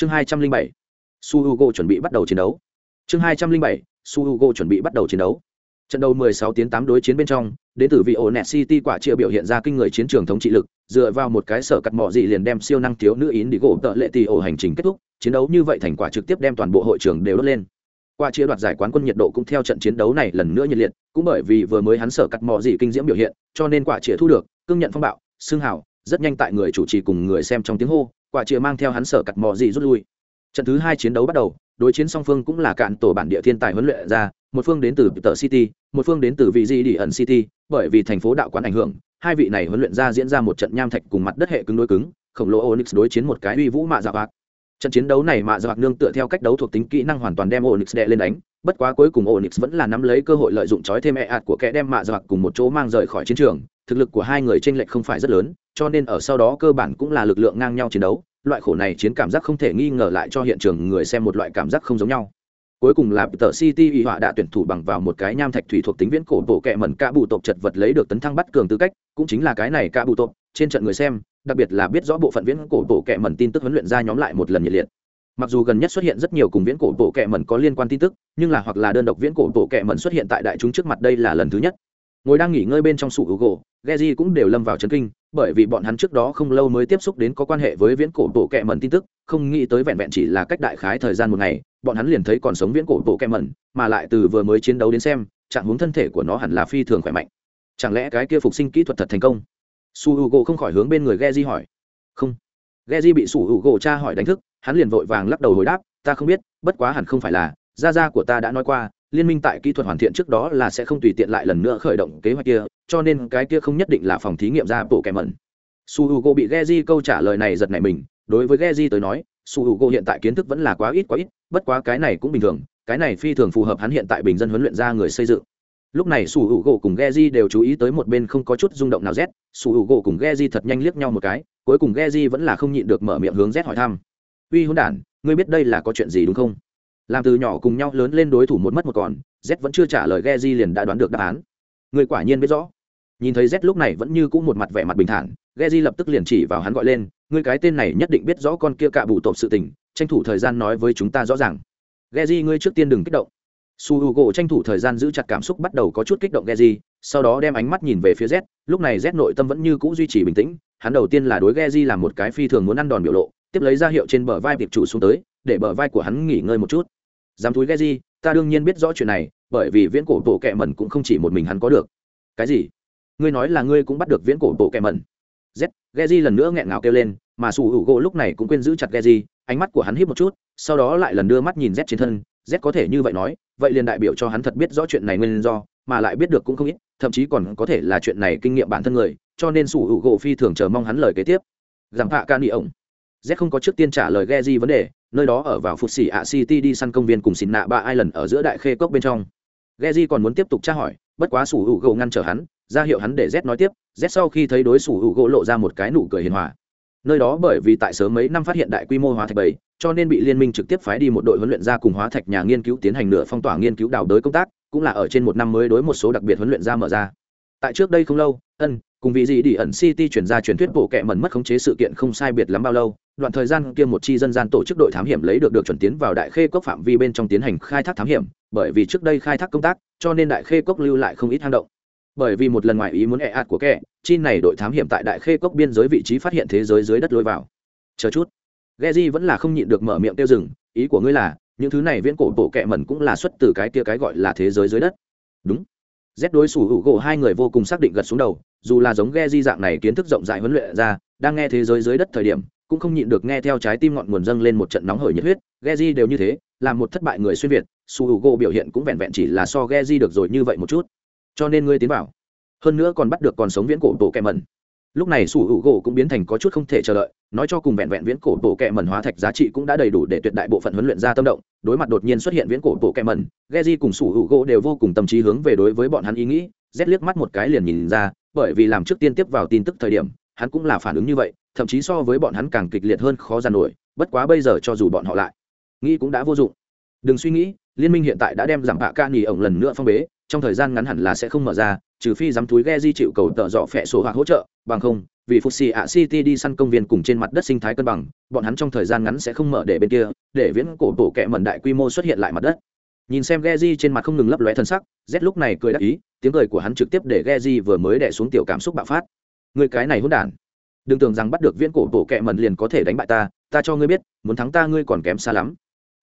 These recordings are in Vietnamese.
chương hai trăm linh bảy, su h u g o chuẩn bị bắt đầu chiến đấu. Chương hai trăm linh bảy, su h u g o chuẩn bị bắt đầu chiến đấu. Trận đầu 16 tiếng 8 đối chiến bên trong, đến từ vị ổ net city quả chia biểu hiện ra kinh người chiến trường thống trị lực, dựa vào một cái sở cắt mỏ gì liền đem siêu năng thiếu nữ yến đi gỗ tợ lệ tỷ ổ hành trình kết thúc, chiến đấu như vậy thành quả trực tiếp đem toàn bộ hội trường đều đốt lên. Qua chia đoạt giải quán quân nhiệt độ cũng theo trận chiến đấu này lần nữa nhiệt liệt, cũng bởi vì vừa mới hắn sở cắt mỏ gì kinh diễm biểu hiện, cho nên quả chia thu được, cương nhận phong bạo, xương hào, rất nhanh tại người chủ trì cùng người xem trong tiếng hô quả chia mang theo hắn sở cặt mò gì rút lui. Trận thứ hai chiến đấu bắt đầu, đối chiến song phương cũng là cạn tổ bản địa thiên tài huấn luyện ra, một phương đến từ tờ city, một phương đến từ vị di đi ẩn city, bởi vì thành phố đạo quán ảnh hưởng, hai vị này huấn luyện ra diễn ra một trận nham thạch cùng mặt đất hệ cứng đối cứng, khổng lồ onyx đối chiến một cái uy vũ mạ dạ vạc trận chiến đấu này mạ Dọc nương tựa theo cách đấu thuộc tính kỹ năng hoàn toàn đem onyx đệ lên đánh, bất quá cuối cùng onyx vẫn là nắm lấy cơ hội lợi dụng trói thêm e ạt của kẻ đem mạ Dọc cùng một chỗ mang rời khỏi chiến trường. Thực lực của hai người tranh lệch không phải rất lớn, cho nên ở sau đó cơ bản cũng là lực lượng ngang nhau chiến đấu. Loại khổ này chiến cảm giác không thể nghi ngờ lại cho hiện trường người xem một loại cảm giác không giống nhau. Cuối cùng là tờ city y họa đã tuyển thủ bằng vào một cái nham thạch thủy thuộc tính viễn cổ bộ kẹ mẩn ca bụ tộc chật vật lấy được tấn thăng bắt cường tư cách, cũng chính là cái này ca bụ tộc trên trận người xem đặc biệt là biết rõ bộ phận viễn cổ bộ kệ mẩn tin tức huấn luyện ra nhóm lại một lần nhiệt liệt mặc dù gần nhất xuất hiện rất nhiều cùng viễn cổ bộ kệ mẩn có liên quan tin tức nhưng là hoặc là đơn độc viễn cổ bộ kệ mẩn xuất hiện tại đại chúng trước mặt đây là lần thứ nhất ngồi đang nghỉ ngơi bên trong sủ hữu gỗ Geji cũng đều lâm vào chấn kinh, bởi vì bọn hắn trước đó không lâu mới tiếp xúc đến có quan hệ với viễn cổ bộ kệ mẩn tin tức, không nghĩ tới vẹn vẹn chỉ là cách đại khái thời gian một ngày, bọn hắn liền thấy còn sống viễn cổ bộ kệ mẩn, mà lại từ vừa mới chiến đấu đến xem, trạng huống thân thể của nó hẳn là phi thường khỏe mạnh. Chẳng lẽ cái kia phục sinh kỹ thuật thật thành công? Su Hugo không khỏi hướng bên người Geji hỏi. Không. Geji bị Su Hugo tra hỏi đánh thức, hắn liền vội vàng lắc đầu hồi đáp, ta không biết, bất quá hẳn không phải là, gia gia của ta đã nói qua, liên minh tại kỹ thuật hoàn thiện trước đó là sẽ không tùy tiện lại lần nữa khởi động kế hoạch kia cho nên cái kia không nhất định là phòng thí nghiệm ra bộ kèm mẩn su h u g o bị ghe câu trả lời này giật nảy mình đối với ghe tới nói su h u g o hiện tại kiến thức vẫn là quá ít quá ít bất quá cái này cũng bình thường cái này phi thường phù hợp hắn hiện tại bình dân huấn luyện ra người xây dựng lúc này sủ hữu gỗ cùng ghe đều chú ý tới một bên không có chút rung động nào z. Sủ hữu gỗ cùng ghe thật nhanh liếc nhau một cái, cuối cùng ghe vẫn là không nhịn được mở miệng hướng z hỏi thăm. Uy hôn đản, ngươi biết đây là có chuyện gì đúng không? Làm từ nhỏ cùng nhau lớn lên đối thủ một mất một còn, z vẫn chưa trả lời ghe di liền đã đoán được đáp án. Người quả nhiên biết rõ. Nhìn thấy z lúc này vẫn như cũ một mặt vẻ mặt bình thản ghe di lập tức liền chỉ vào hắn gọi lên người cái tên này nhất định biết rõ con kia cạ bù tộp sự tình, tranh thủ thời gian nói với chúng ta rõ ràng. Ghe di ngươi trước tiên đừng kích động su h u gỗ tranh thủ thời gian giữ chặt cảm xúc bắt đầu có chút kích động ghe di sau đó đem ánh mắt nhìn về phía z, lúc này z nội tâm vẫn như cũ duy trì bình tĩnh, hắn đầu tiên là đối ghe di làm một cái phi thường muốn ăn đòn biểu lộ, tiếp lấy ra hiệu trên bờ vai việc chủ xuống tới, để bờ vai của hắn nghỉ ngơi một chút. Dám túi ghe di ta đương nhiên biết rõ chuyện này, bởi vì viễn cổ bộ kẹ mẩn cũng không chỉ một mình hắn có được. Cái gì? Ngươi nói là ngươi cũng bắt được viễn cổ bộ kẹ mẩn. Z ghe di lần nữa nghẹn ngào kêu lên, mà su h u gỗ lúc này cũng quên giữ chặt ghe di ánh mắt của hắn hít một chút, sau đó lại lần đưa mắt nhìn z trên thân, z có thể như vậy nói vậy liền đại biểu cho hắn thật biết rõ chuyện này nguyên do mà lại biết được cũng không ít thậm chí còn có thể là chuyện này kinh nghiệm bản thân người cho nên sủ hữu gỗ phi thường chờ mong hắn lời kế tiếp. Giảm hạ ca nghị ổng z không có trước tiên trả lời ghe di vấn đề nơi đó ở vào phục xỉ ạ city đi săn công viên cùng xịn nạ ba ai lần ở giữa đại khê cốc bên trong. Geji còn muốn tiếp tục tra hỏi, bất quá Sủ Hữu Gỗ ngăn trở hắn, ra hiệu hắn để Z nói tiếp, Z sau khi thấy đối Sủ Hữu Gỗ lộ ra một cái nụ cười hiền hòa. Nơi đó bởi vì tại sớm mấy năm phát hiện đại quy mô hóa thạch bầy, cho nên bị liên minh trực tiếp phái đi một đội huấn luyện ra cùng hóa thạch nhà nghiên cứu tiến hành nửa phong tỏa nghiên cứu đào đới công tác, cũng là ở trên một năm mới đối một số đặc biệt huấn luyện ra mở ra. Tại trước đây không lâu, ân cùng vị gì đi ẩn city chuyển ra truyền thuyết bộ kệ mẩn mất khống chế sự kiện không sai biệt lắm bao lâu đoạn thời gian kia một chi dân gian tổ chức đội thám hiểm lấy được được chuẩn tiến vào đại khê cốc phạm vi bên trong tiến hành khai thác thám hiểm bởi vì trước đây khai thác công tác cho nên đại khê cốc lưu lại không ít hang động. Bởi vì một lần ngoài ý muốn ẹ ạt của kẻ chi này đội thám hiểm tại đại khê cốc biên giới vị trí phát hiện thế giới dưới đất lôi vào. Chờ chút. Geji vẫn là không nhịn được mở miệng tiêu dừng. ý của ngươi là những thứ này viễn cổ bộ kệ mẩn cũng là xuất từ cái kia cái gọi là thế giới dưới đất đúng Z đối sủ hữu gỗ hai người vô cùng xác định gật xuống đầu, dù là giống Geji dạng này kiến thức rộng rãi huấn luyện ra, đang nghe thế giới dưới đất thời điểm, cũng không nhịn được nghe theo trái tim ngọn nguồn dâng lên một trận nóng hổi nhiệt huyết, Geji đều như thế, làm một thất bại người xuyên việt, sủ hữu gỗ biểu hiện cũng vẹn vẹn chỉ là so Geji được rồi như vậy một chút. Cho nên ngươi tiến vào. Hơn nữa còn bắt được còn sống viễn cổ tổ kệ mẩn. Lúc này sủ hữu gỗ cũng biến thành có chút không thể chờ đợi, nói cho cùng vẹn vẹn viễn cổ bộ kẹ mẩn hóa thạch giá trị cũng đã đầy đủ để tuyệt đại bộ phận huấn luyện ra tâm động đối mặt đột nhiên xuất hiện viễn cổ bộ kẹ mẩn geji cùng sủ hữu gỗ đều vô cùng tâm trí hướng về đối với bọn hắn ý nghĩ rét liếc mắt một cái liền nhìn ra bởi vì làm trước tiên tiếp vào tin tức thời điểm hắn cũng là phản ứng như vậy thậm chí so với bọn hắn càng kịch liệt hơn khó giàn nổi bất quá bây giờ cho dù bọn họ lại nghĩ cũng đã vô dụng. Đừng suy nghĩ liên minh hiện tại đã đem giảm bạ ca nghỉ ổng lần nữa phong bế trong thời gian ngắn hẳn là sẽ không mở ra trừ phi dám túi ghe di chịu cầu tợ dọ phẹ sổ hoặc hỗ trợ bằng không, vì phục xì ạ city đi săn công viên cùng trên mặt đất sinh thái cân bằng, bọn hắn trong thời gian ngắn sẽ không mở để bên kia, để viễn cổ bộ kẹ mẩn đại quy mô xuất hiện lại mặt đất. Nhìn xem Geji trên mặt không ngừng lấp lóe thân sắc, z lúc này cười đắc ý, tiếng cười của hắn trực tiếp để Geji vừa mới đè xuống tiểu cảm xúc bạo phát. Người cái này hỗn đản. Đừng tưởng rằng bắt được viễn cổ bộ kẹ mẩn liền có thể đánh bại ta ta cho ngươi biết, muốn thắng ta ngươi còn kém xa lắm.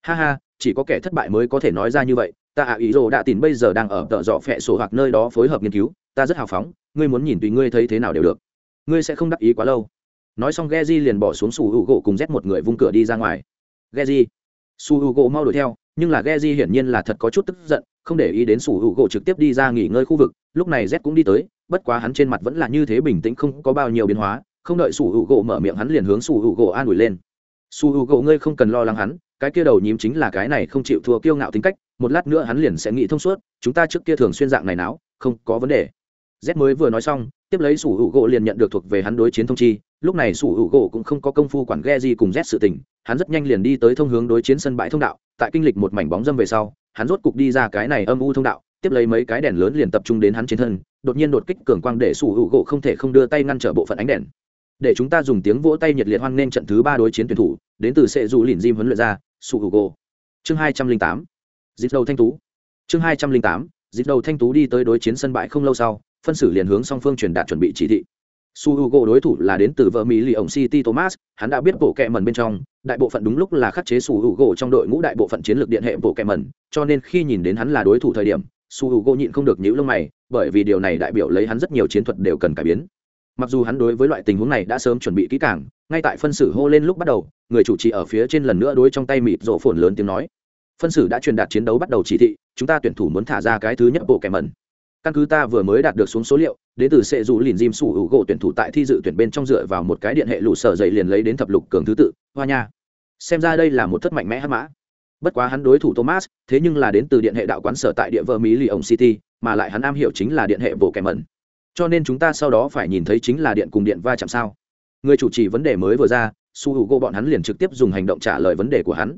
Ha ha, chỉ có kẻ thất bại mới có thể nói ra như vậy, ta ạ ý rồ đã tìm bây giờ đang ở tợ dọ phẹ sổ hoặc nơi đó phối hợp nghiên cứu, ta rất hào phóng, ngươi muốn nhìn tùy ngươi thấy thế nào đều được ngươi sẽ không đắc ý quá lâu. Nói xong Geji liền bỏ xuống su h u gỗ cùng rét một người vung cửa đi ra ngoài. Geji, su hữu gỗ mau đuổi theo nhưng là Geji hiển nhiên là thật có chút tức giận không để ý đến su h u gỗ trực tiếp đi ra nghỉ ngơi khu vực. Lúc này rét cũng đi tới bất quá hắn trên mặt vẫn là như thế bình tĩnh không có bao nhiêu biến hóa. Không đợi su h u gỗ mở miệng hắn liền hướng su h u gỗ an ủi lên. Su hữu gỗ ngươi không cần lo lắng hắn cái kia đầu nhím chính là cái này không chịu thua kiêu ngạo tính cách. Một lát nữa hắn liền sẽ nghĩ thông suốt chúng ta trước kia thường xuyên dạng này náo không có vấn đề. Z mới vừa nói xong tiếp lấy sủ hữu gỗ liền nhận được thuộc về hắn đối chiến thông chi, lúc này sủ hữu gỗ cũng không có công phu quản ghe gì cùng rét sự tình, hắn rất nhanh liền đi tới thông hướng đối chiến sân bãi thông đạo, tại kinh lịch một mảnh bóng dâm về sau, hắn rốt cục đi ra cái này âm u thông đạo, tiếp lấy mấy cái đèn lớn liền tập trung đến hắn trên thân, đột nhiên đột kích cường quang để sủ hữu gỗ không thể không đưa tay ngăn trở bộ phận ánh đèn. Để chúng ta dùng tiếng vỗ tay nhiệt liệt hoan nghênh trận thứ ba đối chiến tuyển thủ, đến từ sệ dù lìn diêm huấn luyện ra, sủ hữu gỗ. Chương hai trăm linh tám, dịp đầu thanh tú. Chương hai trăm linh tám, dịp đầu thanh tú đi tới đối chiến sân bãi không lâu sau phân xử liền hướng song phương truyền đạt chuẩn bị chỉ thị. Su h u g o đối thủ là đến từ vợ mỹ lì ổng city thomas, hắn đã biết bộ kẹ mần bên trong, đại bộ phận đúng lúc là khắc chế su h u g o trong đội ngũ đại bộ phận chiến lược điện hệ bộ kẹ mần cho nên khi nhìn đến hắn là đối thủ thời điểm, su h u g o nhịn không được nhữ lông mày, bởi vì điều này đại biểu lấy hắn rất nhiều chiến thuật đều cần cải biến. Mặc dù hắn đối với loại tình huống này đã sớm chuẩn bị kỹ càng, ngay tại phân xử hô lên lúc bắt đầu, người chủ trì ở phía trên lần nữa đối trong tay mịt rộ phồn lớn tiếng nói. Phân xử đã truyền đạt chiến đấu bắt đầu chỉ thị, chúng ta tuyển thủ muốn thả ra cái thứ nhất bộ kẹ mẩn căn cứ ta vừa mới đạt được xuống số liệu, đến từ sệ dù lìn diêm sủ hữu gỗ tuyển thủ tại thi dự tuyển bên trong dựa vào một cái điện hệ lũ sở dậy liền lấy đến thập lục cường thứ tự, hoa nha. Xem ra đây là một thất mạnh mẽ hắc mã. Bất quá hắn đối thủ thomas, thế nhưng là đến từ điện hệ đạo quán sở tại địa vợ mỹ lì ông city, mà lại hắn am hiểu chính là điện hệ bộ kèm mẩn. Cho nên chúng ta sau đó phải nhìn thấy chính là điện cùng điện va chạm sao. Người chủ trì vấn đề mới vừa ra su hữu gỗ bọn hắn liền trực tiếp dùng hành động trả lời vấn đề của hắn.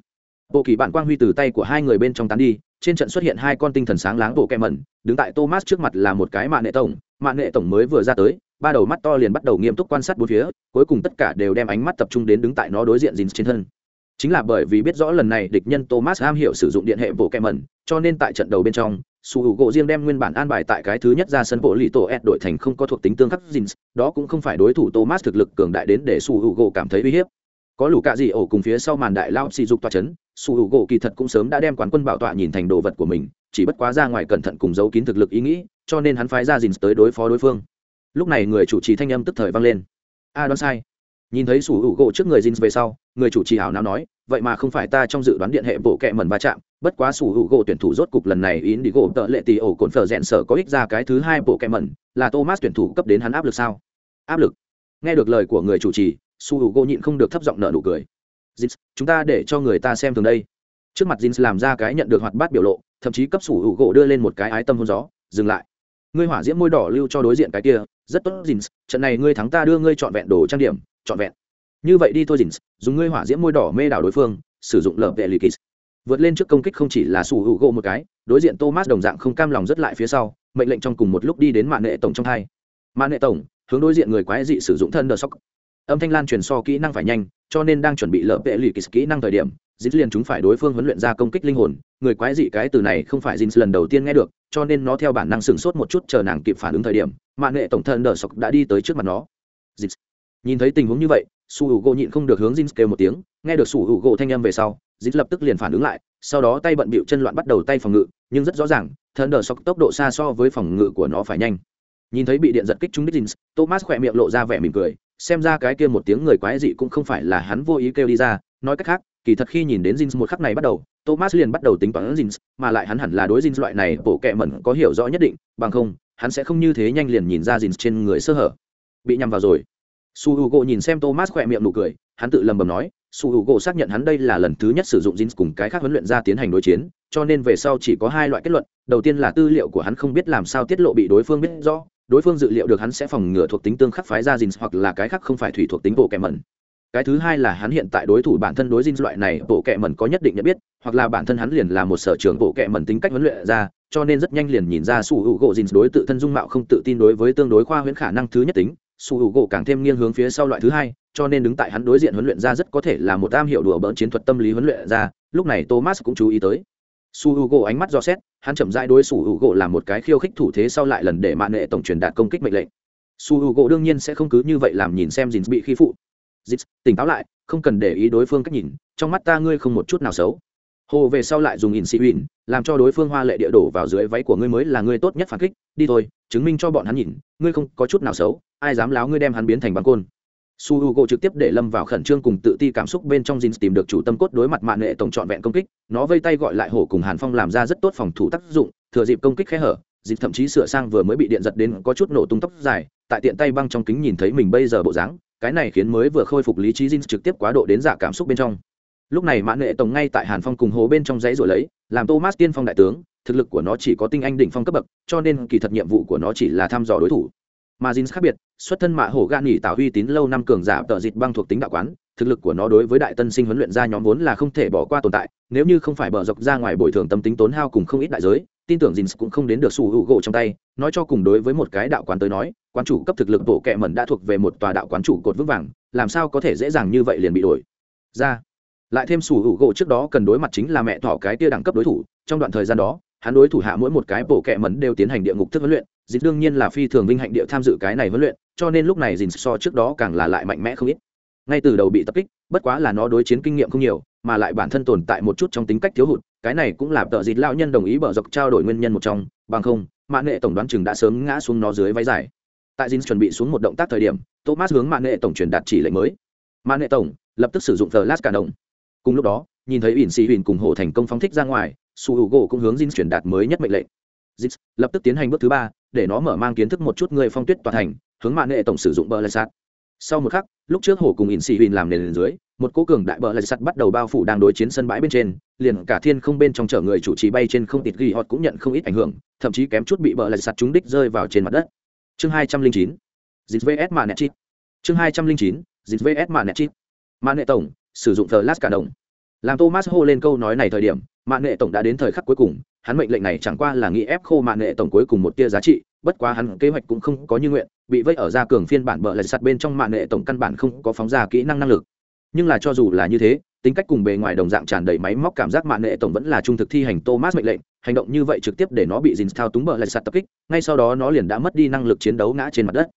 Bộ kỳ bản quang huy từ tay của hai người bên trong tán đi trên trận xuất hiện hai con tinh thần sáng láng bộ kẹ mẩn, đứng tại thomas trước mặt là một cái mạng nệ tổng. Mạng nệ tổng mới vừa ra tới, ba đầu mắt to liền bắt đầu nghiêm túc quan sát bốn phía, cuối cùng tất cả đều đem ánh mắt tập trung đến đứng tại nó đối diện jeans trên thân. Chính là bởi vì biết rõ lần này địch nhân thomas am hiểu sử dụng điện hệ bộ kẹ mẩn, cho nên tại trận đầu bên trong, su hữu gỗ riêng đem nguyên bản an bài tại cái thứ nhất ra sân bộ lì tổ ed đội thành không có thuộc tính tương khắc jeans đó cũng không phải đối thủ thomas thực lực cường đại đến để su hữu gỗ cảm thấy uy hiếp có lũ cạ gì ổ cùng phía sau màn đại lao xì dục toa chấn su hữu gỗ kỳ thật cũng sớm đã đem quán quân bảo tọa nhìn thành đồ vật của mình, chỉ bất quá ra ngoài cẩn thận cùng giấu kín thực lực ý nghĩ, cho nên hắn phái ra dìn tới đối phó đối phương. Lúc này người chủ trì thanh âm tức thời vang lên. A đoán sai. Nhìn thấy su hữu gỗ trước người dìn về sau, người chủ trì hảo nào nói, vậy mà không phải ta trong dự đoán điện hệ bộ kệ mẩn va chạm, bất quá su hữu gỗ tuyển thủ rốt cục lần này in đi gỗ tợ lệ tì ổ cồn phở rẽn sở có ích ra cái thứ hai bộ kệ mẩn, là thomas tuyển thủ cấp đến hắn áp lực sao? Áp lực. Nghe được lời của người chủ trì su hữu gỗ nhịn không được thấp giọng nợ nụ cười. Jins, chúng ta để cho người ta xem thường đây. Trước mặt Jins làm ra cái nhận được hoạt bát biểu lộ thậm chí cấp su hữu gỗ đưa lên một cái ái tâm hôn gió dừng lại. Ngươi hỏa diễm môi đỏ lưu cho đối diện cái kia rất tốt Jins, trận này ngươi thắng ta đưa ngươi chọn vẹn đồ trang điểm chọn vẹn. Như vậy đi thôi Jins, dùng ngươi hỏa diễm môi đỏ mê đảo đối phương sử dụng lợp vệ lì kỳ vượt lên trước công kích không chỉ là su hữu gỗ một cái đối diện thomas đồng dạng không cam lòng rất lại phía sau mệnh lệnh trong cùng một lúc đi đến mạng nệ tổng trong hai. Mạng nệ tổng hướng đối diện người quái dị sử dụng thân đờ sóc âm thanh lan truyền so kỹ năng phải nhanh cho nên đang chuẩn bị lợp vệ lì kỹ năng thời điểm dít liền chúng phải đối phương huấn luyện ra công kích linh hồn. Người quái dị cái từ này không phải Dins lần đầu tiên nghe được cho nên nó theo bản năng sửng sốt một chút chờ nàng kịp phản ứng thời điểm mạng nghệ tổng thân đờ sọc đã đi tới trước mặt nó. Dít nhìn thấy tình huống như vậy su hữu gỗ nhịn không được hướng Dins kêu một tiếng nghe được su hữu gỗ thanh âm về sau dít lập tức liền phản ứng lại sau đó tay bận bịu chân loạn bắt đầu tay phòng ngự nhưng rất rõ ràng thân đờ sọc tốc độ xa so với phòng ngự của nó phải nhanh. Nhìn thấy bị điện giật kích trúng đích Dins, thomas khỏe miệng lộ ra vẻ mỉm cười xem ra cái kia một tiếng người quái dị cũng không phải là hắn vô ý kêu đi ra, nói cách khác, kỳ thật khi nhìn đến jeans một khắc này bắt đầu, thomas liền bắt đầu tính toán jeans mà lại hắn hẳn là đối jeans loại này bộ kệ mẩn có hiểu rõ nhất định, bằng không, hắn sẽ không như thế nhanh liền nhìn ra jeans trên người sơ hở. Bị nhầm vào rồi. Su h u g o nhìn xem thomas khỏe miệng nụ cười, hắn tự lầm bầm nói, su h u g o xác nhận hắn đây là lần thứ nhất sử dụng jeans cùng cái khác huấn luyện ra tiến hành đối chiến, cho nên về sau chỉ có hai loại kết luận, đầu tiên là tư liệu của hắn không biết làm sao tiết lộ bị đối phương biết rõ đối phương dự liệu được hắn sẽ phòng ngừa thuộc tính tương khắc phái ra dìn hoặc là cái khác không phải thủy thuộc tính bộ kẻ mẩn. Cái thứ hai là hắn hiện tại đối thủ bản thân đối dinh loại này, bộ kẻ mẩn có nhất định nhận biết, hoặc là bản thân hắn liền là một sở trường bộ kẻ mẩn tính cách huấn luyện ra, cho nên rất nhanh liền nhìn ra su hữu gỗ dinh đối tự thân dung mạo không tự tin đối với tương đối khoa huyễn khả năng thứ nhất tính. Su hữu gỗ càng thêm nghiêng hướng phía sau loại thứ hai, cho nên đứng tại hắn đối diện huấn luyện ra rất có thể là một am hiểu đùa bỡn chiến thuật tâm lý huấn luyện ra. Lúc này thomas cũng chú ý tới su h u gỗ ánh mắt do xét, hắn chậm rãi đối su h u gỗ làm một cái khiêu khích thủ thế sau lại lần để mạng nghệ tổng truyền đạt công kích mệnh lệnh. Su h u gỗ đương nhiên sẽ không cứ như vậy làm nhìn xem dìn bị khi phụ. Dìn tỉnh táo lại, không cần để ý đối phương cách nhìn, trong mắt ta ngươi không một chút nào xấu. Hồ về sau lại dùng in xị uyển, làm cho đối phương hoa lệ địa đổ vào dưới váy của ngươi mới là ngươi tốt nhất phản kích. Đi thôi, chứng minh cho bọn hắn nhìn, ngươi không có chút nào xấu, ai dám láo ngươi đem hắn biến thành bằng côn su h u g o trực tiếp để lâm vào khẩn trương cùng tự ti cảm xúc bên trong jeans tìm được chủ tâm cốt đối mặt mạng nghệ tổng trọn vẹn công kích. Nó vây tay gọi lại hổ cùng hàn phong làm ra rất tốt phòng thủ tác dụng, thừa dịp công kích khẽ hở dịp thậm chí sửa sang vừa mới bị điện giật đến có chút nổ tung tóc dài, tại tiện tay băng trong kính nhìn thấy mình bây giờ bộ dáng, cái này khiến mới vừa khôi phục lý trí jeans trực tiếp quá độ đến giả cảm xúc bên trong. Lúc này mạng nghệ tổng ngay tại hàn phong cùng hồ bên trong giấy rồi lấy, làm thomas tiên phong đại tướng, thực lực của nó chỉ có tinh anh đỉnh phong cấp bậc, cho nên kỳ thật nhiệm vụ của nó chỉ là thăm dò đối thủ mà Jin khác biệt, xuất thân mạ hổ gan nghỉ tạo uy tín lâu năm cường giả tợ dịt băng thuộc tính đạo quán, thực lực của nó đối với đại tân sinh huấn luyện ra nhóm vốn là không thể bỏ qua tồn tại, nếu như không phải bờ dọc ra ngoài bồi thường tâm tính tốn hao cùng không ít đại giới, tin tưởng Jin cũng không đến được sủ hữu gỗ trong tay, nói cho cùng đối với một cái đạo quán tới nói, quán chủ cấp thực lực bộ kệ mẩn đã thuộc về một tòa đạo quán chủ cột vững vàng, làm sao có thể dễ dàng như vậy liền bị đổi ra. Lại thêm sủ hữu gỗ trước đó cần đối mặt chính là mẹ thỏ cái tia đẳng cấp đối thủ, trong đoạn thời gian đó, hắn đối thủ hạ mỗi một cái bộ kệ mẩn đều tiến hành địa ngục thức huấn luyện, dịp đương nhiên là phi thường vinh hạnh địa tham dự cái này huấn luyện, cho nên lúc này dìn so trước đó càng là lại mạnh mẽ không ít. Ngay từ đầu bị tập kích, bất quá là nó đối chiến kinh nghiệm không nhiều, mà lại bản thân tồn tại một chút trong tính cách thiếu hụt, cái này cũng là tợ dịt lão nhân đồng ý bở dọc trao đổi nguyên nhân một trong, bằng không mạng nghệ tổng đoán chừng đã sớm ngã xuống nó dưới váy dài. Tại dìn chuẩn bị xuống một động tác thời điểm, thomas hướng mạng nghệ tổng truyền đạt chỉ lệnh mới. Mạng nghệ tổng, lập tức sử dụng tờ lát cả động. cùng lúc đó, nhìn thấy ỉn xì ỉn cùng hồ thành công phóng thích ra ngoài, su hữu gỗ cũng hướng dìn truyền đạt mới nhất mệnh lệnh. Dìn lập tức tiến hành bước thứ ba để nó mở mang kiến thức một chút người phong tuyết toàn thành, hướng mạng hệ tổng sử dụng bờ lạch sạt sau một khắc, lúc trước hồ cùng in xì huỳnh làm nền dưới, một cố cường đại bờ lạch sạt bắt đầu bao phủ đang đối chiến sân bãi bên trên, liền cả thiên không bên trong chở người chủ trì bay trên không tịt ghi họt cũng nhận không ít ảnh hưởng, thậm chí kém chút bị bờ lạch sạt trúng đích rơi vào trên mặt đất. Chương hai trăm linh chín, dịch vs mạng nẹt chip chương hai trăm linh chín, dịch vs mạng nẹt chip mạng nệ tổng sử dụng thờ lát cả đồng làm thomas hô lên câu nói này thời điểm mạng nệ tổng đã đến thời khắc cuối cùng hắn mệnh lệnh này chẳng qua là nghĩ ép khô mạng nghệ tổng cuối cùng một tia giá trị, bất quá hắn kế hoạch cũng không có như nguyện, bị vây ở ra cường phiên bản bợ lại sạt bên trong mạng nghệ tổng căn bản không có phóng ra kỹ năng năng lực. Nhưng là cho dù là như thế, tính cách cùng bề ngoài đồng dạng tràn đầy máy móc cảm giác mạng nghệ tổng vẫn là trung thực thi hành thomas mệnh lệnh, hành động như vậy trực tiếp để nó bị dìn thao túng bợ lại sạt tập kích, ngay sau đó nó liền đã mất đi năng lực chiến đấu ngã trên mặt đất.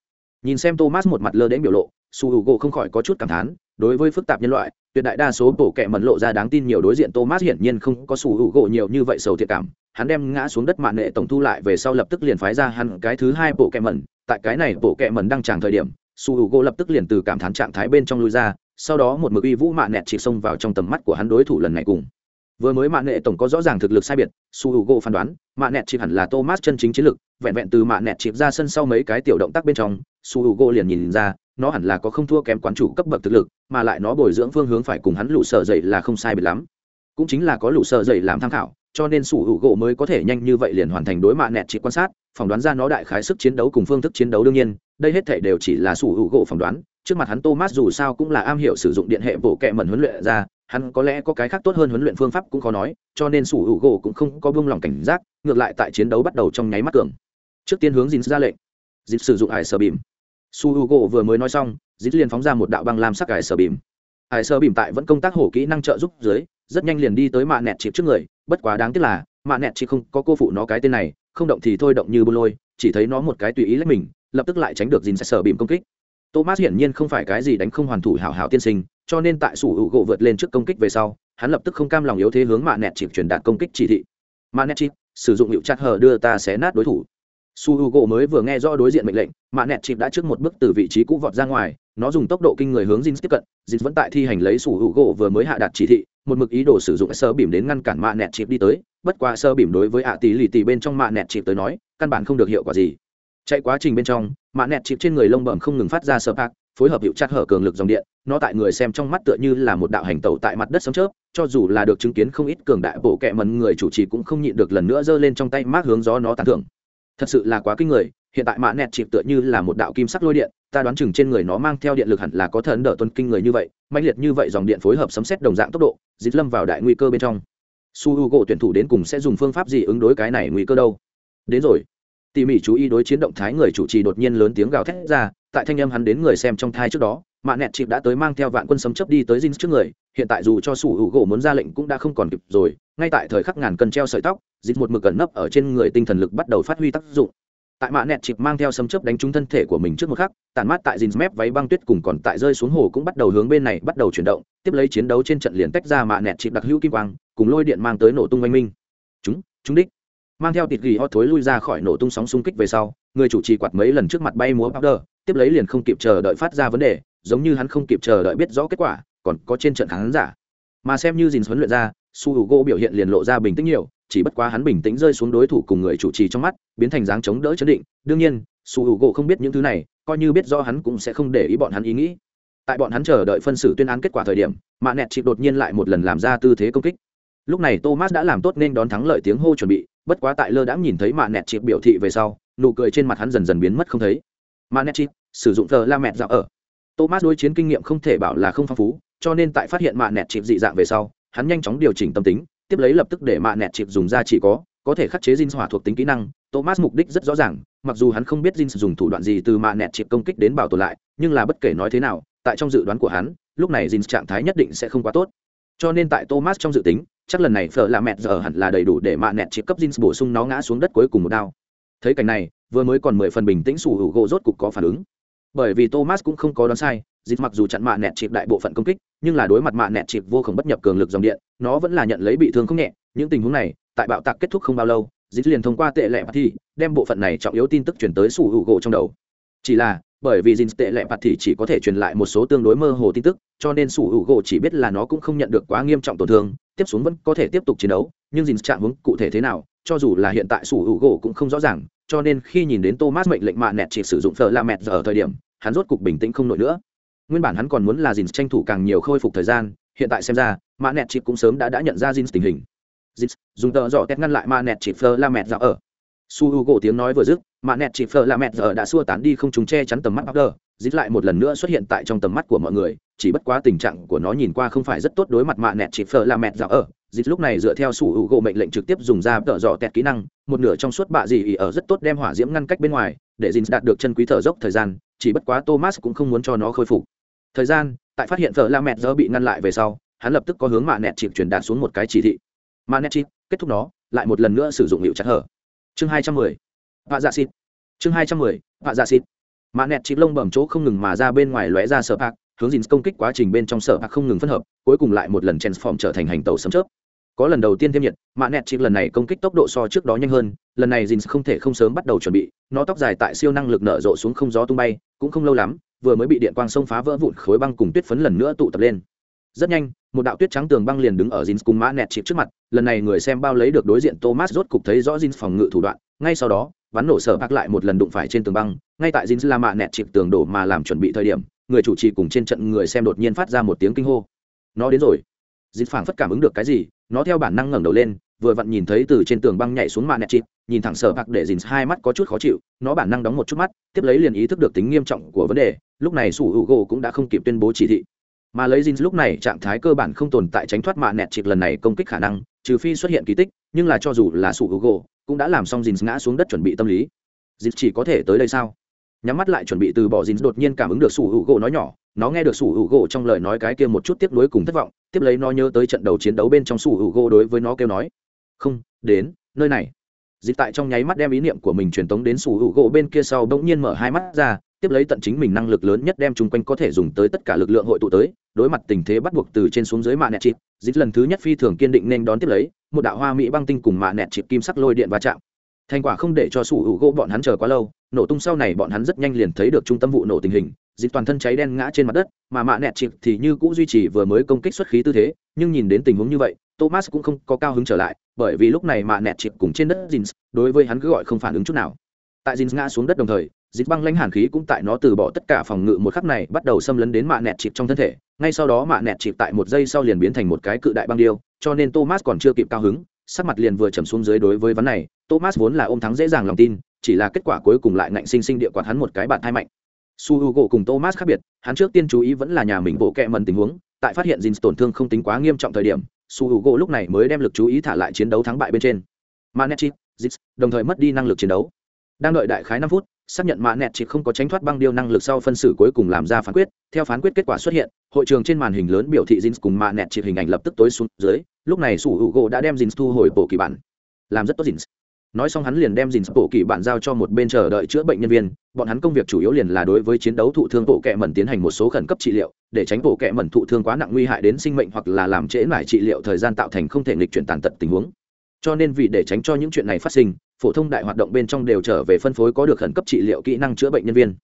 Nhìn xem thomas một mặt lơ đến biểu lộ, su h u không khỏi có chút cảm thán đối với phức tạp nhân loại, tuyệt đại đa số bộ kệ mẩn lộ ra đáng tin nhiều đối diện thomas hiển nhiên không có sủ hữu gỗ nhiều như vậy sầu thiệt cảm. Hắn đem ngã xuống đất mạng nệ tổng thu lại về sau lập tức liền phái ra hắn cái thứ hai bộ kẹ mẩn. Tại cái này bộ kẹ mẩn đang tràng thời điểm, sủ hữu u gỗ lập tức liền từ cảm thán trạng thái bên trong lui ra, sau đó một mực uy vũ mạng nẹt chỉ xông vào trong tầm mắt của hắn đối thủ lần này cùng vừa mới mạng nệ tổng có rõ ràng thực lực sai biệt, su hữu gỗ phán đoán mạng nẹt chỉ hẳn là thomas chân chính chiến lực, vẹn vẹn từ mạng nẹt chịp ra sân sau mấy cái tiểu động tác bên trong, su hữu gỗ liền nhìn ra, nó hẳn là có không thua kém quán chủ cấp bậc thực lực, mà lại nó bồi dưỡng phương hướng phải cùng hắn lụ sợ dậy là không sai biệt lắm. Cũng chính là có lụ sợ dậy làm tham khảo, cho nên sủ hữu gỗ mới có thể nhanh như vậy liền hoàn thành đối mạ nẹt chỉ quan sát, phỏng đoán ra nó đại khái sức chiến đấu cùng phương thức chiến đấu đương nhiên, đây hết thể đều chỉ là sủ hữu gỗ phỏng đoán. Trước mặt hắn thomas dù sao cũng là am hiểu sử dụng điện hệ bộ kệ mẩn huấn luyện ra hắn có lẽ có cái khác tốt hơn huấn luyện phương pháp cũng khó nói, cho nên sủ hữu gỗ cũng không có buông lòng cảnh giác, ngược lại tại chiến đấu bắt đầu trong nháy mắt cường. Trước tiên hướng dìn ra lệnh. Dịp sử dụng ải sờ bìm. Su h u gỗ vừa mới nói xong dịp liền phóng ra một đạo băng lam sắc ải sờ bìm. Ải sờ bìm tại vẫn công tác hổ kỹ năng trợ giúp dưới, rất nhanh liền đi tới mạ nẹt chịp trước người, bất quá đáng tiếc là, mạ nẹt chỉ không có cô phụ nó cái tên này, không động thì thôi động như bô lôi, chỉ thấy nó một cái tùy ý lấy mình, lập tức lại tránh được dìn sờ bìm công kích. Thomas hiển nhiên không phải cái gì đánh không hoàn thủ hảo hảo tiên sinh cho nên tại sủ hữu gỗ vượt lên trước công kích về sau hắn lập tức không cam lòng yếu thế hướng mạ nẹt chịp truyền đạt công kích chỉ thị mạ nẹt chịp sử dụng hiệu chặt hờ đưa ta xé nát đối thủ su h u gỗ mới vừa nghe rõ đối diện mệnh lệnh mạ nẹt chịp đã trước một bước từ vị trí cũ vọt ra ngoài nó dùng tốc độ kinh người hướng Jin tiếp cận, Jin vẫn tại thi hành lấy sủ hữu gỗ vừa mới hạ đạt chỉ thị, một mực ý đồ sử dụng sơ bìm đến ngăn cản mạ nẹt chịp đi tới, bất qua sơ bìm đối với ạ tỷ lì tỷ bên trong mạ nẹt chịp tới nói, căn bản không được hiệu quả gì. Chạy quá trình bên trong, mạ nẹt chịp trên người lông bẩm không ngừng phát ra sơ bạc, phối hợp hiệu chặt hở cường lực dòng điện, nó tại người xem trong mắt tựa như là một đạo hành tẩu tại mặt đất sấm chớp, cho dù là được chứng kiến không ít cường đại bộ kệ mần người chủ trì cũng không nhịn được lần nữa giơ lên trong tay mát hướng gió nó tán thưởng. Thật sự là quá kinh người, hiện tại mạ nẹt chịp tựa như là một đạo kim sắc lôi điện ta đoán chừng trên người nó mang theo điện lực hẳn là có thần đỡ tuân kinh người như vậy mạnh liệt như vậy dòng điện phối hợp sấm xét đồng dạng tốc độ dịch lâm vào đại nguy cơ bên trong. Su h u gỗ tuyển thủ đến cùng sẽ dùng phương pháp gì ứng đối cái này nguy cơ đâu? Đến rồi tỉ mỉ chú ý đối chiến động thái người chủ trì đột nhiên lớn tiếng gào thét ra, tại thanh âm hắn đến người xem trong thai trước đó, mạ nẹt chịp đã tới mang theo vạn quân sấm chấp đi tới Jin trước người, hiện tại dù cho sủ hữu gỗ muốn ra lệnh cũng đã không còn kịp rồi, ngay tại thời khắc ngàn cân treo sợi tóc, Jin một mực cẩn nấp ở trên người tinh thần lực bắt đầu phát huy tác dụng. Tại mạ nẹt chịp mang theo sấm chấp đánh trúng thân thể của mình trước một khắc tàn mát tại Jin mép váy băng tuyết cùng còn tại rơi xuống hồ cũng bắt đầu hướng bên này bắt đầu chuyển động, tiếp lấy chiến đấu trên trận liền tách ra mạ nẹt chịp đặc hữu kim quang, cùng lôi điện mang tới nổ tung oanh minh. Chúng chúng đích mang theo tịt ghi ho thối lui ra khỏi nổ tung sóng xung kích về sau, người chủ trì quạt mấy lần trước mặt bay múa powder, tiếp lấy liền không kịp chờ đợi phát ra vấn đề, giống như hắn không kịp chờ đợi biết rõ kết quả, còn có trên trận khán giả. Mà xem như dìn huấn luyện ra, su h u gỗ biểu hiện liền lộ ra bình tĩnh nhiều, chỉ bất quá hắn bình tĩnh rơi xuống đối thủ cùng người chủ trì trong mắt, biến thành dáng chống đỡ chấn định. Đương nhiên, su h u gỗ không biết những thứ này, coi như biết rõ hắn cũng sẽ không để ý bọn hắn ý nghĩ. Tại bọn hắn chờ đợi phân xử tuyên án kết quả thời điểm, mạ nẹt chị đột nhiên lại một lần làm ra tư thế công kích. Lúc này thomas đã làm tốt nên đón thắng lợi tiếng hô chuẩn bị bất quá tại lơ đãng nhìn thấy mạ nẹt chịp biểu thị về sau, nụ cười trên mặt hắn dần dần biến mất không thấy. Mạ nẹt chịp, sử dụng thờ la mẹt dạo ở. Thomas đối chiến kinh nghiệm không thể bảo là không phong phú, cho nên tại phát hiện mạ nẹt chịp dị dạng về sau, hắn nhanh chóng điều chỉnh tâm tính, tiếp lấy lập tức để mạ nẹt chịp dùng ra chỉ có có thể khắc chế Jin hỏa thuộc tính kỹ năng. Thomas mục đích rất rõ ràng, mặc dù hắn không biết Jin dùng thủ đoạn gì từ mạ nẹt chịp công kích đến bảo tồn lại, nhưng là bất kể nói thế nào, tại trong dự đoán của hắn, lúc này Jin trạng thái nhất định sẽ không quá tốt. Cho nên tại thomas trong dự tính chắc lần này phở là mẹ giờ hẳn là đầy đủ để mạ nẹt chỉ cấp jeans bổ sung nó ngã xuống đất cuối cùng một đao. Thấy cảnh này, vừa mới còn mười phần bình tĩnh sủ hữu gỗ rốt cục có phản ứng. Bởi vì thomas cũng không có đoán sai dịp mặc dù chặn mạ nẹt chịp đại bộ phận công kích, nhưng là đối mặt mạ nẹt chịp vô khổng bất nhập cường lực dòng điện, nó vẫn là nhận lấy bị thương không nhẹ. Những tình huống này, tại bạo tạc kết thúc không bao lâu dịp liền thông qua tệ lệ bạt thi đem bộ phận này trọng yếu tin tức chuyển tới sủ hữu gỗ trong đầu. Chỉ là, bởi vì dịp tệ lệ bạt thì chỉ có thể truyền lại một số tương đối mơ hồ tin tức, cho nên sủ hữu gỗ chỉ biết là nó cũng không nhận được quá nghiêm trọng tổn thương tiếp xuống vẫn có thể tiếp tục chiến đấu, nhưng dìn trạng hướng cụ thể thế nào, cho dù là hiện tại sủ hữu gỗ cũng không rõ ràng, cho nên khi nhìn đến thomas mệnh lệnh mạ nẹt chỉ sử dụng phở la mẹt giờ ở thời điểm, hắn rốt cục bình tĩnh không nổi nữa. Nguyên bản hắn còn muốn là dìn tranh thủ càng nhiều khôi phục thời gian, hiện tại xem ra mạ nẹt chịp cũng sớm đã đã nhận ra dìn tình hình. Dìn dùng tờ dọ tét ngăn lại mạ nẹt chịp phơ la mẹt giờ ở. Su hữu u gỗ tiếng nói vừa dứt mạ nẹt chịp phơ la mẹt giờ đã xua tán đi không chúng che chắn tầm mắt bắc dìn lại một lần nữa xuất hiện tại trong tầm mắt của mọi người chỉ bất quá tình trạng của nó nhìn qua không phải rất tốt đối mặt mạ nẹt chỉ phở là mẹt dạo ở. Dít lúc này dựa theo sủ hữu gỗ mệnh lệnh trực tiếp dùng ra tợ dọ tẹt kỹ năng, một nửa trong suốt bạ gì ở rất tốt đem hỏa diễm ngăn cách bên ngoài, để dìn đạt được chân quý thở dốc thời gian, chỉ bất quá thomas cũng không muốn cho nó khôi phục. Thời gian, tại phát hiện phở la mẹt giờ bị ngăn lại về sau, hắn lập tức có hướng mạ nẹt chịp truyền đạt xuống một cái chỉ thị. Mạ nẹt chịp kết thúc nó, lại một lần nữa sử dụng hiệu chặt hở. Chương hai trăm mười, vạ dạ xịt. Chương hai trăm mười, vạ dạ xịt. Mạ nẹt chịp lông bẩm chỗ không ngừng mà ra bên ngoài lóe ra sờ bạc hướng dìn công kích quá trình bên trong sở bạc không ngừng phân hợp, cuối cùng lại một lần transform trở thành hành tàu sấm chớp. Có lần đầu tiên thêm nhiệt mạ nẹt chịt lần này công kích tốc độ so trước đó nhanh hơn, lần này dìn không thể không sớm bắt đầu chuẩn bị, nó tóc dài tại siêu năng lực nở rộ xuống không gió tung bay, cũng không lâu lắm, vừa mới bị điện quang sông phá vỡ vụn khối băng cùng tuyết phấn lần nữa tụ tập lên. Rất nhanh, một đạo tuyết trắng tường băng liền đứng ở dìn cùng mã nẹt chịt trước mặt, lần này người xem bao lấy được đối diện thomas rốt cục thấy rõ dìn phòng ngự thủ đoạn, ngay sau đó, bắn nổ sở bạc lại một lần đụng phải trên tường băng, ngay tại dìn la mạ nẹt chịt tường đổ mà làm chuẩn bị thời điểm người chủ trì cùng trên trận người xem đột nhiên phát ra một tiếng kinh hô. Nó đến rồi. Jin phảng phất cảm ứng được cái gì, nó theo bản năng ngẩng đầu lên, vừa vặn nhìn thấy từ trên tường băng nhảy xuống mạ nẹt chịp nhìn thẳng sở bạc để dìn hai mắt có chút khó chịu, nó bản năng đóng một chút mắt, tiếp lấy liền ý thức được tính nghiêm trọng của vấn đề, lúc này sủ hữu gỗ cũng đã không kịp tuyên bố chỉ thị. Mà lấy dìn lúc này trạng thái cơ bản không tồn tại tránh thoát mạ nẹt chịp lần này công kích khả năng, trừ phi xuất hiện kỳ tích, nhưng là cho dù là sủ hữu gỗ cũng đã làm xong dìn ngã xuống đất chuẩn bị tâm lý. Dịp chỉ có thể tới đây sao? Nhắm mắt lại chuẩn bị từ bỏ dìn đột nhiên cảm ứng được sủ hữu gỗ nói nhỏ. Nó nghe được sủ hữu gỗ trong lời nói cái kia một chút tiếp nối cùng thất vọng, tiếp lấy nó nhớ tới trận đầu chiến đấu bên trong sủ hữu gỗ đối với nó kêu nói, không, đến, nơi này. Dịch tại trong nháy mắt đem ý niệm của mình truyền tống đến sủ hữu gỗ bên kia sau, bỗng nhiên mở hai mắt ra, tiếp lấy tận chính mình năng lực lớn nhất đem chung quanh có thể dùng tới tất cả lực lượng hội tụ tới, đối mặt tình thế bắt buộc từ trên xuống dưới mạ nẹt chịp dịch lần thứ nhất phi thường kiên định nên đón tiếp lấy, một đạo hoa mỹ băng tinh cùng mạ nẹt chịp kim sắc lôi điện va chạm thành quả không để cho sủ hữu gỗ bọn hắn chờ quá lâu, nổ tung sau này bọn hắn rất nhanh liền thấy được trung tâm vụ nổ tình hình dịp toàn thân cháy đen ngã trên mặt đất, mà mạ nẹt chịp thì như cũ duy trì vừa mới công kích xuất khí tư thế, nhưng nhìn đến tình huống như vậy, thomas cũng không có cao hứng trở lại, bởi vì lúc này mạ nẹt chịp cùng trên đất jeans đối với hắn cứ gọi không phản ứng chút nào. Tại jeans ngã xuống đất đồng thời dịp băng lãnh hàn khí cũng tại nó từ bỏ tất cả phòng ngự một khắc này bắt đầu xâm lấn đến mạ nẹt chịp trong thân thể, ngay sau đó mạ nẹt chịp tại một giây sau liền biến thành một cái cự đại băng điêu, cho nên thomas còn chưa kịp cao hứng, sắc mặt liền vừa trầm xuống dưới đối với vấn này thomas vốn là ôm thắng dễ dàng lòng tin, chỉ là kết quả cuối cùng lại ngạnh sinh sinh địa quạt hắn một cái bạn thai mạnh. Su h u cùng thomas khác biệt, hắn trước tiên chú ý vẫn là nhà mình bộ kẹ mần tình huống, tại phát hiện jeans tổn thương không tính quá nghiêm trọng thời điểm, su h u lúc này mới đem lực chú ý thả lại chiến đấu thắng bại bên trên. Manetti jits đồng thời mất đi năng lực chiến đấu. Đang đợi đại khái năm phút, xác nhận mạ nẹt chỉ không có tránh thoát băng điêu năng lực sau phân xử cuối cùng làm ra phán quyết, theo phán quyết kết quả xuất hiện, hội trường trên màn hình lớn biểu thị Jins cùng mạ nẹt chỉ hình ảnh lập tức tối xuống dưới, lúc này sủ hữu gỗ đã đem Jins thu hồi bộ kỳ bản. Làm rất tốt Jins nói xong hắn liền đem Jins bộ kỳ bạn giao cho một bên chờ đợi chữa bệnh nhân viên. Bọn hắn công việc chủ yếu liền là đối với chiến đấu thụ thương bộ kệ mẩn tiến hành một số khẩn cấp trị liệu, để tránh bộ kệ mẩn thụ thương quá nặng nguy hại đến sinh mệnh hoặc là làm trễ mải trị liệu thời gian tạo thành không thể nghịch chuyển tàn tật tình huống. Cho nên vì để tránh cho những chuyện này phát sinh, phổ thông đại hoạt động bên trong đều trở về phân phối có được khẩn cấp trị liệu kỹ năng chữa bệnh nhân viên.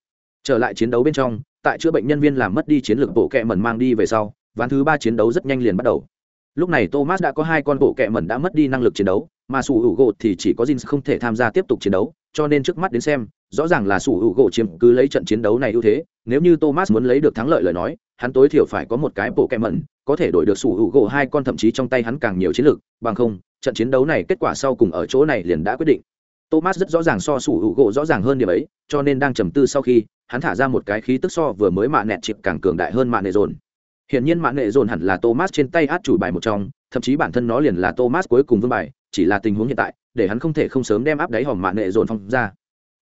Trở lại chiến đấu bên trong, tại chữa bệnh nhân viên làm mất đi chiến lược bộ kệ mẩn mang đi về sau, ván thứ ba chiến đấu rất nhanh liền bắt đầu. Lúc này thomas đã có hai con bộ kệ mẩn đã mất đi năng lực chiến đấu mà sủ hữu gỗ thì chỉ có Jin không thể tham gia tiếp tục chiến đấu, cho nên trước mắt đến xem, rõ ràng là sủ hữu gỗ chiếm cứ lấy trận chiến đấu này ưu thế. Nếu như thomas muốn lấy được thắng lợi lời nói, hắn tối thiểu phải có một cái bộ kệ mẩn có thể đổi được sủ hữu gỗ hai con thậm chí trong tay hắn càng nhiều chiến lược bằng không, trận chiến đấu này kết quả sau cùng ở chỗ này liền đã quyết định. Thomas rất rõ ràng so sủ hữu gỗ rõ ràng hơn điểm ấy, cho nên đang trầm tư sau khi, hắn thả ra một cái khí tức so vừa mới mạ nẹt chịp càng cường đại hơn mạ nệ dồn. Hiển nhiên mạng nệ dồn hẳn là Thomas trên tay át chủ bài một trong, thậm chí bản thân nó liền là Thomas cuối cùng vương bài, chỉ là tình huống hiện tại, để hắn không thể không sớm đem áp đáy hòm mạng nệ dồn phong ra.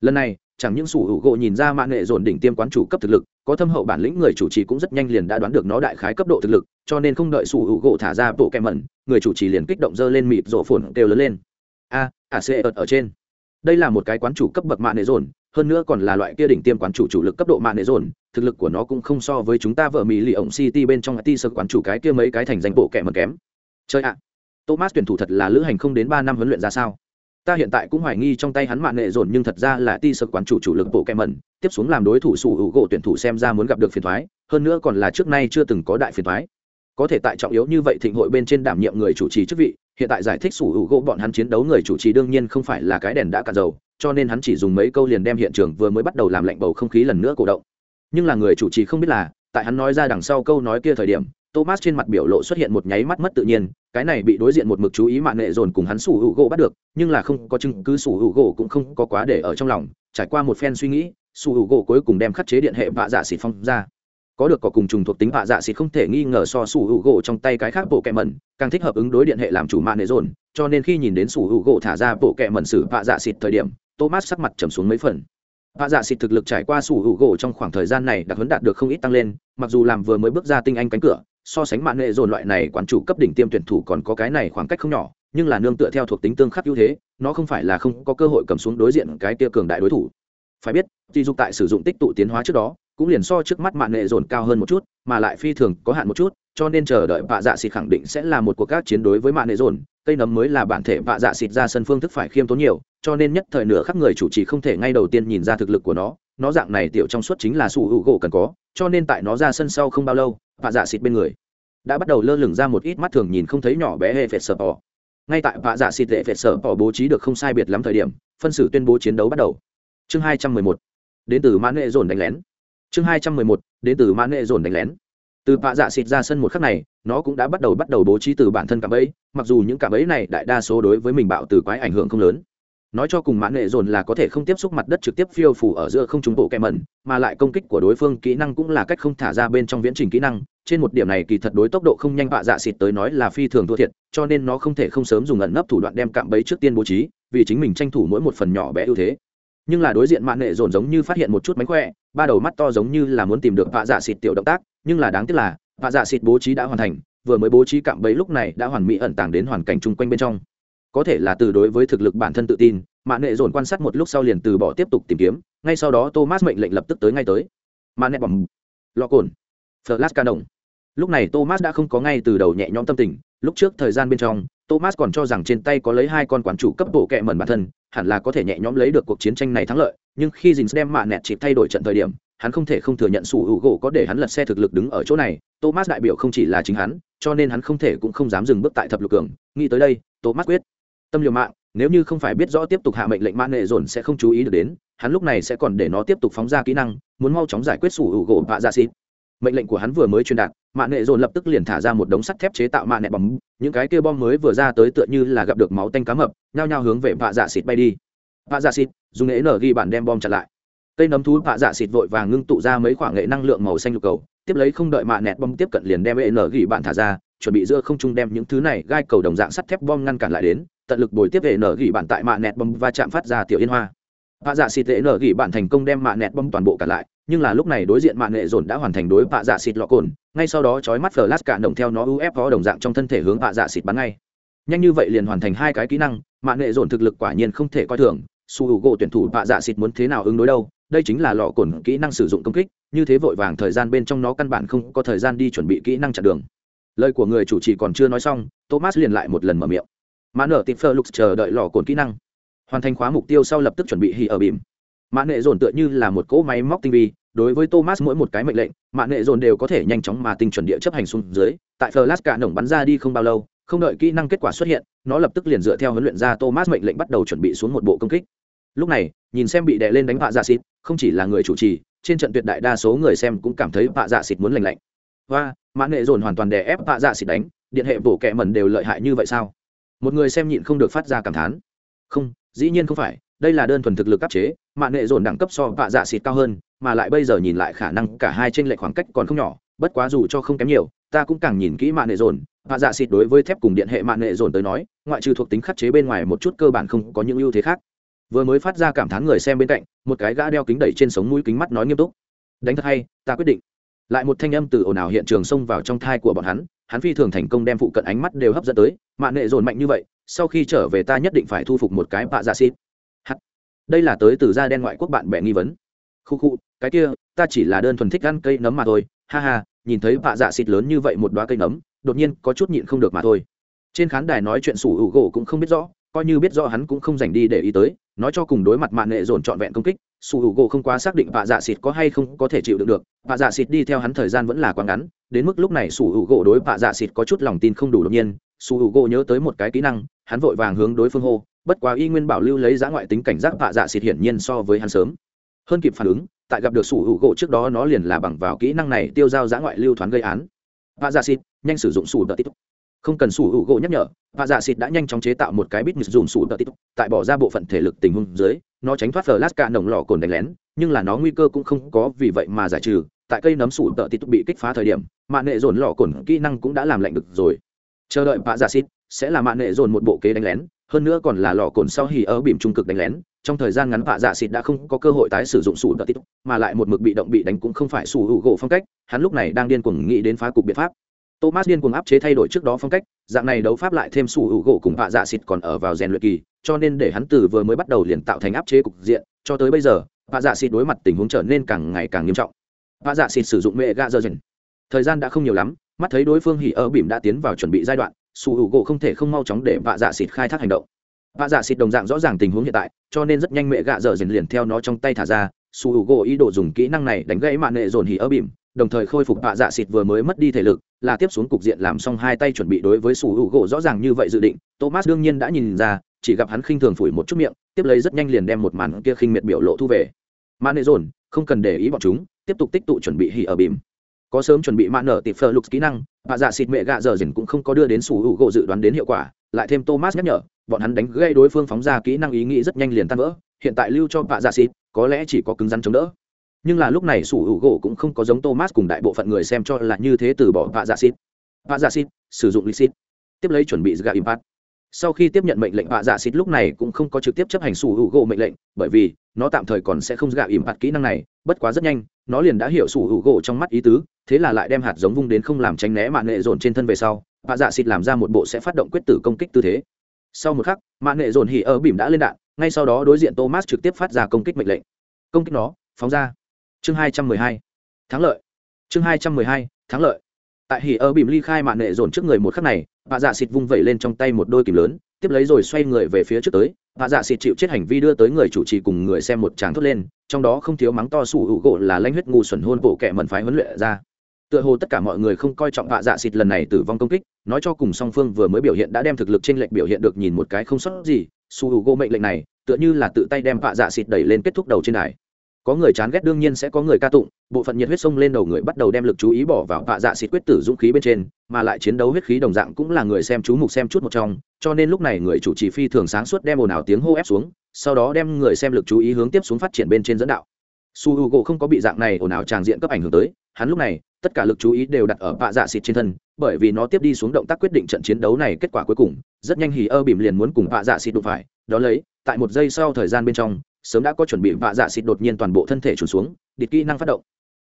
Lần này, chẳng những sủ hữu gỗ nhìn ra mạng nệ dồn đỉnh tiêm quán chủ cấp thực lực, có thâm hậu bản lĩnh người chủ trì cũng rất nhanh liền đã đoán được nó đại khái cấp độ thực lực, cho nên không đợi sủ hữu gỗ thả ra bộ kẹm mẩn, người chủ trì liền kích động dơ lên mịt rộ phồn kêu lớn lên. A, à, sẽ ở trên. Đây là một cái quán chủ cấp bậc mạng nệ dồn, hơn nữa còn là loại kia đỉnh tiêm quán chủ chủ lực cấp độ mạng nệ dồn, thực lực của nó cũng không so với chúng ta vợ mỹ lì ổng city bên trong ti sơ quán chủ cái kia mấy cái thành danh bộ kẻ mật kém. Chơi ạ. Thomas tuyển thủ thật là lữ hành không đến ba năm huấn luyện ra sao? Ta hiện tại cũng hoài nghi trong tay hắn mạng nệ dồn nhưng thật ra là ti sơ quán chủ chủ lực bộ kẻ mẩn. Tiếp xuống làm đối thủ sủ hữu gỗ tuyển thủ xem ra muốn gặp được phiền thoái, hơn nữa còn là trước nay chưa từng có đại phiền thoái. Có thể tại trọng yếu như vậy thịnh hội bên trên đảm nhiệm người chủ trì chức vị hiện tại giải thích sủ hữu gỗ bọn hắn chiến đấu người chủ trì đương nhiên không phải là cái đèn đã cạn dầu, cho nên hắn chỉ dùng mấy câu liền đem hiện trường vừa mới bắt đầu làm lạnh bầu không khí lần nữa cổ động. Nhưng là người chủ trì không biết là, tại hắn nói ra đằng sau câu nói kia thời điểm, thomas trên mặt biểu lộ xuất hiện một nháy mắt mất tự nhiên, cái này bị đối diện một mực chú ý mạng nghệ dồn cùng hắn sủ hữu gỗ bắt được, nhưng là không có chứng cứ sủ hữu gỗ cũng không có quá để ở trong lòng, trải qua một phen suy nghĩ, sủ hữu gỗ cuối cùng đem khắc chế điện hệ vạ dạ xịt phong ra có được có cùng trùng thuộc tính vạ dạ xịt không thể nghi ngờ so sủ hữu gỗ trong tay cái khác bộ kẹ mẩn càng thích hợp ứng đối điện hệ làm chủ mạng nệ dồn, cho nên khi nhìn đến sủ hữu gỗ thả ra bộ kẹ mẩn xử vạ dạ xịt thời điểm, thomas sắc mặt trầm xuống mấy phần. Vạ dạ xịt thực lực trải qua sủ hữu gỗ trong khoảng thời gian này đã huấn đạt được không ít tăng lên, mặc dù làm vừa mới bước ra tinh anh cánh cửa, so sánh mạng nệ dồn loại này quản chủ cấp đỉnh tiêm tuyển thủ còn có cái này khoảng cách không nhỏ, nhưng là nương tựa theo thuộc tính tương khắc ưu thế, nó không phải là không có cơ hội cầm xuống đối diện cái tia cường đại đối thủ. Phải biết dị dục tại sử dụng tích tụ tiến hóa trước đó cũng liền so trước mắt mạng nghệ dồn cao hơn một chút, mà lại phi thường có hạn một chút, cho nên chờ đợi vạ dạ xịt khẳng định sẽ là một cuộc các chiến đối với mạng nghệ dồn. Cây nấm mới là bản thể vạ dạ xịt ra sân phương thức phải khiêm tốn nhiều, cho nên nhất thời nửa khắc người chủ trì không thể ngay đầu tiên nhìn ra thực lực của nó. Nó dạng này tiểu trong suốt chính là sủ hữu gỗ cần có, cho nên tại nó ra sân sau không bao lâu, vạ dạ xịt bên người đã bắt đầu lơ lửng ra một ít mắt thường nhìn không thấy nhỏ bé hệ phệt sợ bỏ ngay tại vạ dạ xịt hệ phệt sợ bỏ bố trí được không sai biệt lắm thời điểm, phân xử tuyên bố chiến đấu bắt đầu. Chương hai trăm mười một. Đến từ mãn nghệ dồn đánh lén chương hai trăm mười một, đến từ mãn nghệ dồn đánh lén. Từ vạ dạ xịt ra sân một khắc này, nó cũng đã bắt đầu bắt đầu bố trí từ bản thân cảm ấy mặc dù những cảm ấy này đại đa số đối với mình bạo từ quái ảnh hưởng không lớn. Nói cho cùng mãn nghệ dồn là có thể không tiếp xúc mặt đất trực tiếp phiêu phủ ở giữa không trung bộ kẹ mẩn, mà lại công kích của đối phương kỹ năng cũng là cách không thả ra bên trong viễn trình kỹ năng, trên một điểm này kỳ thật đối tốc độ không nhanh bạ dạ xịt tới nói là phi thường thua thiệt, cho nên nó không thể không sớm dùng ẩn nấp thủ đoạn đem cạm bẫy trước tiên bố trí, vì chính mình tranh thủ mỗi một phần nhỏ bé ưu thế nhưng là đối diện mạng nghệ dồn giống như phát hiện một chút mánh khỏe, ba đầu mắt to giống như là muốn tìm được vạ dạ xịt tiểu động tác, nhưng là đáng tiếc là, vạ dạ xịt bố trí đã hoàn thành, vừa mới bố trí cạm bẫy lúc này đã hoàn mỹ ẩn tàng đến hoàn cảnh chung quanh bên trong. Có thể là từ đối với thực lực bản thân tự tin mạng nghệ dồn quan sát một lúc sau liền từ bỏ tiếp tục tìm kiếm, ngay sau đó thomas mệnh lệnh lập tức tới ngay tới. Mạng nghệ bỏng lọ cồn. Flash ca đồng lúc này thomas đã không có ngay từ đầu nhẹ nhõm tâm tình, lúc trước thời gian bên trong thomas còn cho rằng trên tay có lấy hai con quản chủ cấp bộ kệ mẩn bản thân, hẳn là có thể nhẹ nhõm lấy được cuộc chiến tranh này thắng lợi, nhưng khi dình đem mạn nẹt chịp thay đổi trận thời điểm, hắn không thể không thừa nhận sủ hữu gỗ có để hắn lật xe thực lực đứng ở chỗ này, thomas đại biểu không chỉ là chính hắn, cho nên hắn không thể cũng không dám dừng bước tại thập lục cường, nghĩ tới đây, thomas quyết, tâm liều mạng, nếu như không phải biết rõ tiếp tục hạ mệnh lệnh mãn nệ dồn sẽ không chú ý được đến, hắn lúc này sẽ còn để nó tiếp tục phóng ra kỹ năng, muốn mau chóng giải quyết sủ hữu gỗ vạ ra dạ xịt. Mệnh lệnh của hắn vừa mới truyền đạt mạng nệ dồn lập tức liền thả ra một đống sắt thép chế tạo mạng nệ bóng những cái kia bom mới vừa ra tới tựa như là gặp được máu tanh cá mập, nhao nhao hướng về vạ dạ xịt bay đi. Vạ dạ xịt, dùng nghệ nở ghi bản đem bom chặn lại. Cây nấm thú vạ dạ xịt vội vàng ngưng tụ ra mấy khoảng nghệ năng lượng màu xanh lục cầu, tiếp lấy không đợi mạng nẹt bom tiếp cận liền đem nghệ nở ghi bản thả ra, chuẩn bị giữa không trung đem những thứ này gai cầu đồng dạng sắt thép bom ngăn cản lại đến, tận lực bồi tiếp hệ nở gỉ bản tại mạ nẹt bom và chạm phát ra tiểu yên hoa. Bạ dạ xịt tệ nở gỉ bạn thành công đem mạ nẹt bom toàn bộ cả lại, nhưng là lúc này đối diện mạ nệ dồn đã hoàn thành đối bạ dạ xịt lọ cồn, ngay sau đó chói mắt flash cả động theo nó UFO đồng dạng trong thân thể hướng bạ dạ xịt bắn ngay. Nhanh như vậy liền hoàn thành hai cái kỹ năng, mạ nệ dồn thực lực quả nhiên không thể coi thường, su Hugo gỗ tuyển thủ bạ dạ xịt muốn thế nào ứng đối đâu, đây chính là lọ cồn kỹ năng sử dụng công kích, như thế vội vàng thời gian bên trong nó căn bản không có thời gian đi chuẩn bị kỹ năng chặn đường. Lời của người chủ trì còn chưa nói xong, Thomas liền lại một lần mở miệng. Mã nở tịp Flux chờ đợi lọ cồn kỹ năng hoàn thành khóa mục tiêu sau lập tức chuẩn bị hì ở bìm. Mạng nghệ dồn tựa như là một cỗ máy móc tinh vi, đối với thomas mỗi một cái mệnh lệnh mạng nghệ dồn đều có thể nhanh chóng mà tinh chuẩn địa chấp hành xuống dưới. Tại flash cả nổng bắn ra đi không bao lâu, không đợi kỹ năng kết quả xuất hiện, nó lập tức liền dựa theo huấn luyện ra thomas mệnh lệnh bắt đầu chuẩn bị xuống một bộ công kích. Lúc này, nhìn xem bị đè lên đánh vạ dạ xịt, không chỉ là người chủ trì, trên trận tuyệt đại đa số người xem cũng cảm thấy vạ dạ xịt muốn lành lạnh. Và mạng nghệ dồn hoàn toàn đè ép vạ dạ xịt đánh, điện hệ bổ kẹ mẩn đều lợi hại như vậy sao? Một người xem nhịn không được phát ra cảm thán. Không dĩ nhiên không phải, đây là đơn thuần thực lực áp chế mạng nghệ dồn đẳng cấp so vạ dạ xịt cao hơn, mà lại bây giờ nhìn lại khả năng cả hai trên lệch khoảng cách còn không nhỏ, bất quá dù cho không kém nhiều, ta cũng càng nhìn kỹ mạng nghệ dồn. Vạ dạ xịt đối với thép cùng điện hệ mạng nghệ dồn tới nói, ngoại trừ thuộc tính khắc chế bên ngoài một chút cơ bản không có những ưu thế khác. Vừa mới phát ra cảm thán người xem bên cạnh, một cái gã đeo kính đẩy trên sống mũi kính mắt nói nghiêm túc. Đánh thật hay, ta quyết định. Lại một thanh âm từ ồn ào hiện trường xông vào trong thai của bọn hắn hắn phi thường thành công đem phụ cận ánh mắt đều hấp dẫn tới mạng nghệ dồn mạnh như vậy sau khi trở về ta nhất định phải thu phục một cái bạ dạ xịt. Hắt đây là tới từ da đen ngoại quốc bạn bè nghi vấn. Khu khu, cái kia, ta chỉ là đơn thuần thích ăn cây nấm mà thôi. Ha ha, nhìn thấy bạ dạ xịt lớn như vậy một đoá cây nấm, đột nhiên có chút nhịn không được mà thôi. Trên khán đài nói chuyện sủ hữu gỗ cũng không biết rõ, coi như biết rõ hắn cũng không dành đi để ý tới nói cho cùng đối mặt mạng nghệ dồn trọn vẹn công kích, su h u gỗ không quá xác định vạ dạ xịt có hay không có thể chịu đựng được. Vạ dạ xịt đi theo hắn thời gian vẫn là quá ngắn, đến mức lúc này su h u gỗ đối vạ dạ xịt có chút lòng tin không đủ đột nhiên. Su h u gỗ nhớ tới một cái kỹ năng, hắn vội vàng hướng đối phương hô, bất quá y nguyên bảo lưu lấy giã ngoại tính cảnh giác vạ dạ xịt hiển nhiên so với hắn sớm. Hơn kịp phản ứng, tại gặp được su h u gỗ trước đó nó liền là bằng vào kỹ năng này tiêu dao giã ngoại lưu thoáng gây án. Vạ dạ xịt, nhanh sử dụng su đợt tích không cần sủ hữu gỗ nhắc nhở và dạ xịt đã nhanh chóng chế tạo một cái bít dùng sủ đợt tít tại bỏ ra bộ phận thể lực tình huống dưới, nó tránh thoát flash cả nồng lò cồn đánh lén, nhưng là nó nguy cơ cũng không có vì vậy mà giải trừ. Tại cây nấm sủ đợt tít bị kích phá thời điểm mạng nệ dồn lò cồn kỹ năng cũng đã làm lạnh được rồi. Chờ đợi Vạ dạ xịt sẽ là mạng nệ dồn một bộ kế đánh lén, hơn nữa còn là lò cồn sau hì ở bìm trung cực đánh lén. Trong thời gian ngắn, vạ dạ xịt đã không có cơ hội tái sử dụng sủ đợt tít mà lại một mực bị động bị đánh cũng không phải sủ hữu gỗ phong cách. Hắn lúc này đang điên cuồng nghĩ đến phá cục biện pháp thomas điên cuồng áp chế thay đổi trước đó phong cách dạng này đấu pháp lại thêm sủ hữu gỗ cùng vạ dạ xịt còn ở vào rèn luyện kỳ cho nên để hắn từ vừa mới bắt đầu liền tạo thành áp chế cục diện cho tới bây giờ vạ dạ xịt đối mặt tình huống trở nên càng ngày càng nghiêm trọng. Vạ dạ xịt sử dụng mẹ gạ dơ dần. Thời gian đã không nhiều lắm mắt thấy đối phương hỉ ở bỉm đã tiến vào chuẩn bị giai đoạn sủ hữu gỗ không thể không mau chóng để vạ dạ xịt khai thác hành động. Vạ dạ xịt đồng dạng rõ ràng tình huống hiện tại cho nên rất nhanh mẹ gạ dở dần liền theo nó trong tay thả ra sủ hữu gỗ ý đồ dùng kỹ năng này đánh gãy mạng nệ dồn hỉ ở bỉm, đồng thời khôi phục vạ dạ xịt vừa mới mất đi thể lực là tiếp xuống cục diện làm xong hai tay chuẩn bị đối với sủ hữu gỗ rõ ràng như vậy dự định, thomas đương nhiên đã nhìn ra, chỉ gặp hắn khinh thường phủi một chút miệng, tiếp lấy rất nhanh liền đem một màn kia khinh miệt biểu lộ thu về. Mạng nệ dồn, không cần để ý bọn chúng, tiếp tục tích tụ chuẩn bị hỉ ở bìm. Có sớm chuẩn bị mạn nở tịp phơ lục kỹ năng và dạ xịt mẹ gạ giờ dình cũng không có đưa đến sủ hữu gỗ dự đoán đến hiệu quả, lại thêm thomas nhắc nhở, bọn hắn đánh gây đối phương phóng ra kỹ năng ý nghĩ rất nhanh liền tan vỡ, hiện tại lưu cho vạ dạ xịt, có lẽ chỉ có cứng rắn chống đỡ nhưng là lúc này sủ hữu gỗ cũng không có giống thomas cùng đại bộ phận người xem cho là như thế từ bỏ vạ dạ xịt. Vạ dạ xịt, sử dụng lì xịt tiếp lấy chuẩn bị gạ impact sau khi tiếp nhận mệnh lệnh, vạ dạ xịt lúc này cũng không có trực tiếp chấp hành sủ hữu gỗ mệnh lệnh, bởi vì nó tạm thời còn sẽ không gạ ỉm hạt kỹ năng này, bất quá rất nhanh, nó liền đã hiểu sủ hữu gỗ trong mắt ý tứ, thế là lại đem hạt giống vung đến không làm tránh né mạng nghệ dồn trên thân về sau, vạ dạ xịt làm ra một bộ sẽ phát động quyết tử công kích tư thế. Sau một khắc mạng nghệ dồn hỉ ở bìm đã lên đạn, ngay sau đó đối diện thomas trực tiếp phát ra công kích mệnh lệnh. Công kích nó, phóng ra chương hai trăm mười hai. Thắng lợi. Chương hai trăm mười hai, thắng lợi. Tại hỉ ở bìm ly khai mạng nệ dồn trước người một khắc này bà dạ xịt vung vẩy lên trong tay một đôi kìm lớn, tiếp lấy rồi xoay người về phía trước tới. Bà dạ xịt chịu chết hành vi đưa tới người chủ trì cùng người xem một tràng thốt lên, trong đó không thiếu mắng to sủ hữu gỗ là lanh huyết ngu xuẩn hôn bộ kẻ mẩn phái huấn luyện ra. Tựa hồ tất cả mọi người không coi trọng bà dạ xịt lần này tử vong công kích, nói cho cùng song phương vừa mới biểu hiện đã đem thực lực trên lệnh biểu hiện được nhìn một cái không sót gì su hữu gỗ mệnh lệnh này, tựa như là tự tay đem bà dạ xịt đẩy lên kết thúc đầu trên đài có người chán ghét đương nhiên sẽ có người ca tụng, bộ phận nhiệt huyết sông lên đầu người bắt đầu đem lực chú ý bỏ vào vạ dạ xịt quyết tử dũng khí bên trên, mà lại chiến đấu huyết khí đồng dạng cũng là người xem chú mục xem chút một trong, cho nên lúc này người chủ trì phi thường sáng suốt đem ồn ào tiếng hô ép xuống, sau đó đem người xem lực chú ý hướng tiếp xuống phát triển bên trên dẫn đạo. Su h u g không có bị dạng này ồn ào tràng diện cấp ảnh hưởng tới, hắn lúc này, tất cả lực chú ý đều đặt ở vạ dạ xịt trên thân, bởi vì nó tiếp đi xuống động tác quyết định trận chiến đấu này kết quả cuối cùng, rất nhanh hì ơ bìm liền muốn cùng vạ dạ xịt đụng phải, đó lấy, tại một giây sau thời gian bên trong sớm đã có chuẩn bị vạ dạ xịt đột nhiên toàn bộ thân thể trùn xuống địt kỹ năng phát động.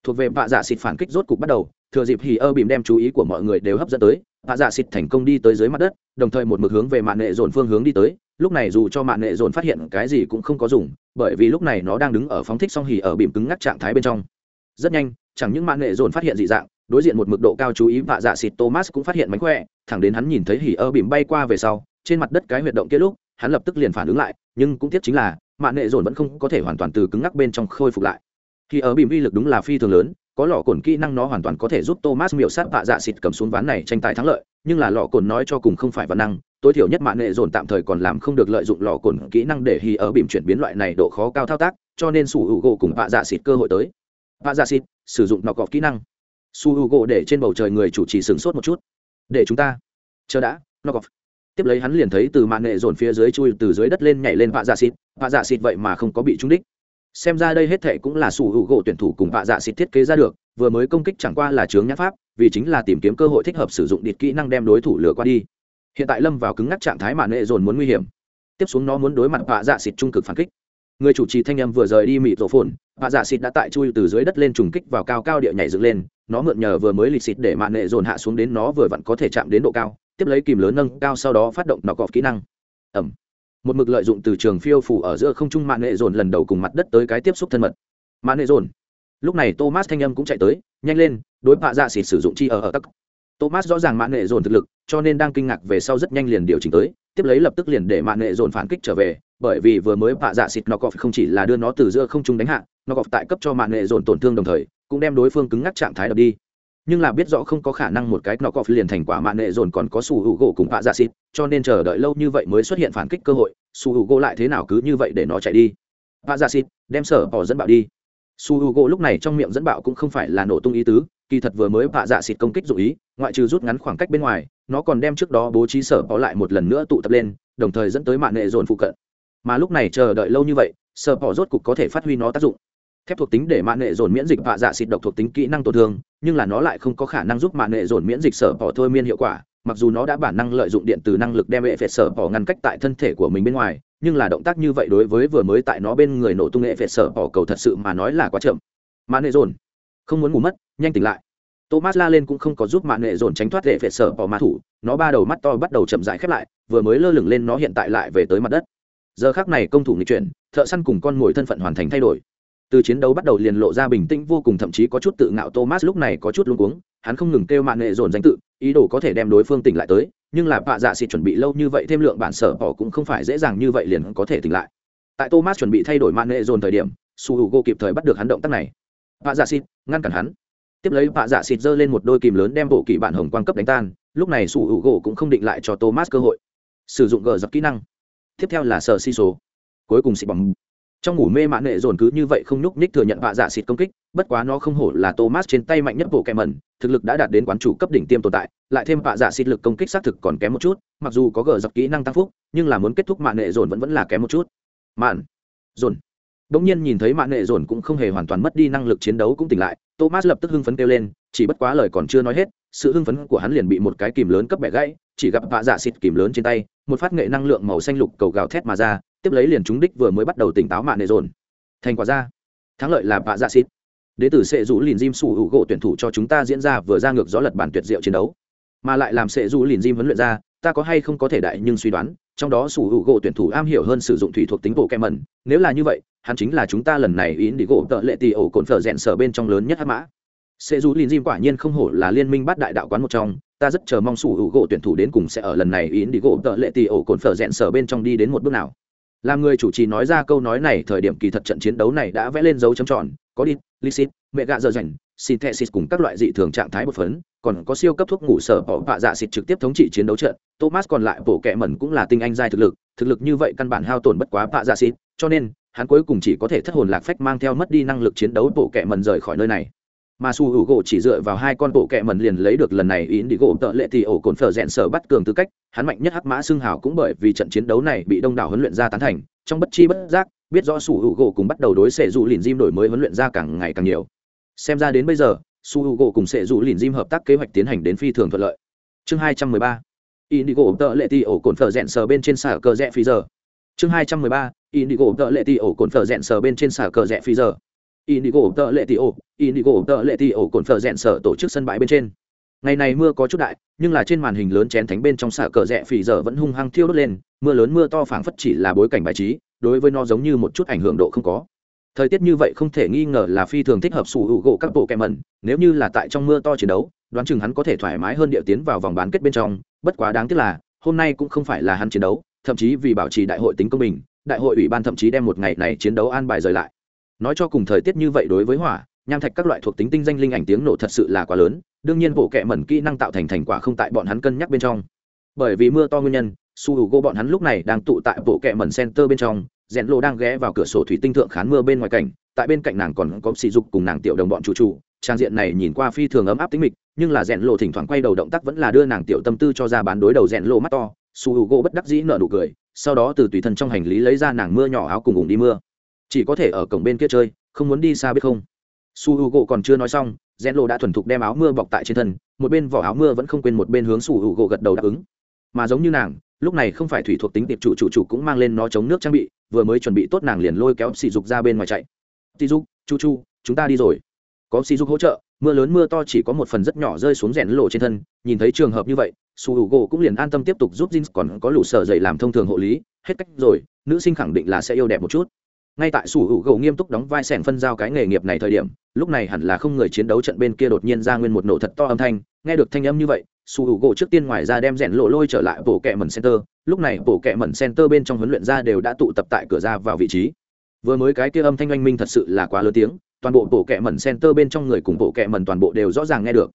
Thuộc về vạ dạ xịt phản kích rốt cục bắt đầu, thừa dịp hì ơ bìm đem chú ý của mọi người đều hấp dẫn tới, vạ dạ xịt thành công đi tới dưới mặt đất, đồng thời một mực hướng về mạng nghệ dồn phương hướng đi tới. Lúc này dù cho mạng nghệ dồn phát hiện cái gì cũng không có dùng, bởi vì lúc này nó đang đứng ở phóng thích song hì ở bìm cứng ngắc trạng thái bên trong. Rất nhanh, chẳng những mạng nghệ dồn phát hiện dị dạng, đối diện một mực độ cao chú ý vạ dạ xịt thomas cũng phát hiện mánh khỏe, thẳng đến hắn nhìn thấy hì ơ bìm bay qua về sau, trên mặt đất cái huyệt động kia lúc, hắn lập tức liền phản ứng lại, nhưng cũng tiếc chính là mạng nghệ dồn vẫn không có thể hoàn toàn từ cứng ngắc bên trong khôi phục lại. Khi ở bìm vi lực đúng là phi thường lớn, có lọ cồn kỹ năng nó hoàn toàn có thể giúp thomas miểu sát vạ dạ xịt cầm xuống ván này tranh tài thắng lợi, nhưng là lọ cồn nói cho cùng không phải văn năng, tối thiểu nhất mạng nghệ dồn tạm thời còn làm không được lợi dụng lọ cồn kỹ năng để hì ở bìm chuyển biến loại này độ khó cao thao tác, cho nên sủ hữu gỗ cùng vạ dạ xịt cơ hội tới. Vạ dạ xịt, sử dụng nọc cọp kỹ năng. Su hữu u gỗ để trên bầu trời người chủ trì sửng sốt một chút. Để chúng ta. Chờ đã nọc off tiếp lấy hắn liền thấy từ mạng nghệ dồn phía dưới chui từ dưới đất lên nhảy lên vạ dạ xịt vạ dạ xịt vậy mà không có bị trúng đích. Xem ra đây hết thệ cũng là sủ hữu gỗ tuyển thủ cùng vạ dạ xịt thiết kế ra được, vừa mới công kích chẳng qua là chướng nhãn pháp, vì chính là tìm kiếm cơ hội thích hợp sử dụng địt kỹ năng đem đối thủ lừa qua đi. Hiện tại lâm vào cứng ngắc trạng thái mà Nệ dồn muốn nguy hiểm. Tiếp xuống nó muốn đối mặt vạ dạ xịt trung cực phản kích. Người chủ trì thanh âm vừa rời đi mịt rổ phồn, vạ dạ xịt đã tại chui từ dưới đất lên trùng kích vào cao cao địa nhảy dựng lên, nó mượn nhờ vừa mới lịt xịt để mạng nệ dồn hạ xuống đến nó vừa vặn có thể chạm đến độ cao, tiếp lấy kìm lớn nâng cao sau đó phát động nọc gọt kỹ năng. Ẩm một mực lợi dụng từ trường phiêu phủ ở giữa không trung mạng nghệ dồn lần đầu cùng mặt đất tới cái tiếp xúc thân mật. Mạng nghệ dồn. Lúc này thomas thanh âm cũng chạy tới, nhanh lên, đối bạ dạ xịt sử dụng chi ở ở tắc. Thomas rõ ràng mạng nghệ dồn thực lực, cho nên đang kinh ngạc về sau rất nhanh liền điều chỉnh tới, tiếp lấy lập tức liền để mạng nghệ dồn phản kích trở về, bởi vì vừa mới bạ dạ xịt nó cọp không chỉ là đưa nó từ giữa không trung đánh hạ, nó cọp tại cấp cho mạng nghệ dồn tổn thương đồng thời, cũng đem đối phương cứng ngắc trạng thái đập đi nhưng là biết rõ không có khả năng một cái nó cọp liền thành quả mạng nệ dồn còn có sủ hữu gỗ cùng vạ dạ xịt, cho nên chờ đợi lâu như vậy mới xuất hiện phản kích cơ hội sủ hữu gỗ lại thế nào cứ như vậy để nó chạy đi. Vạ dạ xịt, đem sở bỏ dẫn bạo đi. Su h u gỗ lúc này trong miệng dẫn bạo cũng không phải là nổ tung ý tứ, kỳ thật vừa mới vạ dạ xịt công kích dụ ý, ngoại trừ rút ngắn khoảng cách bên ngoài, nó còn đem trước đó bố trí sở bỏ lại một lần nữa tụ tập lên, đồng thời dẫn tới mạng nệ dồn phụ cận. Mà lúc này chờ đợi lâu như vậy, sở bỏ rốt cục có thể phát huy nó tác dụng. Thép thuộc tính để mạng nệ dồn miễn dịch vạ dạ xịt độc thuộc tính kỹ năng tổn thương nhưng là nó lại không có khả năng giúp mạng nệ dồn miễn dịch sở bỏ thôi miên hiệu quả, mặc dù nó đã bản năng lợi dụng điện từ năng lực đem hệ phệt sở bỏ ngăn cách tại thân thể của mình bên ngoài, nhưng là động tác như vậy đối với vừa mới tại nó bên người nổ tung hệ phệt sở bỏ cầu thật sự mà nói là quá chậm. Mạng nệ dồn, không muốn ngủ mất, nhanh tỉnh lại. Thomas la lên cũng không có giúp mạng nệ dồn tránh thoát hệ phệt sở bỏ ma thủ, nó ba đầu mắt to bắt đầu chậm rãi khép lại, vừa mới lơ lửng lên nó hiện tại lại về tới mặt đất. Giờ khác này công thủ nghịch chuyển, thợ săn cùng con mồi thân phận hoàn thành thay đổi từ chiến đấu bắt đầu liền lộ ra bình tĩnh vô cùng, thậm chí có chút tự ngạo thomas lúc này có chút luống cuống, hắn không ngừng kêu mạng nghệ dồn danh tự, ý đồ có thể đem đối phương tỉnh lại tới, nhưng là bạ dạ xịt chuẩn bị lâu như vậy thêm lượng bản sở bỏ cũng không phải dễ dàng như vậy liền có thể tỉnh lại. Tại thomas chuẩn bị thay đổi mạng nghệ dồn thời điểm, su h u g kịp thời bắt được hắn động tác này. Bạ dạ xịt, ngăn cản hắn. Tiếp lấy bạ dạ xịt giơ lên một đôi kìm lớn đem bộ kỳ bản hồng quang cấp đánh tan, lúc này su h u g cũng không định lại cho thomas cơ hội sử dụng gờ dập kỹ năng. Tiếp theo là sở si số. Cuối cùng xịt bằng trong ngủ mê mạn nệ dồn cứ như vậy không nhúc nhích thừa nhận vạ dạ xịt công kích, bất quá nó không hổ là thomas trên tay mạnh nhất bộ kẹm mẩn thực lực đã đạt đến quán chủ cấp đỉnh tiêm tồn tại, lại thêm vạ dạ xịt lực công kích xác thực còn kém một chút, mặc dù có gờ dập kỹ năng tăng phúc, nhưng là muốn kết thúc mạn nệ dồn vẫn vẫn là kém một chút. Mạn dồn. Đống nhiên nhìn thấy mạn nệ dồn cũng không hề hoàn toàn mất đi năng lực chiến đấu cũng tỉnh lại, thomas lập tức hưng phấn kêu lên, chỉ bất quá lời còn chưa nói hết, sự hưng phấn của hắn liền bị một cái kìm lớn cấp bẻ gãy, chỉ gặp vạ dạ xịt kìm lớn trên tay, một phát nghệ năng lượng màu xanh lục cầu gào thét mà ra tiếp lấy liền chúng đích vừa mới bắt đầu tỉnh táo mạn nệ dồn. Thành quả ra, thắng lợi là vạ dạ xít đế tử sệ rủ lìn diêm sủ hữu gỗ tuyển thủ cho chúng ta diễn ra vừa ra ngược gió lật bản tuyệt diệu chiến đấu. Mà lại làm sệ rủ lìn diêm vấn luyện ra, ta có hay không có thể đại nhưng suy đoán, trong đó sủ hữu gỗ tuyển thủ am hiểu hơn sử dụng thủy thuộc tính bộ kem mẩn. Nếu là như vậy, hắn chính là chúng ta lần này ý đi gỗ tợ lệ tì ổ cồn phở rẽn sở bên trong lớn nhất hát mã. Sẽ rủ lìn diêm quả nhiên không hổ là liên minh bát đại đạo quán một trong, ta rất chờ mong sủ hữu gỗ tuyển thủ đến cùng sẽ ở lần này ý đi gỗ tợ lệ tì ổ cồn phở rẽn sở bên trong đi đến một bước nào làm người chủ trì nói ra câu nói này, thời điểm kỳ thật trận chiến đấu này đã vẽ lên dấu chấm tròn. Có đi lysit mẹ gạ dơ dành, synthesis cùng các loại dị thường trạng thái bột phấn, còn có siêu cấp thuốc ngủ sở bỏ vạ dạ xịt trực tiếp thống trị chiến đấu trận. Thomas còn lại bộ kẹ mẩn cũng là tinh anh giai thực lực thực lực như vậy căn bản hao tổn bất quá vạ dạ xịt, cho nên, hắn cuối cùng chỉ có thể thất hồn lạc phách mang theo mất đi năng lực chiến đấu bộ kẹ mẩn rời khỏi nơi này mà su hữu gỗ chỉ dựa vào hai con bộ kẹ mần liền lấy được lần này ý đi gỗ tợ lệ thì ổ cồn phở rẽn sở bắt cường tư cách. Hắn mạnh nhất hắc mã xương hào cũng bởi vì trận chiến đấu này bị đông đảo huấn luyện ra tán thành. Trong bất chi bất giác, biết rõ su hữu gỗ cùng bắt đầu đối xệ dù lìn diêm đổi mới huấn luyện ra càng ngày càng nhiều. Xem ra đến bây giờ, su hữu gỗ cùng xệ dù lìn diêm hợp tác kế hoạch tiến hành đến phi thường thuận lợi. Chương hai trăm mười ba ý đi gỗ tợ lệ thì ổ cồn phở rẽn sở bên trên xả cờ rẽ phi giờ chương hai trăm mười ba, indigo tợ lệ tì ổ cồn phở rẽn sờ bên trên sở cờ rẽ phi giờ indigo tợ lệ tì ổ indigo tợ lệ tì ổ cồn phở rèn sờ tổ chức sân bãi bên trên. Ngày này mưa có chút đại, nhưng là trên màn hình lớn chén thánh bên trong xà cờ rẽ phì giờ vẫn hung hăng thiêu đốt lên, mưa lớn mưa to phảng phất chỉ là bối cảnh bài trí, đối với nó giống như một chút ảnh hưởng độ không có. Thời tiết như vậy không thể nghi ngờ là phi thường thích hợp sủ hữu gỗ các bộ kèm mẩn, nếu như là tại trong mưa to chiến đấu, đoán chừng hắn có thể thoải mái hơn điệu tiến vào vòng bán kết bên trong, bất quá đáng tiếc là, hôm nay cũng không phải là hắn chiến đấu, thậm chí vì bảo trì đại hội tính công bình, đại hội ủy ban thậm chí đem một ngày này chiến đấu an bài rời lại nói cho cùng thời tiết như vậy đối với hỏa, nham thạch các loại thuộc tính tinh danh linh ảnh tiếng nổ thật sự là quá lớn, đương nhiên bộ kệ mẩn kỹ năng tạo thành thành quả không tại bọn hắn cân nhắc bên trong. Bởi vì mưa to nguyên nhân, su hữu gỗ bọn hắn lúc này đang tụ tại bộ kệ mẩn center bên trong, rèn lộ đang ghé vào cửa sổ thủy tinh thượng khán mưa bên ngoài cảnh, tại bên cạnh nàng còn có sỉ dục cùng nàng tiểu đồng bọn chủ chủ, trang diện này nhìn qua phi thường ấm áp tính mịch, nhưng là rèn lộ thỉnh thoảng quay đầu động tác vẫn là đưa nàng tiểu tâm tư cho ra bán đối đầu rèn lộ mắt to, su h u gỗ bất đắc dĩ nở nụ cười, sau đó từ tùy thân trong hành lý lấy ra nàng mưa nhỏ áo cùng ủng đi mưa chỉ có thể ở cổng bên kia chơi, không muốn đi xa biết không. Su h u gỗ còn chưa nói xong rèn lộ đã thuần thục đem áo mưa bọc tại trên thân, một bên vỏ áo mưa vẫn không quên một bên hướng su h u gỗ gật đầu đáp ứng. Mà giống như nàng, lúc này không phải thủy thuộc tính tiệp chủ chủ chủ cũng mang lên nó chống nước trang bị, vừa mới chuẩn bị tốt nàng liền lôi kéo sỉ dục ra bên ngoài chạy. Sỉ dục, chu chu, chúng ta đi rồi. Có sỉ dục hỗ trợ, mưa lớn mưa to chỉ có một phần rất nhỏ rơi xuống rèn lộ trên thân, nhìn thấy trường hợp như vậy, su h u gỗ cũng liền an tâm tiếp tục giúp Jin còn có lũ sở dậy làm thông thường hộ lý, hết cách rồi, nữ sinh khẳng định là sẽ yêu đẹp một chút ngay tại sủ hữu u nghiêm túc đóng vai sẻn phân giao cái nghề nghiệp này thời điểm, lúc này hẳn là không người chiến đấu trận bên kia đột nhiên ra nguyên một nổ thật to âm thanh, nghe được thanh âm như vậy, sủ hữu u gỗ trước tiên ngoài ra đem rèn lộ lôi trở lại bộ kẹ mẩn center, lúc này bộ kẹ mẩn center bên trong huấn luyện ra đều đã tụ tập tại cửa ra vào vị trí. Vừa mới cái kia âm thanh oanh minh thật sự là quá lớn tiếng, toàn bộ bộ kẹ mẩn center bên trong người cùng bộ kẹ mẩn toàn bộ đều rõ ràng nghe được.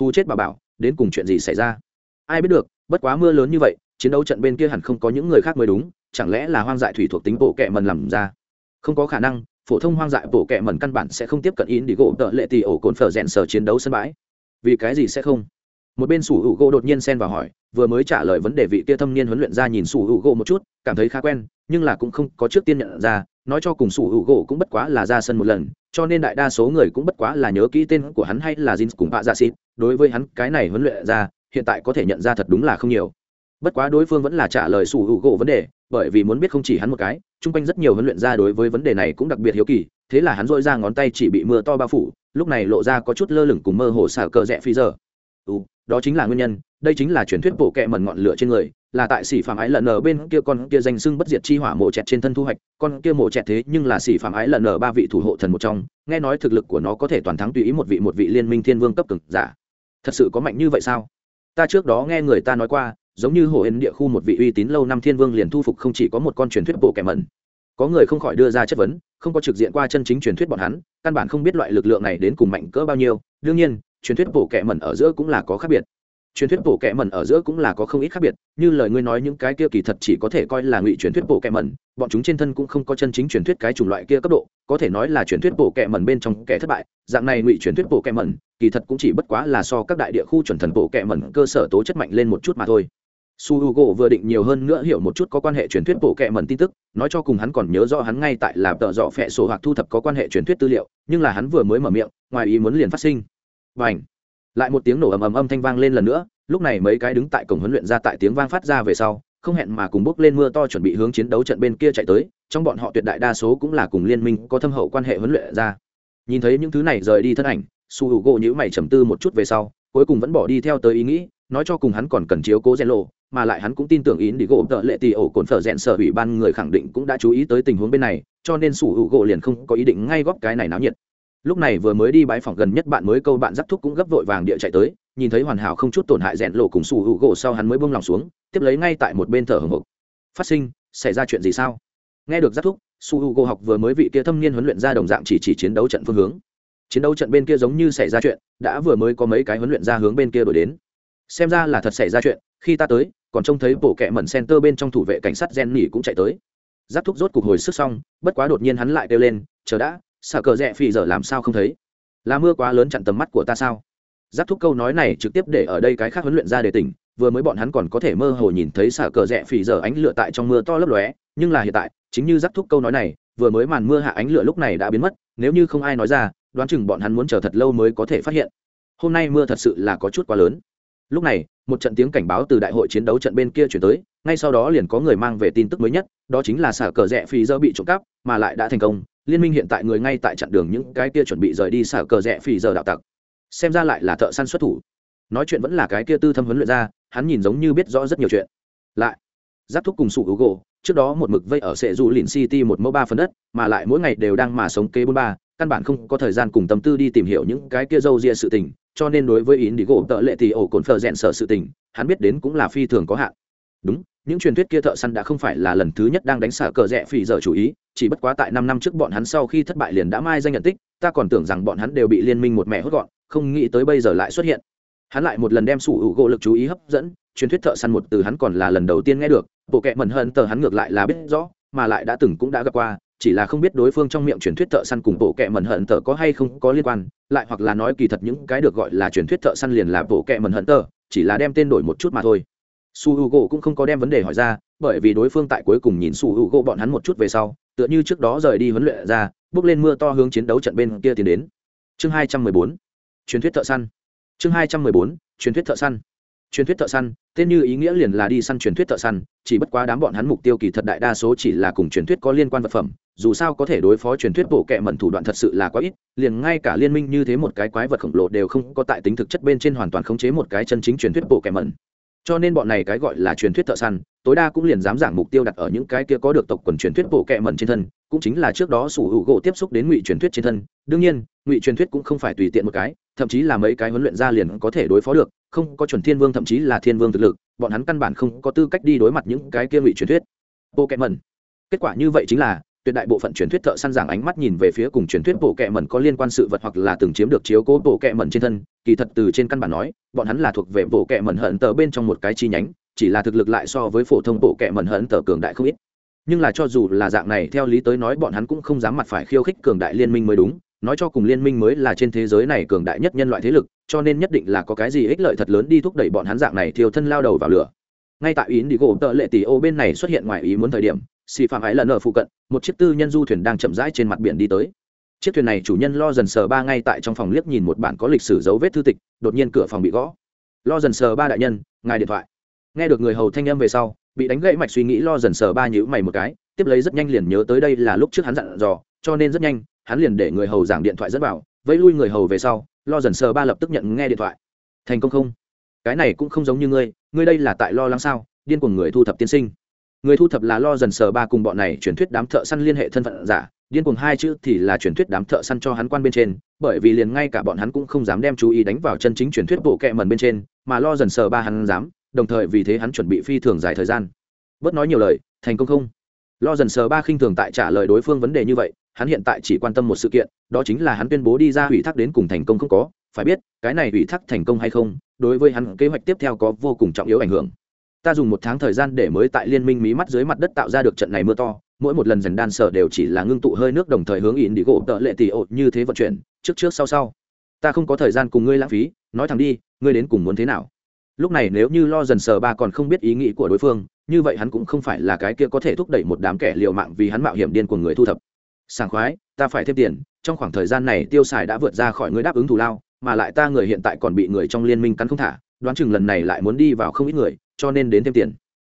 Hù chết bà bảo, đến cùng chuyện gì xảy ra? Ai biết được, bất quá mưa lớn như vậy, chiến đấu trận bên kia hẳn không có những người khác mới đúng, chẳng lẽ là hoang dại thủy thuộc tính bộ kẹ mẩn làm ra? Không có khả năng phổ thông hoang dại bộ kệ mẩn căn bản sẽ không tiếp cận in đi gỗ tợ lệ tì ổ cồn phở rèn sở chiến đấu sân bãi. Vì cái gì sẽ không? Một bên sủ hữu gỗ đột nhiên xen vào hỏi vừa mới trả lời vấn đề vị kia thâm niên huấn luyện ra nhìn sủ hữu gỗ một chút cảm thấy khá quen nhưng là cũng không có trước tiên nhận ra nói cho cùng sủ hữu gỗ cũng bất quá là ra sân một lần cho nên đại đa số người cũng bất quá là nhớ kỹ tên của hắn hay là Jin cùng Bạ Dạ Xịt, đối với hắn cái này huấn luyện ra, hiện tại có thể nhận ra thật đúng là không nhiều. Bất quá đối phương vẫn là trả lời sủ hữu gỗ vấn đề, bởi vì muốn biết không chỉ hắn một cái, chung quanh rất nhiều huấn luyện ra đối với vấn đề này cũng đặc biệt hiếu kỳ, thế là hắn dội ra ngón tay chỉ bị mưa to bao phủ, lúc này lộ ra có chút lơ lửng cùng mơ hồ xả cờ rẽ phi giờ. Ừ, đó chính là nguyên nhân, đây chính là truyền thuyết bộ kệ mẩn ngọn lửa trên người, là tại sỉ phạm ái lần ở bên kia con kia danh sưng bất diệt chi hỏa mộ chẹt trên thân thu hoạch con kia mộ chẹt thế nhưng là sỉ phạm ái lần ở ba vị thủ hộ thần một trong nghe nói thực lực của nó có thể toàn thắng tùy ý một vị một vị liên minh thiên vương cấp cực giả thật sự có mạnh như vậy sao ta trước đó nghe người ta nói qua giống như hồ hên địa khu một vị uy tín lâu năm thiên vương liền thu phục không chỉ có một con truyền thuyết bộ kẻ mẩn, có người không khỏi đưa ra chất vấn, không có trực diện qua chân chính truyền thuyết bọn hắn, căn bản không biết loại lực lượng này đến cùng mạnh cỡ bao nhiêu, đương nhiên, truyền thuyết bộ kẻ mẩn ở giữa cũng là có khác biệt. Truyền thuyết bộ kẻ mẩn ở giữa cũng là có không ít khác biệt, như lời ngươi nói những cái kia kỳ thật chỉ có thể coi là ngụy truyền thuyết bộ kẻ mẩn, bọn chúng trên thân cũng không có chân chính truyền thuyết cái chủng loại kia cấp độ, có thể nói là truyền thuyết bộ kẻ mẩn bên trong kẻ thất bại, dạng này ngụy truyền thuyết bộ kẻ mẩn, kỳ thật cũng chỉ bất quá là so các đại địa khu chuẩn thần bộ kẻ mẩn cơ sở tố chất mạnh lên một chút mà thôi su h u g o vừa định nhiều hơn nữa hiểu một chút có quan hệ truyền thuyết bộ kệ mẩn tin tức, nói cho cùng hắn còn nhớ rõ hắn ngay tại là tợ dọ phẹ sổ hoặc thu thập có quan hệ truyền thuyết tư liệu, nhưng là hắn vừa mới mở miệng, ngoài ý muốn liền phát sinh. Và ảnh lại một tiếng nổ ầm ầm âm thanh vang lên lần nữa, lúc này mấy cái đứng tại cổng huấn luyện ra tại tiếng vang phát ra về sau, không hẹn mà cùng bốc lên mưa to chuẩn bị hướng chiến đấu trận bên kia chạy tới, trong bọn họ tuyệt đại đa số cũng là cùng liên minh có thâm hậu quan hệ huấn luyện ra. Nhìn thấy những thứ này rời đi thân ảnh, su h u gỗ nhữ mày trầm tư một chút về sau, cuối cùng vẫn bỏ đi theo tới ý nghĩ nói cho cùng hắn còn cần chiếu cố rèn lộ mà lại hắn cũng tin tưởng ý đi gỗ tợ lệ tì ổ cồn phở rèn sở ủy ban người khẳng định cũng đã chú ý tới tình huống bên này, cho nên sủ hữu gỗ liền không có ý định ngay góp cái này náo nhiệt. Lúc này vừa mới đi bái phòng gần nhất bạn mới câu bạn giáp thúc cũng gấp vội vàng địa chạy tới, nhìn thấy hoàn hảo không chút tổn hại rèn lộ cùng sủ hữu gỗ sau hắn mới buông lòng xuống, tiếp lấy ngay tại một bên thở hồng hộc. Phát sinh, xảy ra chuyện gì sao? Nghe được giáp thúc su h u gỗ học vừa mới vị kia thâm niên huấn luyện ra đồng dạng chỉ chỉ chiến đấu trận phương hướng. Chiến đấu trận bên kia giống như xảy ra chuyện, đã vừa mới có mấy cái huấn luyện ra hướng bên kia đổi đến xem ra là thật xảy ra chuyện, khi ta tới, còn trông thấy bộ kẹ mẩn center bên trong thủ vệ cảnh sát gen nỉ cũng chạy tới. Giáp thúc rốt cục hồi sức xong, bất quá đột nhiên hắn lại kêu lên, chờ đã, xả cờ rẽ phi giờ làm sao không thấy? Là mưa quá lớn chặn tầm mắt của ta sao? Giáp thúc câu nói này trực tiếp để ở đây cái khác huấn luyện ra để tỉnh, vừa mới bọn hắn còn có thể mơ hồ nhìn thấy xả cờ rẽ phì giờ ánh lửa tại trong mưa to lấp lóe, nhưng là hiện tại, chính như giáp thúc câu nói này, vừa mới màn mưa hạ ánh lửa lúc này đã biến mất, nếu như không ai nói ra, đoán chừng bọn hắn muốn chờ thật lâu mới có thể phát hiện. Hôm nay mưa thật sự là có chút quá lớn lúc này, một trận tiếng cảnh báo từ đại hội chiến đấu trận bên kia chuyển tới, ngay sau đó liền có người mang về tin tức mới nhất, đó chính là xả cờ rẽ phi giờ bị trộm cắp, mà lại đã thành công. Liên minh hiện tại người ngay tại chặn đường những cái kia chuẩn bị rời đi xả cờ rẽ phi giờ đạo tặc. Xem ra lại là thợ săn xuất thủ. Nói chuyện vẫn là cái kia tư thâm huấn luyện ra, hắn nhìn giống như biết rõ rất nhiều chuyện. Lại, giáp thúc cùng sụ hữu gỗ trước đó một mực vây ở sệ dù lìn city một mẫu ba phần đất, mà lại mỗi ngày đều đang mà sống kế bốn ba, căn bản không có thời gian cùng tâm tư đi tìm hiểu những cái kia râu ria sự tình cho nên đối với ý đi gỗ tợ lệ thì ổ cồn phờ rèn sở sự tình, hắn biết đến cũng là phi thường có hạn. Đúng, những truyền thuyết kia thợ săn đã không phải là lần thứ nhất đang đánh xả cờ rẽ phỉ giờ chủ ý, chỉ bất quá tại năm năm trước bọn hắn sau khi thất bại liền đã mai danh nhận tích, ta còn tưởng rằng bọn hắn đều bị liên minh một mẹ hốt gọn, không nghĩ tới bây giờ lại xuất hiện. Hắn lại một lần đem sủ hữu gỗ lực chú ý hấp dẫn, truyền thuyết thợ săn một từ hắn còn là lần đầu tiên nghe được, bộ kệ mẩn hơn tờ hắn ngược lại là biết rõ, mà lại đã từng cũng đã gặp qua chỉ là không biết đối phương trong miệng truyền thuyết thợ săn cùng bộ kệ mẩn hận tờ có hay không có liên quan, lại hoặc là nói kỳ thật những cái được gọi là truyền thuyết thợ săn liền là bộ kệ mẩn hận tờ, chỉ là đem tên đổi một chút mà thôi. Su h u g cũng không có đem vấn đề hỏi ra, bởi vì đối phương tại cuối cùng nhìn su h u g bọn hắn một chút về sau, tựa như trước đó rời đi huấn luyện ra, bước lên mưa to hướng chiến đấu trận bên kia tiến đến. Chương hai trăm mười bốn, truyền thuyết thợ săn. Chương hai trăm mười bốn, truyền thuyết thợ săn truyền thuyết thợ săn, tên như ý nghĩa liền là đi săn truyền thuyết thợ săn, chỉ bất quá đám bọn hắn mục tiêu kỳ thật đại đa số chỉ là cùng truyền thuyết có liên quan vật phẩm, dù sao có thể đối phó truyền thuyết bộ kệ mẩn thủ đoạn thật sự là quá ít, liền ngay cả liên minh như thế một cái quái vật khổng lồ đều không có tại tính thực chất bên trên hoàn toàn khống chế một cái chân chính truyền thuyết bộ kệ mẩn. Cho nên bọn này cái gọi là truyền thuyết thợ săn, tối đa cũng liền dám giảng mục tiêu đặt ở những cái kia có được tộc quần truyền thuyết bộ kệ mẩn trên thân, cũng chính là trước đó sủ hữu gỗ tiếp xúc đến ngụy truyền thuyết trên thân. Đương nhiên, ngụy truyền thuyết cũng không phải tùy tiện một cái, thậm chí là mấy cái huấn luyện ra liền có thể đối phó được không có chuẩn thiên vương thậm chí là thiên vương thực lực, bọn hắn căn bản không có tư cách đi đối mặt những cái kia ngụy truyền thuyết. Bộ kệ mẩn kết quả như vậy chính là, tuyệt đại bộ phận truyền thuyết thợ săn giảng ánh mắt nhìn về phía cùng truyền thuyết bộ kệ mẩn có liên quan sự vật hoặc là từng chiếm được chiếu cố bộ kệ mẩn trên thân, kỳ thật từ trên căn bản nói, bọn hắn là thuộc về bộ kệ mẩn hận tờ bên trong một cái chi nhánh, chỉ là thực lực lại so với phổ thông bộ kệ mẩn hận tờ cường đại không ít. Nhưng là cho dù là dạng này, theo lý tới nói bọn hắn cũng không dám mặt phải khiêu khích cường đại liên minh mới đúng, nói cho cùng liên minh mới là trên thế giới này cường đại nhất nhân loại thế lực cho nên nhất định là có cái gì ích lợi thật lớn đi thúc đẩy bọn hắn dạng này thiêu thân lao đầu vào lửa. Ngay tại ý đi gỗ tợ lệ tỷ ô bên này xuất hiện ngoài ý muốn thời điểm, xì phạm ái lần ở phụ cận, một chiếc tư nhân du thuyền đang chậm rãi trên mặt biển đi tới. Chiếc thuyền này chủ nhân lo dần sờ ba ngay tại trong phòng liếc nhìn một bản có lịch sử dấu vết thư tịch, đột nhiên cửa phòng bị gõ. Lo dần sờ ba đại nhân, ngài điện thoại. Nghe được người hầu thanh âm về sau, bị đánh gãy mạch suy nghĩ lo dần sờ ba nhữ mày một cái, tiếp lấy rất nhanh liền nhớ tới đây là lúc trước hắn dặn dò, cho nên rất nhanh, hắn liền để người hầu giảng điện thoại dẫn vào vẫy lui người hầu về sau, lo dần sờ ba lập tức nhận nghe điện thoại. Thành công không? Cái này cũng không giống như ngươi ngươi đây là tại lo lắng sao? Điên cuồng người thu thập tiên sinh. Người thu thập là lo dần sờ ba cùng bọn này truyền thuyết đám thợ săn liên hệ thân phận giả. Điên cuồng hai chữ thì là truyền thuyết đám thợ săn cho hắn quan bên trên, bởi vì liền ngay cả bọn hắn cũng không dám đem chú ý đánh vào chân chính truyền thuyết bộ kệ mần bên trên, mà lo dần sờ ba hắn dám, đồng thời vì thế hắn chuẩn bị phi thường dài thời gian. Bớt nói nhiều lời, thành công không? Lo dần sờ ba khinh thường tại trả lời đối phương vấn đề như vậy hắn hiện tại chỉ quan tâm một sự kiện, đó chính là hắn tuyên bố đi ra ủy thác đến cùng thành công không có. Phải biết, cái này ủy thác thành công hay không, đối với hắn kế hoạch tiếp theo có vô cùng trọng yếu ảnh hưởng. Ta dùng một tháng thời gian để mới tại liên minh mí mắt dưới mặt đất tạo ra được trận này mưa to, mỗi một lần dần đan sở đều chỉ là ngưng tụ hơi nước đồng thời hướng in đi gỗ tợ lệ tỷ ột như thế vận chuyển, trước trước sau sau. Ta không có thời gian cùng ngươi lãng phí, nói thẳng đi, ngươi đến cùng muốn thế nào? Lúc này nếu như lo dần sờ ba còn không biết ý nghĩ của đối phương, như vậy hắn cũng không phải là cái kia có thể thúc đẩy một đám kẻ liều mạng vì hắn mạo hiểm điên của người thu thập sảng khoái, ta phải thêm tiền, trong khoảng thời gian này tiêu xài đã vượt ra khỏi người đáp ứng thù lao, mà lại ta người hiện tại còn bị người trong liên minh cắn không thả, đoán chừng lần này lại muốn đi vào không ít người, cho nên đến thêm tiền.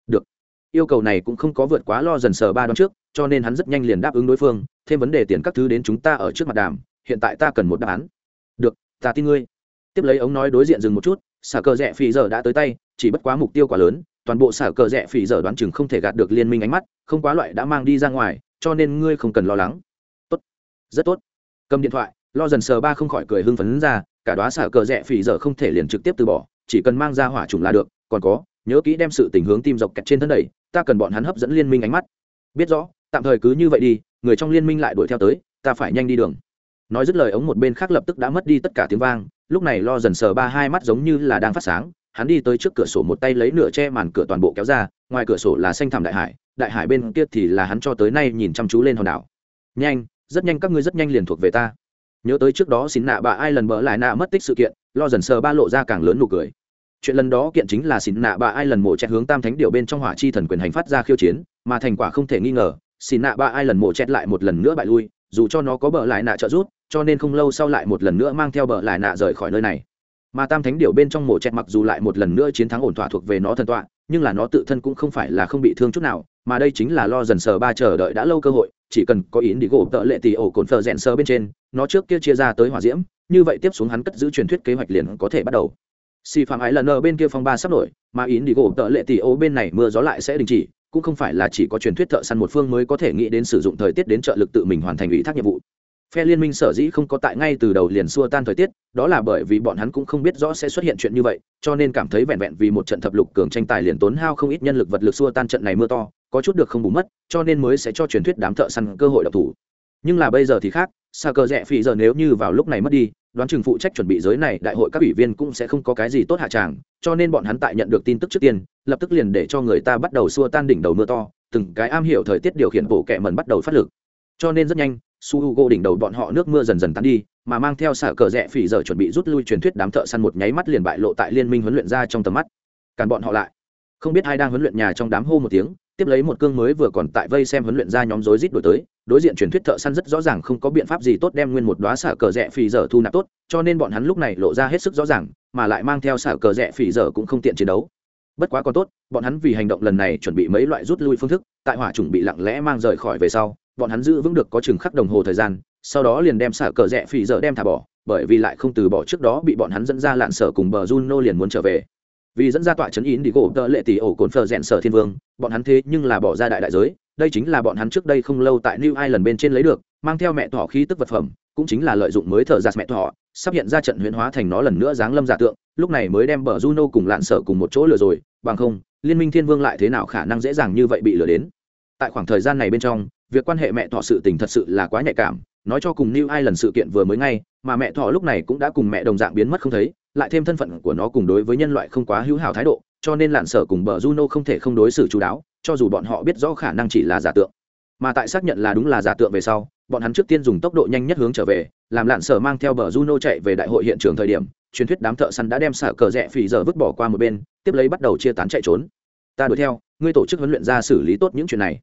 Được. Yêu cầu này cũng không có vượt quá lo dần sờ ba đoán trước, cho nên hắn rất nhanh liền đáp ứng đối phương, thêm vấn đề tiền các thứ đến chúng ta ở trước mặt đàm, hiện tại ta cần một đáp án. Được, ta tin ngươi. Tiếp lấy ống nói đối diện dừng một chút, xả cờ rẽ phì giờ đã tới tay, chỉ bất quá mục tiêu quá lớn, toàn bộ xả cờ rẽ phì giờ đoán chừng không thể gạt được liên minh ánh mắt, không quá loại đã mang đi ra ngoài cho nên ngươi không cần lo lắng. Tốt. Rất tốt. Cầm điện thoại, lo dần sờ ba không khỏi cười hưng phấn ra, cả đoá xả cờ rẽ phì giờ không thể liền trực tiếp từ bỏ, chỉ cần mang ra hỏa trùng là được, còn có, nhớ kỹ đem sự tình hướng tim dọc kẹt trên thân đẩy, ta cần bọn hắn hấp dẫn liên minh ánh mắt. Biết rõ, tạm thời cứ như vậy đi, người trong liên minh lại đuổi theo tới, ta phải nhanh đi đường. Nói dứt lời ống một bên khác lập tức đã mất đi tất cả tiếng vang, lúc này lo dần sờ ba hai mắt giống như là đang phát sáng, hắn đi tới trước cửa sổ một tay lấy nửa che màn cửa toàn bộ kéo ra, ngoài cửa sổ là xanh thảm đại hải đại hải bên kia thì là hắn cho tới nay nhìn chăm chú lên hòn đảo. Nhanh, rất nhanh các ngươi rất nhanh liền thuộc về ta. Nhớ tới trước đó xin nạ bà ai lần bỡ lại nạ mất tích sự kiện, lo dần sờ ba lộ ra càng lớn nụ cười. Chuyện lần đó kiện chính là xin nạ bà ai lần mổ chẹt hướng tam thánh điều bên trong hỏa chi thần quyền hành phát ra khiêu chiến, mà thành quả không thể nghi ngờ xin nạ bà ai lần mổ chẹt lại một lần nữa bại lui, dù cho nó có bờ lại nạ trợ rút cho nên không lâu sau lại một lần nữa mang theo bờ lại nạ rời khỏi nơi này. Mà tam thánh điều bên trong mổ chẹt mặc dù lại một lần nữa chiến thắng ổn thỏa thuộc về nó thần tọa, nhưng là nó tự thân cũng không phải là không bị thương chút nào mà đây chính là lo dần sờ ba chờ đợi đã lâu cơ hội, chỉ cần có ý đi gỗ tợ lệ tỷ ổ cồn phờ rẽn sờ bên trên, nó trước kia chia ra tới hỏa diễm, như vậy tiếp xuống hắn cất giữ truyền thuyết kế hoạch liền có thể bắt đầu. Xì phạm ái lần ở bên kia phong ba sắp nổi mà ý đi gỗ tợ lệ tỷ ổ bên này mưa gió lại sẽ đình chỉ, cũng không phải là chỉ có truyền thuyết thợ săn một phương mới có thể nghĩ đến sử dụng thời tiết đến trợ lực tự mình hoàn thành ủy thác nhiệm vụ. Phe liên minh sở dĩ không có tại ngay từ đầu liền xua tan thời tiết, đó là bởi vì bọn hắn cũng không biết rõ sẽ xuất hiện chuyện như vậy, cho nên cảm thấy vẹn vẹn vì một trận thập lục cường tranh tài liền tốn hao không ít nhân lực vật lực xua tan trận này mưa to có chút được không bù mất, cho nên mới sẽ cho truyền thuyết đám thợ săn cơ hội độc thủ. Nhưng là bây giờ thì khác xa cờ rẽ phi giờ nếu như vào lúc này mất đi, đoán chừng phụ trách chuẩn bị giới này đại hội các ủy viên cũng sẽ không có cái gì tốt hạ tràng, cho nên bọn hắn tại nhận được tin tức trước tiên, lập tức liền để cho người ta bắt đầu xua tan đỉnh đầu mưa to, từng cái am hiểu thời tiết điều khiển bộ kẹ mần bắt đầu phát lực. Cho nên rất nhanh, su h u g o đỉnh đầu bọn họ nước mưa dần dần tan đi, mà mang theo xả cờ rẽ phỉ giờ chuẩn bị rút lui truyền thuyết đám thợ săn một nháy mắt liền bại lộ tại liên minh huấn luyện ra trong tầm mắt. Càn bọn họ lại. Không biết ai đang huấn luyện nhà trong đám hô một tiếng tiếp lấy một cương mới vừa còn tại vây xem huấn luyện ra nhóm rối rít đổi tới, đối diện truyền thuyết thợ săn rất rõ ràng không có biện pháp gì tốt đem nguyên một đoá xả cờ rẽ phì dở thu nạp tốt, cho nên bọn hắn lúc này lộ ra hết sức rõ ràng, mà lại mang theo xả cờ rẽ phì dở cũng không tiện chiến đấu. Bất quá còn tốt, bọn hắn vì hành động lần này chuẩn bị mấy loại rút lui phương thức, tại hỏa chuẩn bị lặng lẽ mang rời khỏi về sau, bọn hắn giữ vững được có chừng khắc đồng hồ thời gian, sau đó liền đem xả cờ rẽ phì dở đem thả bỏ, bởi vì lại không từ bỏ trước đó bị bọn hắn dẫn ra lạn sở cùng bờ Juno liền muốn trở về vì dẫn ra tọa trấn ín đi gỗ tợ lệ tỷ ổ cồn phờ rẽn sở thiên vương. Bọn hắn thế nhưng là bỏ ra đại đại giới. Đây chính là bọn hắn trước đây không lâu tại new ireland bên trên lấy được, mang theo mẹ thỏ khí tức vật phẩm, cũng chính là lợi dụng mới thợ giặt mẹ thỏ, sắp hiện ra trận huyễn hóa thành nó lần nữa dáng lâm giả tượng, lúc này mới đem bờ Juno cùng lạn sở cùng một chỗ lừa rồi, bằng không, liên minh thiên vương lại thế nào khả năng dễ dàng như vậy bị lừa đến? Tại khoảng thời gian này bên trong, việc quan hệ mẹ thọ sự tình thật sự là quá nhạy cảm, nói cho cùng new ireland lần sự kiện vừa mới ngay, mà mẹ thọ lúc này cũng đã cùng mẹ đồng dạng biến mất không thấy lại thêm thân phận của nó cùng đối với nhân loại không quá hữu hảo thái độ, cho nên lạn sở cùng bờ juno không thể không đối xử chú đáo, cho dù bọn họ biết rõ khả năng chỉ là giả tượng. Mà tại xác nhận là đúng là giả tượng về sau, bọn hắn trước tiên dùng tốc độ nhanh nhất hướng trở về, làm lạn sở mang theo bờ juno chạy về đại hội hiện trường thời điểm, truyền thuyết đám thợ săn đã đem xả cờ rẽ phì giờ vứt bỏ qua một bên, tiếp lấy bắt đầu chia tán chạy trốn. Ta đuổi theo, ngươi tổ chức huấn luyện ra xử lý tốt những chuyện này.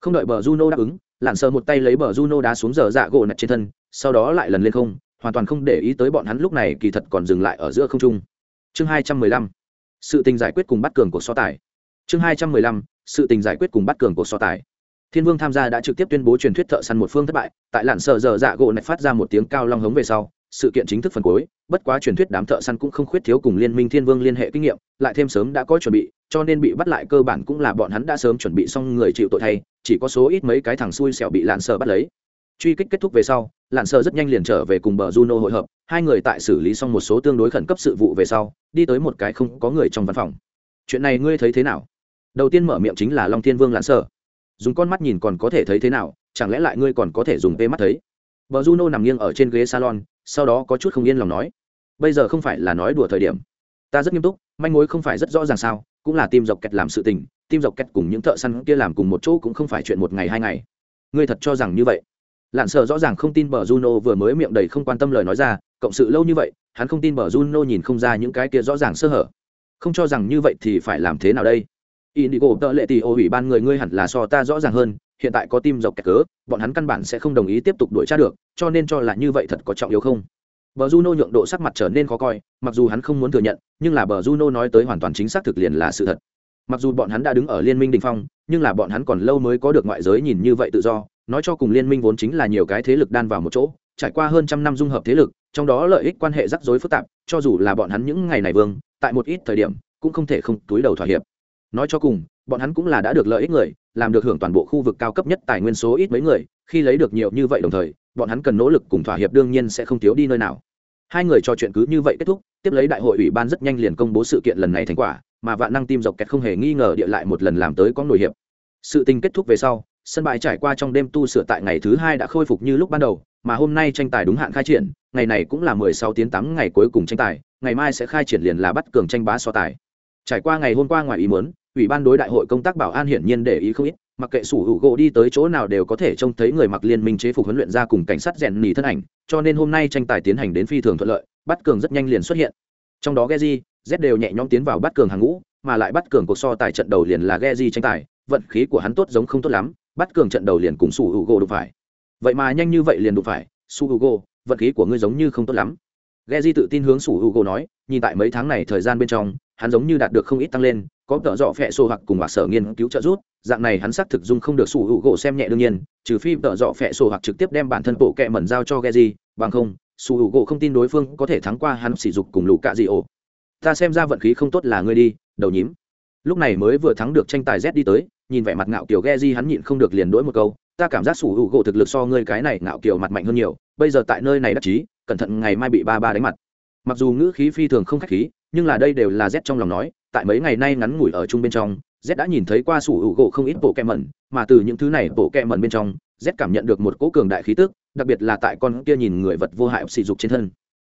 Không đợi bờ juno đáp ứng lặn sờ một tay lấy bờ juno đá xuống giờ dạ gỗ nặt trên thân, sau đó lại lần lên không hoàn toàn không để ý tới bọn hắn lúc này kỳ thật còn dừng lại ở giữa không trung. Chương hai trăm mười lăm, sự tình giải quyết cùng bắt cường của so tài. Chương hai trăm mười lăm, sự tình giải quyết cùng bắt cường của so tài. Thiên vương tham gia đã trực tiếp tuyên bố truyền thuyết thợ săn một phương thất bại, tại lặn sờ giờ dạ gỗ này phát ra một tiếng cao long hống về sau, sự kiện chính thức phần cuối, bất quá truyền thuyết đám thợ săn cũng không khuyết thiếu cùng liên minh thiên vương liên hệ kinh nghiệm, lại thêm sớm đã có chuẩn bị, cho nên bị bắt lại cơ bản cũng là bọn hắn đã sớm chuẩn bị xong người chịu tội thay, chỉ có số ít mấy cái thằng xui xẻo bị lạn sờ bắt lấy truy kích kết thúc về sau, lạn sợ rất nhanh liền trở về cùng bờ juno hội hợp. Hai người tại xử lý xong một số tương đối khẩn cấp sự vụ về sau, đi tới một cái không có người trong văn phòng. Chuyện này ngươi thấy thế nào? Đầu tiên mở miệng chính là long thiên vương lạn sợ dùng con mắt nhìn còn có thể thấy thế nào, chẳng lẽ lại ngươi còn có thể dùng tê mắt thấy? Bờ juno nằm nghiêng ở trên ghế salon, sau đó có chút không yên lòng nói, bây giờ không phải là nói đùa thời điểm. Ta rất nghiêm túc, manh mối không phải rất rõ ràng sao, cũng là tim dọc kẹt làm sự tình tim dọc kẹt cùng những thợ săn kia làm cùng một chỗ cũng không phải chuyện một ngày hai ngày. Ngươi thật cho rằng như vậy? Lạn sợ rõ ràng không tin bờ juno vừa mới miệng đầy không quan tâm lời nói ra, cộng sự lâu như vậy, hắn không tin bờ juno nhìn không ra những cái kia rõ ràng sơ hở. Không cho rằng như vậy thì phải làm thế nào đây? Indigo tợ lệ tì ô ủy ban người ngươi hẳn là so ta rõ ràng hơn, hiện tại có tim dọc kẹt cớ, bọn hắn căn bản sẽ không đồng ý tiếp tục đuổi tra được, cho nên cho là như vậy thật có trọng yếu không? Bờ juno nhượng độ sắc mặt trở nên khó coi, mặc dù hắn không muốn thừa nhận, nhưng là bờ juno nói tới hoàn toàn chính xác thực liền là sự thật. Mặc dù bọn hắn đã đứng ở liên minh đình phong, nhưng là bọn hắn còn lâu mới có được ngoại giới nhìn như vậy tự do nói cho cùng liên minh vốn chính là nhiều cái thế lực đan vào một chỗ, trải qua hơn trăm năm dung hợp thế lực, trong đó lợi ích quan hệ rắc rối phức tạp, cho dù là bọn hắn những ngày này vương, tại một ít thời điểm, cũng không thể không túi đầu thỏa hiệp. Nói cho cùng, bọn hắn cũng là đã được lợi ích người, làm được hưởng toàn bộ khu vực cao cấp nhất tài nguyên số ít mấy người, khi lấy được nhiều như vậy đồng thời, bọn hắn cần nỗ lực cùng thỏa hiệp đương nhiên sẽ không thiếu đi nơi nào. Hai người trò chuyện cứ như vậy kết thúc, tiếp lấy đại hội ủy ban rất nhanh liền công bố sự kiện lần này thành quả, mà vạn năng tim dọc kẹt không hề nghi ngờ địa lại một lần làm tới có nổi hiệp. Sự tình kết thúc về sau sân bãi trải qua trong đêm tu sửa tại ngày thứ hai đã khôi phục như lúc ban đầu mà hôm nay tranh tài đúng hạn khai triển ngày này cũng là mười sáu tiếng tám ngày cuối cùng tranh tài ngày mai sẽ khai triển liền là bắt cường tranh bá so tài. Trải qua ngày hôm qua ngoài ý muốn ủy ban đối đại hội công tác bảo an hiển nhiên để ý không ít mặc kệ sủ hữu gỗ đi tới chỗ nào đều có thể trông thấy người mặc liên minh chế phục huấn luyện ra cùng cảnh sát rèn nỉ thân ảnh cho nên hôm nay tranh tài tiến hành đến phi thường thuận lợi bắt cường rất nhanh liền xuất hiện. Trong đó Geji, Z đều nhẹ nhõm tiến vào bắt cường hàng ngũ mà lại bắt cường cuộc so tài trận đầu liền là Geji tranh tài vận khí của hắn tốt giống không tốt lắm bắt cường trận đầu liền cùng sủ hữu gỗ đụng phải. Vậy mà nhanh như vậy liền đụng phải, su hữu gỗ vận khí của ngươi giống như không tốt lắm. Geji tự tin hướng sủ hữu gỗ nói, nhìn tại mấy tháng này thời gian bên trong, hắn giống như đạt được không ít tăng lên, có tợ dọ phẹ sổ hoặc cùng hoặc sở nghiên cứu trợ giúp, dạng này hắn xác thực dung không được sủ hữu gỗ xem nhẹ đương nhiên, trừ phi tợ dọ phẹ sổ hoặc trực tiếp đem bản thân bộ kẹ mẩn giao cho ghe gì bằng không sủ hữu gỗ không tin đối phương có thể thắng qua hắn sỉ dục cùng lũ cạ dị ổ ta xem ra vận khí không tốt là ngươi đi, đầu nhím lúc này mới vừa thắng được tranh tài z đi tới, nhìn vẻ mặt ngạo kiểu ghe di hắn nhịn không được liền đỗi một câu, ta cảm giác sủ hữu gỗ thực lực so ngươi cái này ngạo kiểu mặt mạnh hơn nhiều, bây giờ tại nơi này đắc chí, cẩn thận ngày mai bị ba ba đánh mặt. Mặc dù ngữ khí phi thường không khách khí, nhưng là đây đều là z trong lòng nói, tại mấy ngày nay ngắn ngủi ở chung bên trong, z đã nhìn thấy qua sủ hữu gỗ không ít bộ kẹ mẩn, mà từ những thứ này bộ kẹ mẩn bên trong, z cảm nhận được một cỗ cường đại khí tức, đặc biệt là tại con kia nhìn người vật vô hại sỉ dục trên thân.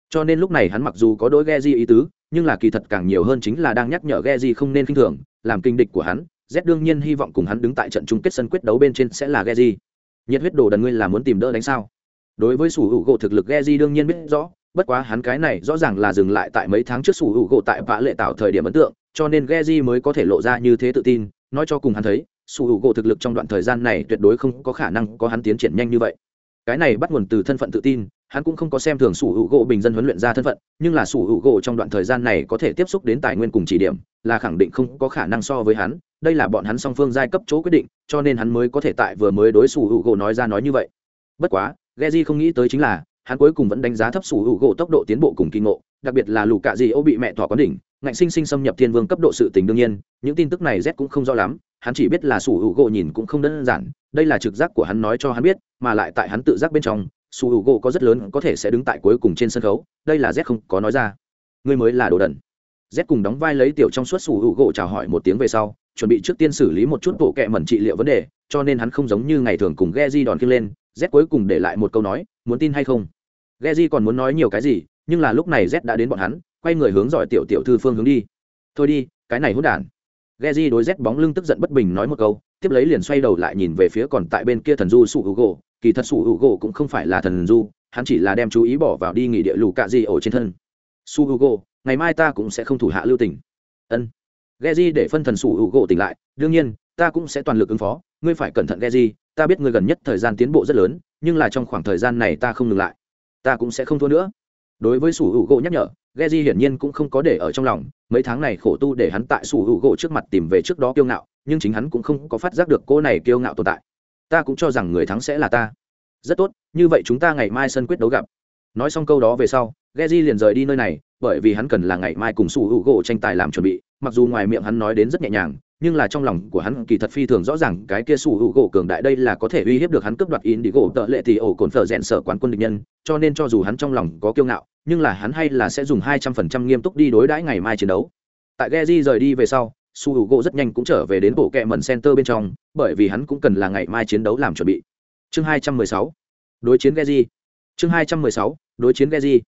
Cho nên lúc này hắn mặc dù có đôi ghe di ý tứ nhưng là kỳ thật càng nhiều hơn chính là đang nhắc nhở ghe không nên khinh thường, làm kinh địch của hắn, z đương nhiên hy vọng cùng hắn đứng tại trận chung kết sân quyết đấu bên trên sẽ là ghe nhiệt huyết đồ đần ngươi là muốn tìm đỡ đánh sao? Đối với sủ hữu gỗ thực lực ghe đương nhiên biết rõ, bất quá hắn cái này rõ ràng là dừng lại tại mấy tháng trước sủ hữu gỗ tại vã lệ tạo thời điểm ấn tượng, cho nên ghe mới có thể lộ ra như thế tự tin, nói cho cùng hắn thấy, sủ hữu gỗ thực lực trong đoạn thời gian này tuyệt đối không có khả năng có hắn tiến triển nhanh như vậy cái này bắt nguồn từ thân phận tự tin, hắn cũng không có xem thường sủ hữu gỗ bình dân huấn luyện ra thân phận, nhưng là sủ hữu gỗ trong đoạn thời gian này có thể tiếp xúc đến tài nguyên cùng chỉ điểm, là khẳng định không có khả năng so với hắn, đây là bọn hắn song phương giai cấp chỗ quyết định, cho nên hắn mới có thể tại vừa mới đối sủ hữu gỗ nói ra nói như vậy. Bất quá, Geji không nghĩ tới chính là, hắn cuối cùng vẫn đánh giá thấp sủ hữu gỗ tốc độ tiến bộ cùng kinh ngộ, đặc biệt là lù cạ di ô bị mẹ thỏa quán đỉnh, ngạnh sinh sinh xâm nhập thiên vương cấp độ sự tình đương nhiên, những tin tức này z cũng không rõ lắm hắn chỉ biết là sủ hữu gỗ nhìn cũng không đơn giản, đây là trực giác của hắn nói cho hắn biết, mà lại tại hắn tự giác bên trong, sủ hữu gỗ có rất lớn có thể sẽ đứng tại cuối cùng trên sân khấu, đây là z không có nói ra. Ngươi mới là đồ đần. Z cùng đóng vai lấy tiểu trong suốt sủ hữu gỗ chào hỏi một tiếng về sau, chuẩn bị trước tiên xử lý một chút bộ kệ mẩn trị liệu vấn đề, cho nên hắn không giống như ngày thường cùng ghe di đòn kia lên z cuối cùng để lại một câu nói, muốn tin hay không? Ghe di còn muốn nói nhiều cái gì, nhưng là lúc này z đã đến bọn hắn, quay người hướng giỏi tiểu tiểu thư phương hướng đi. Thôi đi, cái này hốt đản. Geji đối z bóng lưng tức giận bất bình nói một câu tiếp lấy liền xoay đầu lại nhìn về phía còn tại bên kia thần du sủ gỗ kỳ thật sủ gỗ cũng không phải là thần du hắn chỉ là đem chú ý bỏ vào đi nghỉ địa lù cạ gì ở trên thân. Su gỗ ngày mai ta cũng sẽ không thủ hạ lưu tình. Ân. Geji để phân thần sủ gỗ tỉnh lại đương nhiên ta cũng sẽ toàn lực ứng phó ngươi phải cẩn thận Geji, ta biết ngươi gần nhất thời gian tiến bộ rất lớn nhưng là trong khoảng thời gian này ta không ngừng lại ta cũng sẽ không thua nữa. Đối với sủ gỗ nhắc nhở ghe di hiển nhiên cũng không có để ở trong lòng, mấy tháng này khổ tu để hắn tại sủ hữu gỗ trước mặt tìm về trước đó kiêu ngạo, nhưng chính hắn cũng không có phát giác được cô này kiêu ngạo tồn tại. Ta cũng cho rằng người thắng sẽ là ta. Rất tốt, như vậy chúng ta ngày mai sân quyết đấu gặp. Nói xong câu đó về sau ghe di liền rời đi nơi này, bởi vì hắn cần là ngày mai cùng sủ hữu gỗ tranh tài làm chuẩn bị, mặc dù ngoài miệng hắn nói đến rất nhẹ nhàng, nhưng là trong lòng của hắn kỳ thật phi thường rõ ràng cái kia sủ hữu gỗ cường đại đây là có thể uy hiếp được hắn cướp đoạt in đi gỗ tợ lệ thì ổ cồn phở rẽn sở quán quân địch nhân, cho nên cho dù hắn trong lòng có kiêu ngạo nhưng là hắn hay là sẽ dùng hai trăm phần trăm nghiêm túc đi đối đãi ngày mai chiến đấu. Tại Geji rời đi về sau su hữu gỗ rất nhanh cũng trở về đến bộ kẹ mẩn center bên trong bởi vì hắn cũng cần là ngày mai chiến đấu làm chuẩn bị. Chương hai trăm mười sáu. Đối chiến Geji chương hai trăm mười sáu. Đối chiến Geji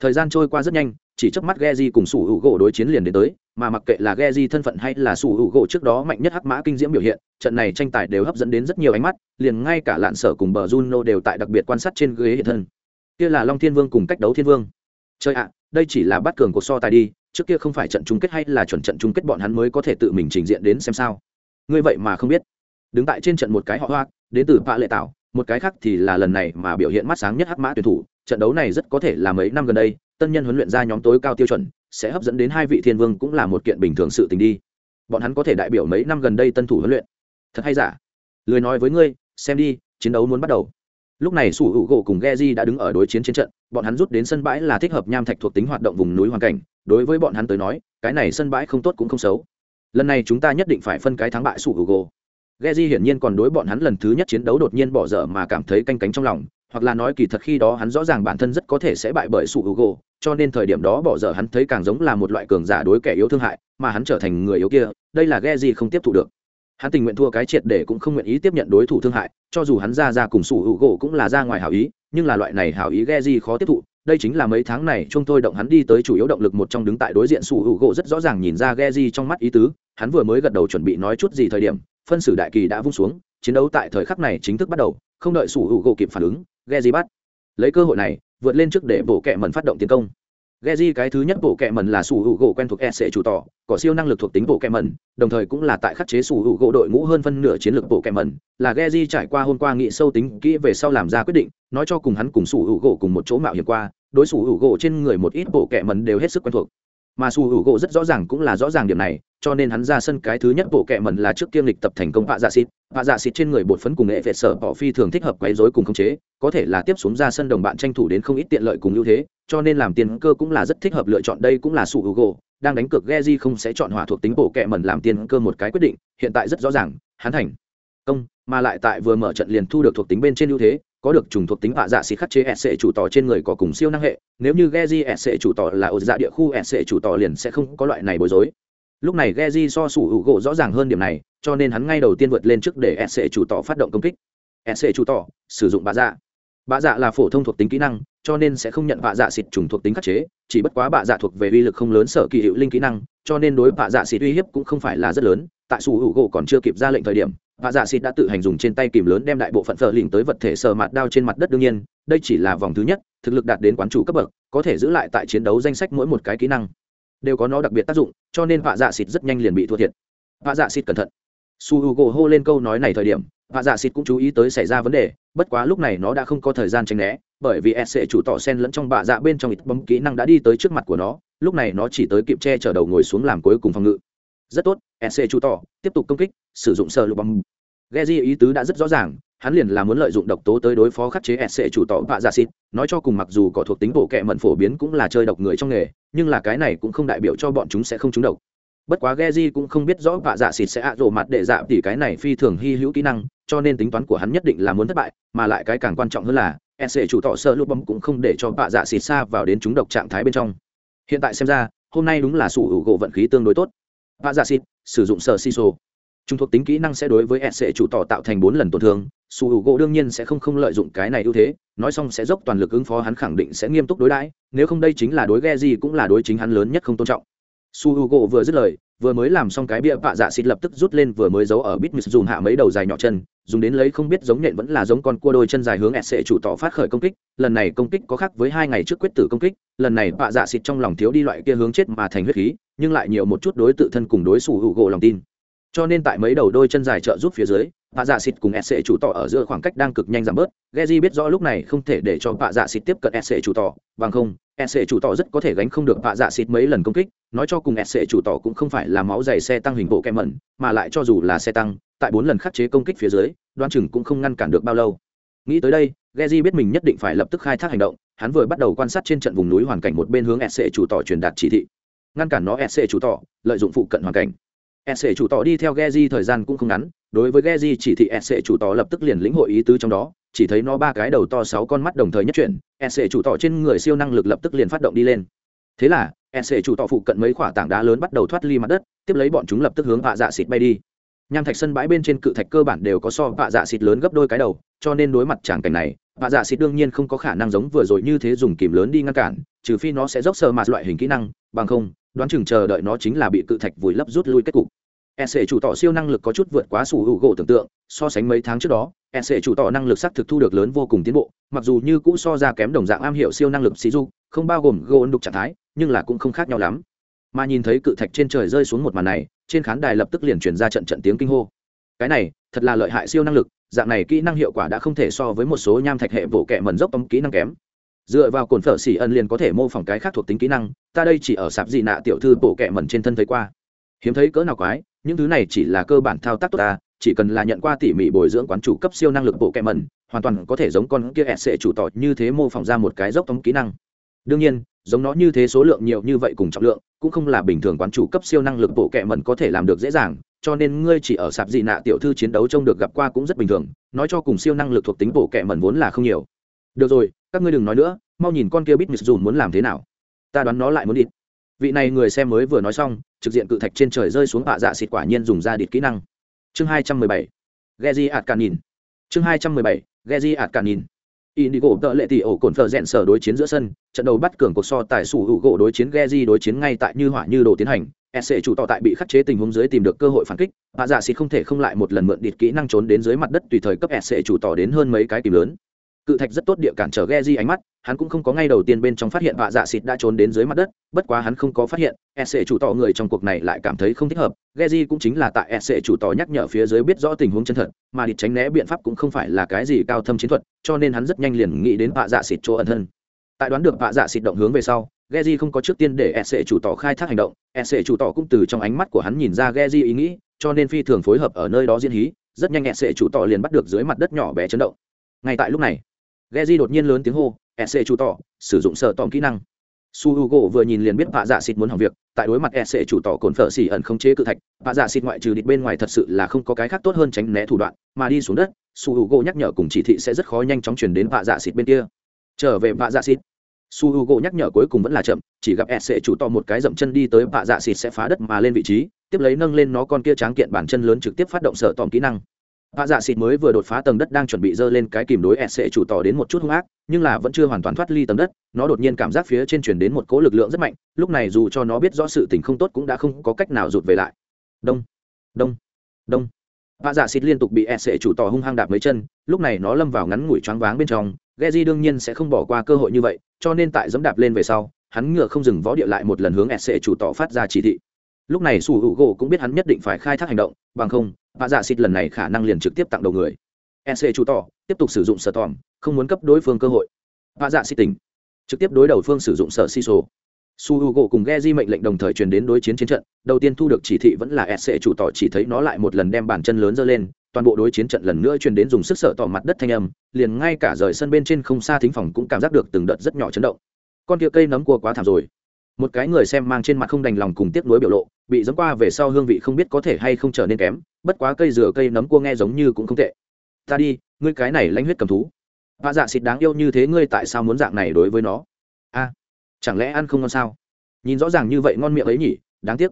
thời gian trôi qua rất nhanh chỉ trước mắt Geji cùng Sủ Hữu Gỗ đối chiến liền đến tới, mà mặc kệ là Geji thân phận hay là Sủ Hữu Gỗ trước đó mạnh nhất hắc mã kinh diễm biểu hiện, trận này tranh tài đều hấp dẫn đến rất nhiều ánh mắt, liền ngay cả lạn sở cùng bờ Juno đều tại đặc biệt quan sát trên ghế hiện thân. Kia là Long Thiên Vương cùng cách đấu Thiên Vương. Chơi ạ, đây chỉ là bắt cường của so tài đi, trước kia không phải trận chung kết hay là chuẩn trận chung kết bọn hắn mới có thể tự mình trình diện đến xem sao. Ngươi vậy mà không biết. Đứng tại trên trận một cái họ hoa, đến từ Pạ Lệ Tạo, một cái khác thì là lần này mà biểu hiện mắt sáng nhất hắc mã tuyển thủ, trận đấu này rất có thể là mấy năm gần đây tân nhân huấn luyện ra nhóm tối cao tiêu chuẩn sẽ hấp dẫn đến hai vị thiên vương cũng là một kiện bình thường sự tình đi bọn hắn có thể đại biểu mấy năm gần đây tân thủ huấn luyện thật hay giả lười nói với ngươi xem đi chiến đấu muốn bắt đầu lúc này sủ hữu gỗ cùng Geji đã đứng ở đối chiến chiến trận, bọn hắn rút đến sân bãi là thích hợp nham thạch thuộc tính hoạt động vùng núi hoàn cảnh, đối với bọn hắn tới nói, cái này sân bãi không tốt cũng không xấu. Lần này chúng ta nhất định phải phân cái thắng bại sủ hữu gỗ. Geji hiển nhiên còn đối bọn hắn lần thứ nhất chiến đấu đột nhiên bỏ dở mà cảm thấy canh cánh trong lòng, hoặc là nói kỳ thật khi đó hắn rõ ràng bản thân rất có thể sẽ bại bởi sủ hữu gỗ, cho nên thời điểm đó bỏ dở hắn thấy càng giống là một loại cường giả đối kẻ yếu thương hại, mà hắn trở thành người yếu kia, đây là ghe di không tiếp thu được hắn tình nguyện thua cái triệt để cũng không nguyện ý tiếp nhận đối thủ thương hại, cho dù hắn ra ra cùng sủ hữu gỗ cũng là ra ngoài hảo ý, nhưng là loại này hảo ý ghe di khó tiếp thụ. Đây chính là mấy tháng này chúng tôi động hắn đi tới chủ yếu động lực một trong đứng tại đối diện sủ hữu gỗ rất rõ ràng nhìn ra ghe di trong mắt ý tứ. Hắn vừa mới gật đầu chuẩn bị nói chút gì thời điểm, phân xử đại kỳ đã vung xuống, chiến đấu tại thời khắc này chính thức bắt đầu, không đợi sủ hữu gỗ kịp phản ứng, ghe di bắt. Lấy cơ hội này, vượt lên trước để bộ kẹ mần phát động tiến công. Geji cái thứ nhất bộ kệ mẩn là sủ hữu gỗ quen thuộc SC chủ tỏ, có siêu năng lực thuộc tính bộ kệ mẩn, đồng thời cũng là tại khắc chế sủ hữu gỗ đội ngũ hơn phân nửa chiến lược bộ kệ mẩn, là Geji trải qua hôm qua nghị sâu tính kỹ về sau làm ra quyết định, nói cho cùng hắn cùng sủ hữu gỗ cùng một chỗ mạo hiểm qua, đối sủ hữu gỗ trên người một ít bộ kệ mẩn đều hết sức quen thuộc mà su hữu gỗ rất rõ ràng cũng là rõ ràng điểm này, cho nên hắn ra sân cái thứ nhất bộ kệ mẩn là trước kiêm lịch tập thành công vạ dạ xịt. Vạ dạ xịt trên người bột phấn cùng nghệ vệ sở bỏ phi thường thích hợp quấy rối cùng khống chế, có thể là tiếp xuống ra sân đồng bạn tranh thủ đến không ít tiện lợi cùng ưu thế, cho nên làm tiền cơ cũng là rất thích hợp lựa chọn đây cũng là su hữu gỗ, đang đánh cược Geji không sẽ chọn hỏa thuộc tính bộ kệ mẩn làm tiền cơ một cái quyết định, hiện tại rất rõ ràng, hắn thành công, mà lại tại vừa mở trận liền thu được thuộc tính bên trên ưu thế có được trùng thuộc tính vạ dạ xịt khắc chế s chủ tỏ trên người có cùng siêu năng hệ, nếu như Geji s chủ tỏ là ở dạ địa khu s chủ tỏ liền sẽ không có loại này bối rối. Lúc này Geji so sủ hữu gỗ rõ ràng hơn điểm này, cho nên hắn ngay đầu tiên vượt lên trước để s chủ tỏ phát động công kích. S chủ tỏ, sử dụng bạ dạ. Bạ dạ là phổ thông thuộc tính kỹ năng, cho nên sẽ không nhận bạ dạ xịt trùng thuộc tính khắc chế, chỉ bất quá bạ dạ thuộc về uy lực không lớn sở kỳ hiệu linh kỹ năng, cho nên đối bạ dạ xịt uy hiếp cũng không phải là rất lớn, tại sủ hữu gỗ còn chưa kịp ra lệnh thời điểm và dạ xịt đã tự hành dùng trên tay kìm lớn đem đại bộ phận phở lỉnh tới vật thể sờ mặt đao trên mặt đất đương nhiên, đây chỉ là vòng thứ nhất, thực lực đạt đến quán chủ cấp bậc, có thể giữ lại tại chiến đấu danh sách mỗi một cái kỹ năng. Đều có nó đặc biệt tác dụng, cho nên Vạ dạ xịt rất nhanh liền bị thua thiệt. Vạ dạ xịt cẩn thận. Su h u hô lên câu nói này thời điểm, Vạ dạ xịt cũng chú ý tới xảy ra vấn đề, bất quá lúc này nó đã không có thời gian tranh né, bởi vì s chủ tỏ sen lẫn trong bạ dạ bên trong ít bấm kỹ năng đã đi tới trước mặt của nó, lúc này nó chỉ tới kịp che chở đầu ngồi xuống làm cuối cùng phòng ngự rất tốt sc chủ tỏ tiếp tục công kích sử dụng sơ lục bấm Geji ý tứ đã rất rõ ràng, hắn liền là muốn lợi dụng độc tố tới đối phó khắc chế SC chủ tỏ vạ dạ giả xịt, nói cho cùng mặc dù có thuộc tính bộ kệ mẩn phổ biến cũng là chơi độc người trong nghề, nhưng là cái này cũng không đại biểu cho bọn chúng sẽ không trúng độc. Bất quá Geji cũng không biết rõ vạ dạ giả xịt sẽ ạ rồ mặt để dạ tỉ cái này phi thường hy hữu kỹ năng, cho nên tính toán của hắn nhất định là muốn thất bại, mà lại cái càng quan trọng hơn là SC chủ tỏ sơ lục bấm cũng không để cho vạ dạ giả xịt xa vào đến trúng độc trạng thái bên trong. Hiện tại xem ra, hôm nay đúng là sủ hữu gỗ vận khí tương đối tốt. Vạ dạ giả xịt sử dụng sở sô Trung thuộc tính kỹ năng sẽ đối với EC chủ tỏ tạo thành bốn lần tổn thương, Su Hugo đương nhiên sẽ không không lợi dụng cái này ưu thế, nói xong sẽ dốc toàn lực ứng phó hắn khẳng định sẽ nghiêm túc đối đãi, nếu không đây chính là đối ghe gì cũng là đối chính hắn lớn nhất không tôn trọng. Su Hugo vừa dứt lời, vừa mới làm xong cái bia vạ dạ xịt lập tức rút lên vừa mới giấu ở bít mít dùng hạ mấy đầu dài nhỏ chân, dùng đến lấy không biết giống nhện vẫn là giống con cua đôi chân dài hướng EC chủ tỏ phát khởi công kích, lần này công kích có khác với hai ngày trước quyết tử công kích, lần này vạ dạ xịt trong lòng thiếu đi loại kia hướng chết mà thành huyết khí, nhưng lại nhiều một chút đối tự thân cùng đối sủng hữu gỗ lòng tin. Cho nên tại mấy đầu đôi chân dài trợ giúp phía dưới bạ dạ xịt cùng sc chủ tỏ ở giữa khoảng cách đang cực nhanh giảm bớt. Geji biết rõ lúc này không thể để cho bạ dạ xịt tiếp cận sc chủ tỏ, bằng không sc chủ tỏ rất có thể gánh không được bạ dạ xịt mấy lần công kích. Nói cho cùng sc chủ tỏ cũng không phải là máu dày xe tăng hình bộ kem mẩn, mà lại cho dù là xe tăng, tại bốn lần khắc chế công kích phía dưới đoan chừng cũng không ngăn cản được bao lâu. Nghĩ tới đây geji biết mình nhất định phải lập tức khai thác hành động. Hắn vừa bắt đầu quan sát trên trận vùng núi hoàn cảnh một bên hướng sc chủ tỏ truyền đạt chỉ thị ngăn cản nó e sc chủ tọ lợi dụng phụ cận hoàn cảnh e SC chủ tọ đi theo Geji thời gian cũng không ngắn, đối với Geji chỉ thị e SC chủ tọ lập tức liền lĩnh hội ý tứ trong đó, chỉ thấy nó ba cái đầu to sáu con mắt đồng thời nhất chuyển, SC chủ tọ trên người siêu năng lực lập tức liền phát động đi lên. Thế là, SC chủ tọ phụ cận mấy quả tảng đá lớn bắt đầu thoát ly mặt đất, tiếp lấy bọn chúng lập tức hướng hạ dạ xịt bay đi. Nham thạch sân bãi bên trên cự thạch cơ bản đều có so hạ dạ xịt lớn gấp đôi cái đầu, cho nên đối mặt tràng cảnh này, hạ dạ xịt đương nhiên không có khả năng giống vừa rồi như thế dùng kìm lớn đi ngăn cản, trừ phi nó sẽ dốc sờ mạt loại hình kỹ năng, bằng không, đoán chừng chờ đợi nó chính là bị cự thạch vùi lấp rút lui kết cục SC chủ tỏ siêu năng lực có chút vượt quá sủ hữu gỗ tưởng tượng, so sánh mấy tháng trước đó, SC chủ tỏ năng lực xác thực thu được lớn vô cùng tiến bộ, mặc dù như cũ so ra kém đồng dạng am hiểu siêu năng lực sĩ du, không bao gồm gỗ đục trạng thái, nhưng là cũng không khác nhau lắm. Mà nhìn thấy cự thạch trên trời rơi xuống một màn này, trên khán đài lập tức liền chuyển ra trận trận tiếng kinh hô. Cái này, thật là lợi hại siêu năng lực, dạng này kỹ năng hiệu quả đã không thể so với một số nham thạch hệ vỗ kệ mẩn dốc tông kỹ năng kém. Dựa vào cồn phở xỉ ân liền có thể mô phỏng cái khác thuộc tính kỹ năng, ta đây chỉ ở sạp dị nạ tiểu thư bộ kẹ mẩn trên thân thấy qua. Hiếm thấy cỡ nào quái, những thứ này chỉ là cơ bản thao tác tốt ta chỉ cần là nhận qua tỉ mỉ bồi dưỡng quán chủ cấp siêu năng lực bộ kẹ mẩn hoàn toàn có thể giống con kia ẹt sệ chủ tỏ như thế mô phỏng ra một cái dốc tống kỹ năng đương nhiên giống nó như thế số lượng nhiều như vậy cùng trọng lượng cũng không là bình thường quán chủ cấp siêu năng lực bộ kẹ mẩn có thể làm được dễ dàng cho nên ngươi chỉ ở sạp dị nạ tiểu thư chiến đấu trông được gặp qua cũng rất bình thường nói cho cùng siêu năng lực thuộc tính bộ kẹ mẩn vốn là không nhiều được rồi, các ngươi đừng nói nữa, mau nhìn con kia bít mịt dùm muốn làm thế nào. Ta đoán nó lại muốn đi vị này người xem mới vừa nói xong, trực diện cự thạch trên trời rơi xuống hạ dạ xịt quả nhiên dùng ra đít kỹ năng. Chương hai trăm mười bảy. Gezi ạt càn nhìn chương hai trăm mười bảy. Gezi ạt càn nhìn indigo tợ lệ tỷ ổ cồn phờ rẽn sở đối chiến giữa sân, trận đầu bắt cường cuộc so tài sủ hữu gỗ đối chiến geji đối chiến ngay tại như hỏa như đồ tiến hành. Sc chủ tọa tại bị khắc chế tình huống dưới tìm được cơ hội phản kích hạ dạ xịt không thể không lại một lần mượn địt kỹ năng trốn đến dưới mặt đất tùy thời cấp sc chủ tọa đến hơn mấy cái kìm lớn cự thạch rất tốt địa cản trở ghe di ánh mắt hắn cũng không có ngay đầu tiên bên trong phát hiện vạ dạ xịt đã trốn đến dưới mặt đất bất quá hắn không có phát hiện sc chủ tỏ người trong cuộc này lại cảm thấy không thích hợp ghe di cũng chính là tại sc chủ tỏ nhắc nhở phía dưới biết rõ tình huống chân thật mà địch tránh né biện pháp cũng không phải là cái gì cao thâm chiến thuật cho nên hắn rất nhanh liền nghĩ đến vạ dạ xịt chỗ ẩn thân tại đoán được vạ dạ xịt động hướng về sau Geji không có trước tiên để SC chủ tỏ khai thác hành động, SC chủ tỏ cũng từ trong ánh mắt của hắn nhìn ra Geji ý nghĩ, cho nên phi thường phối hợp ở nơi đó diễn hí, rất nhanh SC chủ tỏ liền bắt được dưới mặt đất nhỏ bé chấn động. Ngay tại lúc này, Geji đột nhiên lớn tiếng hô, EC chủ tỏ, sử dụng sở tòm kỹ năng." Su Hugo vừa nhìn liền biết Vạ Dạ Xịt muốn hỏng việc, tại đối mặt EC chủ tỏ cồn phở xỉ ẩn không chế cự thạch, Vạ Dạ Xịt ngoại trừ địch bên ngoài thật sự là không có cái khác tốt hơn tránh né thủ đoạn, mà đi xuống đất, Su Hugo nhắc nhở cùng chỉ thị sẽ rất khó nhanh chóng truyền đến Vạ Dạ Xịt bên kia. Trở về Vạ Dạ Xịt, su h u nhắc nhở cuối cùng vẫn là chậm chỉ gặp EC chủ tỏ một cái dậm chân đi tới Vạ dạ xịt sẽ phá đất mà lên vị trí tiếp lấy nâng lên nó con kia tráng kiện bản chân lớn trực tiếp phát động sợ tòm kỹ năng Vạ dạ xịt mới vừa đột phá tầng đất đang chuẩn bị dơ lên cái kìm đối SC chủ tỏ đến một chút hung ác nhưng là vẫn chưa hoàn toàn thoát ly tầng đất nó đột nhiên cảm giác phía trên truyền đến một cỗ lực lượng rất mạnh lúc này dù cho nó biết rõ sự tình không tốt cũng đã không có cách nào rụt về lại đông đông đông Vạ dạ xịt liên tục bị SC chủ tỏ hung hăng đạp mấy chân lúc này nó lâm vào ngắn ngủi choáng váng bên trong Geji đương nhiên sẽ không bỏ qua cơ hội như vậy, cho nên tại giẫm đạp lên về sau, hắn ngựa không dừng vó địa lại một lần hướng SC chủ tỏ phát ra chỉ thị. Lúc này Sủ Hữu Gỗ cũng biết hắn nhất định phải khai thác hành động, bằng không, Vạ Dạ Xịt lần này khả năng liền trực tiếp tặng đầu người. ec chủ tỏ tiếp tục sử dụng sở tòm, không muốn cấp đối phương cơ hội. Vạ Dạ Xịt tỉnh, trực tiếp đối đầu phương sử dụng sở si sổ. Su Hugo cùng Geji mệnh lệnh đồng thời truyền đến đối chiến chiến trận, đầu tiên thu được chỉ thị vẫn là ec chủ tỏ chỉ thấy nó lại một lần đem bàn chân lớn giơ lên, toàn bộ đối chiến trận lần nữa truyền đến dùng sức sợ tỏ mặt đất thanh âm liền ngay cả rời sân bên trên không xa thính phòng cũng cảm giác được từng đợt rất nhỏ chấn động con kia cây nấm cua quá thảm rồi một cái người xem mang trên mặt không đành lòng cùng tiếc nuối biểu lộ, bị dấm qua về sau hương vị không biết có thể hay không trở nên kém, bất quá cây dừa cây nấm cua nghe giống như cũng không tệ. Ta đi, ngươi cái này lãnh huyết cầm thú. Và dạ xịt đáng yêu như thế ngươi tại sao muốn dạng này đối với nó? A, chẳng lẽ ăn không ngon sao? Nhìn rõ ràng như vậy ngon miệng ấy nhỉ, đáng tiếc.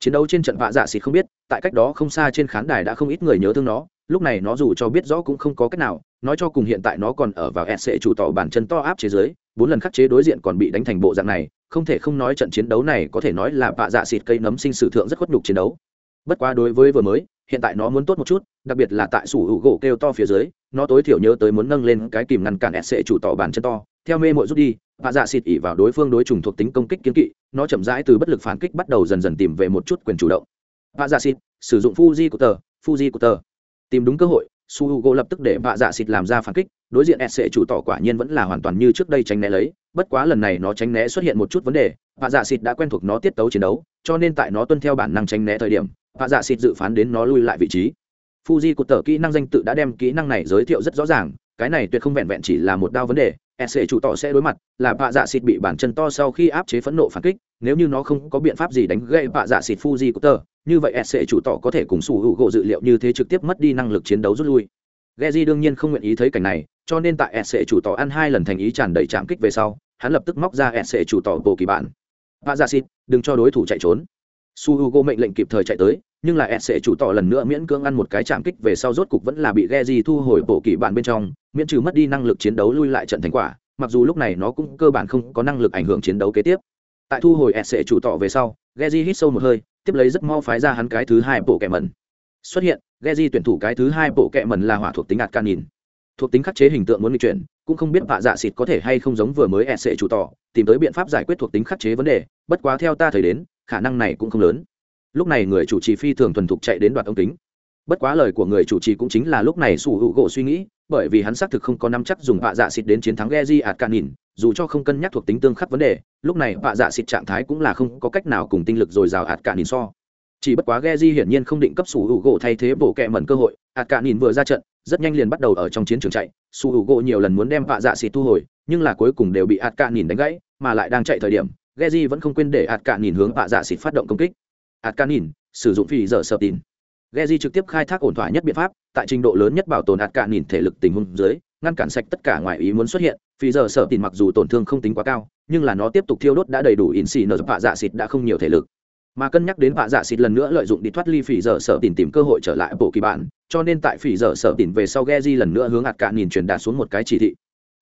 Chiến đấu trên trận vạ dạ xịt không biết, tại cách đó không xa trên khán đài đã không ít người nhớ thương nó, lúc này nó dù cho biết rõ cũng không có cách nào nói cho cùng hiện tại nó còn ở vào sc chủ tỏ bản chân to áp chế giới, bốn lần khắc chế đối diện còn bị đánh thành bộ dạng này, không thể không nói trận chiến đấu này có thể nói là bạ dạ xịt cây nấm sinh sử thượng rất khuất nhục chiến đấu. Bất quá đối với vừa mới, hiện tại nó muốn tốt một chút, đặc biệt là tại sủ hữu gỗ kêu to phía dưới, nó tối thiểu nhớ tới muốn nâng lên cái kìm ngăn cản sc chủ tỏ bản chân to, theo mê mội rút đi, bạ dạ xịt ỉ vào đối phương đối trùng thuộc tính công kích kiến kỵ, nó chậm rãi từ bất lực phản kích bắt đầu dần dần tìm về một chút quyền chủ động. Bạ dạ xịt, sử dụng fuji của tờ fuji của tờ tìm đúng cơ hội su h u g o lập tức để vạ dạ xịt làm ra phản kích, đối diện s chủ tỏ quả nhiên vẫn là hoàn toàn như trước đây tránh né lấy, bất quá lần này nó tránh né xuất hiện một chút vấn đề, vạ dạ xịt đã quen thuộc nó tiết tấu chiến đấu, cho nên tại nó tuân theo bản năng tránh né thời điểm, vạ dạ xịt dự phán đến nó lui lại vị trí. Fuji của tờ kỹ năng danh tự đã đem kỹ năng này giới thiệu rất rõ ràng, cái này tuyệt không vẹn vẹn chỉ là một đao vấn đề s chủ tỏ sẽ đối mặt là vạ dạ xịt bị bản chân to sau khi áp chế phẫn nộ phản kích, nếu như nó không có biện pháp gì đánh gãy vạ dạ xịt fuji của tờ như vậy s chủ tỏ có thể cùng sủ hữu gỗ dự liệu như thế trực tiếp mất đi năng lực chiến đấu rút lui Geji đương nhiên không nguyện ý thấy cảnh này, cho nên tại SC chủ tỏ ăn hai lần thành ý tràn đầy chạm kích về sau, hắn lập tức móc ra SC chủ tỏ bộ kỳ bản. "Vạ Dạ Xịt, đừng cho đối thủ chạy trốn." Su Hugo mệnh lệnh kịp thời chạy tới, nhưng là SC chủ tỏ lần nữa miễn cưỡng ăn một cái chạm kích về sau rốt cục vẫn là bị Geji thu hồi bộ kỳ bản bên trong, miễn trừ mất đi năng lực chiến đấu lui lại trận thành quả, mặc dù lúc này nó cũng cơ bản không có năng lực ảnh hưởng chiến đấu kế tiếp. Tại thu hồi SC chủ tỏ về sau, Geji hít sâu một hơi, tiếp lấy rất mau phái ra hắn cái thứ hai bộ kẹ mẩn. Xuất hiện, Geji tuyển thủ cái thứ hai bộ kẹ mẩn là hỏa thuộc tính ạt can nhìn thuộc tính khắc chế hình tượng muốn di chuyển, cũng không biết vạ dạ xịt có thể hay không giống vừa mới e sệ chủ tỏ, tìm tới biện pháp giải quyết thuộc tính khắc chế vấn đề, bất quá theo ta thấy đến, khả năng này cũng không lớn. Lúc này người chủ trì phi thường thuần thục chạy đến đoạt ống kính. Bất quá lời của người chủ trì cũng chính là lúc này sủ hữu gỗ suy nghĩ bởi vì hắn xác thực không có nắm chắc dùng vạ dạ xịt đến chiến thắng Geji ạt cạn nhìn dù cho không cân nhắc thuộc tính tương khắc vấn đề, lúc này vạ dạ xịt trạng thái cũng là không có cách nào cùng tinh lực dồi dào ạt cạn nhìn so. Chỉ bất quá Geji hiển nhiên không định cấp sủ hữu gỗ thay thế bổ kẹ mẩn cơ hội ạt cạn nhìn vừa ra trận, rất nhanh liền bắt đầu ở trong chiến trường chạy. Sủ hữu gỗ nhiều lần muốn đem vạ dạ xịt thu hồi, nhưng là cuối cùng đều bị ạt cạn nhìn đánh gãy, mà lại đang chạy thời điểm Geji vẫn không quên để ạt cạn nhìn hướng vạ dạ xịt phát động công kích. Ạt cạn nhìn sử dụng phi giờ sợ tin. Geji trực tiếp khai thác ổn thỏa nhất biện pháp, tại trình độ lớn nhất bảo tồn ạt cả nhìn thể lực tình huống dưới, ngăn cản sạch tất cả ngoại ý muốn xuất hiện, vì giờ sở tin mặc dù tổn thương không tính quá cao, nhưng là nó tiếp tục thiêu đốt đã đầy đủ in xì nở vạ dạ xịt đã không nhiều thể lực. Mà cân nhắc đến vạ dạ xịt lần nữa lợi dụng đi thoát ly phỉ dở sở tìm tìm cơ hội trở lại bộ kỳ bản, cho nên tại phỉ dở sở tìm về sau Geji lần nữa hướng hạt cạn nhìn truyền đạt xuống một cái chỉ thị.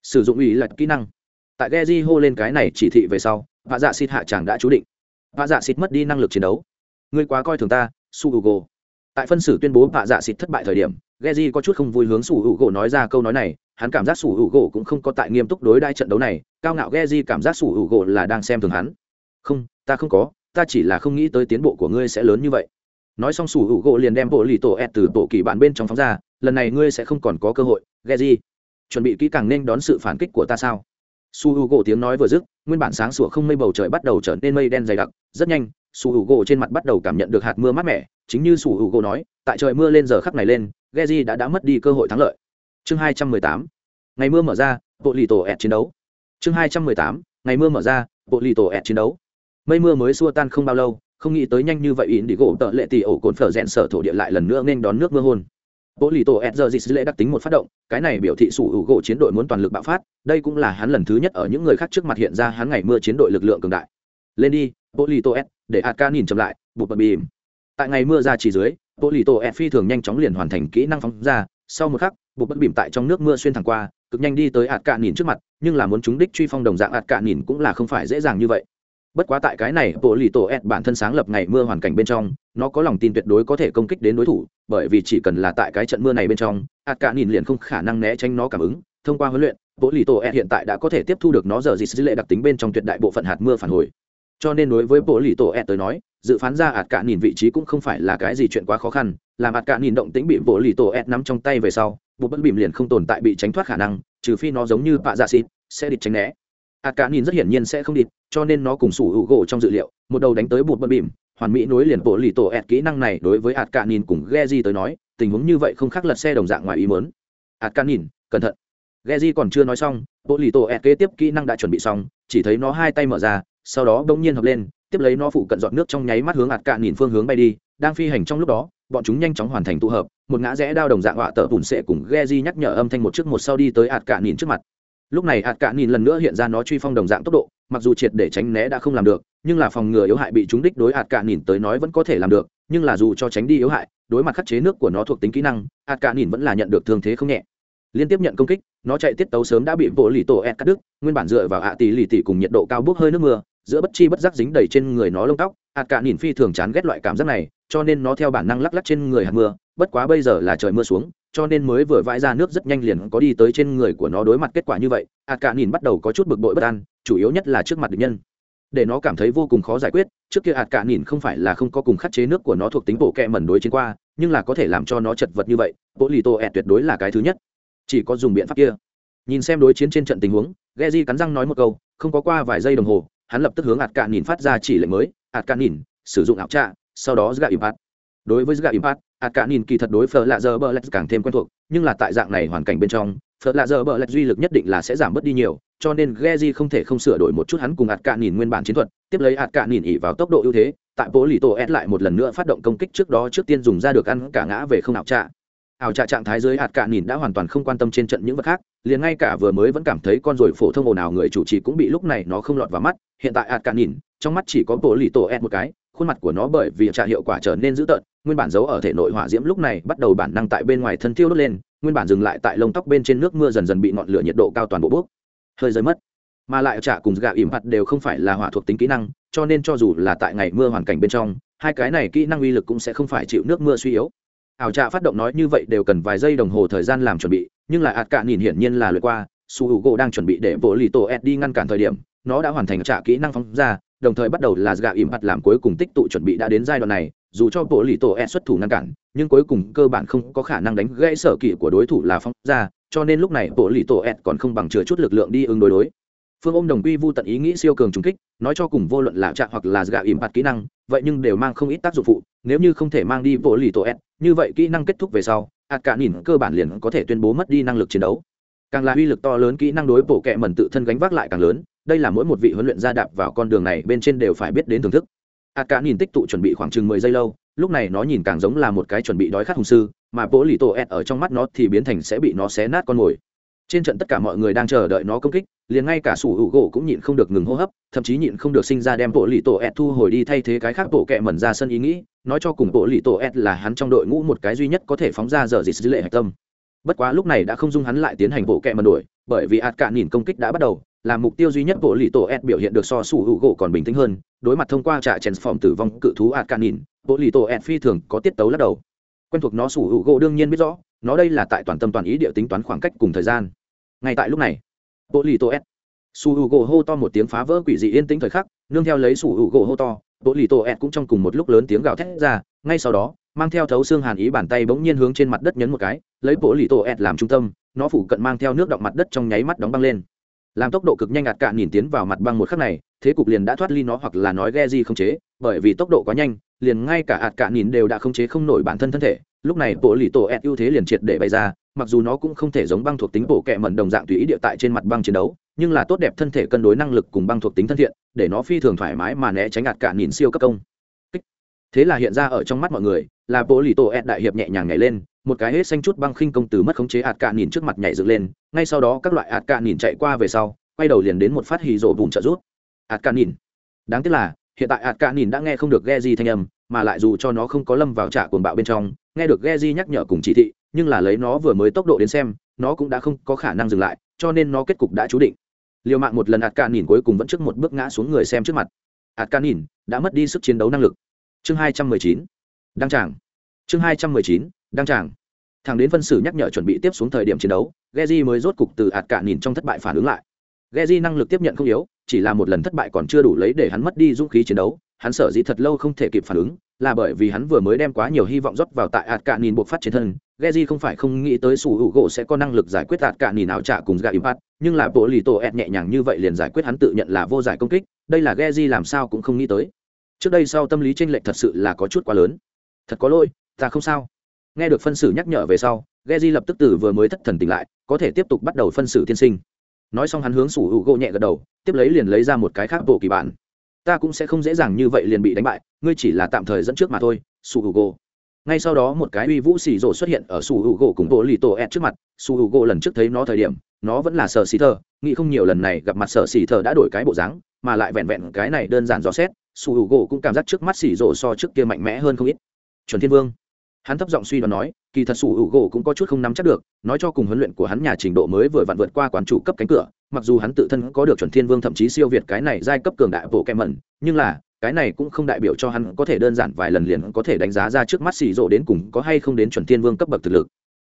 Sử dụng ý lật kỹ năng. Tại Geji hô lên cái này chỉ thị về sau, vạ dạ xịt hạ chẳng đã chú định. Vạ dạ xịt mất đi năng lực chiến đấu. Ngươi quá coi thường ta su hugo tại phân xử tuyên bố vạ dạ xịt thất bại thời điểm Geji có chút không vui hướng Sủ Hữu Gỗ nói ra câu nói này hắn cảm giác Sủ Hữu Gỗ cũng không có tại nghiêm túc đối đai trận đấu này cao ngạo Geji cảm giác Sủ Hữu Gỗ là đang xem thường hắn. Không ta không có ta chỉ là không nghĩ tới tiến bộ của ngươi sẽ lớn như vậy. Nói xong sủ hữu gỗ liền đem bộ lì tổ ed từ bộ kỳ bản bên trong phóng ra lần này ngươi sẽ không còn có cơ hội Geji, chuẩn bị kỹ càng nên đón sự phản kích của ta sao? Su Hữu gỗ tiếng nói vừa dứt nguyên bản sáng sủa không mây bầu trời bắt đầu trở nên mây đen dày đặc rất nhanh su hữu gỗ trên mặt bắt đầu cảm nhận được hạt mưa mát mẻ, chính như su hữu gỗ nói, tại trời mưa lên giờ khắc này lên, geji đã đã mất đi cơ hội thắng lợi. Chương hai trăm mười tám, ngày mưa mở ra bộ lì tổ ẹt chiến đấu. Chương hai trăm mười tám, ngày mưa mở ra bộ lì tổ ẹt chiến đấu. Mây mưa mới xua tan không bao lâu, không nghĩ tới nhanh như vậy ỉn đi gỗ tợ lệ tì ổ cồn phở rẽn sở thổ địa lại lần nữa nên đón nước mưa hôn. Bộ lì tổ ẹt giờ sứ lệ đặc tính một phát động, cái này biểu thị sủ hữu gỗ chiến đội muốn toàn lực bạo phát, đây cũng là hắn lần thứ nhất ở những người khác trước mặt hiện ra hắn ngày mưa chiến đội lực lượng cường đại. Lên đi bộ S, tổ để hạt nhìn chậm lại bụt bật bìm. Tại ngày mưa ra chỉ dưới bộ S tổ phi thường nhanh chóng liền hoàn thành kỹ năng phóng ra. Sau một khắc bụt bật bìm tại trong nước mưa xuyên thẳng qua cực nhanh đi tới hạt cạn nhìn trước mặt nhưng là muốn chúng đích truy phong đồng dạng hạt cạn nhìn cũng là không phải dễ dàng như vậy. Bất quá tại cái này bộ S tổ bản thân sáng lập ngày mưa hoàn cảnh bên trong nó có lòng tin tuyệt đối có thể công kích đến đối thủ bởi vì chỉ cần là tại cái trận mưa này bên trong ạt nhìn liền không khả năng né tránh nó cảm ứng. Thông qua huấn luyện bộ lì tổ E hiện tại đã có thể tiếp thu được nó giờ gì dữ lệ đặc tính bên trong tuyệt đại bộ phận hạt mưa phản hồi cho nên đối với bộ lì tổ ed tới nói, dự phán ra ạt cả nhìn vị trí cũng không phải là cái gì chuyện quá khó khăn, làm ạt cả nhìn động tĩnh bị bộ lì tổ ed nắm trong tay về sau, bộ bất bìm liền không tồn tại bị tránh thoát khả năng, trừ phi nó giống như bạ dạ xịt, sẽ địch tránh né. Ạt cả nhìn rất hiển nhiên sẽ không địch, cho nên nó cùng sủ hữu gỗ trong dự liệu, một đầu đánh tới bộ bất bìm, hoàn mỹ nối liền bộ lì tổ e kỹ năng này đối với ạt cả nhìn cùng Geji tới nói, tình huống như vậy không khác lật xe đồng dạng ngoài ý mớn ạt cả nhìn, cẩn thận. Geji còn chưa nói xong, bộ lì tổ e kế tiếp kỹ năng đã chuẩn bị xong, chỉ thấy nó hai tay mở ra sau đó bỗng nhiên hợp lên, tiếp lấy nó phụ cận dọn nước trong nháy mắt hướng ạt cạn nhìn phương hướng bay đi, đang phi hành trong lúc đó, bọn chúng nhanh chóng hoàn thành tụ hợp, một ngã rẽ đao đồng dạng họa tờ bùn sệ cùng Geji nhắc nhở âm thanh một trước một sau đi tới ạt cạn nhìn trước mặt. Lúc này ạt cạn nhìn lần nữa hiện ra nó truy phong đồng dạng tốc độ, mặc dù triệt để tránh né đã không làm được, nhưng là phòng ngừa yếu hại bị chúng đích đối ạt cạn nhìn tới nói vẫn có thể làm được, nhưng là dù cho tránh đi yếu hại, đối mặt khắc chế nước của nó thuộc tính kỹ năng ạt cạn nhìn vẫn là nhận được thương thế không nhẹ. Liên tiếp nhận công kích, nó chạy tiết tấu sớm đã bị bộ lì tổ ed cắt đứt, nguyên bản dựa vào hạ tỷ lì tỷ cùng nhiệt độ cao bốc hơi nước mưa giữa bất chi bất giác dính đầy trên người nó lông tóc, hạt cả nhìn phi thường chán ghét loại cảm giác này, cho nên nó theo bản năng lắc lắc trên người hạt mưa, bất quá bây giờ là trời mưa xuống, cho nên mới vừa vãi ra nước rất nhanh liền có đi tới trên người của nó đối mặt kết quả như vậy, hạt cả nhìn bắt đầu có chút bực bội bất an, chủ yếu nhất là trước mặt địch nhân. Để nó cảm thấy vô cùng khó giải quyết, trước kia hạt cả nhìn không phải là không có cùng khắc chế nước của nó thuộc tính bộ kẹ mẩn đối chiến qua, nhưng là có thể làm cho nó chật vật như vậy, bộ lì tô ẹt tuyệt đối là cái thứ nhất. Chỉ có dùng biện pháp kia. Nhìn xem đối chiến trên trận tình huống Geji cắn răng nói một câu, không có qua vài giây đồng hồ hắn lập tức hướng ạt cạn nhìn phát ra chỉ lệnh mới, ạt cạn nhìn, sử dụng ảo trạ, sau đó gạ impact. Đối với gạ impact, ạt cạn nhìn kỳ thật đối phở lạ giờ bờ lạch càng thêm quen thuộc, nhưng là tại dạng này hoàn cảnh bên trong phở lạ giờ bờ lạch duy lực nhất định là sẽ giảm bớt đi nhiều, cho nên Geji không thể không sửa đổi một chút hắn cùng ạt cạn nhìn nguyên bản chiến thuật, tiếp lấy ạt cạn nhìn ỉ vào tốc độ ưu thế, tại bố lì tổ ép lại một lần nữa phát động công kích trước đó trước tiên dùng ra được ăn cả ngã về không ảo trạ ảo trạ trạng thái dưới hạt cạn nhìn đã hoàn toàn không quan tâm trên trận những vật khác, liền ngay cả vừa mới vẫn cảm thấy con rồi phổ thông ồn ào người chủ trì cũng bị lúc này nó không lọt vào mắt. Hiện tại hạt cạn nhìn, trong mắt chỉ có bộ lì tổ ed một cái, khuôn mặt của nó bởi vì trạ hiệu quả trở nên dữ tợn, nguyên bản giấu ở thể nội hỏa diễm lúc này bắt đầu bản năng tại bên ngoài thân tiêu đốt lên, nguyên bản dừng lại tại lông tóc bên trên nước mưa dần dần bị ngọn lửa nhiệt độ cao toàn bộ bốc. Hơi rơi mất. Mà lại trả cùng gạ ỉm mặt đều không phải là hỏa thuộc tính kỹ năng, cho nên cho dù là tại ngày mưa hoàn cảnh bên trong, hai cái này kỹ năng uy lực cũng sẽ không phải chịu nước mưa suy yếu ảo trạ phát động nói như vậy đều cần vài giây đồng hồ thời gian làm chuẩn bị, nhưng lại ạt cạn nhìn hiển nhiên là lượt qua, su h u gỗ đang chuẩn bị để bộ lì tổ ed đi ngăn cản thời điểm, nó đã hoàn thành trả kỹ năng phóng ra, đồng thời bắt đầu là gạ ỉm mặt làm cuối cùng tích tụ chuẩn bị đã đến giai đoạn này, dù cho bộ lì tổ e xuất thủ ngăn cản, nhưng cuối cùng cơ bản không có khả năng đánh gãy sở kỵ của đối thủ là phóng ra, cho nên lúc này bộ lì tổ e còn không bằng chừa chút lực lượng đi ứng đối đối. Phương ôm đồng quy vu tận ý nghĩ siêu cường trùng kích, nói cho cùng vô luận là trạng hoặc là gạ ỉm mặt kỹ năng, vậy nhưng đều mang không ít tác dụng phụ, nếu như không thể mang đi bộ lì tổ e như vậy kỹ năng kết thúc về sau hạt cả nhìn cơ bản liền có thể tuyên bố mất đi năng lực chiến đấu. Càng là uy lực to lớn, kỹ năng đối bổ kẹ mẩn tự thân gánh vác lại càng lớn, đây là mỗi một vị huấn luyện gia đạp vào con đường này bên trên đều phải biết đến thưởng thức. Hạt cả nhìn tích tụ chuẩn bị khoảng chừng mười giây lâu, lúc này nó nhìn càng giống là một cái chuẩn bị đói khát hùng sư, mà bố lì tổ ed ở trong mắt nó thì biến thành sẽ bị nó xé nát con mồi trên trận tất cả mọi người đang chờ đợi nó công kích, liền ngay cả sủ hữu gỗ cũng nhịn không được ngừng hô hấp, thậm chí nhịn không được sinh ra đem bộ lì tổ ed thu hồi đi thay thế cái khác bộ kẹ mẩn ra sân ý nghĩ, nói cho cùng bộ lì tổ ed là hắn trong đội ngũ một cái duy nhất có thể phóng ra giờ dịch dữ lệ hạch tâm. Bất quá lúc này đã không dung hắn lại tiến hành bộ kẹ mẩn đuổi, bởi vì ạt cạn nhìn công kích đã bắt đầu, là mục tiêu duy nhất bộ lì tổ ed biểu hiện được so sủ hữu gỗ còn bình tĩnh hơn, đối mặt thông qua trạ chèn phòng tử vong cự thú ạt nhìn bộ lì tổ ed phi thường có tiết tấu lắc đầu. Quen thuộc nó sủ hữu gỗ đương nhiên biết rõ, nó đây là tại toàn tâm toàn ý địa tính toán khoảng cách cùng thời gian ngay tại lúc này bộ lì tổ s. Su hữu gỗ hô to một tiếng phá vỡ quỷ dị yên tĩnh thời khắc, nương theo lấy su h u gỗ hô to bộ lì tổ s cũng trong cùng một lúc lớn tiếng gào thét ra, ngay sau đó, mang theo thấu xương hàn ý bàn tay bỗng nhiên hướng trên mặt đất nhấn một cái, lấy bộ lì tổ s làm trung tâm, nó phủ cận mang theo nước đọng mặt đất trong nháy mắt đóng băng lên. Làm tốc độ cực nhanh ạt cạn nhìn tiến vào mặt băng một khắc này, thế cục liền đã thoát ly nó hoặc là nói ghe di không chế, bởi vì tốc độ quá nhanh, liền ngay cả ạt cạn nhìn đều đã không chế không nổi bản thân thân thể. Lúc này bộ lì tổ ẹt ưu thế liền triệt để bày ra mặc dù nó cũng không thể giống băng thuộc tính bổ kẹ mẩn đồng dạng tùy ý địa tại trên mặt băng chiến đấu, nhưng là tốt đẹp thân thể cân đối năng lực cùng băng thuộc tính thân thiện, để nó phi thường thoải mái mà né tránh ạt cạn nhìn siêu cấp công. Thế là hiện ra ở trong mắt mọi người, là bộ lì tổ ed đại hiệp nhẹ nhàng nhảy lên, một cái hết xanh chút băng khinh công từ mất khống chế ạt cạn nhìn trước mặt nhảy dựng lên, ngay sau đó các loại ạt cạn nhìn chạy qua về sau, quay đầu liền đến một phát hì rộ bùn trợ rút ạt cạn nhìn. Đáng tiếc là, hiện tại ạt cạn nhìn đã nghe không được ghe di thanh âm, mà lại dù cho nó không có lâm vào trả cuồng bạo bên trong, nghe được ghe di nhắc nhở cùng chỉ thị nhưng là lấy nó vừa mới tốc độ đến xem, nó cũng đã không có khả năng dừng lại, cho nên nó kết cục đã chú định. Liều mạng một lần ạt cạn nhìn cuối cùng vẫn trước một bước ngã xuống người xem trước mặt. Ạt cạn nhìn đã mất đi sức chiến đấu năng lực. Chương hai trăm mười chín, đăng tràng. Chương hai trăm mười chín, đăng tràng. Thằng đến phân xử nhắc nhở chuẩn bị tiếp xuống thời điểm chiến đấu, Geji mới rốt cục từ ạt cạn nhìn trong thất bại phản ứng lại. Geji năng lực tiếp nhận không yếu, chỉ là một lần thất bại còn chưa đủ lấy để hắn mất đi dũng khí chiến đấu hắn sợ dĩ thật lâu không thể kịp phản ứng, là bởi vì hắn vừa mới đem quá nhiều hy vọng rót vào tại ạt cạn nhìn buộc phát trên thân. Geji không phải không nghĩ tới sủ hữu gỗ sẽ có năng lực giải quyết ạt cạn nhìn nào trả cùng gạ impact nhưng là bộ lì tổ ẹt nhẹ nhàng như vậy liền giải quyết hắn tự nhận là vô giải công kích, đây là Geji làm sao cũng không nghĩ tới. Trước đây sau tâm lý tranh lệch thật sự là có chút quá lớn. Thật có lỗi, ta không sao. Nghe được phân xử nhắc nhở về sau, Geji lập tức từ vừa mới thất thần tỉnh lại, có thể tiếp tục bắt đầu phân xử tiên sinh. Nói xong hắn hướng sủ hữu gỗ nhẹ gật đầu, tiếp lấy liền lấy ra một cái khác bộ kỳ bản ta cũng sẽ không dễ dàng như vậy liền bị đánh bại, ngươi chỉ là tạm thời dẫn trước mà thôi su h u g o ngay sau đó một cái uy vũ xì rổ xuất hiện ở su h u g o cùng bộ lì tổ ed trước mặt su h u g o lần trước thấy nó thời điểm, nó vẫn là sở xì thờ. nghĩ không nhiều lần này gặp mặt sở xì thờ đã đổi cái bộ dáng, mà lại vẹn vẹn cái này đơn giản rõ xét su h u g o cũng cảm giác trước mắt xì rổ so trước kia mạnh mẽ hơn không ít chuẩn thiên vương hắn thấp giọng suy đoán nói kỳ thật sủ hữu gỗ cũng có chút không nắm chắc được, nói cho cùng huấn luyện của hắn nhà trình độ mới vừa vặn vượt qua quán chủ cấp cánh cửa, mặc dù hắn tự thân có được chuẩn thiên vương thậm chí siêu việt cái này giai cấp cường đại bộ kem mẩn, nhưng là, cái này cũng không đại biểu cho hắn có thể đơn giản vài lần liền có thể đánh giá ra trước mắt xì rộ đến cùng có hay không đến chuẩn thiên vương cấp bậc thực lực.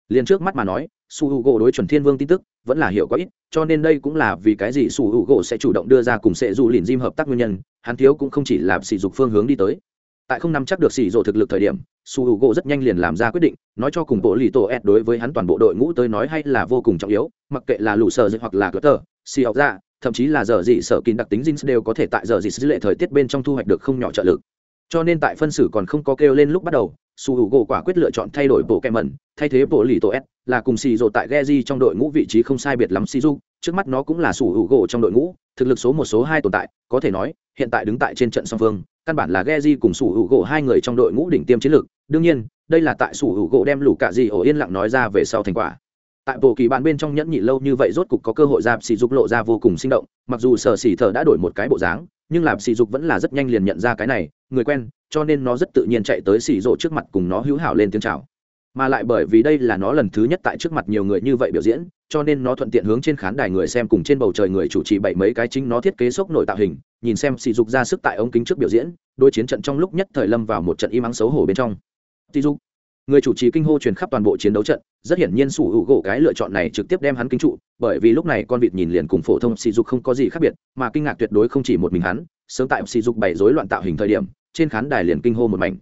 Liền trước mắt mà nói su h u gỗ đối chuẩn thiên vương tin tức vẫn là hiệu có ít, cho nên đây cũng là vì cái gì su h u gỗ sẽ chủ động đưa ra cùng sẽ du lìn diêm hợp tác nguyên nhân, hắn thiếu cũng không chỉ là sỉ dục phương hướng đi tới. Tại không nắm chắc được sỉ rộ thực lực thời điểm su h u gỗ rất nhanh liền làm ra quyết định, nói cho cùng bộ lì tổ ed đối với hắn toàn bộ đội ngũ tới nói hay là vô cùng trọng yếu, mặc kệ là lũ sờ hoặc là cỡ tờ xì học ra thậm chí là giờ dị sở kín đặc tính dinh đều có thể tại giờ dị dữ lệ thời tiết bên trong thu hoạch được không nhỏ trợ lực. Cho nên tại phân xử còn không có kêu lên lúc bắt đầu su hữu gỗ quả quyết lựa chọn thay đổi bộ kem mẩn, thay thế bộ lì tổ s, là cùng xì rộ tại geji trong đội ngũ vị trí không sai biệt lắm si du trước mắt nó cũng là su hữu gỗ trong đội ngũ, thực lực số một, số hai tồn tại, có thể nói, hiện tại đứng tại trên trận song phương, căn bản là geji cùng su hữu gỗ hai người trong đội ngũ đỉnh tiêm chiến lược. Đương nhiên, đây là tại su hữu gỗ đem lũ cạ gì ổ yên lặng nói ra về sau thành quả. Tại bộ kỳ bản bên trong nhẫn nhị lâu như vậy rốt cục có cơ hội ra sỉ dục lộ ra vô cùng sinh động, mặc dù sở xì thờ đã đổi một cái bộ dáng nhưng làm sỉ dục vẫn là rất nhanh liền nhận ra cái này, người quen, cho nên nó rất tự nhiên chạy tới xỉ rộ trước mặt cùng nó hữu hảo lên tiếng chào. Mà lại bởi vì đây là nó lần thứ nhất tại trước mặt nhiều người như vậy biểu diễn, cho nên nó thuận tiện hướng trên khán đài người xem cùng trên bầu trời người chủ trì bảy mấy cái chính nó thiết kế sốc nội tạo hình, nhìn xem sỉ dục ra sức tại ống kính trước biểu diễn đôi chiến trận trong lúc nhất thời lâm vào một trận im ắng xấu hổ bên trong. Sỉ dục người chủ trì kinh hô truyền khắp toàn bộ chiến đấu trận, rất hiển nhiên sủ hữu gỗ cái lựa chọn này trực tiếp đem hắn kinh trụ, bởi vì lúc này con vịt nhìn liền cùng phổ thông sỉ dục không có gì khác biệt, mà kinh ngạc tuyệt đối không chỉ một mình hắn, sớm tại sỉ dục bày rối loạn tạo hình thời điểm, trên khán đài liền kinh hô một mảnh.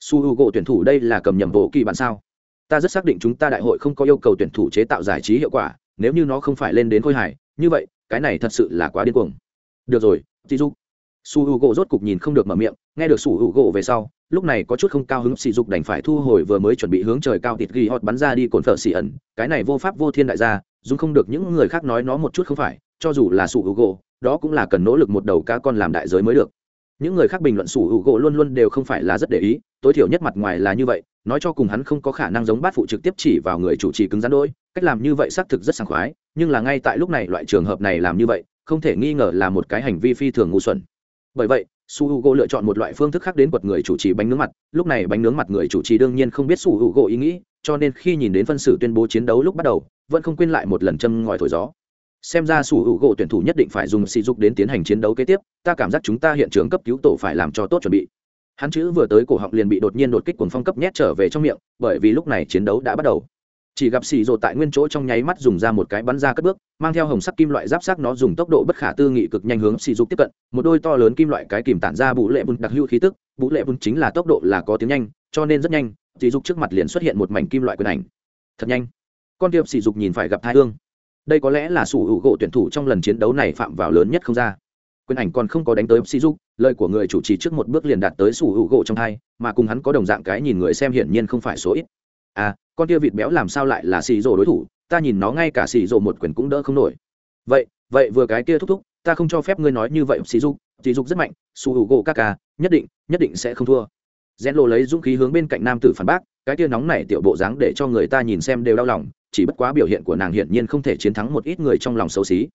Su hữu gỗ tuyển thủ đây là cầm nhầm bộ kỳ bản sao? Ta rất xác định chúng ta đại hội không có yêu cầu tuyển thủ chế tạo giải trí hiệu quả, nếu như nó không phải lên đến khôi hài, như vậy, cái này thật sự là quá điên cuồng. Được rồi sỉ dục su h u gỗ rốt cục nhìn không được mở miệng, nghe được su h u gỗ về sau, lúc này có chút không cao hứng, sỉ dục đành phải thu hồi vừa mới chuẩn bị hướng trời cao thịt ghi họt bắn ra đi cồn phở xỉ ẩn. Cái này vô pháp vô thiên đại gia, dùng không được những người khác nói nó một chút không phải, cho dù là su h u gỗ đó cũng là cần nỗ lực một đầu cá con làm đại giới mới được. Những người khác bình luận sủ hữu gỗ luôn luôn đều không phải là rất để ý, tối thiểu nhất mặt ngoài là như vậy, nói cho cùng hắn không có khả năng giống bát phụ trực tiếp chỉ vào người chủ trì cứng rắn đôi, cách làm như vậy xác thực rất sảng khoái, nhưng là ngay tại lúc này loại trường hợp này làm như vậy, không thể nghi ngờ là một cái hành vi phi thường ngu xuẩn bởi vậy, su h u gỗ lựa chọn một loại phương thức khác đến quật người chủ trì bánh nướng mặt. Lúc này bánh nướng mặt người chủ trì đương nhiên không biết su h u gỗ ý nghĩ, cho nên khi nhìn đến phân xử tuyên bố chiến đấu lúc bắt đầu, vẫn không quên lại một lần châm ngòi thổi gió. Xem ra su h u g o tuyển thủ nhất định phải dùng sỉ dục đến tiến hành chiến đấu kế tiếp, ta cảm giác chúng ta hiện trường cấp cứu tổ phải làm cho tốt chuẩn bị. Hắn chữ vừa tới cổ họng liền bị đột nhiên đột kích cuồng phong cấp nhét trở về trong miệng, bởi vì lúc này chiến đấu đã bắt đầu chỉ gặp xì rộ tại nguyên chỗ trong nháy mắt dùng ra một cái bắn ra cất bước, mang theo hồng sắc kim loại giáp sắc nó dùng tốc độ bất khả tư nghị cực nhanh hướng xì dục tiếp cận, một đôi to lớn kim loại cái kìm tản ra bụ lệ bùn đặc hữu khí tức bụ lệ bùn chính là tốc độ là có tiếng nhanh, cho nên rất nhanh, xì dục trước mặt liền xuất hiện một mảnh kim loại quyền ảnh. Thật nhanh. Con tiệp xì dục nhìn phải gặp thai thương đây có lẽ là sủ hữu gỗ tuyển thủ trong lần chiến đấu này phạm vào lớn nhất không ra. Quyền ảnh còn không có đánh tới xì dục lời của người chủ trì trước một bước liền đạt tới sủ hữu gỗ trong hai, mà cùng hắn có đồng dạng cái nhìn người xem hiển nhiên không phải số ít à con kia vịt béo làm sao lại là xì rồ đối thủ? Ta nhìn nó ngay cả xì rồ một quyền cũng đỡ không nổi. Vậy vậy vừa cái kia thúc thúc, ta không cho phép ngươi nói như vậy, xì dục xì dục rất mạnh su hữu gỗ các ca, nhất định nhất định sẽ không thua. Rèn lộ lấy dũng khí hướng bên cạnh nam tử phản bác, cái kia nóng này tiểu bộ dáng để cho người ta nhìn xem đều đau lòng, chỉ bất quá biểu hiện của nàng hiển nhiên không thể chiến thắng một ít người trong lòng xấu xí.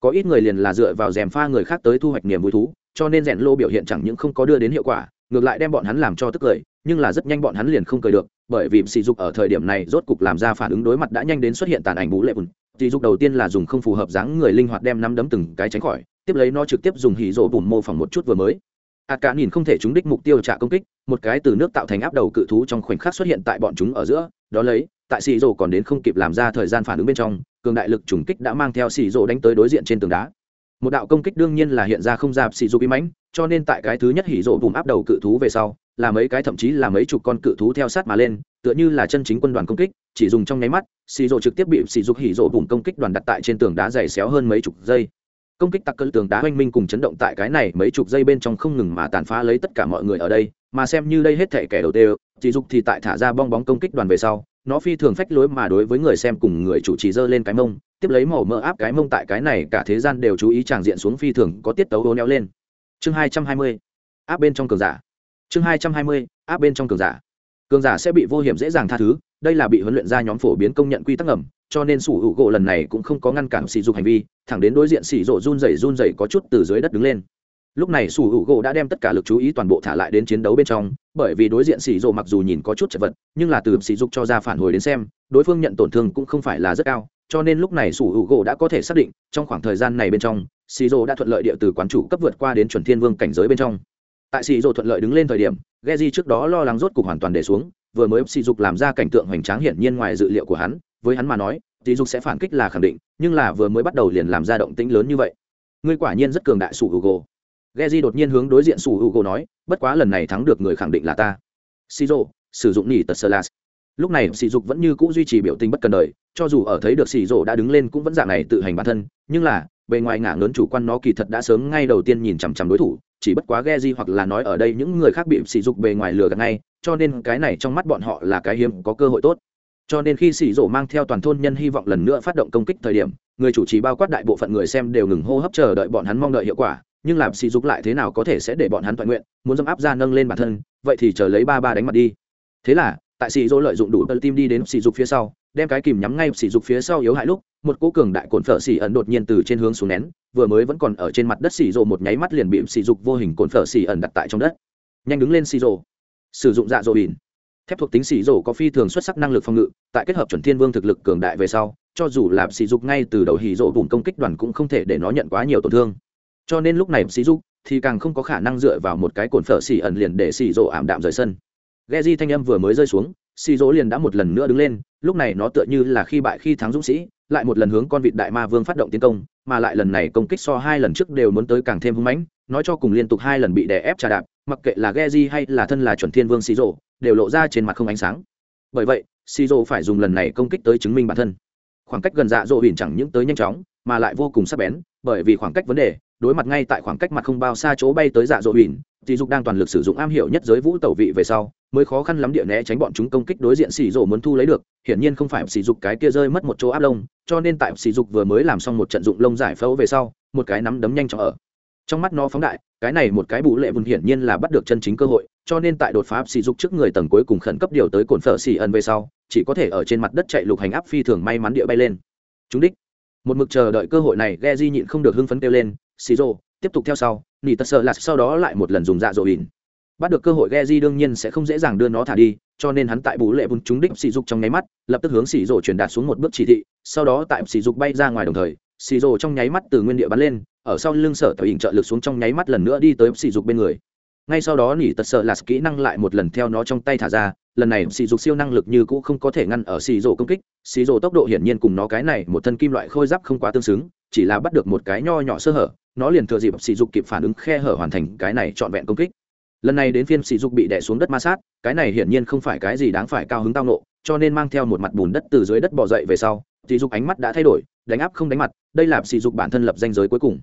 Có ít người liền là dựa vào rèm pha người khác tới thu hoạch niềm vui thú, cho nên rèn lô biểu hiện chẳng những không có đưa đến hiệu quả, ngược lại đem bọn hắn làm cho tức cười nhưng là rất nhanh bọn hắn liền không cười được, bởi vì sỉ dục ở thời điểm này rốt cục làm ra phản ứng đối mặt đã nhanh đến xuất hiện tàn ảnh bú lệ bùn. Sỉ dục đầu tiên là dùng không phù hợp dáng người linh hoạt đem nắm đấm từng cái tránh khỏi, tiếp lấy nó trực tiếp dùng hỉ rổ bùn mô phỏng một chút vừa mới. A cả nhìn không thể trúng đích mục tiêu trả công kích, một cái từ nước tạo thành áp đầu cự thú trong khoảnh khắc xuất hiện tại bọn chúng ở giữa, đó lấy, tại xì rổ còn đến không kịp làm ra thời gian phản ứng bên trong, cường đại lực trùng kích đã mang theo xì rổ đánh tới đối diện trên tường đá. Một đạo công kích đương nhiên là hiện ra không ra xì rổ bí mãnh, cho nên tại cái thứ nhất hỉ rổ bùm áp đầu cự thú về sau là mấy cái thậm chí là mấy chục con cự thú theo sát mà lên, tựa như là chân chính quân đoàn công kích, chỉ dùng trong nháy mắt, xì rộ trực tiếp bị xì dục hỉ rộ bùm công kích đoàn đặt tại trên tường đá dày xéo hơn mấy chục giây. Công kích tặc cỡ tường đá oanh minh cùng chấn động tại cái này mấy chục giây bên trong không ngừng mà tàn phá lấy tất cả mọi người ở đây, mà xem như đây hết thể kẻ đầu tiên chỉ dục thì tại thả ra bong bóng công kích đoàn về sau, nó phi thường phách lối mà đối với người xem cùng người chủ trì dơ lên cái mông, tiếp lấy màu mỡ áp cái mông tại cái này cả thế gian đều chú ý tràng diện xuống phi thường có tiết tấu hố neo lên. Chương hai trăm hai mươi, áp bên trong cường giả chương hai trăm hai mươi, áp bên trong cường giả. Cường giả sẽ bị vô hiểm dễ dàng tha thứ, đây là bị huấn luyện ra nhóm phổ biến công nhận quy tắc ngầm, cho nên sủ hữu gỗ lần này cũng không có ngăn cản sỉ dục hành vi, thẳng đến đối diện sỉ rộ run rẩy run rẩy có chút từ dưới đất đứng lên. Lúc này sủ hữu gỗ đã đem tất cả lực chú ý toàn bộ thả lại đến chiến đấu bên trong, bởi vì đối diện sỉ rộ mặc dù nhìn có chút chật vật, nhưng là từ sỉ dục cho ra phản hồi đến xem, đối phương nhận tổn thương cũng không phải là rất cao, cho nên lúc này sủ hữu gỗ đã có thể xác định, trong khoảng thời gian này bên trong, sỉ rộ đã thuận lợi địa từ quán chủ cấp vượt qua đến chuẩn thiên vương cảnh giới bên trong tại sỉ rồ thuận lợi đứng lên thời điểm Geji trước đó lo lắng rốt cục hoàn toàn để xuống vừa mới sỉ dục làm ra cảnh tượng hoành tráng hiển nhiên ngoài dự liệu của hắn với hắn mà nói sỉ dục sẽ phản kích là khẳng định nhưng là vừa mới bắt đầu liền làm ra động tĩnh lớn như vậy ngươi quả nhiên rất cường đại sủ hugo Geji đột nhiên hướng đối diện Sủ Hugo nói, bất quá lần này thắng được người khẳng định là ta. Siro sử dụng nỉ tật Slas. Lúc này Sỉ Dục vẫn như cũ duy trì biểu tình bất cần đời, cho dù ở thấy được Sỉ Dụ đã đứng lên cũng vẫn dạng này tự hành bản thân, nhưng là, bề ngoài ngả lớn chủ quan nó kỳ thật đã sớm ngay đầu tiên nhìn chằm chằm đối thủ, chỉ bất quá Geji hoặc là nói ở đây những người khác bị Sỉ Dục bề ngoài lừa gạt ngay, cho nên cái này trong mắt bọn họ là cái hiếm có cơ hội tốt. Cho nên khi Sỉ Dụ mang theo toàn thôn nhân hy vọng lần nữa phát động công kích thời điểm, người chủ trì bao quát đại bộ phận người xem đều ngừng hô hấp chờ đợi bọn hắn mong đợi hiệu quả, nhưng làm sỉ dục lại thế nào có thể sẽ để bọn hắn toàn nguyện muốn dâm áp ra nâng lên bản thân vậy thì chờ lấy ba ba đánh mặt đi. Thế là tại sỉ dỗ lợi dụng đủ tơ tim đi đến sỉ dục phía sau, đem cái kìm nhắm ngay sỉ dục phía sau yếu hại lúc, một cố cường đại cồn phở xì ẩn đột nhiên từ trên hướng xuống nén, vừa mới vẫn còn ở trên mặt đất xì dỗ một nháy mắt liền bị sỉ dục vô hình cồn phở xì ẩn đặt tại trong đất. Nhanh đứng lên xỉ dỗ sử dụng dạ dỗ bỉn. Thép thuộc tính xỉ dỗ có phi thường xuất sắc năng lực phòng ngự, tại kết hợp chuẩn thiên vương thực lực cường đại về sau, cho dù là sỉ dục ngay từ đầu hỉ dỗ vùng công kích đoàn cũng không thể để nó nhận quá nhiều tổn thương. Cho nên lúc này sĩ dục thì càng không có khả năng dựa vào một cái cồn phở xì ẩn liền để xỉ dỗ ảm đạm rời sân ghe di thanh âm vừa mới rơi xuống xỉ liền đã một lần nữa đứng lên lúc này nó tựa như là khi bại khi thắng dũng sĩ lại một lần hướng con vịt đại ma vương phát động tiến công mà lại lần này công kích so hai lần trước đều muốn tới càng thêm hưng mãnh nói cho cùng liên tục hai lần bị đè ép trà đạp mặc kệ là ghe di hay là thân là chuẩn thiên vương xỉ đều lộ ra trên mặt không ánh sáng. Bởi vậy xỉ phải dùng lần này công kích tới chứng minh bản thân. Khoảng cách gần dạ dỗ huyền chẳng những tới nhanh chóng mà lại vô cùng sắc bén bởi vì khoảng cách vấn đề đối mặt ngay tại khoảng cách mặt không bao xa chỗ bay tới dạ dỗ huyền, dì dục đang toàn lực sử dụng am hiểu nhất giới vũ tẩu vị về sau mới khó khăn lắm địa né tránh bọn chúng công kích đối diện xì rổ muốn thu lấy được, hiển nhiên không phải sỉ dục cái kia rơi mất một chỗ áp lông, cho nên tại sỉ dục vừa mới làm xong một trận dụng lông giải phẫu về sau, một cái nắm đấm nhanh chóng ở. Trong mắt nó phóng đại, cái này một cái bù lệ vùn hiển nhiên là bắt được chân chính cơ hội, cho nên tại đột phá sỉ dục trước người tầng cuối cùng khẩn cấp điều tới cồn phở xì ẩn về sau, chỉ có thể ở trên mặt đất chạy lục hành áp phi thường may mắn địa bay lên. Chúng đích. Một mực chờ đợi cơ hội này ghe di nhịn không được hưng phấn kêu lên, xì rô tiếp tục theo sau, nỉ tật sợ là sau đó lại một lần dùng dạ dỗ ỉn bắt được cơ hội ghe di đương nhiên sẽ không dễ dàng đưa nó thả đi, cho nên hắn tại bù lệ bùn chúng đích sỉ dục trong nháy mắt, lập tức hướng xì rổ truyền đạt xuống một bước chỉ thị, sau đó tại sỉ dục bay ra ngoài đồng thời xì rổ trong nháy mắt từ nguyên địa bắn lên, ở sau lưng sở tiểu hình trợ lực xuống trong nháy mắt lần nữa đi tới sỉ dục bên người. Ngay sau đó nỉ tật sợ là kỹ năng lại một lần theo nó trong tay thả ra, lần này sỉ dục siêu năng lực như cũ không có thể ngăn ở xì rổ công kích xì rổ tốc độ hiển nhiên cùng nó cái này một thân kim loại khôi giáp không quá tương xứng, chỉ là bắt được một cái nho nhỏ sơ hở, nó liền thừa dịp sỉ dục kịp phản ứng khe hở hoàn thành cái này trọn vẹn công kích lần này đến phiên sỉ dục bị đè xuống đất ma sát cái này hiển nhiên không phải cái gì đáng phải cao hứng tao nộ cho nên mang theo một mặt bùn đất từ dưới đất bỏ dậy về sau sỉ dục ánh mắt đã thay đổi đánh áp không đánh mặt đây là sỉ dục bản thân lập danh giới cuối cùng.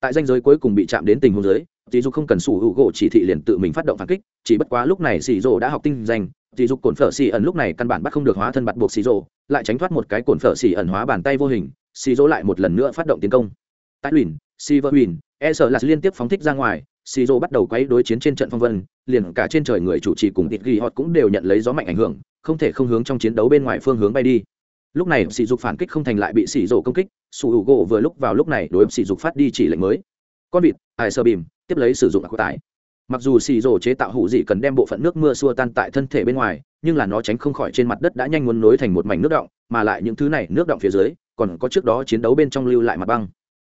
Tại danh giới cuối cùng bị chạm đến tình huống giới sỉ dục không cần sủ hữu gỗ chỉ thị liền tự mình phát động phản kích chỉ bất quá lúc này sỉ rồ đã học tinh danh sỉ dục cồn phở xì ẩn lúc này căn bản bắt không được hóa thân bắt buộc sỉ rồ lại tránh thoát một cái cồn phở xì ẩn hóa bàn tay vô hình sỉ rồ lại một lần nữa phát động tiến công. Tại luyện Silver huyền, e sợ là liên tiếp phóng thích ra ngoài, Siro bắt đầu quấy đối chiến trên trận phong vân, liền cả trên trời người chủ trì cùng Tịt Ghi họ cũng đều nhận lấy gió mạnh ảnh hưởng, không thể không hướng trong chiến đấu bên ngoài phương hướng bay đi. Lúc này, Sỉ Dục phản kích không thành lại bị Sỉ rổ công kích, sủ hữu gỗ vừa lúc vào lúc này đối Sỉ Dục phát đi chỉ lệnh mới. Con vịt, ai sơ bìm, tiếp lấy sử dụng ác tải. Mặc dù Sỉ rổ chế tạo hủ dị cần đem bộ phận nước mưa xua tan tại thân thể bên ngoài, nhưng là nó tránh không khỏi trên mặt đất đã nhanh muốn nối thành một mảnh nước động, mà lại những thứ này nước động phía dưới, còn có trước đó chiến đấu bên trong lưu lại mặt băng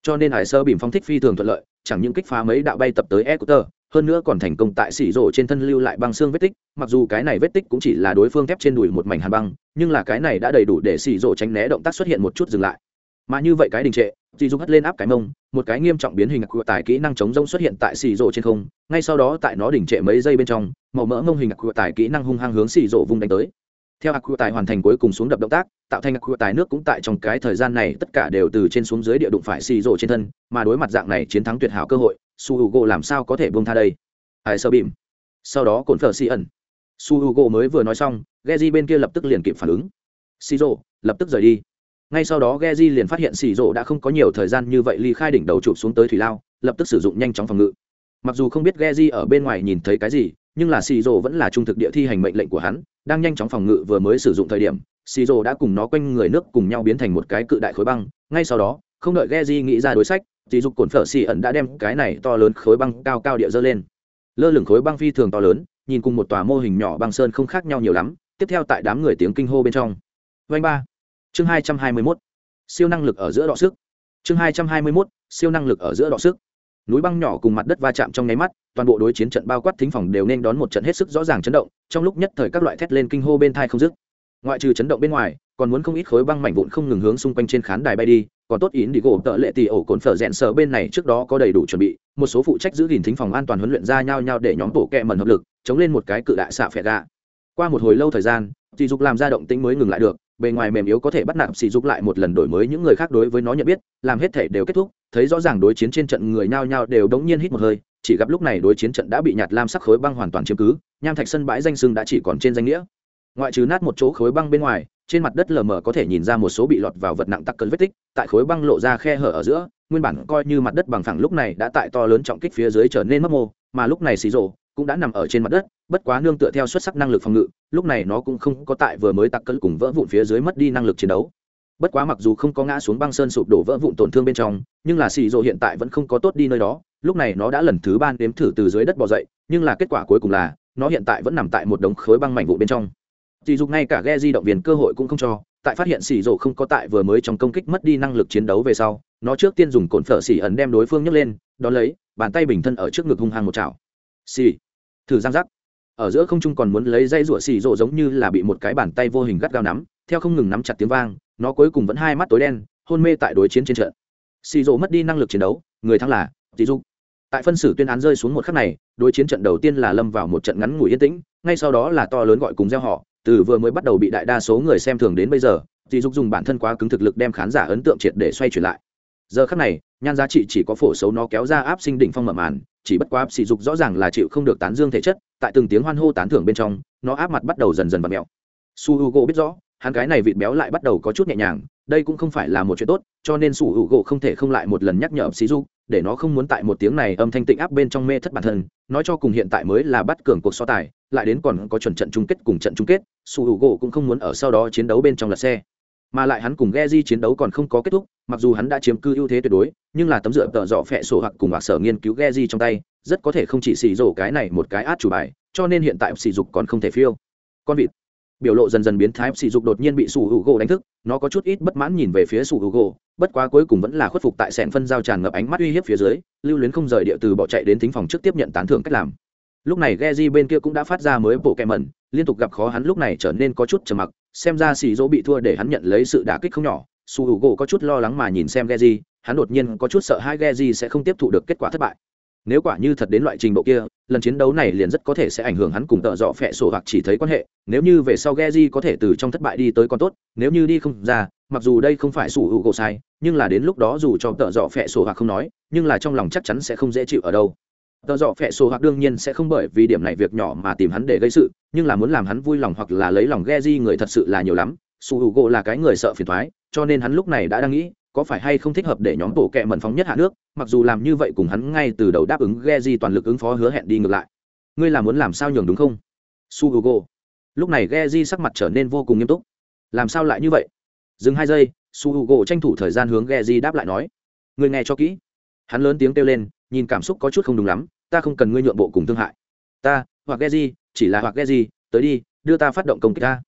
cho nên hải sơ bìm phong thích phi thường thuận lợi chẳng những kích phá mấy đạo bay tập tới Ecuador, hơn nữa còn thành công tại xỉ rổ trên thân lưu lại băng xương vết tích mặc dù cái này vết tích cũng chỉ là đối phương thép trên đùi một mảnh hàn băng nhưng là cái này đã đầy đủ để xỉ rổ tránh né động tác xuất hiện một chút dừng lại. Mà như vậy cái đình trệ dị dung hất lên áp cái mông một cái nghiêm trọng biến hình của tài kỹ năng chống rông xuất hiện tại xỉ rổ trên không ngay sau đó tại nó đình trệ mấy giây bên trong màu mỡ mông hình của tài kỹ năng hung hăng hướng xỉ rổ vung đánh tới theo ác tài hoàn thành cuối cùng xuống đập động tác, tạo thành ác tài nước cũng tại trong cái thời gian này tất cả đều từ trên xuống dưới địa đụng phải xì rộ trên thân, mà đối mặt dạng này chiến thắng tuyệt hảo cơ hội su h u g o làm sao có thể buông tha đây? Ai sơ bìm? Sau đó cồn phở xì ẩn. Su h u g o mới vừa nói xong, geji bên kia lập tức liền kịp phản ứng. Xì rộ lập tức rời đi. Ngay sau đó geji liền phát hiện xì rộ đã không có nhiều thời gian như vậy ly khai đỉnh đầu chụp xuống tới thủy lao, lập tức sử dụng nhanh chóng phòng ngự. Mặc dù không biết geji ở bên ngoài nhìn thấy cái gì nhưng là xì rồ vẫn là trung thực địa thi hành mệnh lệnh của hắn, đang nhanh chóng phòng ngự vừa mới sử dụng thời điểm xì rồ đã cùng nó quanh người nước cùng nhau biến thành một cái cự đại khối băng. Ngay sau đó, không đợi ghe di nghĩ ra đối sách thì dục cồn phở xì ẩn đã đem cái này to lớn khối băng cao cao địa dơ lên. Lơ lửng khối băng phi thường to lớn, nhìn cùng một tòa mô hình nhỏ băng sơn không khác nhau nhiều lắm. Tiếp theo tại đám người tiếng kinh hô bên trong. Vanh ba. Chương hai trăm hai mươi mốt. Siêu năng lực ở giữa đọ sức. Chương hai trăm hai mươi mốt. Siêu năng lực ở giữa đọ sức núi băng nhỏ cùng mặt đất va chạm trong nháy mắt, toàn bộ đối chiến trận bao quát thính phòng đều nên đón một trận hết sức rõ ràng chấn động, trong lúc nhất thời các loại thét lên kinh hô bên thai không dứt. Ngoại trừ chấn động bên ngoài, còn muốn không ít khối băng mảnh vụn không ngừng hướng xung quanh trên khán đài bay đi, còn tốt ý đi gỗ tợ lệ tì ổ cồn phở rẽn sở bên này trước đó có đầy đủ chuẩn bị, một số phụ trách giữ gìn thính phòng an toàn huấn luyện ra nhau nhau để nhóm tổ kẹ mẩn hợp lực, chống lên một cái cự đại xạ phẹt gạ qua một hồi lâu thời gian, thì dục làm ra động tĩnh mới ngừng lại được bề ngoài mềm yếu có thể bắt nạt sỉ dục lại một lần đổi mới những người khác đối với nó nhận biết, làm hết thể đều kết thúc, thấy rõ ràng đối chiến trên trận người nhao nhao đều đống nhiên hít một hơi, chỉ gặp lúc này đối chiến trận đã bị nhạt lam sắc khối băng hoàn toàn chiếm cứ, nham thạch sân bãi danh sưng đã chỉ còn trên danh nghĩa. Ngoại trừ nát một chỗ khối băng bên ngoài, trên mặt đất lờ mờ có thể nhìn ra một số bị lọt vào vật nặng tắc cơn vết tích, tại khối băng lộ ra khe hở ở giữa, nguyên bản coi như mặt đất bằng phẳng lúc này đã tại to lớn trọng kích phía dưới trở nên mất mô, mà lúc này xì rộ cũng đã nằm ở trên mặt đất, bất quá nương tựa theo xuất sắc năng lực phòng ngự, lúc này nó cũng không có tại vừa mới tặc cân cùng vỡ vụn phía dưới mất đi năng lực chiến đấu. Bất quá mặc dù không có ngã xuống băng sơn sụp đổ vỡ vụn tổn thương bên trong, nhưng là xì rộ hiện tại vẫn không có tốt đi nơi đó, lúc này nó đã lần thứ ba đếm thử từ dưới đất bỏ dậy, nhưng là kết quả cuối cùng là, nó hiện tại vẫn nằm tại một đống khối băng mảnh vụn bên trong. Dì dục ngay cả ghe di động viên cơ hội cũng không cho, tại phát hiện xì rộ không có tại vừa mới trong công kích mất đi năng lực chiến đấu về sau, nó trước tiên dùng cồn phở xì ẩn đem đối phương nhấc lên, đón lấy, bàn tay bình thân ở trước ngực hung hăng một chảo. Xì thử giang giác ở giữa không trung còn muốn lấy dây rủa xì rộ giống như là bị một cái bàn tay vô hình gắt gao nắm, theo không ngừng nắm chặt tiếng vang, nó cuối cùng vẫn hai mắt tối đen, hôn mê tại đối chiến trên trận. Xì rộ mất đi năng lực chiến đấu, người thắng là dị dục. Tại phân xử tuyên án rơi xuống một khắc này, đối chiến trận đầu tiên là lâm vào một trận ngắn ngủi yên tĩnh, ngay sau đó là to lớn gọi cùng gieo họ, từ vừa mới bắt đầu bị đại đa số người xem thường đến bây giờ dị dục dùng bản thân quá cứng thực lực đem khán giả ấn tượng triệt để xoay chuyển lại. Giờ khắc này nhan giá trị chỉ có phổ xấu nó kéo ra áp sinh đỉnh phong mở màn, chỉ bất quá áp sỉ dục rõ ràng là chịu không được tán dương thể chất, tại từng tiếng hoan hô tán thưởng bên trong, nó áp mặt bắt đầu dần dần và mẹo. Su h u g o biết rõ, hắn cái này vịt béo lại bắt đầu có chút nhẹ nhàng, đây cũng không phải là một chuyện tốt, cho nên su h u g o không thể không lại một lần nhắc nhở sỉ dục, để nó không muốn tại một tiếng này âm thanh tịnh áp bên trong mê thất bản thân, nói cho cùng hiện tại mới là bắt cường cuộc so tài, lại đến còn có chuẩn trận chung kết cùng trận chung kết, su h u g o cũng không muốn ở sau đó chiến đấu bên trong lật xe mà lại hắn cùng Geji chiến đấu còn không có kết thúc, mặc dù hắn đã chiếm cư ưu thế tuyệt đối, nhưng là tấm dựa tợ dọ phệ sổ hoặc cùng hoặc sở nghiên cứu Geji trong tay, rất có thể không chỉ xì rổ cái này một cái át chủ bài, cho nên hiện tại xì dục còn không thể phiêu. Con vịt biểu lộ dần dần biến thái xì dục đột nhiên bị sủ hữu gỗ đánh thức nó có chút ít bất mãn nhìn về phía sủ hữu gỗ bất quá cuối cùng vẫn là khuất phục tại sẹn phân giao tràn ngập ánh mắt uy hiếp phía dưới lưu luyến không rời địa từ bỏ chạy đến thính phòng trước tiếp nhận tán thưởng cách làm lúc này Geji bên kia cũng đã phát ra mới bộ kẹm mẩn liên tục gặp khó hắn lúc này trở nên có chút trầm mặc xem ra xì dỗ bị thua để hắn nhận lấy sự đả kích không nhỏ. Su hữu gỗ có chút lo lắng mà nhìn xem Geji, hắn đột nhiên có chút sợ hai Geji sẽ không tiếp thụ được kết quả thất bại. Nếu quả như thật đến loại trình độ kia lần chiến đấu này liền rất có thể sẽ ảnh hưởng hắn cùng tợ dọ phẹ sổ hoặc chỉ thấy quan hệ. Nếu như về sau Geji có thể từ trong thất bại đi tới con tốt nếu như đi không ra mặc dù đây không phải su h u gỗ sai nhưng là đến lúc đó dù cho tợ dọ phẹ sổ hoặc không nói nhưng là trong lòng chắc chắn sẽ không dễ chịu ở đâu tờ dọ phẹ sổ hoặc đương nhiên sẽ không bởi vì điểm này việc nhỏ mà tìm hắn để gây sự, nhưng là muốn làm hắn vui lòng hoặc là lấy lòng ghe di người thật sự là nhiều lắm. Su h u gỗ là cái người sợ phiền thoái cho nên hắn lúc này đã đang nghĩ, có phải hay không thích hợp để nhóm bộ kệ mẩn phóng nhất hạ nước, mặc dù làm như vậy cùng hắn ngay từ đầu đáp ứng ghe di toàn lực ứng phó hứa hẹn đi ngược lại. Ngươi là muốn làm sao nhường đúng không? Su h u gỗ lúc này ghe di sắc mặt trở nên vô cùng nghiêm túc. Làm sao lại như vậy? Dừng hai giây, su h u gỗ tranh thủ thời gian hướng ghe di đáp lại nói. Ngươi nghe cho kỹ. Hắn lớn tiếng kêu lên, nhìn cảm xúc có chút không đúng lắm ta không cần ngươi nhượng bộ cùng thương hại. Ta, hoặc ghe di chỉ là hoặc ghe di tới đi, đưa ta phát động công kích ta.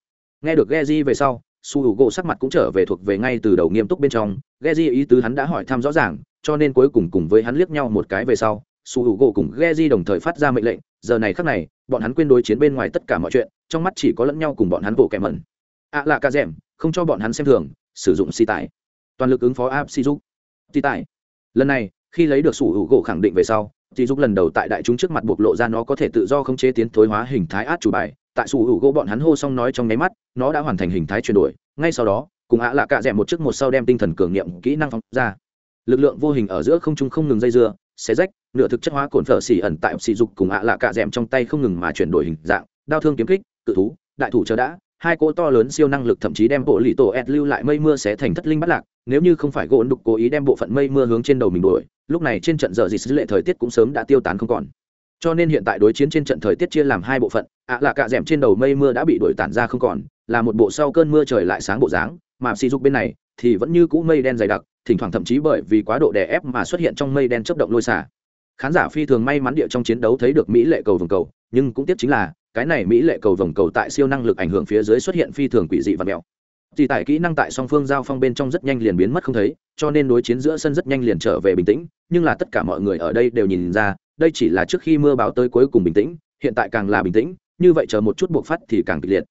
Nghe được ghe di về sau, su h u gỗ sắc mặt cũng trở về thuộc về ngay từ đầu nghiêm túc bên trong. Ghe di ý tứ hắn đã hỏi thăm rõ ràng, cho nên cuối cùng cùng với hắn liếc nhau một cái về sau, su h u gỗ cùng ghe di đồng thời phát ra mệnh lệnh. Giờ này khắc này, bọn hắn quên đối chiến bên ngoài tất cả mọi chuyện, trong mắt chỉ có lẫn nhau cùng bọn hắn bộ kẻ mẩn. Ạ à là ca rèm không cho bọn hắn xem thường, sử dụng si tải toàn lực ứng phó áp si giúp si tải lần này, khi lấy được sủ hữu gỗ khẳng định về sau chỉ Dục lần đầu tại đại chúng trước mặt bộc lộ ra nó có thể tự do khống chế tiến thối hóa hình thái át chủ bài, tại sủ hữu gỗ bọn hắn hô xong nói trong nháy mắt, nó đã hoàn thành hình thái chuyển đổi. Ngay sau đó, cùng ạ lạ cạ d một chiếc một sau đem tinh thần cường niệm kỹ năng phóng ra. Lực lượng vô hình ở giữa không trung không ngừng dây dưa, xé rách, nửa thực chất hóa cồn phở xỉ ẩn tại xỉ dục cùng ạ lạ cạ d trong tay không ngừng mà chuyển đổi hình dạng đao thương kiếm kích, cự thú, đại thủ chờ đã, hai cỗ to lớn siêu năng lực thậm chí đem bộ lì tổ ẹt lưu lại mây mưa sẽ thành thất linh bắt lạc nếu như không phải gỗ đục cố ý đem bộ phận mây mưa hướng trên đầu mình đuổi, lúc này trên trận giờ dịt dữ lệ thời tiết cũng sớm đã tiêu tán không còn. Cho nên hiện tại đối chiến trên trận thời tiết chia làm hai bộ phận, ạ là cạ d trên đầu mây mưa đã bị đuổi tản ra không còn, là một bộ sau cơn mưa trời lại sáng bộ dáng, mà xì dục bên này thì vẫn như cũ mây đen dày đặc, thỉnh thoảng thậm chí bởi vì quá độ đè ép mà xuất hiện trong mây đen chấp động lôi xả. Khán giả phi thường may mắn địa trong chiến đấu thấy được mỹ lệ cầu vồng cầu, nhưng cũng tiếc chính là, cái này mỹ lệ cầu vồng cầu tại siêu năng lực ảnh hưởng phía dưới xuất hiện phi thường quỷ dị và mèo chỉ tại kỹ năng tại song phương giao phong bên trong rất nhanh liền biến mất không thấy, cho nên đối chiến giữa sân rất nhanh liền trở về bình tĩnh, nhưng là tất cả mọi người ở đây đều nhìn ra, đây chỉ là trước khi mưa báo tới cuối cùng bình tĩnh, hiện tại càng là bình tĩnh, như vậy chờ một chút buộc phát thì càng kịch liệt.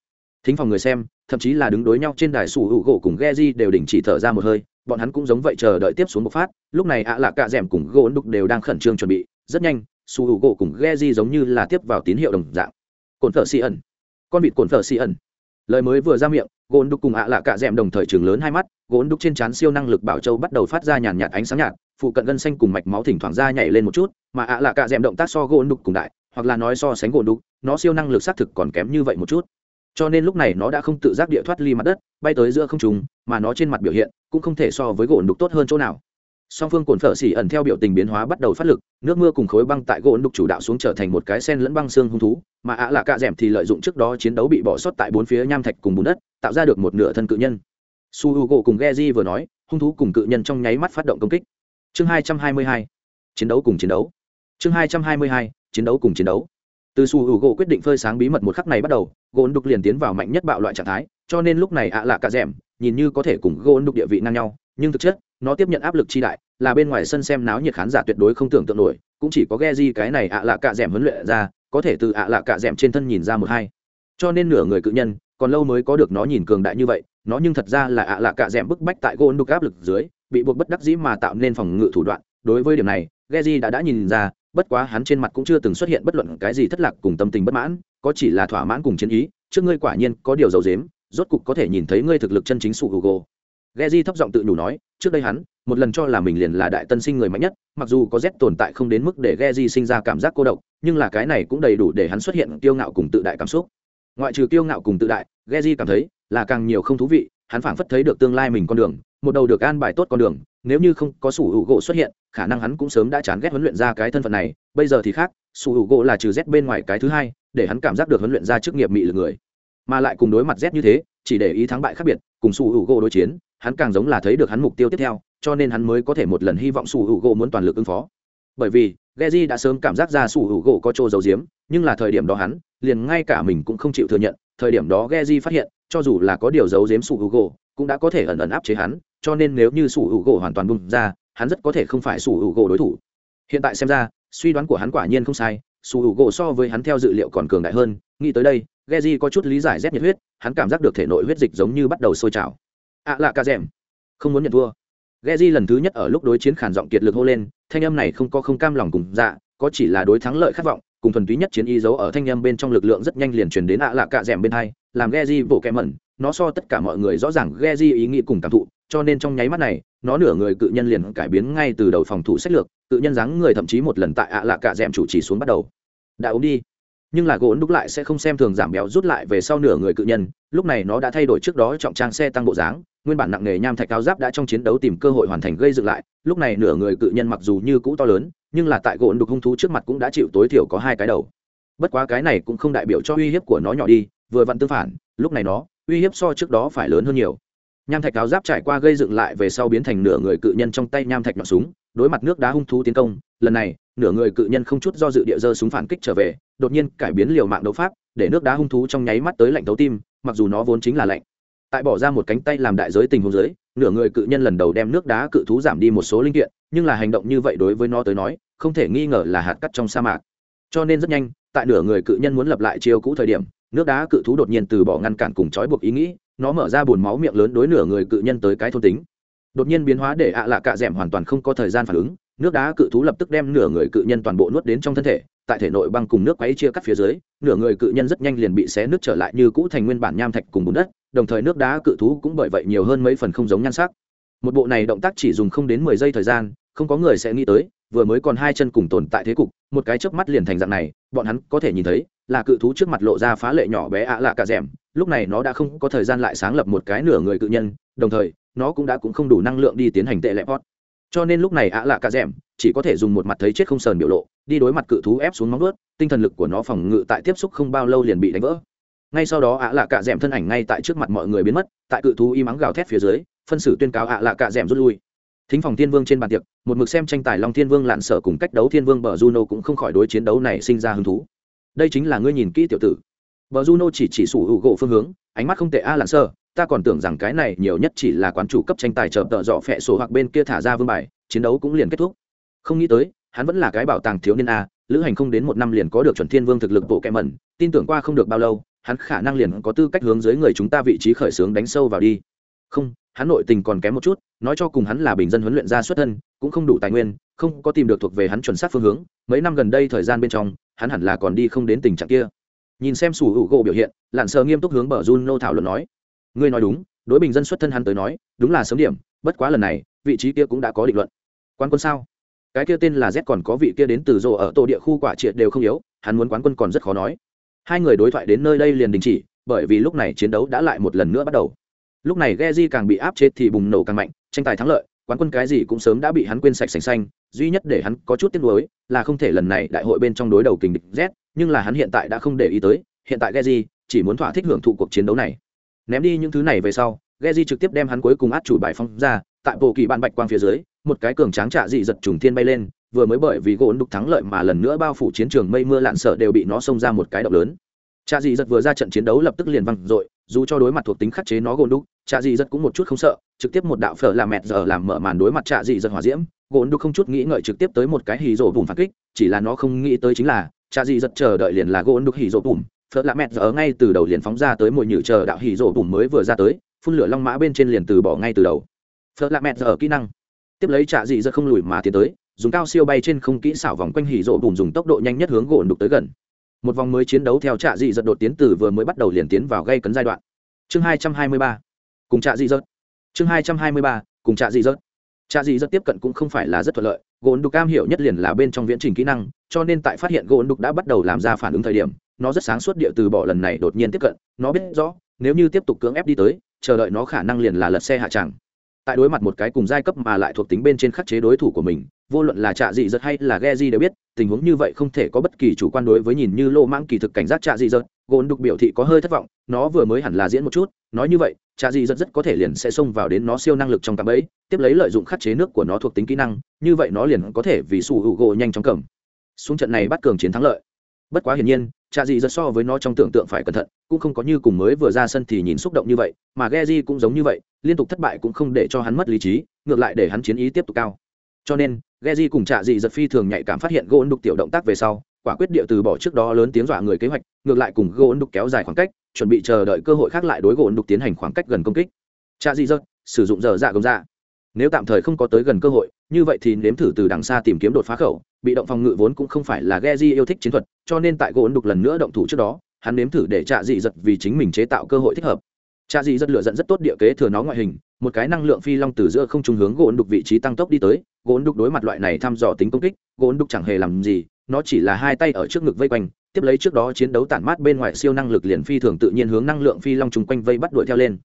Thính phòng người xem, thậm chí là đứng đối nhau trên đài sủ hữu gỗ cùng ghe di đều đình chỉ thở ra một hơi, bọn hắn cũng giống vậy chờ đợi tiếp xuống bộc phát, lúc này ạ à là cạ d cùng gỗ đục đều đang khẩn trương chuẩn bị, rất nhanh, sủ hữu gỗ cùng ghe di giống như là tiếp vào tín hiệu đồng dạng. Cồn thở xì ẩn. Con vịt cồn thở xì ẩn. Lời mới vừa ra miệng gôn đục cùng ạ à là cạ d đồng thời trường lớn hai mắt gôn đục trên trán siêu năng lực bảo châu bắt đầu phát ra nhàn nhạt ánh sáng nhạt, phụ cận gân xanh cùng mạch máu thỉnh thoảng ra nhảy lên một chút, mà ạ lạ cạ d động tác so gôn đục cùng đại, hoặc là nói so sánh gôn đục nó siêu năng lực xác thực còn kém như vậy một chút. Cho nên lúc này nó đã không tự giác địa thoát ly mặt đất, bay tới giữa không trùng mà nó trên mặt biểu hiện cũng không thể so với gôn đục tốt hơn chỗ nào song phương cồn phở xỉ ẩn theo biểu tình biến hóa bắt đầu phát lực, nước mưa cùng khối băng tại gỗ đục chủ đạo xuống trở thành một cái sen lẫn băng xương hung thú, mà ạ là cạ d thì lợi dụng trước đó chiến đấu bị bỏ sót tại bốn phía nham thạch cùng bùn đất, tạo ra được một nửa thân cự nhân. Su h u gỗ cùng ghe vừa nói, hung thú cùng cự nhân trong nháy mắt phát động công kích. Chương hai trăm hai mươi hai, chiến đấu cùng chiến đấu. Chương hai trăm hai mươi hai, chiến đấu cùng chiến đấu. Từ su U gỗ quyết định phơi sáng bí mật một khắc này bắt đầu, gỗ đục liền tiến vào mạnh nhất bạo loại trạng thái, cho nên lúc này ạ à lạ cả rẻm nhìn như có thể cùng gỗ đục địa vị ngang nhau nhưng thực chất, nó tiếp nhận áp lực chi đại, là bên ngoài sân xem náo nhiệt khán giả tuyệt đối không tưởng tượng nổi, cũng chỉ có ghe di cái này ạ à lạ cả m huấn luyện ra, có thể từ ạ à lạ cả m trên thân nhìn ra một hai cho nên nửa người cự nhân, còn lâu mới có được nó nhìn cường đại như vậy, nó nhưng thật ra là ạ lạ cả m bức bách tại gôn đục áp lực dưới, bị buộc bất đắc dĩ mà tạo nên phòng ngự thủ đoạn đối với điểm này, Geji đã đã nhìn ra, bất quá hắn trên mặt cũng chưa từng xuất hiện bất luận cái gì thất lạc cùng tâm tình bất mãn, có chỉ là thỏa mãn cùng chiến ý, trước ngươi quả nhiên có điều dầu dếm rốt cục có thể nhìn thấy ngươi thực lực chân chính sụ Hugo. Geji thấp giọng tự nhủ nói, trước đây hắn, một lần cho là mình liền là đại tân sinh người mạnh nhất, mặc dù có Z tồn tại không đến mức để Geji sinh ra cảm giác cô độc, nhưng là cái này cũng đầy đủ để hắn xuất hiện kiêu ngạo cùng tự đại cảm xúc. Ngoại trừ kiêu ngạo cùng tự đại, Geji cảm thấy là càng nhiều không thú vị, hắn phảng phất thấy được tương lai mình con đường, một đầu được an bài tốt con đường nếu như không có sủ hữu gỗ xuất hiện khả năng hắn cũng sớm đã chán ghét huấn luyện ra cái thân phận này bây giờ thì khác sủ hữu gỗ là trừ z bên ngoài cái thứ hai để hắn cảm giác được huấn luyện ra chức nghiệp mị lực người mà lại cùng đối mặt z như thế chỉ để ý thắng bại khác biệt cùng sủ hữu gỗ đối chiến hắn càng giống là thấy được hắn mục tiêu tiếp theo cho nên hắn mới có thể một lần hy vọng sủ hữu gỗ muốn toàn lực ứng phó. Bởi vì Geji đã sớm cảm giác ra sủ hữu gỗ có trô giấu giếm, nhưng là thời điểm đó hắn liền ngay cả mình cũng không chịu thừa nhận thời điểm đó Geji phát hiện cho dù là có điều giấu giếm sủ hữu gỗ cũng đã có thể ẩn ẩn áp chế hắn cho nên nếu như sủ hữu gỗ hoàn toàn bung ra hắn rất có thể không phải sủ hữu gỗ đối thủ. Hiện tại xem ra suy đoán của hắn quả nhiên không sai sủ hữu gỗ so với hắn theo dự liệu còn cường đại hơn nghĩ tới đây Geji có chút lý giải rét nhiệt huyết hắn cảm giác được thể nội huyết dịch giống như bắt đầu sôi trào. Ạ à lạ ca dẻm, không muốn nhận thua. Geji lần thứ nhất ở lúc đối chiến khản giọng kiệt lực hô lên thanh âm này không có không cam lòng cùng dạ có chỉ là đối thắng lợi khát vọng cùng thuần túy nhất chiến y dấu ở thanh âm bên trong lực lượng rất nhanh liền truyền đến ạ à lạ cạ rèm bên hai làm Geji vỗ kẻ mẩn nó so tất cả mọi người rõ ràng Geji ý nghĩ cùng cảm thụ cho nên trong nháy mắt này nó nửa người cự nhân liền cải biến ngay từ đầu phòng thủ sách lược cự nhân dáng người thậm chí một lần tại ạ lạ cả d chủ chỉ xuống bắt đầu. Đã ốm đi nhưng là gỗ đúc lại sẽ không xem thường giảm béo rút lại về sau nửa người cự nhân, lúc này nó đã thay đổi trước đó trọng trang xe tăng bộ dáng, nguyên bản nặng nghề nham thạch cao giáp đã trong chiến đấu tìm cơ hội hoàn thành gây dựng lại, lúc này nửa người cự nhân mặc dù như cũ to lớn, nhưng là tại gỗ đục hung thú trước mặt cũng đã chịu tối thiểu có hai cái đầu. Bất quá cái này cũng không đại biểu cho uy hiếp của nó nhỏ đi, vừa vặn tương phản, lúc này nó, uy hiếp so trước đó phải lớn hơn nhiều. Nham thạch cao giáp trải qua gây dựng lại về sau biến thành nửa người cự nhân trong tay nham thạch nhọn súng đối mặt nước đá hung thú tiến công, lần này, nửa người cự nhân không chút do dự địa dơ súng phản kích trở về, đột nhiên cải biến liều mạng đấu pháp, để nước đá hung thú trong nháy mắt tới lạnh tấu tim, mặc dù nó vốn chính là lạnh. Tại bỏ ra một cánh tay làm đại giới tình huống giới nửa người cự nhân lần đầu đem nước đá cự thú giảm đi một số linh kiện, nhưng là hành động như vậy đối với nó tới nói, không thể nghi ngờ là hạt cắt trong sa mạc. Cho nên rất nhanh, tại nửa người cự nhân muốn lập lại chiêu cũ thời điểm, nước đá cự thú đột nhiên từ bỏ ngăn cản cùng trói buộc ý nghĩ, nó mở ra bùn máu miệng lớn đối nửa người cự nhân tới cái thôn tính đột nhiên biến hóa để ạ lạ cạ d hoàn toàn không có thời gian phản ứng. Nước đá cự thú lập tức đem nửa người cự nhân toàn bộ nuốt đến trong thân thể, tại thể nội băng cùng nước quấy chia cắt phía dưới, nửa người cự nhân rất nhanh liền bị xé nước trở lại như cũ thành nguyên bản nham thạch cùng bùn đất, đồng thời nước đá cự thú cũng bởi vậy nhiều hơn mấy phần không giống nhan sắc. Một bộ này động tác chỉ dùng không đến mười giây thời gian, không có người sẽ nghĩ tới, vừa mới còn hai chân cùng tồn tại thế cục, một cái chớp mắt liền thành dạng này, bọn hắn có thể nhìn thấy, là cự thú trước mặt lộ ra phá lệ nhỏ bé ạ lạ cả rẻm lúc này nó đã không có thời gian lại sáng lập một cái nửa người cự nhân, đồng thời nó cũng đã cũng không đủ năng lượng đi tiến hành tệ lẹp pot. Cho nên lúc này ạ lạ cả rẻm chỉ có thể dùng một mặt thấy chết không sờn biểu lộ, đi đối mặt cự thú ép xuống móng ướt tinh thần lực của nó phòng ngự tại tiếp xúc không bao lâu liền bị đánh vỡ. Ngay sau đó ạ lạ cả rẻm thân ảnh ngay tại trước mặt mọi người biến mất, tại cự thú y mắng gào thét phía dưới, phân xử tuyên cáo ạ lạ cả rẻm rút lui. Thính phòng thiên vương trên bàn tiệc, một mực xem tranh tài long thiên vương lạn sở cùng cách đấu thiên vương bờ juno cũng không khỏi đối chiến đấu này sinh ra hứng thú. Đây chính là ngươi nhìn kỹ tiểu tử. Bờ juno chỉ chỉ sủ hữu gỗ phương hướng, ánh mắt không tệ a lạn sở ta còn tưởng rằng cái này nhiều nhất chỉ là quán chủ cấp tranh tài chờ tợ dọ phẹ sổ hoặc bên kia thả ra vương bài, chiến đấu cũng liền kết thúc. Không nghĩ tới, hắn vẫn là cái bảo tàng thiếu niên a, lữ hành không đến một năm liền có được chuẩn thiên vương thực lực bộ kẹ mẩn, tin tưởng qua không được bao lâu, hắn khả năng liền có tư cách hướng dưới người chúng ta vị trí khởi xướng đánh sâu vào đi. Không, hắn nội tình còn kém một chút, nói cho cùng hắn là bình dân huấn luyện ra xuất thân, cũng không đủ tài nguyên, không có tìm được thuộc về hắn chuẩn xác phương hướng, mấy năm gần đây thời gian bên trong, hắn hẳn là còn đi không đến tình trạng kia. Nhìn xem sủ hữu gỗ biểu hiện lặn sờ nghiêm túc hướng bờ juno thảo luận nói ngươi nói đúng, đối bình dân xuất thân hắn tới nói, đúng là sớm điểm, bất quá lần này, vị trí kia cũng đã có định luận. Quan quân sao? Cái kia tên là z còn có vị kia đến từ rộ ở tổ địa khu quả triệt đều không yếu, hắn muốn quán quân còn rất khó nói. Hai người đối thoại đến nơi đây liền đình chỉ, bởi vì lúc này chiến đấu đã lại một lần nữa bắt đầu. Lúc này Geji càng bị áp chế thì bùng nổ càng mạnh, tranh tài thắng lợi, quán quân cái gì cũng sớm đã bị hắn quên sạch sành xanh, duy nhất để hắn có chút tiếc nuối là không thể lần này đại hội bên trong đối đầu kình địch z, nhưng là hắn hiện tại đã không để ý tới, hiện tại Geji chỉ muốn thỏa thích hưởng thụ cuộc chiến đấu này ném đi những thứ này về sau, Geji trực tiếp đem hắn cuối cùng át chủ bài phong ra, tại bộ kỳ bạn bạch quang phía dưới, một cái cường tráng trạ dị giật trùng thiên bay lên, vừa mới bởi vì gỗ đục thắng lợi mà lần nữa bao phủ chiến trường mây mưa lạn sợ đều bị nó xông ra một cái động lớn. Trạ dị giật vừa ra trận chiến đấu lập tức liền văng dội, dù cho đối mặt thuộc tính khắc chế nó gỗ đục, trạ dị giật cũng một chút không sợ, trực tiếp một đạo phở làm mẹt giờ làm mở màn đối mặt trạ dị giật hỏa diễm, gỗ đục không chút nghĩ ngợi trực tiếp tới một cái hì rổ bùm phản kích, chỉ là nó không nghĩ tới chính là, trạ dị giật chờ đợi liền là gỗ đục hì rổ bùm phớt lạ mẹt giờ ngay từ đầu liền phóng ra tới mồi nhử chờ đạo hỉ rổ bùm mới vừa ra tới, phun lửa long mã bên trên liền từ bỏ ngay từ đầu. Phớt lạ mẹt giờ kỹ năng. Tiếp lấy trả dị giật không lùi mà tiến tới, dùng cao siêu bay trên không kỹ xảo vòng quanh hỉ rộ bùm dùng tốc độ nhanh nhất hướng gỗ đục tới gần. Một vòng mới chiến đấu theo trạ dị giật đột tiến từ vừa mới bắt đầu liền tiến vào gây cấn giai đoạn. Chương hai trăm hai mươi ba. Cùng trạ dị giật. Chương hai trăm hai mươi ba, cùng trạ dị giật. Trạ dị giật tiếp cận cũng không phải là rất thuận lợi gỗ đục cam hiểu nhất liền là bên trong viễn trình kỹ năng, cho nên tại phát hiện gỗ đục đã bắt đầu làm ra phản ứng thời điểm nó rất sáng suốt địa từ bỏ lần này đột nhiên tiếp cận, nó biết rõ, nếu như tiếp tục cưỡng ép đi tới, chờ đợi nó khả năng liền là lật xe hạ tràng. Tại đối mặt một cái cùng giai cấp mà lại thuộc tính bên trên khắc chế đối thủ của mình, vô luận là trạ dị giật hay là ghe di đều biết, tình huống như vậy không thể có bất kỳ chủ quan đối với nhìn như lô mãng kỳ thực cảnh giác trạ dị giật gồn đục biểu thị có hơi thất vọng, nó vừa mới hẳn là diễn một chút, nói như vậy, trạ dị giật rất có thể liền sẽ xông vào đến nó siêu năng lực trong cạm ấy tiếp lấy lợi dụng khắc chế nước của nó thuộc tính kỹ năng, như vậy nó liền có thể vì sủ hữu gỗ nhanh chóng cầm. Xuống trận này bắt cường chiến thắng lợi. Bất quá hiển nhiên trạ dị giật so với nó trong tưởng tượng phải cẩn thận, cũng không có như cùng mới vừa ra sân thì nhìn xúc động như vậy, mà ghe di cũng giống như vậy, liên tục thất bại cũng không để cho hắn mất lý trí, ngược lại để hắn chiến ý tiếp tục cao. Cho nên ghe di cùng trạ dị giật phi thường nhạy cảm phát hiện gỗ đục tiểu động tác về sau, quả quyết địa từ bỏ trước đó lớn tiếng dọa người kế hoạch, ngược lại cùng gỗ đục kéo dài khoảng cách, chuẩn bị chờ đợi cơ hội khác lại đối gỗ đục tiến hành khoảng cách gần công kích. Trạ dị giật sử dụng giờ dạ gồng dạ. Nếu tạm thời không có tới gần cơ hội như vậy thì nếm thử từ đằng xa tìm kiếm đột phá khẩu, bị động phòng ngự vốn cũng không phải là ghe di yêu thích chiến thuật, cho nên tại gỗ đục lần nữa động thủ trước đó, hắn nếm thử để trạ dị giật vì chính mình chế tạo cơ hội thích hợp. Trạ dị giật lựa dẫn rất tốt địa kế thừa nó ngoại hình, một cái năng lượng phi long từ giữa không trung hướng gỗ đục vị trí tăng tốc đi tới gỗ đục đối mặt loại này thăm dò tính công kích gỗ đục chẳng hề làm gì, nó chỉ là hai tay ở trước ngực vây quanh, tiếp lấy trước đó chiến đấu tản mát bên ngoài siêu năng lực liền phi thường tự nhiên hướng năng lượng phi long chung quanh vây bắt đuổi theo lên.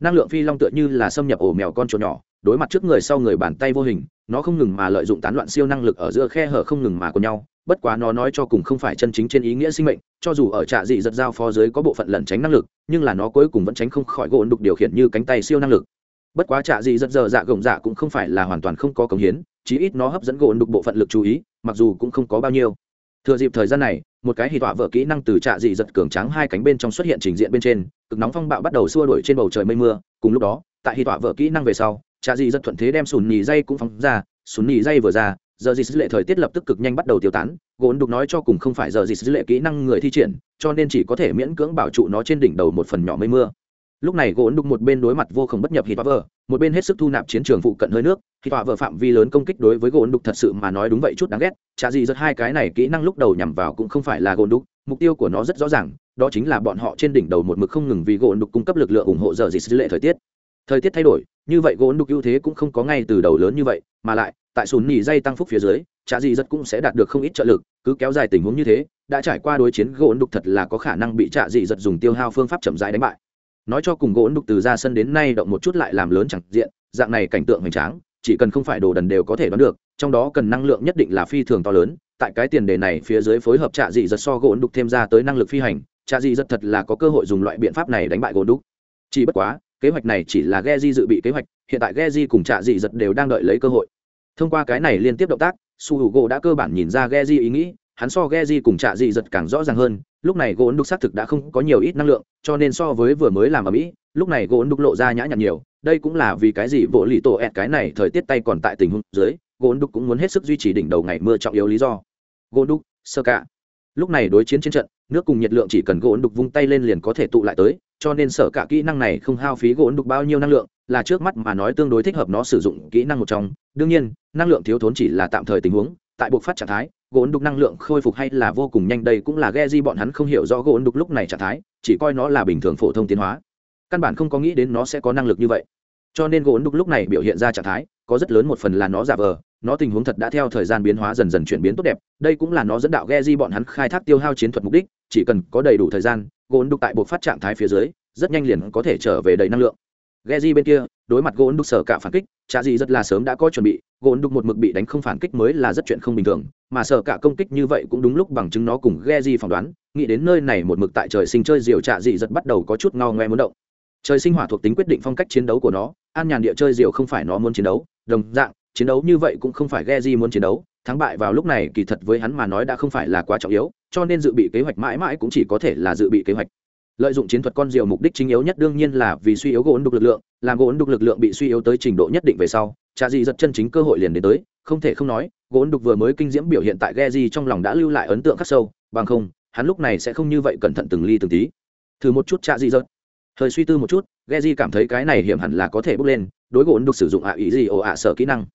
Năng lượng phi long tựa như là xâm nhập ổ mèo con chuột nhỏ, đối mặt trước người sau người bàn tay vô hình nó không ngừng mà lợi dụng tán loạn siêu năng lực ở giữa khe hở không ngừng mà của nhau, bất quá nó nói cho cùng không phải chân chính trên ý nghĩa sinh mệnh, cho dù ở trạ dị giật giao phó dưới có bộ phận lẩn tránh năng lực, nhưng là nó cuối cùng vẫn tránh không khỏi gỗ đục điều khiển như cánh tay siêu năng lực. Bất quá trạ dị giật giờ dạ gồng dạ cũng không phải là hoàn toàn không có cống hiến, chí ít nó hấp dẫn gỗ đục bộ phận lực chú ý, mặc dù cũng không có bao nhiêu. Thừa dịp thời gian này, một cái hì tọa vợ kỹ năng từ trạ dị giật cường trắng hai cánh bên trong xuất hiện trình diện bên trên, cực nóng phong bạo bắt đầu xua đuổi trên bầu trời mây mưa, cùng lúc đó, tại hì tọa vợ kỹ năng về sau trạ dị rất thuận thế đem sùn nhì dây cũng phóng ra, sùn nhì dây vừa ra, giờ dị sứ lệ thời tiết lập tức cực nhanh bắt đầu tiêu tán, gốn đục nói cho cùng không phải giờ dị sứ lệ kỹ năng người thi triển, cho nên chỉ có thể miễn cưỡng bảo trụ nó trên đỉnh đầu một phần nhỏ mây mưa. Lúc này gốn đục một bên đối mặt vô khổng bất nhập hít vợ một bên hết sức thu nạp chiến trường phụ cận hơi nước hít vợ phạm vi lớn công kích đối với gốn đục thật sự mà nói đúng vậy chút đáng ghét, chả gì rất hai cái này kỹ năng lúc đầu nhằm vào cũng không phải là gốn đục, mục tiêu của nó rất rõ ràng, đó chính là bọn họ trên đỉnh đầu một mực không ngừng vì gốn đục cung cấp lực lượng ủng hộ giờ dị sứ lệ thời tiết. Thời tiết thay đổi như vậy gỗ đục ưu thế cũng không có ngay từ đầu lớn như vậy, mà lại, tại sùn nỉ dây tăng phúc phía dưới trà dị rất cũng sẽ đạt được không ít trợ lực, cứ kéo dài tình huống như thế, đã trải qua đối chiến gỗ đục thật là có khả năng bị trà dị giật dùng tiêu hao phương pháp chậm rãi đánh bại. Nói cho cùng gỗ đục từ ra sân đến nay động một chút lại làm lớn chẳng diện, dạng này cảnh tượng hoành tráng, chỉ cần không phải đồ đần đều có thể đoán được, trong đó cần năng lượng nhất định là phi thường to lớn, tại cái tiền đề này phía dưới phối hợp trạ dị giật so gỗ đục thêm ra tới năng lực phi hành trạ dị giật thật là có cơ hội dùng loại biện pháp này đánh bại gỗ đục chỉ bất quá kế hoạch này chỉ là Geji dự bị kế hoạch, hiện tại Geji cùng trạ dị giật đều đang đợi lấy cơ hội. Thông qua cái này liên tiếp động tác, su đã cơ bản nhìn ra Geji ý nghĩ, hắn so Geji cùng trạ dị giật càng rõ ràng hơn, lúc này gỗ đục xác thực đã không có nhiều ít năng lượng, cho nên so với vừa mới làm ở mỹ, lúc này gỗ đục lộ ra nhã nhặn nhiều, đây cũng là vì cái gì bộ lì tổ ẹt cái này thời tiết tay còn tại tình huống dưới, gỗ đục cũng muốn hết sức duy trì đỉnh đầu ngày mưa trọng yếu lý do. Gỗ đục sơ cả lúc này đối chiến trên trận, nước cùng nhiệt lượng chỉ cần gỗ đục vung tay lên liền có thể tụ lại tới cho nên sở cả kỹ năng này không hao phí gỗ đục bao nhiêu năng lượng, là trước mắt mà nói tương đối thích hợp nó sử dụng kỹ năng một trong. Đương nhiên, năng lượng thiếu thốn chỉ là tạm thời tình huống, tại buộc phát trạng thái, gỗ đục năng lượng khôi phục hay là vô cùng nhanh đây cũng là ghe di bọn hắn không hiểu rõ gỗ đục lúc này trạng thái, chỉ coi nó là bình thường phổ thông tiến hóa. Căn bản không có nghĩ đến nó sẽ có năng lực như vậy. Cho nên gỗ đục lúc này biểu hiện ra trạng thái, có rất lớn một phần là nó giả vờ, nó tình huống thật đã theo thời gian biến hóa dần dần chuyển biến tốt đẹp, đây cũng là nó dẫn đạo ghe di bọn hắn khai thác tiêu hao chiến thuật mục đích, chỉ cần có đầy đủ thời gian gôn đục tại buộc phát trạng thái phía dưới rất nhanh liền có thể trở về đầy năng lượng Geji bên kia, đối mặt Gôn đục sở cả phản kích, trả gì rất là sớm đã có chuẩn bị, Gôn đục một mực bị đánh không phản kích mới là rất chuyện không bình thường, mà sở cả công kích như vậy cũng đúng lúc bằng chứng nó cùng Geji phỏng đoán, nghĩ đến nơi này một mực tại trời sinh chơi diều trả gì rất bắt đầu có chút ngao ngoe muốn động. Trời sinh hỏa thuộc tính quyết định phong cách chiến đấu của nó, an nhàn địa chơi diều không phải nó muốn chiến đấu, đồng dạng, chiến đấu như vậy cũng không phải Geji muốn chiến đấu, thắng bại vào lúc này kỳ thật với hắn mà nói đã không phải là quá trọng yếu, cho nên dự bị kế hoạch mãi mãi cũng chỉ có thể là dự bị kế hoạch. Lợi dụng chiến thuật con diều mục đích chính yếu nhất đương nhiên là vì suy yếu gỗ ấn đục lực lượng làm gỗ ấn đục lực lượng bị suy yếu tới trình độ nhất định về sau trà dị giật chân chính cơ hội liền đến tới không thể không nói gỗ ấn đục vừa mới kinh diễm biểu hiện tại ghe di trong lòng đã lưu lại ấn tượng khắc sâu bằng không hắn lúc này sẽ không như vậy cẩn thận từng ly từng tí. Thử một chút trà dị giật. Thời suy tư một chút ghe di cảm thấy cái này hiểm hẳn là có thể bước lên đối gỗ ấn đục sử dụng ạ ý gì ồ ạ sở kỹ năng.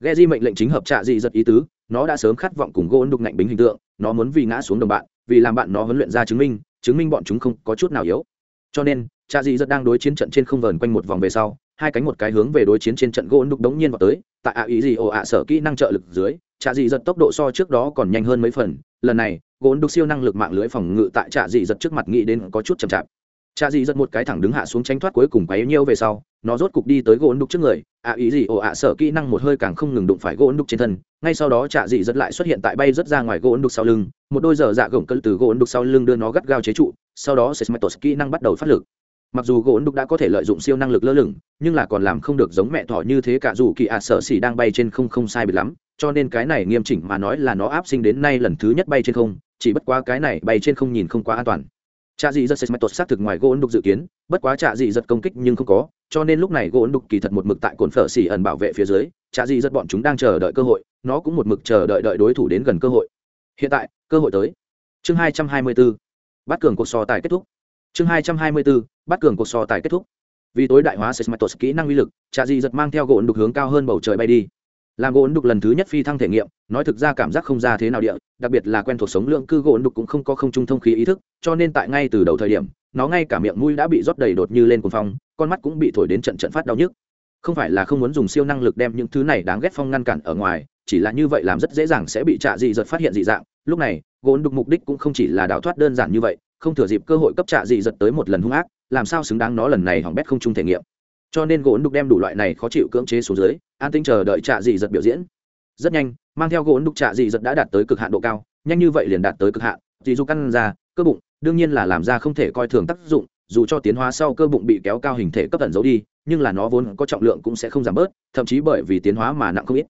Ghe di mệnh lệnh chính hợp trà dị giật ý tứ nó đã sớm khát vọng cùng gỗ đục ngạnh bính hình tượng, nó muốn vì ngã xuống đồng bạn, vì làm bạn nó huấn luyện ra chứng minh chứng minh bọn chúng không có chút nào yếu. Cho nên, cha dị rất đang đối chiến trận trên không vờn quanh một vòng về sau, hai cánh một cái hướng về đối chiến trên trận gỗ đục đống nhiên vào tới, tại ạ ý gì ồ ạ sở kỹ năng trợ lực dưới, cha dị giật tốc độ so trước đó còn nhanh hơn mấy phần, lần này gỗ đục siêu năng lực mạng lưới phòng ngự tại cha dị giật trước mặt nghĩ đến có chút chậm chạp cha dị giật một cái thẳng đứng hạ xuống tránh thoát cuối cùng quấy nhiêu về sau, nó rốt cục đi tới gỗ đục trước người, ạ ý gì ồ ạ sở kỹ năng một hơi càng không ngừng đụng phải gỗ đục trên thân, ngay sau đó cha dị giật lại xuất hiện tại bay rất ra ngoài gỗ đục sau lưng, một đôi giờ dạ gồng cân từ gỗ đục sau lưng đưa nó gắt gao chế trụ, sau đó sesmatos kỹ năng bắt đầu phát lực. Mặc dù gỗ đục đã có thể lợi dụng siêu năng lực lơ lửng, nhưng là còn làm không được giống mẹ thỏ như thế cả dù kỳ ạ sợ xỉ đang bay trên không không sai bị lắm, cho nên cái này nghiêm chỉnh mà nói là nó áp sinh đến nay lần thứ nhất bay trên không, chỉ bất quá cái này bay trên không nhìn không quá an toàn trạ dị giật sesmetos xác thực ngoài gỗ đục dự kiến, bất quá trạ dị giật công kích nhưng không có, cho nên lúc này gỗ đục kỳ thật một mực tại cồn phở xỉ ẩn bảo vệ phía dưới, trạ dị giật bọn chúng đang chờ đợi cơ hội, nó cũng một mực chờ đợi đợi đối thủ đến gần cơ hội. Hiện tại, cơ hội tới. Chương hai trăm hai mươi bốn, bắt cường cuộc so tài kết thúc. Chương hai trăm hai mươi bốn, bắt cường cuộc so tài kết thúc. Vì tối đại hóa sesmatos kỹ năng uy lực, trạ dị giật mang theo gỗ đục hướng cao hơn bầu trời bay đi làm gỗ đục lần thứ nhất phi thăng thể nghiệm, nói thực ra cảm giác không ra thế nào địa, đặc biệt là quen thuộc sống lượng cư gỗ đục cũng không có không trung thông khí ý thức, cho nên tại ngay từ đầu thời điểm, nó ngay cả miệng mũi đã bị rót đầy đột như lên cuồng phong, con mắt cũng bị thổi đến trận trận phát đau nhức. Không phải là không muốn dùng siêu năng lực đem những thứ này đáng ghét phong ngăn cản ở ngoài, chỉ là như vậy làm rất dễ dàng sẽ bị trạ dị giật phát hiện dị dạng. Lúc này, gỗ đục mục đích cũng không chỉ là đào thoát đơn giản như vậy, không thừa dịp cơ hội cấp trạ dị giật tới một lần hung ác, làm sao xứng đáng nó lần này hỏng bét không trung thể nghiệm cho nên gỗ đục đem đủ loại này khó chịu cưỡng chế xuống dưới, an tinh chờ đợi trạ dị giật biểu diễn. Rất nhanh, mang theo gỗ đục trạ dị giật đã đạt tới cực hạn độ cao, nhanh như vậy liền đạt tới cực hạn dị dục căn ra, cơ bụng, đương nhiên là làm ra không thể coi thường tác dụng, dù cho tiến hóa sau cơ bụng bị kéo cao hình thể cấp tận giấu đi, nhưng là nó vốn có trọng lượng cũng sẽ không giảm bớt, thậm chí bởi vì tiến hóa mà nặng không ít.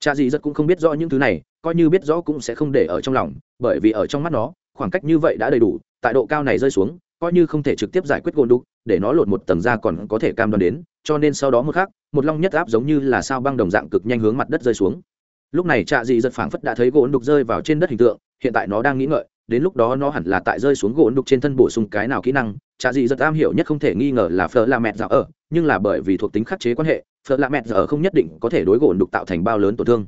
Cha dì rất cũng không biết rõ những thứ này, coi như biết rõ cũng sẽ không để ở trong lòng, bởi vì ở trong mắt nó, khoảng cách như vậy đã đầy đủ, tại độ cao này rơi xuống, coi như không thể trực tiếp giải quyết gôn đục để nó lột một tầng ra còn có thể cam đoan đến cho nên sau đó một khắc, một long nhất áp giống như là sao băng đồng dạng cực nhanh hướng mặt đất rơi xuống. Lúc này trạ dị giật phảng phất đã thấy gỗ đục rơi vào trên đất hình tượng hiện tại nó đang nghĩ ngợi đến lúc đó nó hẳn là tại rơi xuống gỗ đục trên thân bổ sung cái nào kỹ năng trạ dị giật am hiểu nhất không thể nghi ngờ là phở là mẹt dạo ở nhưng là bởi vì thuộc tính khắc chế quan hệ phở là mẹt dạo ở không nhất định có thể đối gỗ đục tạo thành bao lớn tổn thương.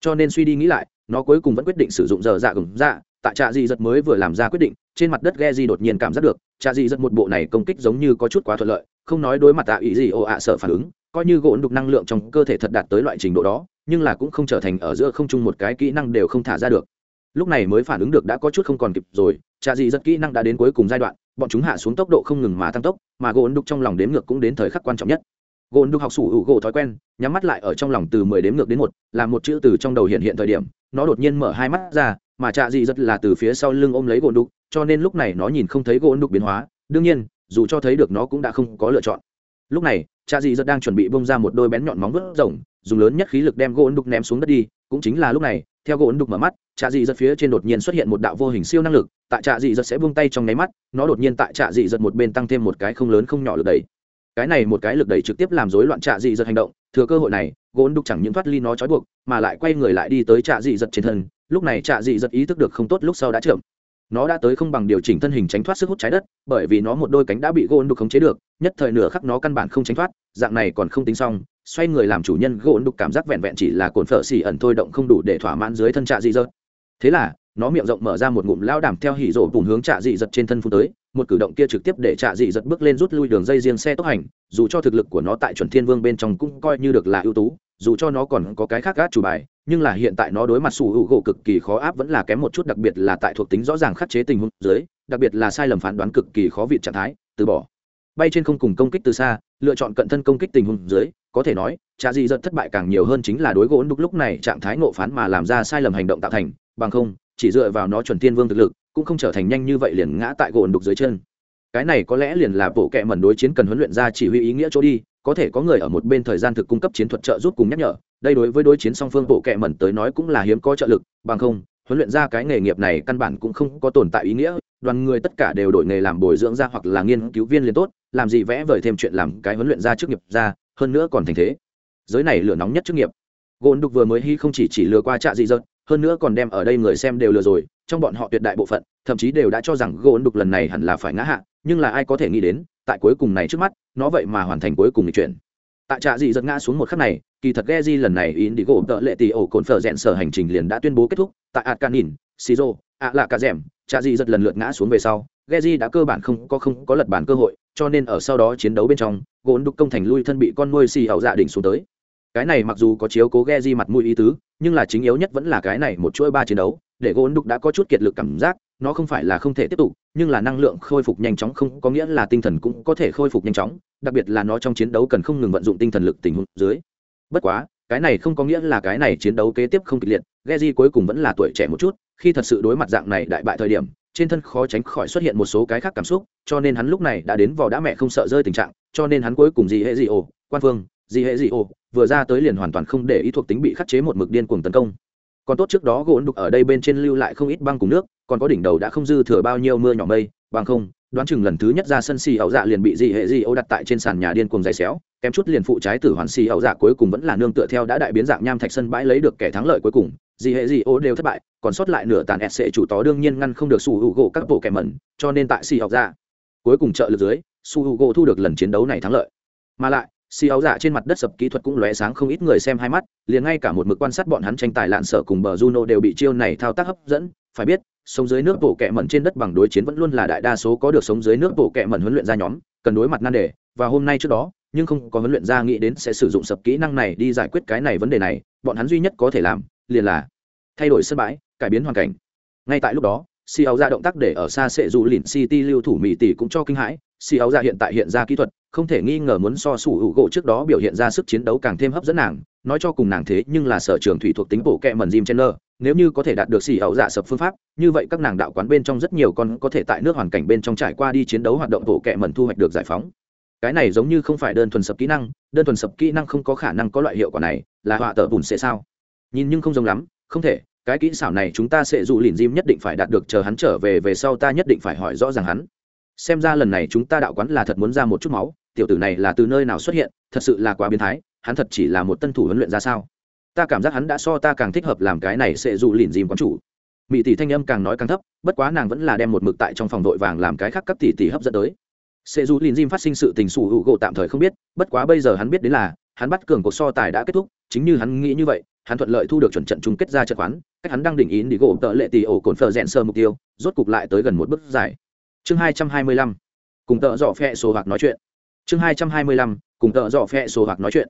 Cho nên suy đi nghĩ lại nó cuối cùng vẫn quyết định sử dụng giờ dạ gừng dạ tại trạ dị giật mới vừa làm ra quyết định trên mặt đất ghe di đột nhiên cảm giác được trạ dị giật một bộ này công kích giống như có chút quá thuận lợi không nói đối mặt tạ ý gì ồ ạ sợ phản ứng, coi như gỗ đục năng lượng trong cơ thể thật đạt tới loại trình độ đó, nhưng là cũng không trở thành ở giữa không chung một cái kỹ năng đều không thả ra được. Lúc này mới phản ứng được đã có chút không còn kịp rồi trà dị rất kỹ năng đã đến cuối cùng giai đoạn, bọn chúng hạ xuống tốc độ không ngừng mà tăng tốc, mà gỗ đục trong lòng đếm ngược cũng đến thời khắc quan trọng nhất. Gỗ đục học sủ hữu gỗ thói quen, nhắm mắt lại ở trong lòng từ mười đếm ngược đến một làm một chữ từ trong đầu hiện hiện thời điểm, nó đột nhiên mở hai mắt ra, mà trà dị rất là từ phía sau lưng ôm lấy gỗ đục, cho nên lúc này nó nhìn không thấy gỗ đục biến hóa. Đương nhiên dù cho thấy được nó cũng đã không có lựa chọn. Lúc này, cha dị rất đang chuẩn bị bông ra một đôi bén nhọn móng vớt rồng, dùng lớn nhất khí lực đem gỗ đục ném xuống đất đi, cũng chính là lúc này, theo gỗ đục mở mắt, cha dị rất phía trên đột nhiên xuất hiện một đạo vô hình siêu năng lực, tại cha dị rất sẽ buông tay trong nháy mắt, nó đột nhiên tại cha dị rất một bên tăng thêm một cái không lớn không nhỏ lực đẩy. Cái này một cái lực đẩy trực tiếp làm rối loạn cha dị rất hành động, thừa cơ hội này, gỗ đục chẳng những thoát ly nó trói buộc, mà lại quay người lại đi tới cha dị rất trên thân. Lúc này cha dị rất ý thức được không tốt lúc sau đã chậm nó đã tới không bằng điều chỉnh thân hình tránh thoát sức hút trái đất, bởi vì nó một đôi cánh đã bị gỗ đục khống chế được, nhất thời nửa khắc nó căn bản không tránh thoát, dạng này còn không tính xong, xoay người làm chủ nhân gỗ đục cảm giác vẹn vẹn chỉ là cồn phở xỉ ẩn thôi động không đủ để thỏa mãn dưới thân trạ dị dợt thế là, nó miệng rộng mở ra một ngụm lao đảm theo hỉ rổ cùng hướng trạ dị giật trên thân phun tới một cử động kia trực tiếp để trạ dị giật bước lên rút lui đường dây riêng xe tốc hành, dù cho thực lực của nó tại chuẩn thiên vương bên trong cũng coi như được là ưu tú, dù cho nó còn có cái khác gác chủ bài, nhưng là hiện tại nó đối mặt sủ hữu gỗ cực kỳ khó áp vẫn là kém một chút, đặc biệt là tại thuộc tính rõ ràng khắc chế tình huống dưới, đặc biệt là sai lầm phán đoán cực kỳ khó vị trạng thái, từ bỏ. Bay trên không cùng công kích từ xa, lựa chọn cận thân công kích tình huống dưới, có thể nói, trạ dị giật thất bại càng nhiều hơn chính là đối gỗ đúc lúc này trạng thái ngộ phán mà làm ra sai lầm hành động tạo thành, bằng không, chỉ dựa vào nó chuẩn thiên vương thực lực cũng không trở thành nhanh như vậy liền ngã tại gỗ đục dưới chân. Cái này có lẽ liền là bộ kệ mẩn đối chiến cần huấn luyện ra chỉ huy ý nghĩa chỗ đi, có thể có người ở một bên thời gian thực cung cấp chiến thuật trợ giúp cùng nhắc nhở. Đây đối với đối chiến song phương bộ kệ mẩn tới nói cũng là hiếm có trợ lực, bằng không, huấn luyện ra cái nghề nghiệp này căn bản cũng không có tồn tại ý nghĩa, đoàn người tất cả đều đổi nghề làm bồi dưỡng ra hoặc là nghiên cứu viên liền tốt, làm gì vẽ vời thêm chuyện làm cái huấn luyện ra chức nghiệp ra, hơn nữa còn thành thế. Giới này lửa nóng nhất chức nghiệp. Gôn đục vừa mới hy không chỉ chỉ lừa qua trạ dị dợt, hơn nữa còn đem ở đây người xem đều lừa rồi trong bọn họ tuyệt đại bộ phận, thậm chí đều đã cho rằng gôn đục lần này hẳn là phải ngã hạ, nhưng là ai có thể nghĩ đến, tại cuối cùng này trước mắt, nó vậy mà hoàn thành cuối cùng lịch chuyển. Tại trạ dị giật ngã xuống một khắc này, kỳ thật ghe di lần này in đi gỗ tợ lệ tì ổ cồn phở rẽn sở hành trình liền đã tuyên bố kết thúc, tại atkanin, shizu, ạ lạ cả rèm, trạ dị giật lần lượt ngã xuống về sau ghe di đã cơ bản không có không có lật bản cơ hội, cho nên ở sau đó chiến đấu bên trong gỗ đục công thành lui thân bị con nuôi xì hậu dạ đỉnh xuống tới. Cái này mặc dù có chiếu cố ghe di mặt mũi ý tứ, nhưng là chính yếu nhất vẫn là cái này một chuỗi ba chiến đấu để gỗ đục đã có chút kiệt lực cảm giác, nó không phải là không thể tiếp tục, nhưng là năng lượng khôi phục nhanh chóng không có nghĩa là tinh thần cũng có thể khôi phục nhanh chóng, đặc biệt là nó trong chiến đấu cần không ngừng vận dụng tinh thần lực tình huống dưới. Bất quá, cái này không có nghĩa là cái này chiến đấu kế tiếp không kịch liệt, Geji cuối cùng vẫn là tuổi trẻ một chút, khi thật sự đối mặt dạng này đại bại thời điểm, trên thân khó tránh khỏi xuất hiện một số cái khác cảm xúc, cho nên hắn lúc này đã đến vò đã mẹ không sợ rơi tình trạng, cho nên hắn cuối cùng gì hệ gì ồ quan phương gì hệ gì ồ vừa ra tới liền hoàn toàn không để ý thuộc tính bị khắc chế một mực điên cuồng tấn công còn tốt trước đó gỗ đục ở đây bên trên lưu lại không ít băng cùng nước, còn có đỉnh đầu đã không dư thừa bao nhiêu mưa nhỏ mây, bằng không, đoán chừng lần thứ nhất ra sân xì ẩu dạ liền bị dị hệ dị ấu đặt tại trên sàn nhà điên cuồng dày xéo, kém chút liền phụ trái tử hoàn xì ẩu dạ cuối cùng vẫn là nương tựa theo đã đại biến dạng nham thạch sân bãi lấy được kẻ thắng lợi cuối cùng. Dị hệ dị ấu đều thất bại, còn sót lại nửa tàn sc chủ tó đương nhiên ngăn không được su hữu gỗ các bộ kẻ mẩn, cho nên tại xì ẩu dạ cuối cùng trợ lực dưới su hữu gỗ thu được lần chiến đấu này thắng lợi. Mà lại xì áo dạ trên mặt đất sập kỹ thuật cũng lóe sáng không ít người xem hai mắt, liền ngay cả một mực quan sát bọn hắn tranh tài lạn sở cùng bờ juno đều bị chiêu này thao tác hấp dẫn. Phải biết, sống dưới nước bộ kẹ mẩn trên đất bằng đối chiến vẫn luôn là đại đa số có được sống dưới nước bộ kẹ mẩn huấn luyện ra nhóm, cần đối mặt nan đề. Và hôm nay trước đó, nhưng không có huấn luyện ra nghĩ đến sẽ sử dụng sập kỹ năng này đi giải quyết cái này vấn đề này, bọn hắn duy nhất có thể làm, liền là thay đổi sân bãi, cải biến hoàn cảnh. Ngay tại lúc đó si áo ra động tác để ở xa sệ dù lìn city lưu thủ mỹ tỷ cũng cho kinh hãi. Si áo ra hiện tại hiện ra kỹ thuật không thể nghi ngờ muốn so sủ hữu gỗ trước đó biểu hiện ra sức chiến đấu càng thêm hấp dẫn nàng, nói cho cùng nàng thế nhưng là sở trường thủy thuộc tính bộ kẹ mần jim chenner nếu như có thể đạt được xì ẩu dạ sập phương pháp, như vậy các nàng đạo quán bên trong rất nhiều con có thể tại nước hoàn cảnh bên trong trải qua đi chiến đấu hoạt động bộ kẹ mần thu hoạch được giải phóng. Cái này giống như không phải đơn thuần sập kỹ năng, đơn thuần sập kỹ năng không có khả năng có loại hiệu quả này, là họa tờ bùn sẽ sao? Nhìn nhưng không giống lắm, không thể, cái kỹ xảo này chúng ta sẽ dụ lìn diêm nhất định phải đạt được, chờ hắn trở về về sau ta nhất định phải hỏi rõ ràng hắn. Xem ra lần này chúng ta đạo quán là thật muốn ra một chút máu tiểu tử này là từ nơi nào xuất hiện, thật sự là quá biến thái, hắn thật chỉ là một tân thủ huấn luyện ra sao? Ta cảm giác hắn đã so ta càng thích hợp làm cái này sẽ dụ lìn dìm quán chủ. Mỹ tỷ thanh âm càng nói càng thấp, bất quá nàng vẫn là đem một mực tại trong phòng vội vàng làm cái khác cấp tỷ tỷ hấp dẫn tới. Sẽ dụ lìn dìm phát sinh sự tình sủ hữu gỗ tạm thời không biết, bất quá bây giờ hắn biết đến là, hắn bắt cường cuộc so tài đã kết thúc, chính như hắn nghĩ như vậy, hắn thuận lợi thu được chuẩn trận chung kết ra trận quán, cách hắn đang đỉnh ý đi gỗ tợ lệ tỷ ổ cồn phờ rẽn sơ mục tiêu, rốt cục lại tới gần một bước dài. Chương hai trăm hai mươi lăm. Cùng tợ dọ phe số hoặc nói chuyện chương hai trăm hai mươi lăm, cùng tợ dọ phe sổ hoặc nói chuyện.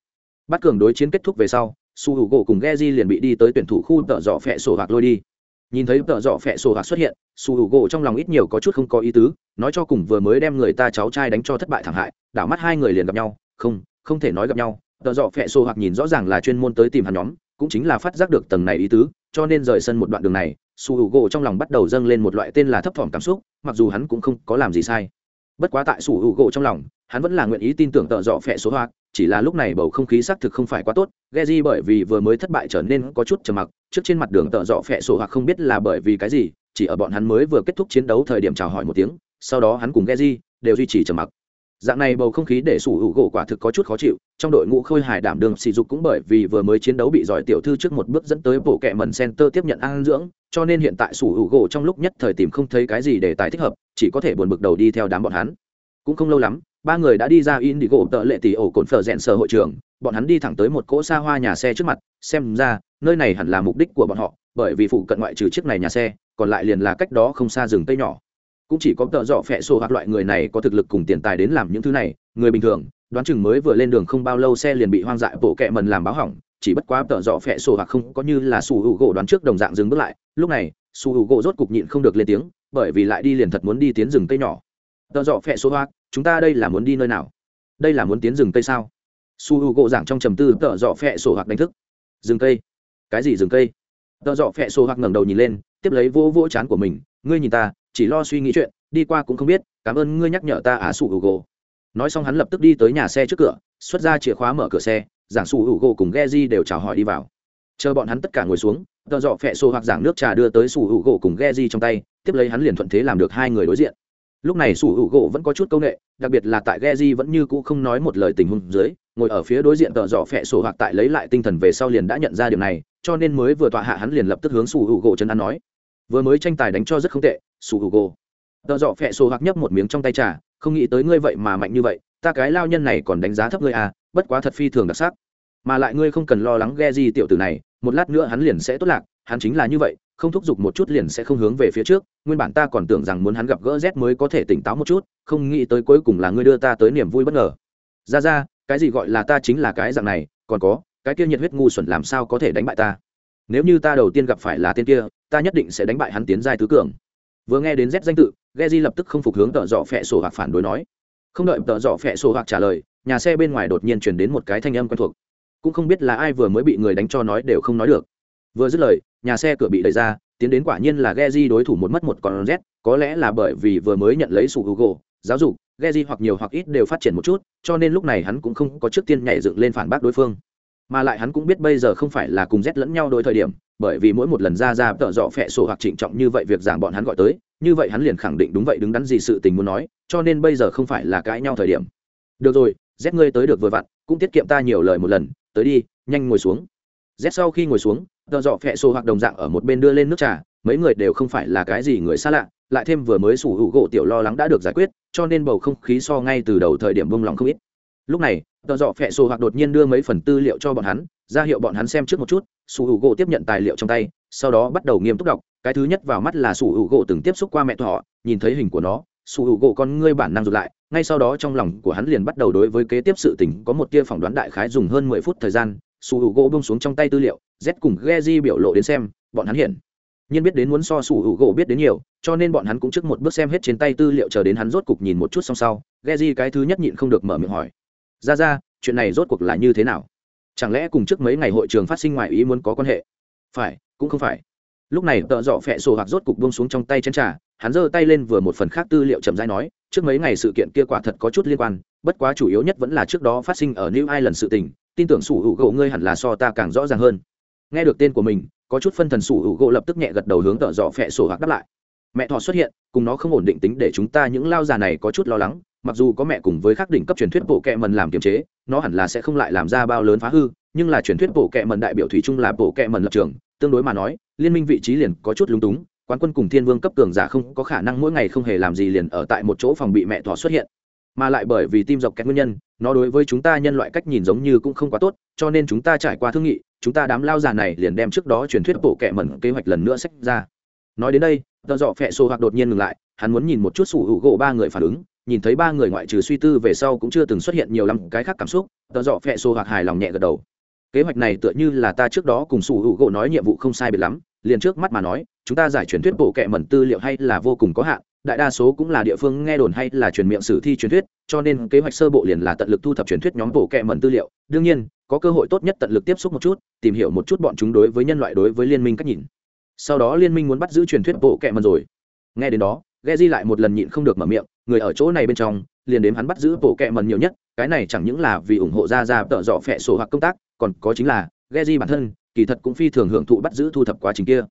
Bắt cường đối chiến kết thúc về sau, su hữu gỗ cùng Geji liền bị đi tới tuyển thủ khu tợ dọ phe sổ hoặc lôi đi. Nhìn thấy tợ dọ phẹ sổ hoặc xuất hiện, su hữu gỗ trong lòng ít nhiều có chút không có ý tứ, nói cho cùng vừa mới đem người ta cháu trai đánh cho thất bại thảm hại, đảo mắt hai người liền gặp nhau. Không không thể nói gặp nhau. Tợ dọ phẹ sổ hoặc nhìn rõ ràng là chuyên môn tới tìm hắn nhóm, cũng chính là phát giác được tầng này ý tứ, cho nên rời sân một đoạn đường này, su hữu gỗ trong lòng bắt đầu dâng lên một loại tên là thấp thỏm cảm xúc, mặc dù hắn cũng không có làm gì sai. Bất quá tại su hữu gỗ trong lòng hắn vẫn là nguyện ý tin tưởng tợ dọ phẹ số hoa, chỉ là lúc này bầu không khí xác thực không phải quá tốt, Geji bởi vì vừa mới thất bại trở nên có chút trầm mặc, trước trên mặt đường tợ dọ phẹ sổ hoặc không biết là bởi vì cái gì, chỉ ở bọn hắn mới vừa kết thúc chiến đấu thời điểm chào hỏi một tiếng, sau đó hắn cùng Geji đều duy trì trầm mặc. Dạng này bầu không khí để sủ hữu gỗ quả thực có chút khó chịu, trong đội ngũ khôi hài đảm đường sỉ dục cũng bởi vì vừa mới chiến đấu bị giỏi tiểu thư trước một bước dẫn tới bộ kệ mần center tiếp nhận an dưỡng, cho nên hiện tại sủ hữu gỗ trong lúc nhất thời tìm không thấy cái gì để tài thích hợp, chỉ có thể buồn bực đầu đi theo đám bọn hắn. Cũng không lâu lắm ba người đã đi ra in đi gỗ tợ lệ tỷ ổ cồn phở rẽn sở hội trường, bọn hắn đi thẳng tới một cỗ xa hoa nhà xe trước mặt, xem ra, nơi này hẳn là mục đích của bọn họ, bởi vì phụ cận ngoại trừ chiếc này nhà xe, còn lại liền là cách đó không xa rừng tây nhỏ. Cũng chỉ có tợ dọ phẹ sổ hoặc loại người này có thực lực cùng tiền tài đến làm những thứ này, người bình thường, đoán chừng mới vừa lên đường không bao lâu xe liền bị hoang dại bộ kẹ mần làm báo hỏng, chỉ bất quá tợ dọ phẹ sổ hoặc không có như là su hữu gỗ đoán trước đồng dạng dừng bước lại. Lúc này, su hữu gỗ rốt cục nhịn không được lên tiếng, bởi vì lại đi liền thật muốn đi tiến rừng tây nhỏ tợ dọ phẹ số hoặc chúng ta đây là muốn đi nơi nào? Đây là muốn tiến rừng cây sao? Su h u gỗ giảng trong trầm tư tợ dọ phẹ sổ hoặc đánh thức. Rừng cây? Cái gì rừng cây? Tợ dọ phẹ sổ hoặc ngẩng đầu nhìn lên, tiếp lấy vỗ vỗ chán của mình. Ngươi nhìn ta, chỉ lo suy nghĩ chuyện, đi qua cũng không biết. Cảm ơn ngươi nhắc nhở ta à su h u gỗ nói xong hắn lập tức đi tới nhà xe trước cửa, xuất ra chìa khóa mở cửa xe, giảng su h u gỗ cùng ghe di đều chào hỏi đi vào. Chờ bọn hắn tất cả ngồi xuống tợ dọ phẹ sổ hoặc giảng nước trà đưa tới su h u gỗ cùng ghe di trong tay, tiếp lấy hắn liền thuận thế làm được hai người đối diện lúc này sủ hữu gỗ vẫn có chút c â u n ệ đặc biệt là tại ghe di vẫn như cũ không nói một lời tình huống dưới, ngồi ở phía đối diện tợ dọ phẹ sổ hoặc tại lấy lại tinh thần về sau liền đã nhận ra điều này, cho nên mới vừa tọa hạ hắn liền lập tức hướng sủ hữu gỗ chân ăn nói. Vừa mới tranh tài đánh cho rất không tệ, sủ hữu gỗ. Tợ dọ phẹ sổ hoặc nhấp một miếng trong tay trà, không nghĩ tới ngươi vậy mà mạnh như vậy, ta cái lao nhân này còn đánh giá thấp ngươi à bất quá thật phi thường đặc sắc. Mà lại ngươi không cần lo lắng ghe di tiểu tử này, một lát nữa hắn liền sẽ tốt lạc, hắn chính là như vậy không thúc giục một chút liền sẽ không hướng về phía trước, nguyên bản ta còn tưởng rằng muốn hắn gặp gỡ z mới có thể tỉnh táo một chút, không nghĩ tới cuối cùng là ngươi đưa ta tới niềm vui bất ngờ. Ra ra, cái gì gọi là ta chính là cái dạng này, còn có, cái kia nhiệt huyết ngu xuẩn làm sao có thể đánh bại ta? Nếu như ta đầu tiên gặp phải là tên kia, ta nhất định sẽ đánh bại hắn tiến giai tứ cường. Vừa nghe đến z danh tự, Geji lập tức không phục hướng tợ dọ phẹ sổ hoặc phản đối nói. Không đợi tợ dọ phẹ sổ hoặc trả lời, nhà xe bên ngoài đột nhiên chuyển đến một cái thanh âm quen thuộc. Cũng không biết là ai vừa mới bị người đánh cho nói đều không nói được vừa dứt lời nhà xe cửa bị đẩy ra tiến đến quả nhiên là Geji đối thủ một mất một con Z, có lẽ là bởi vì vừa mới nhận lấy sủ Google, giáo dục, Geji hoặc nhiều hoặc ít đều phát triển một chút, cho nên lúc này hắn cũng không có trước tiên nhảy dựng lên phản bác đối phương. Mà lại hắn cũng biết bây giờ không phải là cùng Z lẫn nhau đối thời điểm, bởi vì mỗi một lần ra ra tợ dọ phệ sổ hoặc trịnh trọng như vậy việc giảng bọn hắn gọi tới, như vậy hắn liền khẳng định đúng vậy đứng đắn gì sự tình muốn nói, cho nên bây giờ không phải là cãi nhau thời điểm. Được rồi, Z ngươi tới được vừa vặn, cũng tiết kiệm ta nhiều lời một lần, tới đi, nhanh ngồi xuống. Z sau khi ngồi xuống, tờ dọ phẹ sổ hoặc đồng dạng ở một bên đưa lên nước trà, mấy người đều không phải là cái gì người xa lạ, lại thêm vừa mới sủ hữu gỗ tiểu lo lắng đã được giải quyết, cho nên bầu không khí so ngay từ đầu thời điểm bông lòng không ít. Lúc này, tờ dọ phẹ sổ hoặc đột nhiên đưa mấy phần tư liệu cho bọn hắn, ra hiệu bọn hắn xem trước một chút, sủ hữu gỗ tiếp nhận tài liệu trong tay, sau đó bắt đầu nghiêm túc đọc, cái thứ nhất vào mắt là sủ hữu gỗ từng tiếp xúc qua mẹ thọ nhìn thấy hình của nó, sủ hữu gỗ con ngươi bản năng rụt lại, ngay sau đó trong lòng của hắn liền bắt đầu đối với kế tiếp sự tình có một tia phỏng đoán đại khái dùng hơn mười phút thời gian su hữu gỗ bông xuống trong tay tư liệu, z cùng geji biểu lộ đến xem, bọn hắn hiện nhiên biết đến muốn so su hữu gỗ biết đến nhiều, cho nên bọn hắn cũng trước một bước xem hết trên tay tư liệu chờ đến hắn rốt cục nhìn một chút xong sau, geji cái thứ nhất nhịn không được mở miệng hỏi. Ra ra, chuyện này rốt cuộc là như thế nào? Chẳng lẽ cùng trước mấy ngày hội trường phát sinh ngoài ý muốn có quan hệ? Phải, cũng không phải. Lúc này tợ dọ phẹ sổ hoặc rốt cục buông xuống trong tay chén trà, hắn giơ tay lên vừa một phần khác tư liệu chậm rãi nói, trước mấy ngày sự kiện kia quả thật có chút liên quan, bất quá chủ yếu nhất vẫn là trước đó phát sinh ở new ireland sự tình tin tưởng sủ hữu gỗ ngươi hẳn là so ta càng rõ ràng hơn. Nghe được tên của mình, có chút phân thần sủ hữu gỗ lập tức nhẹ gật đầu hướng tợ dọ phẹ sổ hoặc đáp lại. Mẹ thọ xuất hiện, cùng nó không ổn định tính để chúng ta những lao già này có chút lo lắng, mặc dù có mẹ cùng với khắc đỉnh cấp truyền thuyết bộ kệ mần làm kiềm chế, nó hẳn là sẽ không lại làm ra bao lớn phá hư, nhưng là truyền thuyết bộ kệ mần đại biểu thủy chung là bộ kệ mần lập trường, tương đối mà nói, liên minh vị trí liền có chút lúng túng, quán quân cùng thiên vương cấp cường giả không có khả năng mỗi ngày không hề làm gì liền ở tại một chỗ phòng bị mẹ thọ xuất hiện mà lại bởi vì tim dọc kẹt nguyên nhân, nó đối với chúng ta nhân loại cách nhìn giống như cũng không quá tốt, cho nên chúng ta trải qua thương nghị, chúng ta đám lao già này liền đem trước đó truyền thuyết bộ kệ mẩn kế hoạch lần nữa sách ra. Nói đến đây, tờ dọ phẹ xô hoặc đột nhiên ngừng lại, hắn muốn nhìn một chút sủ hữu gỗ ba người phản ứng, nhìn thấy ba người ngoại trừ suy tư về sau cũng chưa từng xuất hiện nhiều lắm cái khác cảm xúc, tờ dọ phẹ xô hoặc hài lòng nhẹ gật đầu. Kế hoạch này tựa như là ta trước đó cùng sủ hữu gỗ nói nhiệm vụ không sai biệt lắm, liền trước mắt mà nói, chúng ta giải truyền thuyết bộ kệ mẩn tư liệu hay là vô cùng có hạn đại đa số cũng là địa phương nghe đồn hay là truyền miệng sử thi truyền thuyết, cho nên kế hoạch sơ bộ liền là tận lực thu thập truyền thuyết nhóm bộ kệ mẩn tư liệu. Đương nhiên, có cơ hội tốt nhất tận lực tiếp xúc một chút, tìm hiểu một chút bọn chúng đối với nhân loại đối với liên minh cách nhìn. Sau đó liên minh muốn bắt giữ truyền thuyết bộ kệ mẩn rồi. Nghe đến đó ghe di lại một lần nhịn không được mở miệng, người ở chỗ này bên trong, liền đếm hắn bắt giữ bộ kệ mẩn nhiều nhất, cái này chẳng những là vì ủng hộ ra ra tợ dọ phẹ sổ hoặc công tác, còn có chính là ghe di bản thân, kỳ thật cũng phi thường hưởng thụ bắt giữ thu thập quá trình kia.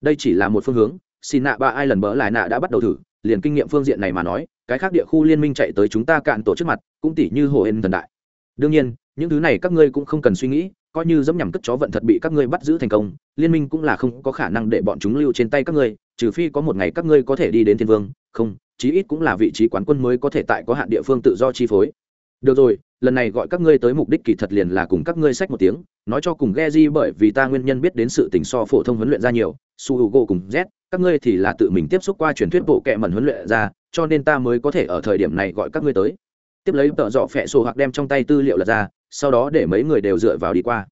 Đây chỉ là một phương hướng xin nạ ba ai lần bỡ lại nạ đã bắt đầu thử liền kinh nghiệm phương diện này mà nói, cái khác địa khu liên minh chạy tới chúng ta cạn tổ trước mặt, cũng tỷ như hồ ên thần đại. Đương nhiên, những thứ này các ngươi cũng không cần suy nghĩ, coi như dẫm nhằm cất chó vận thật bị các ngươi bắt giữ thành công, liên minh cũng là không có khả năng để bọn chúng lưu trên tay các ngươi, trừ phi có một ngày các ngươi có thể đi đến thiên vương, không, chí ít cũng là vị trí quán quân mới có thể tại có hạn địa phương tự do chi phối được rồi, lần này gọi các ngươi tới mục đích kỳ thật liền là cùng các ngươi sách một tiếng, nói cho cùng ghe di bởi vì ta nguyên nhân biết đến sự tình so phổ thông huấn luyện ra nhiều, su h u g o cùng z, các ngươi thì là tự mình tiếp xúc qua truyền thuyết bộ kệ mẩn huấn luyện ra, cho nên ta mới có thể ở thời điểm này gọi các ngươi tới. Tiếp lấy tợ dọ phẹ sổ hoặc đem trong tay tư liệu lật ra, sau đó để mấy người đều dựa vào đi qua.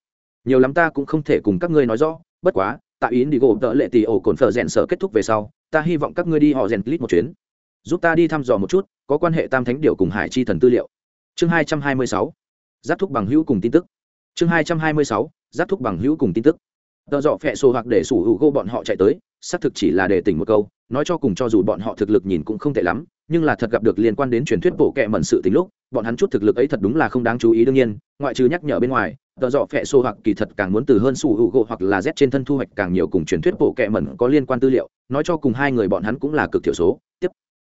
Nhiều lắm ta cũng không thể cùng các ngươi nói rõ, bất quá tại ý đi gỗ tợ lệ tì ổ cồn phở rèn sở kết thúc về sau, ta hy vọng các ngươi đi họ rèn clip một chuyến. Giúp ta đi thăm dò một chút, có quan hệ tam thánh điệu cùng hải chi thần tư liệu chương hai trăm hai mươi sáu, giáp thúc bằng hữu cùng tin tức. Chương hai trăm hai mươi sáu, giáp thúc bằng hữu cùng tin tức. Tợ dọ phẹ sổ hoặc để sủ hữu gô bọn họ chạy tới, xác thực chỉ là để tỉnh một câu, nói cho cùng cho dù bọn họ thực lực nhìn cũng không tệ lắm, nhưng là thật gặp được liên quan đến truyền thuyết bộ kệ mẩn sự tính lúc, bọn hắn chút thực lực ấy thật đúng là không đáng chú ý đương nhiên, ngoại trừ nhắc nhở bên ngoài tờ dọ phẹ sổ hoặc kỳ thật càng muốn từ hơn sủ hữu gỗ hoặc là z trên thân thu hoạch càng nhiều cùng truyền thuyết bộ kệ mẩn có liên quan tư liệu, nói cho cùng hai người bọn hắn cũng là cực thiểu số. Tiếp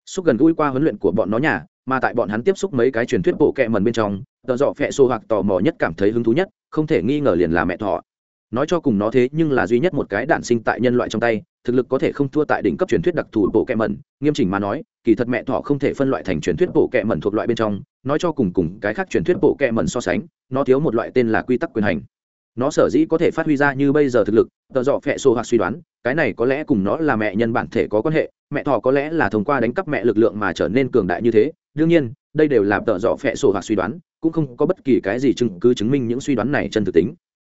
xúc gần gũi qua huấn luyện của bọn nó nhà, mà tại bọn hắn tiếp xúc mấy cái truyền thuyết bộ kệ mần bên trong tợ dọ phẹ xô hoặc tò mò nhất cảm thấy hứng thú nhất, không thể nghi ngờ liền là mẹ thọ. Nói cho cùng nó thế nhưng là duy nhất một cái đạn sinh tại nhân loại trong tay, thực lực có thể không thua tại đỉnh cấp truyền thuyết đặc thù bộ kẹ mẩn, nghiêm chỉnh mà nói, kỳ thật mẹ thọ không thể phân loại thành truyền thuyết bộ kẹ mẩn thuộc loại bên trong, nói cho cùng cùng cái khác truyền thuyết bộ kẹ mẩn so sánh, nó thiếu một loại tên là quy tắc quyền hành nó sở dĩ có thể phát huy ra như bây giờ thực lực tờ dọ phẹ sổ hoặc suy đoán, cái này có lẽ cùng nó là mẹ nhân bản thể có quan hệ, mẹ thọ có lẽ là thông qua đánh cắp mẹ lực lượng mà trở nên cường đại như thế, đương nhiên, đây đều là tờ dọ phẹ sổ hoặc suy đoán, cũng không có bất kỳ cái gì chứng cứ chứng minh những suy đoán này chân thực tính.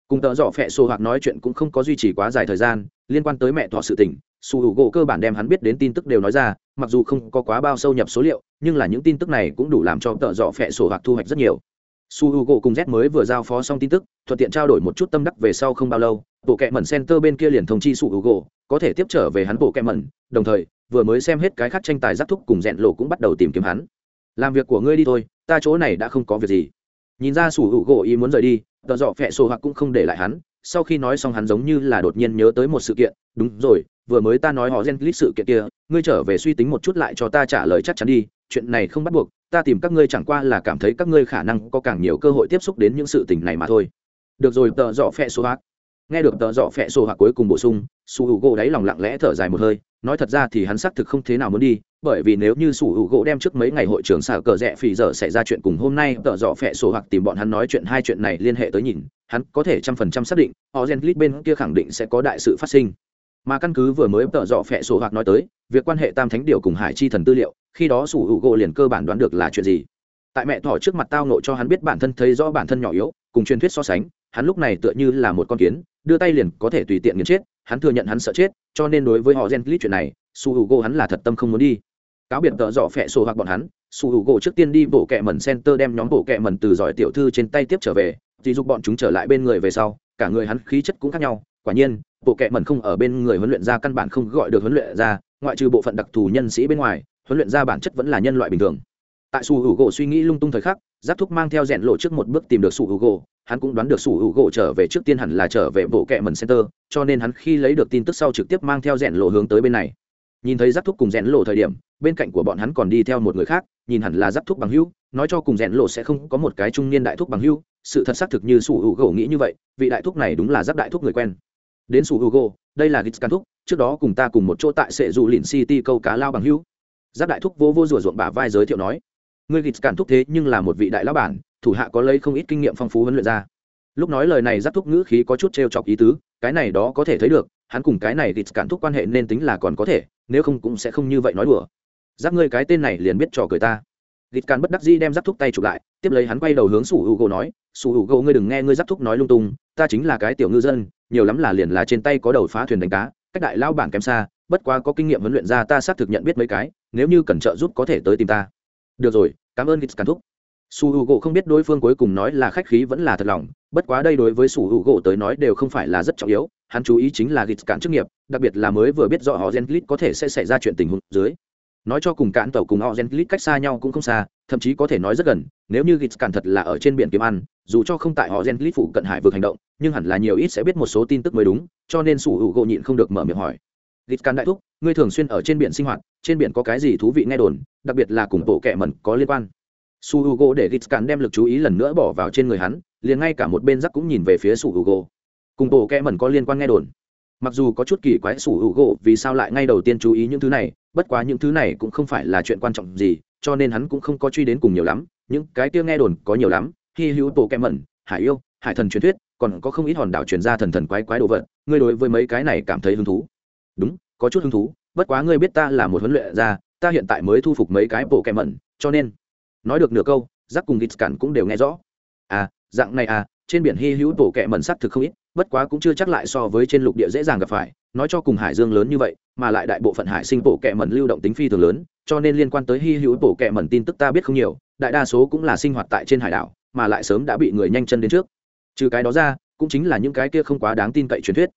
Cùng tờ dọ phẹ sổ hoặc nói chuyện cũng không có duy trì quá dài thời gian, liên quan tới mẹ thọ sự tình, su h u gỗ cơ bản đem hắn biết đến tin tức đều nói ra, mặc dù không có quá bao sâu nhập số liệu, nhưng là những tin tức này cũng đủ làm cho tợ dọ phẹ sổ hoặc thu hoạch rất nhiều su h u gỗ cùng z mới vừa giao phó xong tin tức, thuận tiện trao đổi một chút tâm đắc về sau không bao lâu bộ kẹ mẩn center bên kia liền thông chi su h u gỗ có thể tiếp trở về hắn bộ kẹ mẩn đồng thời, vừa mới xem hết cái khác tranh tài giáp thúc cùng rẽn lộ cũng bắt đầu tìm kiếm hắn. Làm việc của ngươi đi thôi, ta chỗ này đã không có việc gì. Nhìn ra su h u gỗ ý muốn rời đi tờ dọ phẹ sổ hoặc cũng không để lại hắn sau khi nói xong hắn giống như là đột nhiên nhớ tới một sự kiện, đúng rồi, vừa mới ta nói họ gen lít sự kiện kia, ngươi trở về suy tính một chút lại cho ta trả lời chắc chắn đi, chuyện này không bắt buộc, ta tìm các ngươi chẳng qua là cảm thấy các ngươi khả năng có càng nhiều cơ hội tiếp xúc đến những sự tình này mà thôi. Được rồi tợ dọ phẹ số hạc. Nghe được tợ dọ phẹ số hạc cuối cùng bổ sung, su hữu gỗ đáy lòng lặng lẽ thở dài một hơi nói thật ra thì hắn xác thực không thế nào muốn đi, bởi vì nếu như Sủ hữu gỗ đem trước mấy ngày hội trưởng xả cờ rẽ phì giờ xảy ra chuyện cùng hôm nay tợ dọ phẹ sổ hoặc tìm bọn hắn nói chuyện hai chuyện này liên hệ tới nhìn, hắn có thể trăm phần trăm xác định họ gen lít bên kia khẳng định sẽ có đại sự phát sinh. Mà căn cứ vừa mới tợ dọ phẹ sổ hoặc nói tới, việc quan hệ tam thánh điều cùng hải chi thần tư liệu, khi đó sủ hữu gỗ liền cơ bản đoán được là chuyện gì. Tại mẹ thỏ trước mặt tao nộ cho hắn biết bản thân thấy rõ bản thân nhỏ yếu, cùng truyền thuyết so sánh, hắn lúc này tựa như là một con kiến, đưa tay liền có thể tùy tiện nghiền chết hắn thừa nhận hắn sợ chết, cho nên đối với họ gen lít chuyện này, su hữu gỗ hắn là thật tâm không muốn đi. Cáo biệt tợ dọ phẹ sổ hoặc bọn hắn, su hữu gỗ trước tiên đi bộ kẹ mẩn center đem nhóm bộ kẹ mẩn từ giỏi tiểu thư trên tay tiếp trở về, thì dục bọn chúng trở lại bên người về sau, cả người hắn khí chất cũng khác nhau. Quả nhiên, bộ kệ mẩn không ở bên người huấn luyện ra căn bản không gọi được huấn luyện ra ngoại trừ bộ phận đặc thù nhân sĩ bên ngoài, huấn luyện ra bản chất vẫn là nhân loại bình thường. Tại su hữu gỗ suy nghĩ lung tung thời khắc, giáp thúc mang theo rẽn lộ trước một bước tìm được su hữu gỗ hắn cũng đoán được sủ hữu gỗ trở về trước tiên hẳn là trở về bộ kệ mần center, cho nên hắn khi lấy được tin tức sau trực tiếp mang theo rẽn lộ hướng tới bên này. Nhìn thấy giáp thúc cùng rẽn lộ thời điểm, bên cạnh của bọn hắn còn đi theo một người khác, nhìn hẳn là giáp thúc bằng hữu, nói cho cùng rẽn lộ sẽ không có một cái trung niên đại thúc bằng hữu, sự thật xác thực như sủ hữu gỗ nghĩ như vậy, vị đại thúc này đúng là giáp đại thúc người quen. Đến sủ hữu gỗ, đây là gitz thúc, trước đó cùng ta cùng một chỗ tại sệ dù lìn city câu cá lao bằng hữu. Giáp đại thúc vô vô rủa ruộng bả vai giới thiệu nói, ngươi gitz can thúc thế nhưng là một vị đại lão bản thủ hạ có lấy không ít kinh nghiệm phong phú huấn luyện ra. Lúc nói lời này, giáp thúc ngữ khí có chút trêu chọc ý tứ, cái này đó có thể thấy được, hắn cùng cái này gitz cản thúc quan hệ nên tính là còn có thể, nếu không cũng sẽ không như vậy nói đùa. Giáp ngươi cái tên này liền biết trò cười ta. Gitz cản bất đắc dĩ đem giáp thúc tay chụp lại, tiếp lấy hắn quay đầu hướng sủ hữu gỗ nói, sủ hữu gỗ, ngươi đừng nghe ngươi giáp thúc nói lung tung, ta chính là cái tiểu ngư dân, nhiều lắm là liền là trên tay có đầu phá thuyền đánh cá, cách đại lao bản kém xa, bất quá có kinh nghiệm huấn luyện ra ta xác thực nhận biết mấy cái, nếu như cần trợ giúp có thể tới tìm ta. Được rồi, cảm ơn gitz cản thúc su h u gỗ không biết đối phương cuối cùng nói là khách khí vẫn là thật lòng, bất quá đây đối với su h u gỗ tới nói đều không phải là rất trọng yếu, hắn chú ý chính là gịt cản chức nghiệp, đặc biệt là mới vừa biết rõ họ gen có thể sẽ xảy ra chuyện tình huống dưới. Nói cho cùng cạn tàu cùng họ gen cách xa nhau cũng không xa, thậm chí có thể nói rất gần, nếu như gịt cản thật là ở trên biển kiếm ăn, dù cho không tại họ gen phụ cận hải vực hành động, nhưng hẳn là nhiều ít sẽ biết một số tin tức mới đúng, cho nên su h u gỗ nhịn không được mở miệng hỏi. Gịt cản đại thúc, ngươi thường xuyên ở trên biển sinh hoạt, trên biển có cái gì thú vị nghe đồn, đặc biệt là cùng bộ kệ mẩn có liên quan? Su h u g o để gitz cản đem lực chú ý lần nữa bỏ vào trên người hắn, liền ngay cả một bên giắc cũng nhìn về phía su h u g o cùng bộ kẽ mẩn có liên quan nghe đồn. Mặc dù có chút kỳ quái su h u g o vì sao lại ngay đầu tiên chú ý những thứ này, bất quá những thứ này cũng không phải là chuyện quan trọng gì, cho nên hắn cũng không có truy đến cùng nhiều lắm, những cái kia nghe đồn có nhiều lắm Hy hữu bộ kẽ mẩn, hải yêu, hải thần truyền thuyết, còn có không ít hòn đảo truyền ra thần thần quái quái đồ vật, ngươi đối với mấy cái này cảm thấy hứng thú. Đúng, có chút hứng thú, bất quá ngươi biết ta là một huấn luyện gia, ta hiện tại mới thu phục mấy cái bộ kẹ mẩn, cho nên nói được nửa câu giác cùng gít cản cũng đều nghe rõ. À dạng này à trên biển hy hữu tổ kẹ mẩn sắc thực không ít, bất quá cũng chưa chắc lại so với trên lục địa dễ dàng gặp phải. Nói cho cùng hải dương lớn như vậy, mà lại đại bộ phận hải sinh tổ kẹ mẩn lưu động tính phi thường lớn, cho nên liên quan tới hy hữu tổ kẹ mẩn tin tức ta biết không nhiều, đại đa số cũng là sinh hoạt tại trên hải đảo, mà lại sớm đã bị người nhanh chân đến trước. Trừ cái đó ra, cũng chính là những cái kia không quá đáng tin cậy truyền thuyết.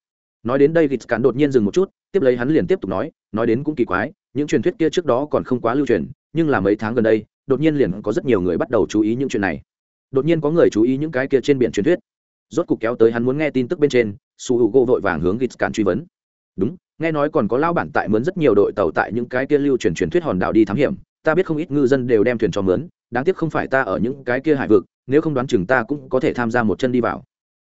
Nói đến đây gít cản đột nhiên dừng một chút, tiếp lấy hắn liền tiếp tục nói nói đến cũng kỳ quái, những truyền thuyết kia trước đó còn không quá lưu truyền, nhưng là mấy tháng gần đây đột nhiên liền có rất nhiều người bắt đầu chú ý những chuyện này. Đột nhiên có người chú ý những cái kia trên biển truyền thuyết. Rốt cục kéo tới hắn muốn nghe tin tức bên trên, su hữu gỗ vội vàng hướng gít cản truy vấn. Đúng, nghe nói còn có lao bản tại mướn rất nhiều đội tàu tại những cái kia lưu truyền truyền thuyết hòn đảo đi thám hiểm. Ta biết không ít ngư dân đều đem thuyền cho mướn, đáng tiếc không phải ta ở những cái kia hải vực, nếu không đoán chừng ta cũng có thể tham gia một chân đi vào.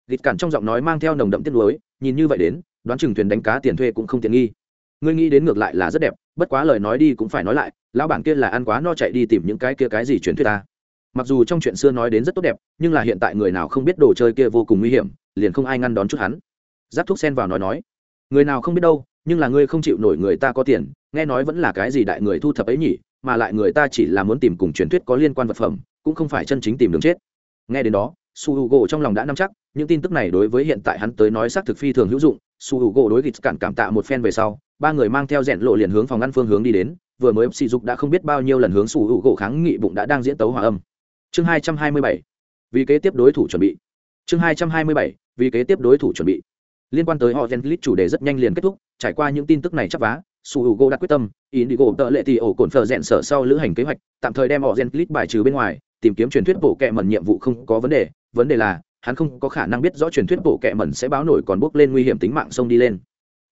Gịt cản trong giọng nói mang theo nồng đậm tiết lối nhìn như vậy đến, đoán chừng thuyền đánh cá tiền thuê cũng không tiện nghi. Ngươi nghĩ đến ngược lại là rất đẹp bất quá lời nói đi cũng phải nói lại, lão bản kia là ăn quá no chạy đi tìm những cái kia cái gì truyền thuyết ta. Mặc dù trong chuyện xưa nói đến rất tốt đẹp, nhưng là hiện tại người nào không biết đồ chơi kia vô cùng nguy hiểm, liền không ai ngăn đón chút hắn. Giáp thuốc sen vào nói nói, người nào không biết đâu, nhưng là ngươi không chịu nổi người ta có tiền, nghe nói vẫn là cái gì đại người thu thập ấy nhỉ, mà lại người ta chỉ là muốn tìm cùng truyền thuyết có liên quan vật phẩm, cũng không phải chân chính tìm đường chết. Nghe đến đó, su h u gỗ trong lòng đã nắm chắc, những tin tức này đối với hiện tại hắn tới nói xác thực phi thường hữu dụng su h u gỗ đối gịt cản cảm tạ một phen về sau, ba người mang theo rẽn lộ liền hướng phòng ngăn phương hướng đi đến, vừa mới sỉ dục đã không biết bao nhiêu lần hướng su h u gỗ kháng nghị bụng đã đang diễn tấu hòa âm. Chương hai trăm hai mươi bảy, vì kế tiếp đối thủ chuẩn bị. Chương hai trăm hai mươi bảy, vì kế tiếp đối thủ chuẩn bị. Liên quan tới họ gen lit chủ đề rất nhanh liền kết thúc, trải qua những tin tức này chắc vá, su h u gỗ đã quyết tâm, indigo tợ lệ tì ổ cồn phờ rẽn sở sau lữ hành kế hoạch, tạm thời đem họ gen lit bài trừ bên ngoài, tìm kiếm truyền thuyết bộ kệ mẩn nhiệm vụ không có vấn đề vấn đề là hắn không có khả năng biết rõ truyền thuyết bộ kệ mẩn sẽ báo nổi còn bước lên nguy hiểm tính mạng sông đi lên.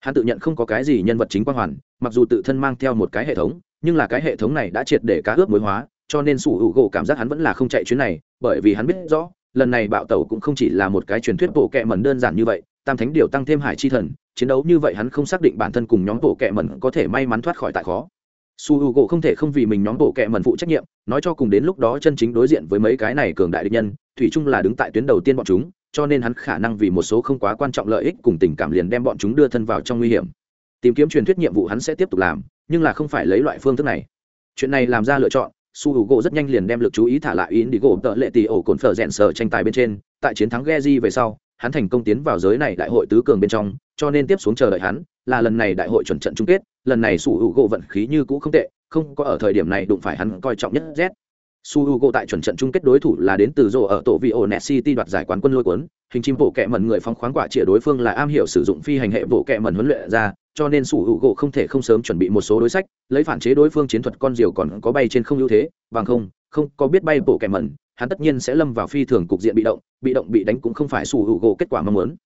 Hắn tự nhận không có cái gì nhân vật chính quan hoàn, mặc dù tự thân mang theo một cái hệ thống, nhưng là cái hệ thống này đã triệt để cá ướp mối hóa, cho nên sủ hữu gỗ cảm giác hắn vẫn là không chạy chuyến này, bởi vì hắn biết rõ, lần này bạo tẩu cũng không chỉ là một cái truyền thuyết bộ kệ mẩn đơn giản như vậy, tam thánh điều tăng thêm hải chi thần, chiến đấu như vậy hắn không xác định bản thân cùng nhóm bộ kệ mẩn có thể may mắn thoát khỏi tại khó. Su h u gỗ không thể không vì mình nhóm bộ kệ mẩn phụ trách nhiệm, nói cho cùng đến lúc đó chân chính đối diện với mấy cái này cường đại địch nhân thủy chung là đứng tại tuyến đầu tiên bọn chúng, cho nên hắn khả năng vì một số không quá quan trọng lợi ích cùng tình cảm liền đem bọn chúng đưa thân vào trong nguy hiểm. Tìm kiếm truyền thuyết nhiệm vụ hắn sẽ tiếp tục làm, nhưng là không phải lấy loại phương thức này. Chuyện này làm ra lựa chọn, su h u gỗ rất nhanh liền đem l ự c chú ý thả lại ý đi gỗ tợ lệ tì ổ cồn phở rẽn sở tranh tài bên trên. Tại chiến thắng ghe di về sau, hắn thành công tiến vào giới này đại hội tứ cường bên trong, cho nên tiếp xuống chờ đợi hắn là lần này đại hội chuẩn trận chung kết. Lần này su h u gỗ vận khí như cũ không tệ, không có ở thời điểm này đụng phải hắn coi trọng nhất z su h u g o tại chuẩn trận chung kết đối thủ là đến từ rổ ở tổ vị ổ net city đoạt giải quán quân lôi cuốn. Hình chim bộ kẹ mẩn người phóng khoáng quả chĩa đối phương là am hiểu sử dụng phi hành hệ bộ kẹ mẩn huấn luyện ra, cho nên su h u g o không thể không sớm chuẩn bị một số đối sách, lấy phản chế đối phương chiến thuật con diều còn có bay trên không ưu thế, bằng không không có biết bay bộ kẹ mẩn, hắn tất nhiên sẽ lâm vào phi thường cục diện bị động bị động bị đánh cũng không phải su h u g o kết quả mong muốn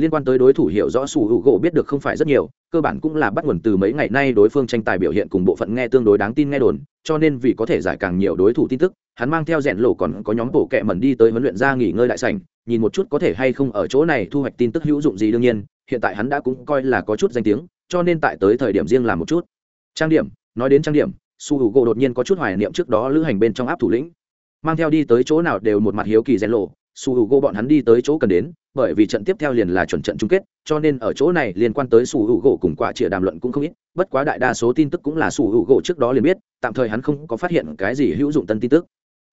liên quan tới đối thủ hiểu rõ sủ hữu gỗ biết được không phải rất nhiều, cơ bản cũng là bắt nguồn từ mấy ngày nay đối phương tranh tài biểu hiện cùng bộ phận nghe tương đối đáng tin nghe đồn, cho nên vì có thể giải càng nhiều đối thủ tin tức, hắn mang theo rèn lộ còn có nhóm bộ kẹ mẩn đi tới huấn luyện ra nghỉ ngơi đại sảnh, nhìn một chút có thể hay không ở chỗ này thu hoạch tin tức hữu dụng gì đương nhiên, hiện tại hắn đã cũng coi là có chút danh tiếng, cho nên tại tới thời điểm riêng làm một chút. Trang điểm, nói đến trang điểm su hữu gỗ đột nhiên có chút hoài niệm trước đó lữ hành bên trong áp thủ lĩnh. Mang theo đi tới chỗ nào đều một mặt hiếu kỳ rèn lộ su hữu gỗ bọn hắn đi tới chỗ cần đến, bởi vì trận tiếp theo liền là chuẩn trận chung kết, cho nên ở chỗ này liên quan tới su hữu gỗ cùng quả chĩa đàm luận cũng không ít, bất quá đại đa số tin tức cũng là su hữu gỗ trước đó liền biết, tạm thời hắn không có phát hiện cái gì hữu dụng tân tin tức.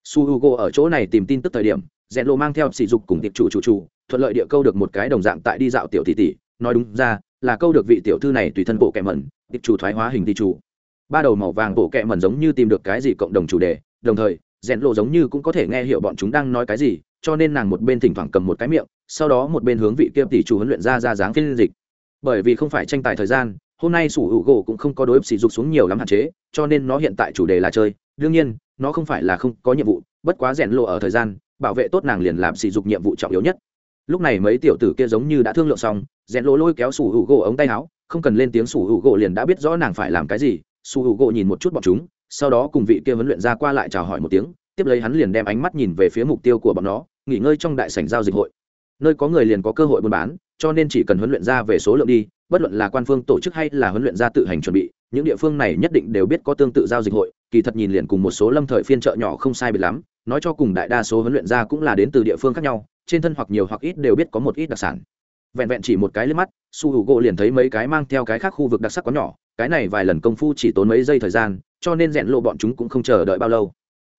Su Gỗ ở chỗ này tìm tin tức thời điểm rèn lộ mang theo sỉ dục cùng tiệp chủ chủ chủ, thuận lợi địa câu được một cái đồng dạng tại đi dạo tiểu tỷ tỷ, nói đúng ra, là câu được vị tiểu thư này tùy thân bộ kẹ mẩn, tiệp chủ thoái hóa hình tỷ chủ. Ba đầu màu vàng bộ kẹ mẩn giống như tìm được cái gì cộng đồng chủ đề, đồng thời rèn lộ giống như cũng có thể nghe hiểu bọn chúng đang nói cái gì, cho nên nàng một bên thỉnh thoảng cầm một cái miệng, sau đó một bên hướng vị kia tỷ chủ huấn luyện ra ra dáng phiên dịch. Bởi vì không phải tranh tài thời gian, hôm nay sủ hữu gỗ cũng không có đối sỉ dục xuống nhiều lắm hạn chế, cho nên nó hiện tại chủ đề là chơi. Đương nhiên, nó không phải là không có nhiệm vụ, bất quá rèn lộ ở thời gian, bảo vệ tốt nàng liền làm sỉ dục nhiệm vụ trọng yếu nhất. Lúc này mấy tiểu tử kia giống như đã thương lượng xong, rèn lộ lôi kéo sủ hữu gỗ ống tay áo, không cần lên tiếng sủ hữu gỗ liền đã biết rõ nàng phải làm cái gì. Sủ hữu gỗ nhìn một chút bọn chúng sau đó cùng vị kia huấn luyện ra qua lại chào hỏi một tiếng, tiếp lấy hắn liền đem ánh mắt nhìn về phía mục tiêu của bọn nó, nghỉ ngơi trong đại sảnh giao dịch hội. Nơi có người liền có cơ hội buôn bán, cho nên chỉ cần huấn luyện ra về số lượng đi, bất luận là quan phương tổ chức hay là huấn luyện ra tự hành chuẩn bị, những địa phương này nhất định đều biết có tương tự giao dịch hội, kỳ thật nhìn liền cùng một số lâm thời phiên chợ nhỏ không sai biệt lắm, nói cho cùng đại đa số huấn luyện ra cũng là đến từ địa phương khác nhau, trên thân hoặc nhiều hoặc ít đều biết có một ít đặc sản. Vẹn vẹn chỉ một cái lên mắt, su h u gỗ liền thấy mấy cái mang theo cái khác khu vực đặc sắc có nhỏ, cái này vài lần công phu chỉ tốn mấy giây thời gian cho nên rẽn lộ bọn chúng cũng không chờ đợi bao lâu.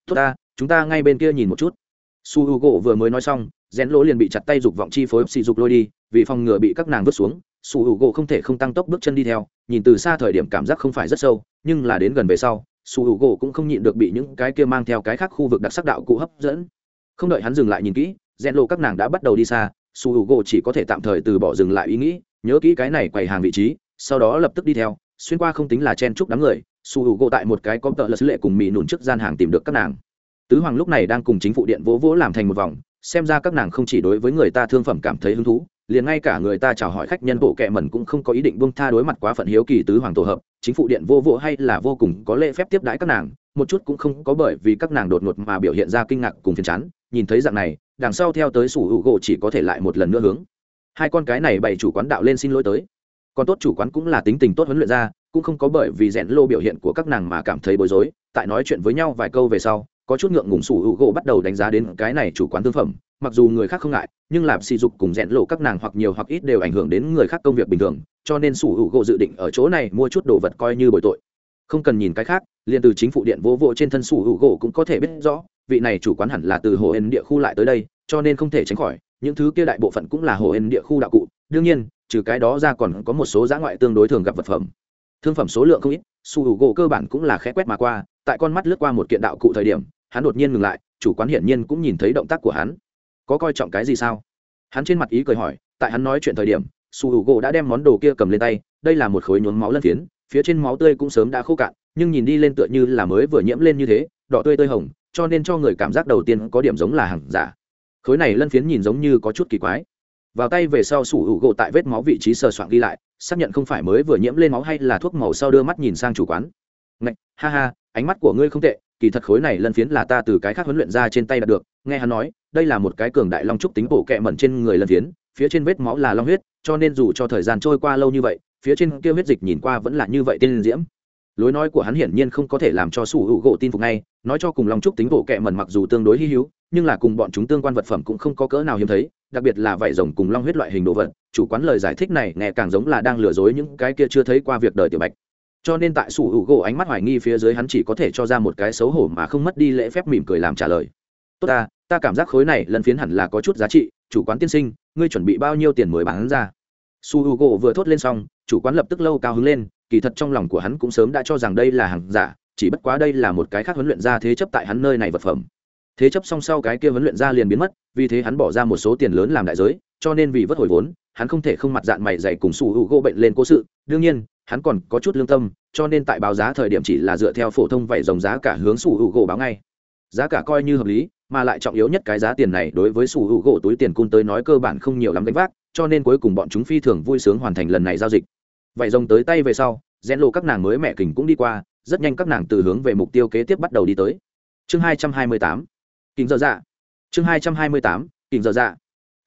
Tốt ta, chúng ta ngay bên kia nhìn một chút. Su h u gỗ vừa mới nói xong rẽn lộ liền bị chặt tay dục vọng chi phối xì dục lôi đi, vì phòng ngừa bị các nàng vứt xuống, su h u gỗ không thể không tăng tốc bước chân đi theo, nhìn từ xa thời điểm cảm giác không phải rất sâu, nhưng là đến gần về sau, su h u gỗ cũng không nhịn được bị những cái kia mang theo cái khác khu vực đặc sắc đạo cụ hấp dẫn. Không đợi hắn dừng lại nhìn kỹ rẽn lộ các nàng đã bắt đầu đi xa, su h u gỗ chỉ có thể tạm thời từ bỏ dừng lại ý nghĩ, nhớ kỹ cái này quầy hàng vị trí, sau đó lập tức đi theo, xuyên qua không tính là chen chúc đám người su h u gỗ tại một cái có tợ lật lệ cùng mỹ nụn trước gian hàng tìm được các nàng. Tứ hoàng lúc này đang cùng chính phụ điện vỗ vỗ làm thành một vòng, xem ra các nàng không chỉ đối với người ta thương phẩm cảm thấy hứng thú, liền ngay cả người ta chào hỏi khách nhân bộ kệ mẩn cũng không có ý định buông tha đối mặt quá phận hiếu kỳ tứ hoàng tổ hợp, chính phụ điện vô vô hay là vô cùng có lễ phép tiếp đãi các nàng, một chút cũng không có bởi vì các nàng đột ngột mà biểu hiện ra kinh ngạc cùng phiền chán, nhìn thấy dạng này, đằng sau theo tới sủ hữu gỗ chỉ có thể lại một lần nữa hướng. Hai con cái này bày chủ quán đạo lên xin lỗi tới. Còn tốt chủ quán cũng là tính tình tốt huấn luyện ra cũng không có bởi vì rèn lô biểu hiện của các nàng mà cảm thấy bối rối. Tại nói chuyện với nhau vài câu về sau, có chút ngượng ngùng sủ hữu gỗ bắt đầu đánh giá đến cái này chủ quán thương phẩm. Mặc dù người khác không ngại, nhưng làm sỉ dục cùng rèn lộ các nàng hoặc nhiều hoặc ít đều ảnh hưởng đến người khác công việc bình thường, cho nên sủ hữu gỗ dự định ở chỗ này mua chút đồ vật coi như bồi tội. Không cần nhìn cái khác, liền từ chính phủ điện vô vô trên thân sủ hữu gỗ cũng có thể biết rõ, vị này chủ quán hẳn là từ hồ ên địa khu lại tới đây, cho nên không thể tránh khỏi. Những thứ kia đại bộ phận cũng là hồ ên địa khu đạo cụ, đương nhiên, trừ cái đó ra còn có một số giã ngoại tương đối thường gặp vật phẩm thương phẩm số lượng không ít, su hữu gỗ cơ bản cũng là khẽ quét mà qua, tại con mắt lướt qua một kiện đạo cụ thời điểm, hắn đột nhiên ngừng lại, chủ quán hiển nhiên cũng nhìn thấy động tác của hắn. Có coi trọng cái gì sao? Hắn trên mặt ý cười hỏi, tại hắn nói chuyện thời điểm, su h u gỗ đã đem món đồ kia cầm lên tay, đây là một khối nhuốm máu lân phiến, phía trên máu tươi cũng sớm đã khô cạn, nhưng nhìn đi lên tựa như là mới vừa nhiễm lên như thế, đỏ tươi tươi hồng, cho nên cho người cảm giác đầu tiên có điểm giống là hàng giả. Khối này lân phiến nhìn giống như có chút kỳ quái vào tay về sau sủ hữu gỗ tại vết máu vị trí sờ soạn ghi lại, xác nhận không phải mới vừa nhiễm lên máu hay là thuốc màu sau đưa mắt nhìn sang chủ quán. Ngạch, ha ha, ánh mắt của ngươi không tệ, kỳ thật khối này lân phiến là ta từ cái khác huấn luyện ra trên tay đạt được, nghe hắn nói, đây là một cái cường đại long trúc tính bổ kẹ mẩn trên người lân phiến, phía trên vết máu là long huyết, cho nên dù cho thời gian trôi qua lâu như vậy, phía trên kia huyết dịch nhìn qua vẫn là như vậy tiên diễm. Lối nói của hắn hiển nhiên không có thể làm cho sủ hữu gỗ tin phục ngay, nói cho cùng long trúc tính bộ kẹ mẩn mặc dù tương đối hy hữu nhưng là cùng bọn chúng tương quan vật phẩm cũng không có cỡ nào hiếm thấy, đặc biệt là vải rồng cùng long huyết loại hình đồ vật, chủ quán lời giải thích này nghe càng giống là đang lừa dối những cái kia chưa thấy qua việc đời tiểu bạch. Cho nên tại sủ hữu gỗ ánh mắt hoài nghi phía dưới hắn chỉ có thể cho ra một cái xấu hổ mà không mất đi lễ phép mỉm cười làm trả lời. Tốt ta ta cảm giác khối này lần phiến hẳn là có chút giá trị, chủ quán tiên sinh, ngươi chuẩn bị bao nhiêu tiền mới bán ra? Su h u gỗ vừa thốt lên xong, chủ quán lập tức lâu cao hứng lên, kỳ thật trong lòng của hắn cũng sớm đã cho rằng đây là hàng giả, chỉ bất quá đây là một cái khác huấn luyện ra thế chấp tại hắn nơi này vật phẩm thế chấp xong sau cái kia huấn luyện ra liền biến mất, vì thế hắn bỏ ra một số tiền lớn làm đại giới, cho nên vì vất hồi vốn, hắn không thể không mặt dạng mày dày cùng sủ hữu u gỗ bệnh lên cố sự. Đương nhiên, hắn còn có chút lương tâm, cho nên tại báo giá thời điểm chỉ là dựa theo phổ thông vậy dòng giá cả hướng sủ hữu u gỗ báo ngay. Giá cả coi như hợp lý, mà lại trọng yếu nhất cái giá tiền này đối với sủ hữu gỗ túi tiền cung tới nói cơ bản không nhiều lắm đánh vác, cho nên cuối cùng bọn chúng phi thường vui sướng hoàn thành lần này giao dịch. Vậy rồng tới tay về sau rẽn lộ các nàng mới mẹ kình cũng đi qua, rất nhanh các nàng từ hướng về mục tiêu kế tiếp bắt đầu đi tới. Chương hai trăm hai mươi tám kính dở dạ. Chương hai trăm hai mươi tám kính dở dạ.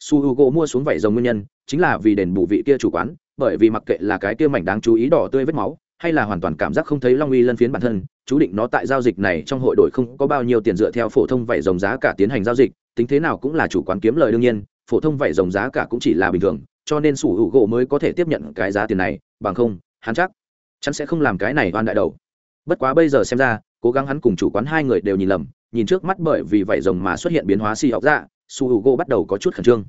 Su h u gỗ mua xuống vảy rồng nguyên nhân chính là vì đền bù vị kia chủ quán, bởi vì mặc kệ là cái kia mảnh đáng chú ý đỏ tươi vết máu, hay là hoàn toàn cảm giác không thấy long uy lân phiến bản thân, chú định nó tại giao dịch này trong hội đội không có bao nhiêu tiền dựa theo phổ thông vảy rồng giá cả tiến hành giao dịch, tính thế nào cũng là chủ quán kiếm lời đương nhiên, phổ thông vảy rồng giá cả cũng chỉ là bình thường, cho nên sủ hữu gỗ mới có thể tiếp nhận cái giá tiền này, bằng không, hắn chắc chắn sẽ không làm cái này oan đại đầu. Bất quá bây giờ xem ra, cố gắng hắn cùng chủ quán hai người đều nhìn lầm nhìn trước mắt bởi vì vảy rồng mà xuất hiện biến hóa xì học dạ su hữu gỗ bắt đầu có chút khẩn trương.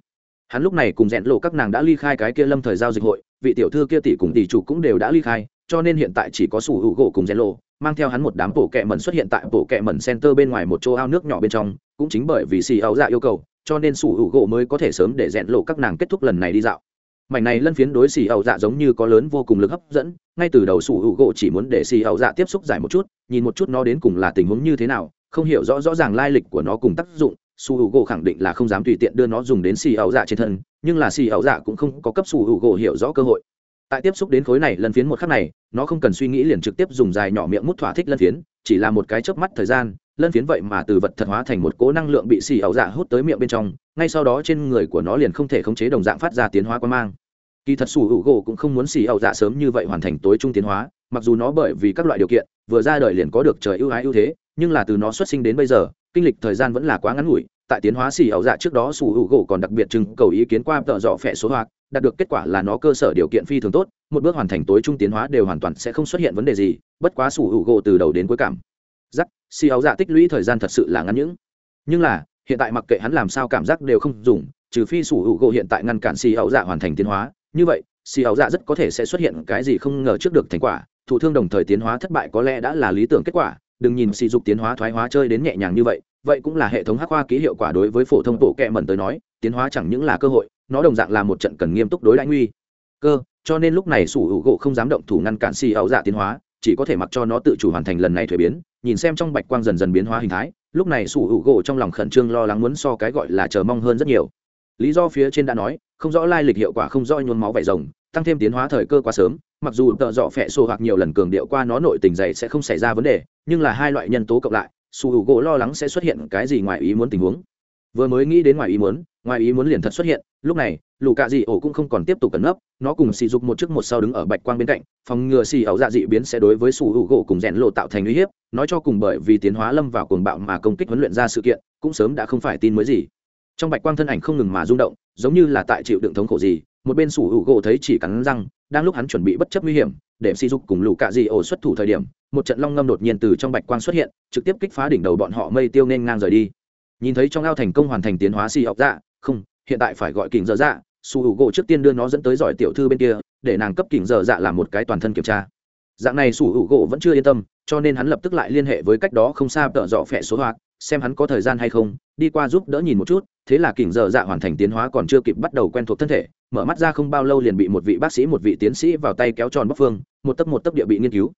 Hắn lúc này cùng rẽn lộ các nàng đã ly khai cái kia lâm thời giao dịch hội, vị tiểu thư kia tỷ cùng tỷ chủ cũng đều đã ly khai, cho nên hiện tại chỉ có sủ hữu gỗ cùng rẽn lộ, mang theo hắn một đám bộ kẹ mẩn xuất hiện tại bộ kẹ mẩn center bên ngoài một chỗ ao nước nhỏ bên trong, cũng chính bởi vì xì áo dạ yêu cầu, cho nên sủ hữu gỗ mới có thể sớm để rẽn lộ các nàng kết thúc lần này đi dạo. Mảnh này lân phiến đối xì ẩu dạ giống như có lớn vô cùng lực hấp dẫn, ngay từ đầu sủ hữu gỗ chỉ muốn để xì ẩu dạ tiếp xúc giải một chút, nhìn một chút nó đến cùng là tình huống như thế nào không hiểu rõ rõ ràng lai lịch của nó cùng tác dụng, su hữu gỗ khẳng định là không dám tùy tiện đưa nó dùng đến xì ảo dạ trên thân, nhưng là xì ảo dạ cũng không có cấp su hữu gỗ hiểu rõ cơ hội. Tại tiếp xúc đến khối này lần phiến một khắc này, nó không cần suy nghĩ liền trực tiếp dùng dài nhỏ miệng mút thỏa thích lân phiến, chỉ là một cái chớp mắt thời gian, lân phiến vậy mà từ vật thật hóa thành một cố năng lượng bị xì ảo dạ hút tới miệng bên trong, ngay sau đó trên người của nó liền không thể khống chế đồng dạng phát ra tiến hóa quan mang. Kỳ thật sủ hữu gỗ cũng không muốn xì ảo dạ sớm như vậy hoàn thành tối trung tiến hóa, mặc dù nó bởi vì các loại điều kiện, vừa ra đời liền có được trời ưu ái ưu thế nhưng là từ nó xuất sinh đến bây giờ, kinh lịch thời gian vẫn là quá ngắn ngủi, tại tiến hóa xì ảo dạ trước đó sủ hữu gỗ còn đặc biệt trưng cầu ý kiến qua tợ dọ phẹ số hoạt đạt được kết quả là nó cơ sở điều kiện phi thường tốt, một bước hoàn thành tối trung tiến hóa đều hoàn toàn sẽ không xuất hiện vấn đề gì, bất quá sủ hữu gỗ từ đầu đến cuối cảm. Giác xì ảo dạ tích lũy thời gian thật sự là ngắn những. Nhưng là, hiện tại mặc kệ hắn làm sao cảm giác đều không dùng, trừ phi sủ hữu gỗ hiện tại ngăn cản xì ảo dạ hoàn thành tiến hóa, như vậy, xì ảo dạ rất có thể sẽ xuất hiện cái gì không ngờ trước được thành quả, thụ thương đồng thời tiến hóa thất bại có lẽ đã là lý tưởng kết quả đừng nhìn sỉ dục tiến hóa thoái hóa chơi đến nhẹ nhàng như vậy vậy cũng là hệ thống hắc hoa ký hiệu quả đối với phổ thông bộ kệ mẩn tới nói, tiến hóa chẳng những là cơ hội, nó đồng dạng là một trận cần nghiêm túc đối đãi nguy. Cơ, cho nên lúc này sủ hữu gỗ không dám động thủ ngăn cản xì ảo dạ tiến hóa, chỉ có thể mặc cho nó tự chủ hoàn thành lần này thuế biến, nhìn xem trong bạch quang dần dần biến hóa hình thái, lúc này sủ hữu gỗ trong lòng khẩn trương lo lắng muốn so cái gọi là chờ mong hơn rất nhiều. Lý do phía trên đã nói, không rõ lai lịch hiệu quả không rõ nhuốm máu vải rồng, tăng thêm tiến hóa thời cơ quá sớm, mặc dù tợ dọ phẹ sổ hoặc nhiều lần cường điệu qua nó nội tình dày sẽ không xảy ra vấn đề nhưng là hai loại nhân tố cộng lại, su h u gỗ lo lắng sẽ xuất hiện cái gì ngoài ý muốn tình huống. Vừa mới nghĩ đến ngoài ý muốn, ngoài ý muốn liền thật xuất hiện, lúc này lù cạ dị ổ cũng không còn tiếp tục cẩn nấp, nó cùng xì dục một trước một sau đứng ở bạch quang bên cạnh, phòng ngừa xì ẩu dạ dị biến sẽ đối với sủ hữu gỗ cùng rèn lộ tạo thành uy hiếp, nói cho cùng bởi vì tiến hóa lâm vào cuồng bạo mà công kích huấn luyện ra sự kiện, cũng sớm đã không phải tin mới gì. Trong bạch quang thân ảnh không ngừng mà rung động, giống như là tại chịu đựng thống khổ gì một bên sủ hữu gỗ thấy chỉ cắn răng, đang lúc hắn chuẩn bị bất chấp nguy hiểm, để si dục cùng lũ cạ dị ổ xuất thủ thời điểm, một trận long ngâm đột nhiên từ trong bạch quang xuất hiện, trực tiếp kích phá đỉnh đầu bọn họ mây tiêu nên ngang rời đi. Nhìn thấy trong ao thành công hoàn thành tiến hóa xì học dạ không, hiện tại phải gọi kỉnh dở dạ su hữu gỗ trước tiên đưa nó dẫn tới giỏi tiểu thư bên kia, để nàng cấp kỉnh dở dạ làm một cái toàn thân kiểm tra. Dạng này su hữu gỗ vẫn chưa yên tâm, cho nên hắn lập tức lại liên hệ với cách đó không xa tợ dọ phẹ số hoạt xem hắn có thời gian hay không, đi qua giúp đỡ nhìn một chút, thế là kỉnh dở dạ hoàn thành tiến hóa còn chưa kịp bắt đầu quen thuộc thân thể, mở mắt ra không bao lâu liền bị một vị bác sĩ, một vị tiến sĩ vào tay kéo tròn bắc phương, một tấc một tấc địa bị nghiên cứu.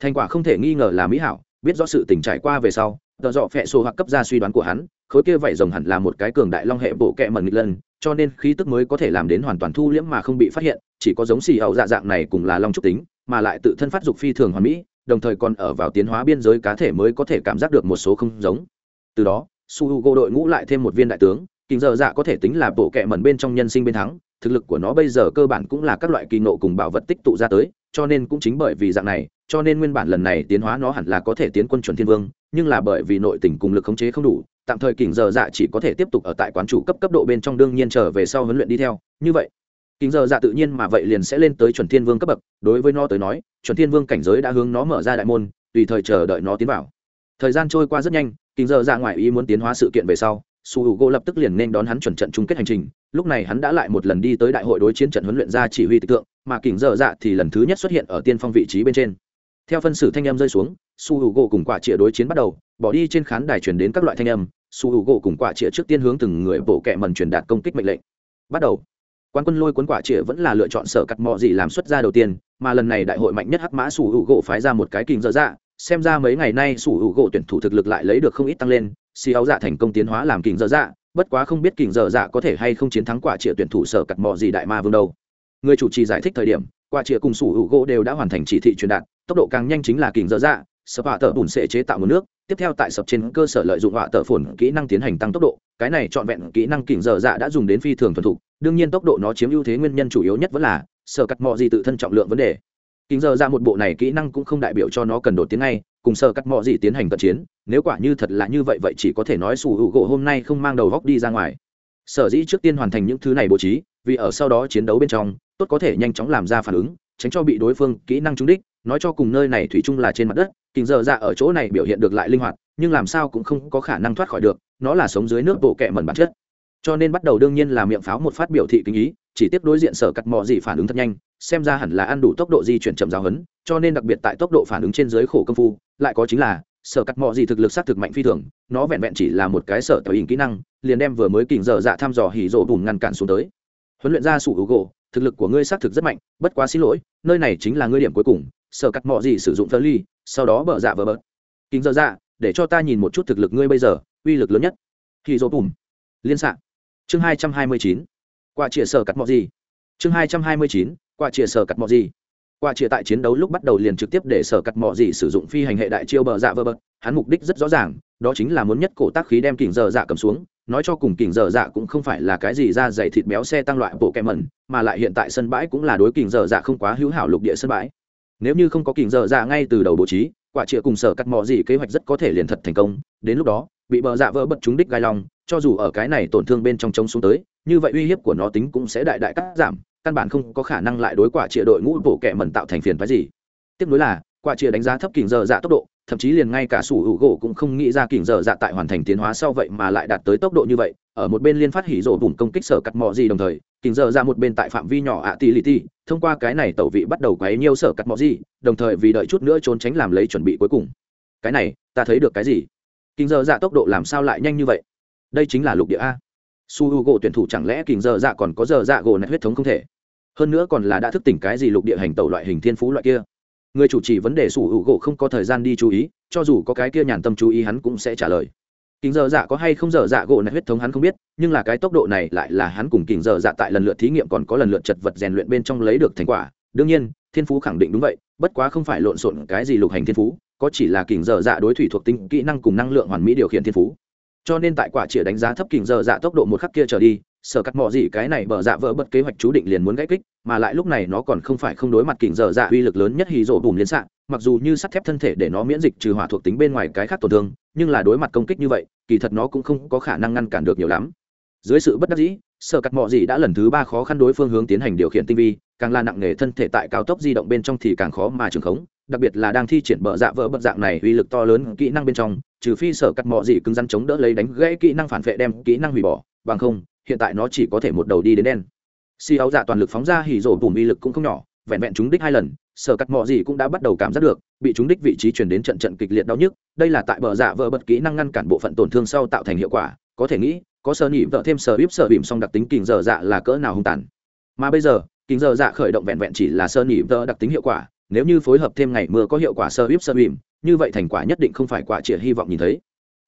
Thành quả không thể nghi ngờ là mỹ hảo, biết rõ sự tình trải qua về sau tờ dọ phẹ sổ hoặc cấp ra suy đoán của hắn, khối kia vảy rồng hẳn là một cái cường đại long hệ bộ kẹ mẩn nghịch lân, cho nên khí tức mới có thể làm đến hoàn toàn thu liễm mà không bị phát hiện, chỉ có giống xì hậu dạ dạng này cùng là long trúc tính, mà lại tự thân phát dục phi thường hoàn mỹ, đồng thời còn ở vào tiến hóa biên giới cá thể mới có thể cảm giác được một số không giống từ đó, su h u g o đội ngũ lại thêm một viên đại tướng kinh giờ dạ có thể tính là bộ kệ mẩn bên trong nhân sinh bên thắng, thực lực của nó bây giờ cơ bản cũng là các loại kỳ nộ cùng bảo vật tích tụ ra tới, cho nên cũng chính bởi vì dạng này, cho nên nguyên bản lần này tiến hóa nó hẳn là có thể tiến quân chuẩn thiên vương, nhưng là bởi vì nội tình cùng lực khống chế không đủ, tạm thời kình giờ dạ chỉ có thể tiếp tục ở tại quán chủ cấp cấp độ bên trong đương nhiên trở về sau huấn luyện đi theo. Như vậy kình giờ dạ tự nhiên mà vậy liền sẽ lên tới chuẩn thiên vương cấp bậc, đối với nó tới nói, chuẩn thiên vương cảnh giới đã hướng nó mở ra đại môn, tùy thời chờ đợi nó tiến vào thời gian trôi qua rất nhanh kình giờ dạ ngoài ý muốn tiến hóa sự kiện về sau, su h u gỗ lập tức liền nên đón hắn chuẩn trận chung kết hành trình. Lúc này hắn đã lại một lần đi tới đại hội đối chiến trận huấn luyện ra chỉ huy tịch tượng mà kình giờ dạ thì lần thứ nhất xuất hiện ở tiên phong vị trí bên trên. Theo phân xử thanh em rơi xuống, su h u gỗ cùng quả trịa đối chiến bắt đầu, bỏ đi trên khán đài chuyển đến các loại thanh âm, su h u gỗ cùng quả trịa trước tiên hướng từng người bộ kẹ mần truyền đạt công kích mệnh lệnh. Bắt đầu quan quân lôi cuốn quả trịa vẫn là lựa chọn sở cắt mọ gì làm xuất ra đầu tiên, mà lần này đại hội mạnh nhất hắc mã su h u gỗ phái ra một cái kình dở dạ xem ra mấy ngày nay sủ hữu u gỗ tuyển thủ thực lực lại lấy được không ít tăng lên si áo dạ thành công tiến hóa làm kình dở dạ bất quá không biết kình dở dạ có thể hay không chiến thắng quả trịa tuyển thủ sở cặt mò gì đại ma vương đâu. Người chủ trì giải thích thời điểm, quả trịa cùng sủ hữu gỗ đều đã hoàn thành chỉ thị truyền đạt, tốc độ càng nhanh chính là kình dở dạ sập họa tờ bùn sẽ chế tạo nguồn nước, tiếp theo tại sập trên cơ sở lợi dụng họa tờ phồn kỹ năng tiến hành tăng tốc độ, cái này trọn vẹn kỹ năng kình dở dạ đã dùng đến phi thường thuần thục, đương nhiên tốc độ nó chiếm ưu thế nguyên nhân chủ yếu nhất vẫn là sở cắt mò gì tự thân trọng lượng vấn đề kính giờ ra một bộ này kỹ năng cũng không đại biểu cho nó cần đột tiến ngay, cùng sơ cắt mọ gì tiến hành cận chiến, nếu quả như thật là như vậy vậy chỉ có thể nói sủ hữu gỗ hôm nay không mang đầu góc đi ra ngoài. Sở dĩ trước tiên hoàn thành những thứ này bố trí, vì ở sau đó chiến đấu bên trong, tốt có thể nhanh chóng làm ra phản ứng, tránh cho bị đối phương kỹ năng trúng đích, nói cho cùng nơi này thủy chung là trên mặt đất, kính giờ ra ở chỗ này biểu hiện được lại linh hoạt, nhưng làm sao cũng không có khả năng thoát khỏi được, nó là sống dưới nước bộ kẹ mẩn bản chất. Cho nên bắt đầu đương nhiên là miệng pháo một phát biểu thị kinh ý chỉ tiếp đối diện sở cắt mò gì phản ứng thật nhanh, xem ra hẳn là ăn đủ tốc độ di chuyển chậm giáo hấn cho nên đặc biệt tại tốc độ phản ứng trên dưới khổ công phu, lại có chính là, sở cắt mò gì thực lực xác thực mạnh phi thường, nó vẹn vẹn chỉ là một cái sở tạo hình kỹ năng, liền đem vừa mới kình dở dạ thăm dò hỉ rộ bùn ngăn cản xuống tới. Huấn luyện ra sủ hữu gỗ, thực lực của ngươi xác thực rất mạnh, bất quá xin lỗi, nơi này chính là ngươi điểm cuối cùng, sở cắt mò gì sử dụng phơ ly sau đó bở dạ vỡ bớt kình dở dạ để cho ta nhìn một chút thực lực ngươi bây giờ, uy lực lớn nhất. Hỉ rộ bùn. Liên xạ. Chương hai trăm hai mươi chín. Quả chĩa sở cắt mọ gì. Chương hai trăm hai mươi chín quả chĩa sở cắt mọ gì. Quả chĩa tại chiến đấu lúc bắt đầu liền trực tiếp để sở cắt mọ gì sử dụng phi hành hệ đại chiêu bờ dạ vơ bật hắn mục đích rất rõ ràng, đó chính là muốn nhất cổ tác khí đem kình dở dạ cầm xuống. Nói cho cùng kình dở dạ cũng không phải là cái gì ra dày thịt béo xe tăng loại bộ kẹ mẩn, mà lại hiện tại sân bãi cũng là đối kình dở dạ không quá hữu hảo lục địa sân bãi. Nếu như không có kình dở dạ ngay từ đầu bố trí, quả chĩa cùng sở cắt mọ gì kế hoạch rất có thể liền thật thành công. Đến lúc đó, bị bờ dạ vỡ bật trúng đích gai long, cho dù ở cái này tổn thương bên trong trống xuống tới như vậy uy hiếp của nó tính cũng sẽ đại đại cắt giảm, căn bản không có khả năng lại đối quả chia đội ngũ bổ kẹ mẩn tạo thành phiền phái gì. Tiếp nối là, quả chia đánh giá thấp kình dở dạ tốc độ, thậm chí liền ngay cả sủ hữu gỗ cũng không nghĩ ra kình dở dạ tại hoàn thành tiến hóa sau vậy mà lại đạt tới tốc độ như vậy. Ở một bên liên phát hỉ rổ bùn công kích sở cắt mò gì đồng thời, kình dở dạ một bên tại phạm vi nhỏ ạ tỷ lì ti thông qua cái này tẩu vị bắt đầu quấy nhiêu sở cắt mò gì, đồng thời vì đợi chút nữa trốn tránh làm lấy chuẩn bị cuối cùng. Cái này, ta thấy được cái gì? Kình dở dạ tốc độ làm sao lại nhanh như vậy? Đây chính là lục địa a su h u gỗ tuyển thủ chẳng lẽ kình dở dạ còn có dở dạ gỗ nét huyết thống không thể? Hơn nữa còn là đã thức tỉnh cái gì lục địa hành tẩu loại hình thiên phú loại kia. Người chủ trì vấn đề sủi u gỗ không có thời gian đi chú ý, cho dù có cái kia nhàn tâm chú ý hắn cũng sẽ trả lời. Kình dở dạ có hay không dở dạ gỗ này huyết thống hắn không biết, nhưng là cái tốc độ này lại là hắn cùng kình dở dạ tại lần lượt thí nghiệm còn có lần lượt chật vật rèn luyện bên trong lấy được thành quả. Đương nhiên, thiên phú khẳng định đúng vậy, bất quá không phải lộn xộn cái gì lục hành thiên phú, có chỉ là kình dở dạ đối thủy thuộc tính kỹ năng cùng năng lượng hoàn mỹ điều khiển thiên phú cho nên tại quả chỉ đánh giá thấp kình dở dạ tốc độ một khắc kia trở đi, sở cắt mỏ gì cái này bở dạ vỡ bật kế hoạch chú định liền muốn gãy kích, mà lại lúc này nó còn không phải không đối mặt kình dở dạ uy lực lớn nhất hì rổ bùm liên xạ, mặc dù như sắt thép thân thể để nó miễn dịch trừ hỏa thuộc tính bên ngoài cái khác tổn thương, nhưng là đối mặt công kích như vậy, kỳ thật nó cũng không có khả năng ngăn cản được nhiều lắm. Dưới sự bất đắc dĩ, sở cắt mỏ gì đã lần thứ ba khó khăn đối phương hướng tiến hành điều khiển tinh vi, càng là nặng nghề thân thể tại cao tốc di động bên trong thì càng khó mà trường khống, đặc biệt là đang thi triển bờ dạ vỡ bật dạng này uy lực to lớn kỹ năng bên trong trừ phi sở cắt mọ gì cứng rắn chống đỡ lấy đánh gãy kỹ năng phản vệ đem kỹ năng hủy bỏ, bằng không, hiện tại nó chỉ có thể một đầu đi đến đen. Si áo dạ toàn lực phóng ra hỉ rổ bùm uy lực cũng không nhỏ, vẹn vẹn trúng đích hai lần, sở cắt mọ gì cũng đã bắt đầu cảm giác được, bị trúng đích vị trí chuyển đến trận trận kịch liệt đau nhức, đây là tại bờ dạ vỡ bật kỹ năng ngăn cản bộ phận tổn thương sau tạo thành hiệu quả, có thể nghĩ, có sơ nhị vợ thêm sở bíp sở bìm song đặc tính kình dở dạ là cỡ nào hung tàn. Mà bây giờ, kình dở dạ khởi động vẹn vẹn chỉ là sơ nhị vợ đặc tính hiệu quả, nếu như phối hợp thêm ngày mưa có hiệu quả sơ bíp sơ bìm như vậy thành quả nhất định không phải quả chỉ hy vọng nhìn thấy.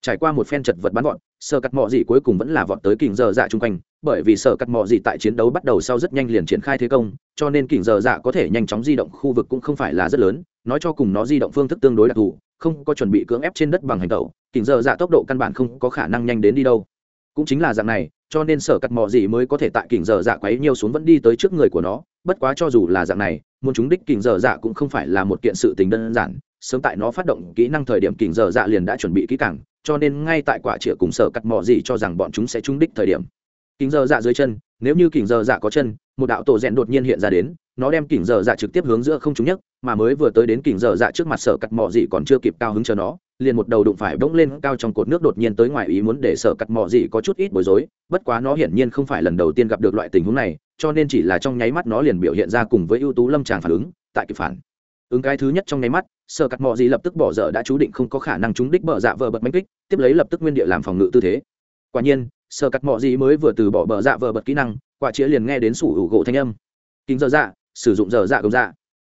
Trải qua một phen chật vật bắn vọt sơ cắt mọ gì cuối cùng vẫn là vọt tới kình dở dạ chung quanh, bởi vì sở cắt mò gì tại chiến đấu bắt đầu sau rất nhanh liền triển khai thế công, cho nên kình giờ dạ có thể nhanh chóng di động khu vực cũng không phải là rất lớn, nói cho cùng nó di động phương thức tương đối đặc thù, không có chuẩn bị cưỡng ép trên đất bằng hành tẩu, kình giờ dạ tốc độ căn bản không có khả năng nhanh đến đi đâu. Cũng chính là dạng này, cho nên sở cắt mò gì mới có thể tại kình giờ dạ quấy nhiều xuống vẫn đi tới trước người của nó, bất quá cho dù là dạng này, muốn chúng đích kình giờ dạ cũng không phải là một kiện sự tình đơn giản sớm tại nó phát động kỹ năng thời điểm kình giờ dạ liền đã chuẩn bị kỹ càng, cho nên ngay tại quả chĩa cùng sở cắt mỏ gì cho rằng bọn chúng sẽ trúng đích thời điểm. Kình giờ dạ dưới chân, nếu như kình giờ dạ có chân, một đạo tổ rèn đột nhiên hiện ra đến, nó đem kình giờ dạ trực tiếp hướng giữa không trúng nhất mà mới vừa tới đến kình giờ dạ trước mặt sở cắt mỏ gì còn chưa kịp cao hứng chờ nó, liền một đầu đụng phải bỗng lên cao trong cột nước đột nhiên tới ngoài ý muốn để sở cắt mỏ gì có chút ít bối rối, bất quá nó hiển nhiên không phải lần đầu tiên gặp được loại tình huống này, cho nên chỉ là trong nháy mắt nó liền biểu hiện ra cùng với ưu tú lâm tràng phản ứng, tại kịp phản ứng cái thứ nhất trong nháy mắt sợ cắt mò gì lập tức bỏ dở đã chú định không có khả năng trúng đích bờ dạ vờ bật bánh kích, tiếp lấy lập tức nguyên địa làm phòng ngự tư thế. Quả nhiên sợ cắt mò gì mới vừa từ bỏ bờ dạ vờ bật kỹ năng, quả chĩa liền nghe đến sủ hữu gỗ thanh âm. Kính dơ dạ sử dụng dơ dạ gồng dạ.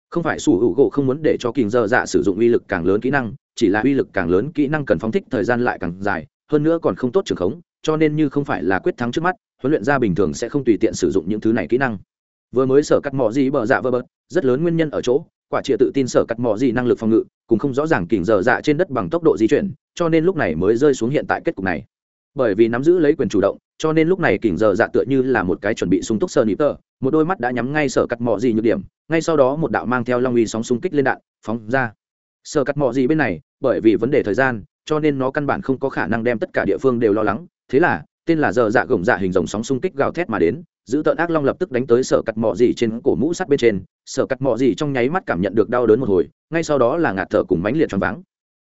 Không phải sủ hữu gỗ không muốn để cho kính dơ dạ sử dụng uy lực càng lớn kỹ năng, chỉ là uy lực càng lớn kỹ năng cần phóng thích thời gian lại càng dài, hơn nữa còn không tốt trường khống, cho nên như không phải là quyết thắng trước mắt, huấn luyện gia bình thường sẽ không tùy tiện sử dụng những thứ này kỹ năng. Vừa mới sở cắt mỏ gì bờ dạ vơ bớt rất lớn nguyên nhân ở chỗ quả chĩa tự tin sở cắt mỏ gì năng lực phòng ngự, cũng không rõ ràng kỉnh dở dạ trên đất bằng tốc độ di chuyển, cho nên lúc này mới rơi xuống hiện tại kết cục này. Bởi vì nắm giữ lấy quyền chủ động, cho nên lúc này kỉnh giờ dạ tựa như là một cái chuẩn bị sung túc sơ nịp tờ một đôi mắt đã nhắm ngay sở cắt mò gì nhược điểm, ngay sau đó một đạo mang theo long uy sóng xung kích lên đạn, phóng ra. Sở cắt mò gì bên này, bởi vì vấn đề thời gian, cho nên nó căn bản không có khả năng đem tất cả địa phương đều lo lắng, thế là tên là giờ dạ gồng dạ hình dòng sóng xung kích gào thét mà đến, giữ tợn ác long lập tức đánh tới sở cắt mọ gì trên cổ mũ sắt bên trên, sở cắt mọ gì trong nháy mắt cảm nhận được đau đớn một hồi, ngay sau đó là ngạt thở cùng mánh liệt choáng váng.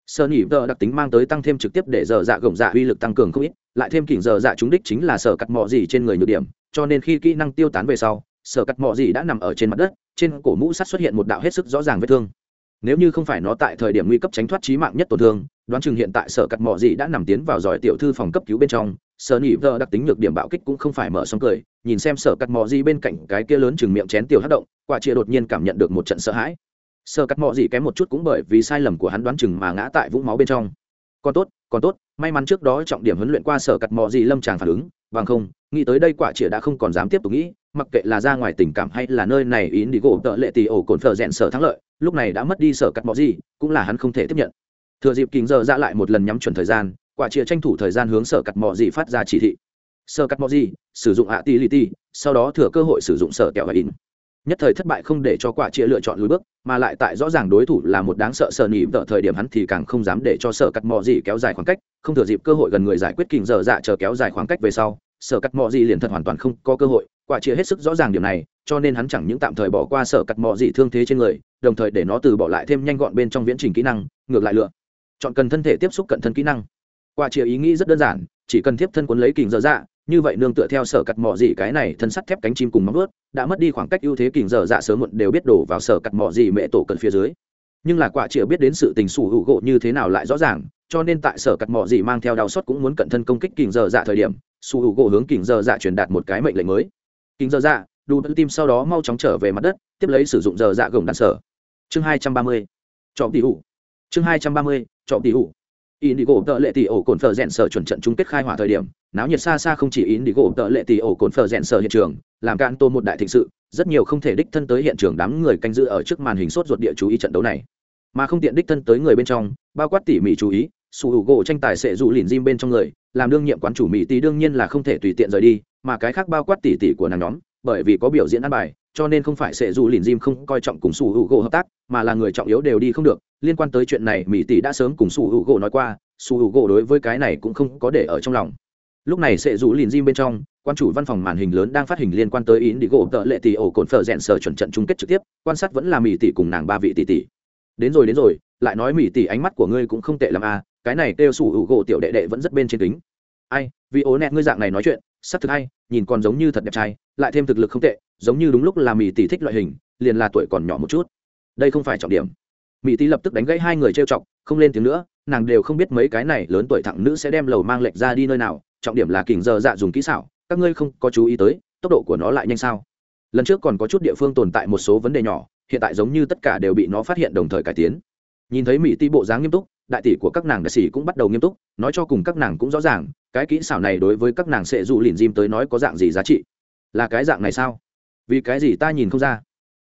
Sơ nhị vợ đặc tính mang tới tăng thêm trực tiếp để giờ dạ gồng dạ uy lực tăng cường không ít, lại thêm kỉnh giờ dạ chúng đích chính là sở cắt mọ gì trên người nhược điểm, cho nên khi kỹ năng tiêu tán về sau, sở cắt mọ gì đã nằm ở trên mặt đất, trên cổ mũ sắt xuất hiện một đạo hết sức rõ ràng vết thương. Nếu như không phải nó tại thời điểm nguy cấp tránh thoát trí mạng nhất tổn thương, đoán chừng hiện tại sở cắt mọ gì đã nằm tiến vào giỏi tiểu thư phòng cấp cứu bên trong sở nhị vợ đặc tính nhược điểm bạo kích cũng không phải mở xong cười, nhìn xem sở cắt mò gì bên cạnh cái kia lớn chừng miệng chén tiểu hát động, quả chia đột nhiên cảm nhận được một trận sợ hãi. Sở cắt mò gì kém một chút cũng bởi vì sai lầm của hắn đoán chừng mà ngã tại vũng máu bên trong. Còn tốt còn tốt, may mắn trước đó trọng điểm huấn luyện qua sở cắt mò gì lâm tràng phản ứng, bằng không, nghĩ tới đây quả chĩa đã không còn dám tiếp tục nghĩ, mặc kệ là ra ngoài tình cảm hay là nơi này ý đi gỗ tợ lệ tì ổ cồn phở rẽn sở thắng lợi, lúc này đã mất đi sở cắt mò gì cũng là hắn không thể tiếp nhận. Thừa dịp kính giờ ra lại một lần nhắm chuẩn thời gian quả chĩa tranh thủ thời gian hướng sở cắt mò gì phát ra chỉ thị. Sở cắt mò gì sử dụng ạ tỷ lì tỷ sau đó thừa cơ hội sử dụng sở kẹo và in. Nhất thời thất bại không để cho quả chia lựa chọn lùi bước, mà lại tại rõ ràng đối thủ là một đáng sợ sợ nỉ vợ thời điểm hắn thì càng không dám để cho sợ cắt mò gì kéo dài khoảng cách, không thừa dịp cơ hội gần người giải quyết kình dở dạ chờ kéo dài khoảng cách về sau sợ cắt mò gì liền thật hoàn toàn không có cơ hội, quả chia hết sức rõ ràng điểm này, cho nên hắn chẳng những tạm thời bỏ qua sợ cắt mò gì thương thế trên người, đồng thời để nó từ bỏ lại thêm nhanh gọn bên trong viễn trình kỹ năng, ngược lại lựa. Chọn cần thân thể tiếp xúc cận thân kỹ năng quả chia ý nghĩ rất đơn giản, chỉ cần thiếp thân cuốn lấy kình dở dạ như vậy nương tựa theo sở cặt mỏ gì cái này thân sắt thép cánh chim cùng móng vuốt, đã mất đi khoảng cách ưu thế kình giờ dạ sớm muộn đều biết đổ vào sở cặt mỏ gì mẹ tổ cận phía dưới. Nhưng là quả chĩa biết đến sự tình sủ hữu gỗ như thế nào lại rõ ràng, cho nên tại sở cặt mỏ gì mang theo đau xót cũng muốn cận thân công kích kình giờ dạ thời điểm, sủ hữu gỗ hướng kình giờ dạ truyền đạt một cái mệnh lệnh mới. Kình giờ dạ đủ tự tim sau đó mau chóng trở về mặt đất, tiếp lấy sử dụng giờ dạ gồng đạn sở. Chương hai trăm ba mươi trọng tỷ hủ chương hai trăm ba mươi trọng tỷ hủ Indigo tợ lệ tỷ ổ cồn phở rèn sở chuẩn trận chung kết khai hỏa thời điểm, náo nhiệt xa xa không chỉ Indigo tợ lệ tỷ ổ cồn phở rèn sở hiện trường, làm cạn tô một đại thịnh sự, rất nhiều không thể đích thân tới hiện trường đám người canh giữ ở trước màn hình sốt ruột địa chú ý trận đấu này. Mà không tiện đích thân tới người bên trong, bao quát tỉ mỉ chú ý, su hữu gỗ tranh tài sẽ dụ lìn Jim bên trong người, làm đương nhiệm quán chủ mỹ tỷ đương nhiên là không thể tùy tiện rời đi, mà cái khác bao quát tỉ tỉ của nàng nhóm, bởi vì có biểu diễn ăn bài, cho nên không phải sẽ Dù lìn Jim không coi trọng cùng Sủ hữu gỗ hợp tác, mà là người trọng yếu đều đi không được. Liên quan tới chuyện này, mỹ tỷ đã sớm cùng Sủ hữu gỗ nói qua, sủ hữu u gỗ đối với cái này cũng không có để ở trong lòng. Lúc này sẽ rủ lìn Jim bên trong quan chủ văn phòng màn hình lớn đang phát hình liên quan tới ý đi gỗ tợ lệ tỷ ổ cồn phở rẽn sở chuẩn trận chung kết trực tiếp quan sát vẫn là mỹ tỷ cùng nàng ba vị tỷ tỷ. Đến rồi đến rồi lại nói mỹ tỷ ánh mắt của ngươi cũng không tệ l à cái này kêu sủ hữu gỗ tiểu đệ đệ vẫn rất bên trên kính. Ai vì ố nẹt ngươi dạng này nói chuyện sắc thực hay, nhìn còn giống như thật đẹp trai, lại thêm thực lực không tệ, giống như đúng lúc là mỹ tỷ thích loại hình, liền là tuổi còn nhỏ một chút. Đây không phải trọng điểm. Mỹ tỷ lập tức đánh gãy hai người trêu chọc, không lên tiếng nữa, nàng đều không biết mấy cái này lớn tuổi thẳng nữ sẽ đem lầu mang lệch ra đi nơi nào, trọng điểm là kình giờ dạ dùng kỹ xảo, các ngươi không có chú ý tới, tốc độ của nó lại nhanh sao? Lần trước còn có chút địa phương tồn tại một số vấn đề nhỏ, hiện tại giống như tất cả đều bị nó phát hiện đồng thời cải tiến. Nhìn thấy mỹ ti bộ dáng nghiêm túc, đại tỷ của các nàng đại sĩ cũng bắt đầu nghiêm túc, nói cho cùng các nàng cũng rõ ràng cái kỹ xảo này đối với các nàng sẽ dụ lìn diêm tới nói có dạng gì giá trị? Là cái dạng này sao? Vì cái gì ta nhìn không ra?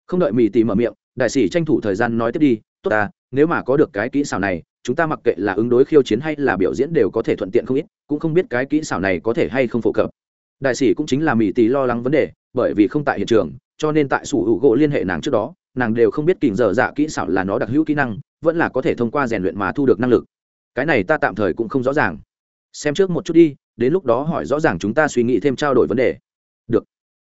Không đợi mì tì mở miệng, đại sĩ tranh thủ thời gian nói tiếp đi, tốt ta, nếu mà có được cái kỹ xảo này, chúng ta mặc kệ là ứng đối khiêu chiến hay là biểu diễn đều có thể thuận tiện không ít, cũng không biết cái kỹ xảo này có thể hay không phổ cập. Đại sĩ cũng chính là mì tì lo lắng vấn đề, bởi vì không tại hiện trường, cho nên tại sủ hữu gỗ liên hệ nàng trước đó, nàng đều không biết kình dở dạ kỹ xảo là nó đặc hữu kỹ năng, vẫn là có thể thông qua rèn luyện mà thu được năng lực. Cái này ta tạm thời cũng không rõ ràng xem trước một chút đi, đến lúc đó hỏi rõ ràng chúng ta suy nghĩ thêm trao đổi vấn đề. Được.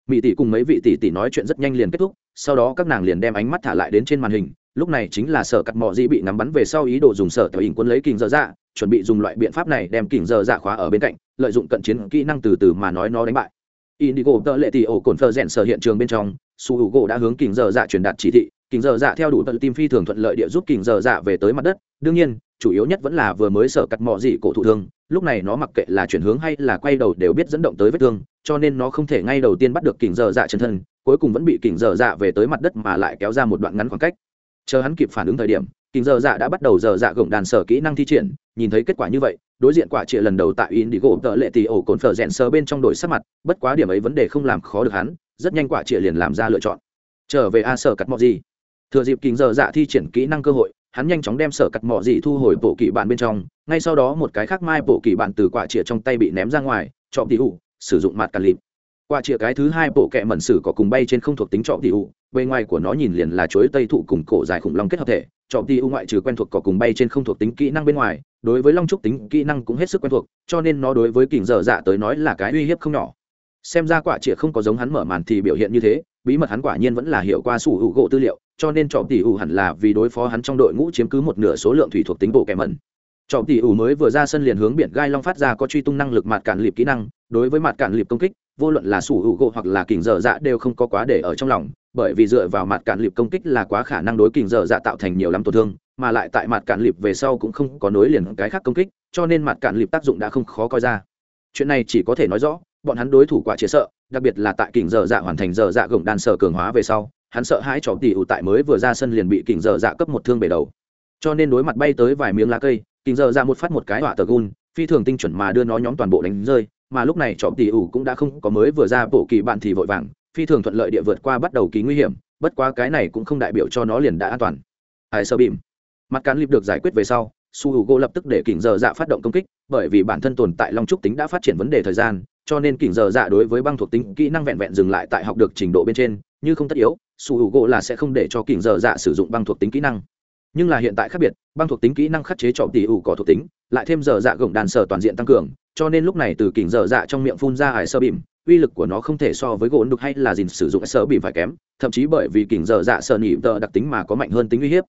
Mỹ tỷ cùng mấy vị tỷ tỷ nói chuyện rất nhanh liền kết thúc, sau đó các nàng liền đem ánh mắt thả lại đến trên màn hình, lúc này chính là sở cắt mọ dĩ bị nắm bắn về sau ý đồ dùng sở tiểu hình quân lấy kình dơ dạ chuẩn bị dùng loại biện pháp này đem kình dơ dạ khóa ở bên cạnh, lợi dụng cận chiến kỹ năng từ từ mà nói nó đánh bại. Indigo tợ lệ tỷ ổ cồn phơ rèn sở hiện trường bên trong, su h u gỗ đã hướng kình dơ dạ truyền đạt chỉ thị, kình dơ dạ theo đủ tận tim phi thường thuận lợi địa giúp kình dơ dạ về tới mặt đất. Đương nhiên chủ yếu nhất vẫn là vừa mới sở cắt mọ dị cổ thụ thương, lúc này nó mặc kệ là chuyển hướng hay là quay đầu đều biết dẫn động tới vết thương, cho nên nó không thể ngay đầu tiên bắt được kình dở dạ chân thân, cuối cùng vẫn bị kình dở dạ về tới mặt đất mà lại kéo ra một đoạn ngắn khoảng cách. Chờ hắn kịp phản ứng thời điểm, kình dở dạ đã bắt đầu dở dạ gồng đàn sở kỹ năng thi triển, nhìn thấy kết quả như vậy, đối diện quả trịa lần đầu tại in đi gỗ tợ lệ tì ổ cồn phở rẽn sờ bên trong đội sắc mặt, bất quá điểm ấy vấn đề không làm khó được hắn, rất nhanh quả trịa liền làm ra lựa chọn. Trở về a sở cắt mọ gì thừa dịp kình giờ dạ thi triển kỹ năng cơ hội, hắn nhanh chóng đem sở cắt mỏ dị thu hồi bộ kỳ bạn bên trong, ngay sau đó một cái khác mai bộ kỳ bạn từ quả chĩa trong tay bị ném ra ngoài chọn tỉ ủ, sử dụng mặt cà lịp quả chĩa cái thứ hai bộ kẹ mẩn sử có cùng bay trên không thuộc tính chọn tỉ ủ, bề ngoài của nó nhìn liền là chuối tây thụ cùng cổ dài khủng long kết hợp thể chọn tỉ ủ ngoại trừ quen thuộc có cùng bay trên không thuộc tính kỹ năng bên ngoài, đối với long trúc tính kỹ năng cũng hết sức quen thuộc, cho nên nó đối với kình dở dạ tới nói là cái uy hiếp không nhỏ. Xem ra quả chĩa không có giống hắn mở màn thì biểu hiện như thế bí mật hắn quả nhiên vẫn là hiệu qua sủ hữu gỗ tư liệu, cho nên trọ tỷ ủ hẳn là vì đối phó hắn trong đội ngũ chiếm cứ một nửa số lượng thủy thuộc tính bộ kẻ mẩn. Trọ tỷ ủ mới vừa ra sân liền hướng biển gai long phát ra có truy tung năng lực mặt cản liệp kỹ năng, đối với mặt cản liệp công kích, vô luận là sủ hữu gỗ hoặc là kình dở dạ đều không có quá để ở trong lòng, bởi vì dựa vào mặt cản liệp công kích là quá khả năng đối kình dở dạ tạo thành nhiều lắm tổn thương, mà lại tại mặt cản liệp về sau cũng không có nối liền cái khác công kích, cho nên mặt cản liệp tác dụng đã không khó coi ra. Chuyện này chỉ có thể nói rõ, bọn hắn đối thủ quá chế sợ đặc biệt là tại kình dở dạ hoàn thành dở dạ gồng đan sở cường hóa về sau, hắn sợ hãi chó tỉ ủ tại mới vừa ra sân liền bị kình dở dạ cấp một thương bể đầu. Cho nên đối mặt bay tới vài miếng lá cây, kình dở dạ một phát một cái họa tờ gun phi thường tinh chuẩn mà đưa nó nhóm toàn bộ đánh rơi, mà lúc này chó tỉ ủ cũng đã không có mới vừa ra bộ kỳ bạn thì vội vàng, phi thường thuận lợi địa vượt qua bắt đầu ký nguy hiểm, bất quá cái này cũng không đại biểu cho nó liền đã an toàn. Hải sơ bìm. Mặt cán lip được giải quyết về sau su h u g lập tức để kỉnh giờ dạ phát động công kích, bởi vì bản thân tồn tại long trúc tính đã phát triển vấn đề thời gian, cho nên kỉnh giờ dạ đối với băng thuộc tính kỹ năng vẹn vẹn dừng lại tại học được trình độ bên trên, như không tất yếu, su h u g là sẽ không để cho kỉnh giờ dạ sử dụng băng thuộc tính kỹ năng. Nhưng là hiện tại khác biệt, băng thuộc tính kỹ năng khắc chế trọng tỷ ủ có thuộc tính, lại thêm giờ dạ gồng đàn sở toàn diện tăng cường, cho nên lúc này từ kỉnh giờ dạ trong miệng phun ra ải sơ bìm, uy lực của nó không thể so với gỗ đục hay là dìn sử dụng sơ bìm phải kém, thậm chí bởi vì kỉnh giờ dạ sợ nỉ tờ đặc tính mà có mạnh hơn tính uy hiếp.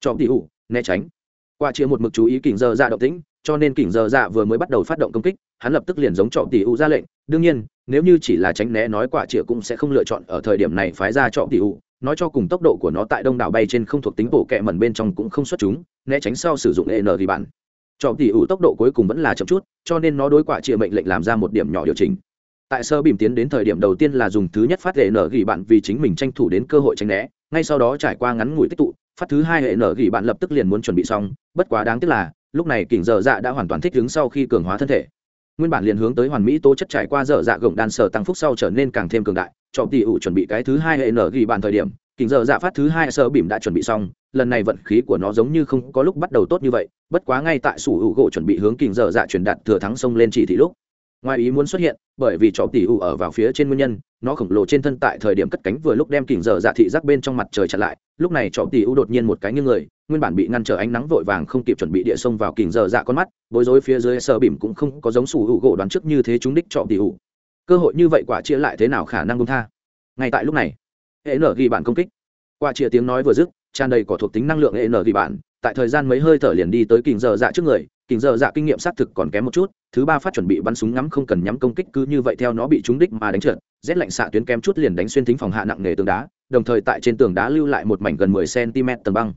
Trọng tỷ ủ, né tránh qua chia một mực chú ý kỉnh giờ dạ động tĩnh, cho nên kỉnh giờ dạ vừa mới bắt đầu phát động công kích, hắn lập tức liền giống trọ tỷ u ra lệnh. Đương nhiên, nếu như chỉ là tránh né nói quả chĩa cũng sẽ không lựa chọn ở thời điểm này phái ra trọ tỷ u nói cho cùng tốc độ của nó tại đông đảo bay trên không thuộc tính bổ kẹ mẩn bên trong cũng không xuất chúng, né tránh sau sử dụng n thì bạn trọ tỷ u tốc độ cuối cùng vẫn là chậm chút, cho nên nó đối quả chĩa mệnh lệnh làm ra một điểm nhỏ điều chỉnh. Tại sơ bìm tiến đến thời điểm đầu tiên là dùng thứ nhất phát hệ nở gỉ bạn vì chính mình tranh thủ đến cơ hội tránh né, ngay sau đó trải qua ngắn ngủi tích tụ phát thứ hai hệ nở gỉ bạn lập tức liền muốn chuẩn bị xong, bất quá đáng tiếc là, lúc này kỉnh dở dạ đã hoàn toàn thích ứng sau khi cường hóa thân thể. Nguyên bản liền hướng tới hoàn mỹ tố chất trải qua dở dạ gồng đan sở tăng phúc sau trở nên càng thêm cường đại, cho tỷ ủ chuẩn bị cái thứ hai hệ nở gỉ bạn thời điểm, kỉnh dở dạ phát thứ hai sơ bìm đã chuẩn bị xong, lần này vận khí của nó giống như không có lúc bắt đầu tốt như vậy, bất quá ngay tại sủ hữu gỗ chuẩn bị hướng kỉnh dở dạ truyền đạt thừa thắng sông lên chỉ thị lúc ngoài ý muốn xuất hiện, bởi vì chó tỉ ủ ở vào phía trên nguyên nhân, nó khổng lồ trên thân tại thời điểm cất cánh vừa lúc đem kỉnh dở dạ thị giác bên trong mặt trời chặn lại, lúc này chó tỉ ủ đột nhiên một cái như người, nguyên bản bị ngăn trở ánh nắng vội vàng không kịp chuẩn bị địa sông vào kỉnh dở dạ con mắt, bối rối phía dưới sờ bỉm cũng không có giống sủ hữu gỗ đoán trước như thế chúng đích chó tỉ ủ cơ hội như vậy quả chia lại thế nào khả năng công tha? Ngay tại lúc này hệ nở ghi bản công kích. Qua chia tiếng nói vừa dứt, tràn đầy cỏ thuộc tính năng lượng hệ nở ghi bản tại thời gian mấy hơi thở liền đi tới kỉnh dở dạ trước người kỉnh dở dạ kinh nghiệm xác thực còn kém một chút thứ ba phát chuẩn bị bắn súng ngắm không cần nhắm công kích cứ như vậy theo nó bị trúng đích mà đánh trượt, rét lạnh xạ tuyến kem chút liền đánh xuyên thính phòng hạ nặng nề tường đá, đồng thời tại trên tường đá lưu lại một mảnh gần mười cm tầng băng.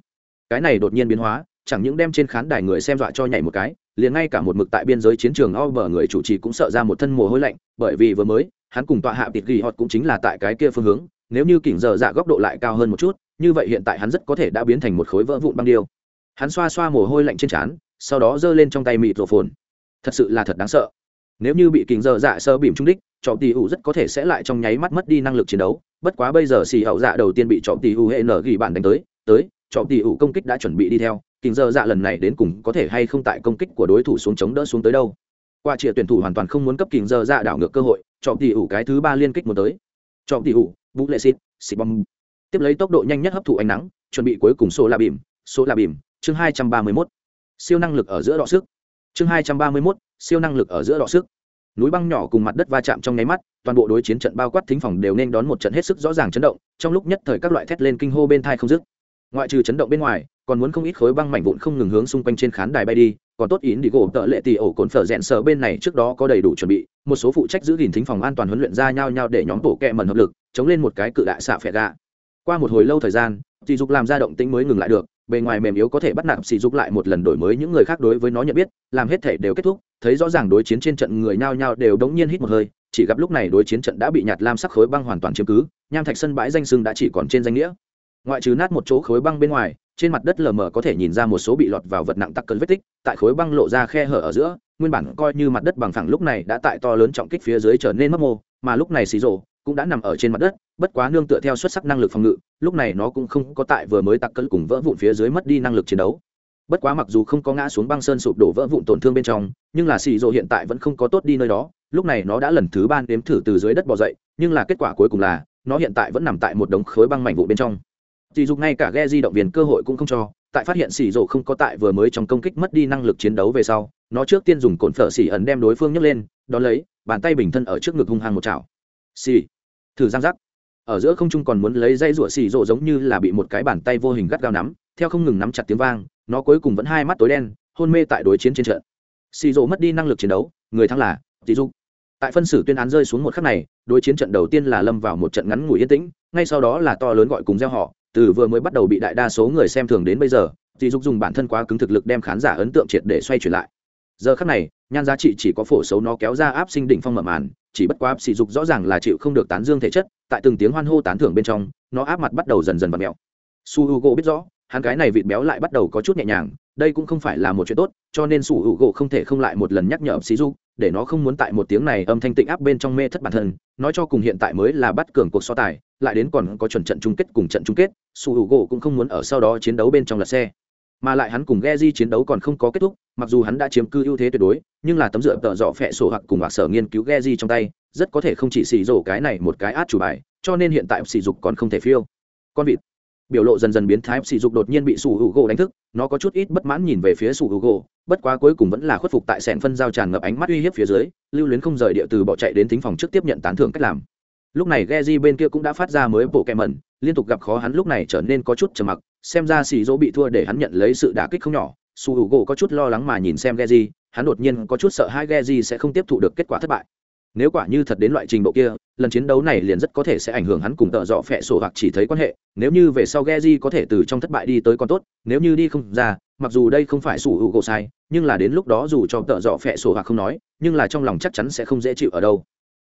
Cái này đột nhiên biến hóa, chẳng những đem trên khán đài người xem dọa cho nhảy một cái, liền ngay cả một mực tại biên giới chiến trường o bờ người chủ trì cũng sợ ra một thân mồ hôi lạnh, bởi vì vừa mới, hắn cùng tọa hạ tịt ghi họt cũng chính là tại cái kia phương hướng, nếu như kỉnh giờ dạ góc độ lại cao hơn một chút, như vậy hiện tại hắn rất có thể đã biến thành một khối vỡ vụn băng điêu. Hắn xoa xoa mồ hôi lạnh trên trán, sau đó giơ lên trong tay mịt rổ phồn thật sự là thật đáng sợ. Nếu như bị kình dơ dạ sơ bìm trung đích trọ tỷ ủ rất có thể sẽ lại trong nháy mắt mất đi năng lực chiến đấu. Bất quá bây giờ xì hậu dạ đầu tiên bị trọ tỷ ủ hệ nở ghi bản đánh tới tới trọ tỷ ủ công kích đã chuẩn bị đi theo. Kình dơ dạ lần này đến cùng có thể hay không tại công kích của đối thủ xuống chống đỡ xuống tới đâu. Qua trịa tuyển thủ hoàn toàn không muốn cấp kình dơ dạ đảo ngược cơ hội trọ tỷ ủ cái thứ ba liên kích một tới. Trọ tỷ ủ vũ lệ xịt xịt bom. Tiếp lấy tốc độ nhanh nhất hấp thụ ánh nắng, chuẩn bị cuối cùng số la bìm số la bìm, chương hai trăm ba mươi mốt. Siêu năng lực ở giữa đọ sức chương hai trăm ba mươi mốt, siêu năng lực ở giữa đọ sức. Núi băng nhỏ cùng mặt đất va chạm trong nháy mắt, toàn bộ đối chiến trận bao quát thính phòng đều nên đón một trận hết sức rõ ràng chấn động, trong lúc nhất thời các loại thét lên kinh hô bên thai không dứt. Ngoại trừ chấn động bên ngoài, còn muốn không ít khối băng mảnh vụn không ngừng hướng xung quanh trên khán đài bay đi, còn tốt yến đi gỗ tợ lệ tì ổ cồn phở rẽn sở bên này trước đó có đầy đủ chuẩn bị, một số phụ trách giữ gìn thính phòng an toàn huấn luyện ra nhau nhau để nhóm tổ kẹ mần hợp lực, chống lên một cái cự đại xạ phẹ gà qua một hồi lâu thời gian, thì dục làm ra động tĩnh mới ngừng lại được bề ngoài mềm yếu có thể bắt nạp sỉ dục lại một lần đổi mới những người khác đối với nó nhận biết, làm hết thể đều kết thúc, thấy rõ ràng đối chiến trên trận người nhao nhao đều đống nhiên hít một hơi, chỉ gặp lúc này đối chiến trận đã bị nhạt lam sắc khối băng hoàn toàn chiếm cứ, nham thạch sân bãi danh sưng đã chỉ còn trên danh nghĩa. Ngoại trừ nát một chỗ khối băng bên ngoài, trên mặt đất lờ mờ có thể nhìn ra một số bị lọt vào vật nặng tắc cơn vết tích, tại khối băng lộ ra khe hở ở giữa, nguyên bản coi như mặt đất bằng phẳng lúc này đã tại to lớn trọng kích phía dưới trở nên mất mô, mà lúc này xì rộ cũng đã nằm ở trên mặt đất, bất quá nương tựa theo xuất sắc năng lực phòng ngự, lúc này nó cũng không có tại vừa mới tặc cỡ cùng vỡ vụn phía dưới mất đi năng lực chiến đấu. Bất quá mặc dù không có ngã xuống băng sơn sụp đổ vỡ vụn tổn thương bên trong, nhưng là xì rộ hiện tại vẫn không có tốt đi nơi đó, lúc này nó đã lần thứ ba nếm thử từ dưới đất bỏ dậy, nhưng là kết quả cuối cùng là, nó hiện tại vẫn nằm tại một đống khối băng mảnh vụn bên trong. Dì dục ngay cả ghe di động viên cơ hội cũng không cho, tại phát hiện xì rộ không có tại vừa mới trong công kích mất đi năng lực chiến đấu về sau, nó trước tiên dùng cồn phở xì ẩn đem đối phương nhấc lên, đón lấy, bàn tay bình thân ở trước ngực hung hăng một chảo. Xì thử giang giác ở giữa không trung còn muốn lấy dây rủa xì rộ giống như là bị một cái bàn tay vô hình gắt gao nắm, theo không ngừng nắm chặt tiếng vang, nó cuối cùng vẫn hai mắt tối đen, hôn mê tại đối chiến trên trận. Xì rộ mất đi năng lực chiến đấu, người thắng là dị dục. Tại phân xử tuyên án rơi xuống một khắc này, đối chiến trận đầu tiên là lâm vào một trận ngắn ngủi yên tĩnh, ngay sau đó là to lớn gọi cùng gieo họ, từ vừa mới bắt đầu bị đại đa số người xem thường đến bây giờ, dị dục dùng bản thân quá cứng thực lực đem khán giả ấn tượng triệt để xoay chuyển lại. Giờ khắc này nhan giá trị chỉ có phổ xấu nó kéo ra áp sinh đỉnh phong mở màn, chỉ bất quá sỉ dục rõ ràng là chịu không được tán dương thể chất, tại từng tiếng hoan hô tán thưởng bên trong, nó áp mặt bắt đầu dần dần và mẹo. Su h u g o biết rõ, hắn cái này vịt béo lại bắt đầu có chút nhẹ nhàng, đây cũng không phải là một chuyện tốt, cho nên su h u g o không thể không lại một lần nhắc nhở sỉ dục, để nó không muốn tại một tiếng này âm thanh tịnh áp bên trong mê thất bản thân, nói cho cùng hiện tại mới là bắt cường cuộc so tài, lại đến còn có chuẩn trận chung kết cùng trận chung kết, su h u g o cũng không muốn ở sau đó chiến đấu bên trong lật xe mà lại hắn cùng Geji chiến đấu còn không có kết thúc, mặc dù hắn đã chiếm cư ưu thế tuyệt đối, nhưng là tấm dựa tợ dọ phệ sổ hoặc cùng hoặc sở nghiên cứu Geji trong tay, rất có thể không chỉ xì rổ cái này một cái át chủ bài, cho nên hiện tại xì dục còn không thể phiêu. Con vịt biểu lộ dần dần biến thái xì dục đột nhiên bị sủ hữu gỗ đánh thức nó có chút ít bất mãn nhìn về phía sủ hữu gỗ bất quá cuối cùng vẫn là khuất phục tại sẹn phân giao tràn ngập ánh mắt uy hiếp phía dưới lưu luyến không rời địa từ bỏ chạy đến thính phòng trước tiếp nhận tán thưởng cách làm lúc này Geji bên kia cũng đã phát ra mới bộ kẹ mẩn liên tục gặp khó hắn lúc này trở nên có chút trầm mặc xem ra xì dỗ bị thua để hắn nhận lấy sự đả kích không nhỏ. Su h u gỗ có chút lo lắng mà nhìn xem Geji, hắn đột nhiên có chút sợ hai Geji sẽ không tiếp thụ được kết quả thất bại. Nếu quả như thật đến loại trình độ kia lần chiến đấu này liền rất có thể sẽ ảnh hưởng hắn cùng tợ dọ phẹ sổ hoặc chỉ thấy quan hệ. Nếu như về sau Geji có thể từ trong thất bại đi tới con tốt nếu như đi không ra mặc dù đây không phải su h u gỗ sai nhưng là đến lúc đó dù cho tợ dọ phẹ sổ hoặc không nói nhưng là trong lòng chắc chắn sẽ không dễ chịu ở đâu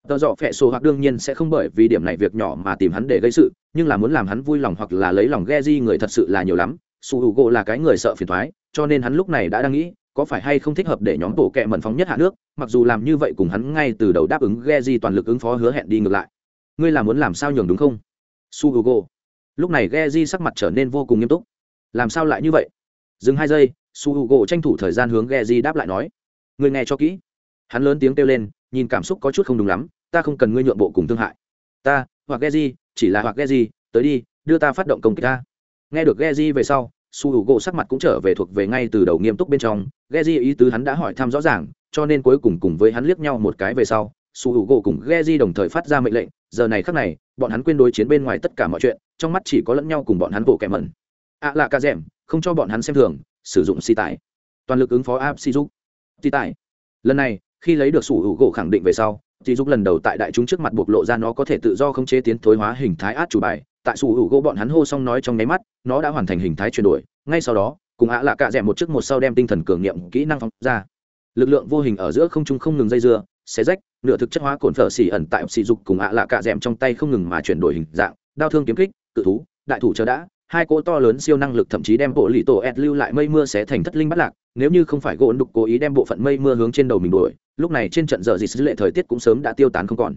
tờ dọ phẹ sổ hoặc đương nhiên sẽ không bởi vì điểm này việc nhỏ mà tìm hắn để gây sự, nhưng là muốn làm hắn vui lòng hoặc là lấy lòng ghe di người thật sự là nhiều lắm. Su h u gỗ là cái người sợ phiền thoái, cho nên hắn lúc này đã đang nghĩ, có phải hay không thích hợp để nhóm tổ kẹ mẩn phóng nhất hạ nước, mặc dù làm như vậy cùng hắn ngay từ đầu đáp ứng ghe di toàn lực ứng phó hứa hẹn đi ngược lại. Ngươi là muốn làm sao nhường đúng không? Su h u gỗ lúc này ghe di sắc mặt trở nên vô cùng nghiêm túc. Làm sao lại như vậy? Dừng hai giây, su h u gỗ tranh thủ thời gian hướng ghe di đáp lại nói. Ngươi nghe cho kỹ. Hắn lớn tiếng kêu lên nhìn cảm xúc có chút không đúng lắm, ta không cần ngươi nhượng bộ cùng thương hại. Ta, hoặc ghe di chỉ là hoặc ghe di tới đi, đưa ta phát động công kích ta. Nghe được ghe di về sau, su hữu gỗ sắc mặt cũng trở về thuộc về ngay từ đầu nghiêm túc bên trong. Ghe di ý tứ hắn đã hỏi thăm rõ ràng, cho nên cuối cùng cùng với hắn liếc nhau một cái về sau, su hữu gỗ cùng ghe di đồng thời phát ra mệnh lệnh. Giờ này khắc này, bọn hắn quên đối chiến bên ngoài tất cả mọi chuyện, trong mắt chỉ có lẫn nhau cùng bọn hắn bộ kẻ mẩn ạ à là ca rèm không cho bọn hắn xem thường, sử dụng si tải toàn lực ứng phó áp si giúp si tải lần này khi lấy được sủ hữu gỗ khẳng định về sau, thì giúp lần đầu tại đại chúng trước mặt bộc lộ ra nó có thể tự do khống chế tiến thối hóa hình thái át chủ bài. Tại sủ hữu gỗ bọn hắn hô xong nói trong nháy mắt, nó đã hoàn thành hình thái chuyển đổi. Ngay sau đó, cùng ạ lạ cạ rẽ một chiếc một sau đem tinh thần cường nghiệm kỹ năng phóng ra. Lực lượng vô hình ở giữa không trung không ngừng dây dưa, xé rách, nửa thực chất hóa cồn phở xỉ ẩn tại sỉ dục cùng ạ lạ cạ rẽm trong tay không ngừng mà chuyển đổi hình dạng, đao thương kiếm kích, cự thú, đại thủ chờ đã, hai cỗ to lớn siêu năng lực thậm chí đem bộ lì tổ ed lưu lại mây mưa sẽ thành thất linh bắt lạc nếu như không phải gỗ đục cố ý đem bộ phận mây mưa hướng trên đầu mình đuổi, lúc này trên trận giờ gì sứ lệ thời tiết cũng sớm đã tiêu tán không còn.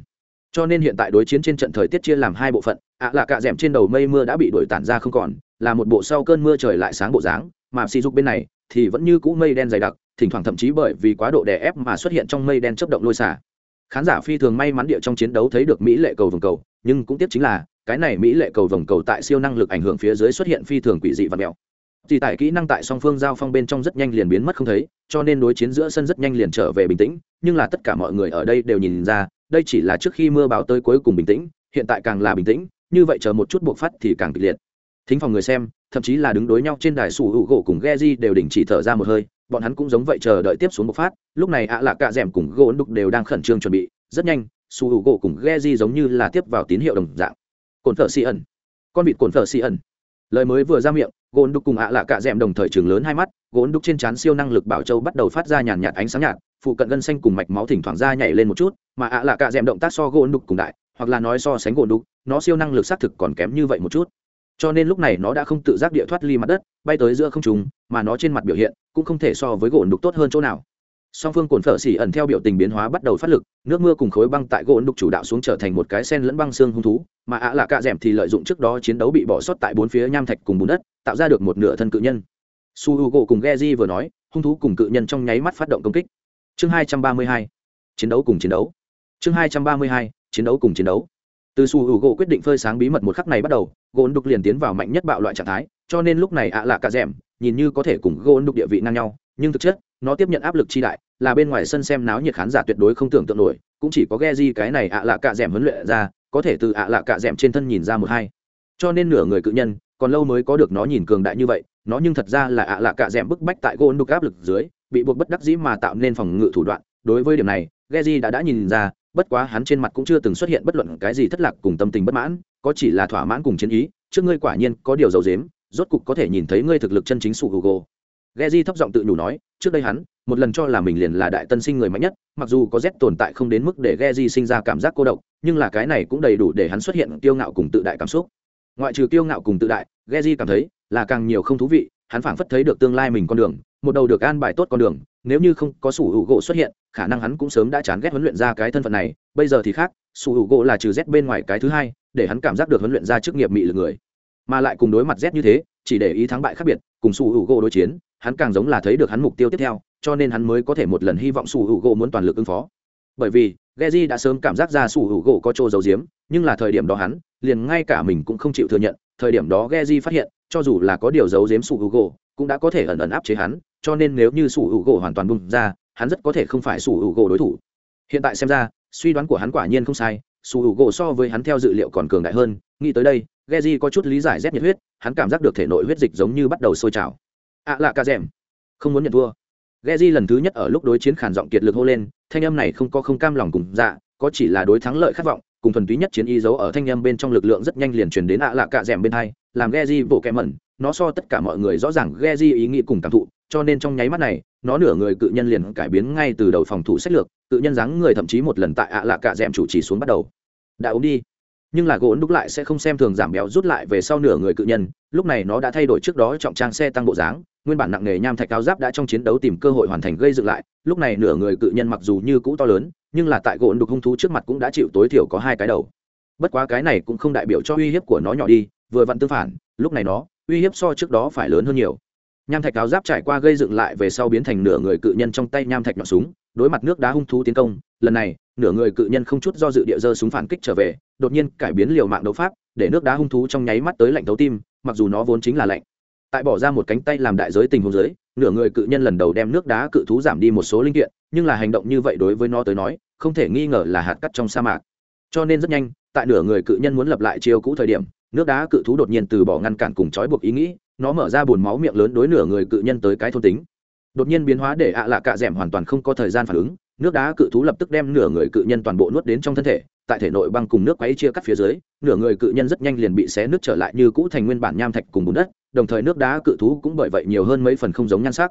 Cho nên hiện tại đối chiến trên trận thời tiết chia làm hai bộ phận, ạ là cạ d trên đầu mây mưa đã bị đuổi tản ra không còn, là một bộ sau cơn mưa trời lại sáng bộ dáng, mà xì dục bên này thì vẫn như cũ mây đen dày đặc, thỉnh thoảng thậm chí bởi vì quá độ đè ép mà xuất hiện trong mây đen chấp động lôi xả. Khán giả phi thường may mắn địa trong chiến đấu thấy được mỹ lệ cầu vồng cầu, nhưng cũng tiếc chính là, cái này mỹ lệ cầu vồng cầu tại siêu năng lực ảnh hưởng phía dưới xuất hiện phi thường quỷ dị và mèo thì tại kỹ năng tại song phương giao phong bên trong rất nhanh liền biến mất không thấy, cho nên đối chiến giữa sân rất nhanh liền trở về bình tĩnh, nhưng là tất cả mọi người ở đây đều nhìn ra, đây chỉ là trước khi mưa báo tới cuối cùng bình tĩnh, hiện tại càng là bình tĩnh, như vậy chờ một chút buộc phát thì càng kịch liệt. Thính phòng người xem, thậm chí là đứng đối nhau trên đài sủ hữu gỗ cùng Geji đều đình chỉ thở ra một hơi, bọn hắn cũng giống vậy chờ đợi tiếp xuống bộc phát, lúc này ạ à là cả rèm cùng gỗ đục đều đang khẩn trương chuẩn bị, rất nhanh, sủ hữu gỗ cùng Geji giống như là tiếp vào tín hiệu đồng dạng. Cồn thợ xì ẩn. Con vịt cồn thợ xì ẩn. Lời mới vừa ra miệng gôn đục cùng ạ à d cả m đồng thời trường lớn hai mắt gôn đục trên trán siêu năng lực bảo châu bắt đầu phát ra nhàn nhạt ánh sáng nhạt, phụ cận gân xanh cùng mạch máu thỉnh thoảng ra nhảy lên một chút, mà ạ à d cả m động tác so gôn đục cùng đại, hoặc là nói so sánh gôn đục nó siêu năng lực xác thực còn kém như vậy một chút. Cho nên lúc này nó đã không tự giác địa thoát ly mặt đất, bay tới giữa không trùng mà nó trên mặt biểu hiện cũng không thể so với gôn đục tốt hơn chỗ nào song phương cồn phở xỉ ẩn theo biểu tình biến hóa bắt đầu phát lực, nước mưa cùng khối băng tại gỗ đục chủ đạo xuống trở thành một cái sen lẫn băng xương hung thú, mà ạ là cạ d thì lợi dụng trước đó chiến đấu bị bỏ sót tại bốn phía nham thạch cùng bùn đất, tạo ra được một nửa thân cự nhân. Su h u gỗ cùng ghe vừa nói, hung thú cùng cự nhân trong nháy mắt phát động công kích. Chương hai trăm ba mươi hai, chiến đấu cùng chiến đấu. Chương hai trăm ba mươi hai, chiến đấu cùng chiến đấu. Từ su hữu gỗ quyết định phơi sáng bí mật một khắc này bắt đầu, gỗ đục liền tiến vào mạnh nhất bạo loại trạng thái, cho nên lúc này ạ lạ cả d nhìn như có thể cùng gỗ đục địa vị ngang nhau, nhưng thực chất nó tiếp nhận áp lực chi đại, là bên ngoài sân xem náo nhiệt khán giả tuyệt đối không tưởng tượng nổi, cũng chỉ có ghe di cái này ạ lạ cạ d huấn luyện ra, có thể từ ạ lạ cạ d trên thân nhìn ra một hai. Cho nên nửa người cự nhân, còn lâu mới có được nó nhìn cường đại như vậy, nó nhưng thật ra là ạ lạ cạ d bức bách tại gôn đục áp lực dưới, bị buộc bất đắc dĩ mà tạo nên phòng ngự thủ đoạn. Đối với điểm này ghe di đã đã nhìn ra, bất quá hắn trên mặt cũng chưa từng xuất hiện bất luận cái gì thất lạc cùng tâm tình bất mãn, có chỉ là thỏa mãn cùng chiến ý, trước ngươi quả nhiên có điều dầu dếm rốt cục có thể nhìn thấy ngươi thực lực chân chính sụ hugo. Geji thấp giọng tự nhủ nói, trước đây hắn, một lần cho là mình liền là đại tân sinh người mạnh nhất, mặc dù có Z tồn tại không đến mức để Geji sinh ra cảm giác cô độc, nhưng là cái này cũng đầy đủ để hắn xuất hiện kiêu ngạo cùng tự đại cảm xúc. Ngoại trừ kiêu ngạo cùng tự đại, Geji cảm thấy là càng nhiều không thú vị, hắn phảng phất thấy được tương lai mình con đường, một đầu được an bài tốt con đường, nếu như không có sủ hữu gỗ xuất hiện khả năng hắn cũng sớm đã chán ghét huấn luyện ra cái thân phận này bây giờ thì khác sủ hữu gỗ là trừ z bên ngoài cái thứ hai để hắn cảm giác được huấn luyện ra chức nghiệp mị lực người mà lại cùng đối mặt z như thế chỉ để ý thắng bại khác biệt cùng sủ hữu gỗ đối chiến hắn càng giống là thấy được hắn mục tiêu tiếp theo, cho nên hắn mới có thể một lần hy vọng sủ hữu gỗ muốn toàn lực ứng phó. Bởi vì, Geji đã sớm cảm giác ra sủ hữu gỗ có chỗ giấu giếm, nhưng là thời điểm đó hắn, liền ngay cả mình cũng không chịu thừa nhận, thời điểm đó Geji phát hiện, cho dù là có điều giấu giếm sủ hữu gỗ, cũng đã có thể ẩn ẩn áp chế hắn, cho nên nếu như sủ hữu gỗ hoàn toàn bung ra, hắn rất có thể không phải sủ hữu gỗ đối thủ. Hiện tại xem ra, suy đoán của hắn quả nhiên không sai, sủ hữu gỗ so với hắn theo dự liệu còn cường đại hơn, nghĩ tới đây, Geji có chút lý giải rét nhiệt huyết, hắn cảm giác được thể nội huyết dịch giống như bắt đầu sôi trào ạ à lạ ca rèm. Không muốn nhận thua. Geji lần thứ nhất ở lúc đối chiến khản giọng kiệt lực hô lên, thanh âm này không có không cam lòng cùng dạ có chỉ là đối thắng lợi khát vọng, cùng thuần túy nhất chiến y dấu ở thanh âm bên trong lực lượng rất nhanh liền truyền đến ạ à lạ cạ rèm bên hai, làm Geji bộ kẹ mẩn. Nó so tất cả mọi người rõ ràng Geji ý nghĩ cùng cảm thụ, cho nên trong nháy mắt này, nó nửa người cự nhân liền cải biến ngay từ đầu phòng thủ sách lược, cự nhân dáng người thậm chí một lần tại ạ à lạ cạ d chủ chỉ xuống bắt đầu. Đã ốm đi nhưng là gỗ đúc lại sẽ không xem thường giảm béo rút lại về sau nửa người cự nhân, lúc này nó đã thay đổi trước đó trọng trang xe tăng bộ dáng, nguyên bản nặng nghề nham thạch cao giáp đã trong chiến đấu tìm cơ hội hoàn thành gây dựng lại, lúc này nửa người cự nhân mặc dù như cũ to lớn, nhưng là tại gỗ đục hung thú trước mặt cũng đã chịu tối thiểu có hai cái đầu. Bất quá cái này cũng không đại biểu cho uy hiếp của nó nhỏ đi, vừa vặn tương phản, lúc này nó, uy hiếp so trước đó phải lớn hơn nhiều. Nham thạch áo giáp trải qua gây dựng lại về sau biến thành nửa người cự nhân trong tay nham thạch nhọn súng, đối mặt nước đá hung thú tiến công, lần này nửa người cự nhân không chút do dự địa dơ súng phản kích trở về, đột nhiên cải biến liều mạng đấu pháp, để nước đá hung thú trong nháy mắt tới lạnh thấu tim, mặc dù nó vốn chính là lạnh. Tại bỏ ra một cánh tay làm đại giới tình huống giới nửa người cự nhân lần đầu đem nước đá cự thú giảm đi một số linh kiện, nhưng là hành động như vậy đối với nó tới nói, không thể nghi ngờ là hạt cắt trong sa mạc. Cho nên rất nhanh, tại nửa người cự nhân muốn lập lại chiêu cũ thời điểm, nước đá cự thú đột nhiên từ bỏ ngăn cản cùng trói buộc ý nghĩ, nó mở ra bồn máu miệng lớn đối nửa người cự nhân tới cái thôn tính. Đột nhiên biến hóa để ạ lạ cạ d hoàn toàn không có thời gian phản ứng nước đá cự thú lập tức đem nửa người cự nhân toàn bộ nuốt đến trong thân thể, tại thể nội băng cùng nước quấy chia cắt phía dưới, nửa người cự nhân rất nhanh liền bị xé nước trở lại như cũ thành nguyên bản nham thạch cùng bùn đất, đồng thời nước đá cự thú cũng bởi vậy nhiều hơn mấy phần không giống nhan sắc.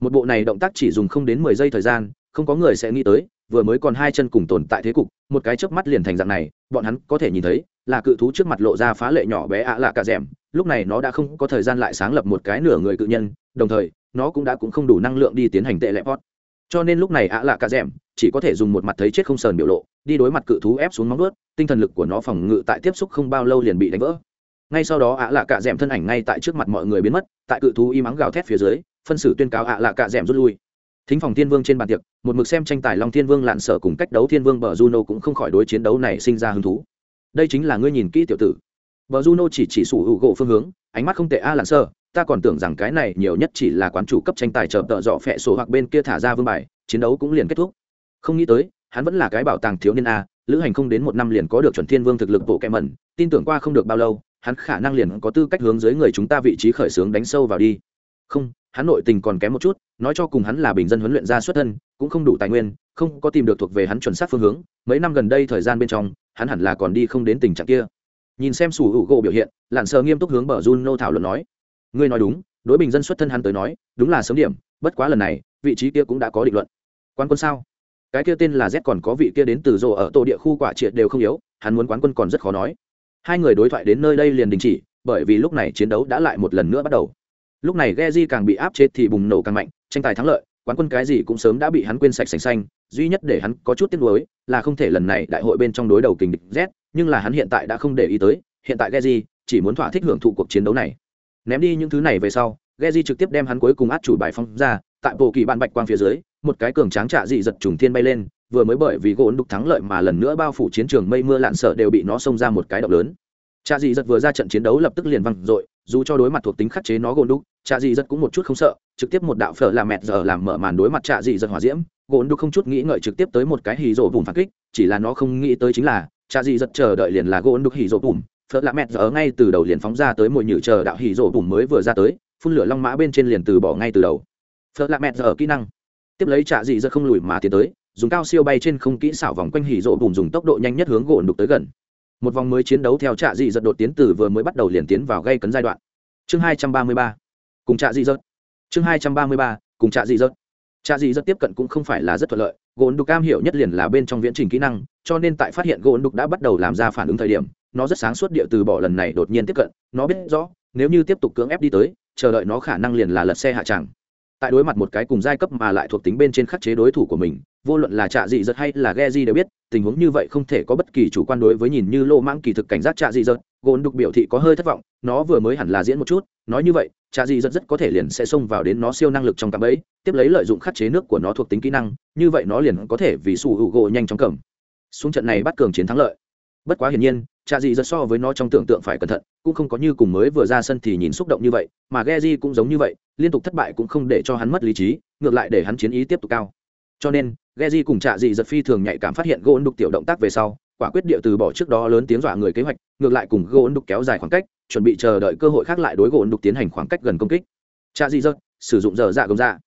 Một bộ này động tác chỉ dùng không đến mười giây thời gian, không có người sẽ nghĩ tới, vừa mới còn hai chân cùng tồn tại thế cục, một cái chớp mắt liền thành dạng này, bọn hắn có thể nhìn thấy, là cự thú trước mặt lộ ra phá lệ nhỏ bé ạ lạ cả rèm, lúc này nó đã không có thời gian lại sáng lập một cái nửa người cự nhân, đồng thời, nó cũng đã cũng không đủ năng lượng đi tiến hành tệ lệ hót cho nên lúc này ạ lạ cả rèm chỉ có thể dùng một mặt thấy chết không sờn biểu lộ, đi đối mặt cự thú ép xuống móng ướt tinh thần lực của nó phòng ngự tại tiếp xúc không bao lâu liền bị đánh vỡ. Ngay sau đó ạ lạ cả rèm thân ảnh ngay tại trước mặt mọi người biến mất, tại cự thú y mắng gào thét phía dưới, phân xử tuyên cáo ạ lạ cả rèm rút lui. Thính phòng thiên vương trên bàn tiệc, một mực xem tranh tài long thiên vương lạn sở cùng cách đấu thiên vương bờ juno cũng không khỏi đối chiến đấu này sinh ra hứng thú. Đây chính là ngươi nhìn kỹ tiểu tử. Bờ juno chỉ chỉ sủ hữu gỗ phương hướng, ánh mắt không tệ a lạn sở ta còn tưởng rằng cái này nhiều nhất chỉ là quán chủ cấp tranh tài chờ tợ dọ phẹ sổ hoặc bên kia thả ra vương bài, chiến đấu cũng liền kết thúc. Không nghĩ tới, hắn vẫn là cái bảo tàng thiếu niên a, lữ hành không đến một năm liền có được chuẩn thiên vương thực lực bộ kẹ mẩn, tin tưởng qua không được bao lâu, hắn khả năng liền có tư cách hướng dưới người chúng ta vị trí khởi xướng đánh sâu vào đi. Không, hắn nội tình còn kém một chút, nói cho cùng hắn là bình dân huấn luyện ra xuất thân, cũng không đủ tài nguyên, không có tìm được thuộc về hắn chuẩn xác phương hướng, mấy năm gần đây thời gian bên trong, hắn hẳn là còn đi không đến tình trạng kia. Nhìn xem sủ hữu gỗ biểu hiện lặn sờ nghiêm túc hướng bờ juno thảo luận nói ngươi nói đúng, đối bình dân xuất thân hắn tới nói, đúng là sớm điểm, bất quá lần này, vị trí kia cũng đã có định luận. Quan quân sao? Cái kia tên là z còn có vị kia đến từ rộ ở tổ địa khu quả triệt đều không yếu, hắn muốn quán quân còn rất khó nói. Hai người đối thoại đến nơi đây liền đình chỉ, bởi vì lúc này chiến đấu đã lại một lần nữa bắt đầu. Lúc này Geji càng bị áp chế thì bùng nổ càng mạnh, tranh tài thắng lợi, quán quân cái gì cũng sớm đã bị hắn quên sạch sành xanh, duy nhất để hắn có chút tiếc nuối là không thể lần này đại hội bên trong đối đầu kình địch z, nhưng là hắn hiện tại đã không để ý tới, hiện tại Geji chỉ muốn thỏa thích hưởng thụ cuộc chiến đấu này ném đi những thứ này về sau, Geji trực tiếp đem hắn cuối cùng át chủ bài phong ra, tại bộ kỳ bạn bạch quang phía dưới, một cái cường tráng trạ dị giật trùng thiên bay lên, vừa mới bởi vì gỗ đục thắng lợi mà lần nữa bao phủ chiến trường mây mưa lạn sợ đều bị nó xông ra một cái động lớn. Trạ dị giật vừa ra trận chiến đấu lập tức liền văng dội, dù cho đối mặt thuộc tính khắc chế nó gỗ đục, trạ dị giật cũng một chút không sợ, trực tiếp một đạo phở làm mẹt giờ làm mở màn đối mặt trạ dị giật hỏa diễm, gỗ đục không chút nghĩ ngợi trực tiếp tới một cái hì rộ vùng phản kích, chỉ là nó không nghĩ tới chính là, trạ dị giật chờ đợi liền là gỗ đục hì rộ vùng phở lạ mẹt giờ ngay từ đầu liền phóng ra tới mồi nhử chờ đạo hỉ rộ bùm mới vừa ra tới, phun lửa long mã bên trên liền từ bỏ ngay từ đầu. Phở lạ mẹt giờ kỹ năng. Tiếp lấy trạ dị rất không lùi mà tiến tới, dùng cao siêu bay trên không kỹ xảo vòng quanh hỉ rộ bùm dùng tốc độ nhanh nhất hướng gỗ đục tới gần. Một vòng mới chiến đấu theo trạ dị giật đột tiến từ vừa mới bắt đầu liền tiến vào gây cấn giai đoạn. Chương hai trăm ba mươi ba. Cùng trạ dị giật. Chương hai trăm ba mươi ba, cùng trạ dị giật. Trạ dị giật tiếp cận cũng không phải là rất thuận lợi, gỗ đục cam hiểu nhất liền là bên trong viễn trình kỹ năng, cho nên tại phát hiện gỗ đục đã bắt đầu làm ra phản ứng thời điểm nó rất sáng suốt địa từ bỏ lần này đột nhiên tiếp cận, nó biết rõ, nếu như tiếp tục cưỡng ép đi tới, chờ đợi nó khả năng liền là lật xe hạ tràng. Tại đối mặt một cái cùng giai cấp mà lại thuộc tính bên trên khắc chế đối thủ của mình, vô luận là trạ dị giật hay là ghe di đều biết, tình huống như vậy không thể có bất kỳ chủ quan đối với nhìn như lô mãng kỳ thực cảnh giác trạ dị giật gồn đục biểu thị có hơi thất vọng, nó vừa mới hẳn là diễn một chút, nói như vậy, trạ dị giật rất có thể liền sẽ xông vào đến nó siêu năng lực trong cạm ấy tiếp lấy lợi dụng khắc chế nước của nó thuộc tính kỹ năng, như vậy nó liền có thể vì sủ hữu gỗ nhanh chóng cầm. Xuống trận này bắt cường chiến thắng lợi. Bất quá hiển nhiên trạ dị giật so với nó trong tưởng tượng phải cẩn thận cũng không có như cùng mới vừa ra sân thì nhìn xúc động như vậy mà ghe di cũng giống như vậy liên tục thất bại cũng không để cho hắn mất lý trí ngược lại để hắn chiến ý tiếp tục cao cho nên Geji cùng Trạ Dị giật phi thường nhạy cảm phát hiện gỗ đục tiểu động tác về sau, quả quyết địa từ bỏ trước đó lớn tiếng dọa người kế hoạch, ngược lại cùng gỗ đục kéo dài khoảng cách, chuẩn bị chờ đợi cơ hội khác lại đối gỗ đục tiến hành khoảng cách gần công kích. Trạ Dị giật, sử dụng giờ dạ gồng dạ.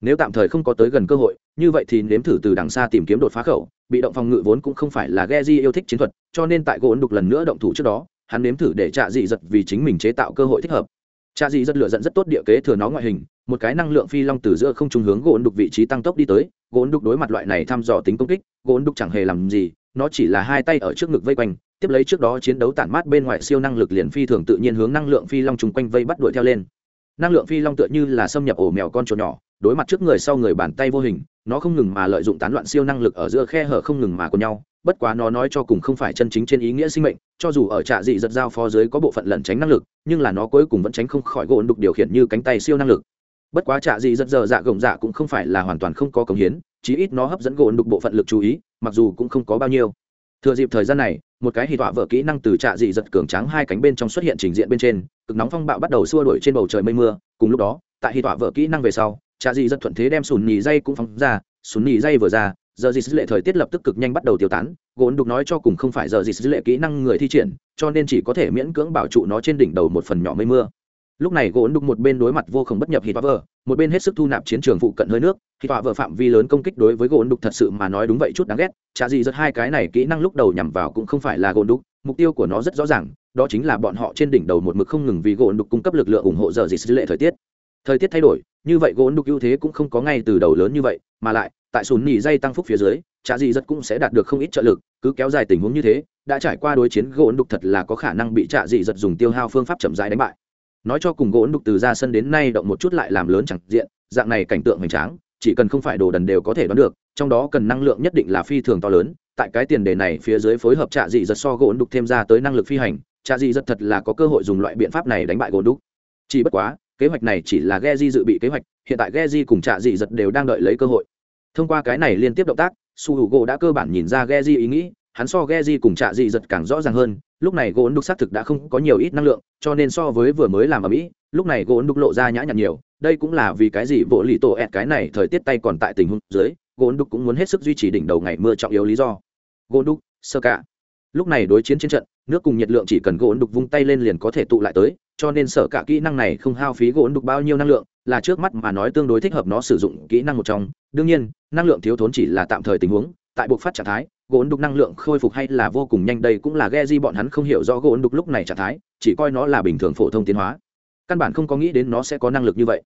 Nếu tạm thời không có tới gần cơ hội, như vậy thì nếm thử từ đằng xa tìm kiếm đột phá khẩu, bị động phòng ngự vốn cũng không phải là Geji yêu thích chiến thuật, cho nên tại gỗ đục lần nữa động thủ trước đó, hắn nếm thử để Trạ Dị giật vì chính mình chế tạo cơ hội thích hợp. Trạ Dị giật lựa giận rất tốt địa kế thừa nó ngoại hình, một cái năng lượng phi long từ giữa không trung hướng gỗ đục vị trí tăng tốc đi tới gỗ đục đối mặt loại này thăm dò tính công kích gỗ đục chẳng hề làm gì nó chỉ là hai tay ở trước ngực vây quanh tiếp lấy trước đó chiến đấu tản mát bên ngoài siêu năng lực liền phi thường tự nhiên hướng năng lượng phi long chung quanh vây bắt đuổi theo lên năng lượng phi long tựa như là xâm nhập ổ mèo con chuột nhỏ đối mặt trước người sau người bàn tay vô hình nó không ngừng mà lợi dụng tán loạn siêu năng lực ở giữa khe hở không ngừng mà của nhau, bất quá nó nói cho cùng không phải chân chính trên ý nghĩa sinh mệnh, cho dù ở trạ dị giật giao phó dưới có bộ phận lẩn tránh năng lực, nhưng là nó cuối cùng vẫn tránh không khỏi gỗ đục điều khiển như cánh tay siêu năng lực. Bất quá trạ dị giật giờ dạ gồng dạ cũng không phải là hoàn toàn không có cống hiến, chí ít nó hấp dẫn gỗ đục bộ phận lực chú ý, mặc dù cũng không có bao nhiêu. Thừa dịp thời gian này, một cái hì tọa vợ kỹ năng từ trạ dị giật cường tráng hai cánh bên trong xuất hiện trình diện bên trên, cực nóng phong bạo bắt đầu xua đuổi trên bầu trời mây mưa, cùng lúc đó, tại hì tọa vợ kỹ năng về sau trạ dị rất thuận thế đem sùn nhì dây cũng phóng ra, sùn nhì dây vừa ra, giờ dị sứ lệ thời tiết lập tức cực nhanh bắt đầu tiêu tán gỗ đục nói cho cùng không phải giờ dị sứ lệ kỹ năng người thi triển, cho nên chỉ có thể miễn cưỡng bảo trụ nó trên đỉnh đầu một phần nhỏ mây mưa. Lúc này gỗ đục một bên đối mặt vô khổng bất nhập hít vợ một bên hết sức thu nạp chiến trường phụ cận hơi nước hít vợ phạm vi lớn công kích đối với gỗ đục thật sự mà nói đúng vậy chút đáng ghét, chả gì rất hai cái này kỹ năng lúc đầu nhằm vào cũng không phải là gỗ đục, mục tiêu của nó rất rõ ràng, đó chính là bọn họ trên đỉnh đầu một mực không ngừng vì gỗ đục cung cấp lực lượng ủng hộ giờ gì dư lệ thời tiết. Thời tiết thay đổi như vậy gỗ đục ưu thế cũng không có ngay từ đầu lớn như vậy, mà lại, tại sùn nỉ dây tăng phúc phía dưới, chả dị rất cũng sẽ đạt được không ít trợ lực, cứ kéo dài tình huống như thế, đã trải qua đối chiến gỗ đục thật là có khả năng bị trạ dị giật dùng tiêu hao phương pháp chậm rãi đánh bại. Nói cho cùng gỗ đục từ ra sân đến nay động một chút lại làm lớn chẳng diện, dạng này cảnh tượng hoành tráng, chỉ cần không phải đồ đần đều có thể đoán được, trong đó cần năng lượng nhất định là phi thường to lớn, tại cái tiền đề này phía dưới phối hợp trạ dị giật so gỗ đục thêm ra tới năng lực phi hành trạ dị giật thật là có cơ hội dùng loại biện pháp này đánh bại gỗ đục chỉ bất quá kế hoạch này chỉ là Geji dự bị kế hoạch, hiện tại Geji cùng trạ dị giật đều đang đợi lấy cơ hội. Thông qua cái này liên tiếp động tác, su đã cơ bản nhìn ra Geji ý nghĩ, hắn so Geji cùng trạ dị giật càng rõ ràng hơn, lúc này gỗ đục xác thực đã không có nhiều ít năng lượng, cho nên so với vừa mới làm ở mỹ, lúc này gỗ đục lộ ra nhã nhặn nhiều, đây cũng là vì cái gì bộ lì tổ ẹt cái này thời tiết tay còn tại tình huống dưới, gỗ đục cũng muốn hết sức duy trì đỉnh đầu ngày mưa trọng yếu lý do. Gỗ đục sơ cả. Lúc này đối chiến trên trận, nước cùng nhiệt lượng chỉ cần gỗ đục vung tay lên liền có thể tụ lại tới cho nên sở cả kỹ năng này không hao phí gỗ đục bao nhiêu năng lượng, là trước mắt mà nói tương đối thích hợp nó sử dụng kỹ năng một trong. Đương nhiên, năng lượng thiếu thốn chỉ là tạm thời tình huống, tại buộc phát trạng thái, gỗ đục năng lượng khôi phục hay là vô cùng nhanh đây cũng là ghe di bọn hắn không hiểu rõ gỗ đục lúc này trạng thái, chỉ coi nó là bình thường phổ thông tiến hóa. Căn bản không có nghĩ đến nó sẽ có năng lực như vậy.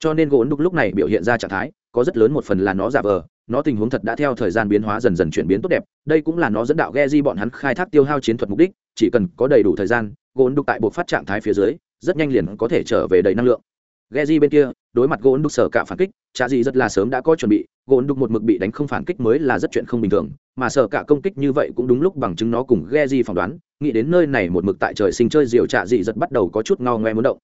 Cho nên gỗ đục lúc này biểu hiện ra trạng thái, có rất lớn một phần là nó giả vờ, nó tình huống thật đã theo thời gian biến hóa dần dần chuyển biến tốt đẹp, đây cũng là nó dẫn đạo ghe di bọn hắn khai thác tiêu hao chiến thuật mục đích, chỉ cần có đầy đủ thời gian gôn đục tại buộc phát trạng thái phía dưới, rất nhanh liền có thể trở về đầy năng lượng. Ghe di bên kia, đối mặt Gôn đục sở cả phản kích cha gì rất là sớm đã có chuẩn bị Gôn đục một mực bị đánh không phản kích mới là rất chuyện không bình thường, mà sở cả công kích như vậy cũng đúng lúc bằng chứng nó cùng ghe di phỏng đoán, nghĩ đến nơi này một mực tại trời sinh chơi diều trạ dị giật bắt đầu có chút ngao ngoe muốn động.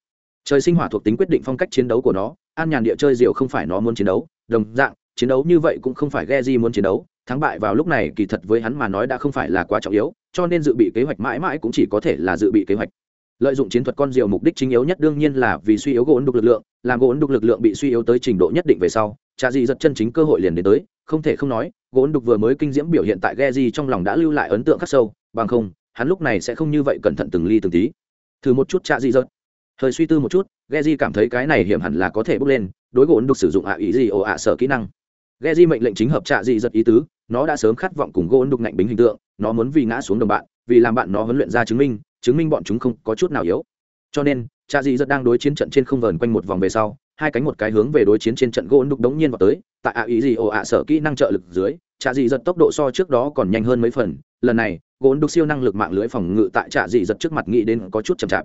Trời sinh hỏa thuộc tính quyết định phong cách chiến đấu của nó, an nhàn địa chơi diều không phải nó muốn chiến đấu, đồng dạng, chiến đấu như vậy cũng không phải ghe di muốn chiến đấu, thắng bại vào lúc này kỳ thật với hắn mà nói đã không phải là quá trọng yếu cho nên dự bị kế hoạch mãi mãi cũng chỉ có thể là dự bị kế hoạch. Lợi dụng chiến thuật con diều mục đích chính yếu nhất đương nhiên là vì suy yếu gỗ ấn đục lực lượng, làm gỗ ấn đục lực lượng bị suy yếu tới trình độ nhất định về sau trà dị giật chân chính cơ hội liền đến tới, không thể không nói, gỗ ấn đục vừa mới kinh diễm biểu hiện tại ghe di trong lòng đã lưu lại ấn tượng khắc sâu, bằng không, hắn lúc này sẽ không như vậy cẩn thận từng ly từng tí. Thử một chút trà dị giật. Thời suy tư một chút ghe di cảm thấy cái này hiểm hẳn là có thể bước lên, đối gỗ ấn đục sử dụng ạ ý gì ồ ạ sở kỹ năng ghe di mệnh lệnh chính hợp trạ dị giật ý tứ, nó đã sớm khát vọng cùng gỗ đục ngạnh bính hình tượng, nó muốn vì ngã xuống đồng bạn, vì làm bạn nó huấn luyện ra chứng minh chứng minh bọn chúng không có chút nào yếu. Cho nên, trạ dị giật đang đối chiến trận trên không vờn quanh một vòng về sau, hai cánh một cái hướng về đối chiến trên trận gỗ đục đống nhiên vào tới, tại ạ ý gì ồ ạ sở kỹ năng trợ lực dưới, trạ dị giật tốc độ so trước đó còn nhanh hơn mấy phần, lần này gỗ đục siêu năng lực mạng lưới phòng ngự tại trạ dị giật trước mặt nghĩ đến có chút chậm chạp.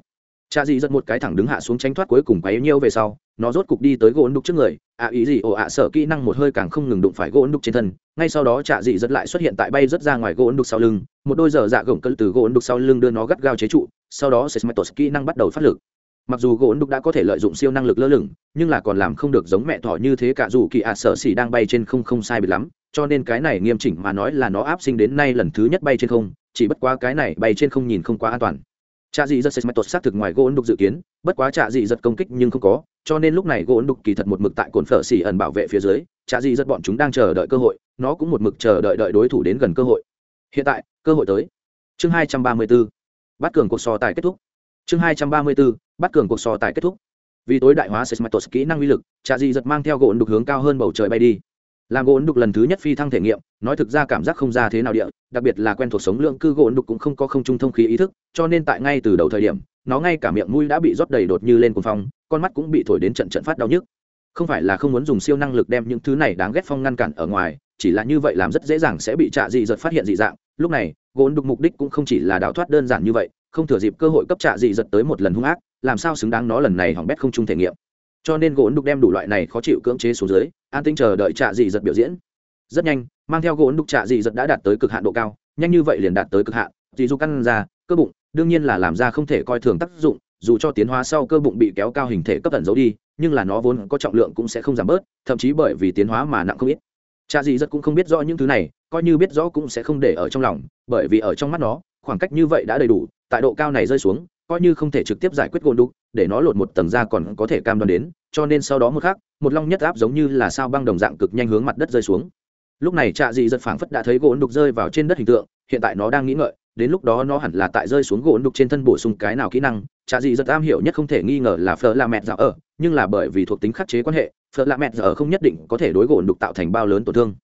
Trạ dị giật một cái thẳng đứng hạ xuống tránh thoát cuối cùng quấy nhiêu về sau nó rốt cục đi tới gỗ đục trước người ạ ý gì, ồ, ạ, sở kỹ năng một hơi càng không ngừng đụng phải gỗ đục trên thân. Ngay sau đó, trạ dị dẫn lại xuất hiện tại bay rất ra ngoài gỗ đục sau lưng. Một đôi giờ dạ gồng cân từ gỗ đục sau lưng đưa nó gắt gao chế trụ, sau đó sesmetos kỹ năng bắt đầu phát lực. Mặc dù gỗ đục đã có thể lợi dụng siêu năng lực lơ lửng, nhưng là còn làm không được giống mẹ thỏ như thế cả dù kỳ ạ, sở xỉ đang bay trên không không sai bị lắm, cho nên cái này nghiêm chỉnh mà nói là nó áp sinh đến nay lần thứ nhất bay trên không, chỉ bất quá cái này bay trên không nhìn không quá an toàn trạ dị giật sesmetos xác thực ngoài gỗ đục dự kiến, bất quá trạ dị giật công kích nhưng không có, cho nên lúc này gỗ đục kỳ thật một mực tại cồn phở xỉ ẩn bảo vệ phía dưới, trạ dị giật bọn chúng đang chờ đợi cơ hội, nó cũng một mực chờ đợi đợi đối thủ đến gần cơ hội. Hiện tại, cơ hội tới. Chương hai trăm ba mươi 234 bắt cường cuộc so tài kết thúc. Chương hai trăm ba mươi bốn, bắt cường cuộc so tài kết thúc. Vì tối đại hóa sesmatos kỹ năng uy lực, trạ dị giật mang theo gỗ đục hướng cao hơn bầu trời bay đi làm gỗ đục lần thứ nhất phi thăng thể nghiệm, nói thực ra cảm giác không ra thế nào địa, đặc biệt là quen thuộc sống lượng cư gỗ đục cũng không có không trung thông khí ý thức, cho nên tại ngay từ đầu thời điểm, nó ngay cả miệng mũi đã bị rót đầy đột như lên cuồng phong, con mắt cũng bị thổi đến trận trận phát đau nhức. Không phải là không muốn dùng siêu năng lực đem những thứ này đáng ghét phong ngăn cản ở ngoài, chỉ là như vậy làm rất dễ dàng sẽ bị trạ dị giật phát hiện dị dạng. Lúc này, gỗ đục mục đích cũng không chỉ là đào thoát đơn giản như vậy, không thừa dịp cơ hội cấp trạ dị giật tới một lần hung ác, làm sao xứng đáng nó lần này hỏng bét không trung thể nghiệm cho nên gỗ đục đem đủ loại này khó chịu cưỡng chế xuống dưới, an tinh chờ đợi trạ dị giật biểu diễn. Rất nhanh, mang theo gỗ đục trạ dị giật đã đạt tới cực hạn độ cao, nhanh như vậy liền đạt tới cực hạn, dị dù căn ra, cơ bụng, đương nhiên là làm ra không thể coi thường tác dụng, dù cho tiến hóa sau cơ bụng bị kéo cao hình thể cấp tần giấu đi, nhưng là nó vốn có trọng lượng cũng sẽ không giảm bớt, thậm chí bởi vì tiến hóa mà nặng không ít. Cha dị rất cũng không biết rõ những thứ này, coi như biết rõ cũng sẽ không để ở trong lòng, bởi vì ở trong mắt nó, khoảng cách như vậy đã đầy đủ, tại độ cao này rơi xuống coi như không thể trực tiếp giải quyết gôn đục để nó lột một tầng ra còn có thể cam đoan đến cho nên sau đó một khác, một long nhất áp giống như là sao băng đồng dạng cực nhanh hướng mặt đất rơi xuống. Lúc này trạ dị giật phảng phất đã thấy gỗ đục rơi vào trên đất hình tượng hiện tại nó đang nghĩ ngợi đến lúc đó nó hẳn là tại rơi xuống gỗ đục trên thân bổ sung cái nào kỹ năng trạ dị giật am hiểu nhất không thể nghi ngờ là phở là mẹ dạo ở nhưng là bởi vì thuộc tính khắc chế quan hệ phở là mẹ dạo ở không nhất định có thể đối gỗ đục tạo thành bao lớn tổn thương.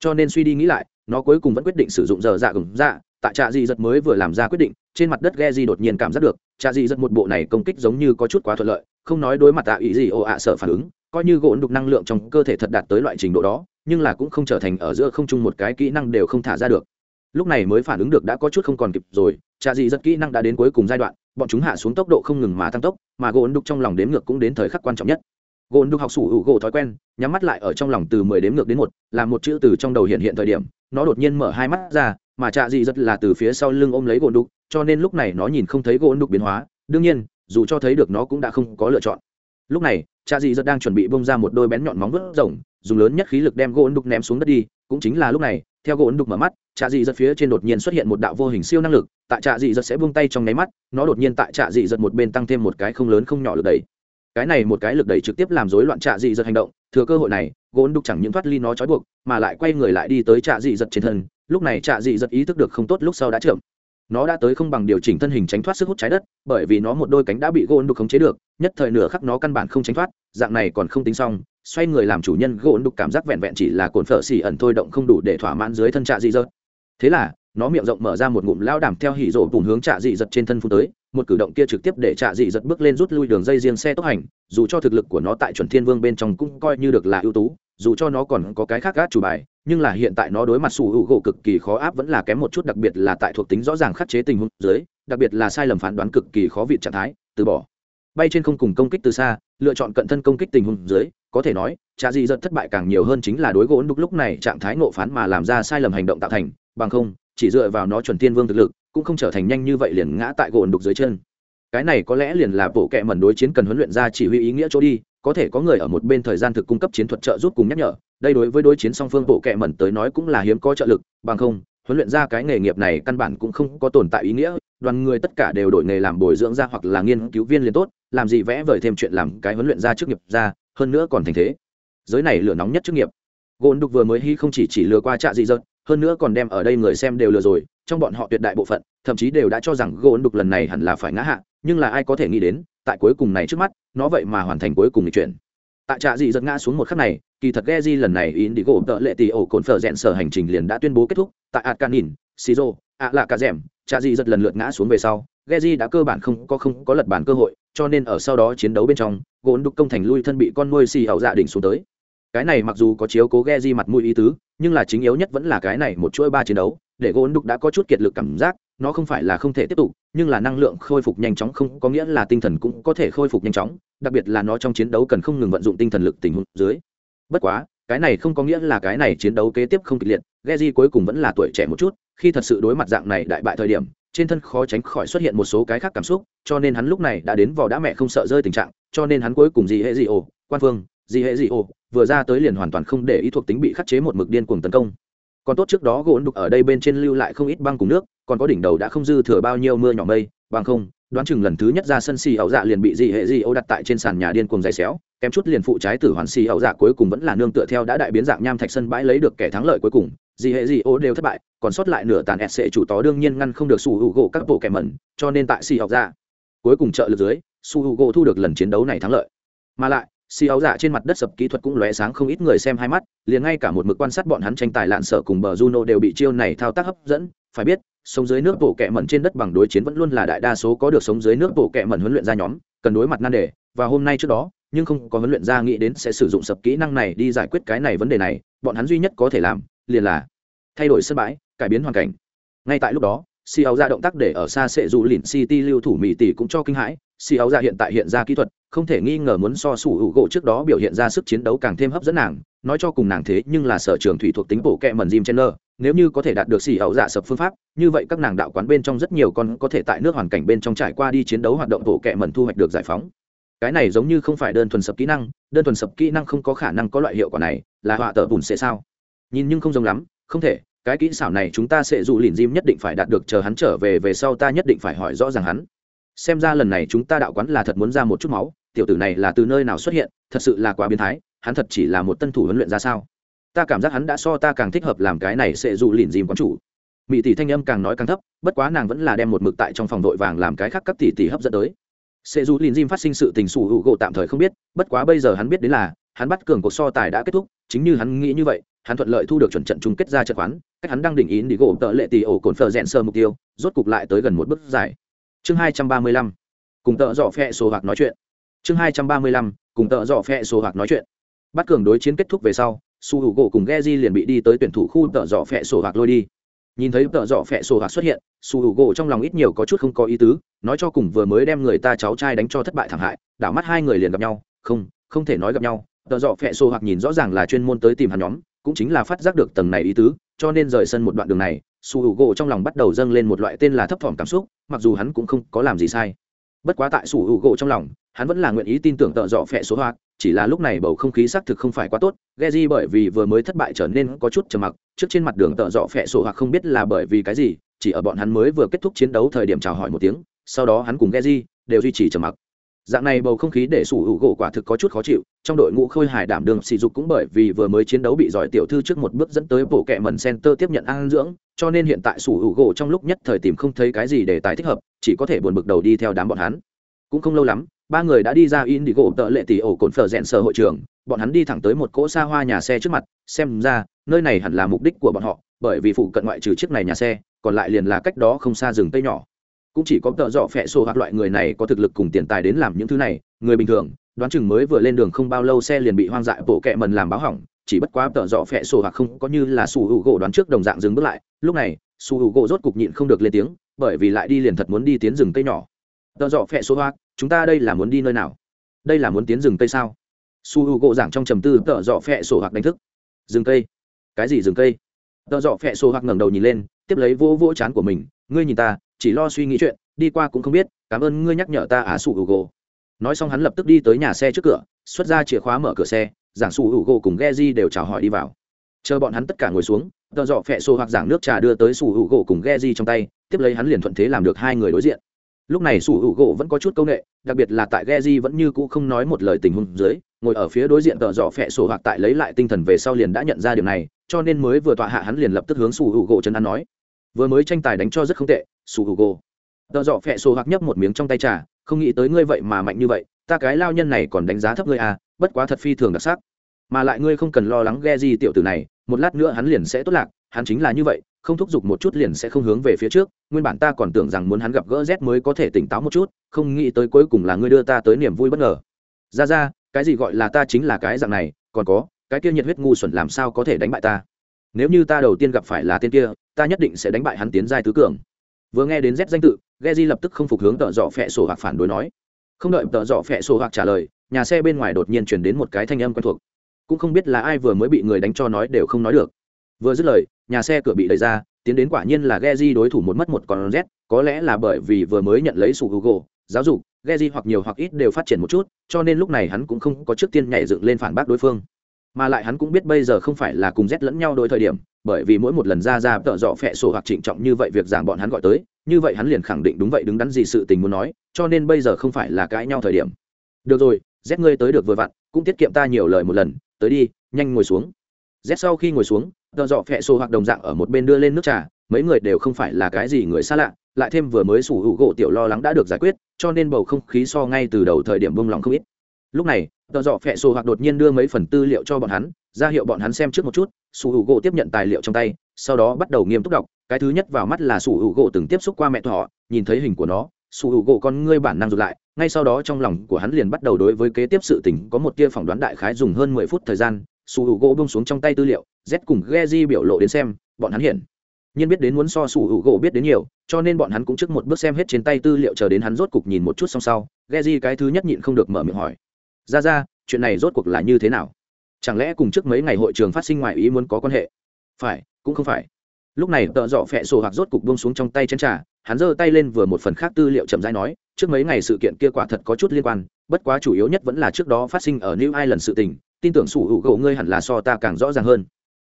Cho nên suy đi nghĩ lại nó cuối cùng vẫn quyết định sử dụng giờ dạ gừng dạ tại trạ dị giật mới vừa làm ra quyết định, trên mặt đất ghe di đột nhiên cảm giác được, trạ dị giật một bộ này công kích giống như có chút quá thuận lợi, không nói đối mặt tạ ý gì ồ ạ sợ phản ứng, coi như gỗ đục năng lượng trong cơ thể thật đạt tới loại trình độ đó, nhưng là cũng không trở thành ở giữa không chung một cái kỹ năng đều không thả ra được. Lúc này mới phản ứng được đã có chút không còn kịp rồi trà dị giật kỹ năng đã đến cuối cùng giai đoạn, bọn chúng hạ xuống tốc độ không ngừng mà tăng tốc, mà gỗ đục trong lòng đếm ngược cũng đến thời khắc quan trọng nhất gôn đục học sủ hữu gỗ thói quen, nhắm mắt lại ở trong lòng từ mười đếm ngược đến một, là một chữ từ trong đầu hiện hiện thời điểm, nó đột nhiên mở hai mắt ra, mà trạ dị rất là từ phía sau lưng ôm lấy gôn đục cho nên lúc này nó nhìn không thấy gôn đục biến hóa, đương nhiên, dù cho thấy được nó cũng đã không có lựa chọn. Lúc này, trạ dị rất đang chuẩn bị bông ra một đôi bén nhọn móng vớt rồng dùng lớn nhất khí lực đem gỗ đục ném xuống đất đi, cũng chính là lúc này, theo gỗ đục mở mắt, trạ dị giật phía trên đột nhiên xuất hiện một đạo vô hình siêu năng lực, tại trạ dị giật sẽ buông tay trong nháy mắt, nó đột nhiên tại trạ dị giật một bên tăng thêm một cái không lớn không nhỏ lực đẩy cái này một cái lực đẩy trực tiếp làm rối loạn trạ dị giật hành động, thừa cơ hội này gôn đục chẳng những thoát ly nó trói buộc, mà lại quay người lại đi tới trạ dị giật trên thân, lúc này trạ dị giật ý thức được không tốt lúc sau đã chậm. Nó đã tới không bằng điều chỉnh thân hình tránh thoát sức hút trái đất, bởi vì nó một đôi cánh đã bị gôn đục khống chế được, nhất thời nửa khắc nó căn bản không tránh thoát, dạng này còn không tính xong, xoay người làm chủ nhân gôn đục cảm giác vẹn vẹn chỉ là cồn phở xỉ ẩn thôi động không đủ để thỏa mãn dưới thân trạ dị giật. Thế là, nó miệng rộng mở ra một ngụm lao đảm theo hỉ rổ bùn hướng trạ dị giật trên thân phun tới một cử động kia trực tiếp để trạ dị giật bước lên rút lui đường dây riêng xe tốc hành, dù cho thực lực của nó tại chuẩn thiên vương bên trong cũng coi như được là ưu tú, dù cho nó còn có cái khác gác chủ bài, nhưng là hiện tại nó đối mặt sủ hữu gỗ cực kỳ khó áp vẫn là kém một chút, đặc biệt là tại thuộc tính rõ ràng khắc chế tình huống dưới, đặc biệt là sai lầm phán đoán cực kỳ khó vị trạng thái, từ bỏ. Bay trên không cùng công kích từ xa, lựa chọn cận thân công kích tình huống dưới, có thể nói, trạ dị giật thất bại càng nhiều hơn chính là đối gỗ đúc lúc này trạng thái nộ phán mà làm ra sai lầm hành động tạo thành, bằng không, chỉ dựa vào nó chuẩn thiên vương thực lực cũng không trở thành nhanh như vậy liền ngã tại gỗ đục dưới chân. Cái này có lẽ liền là bộ kệ mẩn đối chiến cần huấn luyện ra chỉ huy ý nghĩa chỗ đi, có thể có người ở một bên thời gian thực cung cấp chiến thuật trợ giúp cùng nhắc nhở. Đây đối với đối chiến song phương bộ kệ mẩn tới nói cũng là hiếm có trợ lực, bằng không, huấn luyện ra cái nghề nghiệp này căn bản cũng không có tồn tại ý nghĩa, đoàn người tất cả đều đổi nghề làm bồi dưỡng ra hoặc là nghiên cứu viên liền tốt, làm gì vẽ vời thêm chuyện làm cái huấn luyện ra trước nghiệp ra, hơn nữa còn thành thế. Giới này lửa nóng nhất trước nghiệp. Gôn đục vừa mới hy không chỉ chỉ lừa qua trạ dị dợt hơn nữa còn đem ở đây người xem đều lừa rồi trong bọn họ tuyệt đại bộ phận, thậm chí đều đã cho rằng gôn đục lần này hẳn là phải ngã hạ, nhưng là ai có thể nghĩ đến, tại cuối cùng này trước mắt, nó vậy mà hoàn thành cuối cùng lịch chuyển tại trạ dị giật ngã xuống một khắc này, kỳ thật ghe di lần này in đi gỗ tợ lệ tì ổ cồn phở rẽn sở hành trình liền đã tuyên bố kết thúc, tại atkanin rô ạ lạ cả rẻm trạ dị giật lần lượt ngã xuống về sau ghe di đã cơ bản không có không có lật bản cơ hội, cho nên ở sau đó chiến đấu bên trong, gỗ đục công thành lui thân bị con nuôi xì hậu dạ đỉnh xuống tới. Cái này mặc dù có chiếu cố ghe di mặt mũi ý tứ, nhưng là chính yếu nhất vẫn là cái này một chuỗi ba chiến đấu để gỗ đục đã có chút kiệt lực cảm giác, nó không phải là không thể tiếp tục, nhưng là năng lượng khôi phục nhanh chóng không có nghĩa là tinh thần cũng có thể khôi phục nhanh chóng, đặc biệt là nó trong chiến đấu cần không ngừng vận dụng tinh thần lực tình huống dưới. Bất quá, cái này không có nghĩa là cái này chiến đấu kế tiếp không kịch liệt, Geji cuối cùng vẫn là tuổi trẻ một chút, khi thật sự đối mặt dạng này đại bại thời điểm, trên thân khó tránh khỏi xuất hiện một số cái khác cảm xúc, cho nên hắn lúc này đã đến vò đã mẹ không sợ rơi tình trạng, cho nên hắn cuối cùng gì hệ gì ồ, quan phương gì hệ gì ồ, vừa ra tới liền hoàn toàn không để ý thuộc tính bị khắc chế một mực điên cuồng tấn công còn tốt trước đó gỗ đục ở đây bên trên lưu lại không ít băng cùng nước, còn có đỉnh đầu đã không dư thừa bao nhiêu mưa nhỏ mây, bằng không, đoán chừng lần thứ nhất ra sân xì ẩu dạ liền bị dị hệ dị ấu đặt tại trên sàn nhà điên cuồng dày xéo, kém chút liền phụ trái tử hoàn xì ẩu dạ cuối cùng vẫn là nương tựa theo đã đại biến dạng nham thạch sân bãi lấy được kẻ thắng lợi cuối cùng. Dị hệ dị ấu đều thất bại, còn sót lại nửa tàn sệ chủ tó đương nhiên ngăn không được su hữu gỗ các bộ kẻ mẩn, cho nên tại xì ẩu dạ cuối cùng trợ lực dưới, su hữu gỗ thu được lần chiến đấu này thắng lợi. Mà lại xì áo dạ trên mặt đất sập kỹ thuật cũng lóe sáng không ít người xem hai mắt, liền ngay cả một mực quan sát bọn hắn tranh tài lạn sở cùng bờ juno đều bị chiêu này thao tác hấp dẫn. Phải biết, sống dưới nước bộ kẹ mẩn trên đất bằng đối chiến vẫn luôn là đại đa số có được sống dưới nước bộ kẹ mẩn huấn luyện ra nhóm, cần đối mặt nan đề. Và hôm nay trước đó, nhưng không có huấn luyện ra nghĩ đến sẽ sử dụng sập kỹ năng này đi giải quyết cái này vấn đề này, bọn hắn duy nhất có thể làm, liền là thay đổi sân bãi, cải biến hoàn cảnh. Ngay tại lúc đó si áo ra động tác để ở xa sẽ dù lìn city lưu thủ mỹ tỷ cũng cho kinh hãi. Si áo ra hiện tại hiện ra kỹ thuật không thể nghi ngờ muốn so sủ hữu gỗ trước đó biểu hiện ra sức chiến đấu càng thêm hấp dẫn nàng, nói cho cùng nàng thế nhưng là sở trường thủy thuộc tính bổ kẹ mần jim chen nếu như có thể đạt được xì ẩu dạ sập phương pháp, như vậy các nàng đạo quán bên trong rất nhiều con có thể tại nước hoàn cảnh bên trong trải qua đi chiến đấu hoạt động bổ kẹ mần thu hoạch được giải phóng. Cái này giống như không phải đơn thuần sập kỹ năng, đơn thuần sập kỹ năng không có khả năng có loại hiệu quả này, là họa tờ bùn sẽ sao? Nhìn nhưng không giống lắm, không thể, cái kỹ xảo này chúng ta sẽ dù lìn jim nhất định phải đạt được, chờ hắn trở về về sau ta nhất định phải hỏi rõ ràng hắn. Xem ra lần này chúng ta đạo quán là thật muốn ra một chút máu tiểu tử này là từ nơi nào xuất hiện, thật sự là quá biến thái, hắn thật chỉ là một tân thủ huấn luyện ra sao? Ta cảm giác hắn đã so ta càng thích hợp làm cái này sẽ dù lìn dìm quán chủ. Mỹ tỷ thanh âm càng nói càng thấp, bất quá nàng vẫn là đem một mực tại trong phòng vội vàng làm cái khác các tỷ tỷ hấp dẫn tới. Sẽ dù lìn dìm phát sinh sự tình sủ hữu gỗ tạm thời không biết, bất quá bây giờ hắn biết đến là, hắn bắt cường cuộc so tài đã kết thúc, chính như hắn nghĩ như vậy, hắn thuận lợi thu được chuẩn trận chung kết ra trận khoán cách hắn đang đỉnh ý đi gỗ tợ lệ tỷ ổ cồn phờ rẽn sơ mục tiêu, rốt cục lại tới gần một bước giải. chương hai trăm ba mươi lăm. Cùng tợ dọ phe số hoặc nói chuyện chương hai trăm ba mươi lăm, cùng tợ dọ phe sổ hoặc nói chuyện. Bắt cường đối chiến kết thúc về sau, su hữu gỗ cùng Geji liền bị đi tới tuyển thủ khu tợ dọ phe sổ hoặc lôi đi. Nhìn thấy tợ dọ phẹ sổ hoặc xuất hiện, su hữu gỗ trong lòng ít nhiều có chút không có ý tứ, nói cho cùng vừa mới đem người ta cháu trai đánh cho thất bại thảm hại, đảo mắt hai người liền gặp nhau. Không không thể nói gặp nhau. Tợ dọ phẹ sổ hoặc nhìn rõ ràng là chuyên môn tới tìm hắn nhóm, cũng chính là phát giác được tầng này ý tứ, cho nên rời sân một đoạn đường này, su hữu gỗ trong lòng bắt đầu dâng lên một loại tên là thấp thỏm cảm xúc, mặc dù hắn cũng không có làm gì sai. Bất quá tại su hữu gỗ trong lòng hắn vẫn là nguyện ý tin tưởng tợ dọ phẹ số hoạt chỉ là lúc này bầu không khí xác thực không phải quá tốt, Geji bởi vì vừa mới thất bại trở nên có chút trầm mặc, trước trên mặt đường tợ dọ phẹ sổ hoặc không biết là bởi vì cái gì, chỉ ở bọn hắn mới vừa kết thúc chiến đấu thời điểm chào hỏi một tiếng, sau đó hắn cùng Geji đều duy trì trầm mặc. Dạng này bầu không khí để sủ hữu gỗ quả thực có chút khó chịu, trong đội ngũ khôi hài đảm đường sỉ dục cũng bởi vì vừa mới chiến đấu bị giỏi tiểu thư trước một bước dẫn tới bộ kệ mẩn center tiếp nhận an dưỡng, cho nên hiện tại sủ hữu gỗ trong lúc nhất thời tìm không thấy cái gì để tài thích hợp, chỉ có thể buồn bực đầu đi theo đám bọn hắn. Cũng không lâu lắm ba người đã đi ra in đi gỗ tợ lệ tỷ ổ cồn phở rẽn sở hội trường. Bọn hắn đi thẳng tới một cỗ xa hoa nhà xe trước mặt, xem ra, nơi này hẳn là mục đích của bọn họ, bởi vì phụ cận ngoại trừ chiếc này nhà xe, còn lại liền là cách đó không xa rừng tây nhỏ. Cũng chỉ có tợ dọ phẹ sổ hoặc loại người này có thực lực cùng tiền tài đến làm những thứ này, người bình thường, đoán chừng mới vừa lên đường không bao lâu xe liền bị hoang dại bộ kẹ mần làm báo hỏng, chỉ bất quá tợ dọ phẹ sổ hoặc không có như là su hữu gỗ đoán trước đồng dạng dừng bước lại. Lúc này, su hữu gỗ rốt cục nhịn không được lên tiếng, bởi vì lại đi liền thật muốn đi tiến rừng tây nhỏ tợ dọ phẹ sổ hoa, chúng ta đây là muốn đi nơi nào? Đây là muốn tiến rừng tây sao? Su hữu gỗ giảng trong trầm tư, tợ dọ phẹ sổ hoặc đánh thức. Rừng cây? Cái gì rừng cây? Tợ dọ phẹ sổ hoặc ngẩng đầu nhìn lên, tiếp lấy vỗ vỗ chán của mình. Ngươi nhìn ta, chỉ lo suy nghĩ chuyện, đi qua cũng không biết. Cảm ơn ngươi nhắc nhở ta á su hữu gỗ. Nói xong hắn lập tức đi tới nhà xe trước cửa, xuất ra chìa khóa mở cửa xe, giảng su hữu gỗ cùng Geji đều chào hỏi đi vào. Chờ bọn hắn tất cả ngồi xuống, tợ dọ phẹ sổ hoặc giảng nước trà đưa tới su hữu gỗ cùng Geji trong tay, tiếp lấy hắn liền thuận thế làm được hai người đối diện lúc này sủ hữu gỗ vẫn có chút công nghệ đặc biệt là tại Geji vẫn như cũ không nói một lời tình huống dưới, ngồi ở phía đối diện tợ dọ phẹ sổ hoặc tại lấy lại tinh thần về sau liền đã nhận ra điều này, cho nên mới vừa tọa hạ hắn liền lập tức hướng sủ hữu gỗ chân ăn nói. Vừa mới tranh tài đánh cho rất không tệ, sủ hữu gỗ. Tợ dọ phẹ sổ hoặc nhấp một miếng trong tay trà, không nghĩ tới ngươi vậy mà mạnh như vậy, ta cái lao nhân này còn đánh giá thấp ngươi à bất quá thật phi thường đặc sắc. Mà lại ngươi không cần lo lắng Geji tiểu tử này, một lát nữa hắn liền sẽ tốt lạc, hắn chính là như vậy không thúc giục một chút liền sẽ không hướng về phía trước, nguyên bản ta còn tưởng rằng muốn hắn gặp gỡ z mới có thể tỉnh táo một chút, không nghĩ tới cuối cùng là ngươi đưa ta tới niềm vui bất ngờ. Ra ra, cái gì gọi là ta chính là cái dạng này, còn có, cái kia nhiệt huyết ngu xuẩn làm sao có thể đánh bại ta? Nếu như ta đầu tiên gặp phải là tên kia, ta nhất định sẽ đánh bại hắn tiến giai tứ cường. Vừa nghe đến z danh tự, Geji lập tức không phục hướng tợ dọ phẹ sổ hoặc phản đối nói. Không đợi tợ dọ phẹ sổ hoặc trả lời, nhà xe bên ngoài đột nhiên chuyển đến một cái thanh âm quen thuộc. Cũng không biết là ai vừa mới bị người đánh cho nói đều không nói được vừa dứt lời nhà xe cửa bị đẩy ra tiến đến quả nhiên là Geji đối thủ một mất một con Z, có lẽ là bởi vì vừa mới nhận lấy sủ Google, giáo dục, Geji hoặc nhiều hoặc ít đều phát triển một chút, cho nên lúc này hắn cũng không có trước tiên nhảy dựng lên phản bác đối phương. Mà lại hắn cũng biết bây giờ không phải là cùng Z lẫn nhau đối thời điểm, bởi vì mỗi một lần ra ra tợ dọ phệ sổ hoặc trịnh trọng như vậy việc giảng bọn hắn gọi tới, như vậy hắn liền khẳng định đúng vậy đứng đắn gì sự tình muốn nói, cho nên bây giờ không phải là cãi nhau thời điểm. Được rồi, Z ngươi tới được vừa vặn, cũng tiết kiệm ta nhiều lời một lần, tới đi, nhanh ngồi xuống. Z sau khi ngồi xuống, tờ dọ phẹ sổ hoặc đồng dạng ở một bên đưa lên nước trà, mấy người đều không phải là cái gì người xa lạ, lại thêm vừa mới sủ hữu gỗ tiểu lo lắng đã được giải quyết, cho nên bầu không khí so ngay từ đầu thời điểm bông lòng không ít. Lúc này, tờ dọ phẹ sổ hoặc đột nhiên đưa mấy phần tư liệu cho bọn hắn, ra hiệu bọn hắn xem trước một chút, sủ hữu gỗ tiếp nhận tài liệu trong tay, sau đó bắt đầu nghiêm túc đọc, cái thứ nhất vào mắt là sủ hữu gỗ từng tiếp xúc qua mẹ thọ, nhìn thấy hình của nó, sủ hữu gỗ con ngươi bản năng rụt lại, ngay sau đó trong lòng của hắn liền bắt đầu đối với kế tiếp sự tình có một tia phỏng đoán đại khái dùng hơn mười phút thời gian sủ hữu gỗ bông xuống trong tay tư liệu, z cùng geji biểu lộ đến xem, bọn hắn hiện nhiên biết đến muốn so sủ hữu gỗ biết đến nhiều, cho nên bọn hắn cũng trước một bước xem hết trên tay tư liệu chờ đến hắn rốt cục nhìn một chút xong sau, geji cái thứ nhất nhịn không được mở miệng hỏi. Ra ra, chuyện này rốt cuộc là như thế nào? Chẳng lẽ cùng trước mấy ngày hội trường phát sinh ngoài ý muốn có quan hệ? Phải, cũng không phải. Lúc này tợ dọ phẹ sổ hoặc rốt cục buông xuống trong tay chén trà, hắn giơ tay lên vừa một phần khác tư liệu chậm rãi nói, trước mấy ngày sự kiện kia quả thật có chút liên quan, bất quá chủ yếu nhất vẫn là trước đó phát sinh ở new ireland sự tình tin tưởng sủ hữu gỗ ngươi hẳn là so ta càng rõ ràng hơn.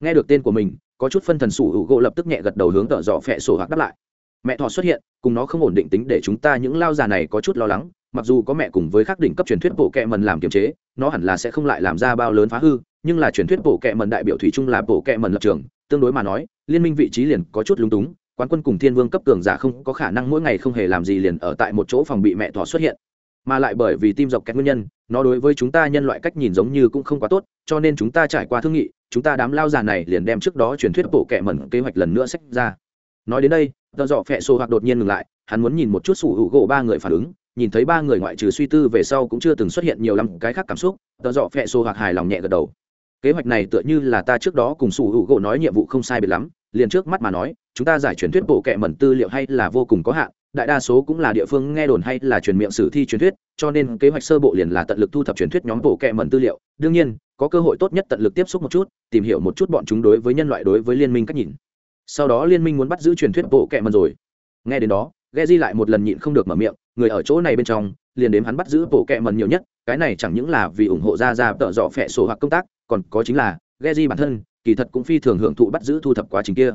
Nghe được tên của mình, có chút phân thần sủ hữu gỗ lập tức nhẹ gật đầu hướng tợ dọ phẹ sổ hoặc đáp lại. Mẹ thọ xuất hiện, cùng nó không ổn định tính để chúng ta những lao già này có chút lo lắng, mặc dù có mẹ cùng với khắc đỉnh cấp truyền thuyết bộ kệ mần làm kiềm chế, nó hẳn là sẽ không lại làm ra bao lớn phá hư, nhưng là truyền thuyết bộ kệ mần đại biểu thủy chung là bộ kệ mần lập trường, tương đối mà nói, liên minh vị trí liền có chút lúng túng, quán quân cùng thiên vương cấp cường giả không có khả năng mỗi ngày không hề làm gì liền ở tại một chỗ phòng bị mẹ thọ xuất hiện mà lại bởi vì tim dọc kẹt nguyên nhân, nó đối với chúng ta nhân loại cách nhìn giống như cũng không quá tốt, cho nên chúng ta trải qua thương nghị, chúng ta đám lao già này liền đem trước đó truyền thuyết bộ kệ mẩn kế hoạch lần nữa sách ra. Nói đến đây, tờ dọ phẹ xô hoặc đột nhiên ngừng lại, hắn muốn nhìn một chút sủ hữu gỗ ba người phản ứng, nhìn thấy ba người ngoại trừ suy tư về sau cũng chưa từng xuất hiện nhiều lắm cái khác cảm xúc, tờ dọ phẹ xô hoặc hài lòng nhẹ gật đầu. Kế hoạch này tựa như là ta trước đó cùng sủ hữu gỗ nói nhiệm vụ không sai biệt lắm, liền trước mắt mà nói, chúng ta giải truyền thuyết bộ kệ mẩn tư liệu hay là vô cùng có hạn đại đa số cũng là địa phương nghe đồn hay là truyền miệng sử thi truyền thuyết, cho nên kế hoạch sơ bộ liền là tận lực thu thập truyền thuyết nhóm bộ kệ mẩn tư liệu. Đương nhiên, có cơ hội tốt nhất tận lực tiếp xúc một chút, tìm hiểu một chút bọn chúng đối với nhân loại đối với liên minh cách nhìn. Sau đó liên minh muốn bắt giữ truyền thuyết bộ kệ mẩn rồi. Nghe đến đó ghe di lại một lần nhịn không được mở miệng, người ở chỗ này bên trong, liền đếm hắn bắt giữ bộ kệ mẩn nhiều nhất, cái này chẳng những là vì ủng hộ ra ra tợ dọ phẹ sổ hoặc công tác, còn có chính là Geji bản thân, kỳ thật cũng phi thường hưởng thụ bắt giữ thu thập quá trình kia.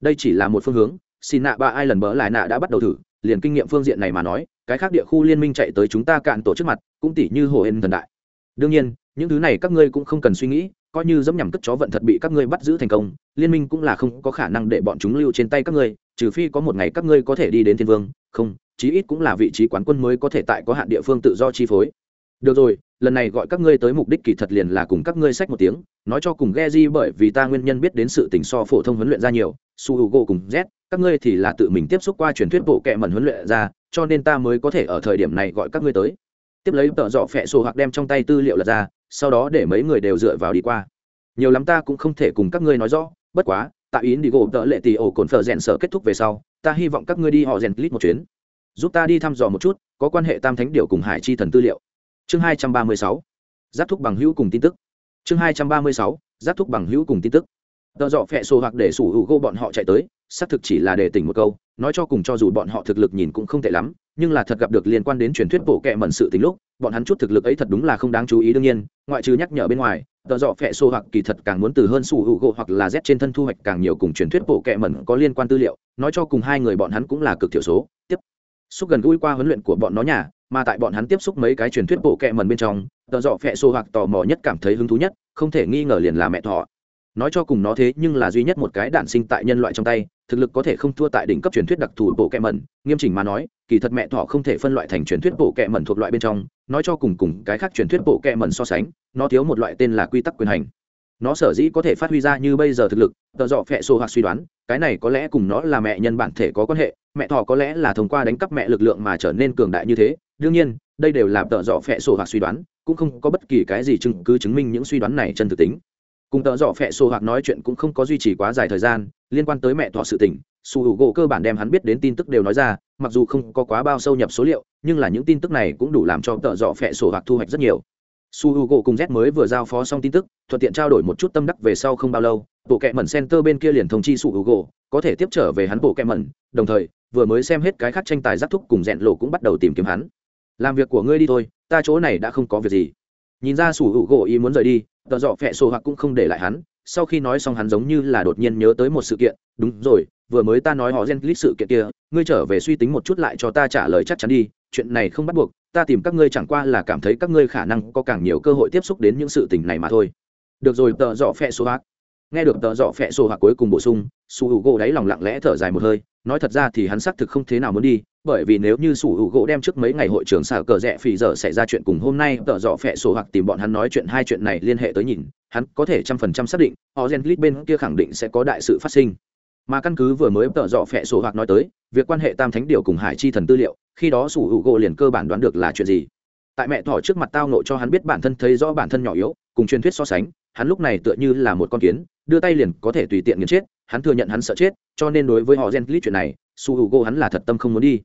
Đây chỉ là một phương hướng xin nạ ba ai lần bỡ lại nạ đã bắt đầu thử liền kinh nghiệm phương diện này mà nói, cái khác địa khu liên minh chạy tới chúng ta cạn tổ trước mặt, cũng tỷ như hồ hên thần đại. Đương nhiên, những thứ này các ngươi cũng không cần suy nghĩ, coi như dẫm nhằm cất chó vận thật bị các ngươi bắt giữ thành công, liên minh cũng là không có khả năng để bọn chúng lưu trên tay các ngươi, trừ phi có một ngày các ngươi có thể đi đến thiên vương, không, chí ít cũng là vị trí quán quân mới có thể tại có hạn địa phương tự do chi phối được rồi, lần này gọi các ngươi tới mục đích kỳ thật liền là cùng các ngươi sách một tiếng, nói cho cùng ghe di bởi vì ta nguyên nhân biết đến sự tình so phổ thông huấn luyện ra nhiều, su h u g o cùng z, các ngươi thì là tự mình tiếp xúc qua truyền thuyết bộ kệ mẩn huấn luyện ra, cho nên ta mới có thể ở thời điểm này gọi các ngươi tới. Tiếp lấy tợ dọ phẹ sổ hoặc đem trong tay tư liệu lật ra, sau đó để mấy người đều dựa vào đi qua. Nhiều lắm ta cũng không thể cùng các ngươi nói rõ, bất quá tại ý đi gỗ tợ lệ tì ổ cồn phở rèn sở kết thúc về sau, ta hy vọng các ngươi đi họ rèn clip một chuyến. Giúp ta đi thăm dò một chút, có quan hệ tam thánh điều cùng hải chi thần tư liệu chương hai trăm ba mươi sáu, giáp thúc bằng hữu cùng tin tức. Chương hai trăm ba mươi sáu, giáp thúc bằng hữu cùng tin tức. Tợ dọ phẹ sổ hoặc để sủ hữu gô bọn họ chạy tới, xác thực chỉ là để tỉnh một câu, nói cho cùng cho dù bọn họ thực lực nhìn cũng không tệ lắm, nhưng là thật gặp được liên quan đến truyền thuyết bộ kệ mẩn sự tính lúc, bọn hắn chút thực lực ấy thật đúng là không đáng chú ý đương nhiên, ngoại trừ nhắc nhở bên ngoài tờ dọ phẹ xô hoặc kỳ thật càng muốn từ hơn sủ hữu gỗ hoặc là z trên thân thu hoạch càng nhiều cùng truyền thuyết bộ kệ mẩn có liên quan tư liệu, nói cho cùng hai người bọn hắn cũng là cực thiểu số. Tiếp xúc gần gũi qua huấn luyện của bọn nó nhà, mà tại bọn hắn tiếp xúc mấy cái truyền thuyết bộ kệ mần bên trong tợ dọ phẹ xô hoặc tò mò nhất cảm thấy hứng thú nhất, không thể nghi ngờ liền là mẹ thọ. Nói cho cùng nó thế nhưng là duy nhất một cái đạn sinh tại nhân loại trong tay, thực lực có thể không thua tại đỉnh cấp truyền thuyết đặc thù bộ kẹ mẩn nghiêm chỉnh mà nói, kỳ thật mẹ thọ không thể phân loại thành truyền thuyết bộ kẹ mẩn thuộc loại bên trong, nói cho cùng cùng cái khác truyền thuyết bộ kẹ mẩn so sánh, nó thiếu một loại tên là quy tắc quyền hành. Nó sở dĩ có thể phát huy ra như bây giờ thực lực tợ dọ phẹ xô hoặc suy đoán, cái này có lẽ cùng nó là mẹ nhân bản thể có quan hệ mẹ thọ có lẽ là thông qua đánh cắp mẹ lực lượng mà trở nên cường đại như thế. Đương nhiên, đây đều là tợ dọ phẹ sổ hoặc suy đoán, cũng không có bất kỳ cái gì chứng cứ chứng minh những suy đoán này chân thực tính. Cùng tợ dọ phẹ sổ hoặc nói chuyện cũng không có duy trì quá dài thời gian, liên quan tới mẹ thọ sự tình, su h u gỗ cơ bản đem hắn biết đến tin tức đều nói ra, mặc dù không có quá bao sâu nhập số liệu, nhưng là những tin tức này cũng đủ làm cho tợ dọ phẹ sổ hoặc thu hoạch rất nhiều su h u gỗ cùng z mới vừa giao phó xong tin tức, thuận tiện trao đổi một chút tâm đắc về sau không bao lâu bộ kẹ mẩn center bên kia liền thông chi su h u gỗ có thể tiếp trở về hắn bộ kẹ mẩn đồng thời, vừa mới xem hết cái khác tranh tài giác thúc cùng rẽn lộ cũng bắt đầu tìm kiếm hắn. Làm việc của ngươi đi thôi, ta chỗ này đã không có việc gì. Nhìn ra su h u gỗ ý muốn rời đi tờ dọ phẹ sổ hoặc cũng không để lại hắn sau khi nói xong hắn giống như là đột nhiên nhớ tới một sự kiện, đúng rồi, vừa mới ta nói họ gen lít sự kiện kia, ngươi trở về suy tính một chút lại cho ta trả lời chắc chắn đi, chuyện này không bắt buộc, ta tìm các ngươi chẳng qua là cảm thấy các ngươi khả năng có càng nhiều cơ hội tiếp xúc đến những sự tình này mà thôi. Được rồi, tợ dọ phẹ số hạc. Nghe được tợ dọ phẹ số hạc cuối cùng bổ sung, su hữu gỗ đáy lòng lặng lẽ thở dài một hơi nói thật ra thì hắn xác thực không thế nào muốn đi, bởi vì nếu như sủ hữu gỗ đem trước mấy ngày hội trưởng xả cờ rẽ phì giờ xảy ra chuyện cùng hôm nay tợ dọ phẹ sổ hoặc tìm bọn hắn nói chuyện hai chuyện này liên hệ tới nhìn, hắn có thể trăm phần trăm xác định, họ gen lít bên kia khẳng định sẽ có đại sự phát sinh. Mà căn cứ vừa mới tợ dọ phẹ sổ hoặc nói tới, việc quan hệ tam thánh điều cùng hải chi thần tư liệu, khi đó sủ hữu gỗ liền cơ bản đoán được là chuyện gì. Tại mẹ thỏ trước mặt tao nộ cho hắn biết bản thân thấy rõ bản thân nhỏ yếu, cùng truyền thuyết so sánh, hắn lúc này tựa như là một con kiến, đưa tay liền có thể tùy tiện nghiền chết hắn thừa nhận hắn sợ chết, cho nên đối với họ gen lit chuyện này, su hữu gỗ hắn là thật tâm không muốn đi.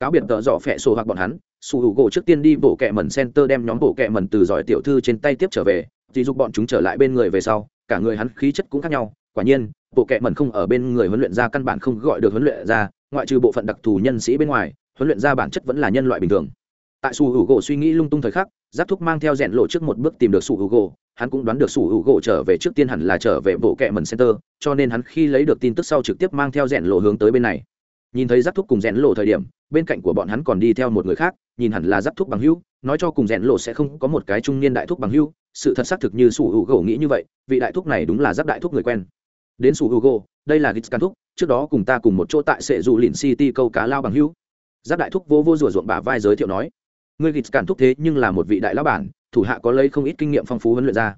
Cáo biệt tợ dọ phẹ sổ hoặc bọn hắn, su hữu gỗ trước tiên đi bộ kẹ mẩn center đem nhóm bộ kẹ mẩn từ giỏi tiểu thư trên tay tiếp trở về, thì giúp bọn chúng trở lại bên người về sau, cả người hắn khí chất cũng khác nhau. Quả nhiên bộ kẹ mẩn không ở bên người huấn luyện ra căn bản không gọi được huấn luyện ra ngoại trừ bộ phận đặc thù nhân sĩ bên ngoài, huấn luyện ra bản chất vẫn là nhân loại bình thường. Tại su hữu gỗ suy nghĩ lung tung thời khắc giáp thúc mang theo rèn lộ trước một bước tìm được sủ hữu gỗ hắn cũng đoán được sủ hữu gỗ trở về trước tiên hẳn là trở về bộ kệ mần center, cho nên hắn khi lấy được tin tức sau trực tiếp mang theo rèn lộ hướng tới bên này. Nhìn thấy giáp thúc cùng rèn lộ thời điểm, bên cạnh của bọn hắn còn đi theo một người khác, nhìn hẳn là giáp thúc bằng hữu, nói cho cùng rèn lộ sẽ không có một cái trung niên đại thúc bằng hữu, sự thật xác thực như sủ hữu gỗ nghĩ như vậy, vị đại thúc này đúng là giáp đại thúc người quen. Đến sủ hữu gỗ đây là gitz thúc, trước đó cùng ta cùng một chỗ tại sệ dù lìn city câu cá lao bằng hữu. Giáp đại thúc vô vô rủa ruộng bả vai giới thiệu nói ngươi gịt cản thúc thế nhưng là một vị đại lão bản, thủ hạ có lấy không ít kinh nghiệm phong phú huấn luyện ra.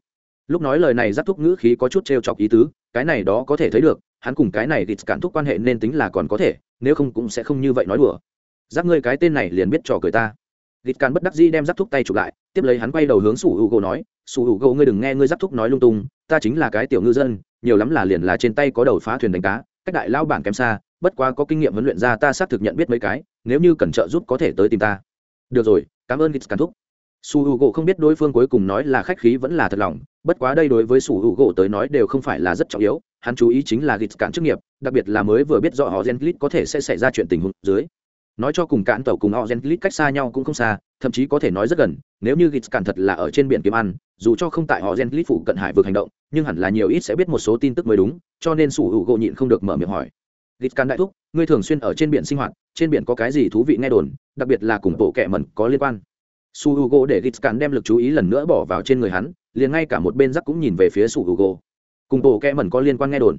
Lúc nói lời này, giáp thúc ngữ khí có chút treo chọc ý tứ, cái này đó có thể thấy được, hắn cùng cái này gitz thúc quan hệ nên tính là còn có thể, nếu không cũng sẽ không như vậy nói đùa. Giáp ngươi cái tên này liền biết trò cười ta. Gịt cản bất đắc dĩ đem giáp thúc tay chụp lại, tiếp lấy hắn quay đầu hướng sủ hữu gỗ nói, sủ hữu gỗ, ngươi đừng nghe ngươi giáp thúc nói lung tung, ta chính là cái tiểu ngư dân, nhiều lắm là liền là trên tay có đầu phá thuyền đánh cá, cách đại lao bản kém xa, bất quá có kinh nghiệm huấn luyện ra ta xác thực nhận biết mấy cái, nếu như cần trợ giúp có thể tới tìm ta được rồi, cảm ơn Gitz cản thúc. Su h u gỗ không biết đối phương cuối cùng nói là khách khí vẫn là thật lòng, bất quá đây đối với su h u gỗ tới nói đều không phải là rất trọng yếu, hắn chú ý chính là Gitz cản chức nghiệp, đặc biệt là mới vừa biết rõ họ gen có thể sẽ xảy ra chuyện tình huống dưới. Nói cho cùng cạn tàu cùng họ gen cách xa nhau cũng không xa, thậm chí có thể nói rất gần, nếu như Gitz cản thật là ở trên biển kiếm ăn, dù cho không tại họ gen phụ cận hải vực hành động, nhưng hẳn là nhiều ít sẽ biết một số tin tức mới đúng, cho nên su h u gỗ nhịn không được mở miệng hỏi git can đại thúc, ngươi thường xuyên ở trên biển sinh hoạt, trên biển có cái gì thú vị nghe đồn, đặc biệt là cùng bộ kẻ mẩn có liên quan. Su h u g o để git can đem lực chú ý lần nữa bỏ vào trên người hắn, liền ngay cả một bên giắc cũng nhìn về phía su h u g o cùng bộ kẻ mẩn có liên quan nghe đồn.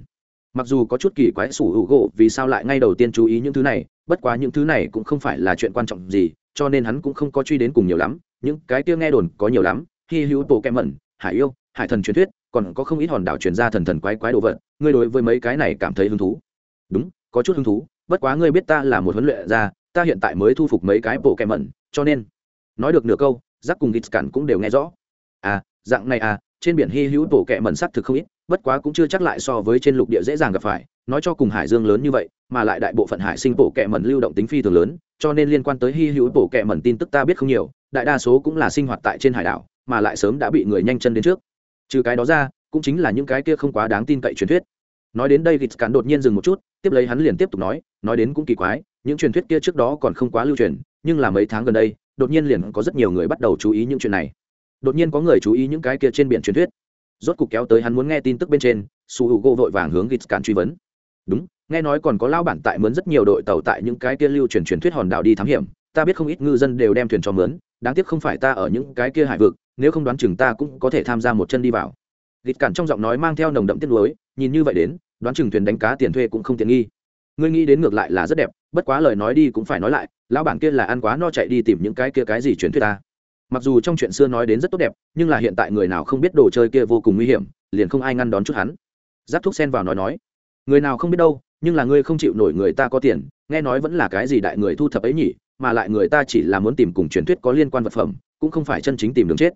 Mặc dù có chút kỳ quái su h u g o vì sao lại ngay đầu tiên chú ý những thứ này, bất quá những thứ này cũng không phải là chuyện quan trọng gì, cho nên hắn cũng không có truy đến cùng nhiều lắm, những cái kia nghe đồn có nhiều lắm hy hữu bộ kẻ mẩn, hải yêu, hải thần truyền thuyết, còn có không ít hòn đảo truyền ra thần thần quái quái đồ vật, ngươi đối với mấy cái này cảm thấy hứng thú đúng, có chút hứng thú, bất quá ngươi biết ta là một huấn luyện gia, ta hiện tại mới thu phục mấy cái bộ kẹ mẩn cho nên, nói được nửa câu giác cùng gít cản cũng đều nghe rõ. À dạng này à trên biển hy hữu bộ kẹ mẩn sắc thực không ít, bất quá cũng chưa chắc lại so với trên lục địa dễ dàng gặp phải, nói cho cùng hải dương lớn như vậy, mà lại đại bộ phận hải sinh bộ kẹ mẩn lưu động tính phi thường lớn, cho nên liên quan tới hy hữu bộ kẹ mẩn tin tức ta biết không nhiều, đại đa số cũng là sinh hoạt tại trên hải đảo, mà lại sớm đã bị người nhanh chân đến trước. Trừ cái đó ra, cũng chính là những cái kia không quá đáng tin cậy truyền thuyết. Nói đến đây gít cản đột nhiên dừng một chút tiếp lấy hắn liền tiếp tục nói nói đến cũng kỳ quái, những truyền thuyết kia trước đó còn không quá lưu truyền, nhưng là mấy tháng gần đây, đột nhiên liền có rất nhiều người bắt đầu chú ý những chuyện này. Đột nhiên có người chú ý những cái kia trên biển truyền thuyết. Rốt cục kéo tới hắn muốn nghe tin tức bên trên, su h u g o vội vàng hướng git càn truy vấn. Đúng, nghe nói còn có lao bản tại mướn rất nhiều đội tàu tại những cái kia lưu truyền truyền thuyết hòn đảo đi thám hiểm, ta biết không ít ngư dân đều đem thuyền cho mướn, đáng tiếc không phải ta ở những cái kia hải vực, nếu không đoán chừng ta cũng có thể tham gia một chân đi vào. Gịt cản trong giọng nói mang theo nồng đậm tiết lối nhìn như vậy đến đoán chừng thuyền đánh cá tiền thuê cũng không tiện nghi. Ngươi nghĩ đến ngược lại là rất đẹp, bất quá lời nói đi cũng phải nói lại, lão bản kia là ăn quá no chạy đi tìm những cái kia cái gì truyền thuyết ta. Mặc dù trong chuyện xưa nói đến rất tốt đẹp, nhưng là hiện tại người nào không biết đồ chơi kia vô cùng nguy hiểm, liền không ai ngăn đón chút hắn. Giáp thuốc sen vào nói nói, người nào không biết đâu, nhưng là ngươi không chịu nổi người ta có tiền, nghe nói vẫn là cái gì đại người thu thập ấy nhỉ, mà lại người ta chỉ là muốn tìm cùng truyền thuyết có liên quan vật phẩm, cũng không phải chân chính tìm đường chết.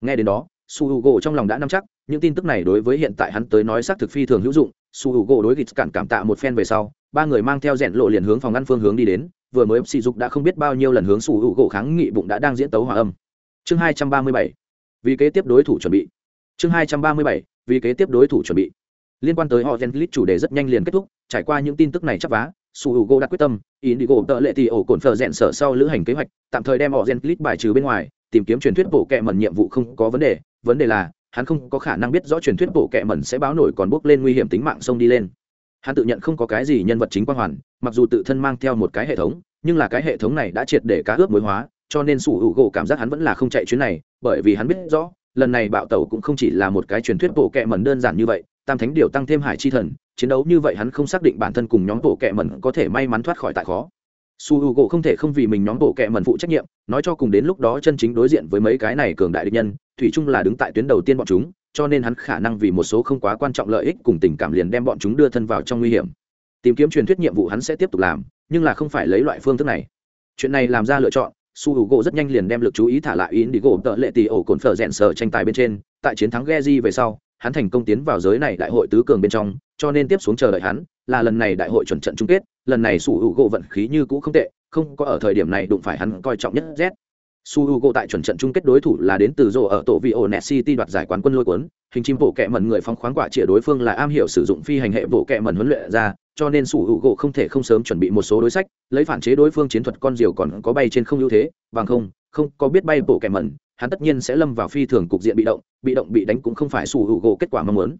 Nghe đến đó, su h u gỗ trong lòng đã nắm chắc, những tin tức này đối với hiện tại hắn tới nói xác thực phi thường hữu dụng su h u gỗ đối gịt cản cảm tạ một phen về sau, ba người mang theo rẽn lộ liền hướng phòng ngăn phương hướng đi đến, vừa mới sỉ dục đã không biết bao nhiêu lần hướng su h u gỗ kháng nghị bụng đã đang diễn tấu hòa âm. Chương hai trăm ba mươi bảy, vì kế tiếp đối thủ chuẩn bị. Chương hai trăm ba mươi bảy, vì kế tiếp đối thủ chuẩn bị. Liên quan tới họ gen lít chủ đề rất nhanh liền kết thúc, trải qua những tin tức này chắc vá, su h u gỗ đã quyết tâm ý đi gỗ tợ lệ thì ổ cồn phở rẽn sở sau lữ hành kế hoạch, tạm thời đem họ gen lít bài trừ bên ngoài, tìm kiếm truyền thuyết bộ kệ mẩn nhiệm vụ không có vấn đề vấn đề là hắn không có khả năng biết rõ truyền thuyết bộ kệ mẩn sẽ báo nổi còn bước lên nguy hiểm tính mạng sông đi lên. Hắn tự nhận không có cái gì nhân vật chính quang hoàn, mặc dù tự thân mang theo một cái hệ thống, nhưng là cái hệ thống này đã triệt để cá ướp mối hóa, cho nên sủ hữu gỗ cảm giác hắn vẫn là không chạy chuyến này, bởi vì hắn biết rõ, lần này bạo tẩu cũng không chỉ là một cái truyền thuyết bộ kệ mẩn đơn giản như vậy, tam thánh điều tăng thêm hải chi thần, chiến đấu như vậy hắn không xác định bản thân cùng nhóm bộ kệ mẩn có thể may mắn thoát khỏi tại khó. Su h u gỗ không thể không vì mình nhóm bộ kệ mẩn phụ trách nhiệm, nói cho cùng đến lúc đó chân chính đối diện với mấy cái này cường đại địch nhân thủy chung là đứng tại tuyến đầu tiên bọn chúng, cho nên hắn khả năng vì một số không quá quan trọng lợi ích cùng tình cảm liền đem bọn chúng đưa thân vào trong nguy hiểm. Tìm kiếm truyền thuyết nhiệm vụ hắn sẽ tiếp tục làm, nhưng là không phải lấy loại phương thức này. Chuyện này làm ra lựa chọn, su hữu gỗ rất nhanh liền đem l ự c chú ý thả lại ý đi gỗ tợ lệ tì ổ cồn phở rẽn sở tranh tài bên trên. Tại chiến thắng ghe về sau, hắn thành công tiến vào giới này đại hội tứ cường bên trong, cho nên tiếp xuống chờ đợi hắn là lần này đại hội chuẩn trận chung kết. Lần này su hữu gỗ vận khí như cũ không tệ, không có ở thời điểm này đụng phải hắn coi trọng nhất z su h u g o tại chuẩn trận chung kết đối thủ là đến từ rổ ở tổ vị ổ net city đoạt giải quán quân lôi cuốn, hình chim bộ kẹ mẩn người phong khoáng quả chĩa đối phương là am hiểu sử dụng phi hành hệ bộ kẹ mẩn huấn luyện ra, cho nên su h u g o không thể không sớm chuẩn bị một số đối sách, lấy phản chế đối phương chiến thuật con diều còn có bay trên không ưu thế, bằng không không có biết bay bộ kẹ mẩn, hắn tất nhiên sẽ lâm vào phi thường cục diện bị động bị động bị đánh cũng không phải su h u g o kết quả mong muốn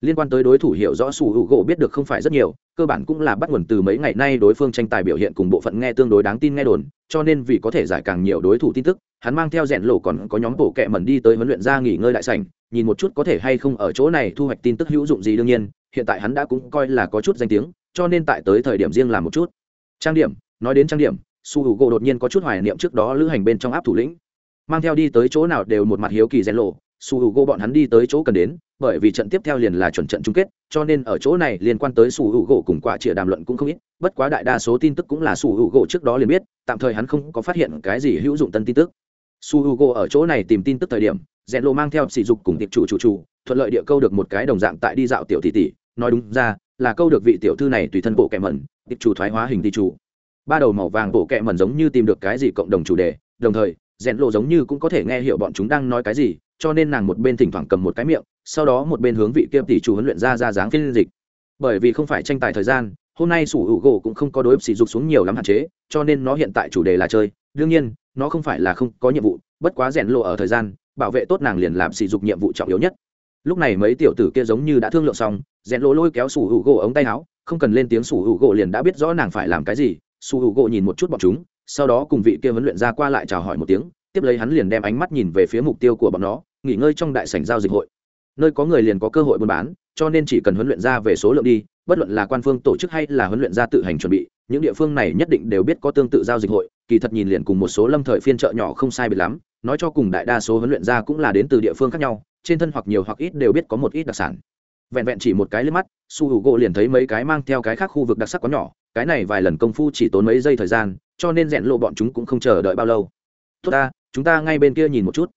liên quan tới đối thủ hiểu rõ sủ hữu gỗ biết được không phải rất nhiều, cơ bản cũng là bắt nguồn từ mấy ngày nay đối phương tranh tài biểu hiện cùng bộ phận nghe tương đối đáng tin nghe đồn, cho nên vì có thể giải càng nhiều đối thủ tin tức, hắn mang theo rèn lộ còn có nhóm bộ kẹ mẩn đi tới huấn luyện ra nghỉ ngơi đại sảnh, nhìn một chút có thể hay không ở chỗ này thu hoạch tin tức hữu dụng gì đương nhiên, hiện tại hắn đã cũng coi là có chút danh tiếng, cho nên tại tới thời điểm riêng làm một chút. Trang điểm, nói đến trang điểm su hữu gỗ đột nhiên có chút hoài niệm trước đó lữ hành bên trong áp thủ lĩnh. Mang theo đi tới chỗ nào đều một mặt hiếu kỳ rèn lộ su hữu gỗ bọn hắn đi tới chỗ cần đến bởi vì trận tiếp theo liền là chuẩn trận chung kết, cho nên ở chỗ này liên quan tới sủ hữu gỗ cùng quả chĩa đàm luận cũng không ít, bất quá đại đa số tin tức cũng là sủ hữu gỗ trước đó liền biết, tạm thời hắn không có phát hiện cái gì hữu dụng tân tin tức. Su h u gỗ ở chỗ này tìm tin tức thời điểm rèn lộ mang theo sỉ dục cùng tiệp chủ chủ chủ, thuận lợi địa câu được một cái đồng dạng tại đi dạo tiểu tỷ tỷ, nói đúng ra, là câu được vị tiểu thư này tùy thân bộ kẹ mẩn, tiệp chủ thoái hóa hình tỷ chủ. Ba đầu màu vàng bộ kẹ mẩn giống như tìm được cái gì cộng đồng chủ đề, đồng thời rèn lộ giống như cũng có thể nghe hiểu bọn chúng đang nói cái gì, cho nên nàng một bên thỉnh thoảng cầm một cái miệng, sau đó một bên hướng vị kia tỷ chủ huấn luyện ra ra dáng phiên dịch. Bởi vì không phải tranh tài thời gian, hôm nay sủ hữu gỗ cũng không có đối sỉ dục xuống nhiều lắm hạn chế, cho nên nó hiện tại chủ đề là chơi. Đương nhiên, nó không phải là không có nhiệm vụ, bất quá rèn lộ ở thời gian, bảo vệ tốt nàng liền làm sỉ dục nhiệm vụ trọng yếu nhất. Lúc này mấy tiểu tử kia giống như đã thương lượng xong, rèn lộ lôi kéo sủ hữu gỗ ống tay áo, không cần lên tiếng sủ hữu gỗ liền đã biết rõ nàng phải làm cái gì. Sủ hữu gỗ nhìn một chút bọn chúng sau đó cùng vị kia huấn luyện ra qua lại chào hỏi một tiếng, tiếp lấy hắn liền đem ánh mắt nhìn về phía mục tiêu của bọn nó, nghỉ ngơi trong đại sảnh giao dịch hội. Nơi có người liền có cơ hội buôn bán, cho nên chỉ cần huấn luyện ra về số lượng đi, bất luận là quan phương tổ chức hay là huấn luyện ra tự hành chuẩn bị, những địa phương này nhất định đều biết có tương tự giao dịch hội, kỳ thật nhìn liền cùng một số lâm thời phiên chợ nhỏ không sai biệt lắm, nói cho cùng đại đa số huấn luyện ra cũng là đến từ địa phương khác nhau, trên thân hoặc nhiều hoặc ít đều biết có một ít đặc sản. Vẹn vẹn chỉ một cái lên mắt, su hữu gỗ liền thấy mấy cái mang theo cái khác khu vực đặc sắc có nhỏ cái này vài lần công phu chỉ tốn mấy giây thời gian, cho nên rẽn lộ bọn chúng cũng không chờ đợi bao lâu. Tốt ta, chúng ta ngay bên kia nhìn một chút.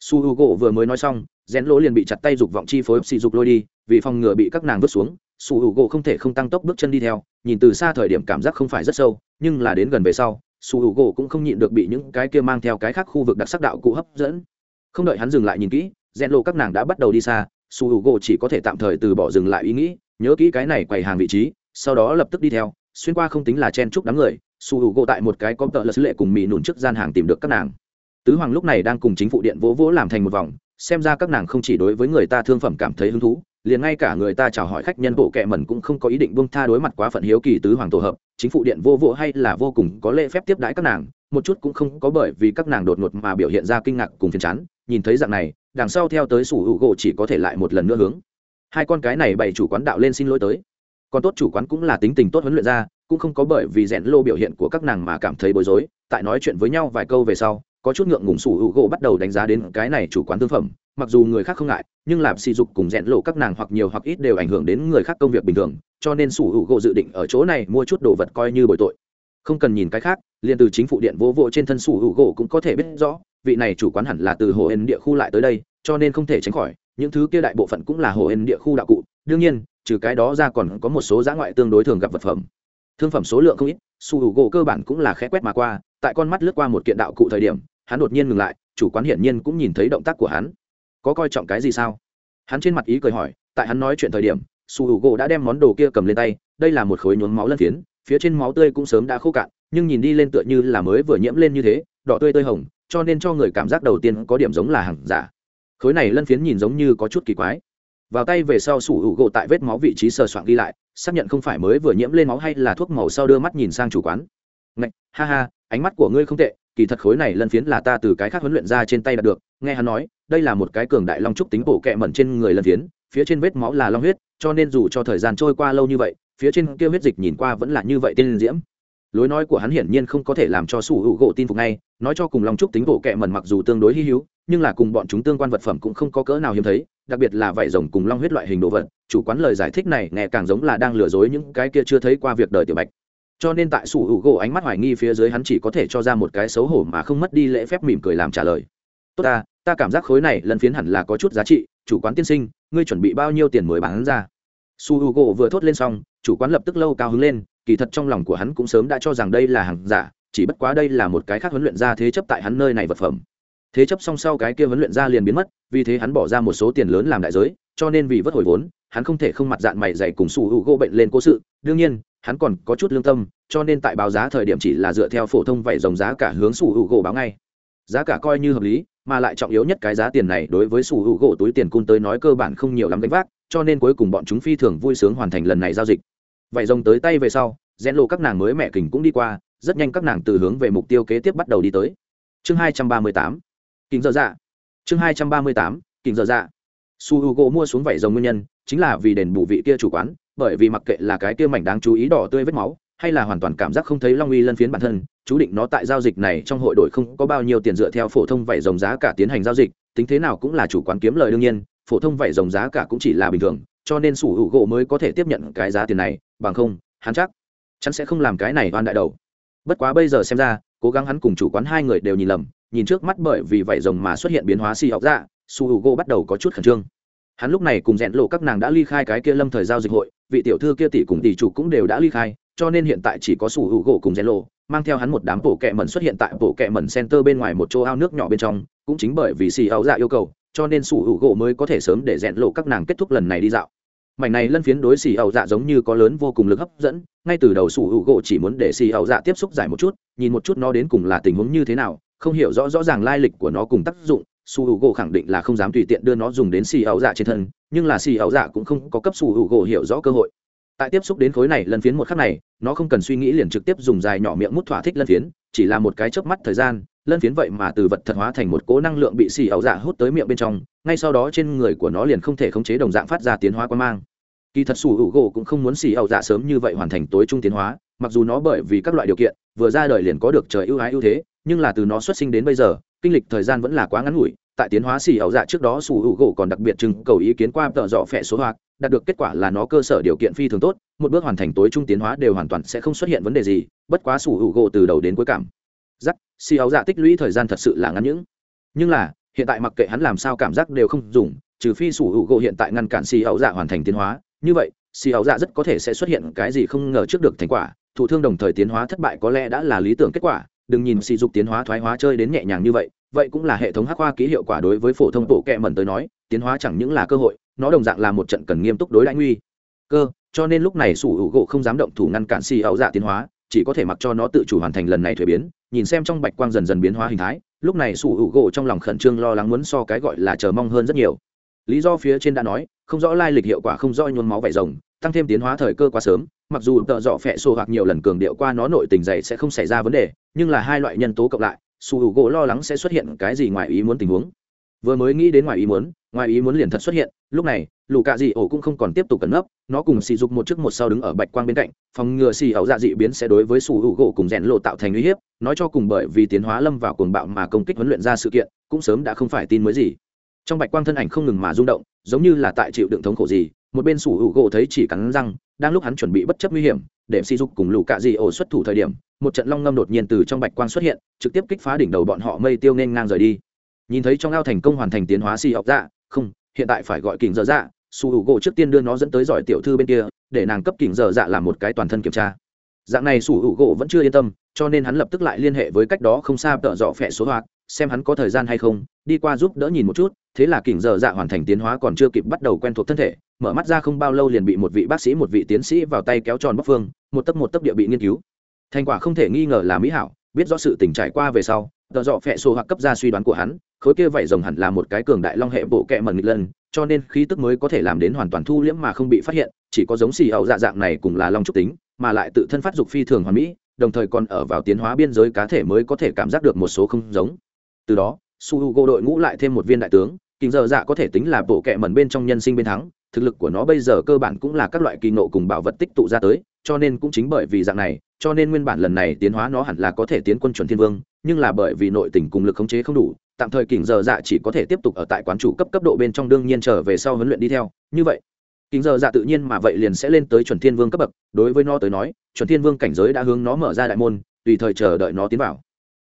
Su h u gỗ vừa mới nói xong rẽn lỗ liền bị chặt tay dục vọng chi phối sỉ dục lôi đi, vì phòng ngừa bị các nàng vứt xuống, su h u gỗ không thể không tăng tốc bước chân đi theo, nhìn từ xa thời điểm cảm giác không phải rất sâu, nhưng là đến gần về sau, su h u gỗ cũng không nhịn được bị những cái kia mang theo cái khác khu vực đặc sắc đạo cụ hấp dẫn. Không đợi hắn dừng lại nhìn kỹ rẽn lộ các nàng đã bắt đầu đi xa, su h u gỗ chỉ có thể tạm thời từ bỏ dừng lại ý nghĩ, nhớ kỹ cái này quầy hàng vị trí, sau đó lập tức đi theo xuyên qua không tính là chen chúc đám người, su h u gỗ tại một cái có tợ lật lệ cùng mỹ nùn trước gian hàng tìm được các nàng. Tứ hoàng lúc này đang cùng chính phủ điện vỗ vỗ làm thành một vòng, xem ra các nàng không chỉ đối với người ta thương phẩm cảm thấy hứng thú, liền ngay cả người ta chào hỏi khách nhân bộ kệ mẩn cũng không có ý định buông tha đối mặt quá phận hiếu kỳ tứ hoàng tổ hợp, chính phủ điện vô vỗ hay là vô cùng có lễ phép tiếp đãi các nàng, một chút cũng không có bởi vì các nàng đột ngột mà biểu hiện ra kinh ngạc cùng phiền chán, nhìn thấy dạng này, đằng sau theo tới sủ hữu gỗ chỉ có thể lại một lần nữa hướng. Hai con cái này bày chủ quán đạo lên xin lỗi tới còn tốt chủ quán cũng là tính tình tốt huấn luyện ra, cũng không có bởi vì rèn lô biểu hiện của các nàng mà cảm thấy bối rối. Tại nói chuyện với nhau vài câu về sau, có chút ngượng ngùng sủ hữu gỗ bắt đầu đánh giá đến cái này chủ quán thương phẩm. Mặc dù người khác không ngại, nhưng làm sỉ dục cùng rẽn lộ các nàng hoặc nhiều hoặc ít đều ảnh hưởng đến người khác công việc bình thường, cho nên sủ hữu gỗ dự định ở chỗ này mua chút đồ vật coi như bồi tội. Không cần nhìn cái khác, liền từ chính phủ điện vô vô trên thân sủ hữu gỗ cũng có thể biết rõ, vị này chủ quán hẳn là từ hồ ên địa khu lại tới đây, cho nên không thể tránh khỏi những thứ kia đại bộ phận cũng là hồ hên địa khu đạo cụ. Đương nhiên, trừ cái đó ra còn có một số giã ngoại tương đối thường gặp vật phẩm. Thương phẩm số lượng không ít, su hữu gỗ cơ bản cũng là khẽ quét mà qua, tại con mắt lướt qua một kiện đạo cụ thời điểm, hắn đột nhiên ngừng lại, chủ quán hiển nhiên cũng nhìn thấy động tác của hắn. Có coi trọng cái gì sao? Hắn trên mặt ý cười hỏi, tại hắn nói chuyện thời điểm, su hữu gỗ đã đem món đồ kia cầm lên tay, đây là một khối nhuốm máu lân phiến, phía trên máu tươi cũng sớm đã khô cạn, nhưng nhìn đi lên tựa như là mới vừa nhiễm lên như thế, đỏ tươi tươi hồng, cho nên cho người cảm giác đầu tiên có điểm giống là hàng giả khối này lân phiến nhìn giống như có chút kỳ quái. Vào tay về sau sủ hữu gỗ tại vết máu vị trí sờ soạn ghi lại, xác nhận không phải mới vừa nhiễm lên máu hay là thuốc màu sau đưa mắt nhìn sang chủ quán. Ngạch, ha ha, ánh mắt của ngươi không tệ, kỳ thật khối này lân phiến là ta từ cái khác huấn luyện ra trên tay đạt được, nghe hắn nói, đây là một cái cường đại long trúc tính bổ kẹ mẩn trên người lân phiến, phía trên vết máu là long huyết, cho nên dù cho thời gian trôi qua lâu như vậy, phía trên kia huyết dịch nhìn qua vẫn là như vậy tên diễm lối nói của hắn hiển nhiên không có thể làm cho sủ hữu gỗ tin phục ngay, nói cho cùng long trúc tính bộ kẹ mẩn mặc dù tương đối hy hữu, nhưng là cùng bọn chúng tương quan vật phẩm cũng không có cỡ nào hiếm thấy, đặc biệt là vảy rồng cùng long huyết loại hình đồ vật, chủ quán lời giải thích này nghe càng giống là đang lừa dối những cái kia chưa thấy qua việc đời tiểu bạch. Cho nên tại sủ hữu gỗ ánh mắt hoài nghi phía dưới hắn chỉ có thể cho ra một cái xấu hổ mà không mất đi lễ phép mỉm cười làm trả lời. Tốt ta ta cảm giác khối này lần phiến hẳn là có chút giá trị, chủ quán tiên sinh, ngươi chuẩn bị bao nhiêu tiền mới bán ra? Su h u gỗ vừa thốt lên xong, chủ quán lập tức lâu cao hứng lên kỳ thật trong lòng của hắn cũng sớm đã cho rằng đây là hàng giả, chỉ bất quá đây là một cái khác huấn luyện ra thế chấp tại hắn nơi này vật phẩm. Thế chấp xong sau cái kia huấn luyện ra liền biến mất, vì thế hắn bỏ ra một số tiền lớn làm đại giới, cho nên vì vất hồi vốn, hắn không thể không mặt dạng mày dày cùng sủ hữu gỗ bệnh lên cố sự. Đương nhiên, hắn còn có chút lương tâm, cho nên tại báo giá thời điểm chỉ là dựa theo phổ thông vậy dòng giá cả hướng sủ hữu gỗ báo ngay. Giá cả coi như hợp lý, mà lại trọng yếu nhất cái giá tiền này đối với sủ hữu gỗ túi tiền cung tới nói cơ bản không nhiều lắm đánh vác, cho nên cuối cùng bọn chúng phi thường vui sướng hoàn thành lần này giao dịch vậy rồng tới tay về sau rẽn lộ các nàng mới mẹ kình cũng đi qua, rất nhanh các nàng từ hướng về mục tiêu kế tiếp bắt đầu đi tới. Chương hai trăm ba mươi tám kính dở dạ. Chương hai trăm ba mươi tám kính dở dạ. Su h u gỗ mua xuống vảy rồng nguyên nhân chính là vì đền bù vị kia chủ quán, bởi vì mặc kệ là cái kia mảnh đáng chú ý đỏ tươi vết máu, hay là hoàn toàn cảm giác không thấy long uy lân phiến bản thân, chú định nó tại giao dịch này trong hội đổi không có bao nhiêu tiền dựa theo phổ thông vảy rồng giá cả tiến hành giao dịch, tính thế nào cũng là chủ quán kiếm lời đương nhiên, phổ thông vảy rồng giá cả cũng chỉ là bình thường, cho nên sủ hữu gỗ mới có thể tiếp nhận cái giá tiền này bằng không, hắn chắc chắn sẽ không làm cái này oan đại đầu bất quá bây giờ xem ra, cố gắng hắn cùng chủ quán hai người đều nhìn lầm, nhìn trước mắt bởi vì vậy rồng mà xuất hiện biến hóa si học dạ. su hữu gỗ bắt đầu có chút khẩn trương hắn lúc này cùng rẽn lộ các nàng đã ly khai cái kia lâm thời giao dịch hội, vị tiểu thư kia tỷ cùng tỷ chủ cũng đều đã ly khai, cho nên hiện tại chỉ có su hữu gỗ cùng rẽn lộ, mang theo hắn một đám bộ kẹ mẩn xuất hiện tại bộ kẹ mẩn center bên ngoài một chỗ ao nước nhỏ bên trong, cũng chính bởi vì si học dạ yêu cầu, cho nên su hữu gỗ mới có thể sớm để rẽn lộ các nàng kết thúc lần này đi dạo mảnh này lân phiến đối xì ẩu dạ giống như có lớn vô cùng lực hấp dẫn, ngay từ đầu sủ hữu gỗ chỉ muốn để xì ẩu dạ tiếp xúc giải một chút, nhìn một chút nó đến cùng là tình huống như thế nào, không hiểu rõ rõ ràng lai lịch của nó cùng tác dụng su hữu gỗ khẳng định là không dám tùy tiện đưa nó dùng đến xì ẩu dạ trên thân, nhưng là xì ẩu dạ cũng không có cấp su hữu gỗ hiểu rõ cơ hội. Tại tiếp xúc đến khối này lân phiến một khắc này, nó không cần suy nghĩ liền trực tiếp dùng dài nhỏ miệng mút thỏa thích lân phiến, chỉ là một cái chớp mắt thời gian lân phiến vậy mà từ vật thật hóa thành một cố năng lượng bị xì ẩu dạ hút tới miệng bên trong, ngay sau đó trên người của nó liền không thể khống chế đồng dạng phát ra tiến hóa quan mang. Kỳ thật sủ hữu gỗ cũng không muốn xì ẩu dạ sớm như vậy hoàn thành tối trung tiến hóa, mặc dù nó bởi vì các loại điều kiện, vừa ra đời liền có được trời ưu ái ưu thế, nhưng là từ nó xuất sinh đến bây giờ, kinh lịch thời gian vẫn là quá ngắn ngủi, tại tiến hóa xì ẩu dạ trước đó sủ hữu gỗ còn đặc biệt trưng cầu ý kiến qua tợ dọ phẹ số hoạt đạt được kết quả là nó cơ sở điều kiện phi thường tốt, một bước hoàn thành tối trung tiến hóa đều hoàn toàn sẽ không xuất hiện vấn đề gì, bất quá sủ hữu gỗ từ đầu đến cuối cảm si áo dạ tích lũy thời gian thật sự là ngắn những. Nhưng là, hiện tại mặc kệ hắn làm sao cảm giác đều không dùng, trừ phi sủ hữu gỗ hiện tại ngăn cản si áo dạ hoàn thành tiến hóa. Như vậy, si áo dạ rất có thể sẽ xuất hiện cái gì không ngờ trước được thành quả. Thủ thương đồng thời tiến hóa thất bại có lẽ đã là lý tưởng kết quả. Đừng nhìn Si dục tiến hóa thoái hóa chơi đến nhẹ nhàng như vậy vậy cũng là hệ thống hắc hoa ký hiệu quả đối với phổ thông bộ kệ mẩn tới nói, tiến hóa chẳng những là cơ hội, nó đồng dạng là một trận cần nghiêm túc đối lãnh nguy cơ. Cho nên lúc này sủ hữu gỗ không dám động thủ ngăn cản xì ẩu dạ tiến hóa chỉ có thể mặc cho nó tự chủ hoàn thành lần này thuế biến, nhìn xem trong bạch quang dần dần biến hóa hình thái, lúc này sủ hữu gỗ trong lòng khẩn trương lo lắng muốn so cái gọi là chờ mong hơn rất nhiều. Lý do phía trên đã nói, không rõ lai lịch hiệu quả, không rõ nhuôn máu vải rồng, tăng thêm tiến hóa thời cơ quá sớm, mặc dù tợ dọ phẹ sổ hoặc nhiều lần cường điệu qua nó nội tình dày sẽ không xảy ra vấn đề, nhưng là hai loại nhân tố cộng lại, sủ hữu gỗ lo lắng sẽ xuất hiện cái gì ngoài ý muốn tình huống vừa mới nghĩ đến ngoài ý muốn, ngoài ý muốn liền thật xuất hiện, lúc này lù cạ dị ổ cũng không còn tiếp tục cẩn nấp, nó cùng xì dục một chiếc một sau đứng ở bạch quang bên cạnh, phòng ngừa xì ẩu dạ dị biến sẽ đối với sủ hữu gỗ cùng rèn lộ tạo thành uy hiếp, nói cho cùng bởi vì tiến hóa lâm vào cuồng bạo mà công kích huấn luyện ra sự kiện, cũng sớm đã không phải tin mới gì. Trong bạch quang thân ảnh không ngừng mà rung động, giống như là tại chịu đựng thống khổ gì, một bên sủ hữu gỗ thấy chỉ cắn răng, đang lúc hắn chuẩn bị bất chấp nguy hiểm, để xì dục cùng lũ cạ dị ổ xuất thủ thời điểm, một trận long ngâm đột nhiên từ trong bạch quang xuất hiện, trực tiếp kích phá đỉnh đầu bọn họ mây tiêu nên ngang rời đi nhìn thấy trong ao thành công hoàn thành tiến hóa si học dạ không, hiện tại phải gọi kình dở dạ su hữu gỗ trước tiên đưa nó dẫn tới giỏi tiểu thư bên kia, để nàng cấp kình dở dạ làm một cái toàn thân kiểm tra. Dạng này su hữu gỗ vẫn chưa yên tâm, cho nên hắn lập tức lại liên hệ với cách đó không xa tợ dọ phẹ số hoạt, xem hắn có thời gian hay không, đi qua giúp đỡ nhìn một chút, thế là kình dở dạ hoàn thành tiến hóa còn chưa kịp bắt đầu quen thuộc thân thể, mở mắt ra không bao lâu liền bị một vị bác sĩ, một vị tiến sĩ vào tay kéo tròn bắc phương, một tấc một tấc địa bị nghiên cứu. Thành quả không thể nghi ngờ là mỹ hảo, biết rõ sự tình trải qua về sau tờ dọ phẹ sổ hoặc cấp ra suy đoán của hắn, khối kia vảy rồng hẳn là một cái cường đại long hệ bộ kẹ mần nghịch lần cho nên khí tức mới có thể làm đến hoàn toàn thu liễm mà không bị phát hiện, chỉ có giống xì ẩu dạ dạng này cùng là long trúc tính, mà lại tự thân phát dục phi thường hoàn mỹ, đồng thời còn ở vào tiến hóa biên giới cá thể mới có thể cảm giác được một số không giống. Từ đó, su h u g o đội ngũ lại thêm một viên đại tướng kinh giờ dạ có thể tính là bộ kẹ mẩn bên trong nhân sinh bên thắng, thực lực của nó bây giờ cơ bản cũng là các loại kỳ nộ cùng bảo vật tích tụ ra tới, cho nên cũng chính bởi vì dạng này, cho nên nguyên bản lần này tiến hóa nó hẳn là có thể tiến quân chuẩn thiên vương nhưng là bởi vì nội tình cùng lực khống chế không đủ, tạm thời kình giờ dạ chỉ có thể tiếp tục ở tại quán chủ cấp cấp độ bên trong đương nhiên trở về sau huấn luyện đi theo. Như vậy, kình giờ dạ tự nhiên mà vậy liền sẽ lên tới chuẩn thiên vương cấp bậc, đối với nó tới nói, chuẩn thiên vương cảnh giới đã hướng nó mở ra đại môn, tùy thời chờ đợi nó tiến vào.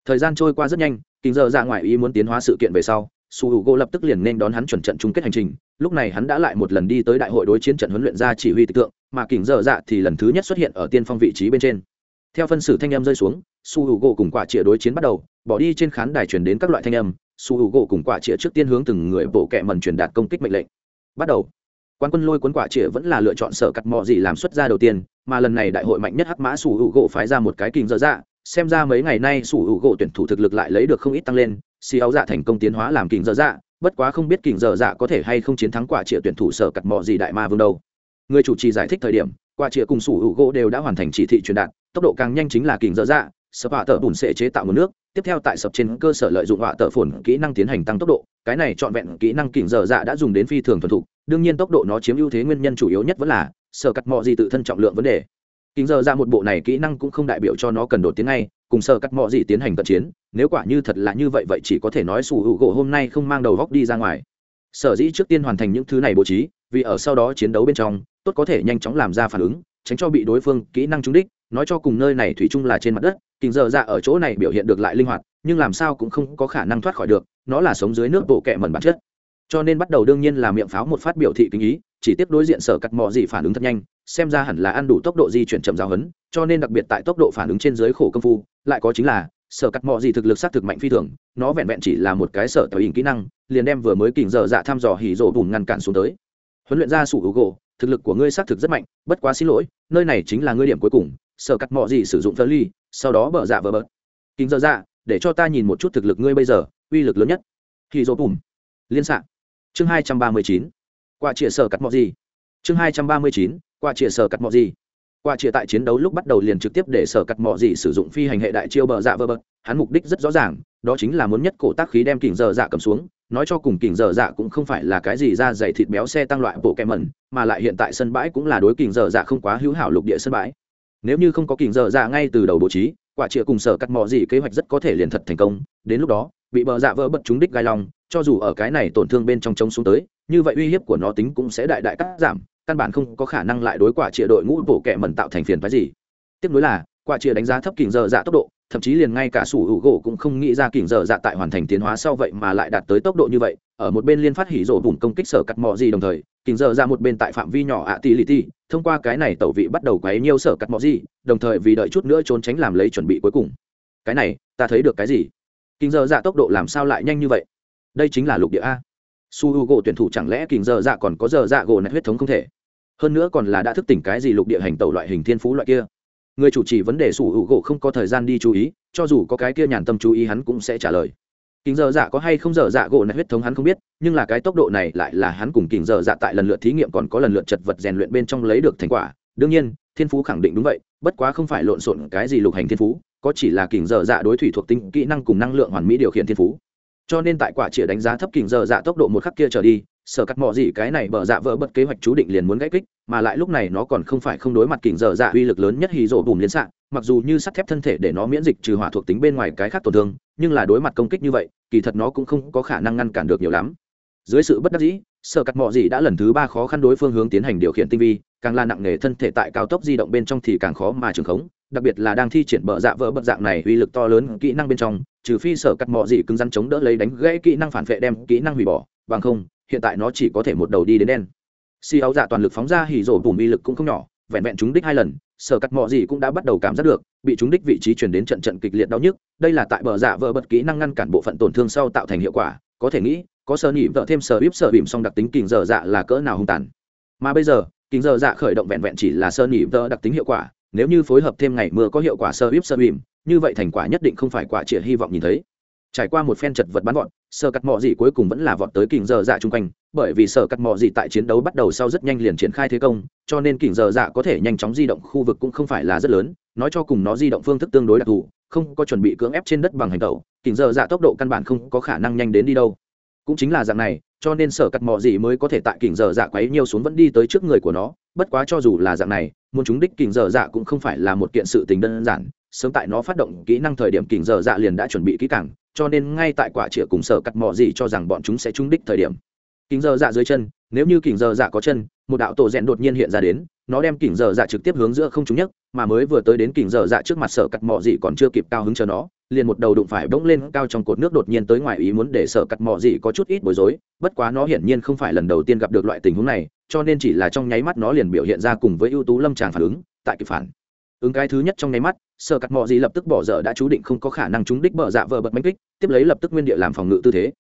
Thời gian trôi qua rất nhanh, kình giờ dạ ngoài ý muốn tiến hóa sự kiện về sau, su h u g o lập tức liền nên đón hắn chuẩn trận chung kết hành trình, lúc này hắn đã lại một lần đi tới đại hội đối chiến trận huấn luyện ra chỉ huy tịch tượng, mà kình giờ dạ thì lần thứ nhất xuất hiện ở tiên phong vị trí bên trên. Theo phân xử thanh âm rơi xuống su h u gỗ cùng quả chĩa đối chiến bắt đầu, bỏ đi trên khán đài truyền đến các loại thanh âm, su h u gỗ cùng quả chĩa trước tiên hướng từng người bộ kẹ mần truyền đạt công kích mệnh lệnh. Bắt đầu, quan quân lôi cuốn quả chĩa vẫn là lựa chọn sở cặt mò gì làm xuất ra đầu tiên, mà lần này đại hội mạnh nhất hắc mã su h u gỗ phái ra một cái kình dở dạ xem ra mấy ngày nay su h u gỗ tuyển thủ thực lực lại lấy được không ít tăng lên xì áo dạ thành công tiến hóa làm kình dở dạ bất quá không biết kình dở dạ có thể hay không chiến thắng quả chĩa tuyển thủ sở cặt mò gì đại ma vương đâu. Người chủ trì giải thích thời điểm, quả chĩa cùng sủ hữu gỗ đều đã hoàn thành chỉ thị truyền đạt, tốc độ càng nhanh chính là kình dở dạ sập hạ tờ bùn sẽ chế tạo nguồn nước, tiếp theo tại sập trên cơ sở lợi dụng họa tờ phồn kỹ năng tiến hành tăng tốc độ. Cái này trọn vẹn kỹ năng kình dở dạ đã dùng đến phi thường thuần thục, đương nhiên tốc độ nó chiếm ưu thế nguyên nhân chủ yếu nhất vẫn là sở cắt mọi gì tự thân trọng lượng vấn đề. Kính giờ ra một bộ này kỹ năng cũng không đại biểu cho nó cần đột tiến ngay, cùng sở cắt mọ gì tiến hành cận chiến, nếu quả như thật là như vậy vậy chỉ có thể nói sủ hữu gỗ hôm nay không mang đầu góc đi ra ngoài. Sở dĩ trước tiên hoàn thành những thứ này bố trí, vì ở sau đó chiến đấu bên trong, tốt có thể nhanh chóng làm ra phản ứng, tránh cho bị đối phương kỹ năng trúng đích, nói cho cùng nơi này thủy chung là trên mặt đất kình giờ ra dạ ở chỗ này biểu hiện được lại linh hoạt, nhưng làm sao cũng không có khả năng thoát khỏi được, nó là sống dưới nước bộ kẹ mẩn bản chất. Cho nên bắt đầu đương nhiên là miệng pháo một phát biểu thị kinh ý, chỉ tiếp đối diện sở cắt mò gì phản ứng thật nhanh, xem ra hẳn là ăn đủ tốc độ di chuyển chậm giáo hấn, cho nên đặc biệt tại tốc độ phản ứng trên dưới khổ công phu, lại có chính là, sở cắt mò gì thực lực xác thực mạnh phi thường, nó vẹn vẹn chỉ là một cái sở tạo hình kỹ năng, liền đem vừa mới kình dở dạ thăm dò hỉ rộ bùn ngăn cản xuống tới. Huấn luyện ra sủ hữu gỗ thực lực của ngươi xác thực rất mạnh, bất quá xin lỗi, nơi này chính là ngươi điểm cuối cùng, sở cắt mọ gì sử dụng phơ ly sau đó bờ dạ vờ bớt kính dơ dạ để cho ta nhìn một chút thực lực ngươi bây giờ, uy lực lớn nhất. Khi dỗ bùm liên s chương hai trăm ba mươi chín. Quả chĩa sở cắt mọ gì? Chương hai trăm ba mươi chín quả chĩa sở cắt mọ gì? Quả chĩa tại chiến đấu lúc bắt đầu liền trực tiếp để sở cắt mọ gì sử dụng phi hành hệ đại chiêu bờ dạ vơ bớt hắn mục đích rất rõ ràng, đó chính là muốn nhất cổ tác khí đem kình dở dạ cầm xuống. Nói cho cùng kình dở dạ cũng không phải là cái gì ra dày thịt béo xe tăng loại bộ kẹ mẩn, mà lại hiện tại sân bãi cũng là đối kình dở dạ không quá hữu hảo lục địa sân bãi nếu như không có kình dở dạ ngay từ đầu bố trí, quả chĩa cùng sở cắt mò gì kế hoạch rất có thể liền thật thành công. Đến lúc đó, bị bờ dạ vỡ bật chúng đích gai lòng cho dù ở cái này tổn thương bên trong trống xuống tới, như vậy uy hiếp của nó tính cũng sẽ đại đại cắt giảm, căn bản không có khả năng lại đối quả chĩa đội ngũ bộ kẹ mẩn tạo thành phiền phái gì. Tiếp nối là, quả chĩa đánh giá thấp kình dở dạ tốc độ thậm chí liền ngay cả sủ hữu gỗ cũng không nghĩ ra kình dở dạ tại hoàn thành tiến hóa sau vậy mà lại đạt tới tốc độ như vậy. Ở một bên liên phát hỉ rổ bùn công kích sở cắt mò gì đồng thời, kình dở dạ một bên tại phạm vi nhỏ ạ tỷ lì ti thông qua cái này tẩu vị bắt đầu quấy nhiều sở cắt mò gì, đồng thời vì đợi chút nữa trốn tránh làm lấy chuẩn bị cuối cùng. Cái này, ta thấy được cái gì? Kình dở dạ tốc độ làm sao lại nhanh như vậy? Đây chính là lục địa a. Su hữu gỗ tuyển thủ chẳng lẽ kình dở dạ còn có dở dạ gỗ nét huyết thống không thể? Hơn nữa còn là đã thức tỉnh cái gì lục địa hành tẩu loại hình thiên phú loại kia? Người chủ trì vấn đề sủ hữu gỗ không có thời gian đi chú ý, cho dù có cái kia nhàn tâm chú ý hắn cũng sẽ trả lời. Kính dở dạ có hay không dở dạ gỗ này huyết thống hắn không biết, nhưng là cái tốc độ này lại là hắn cùng kính dở dạ tại lần lượt thí nghiệm còn có lần lượt chật vật rèn luyện bên trong lấy được thành quả. Đương nhiên, thiên phú khẳng định đúng vậy, bất quá không phải lộn xộn cái gì lục hành thiên phú, có chỉ là kính dở dạ đối thủy thuộc tính kỹ năng cùng năng lượng hoàn mỹ điều khiển thiên phú. Cho nên tại quả chỉ đánh giá thấp kính dở dạ tốc độ một khắc kia trở đi sở cắt mỏ gì cái này bở dạ vỡ bật kế hoạch chú định liền muốn gãy kích, mà lại lúc này nó còn không phải không đối mặt kỉnh dở dạ uy lực lớn nhất hì rổ bùm liên xạ, mặc dù như sắt thép thân thể để nó miễn dịch trừ hỏa thuộc tính bên ngoài cái khác tổn thương, nhưng là đối mặt công kích như vậy, kỳ thật nó cũng không có khả năng ngăn cản được nhiều lắm. Dưới sự bất đắc dĩ, sở cắt mỏ gì đã lần thứ ba khó khăn đối phương hướng tiến hành điều khiển tinh vi, càng là nặng nề thân thể tại cao tốc di động bên trong thì càng khó mà trường khống, đặc biệt là đang thi triển bờ dạ vỡ bật dạng này uy lực to lớn kỹ năng bên trong, trừ phi sở cắt mỏ gì cứng rắn chống đỡ lấy đánh gãy kỹ năng phản vệ đem kỹ năng hủy bỏ, bằng không hiện tại nó chỉ có thể một đầu đi đến đen. Si áo dạ toàn lực phóng ra hỉ rổ bùm uy lực cũng không nhỏ, vẹn vẹn chúng đích hai lần, sở cắt mọ gì cũng đã bắt đầu cảm giác được, bị chúng đích vị trí chuyển đến trận trận kịch liệt đau nhức, đây là tại bờ dạ vợ bật kỹ năng ngăn cản bộ phận tổn thương sau tạo thành hiệu quả, có thể nghĩ, có sơ nhị vợ thêm sơ bíp sơ bìm song đặc tính kình dở dạ là cỡ nào hung tàn. Mà bây giờ, kình dở dạ khởi động vẹn vẹn chỉ là sơ nhị vợ đặc tính hiệu quả, nếu như phối hợp thêm ngày mưa có hiệu quả sơ bíp sơ bìm như vậy thành quả nhất định không phải quả chỉ hy vọng nhìn thấy trải qua một phen chật vật bắn vọt sơ cắt mò dì cuối cùng vẫn là vọt tới kình dở dạ chung quanh, bởi vì sở cắt mò dì tại chiến đấu bắt đầu sau rất nhanh liền triển khai thế công, cho nên kỉnh giờ dạ có thể nhanh chóng di động khu vực cũng không phải là rất lớn, nói cho cùng nó di động phương thức tương đối đặc thù, không có chuẩn bị cưỡng ép trên đất bằng hành tẩu kỉnh giờ dạ tốc độ căn bản không có khả năng nhanh đến đi đâu. Cũng chính là dạng này, cho nên sở cắt mò dì mới có thể tại kỉnh giờ dạ quấy nhiều xuống vẫn đi tới trước người của nó, bất quá cho dù là dạng này, muốn chúng đích kỉnh giờ dạ cũng không phải là một kiện sự tình đơn giản sớm tại nó phát động kỹ năng thời điểm kình giờ dạ liền đã chuẩn bị kỹ càng, cho nên ngay tại quả chĩa cùng sở cắt mò gì cho rằng bọn chúng sẽ trúng đích thời điểm. Kình giờ dạ dưới chân, nếu như kình giờ dạ có chân, một đạo tổ rèn đột nhiên hiện ra đến, nó đem kình giờ dạ trực tiếp hướng giữa không trúng nhất mà mới vừa tới đến kình giờ dạ trước mặt sở cắt mò gì còn chưa kịp cao hứng chờ nó, liền một đầu đụng phải bỗng lên cao trong cột nước đột nhiên tới ngoài ý muốn để sở cắt mò gì có chút ít bối rối, bất quá nó hiển nhiên không phải lần đầu tiên gặp được loại tình huống này, cho nên chỉ là trong nháy mắt nó liền biểu hiện ra cùng với ưu tú lâm tràng phản ứng, tại kịp phản ứng cái thứ nhất trong nháy mắt sợ cắt mò gì lập tức bỏ dở đã chú định không có khả năng trúng đích bờ dạ vờ bật bánh kích, tiếp lấy lập tức nguyên địa làm phòng ngự tư thế.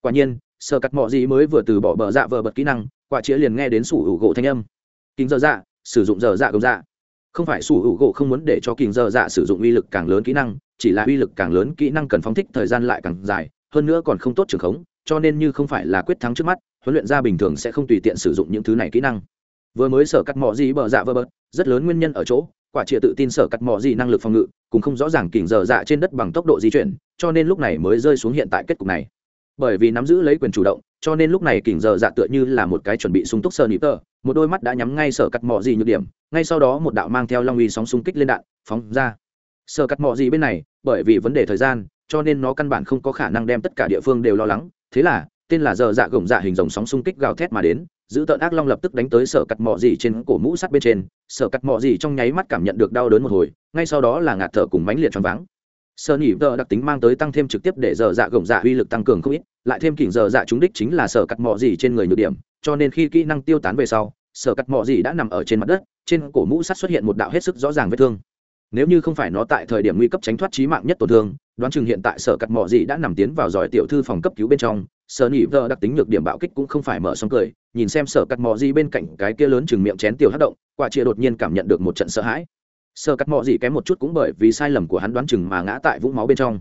Quả nhiên sợ cắt mọ gì mới vừa từ bỏ bờ dạ vờ bật kỹ năng, quả chĩa liền nghe đến sủ hữu gỗ thanh âm. Kính dơ dạ sử dụng dơ dạ gồng dạ. Không phải sủ hữu gỗ không muốn để cho kính dơ dạ sử dụng uy lực càng lớn kỹ năng, chỉ là uy lực càng lớn kỹ năng cần phóng thích thời gian lại càng dài, hơn nữa còn không tốt trường khống, cho nên như không phải là quyết thắng trước mắt, huấn luyện gia bình thường sẽ không tùy tiện sử dụng những thứ này kỹ năng. Vừa mới sở cắt mọ gì bờ dạ vơ bật rất lớn nguyên nhân ở chỗ, quả chĩa tự tin sở cắt mò gì năng lực phòng ngự, cũng không rõ ràng kỉnh dở dạ trên đất bằng tốc độ di chuyển, cho nên lúc này mới rơi xuống hiện tại kết cục này. Bởi vì nắm giữ lấy quyền chủ động, cho nên lúc này kỉnh giờ dạ tựa như là một cái chuẩn bị sung túc sơ nịp tờ, một đôi mắt đã nhắm ngay sở cắt mò gì nhược điểm, ngay sau đó một đạo mang theo long uy sóng xung kích lên đạn, phóng ra. Sở cắt mò gì bên này, bởi vì vấn đề thời gian, cho nên nó căn bản không có khả năng đem tất cả địa phương đều lo lắng, thế là, tên là giờ dạ gồng dạ hình dòng sóng xung kích gào thét mà đến giữ tợn ác long lập tức đánh tới sở cắt mọ gì trên cổ mũ sắt bên trên, sở cắt mọ gì trong nháy mắt cảm nhận được đau đớn một hồi, ngay sau đó là ngạt thở cùng mánh liệt choáng váng. Sơ nhị vợ đặc tính mang tới tăng thêm trực tiếp để dở dạ gồng dạ uy lực tăng cường không ít, lại thêm kỉnh dở dạ trúng đích chính là sở cắt mọ gì trên người nhược điểm, cho nên khi kỹ năng tiêu tán về sau, sở cắt mọ gì đã nằm ở trên mặt đất, trên cổ mũ sắt xuất hiện một đạo hết sức rõ ràng vết thương. Nếu như không phải nó tại thời điểm nguy cấp tránh thoát trí mạng nhất tổn thương, đoán chừng hiện tại sở cắt mọ gì đã nằm tiến vào giỏi tiểu thư phòng cấp cứu bên trong sở nỉ vợ đặc tính nhược điểm bạo kích cũng không phải mở xong cười, nhìn xem sở cắt mò gì bên cạnh cái kia lớn chừng miệng chén tiểu hát động, quả chia đột nhiên cảm nhận được một trận sợ hãi. Sở cắt mò gì kém một chút cũng bởi vì sai lầm của hắn đoán chừng mà ngã tại vũng máu bên trong.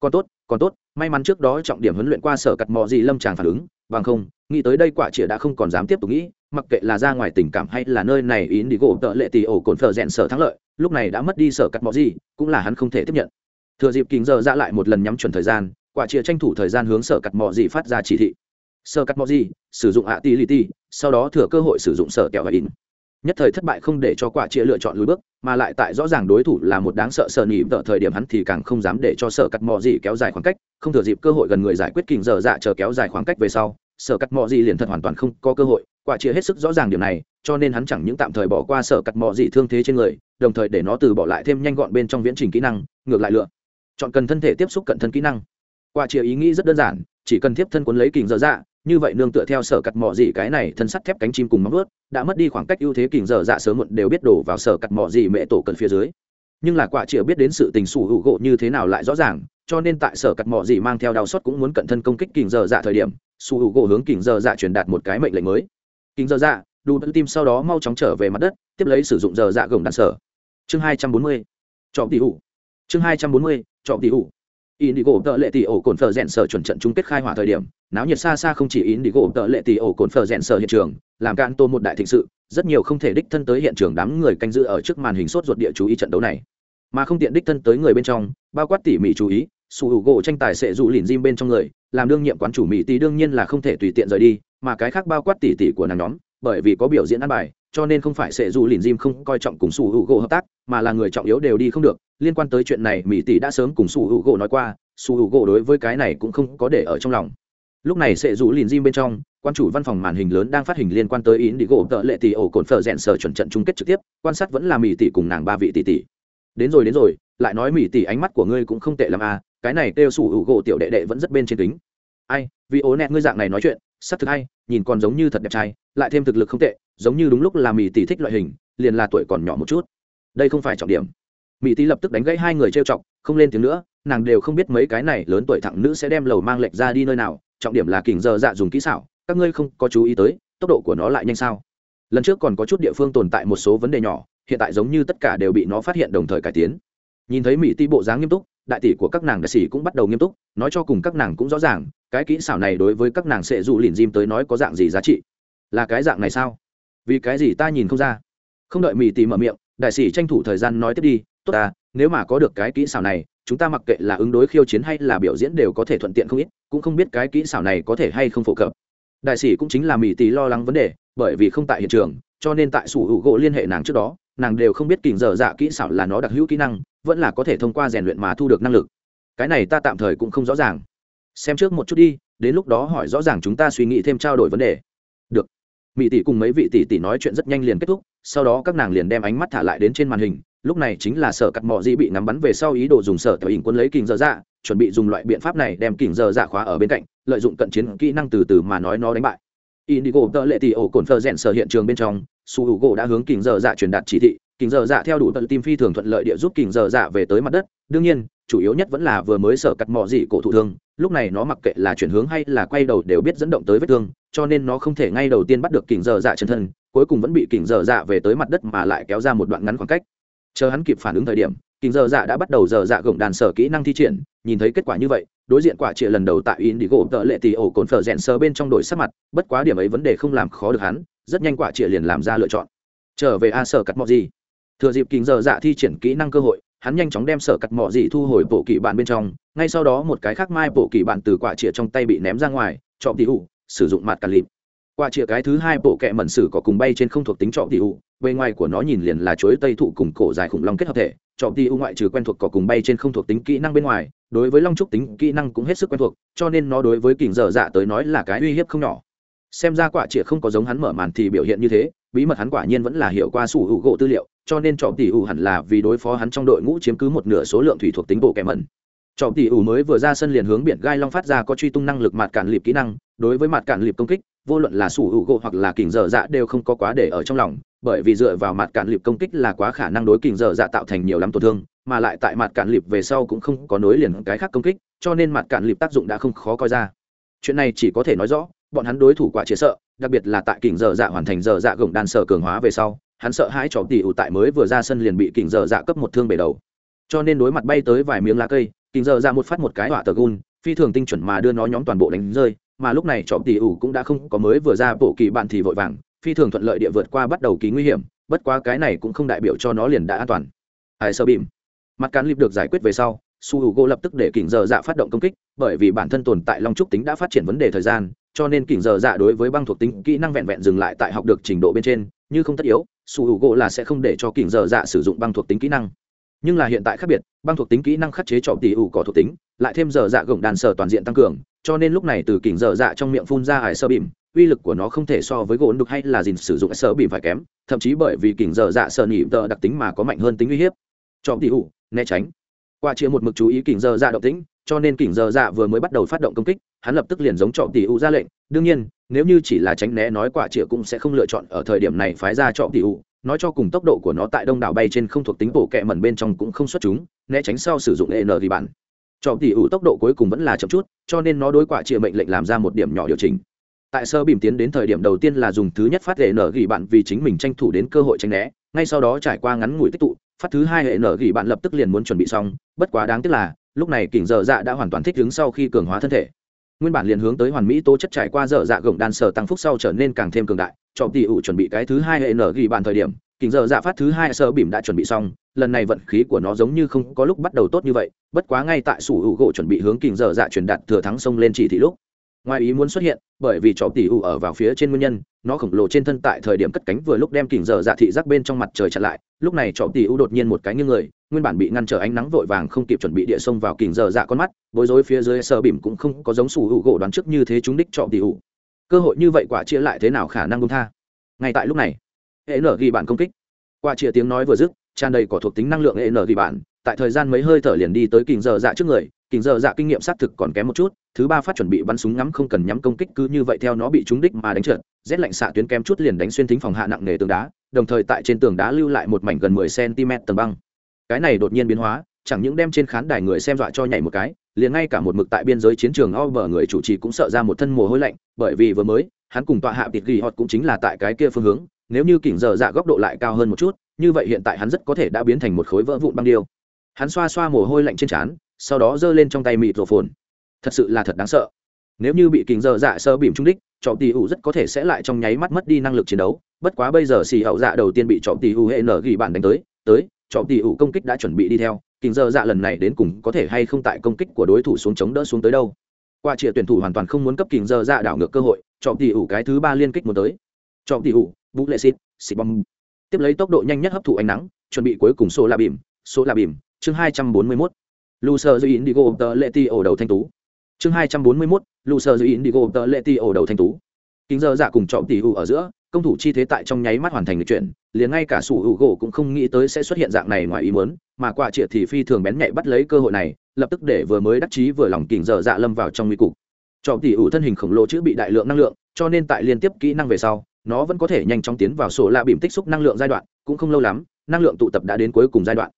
Còn tốt còn tốt, may mắn trước đó trọng điểm huấn luyện qua sở cắt mò gì lâm tràng phản ứng, bằng không, nghĩ tới đây quả chia đã không còn dám tiếp tục nghĩ, mặc kệ là ra ngoài tình cảm hay là nơi này ý đi gỗ tợ lệ tì ổ cồn phở rẽn sở thắng lợi, lúc này đã mất đi sở cắt mò gì cũng là hắn không thể tiếp nhận. Thừa dịp kính giờ ra lại một lần nhắm chuẩn thời gian quả chia tranh thủ thời gian hướng sở cắt mò gì phát ra chỉ thị. Sở cắt mò gì sử dụng ạ tỷ lì tỷ sau đó thừa cơ hội sử dụng sở kẹo và in. Nhất thời thất bại không để cho quả chia lựa chọn lùi bước, mà lại tại rõ ràng đối thủ là một đáng sợ sợ nỉ vợ thời điểm hắn thì càng không dám để cho sở cắt mò gì kéo dài khoảng cách, không thừa dịp cơ hội gần người giải quyết kình giờ dạ chờ kéo dài khoảng cách về sau, sở cắt mò gì liền thật hoàn toàn không có cơ hội, quả chia hết sức rõ ràng điểm này, cho nên hắn chẳng những tạm thời bỏ qua sở cắt mò gì thương thế trên người, đồng thời để nó từ bỏ lại thêm nhanh gọn bên trong viễn trình kỹ năng, ngược lại lựa. Chọn cần thân thể tiếp xúc cận thân kỹ năng quả chia ý nghĩ rất đơn giản, chỉ cần thiếp thân cuốn lấy kình dở dạ như vậy nương tựa theo sở cắt mỏ gì cái này thân sắt thép cánh chim cùng móng vuốt, đã mất đi khoảng cách ưu thế kình dở dạ sớm muộn đều biết đổ vào sở cắt mỏ gì mẹ tổ cận phía dưới. Nhưng là quả chia biết đến sự tình sủ hữu gỗ như thế nào lại rõ ràng, cho nên tại sở cắt mỏ gì mang theo đau xót cũng muốn cận thân công kích kình dở dạ thời điểm, sủ hữu gỗ hướng kình dở dạ truyền đạt một cái mệnh lệnh mới. Kình dở dạ đủ tận tim sau đó mau chóng trở về mặt đất, tiếp lấy sử dụng dở dạ gồng đạn sở. Chương hai trăm bốn mươi, chọn tỷ hủ. Chương hai trăm bốn mươi, chọn tỷ hủ. Indigo tợ lệ tỷ ổ cồn phở rèn sở chuẩn trận chung kết khai hỏa thời điểm, náo nhiệt xa xa không chỉ Indigo tợ lệ tỷ ổ cồn phở rèn sở hiện trường, làm cạn tô một đại thịnh sự, rất nhiều không thể đích thân tới hiện trường đám người canh giữ ở trước màn hình sốt ruột địa chú ý trận đấu này, mà không tiện đích thân tới người bên trong, bao quát tỉ mỉ chú ý, su hữu gỗ tranh tài sẽ dụ lìn diêm bên trong người, làm đương nhiệm quán chủ mỹ tỷ đương nhiên là không thể tùy tiện rời đi, mà cái khác bao quát tỉ tỉ của nàng nhóm, bởi vì có biểu diễn ăn bài, cho nên không phải sẽ dụ lìn diêm không coi trọng cùng su hữu gỗ hợp tác, mà là người trọng yếu đều đi không được. Liên quan tới chuyện này, mỹ tỷ đã sớm cùng su hữu gỗ nói qua, su hữu gỗ đối với cái này cũng không có để ở trong lòng. Lúc này sẽ rủ lìn diêm bên trong quan chủ văn phòng màn hình lớn đang phát hình liên quan tới ý đi gỗ tợ lệ tỷ ổ cồn phở rẽn sở chuẩn trận chung kết trực tiếp quan sát vẫn là mỹ tỷ cùng nàng ba vị tỷ tỷ. Đến rồi đến rồi lại nói mỹ tỷ ánh mắt của ngươi cũng không tệ làm à cái này kêu sủ hữu gỗ tiểu đệ đệ vẫn rất bên trên kính. Ai vì ố nẹt ngươi dạng này nói chuyện sắc thực hay nhìn còn giống như thật đẹp trai lại thêm thực lực không tệ giống như đúng lúc là mỹ tỷ thích loại hình liền là tuổi còn nhỏ một chút đây không phải trọng điểm. Mỹ tý lập tức đánh gãy hai người trêu chọc, không lên tiếng nữa, nàng đều không biết mấy cái này lớn tuổi thẳng nữ sẽ đem lầu mang lệch ra đi nơi nào, trọng điểm là kình giờ dạ dùng kỹ xảo, các ngươi không có chú ý tới, tốc độ của nó lại nhanh sao? Lần trước còn có chút địa phương tồn tại một số vấn đề nhỏ, hiện tại giống như tất cả đều bị nó phát hiện đồng thời cải tiến. Nhìn thấy mỹ ti bộ dáng nghiêm túc, đại tỷ của các nàng đại sĩ cũng bắt đầu nghiêm túc, nói cho cùng các nàng cũng rõ ràng, cái kỹ xảo này đối với các nàng sẽ dụ lìn diêm tới nói có dạng gì giá trị? Là cái dạng này sao? Vì cái gì ta nhìn không ra? Không đợi mỹ tỷ mở miệng đại sĩ tranh thủ thời gian nói tiếp đi, tốt ta, nếu mà có được cái kỹ xảo này, chúng ta mặc kệ là ứng đối khiêu chiến hay là biểu diễn đều có thể thuận tiện không ít, cũng không biết cái kỹ xảo này có thể hay không phổ cập. Đại sĩ cũng chính là mỹ tỷ lo lắng vấn đề, bởi vì không tại hiện trường, cho nên tại sủ hữu gỗ liên hệ nàng trước đó, nàng đều không biết kình dở dạ kỹ xảo là nó đặc hữu kỹ năng, vẫn là có thể thông qua rèn luyện mà thu được năng lực. Cái này ta tạm thời cũng không rõ ràng. Xem trước một chút đi, đến lúc đó hỏi rõ ràng chúng ta suy nghĩ thêm trao đổi vấn đề. Được. Mỹ tỷ cùng mấy vị tỷ tỷ nói chuyện rất nhanh liền kết thúc sau đó các nàng liền đem ánh mắt thả lại đến trên màn hình, lúc này chính là sở cắt mọ dị bị nắm bắn về sau ý đồ dùng sở tiểu hình quân lấy kình dơ dạ chuẩn bị dùng loại biện pháp này đem kình dơ dạ khóa ở bên cạnh, lợi dụng cận chiến kỹ năng từ từ mà nói nó đánh bại. Indigo tợ lệ tỷ ổ cồn phơ rèn sở hiện trường bên trong, su hữu gỗ đã hướng kình dơ dạ truyền đạt chỉ thị, kình dơ dạ theo đủ tận tim phi thường thuận lợi địa giúp kình dơ dạ về tới mặt đất, đương nhiên, chủ yếu nhất vẫn là vừa mới sở cắt mọ dị cổ thụ thương, lúc này nó mặc kệ là chuyển hướng hay là quay đầu đều biết dẫn động tới vết thương, cho nên nó không thể ngay đầu tiên bắt được kình dơ dạ chân thân cuối cùng vẫn bị kình dở dạ về tới mặt đất mà lại kéo ra một đoạn ngắn khoảng cách. Chờ hắn kịp phản ứng thời điểm, kình dở dạ đã bắt đầu dở dạ gồng đàn sở kỹ năng thi triển, nhìn thấy kết quả như vậy, đối diện quả trịa lần đầu tại in đi gỗ tợ lệ tì ổ cồn phở rẽn sờ bên trong đội sắc mặt, bất quá điểm ấy vấn đề không làm khó được hắn, rất nhanh quả trịa liền làm ra lựa chọn. Trở về a sở cắt mọ gì. Thừa dịp kình dở dạ thi triển kỹ năng cơ hội, hắn nhanh chóng đem sở cắt mọ gì thu hồi bộ kỳ bạn bên trong, ngay sau đó một cái khác mai bộ kỳ bạn từ quả trịa trong tay bị ném ra ngoài, chọn tỉ ủ, sử dụng mặt cà lịp quả trịa cái thứ hai, bộ kẹ mẩn sử có cùng bay trên không thuộc tính chọn tỷ u. Bề ngoài của nó nhìn liền là chuối tây thụ cùng cổ dài khủng long kết hợp thể. Chọn tỷ u ngoại trừ quen thuộc cỏ cùng bay trên không thuộc tính kỹ năng bên ngoài, đối với long trúc tính kỹ năng cũng hết sức quen thuộc, cho nên nó đối với kình dở dạ tới nói là cái uy hiếp không nhỏ. Xem ra quả chĩa không có giống hắn mở màn thì biểu hiện như thế, bí mật hắn quả nhiên vẫn là hiệu qua sủ hữu gỗ tư liệu, cho nên chọn tỷ ủ hẳn là vì đối phó hắn trong đội ngũ chiếm cứ một nửa số lượng thủy thuộc tính bộ kẻ mẩn. Chọn tỷ ủ mới vừa ra sân liền hướng biển gai long phát ra có truy tung năng lực mạt cản liệp kỹ năng, đối với mặt cản liệp công kích vô luận là sủ hữu gỗ hoặc là kình dở dạ đều không có quá để ở trong lòng, bởi vì dựa vào mặt cản liệp công kích là quá khả năng đối kình dở dạ tạo thành nhiều lắm tổn thương, mà lại tại mặt cản liệp về sau cũng không có nối liền cái khác công kích, cho nên mặt cản liệp tác dụng đã không khó coi ra. Chuyện này chỉ có thể nói rõ, bọn hắn đối thủ quả chế sợ, đặc biệt là tại kình dở dạ hoàn thành dở dạ gồng đan sở cường hóa về sau, hắn sợ hãi chó tỷ ủ tại mới vừa ra sân liền bị kình dở dạ cấp một thương bể đầu. Cho nên đối mặt bay tới vài miếng lá cây, kình dở dạ một phát một cái họa tờ gun phi thường tinh chuẩn mà đưa nó nhóm toàn bộ đánh rơi mà lúc này chó tỷ ủ cũng đã không có mới vừa ra bộ kỳ bạn thì vội vàng, phi thường thuận lợi địa vượt qua bắt đầu kỳ nguy hiểm, bất quá cái này cũng không đại biểu cho nó liền đã an toàn. Ai sơ bìm? Mặt cán lip được giải quyết về sau, su h u lập tức để kỉnh giờ dạ phát động công kích, bởi vì bản thân tồn tại long trúc tính đã phát triển vấn đề thời gian, cho nên kỉnh giờ dạ đối với băng thuộc tính kỹ năng vẹn vẹn dừng lại tại học được trình độ bên trên, như không tất yếu, su h u là sẽ không để cho kỉnh giờ dạ sử dụng băng thuộc tính kỹ năng nhưng là hiện tại khác biệt, băng thuộc tính kỹ năng khắc chế trọng tỷ ủ có thuộc tính, lại thêm giờ dạ gồng đàn sở toàn diện tăng cường, cho nên lúc này từ kỉnh giờ dạ trong miệng phun ra hải sơ bìm, uy lực của nó không thể so với gỗ đục hay là dìn sử dụng sơ bìm phải kém, thậm chí bởi vì kỉnh giờ dạ sợ nỉ tờ đặc tính mà có mạnh hơn tính uy hiếp. Trọng tỷ ủ, né tránh. Qua chia một mực chú ý kỉnh giờ dạ động tĩnh, cho nên kỉnh giờ dạ vừa mới bắt đầu phát động công kích, hắn lập tức liền giống trọng tỷ ủ ra lệnh, đương nhiên, nếu như chỉ là tránh né nói quả chĩa cũng sẽ không lựa chọn ở thời điểm này phái ra trọng tỷ ủ nói cho cùng tốc độ của nó tại đông đảo bay trên không thuộc tính bổ kẹ mẩn bên trong cũng không xuất chúng, né tránh sau sử dụng n thì bản. Cho tỷ ủ tốc độ cuối cùng vẫn là chậm chút, cho nên nó đối quả chịa mệnh lệnh làm ra một điểm nhỏ điều chỉnh. Tại sơ bìm tiến đến thời điểm đầu tiên là dùng thứ nhất phát hệ nở gỉ bạn vì chính mình tranh thủ đến cơ hội tranh né, ngay sau đó trải qua ngắn ngủi tích tụ, phát thứ hai hệ nở gỉ bạn lập tức liền muốn chuẩn bị xong, bất quá đáng tiếc là, lúc này kỉnh dở dạ đã hoàn toàn thích ứng sau khi cường hóa thân thể nguyên bản liền hướng tới hoàn mỹ tố chất trải qua dở dạ gồng đan sở tăng phúc sau trở nên càng thêm cường đại, cho tỷ ủ chuẩn bị cái thứ hai hệ nở ghi bạn thời điểm, Kình dở dạ phát thứ hai sơ bìm đã chuẩn bị xong, lần này vận khí của nó giống như không có lúc bắt đầu tốt như vậy, bất quá ngay tại sủ hữu gỗ chuẩn bị hướng kình dở dạ truyền đạt thừa thắng sông lên chỉ thị lúc ngoài ý muốn xuất hiện, bởi vì chó tỉ ủ ở vào phía trên nguyên nhân, nó khổng lồ trên thân tại thời điểm cất cánh vừa lúc đem kỉnh dở dạ thị giác bên trong mặt trời chặn lại, lúc này chó tỉ ủ đột nhiên một cái như người, nguyên bản bị ngăn trở ánh nắng vội vàng không kịp chuẩn bị địa sông vào kỉnh dở dạ con mắt, bối rối phía dưới sơ bỉm cũng không có giống sủ hữu gỗ đoán trước như thế chúng đích chó tỉ ủ cơ hội như vậy quả chia lại thế nào khả năng công tha? Ngay tại lúc này hệ nở ghi bản công kích. Qua chia tiếng nói vừa dứt, tràn đầy cỏ thuộc tính năng lượng hệ nở ghi bản tại thời gian mấy hơi thở liền đi tới kỉnh dở dạ trước người Kình Dơ dạ kinh nghiệm xác thực còn kém một chút, thứ ba phát chuẩn bị bắn súng ngắm không cần nhắm công kích cứ như vậy theo nó bị trúng đích mà đánh trượt, rét lạnh xạ tuyến kém chút liền đánh xuyên thính phòng hạ nặng nề tường đá, đồng thời tại trên tường đá lưu lại một mảnh gần mười cm tầng băng. Cái này đột nhiên biến hóa, chẳng những đem trên khán đài người xem dọa cho nhảy một cái, liền ngay cả một mực tại biên giới chiến trường o bờ người chủ trì cũng sợ ra một thân mồ hôi lạnh, bởi vì vừa mới, hắn cùng tọa hạ tịt ghi họt cũng chính là tại cái kia phương hướng, nếu như kỉnh giờ dạ góc độ lại cao hơn một chút, như vậy hiện tại hắn rất có thể đã biến thành một khối vỡ vụn băng điêu. Hắn xoa xoa mồ hôi lạnh trên trán sau đó giơ lên trong tay mịt rổ phồn. Thật sự là thật đáng sợ. Nếu như bị kình dơ dạ sơ bìm trung đích trọng tỷ ủ rất có thể sẽ lại trong nháy mắt mất đi năng lực chiến đấu. Bất quá bây giờ xì hậu dạ đầu tiên bị trọng tỷ ủ hệ nở ghi bạn đánh tới tới trọng tỷ ủ công kích đã chuẩn bị đi theo. Kình dơ dạ lần này đến cùng có thể hay không tại công kích của đối thủ xuống chống đỡ xuống tới đâu. Qua trịa tuyển thủ hoàn toàn không muốn cấp kình dơ dạ đảo ngược cơ hội trọng tỷ ủ cái thứ ba liên kích muốn tới. Trọng tỷ ủ vũ lệ xịt xịt bom. Tiếp lấy tốc độ nhanh nhất hấp thụ ánh nắng, chuẩn bị cuối cùng số la bìm số la bìm chương hai trăm bốn mươi 241 Lucer giữ Indigo tờ lệ ti ổ đầu thanh tú. Chương hai trăm bốn mươi mốt 241, Lucer giữ Indigo tờ lệ ti ổ đầu thanh tú. Kính giờ giả dạ cùng trọng tỷ hữu ở giữa, công thủ chi thế tại trong nháy mắt hoàn thành lịch chuyển, liền ngay cả sủ hữu gỗ cũng không nghĩ tới sẽ xuất hiện dạng này ngoài ý muốn, mà quả triệt thì phi thường bén nhạy bắt lấy cơ hội này, lập tức để vừa mới đắc chí vừa lòng kính giờ dạ lâm vào trong nguy cục. Trọng tỷ hữu thân hình khổng lồ chữ bị đại lượng năng lượng, cho nên tại liên tiếp kỹ năng về sau, nó vẫn có thể nhanh chóng tiến vào sổ la bìm tích xúc năng lượng giai đoạn, cũng không lâu lắm, năng lượng tụ tập đã đến cuối cùng giai đoạn.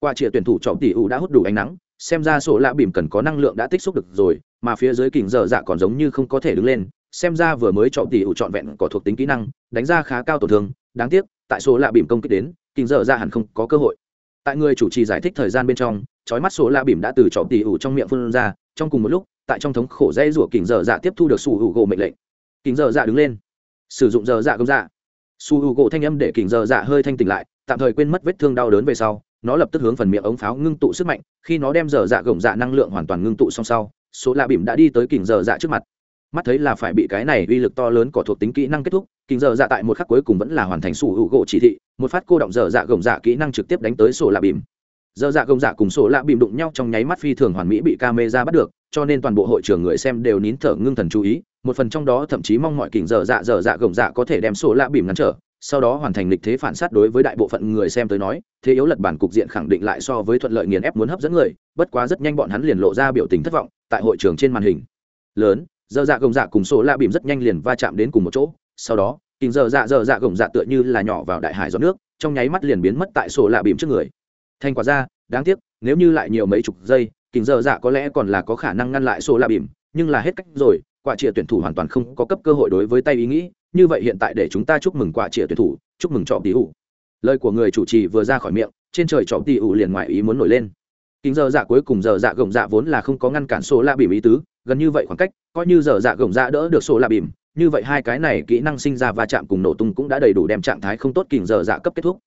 qua triệt tuyển thủ trọng tỷ hữu đã hút đủ ánh nắng, xem ra sổ lạ bìm cần có năng lượng đã tích xúc được rồi, mà phía dưới kình dở dạ còn giống như không có thể đứng lên. Xem ra vừa mới chọn tỷ ủ trọn vẹn có thuộc tính kỹ năng, đánh ra khá cao tổn thương. Đáng tiếc, tại số lạ bìm công kích đến, kình dở dạ hẳn không có cơ hội. Tại người chủ trì giải thích thời gian bên trong trói mắt số lạ bìm đã từ chọn tỷ ủ trong miệng phun ra, trong cùng một lúc, tại trong thống khổ dây rủa kình dở dạ tiếp thu được su hữu gỗ mệnh lệnh. Kình dở dạ đứng lên. Sử dụng dở dạ công dạ. Su hữu gỗ thanh âm để kình dở dạ hơi thanh tỉnh lại, tạm thời quên mất vết thương đau đớn về sau nó lập tức hướng phần miệng ống pháo ngưng tụ sức mạnh, khi nó đem dở dạ gồng dạ năng lượng hoàn toàn ngưng tụ song sau, số lạ bìm đã đi tới kình dở dạ trước mặt. Mắt thấy là phải bị cái này uy lực to lớn có thuộc tính kỹ năng kết thúc, kình dở dạ tại một khắc cuối cùng vẫn là hoàn thành sủ hữu gỗ chỉ thị, một phát cô động dở dạ gồng dạ kỹ năng trực tiếp đánh tới sổ lạ bìm dở dạ gồng dạ cùng sổ lạ bìm đụng nhau trong nháy mắt phi thường hoàn mỹ bị camera bắt được, cho nên toàn bộ hội trường người xem đều nín thở ngưng thần chú ý, một phần trong đó thậm chí mong mọi kình dở dạ dở dạ gồng dạ có thể đem sổ lạ bìm ngăn trở sau đó hoàn thành lịch thế phản sát đối với đại bộ phận người xem tới nói, thế yếu lật bản cục diện khẳng định lại so với thuận lợi nghiền ép muốn hấp dẫn người, bất quá rất nhanh bọn hắn liền lộ ra biểu tình thất vọng, tại hội trường trên màn hình. Lớn dơ dạ gồng dạ cùng số la bìm rất nhanh liền va chạm đến cùng một chỗ, sau đó kinh dơ dạ dơ dạ gồng dạ tựa như là nhỏ vào đại hải gió nước, trong nháy mắt liền biến mất tại sổ lạ bìm trước người. Thành quả ra, đáng tiếc, nếu như lại nhiều mấy chục giây kinh dơ dạ có lẽ còn là có khả năng ngăn lại sổ lạ bìm, nhưng là hết cách rồi, quả trịa tuyển thủ hoàn toàn không có cấp cơ hội đối với tay ý nghĩ như vậy hiện tại để chúng ta chúc mừng quả trịa tuyển thủ, chúc mừng trọ tỷ ủ lời của người chủ trì vừa ra khỏi miệng, trên trời trọ tỷ ủ liền ngoại ý muốn nổi lên. Kính giờ dạ cuối cùng giờ dạ gồng dạ vốn là không có ngăn cản số la bìm ý tứ, gần như vậy khoảng cách, coi như giờ dạ gồng dạ đỡ được số la bìm, như vậy hai cái này kỹ năng sinh ra va chạm cùng nổ tung cũng đã đầy đủ đem trạng thái không tốt kình giờ dạ cấp kết thúc.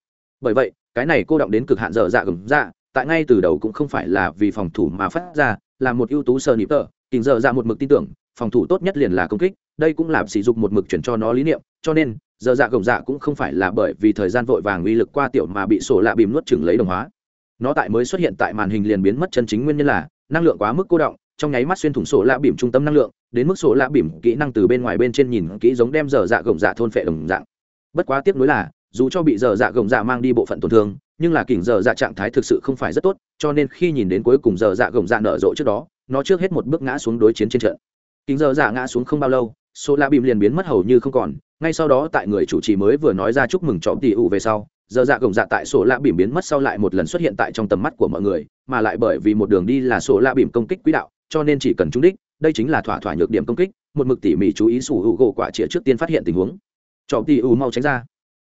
Bởi vậy, cái này cô động đến cực hạn giờ dạ gồng dạ tại ngay từ đầu cũng không phải là vì phòng thủ mà phát ra, là một ưu tú sơ nịp tờ kình giờ dạ một mực tin tưởng phòng thủ tốt nhất liền là công kích, đây cũng là sử dụng một mực chuyển cho nó lý niệm, cho nên, giờ dạ gồng dạ cũng không phải là bởi vì thời gian vội vàng uy lực qua tiểu mà bị sổ lạ bìm nuốt chừng lấy đồng hóa. Nó tại mới xuất hiện tại màn hình liền biến mất chân chính nguyên nhân là, năng lượng quá mức cô động, trong nháy mắt xuyên thủng sổ lạ bìm trung tâm năng lượng, đến mức sổ lạ bìm kỹ năng từ bên ngoài bên trên nhìn kỹ giống đem giờ dạ gồng dạ thôn phệ đồng dạng. Bất quá tiếp nối là, dù cho bị giờ dạ gồng dạ mang đi bộ phận tổn thương, nhưng là kỉnh giờ dạ trạng thái thực sự không phải rất tốt, cho nên khi nhìn đến cuối cùng giờ dạ gồng dạ nở rộ trước đó, nó trước hết một bước ngã xuống đối chiến trên trận kính giờ giả ngã xuống không bao lâu, số la bìm liền biến mất hầu như không còn. Ngay sau đó tại người chủ trì mới vừa nói ra chúc mừng chọn tỷ ủ về sau, giờ dạ gồng dạ tại sổ la bìm biến mất sau lại một lần xuất hiện tại trong tầm mắt của mọi người, mà lại bởi vì một đường đi là sổ la bìm công kích quỹ đạo, cho nên chỉ cần trúng đích, đây chính là thỏa thỏa nhược điểm công kích, một mực tỉ mỉ chú ý sủ hữu gỗ quả chĩa trước tiên phát hiện tình huống. Trọm tỷ ủ mau tránh ra.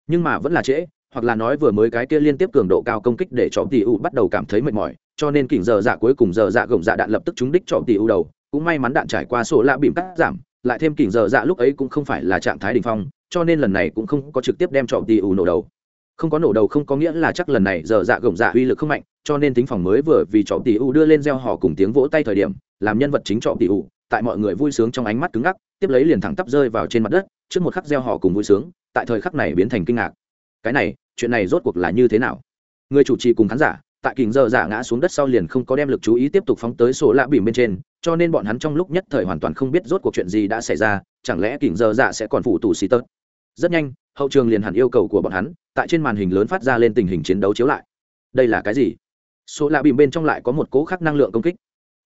Nhưng mà vẫn là trễ, hoặc là nói vừa mới cái kia liên tiếp cường độ cao công kích để trọm tỷ ủ bắt đầu cảm thấy mệt mỏi, cho nên kỉnh giờ dạ cuối cùng giờ dạ gồng dạ đạn lập tức trúng đích trọm tỷ ủ đầu cũng may mắn đạn trải qua sổ lạ bìm cắt giảm, lại thêm kỉnh giờ dạ lúc ấy cũng không phải là trạng thái đỉnh phong, cho nên lần này cũng không có trực tiếp đem trọm tỷ ủ nổ đầu. Không có nổ đầu không có nghĩa là chắc lần này giờ dạ gồng dạ uy lực không mạnh, cho nên tính phòng mới vừa vì trọm tỷ ủ đưa lên gieo họ cùng tiếng vỗ tay thời điểm, làm nhân vật chính trọm tỷ ủ, tại mọi người vui sướng trong ánh mắt cứng ngắc, tiếp lấy liền thẳng tắp rơi vào trên mặt đất, trước một khắc gieo họ cùng vui sướng, tại thời khắc này biến thành kinh ngạc. Cái này, chuyện này rốt cuộc là như thế nào? Người chủ trì cùng khán giả tại kình giờ giả ngã xuống đất sau liền không có đem lực chú ý tiếp tục phóng tới sổ lạ bìm bên trên, cho nên bọn hắn trong lúc nhất thời hoàn toàn không biết rốt cuộc chuyện gì đã xảy ra, chẳng lẽ kình giờ giả sẽ còn phụ tù xì tớt. Rất nhanh, hậu trường liền hẳn yêu cầu của bọn hắn, tại trên màn hình lớn phát ra lên tình hình chiến đấu chiếu lại. Đây là cái gì? Sổ lạ bìm bên trong lại có một cố khắc năng lượng công kích.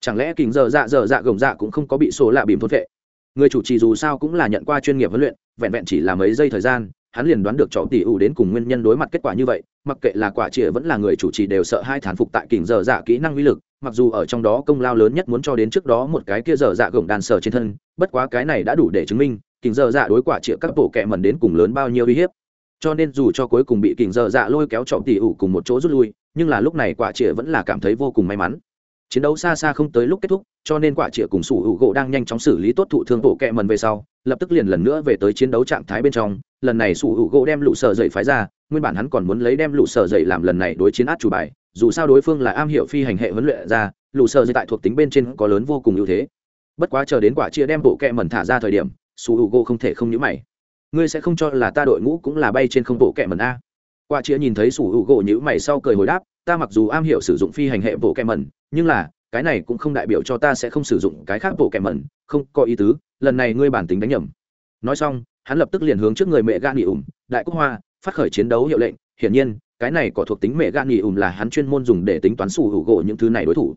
Chẳng lẽ kình giờ dạ giờ dạ gồng dạ cũng không có bị sổ lạ bìm thốt vệ người chủ trì dù sao cũng là nhận qua chuyên nghiệp huấn luyện, vẹn vẹn chỉ là mấy giây thời gian hắn liền đoán được trọ tỷ ủ đến cùng nguyên nhân đối mặt kết quả như vậy, mặc kệ là quả chĩa vẫn là người chủ trì đều sợ hai thán phục tại kỉnh dở dạ kỹ năng uy lực, mặc dù ở trong đó công lao lớn nhất muốn cho đến trước đó một cái kia dở dạ gồng đàn sở trên thân, bất quá cái này đã đủ để chứng minh, kỉnh dở dạ đối quả chĩa các bộ kệ mẩn đến cùng lớn bao nhiêu uy hiếp. Cho nên dù cho cuối cùng bị kỉnh dở dạ lôi kéo trọ tỷ ủ cùng một chỗ rút lui, nhưng là lúc này quả chĩa vẫn là cảm thấy vô cùng may mắn. Chiến đấu xa xa không tới lúc kết thúc, cho nên quả chĩa cùng sủ hữu gỗ đang nhanh chóng xử lý tốt thụ thương bộ kệ mần về sau, lập tức liền lần nữa về tới chiến đấu trạng thái bên trong lần này sủ hữu gỗ đem lũ sở dậy phái ra nguyên bản hắn còn muốn lấy đem lũ sở dậy làm lần này đối chiến át chủ bài dù sao đối phương là am hiểu phi hành hệ huấn luyện ra lũ sở dậy tại thuộc tính bên trên có lớn vô cùng ưu thế. Bất quá chờ đến quả chia đem bộ kẹ mẩn thả ra thời điểm sủ hữu gỗ không thể không nhữ mày. Ngươi sẽ không cho là ta đội ngũ cũng là bay trên không bộ kẹ mẩn a. Quả chia nhìn thấy sủ hữu gỗ nhữ mày sau cười hồi đáp ta mặc dù am hiểu sử dụng phi hành hệ bộ kẹ mẩn, nhưng là cái này cũng không đại biểu cho ta sẽ không sử dụng cái khác bộ kẹ mẩn không có ý tứ lần này ngươi bản tính đánh nhầm. Nói xong hắn lập tức liền hướng trước người mẹ gan nghỉ ủng đại quốc hoa, phát khởi chiến đấu hiệu lệnh. Hiển nhiên, cái này có thuộc tính mẹ gan nghỉ ủng là hắn chuyên môn dùng để tính toán sủ hữu gỗ những thứ này đối thủ.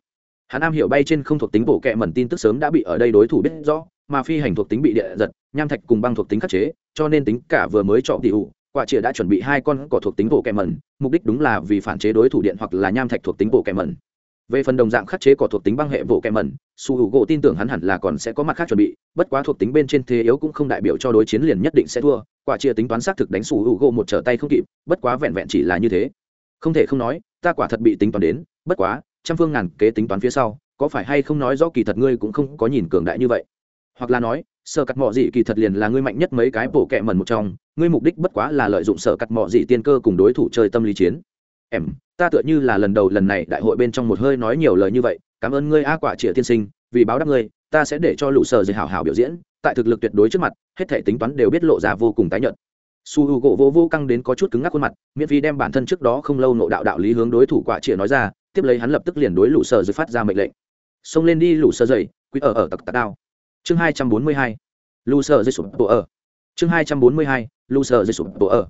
Hắn am hiểu bay trên không thuộc tính bộ kẹ mẩn tin tức sớm đã bị ở đây đối thủ biết rõ, mà phi hành thuộc tính bị địa giật, nham thạch cùng băng thuộc tính khắc chế, cho nên tính cả vừa mới chọn tỷ ủ, quả chĩa đã chuẩn bị hai con cỏ thuộc tính bộ kẹ mẩn, mục đích đúng là vì phản chế đối thủ điện hoặc là nham thạch thuộc tính bộ kẹ mẩn về phần đồng dạng khắc chế cỏ thuộc tính băng hệ vỗ kẹ mẩn, su h u gỗ tin tưởng hắn hẳn là còn sẽ có mặt khác chuẩn bị, bất quá thuộc tính bên trên thế yếu cũng không đại biểu cho đối chiến liền nhất định sẽ thua, quả chia tính toán xác thực đánh su h u gỗ một trở tay không kịp, bất quá vẹn vẹn chỉ là như thế. Không thể không nói, ta quả thật bị tính toán đến, bất quá, trăm phương ngàn kế tính toán phía sau, có phải hay không nói do kỳ thật ngươi cũng không có nhìn cường đại như vậy? Hoặc là nói, sở cắt mọ dị kỳ thật liền là ngươi mạnh nhất mấy cái bộ kẹ mần một trong, ngươi mục đích bất quá là lợi dụng sở cắt mọ dị tiên cơ cùng đối thủ chơi tâm lý chiến em, ta tựa như là lần đầu lần này đại hội bên trong một hơi nói nhiều lời như vậy. Cảm ơn ngươi, a quả trịa tiên sinh. Vì báo đáp ngươi, ta sẽ để cho lũ sở dây hảo hảo biểu diễn. Tại thực lực tuyệt đối trước mặt, hết thể tính toán đều biết lộ ra vô cùng tái nhợt. Su h u gỗ vô vô căng đến có chút cứng ngắc khuôn mặt, miễn phí đem bản thân trước đó không lâu nộ đạo đạo lý hướng đối thủ quả trịa nói ra, tiếp lấy hắn lập tức liền đối lũ sở dây phát ra mệnh lệnh. Xông lên đi, lũ sở dây quý ở ở tặc tặc đao. Chương hai trăm bốn mươi hai, lũ sở dây sụp bộ ở. Chương hai trăm bốn mươi hai, lũ sở dây sụp bộ ở.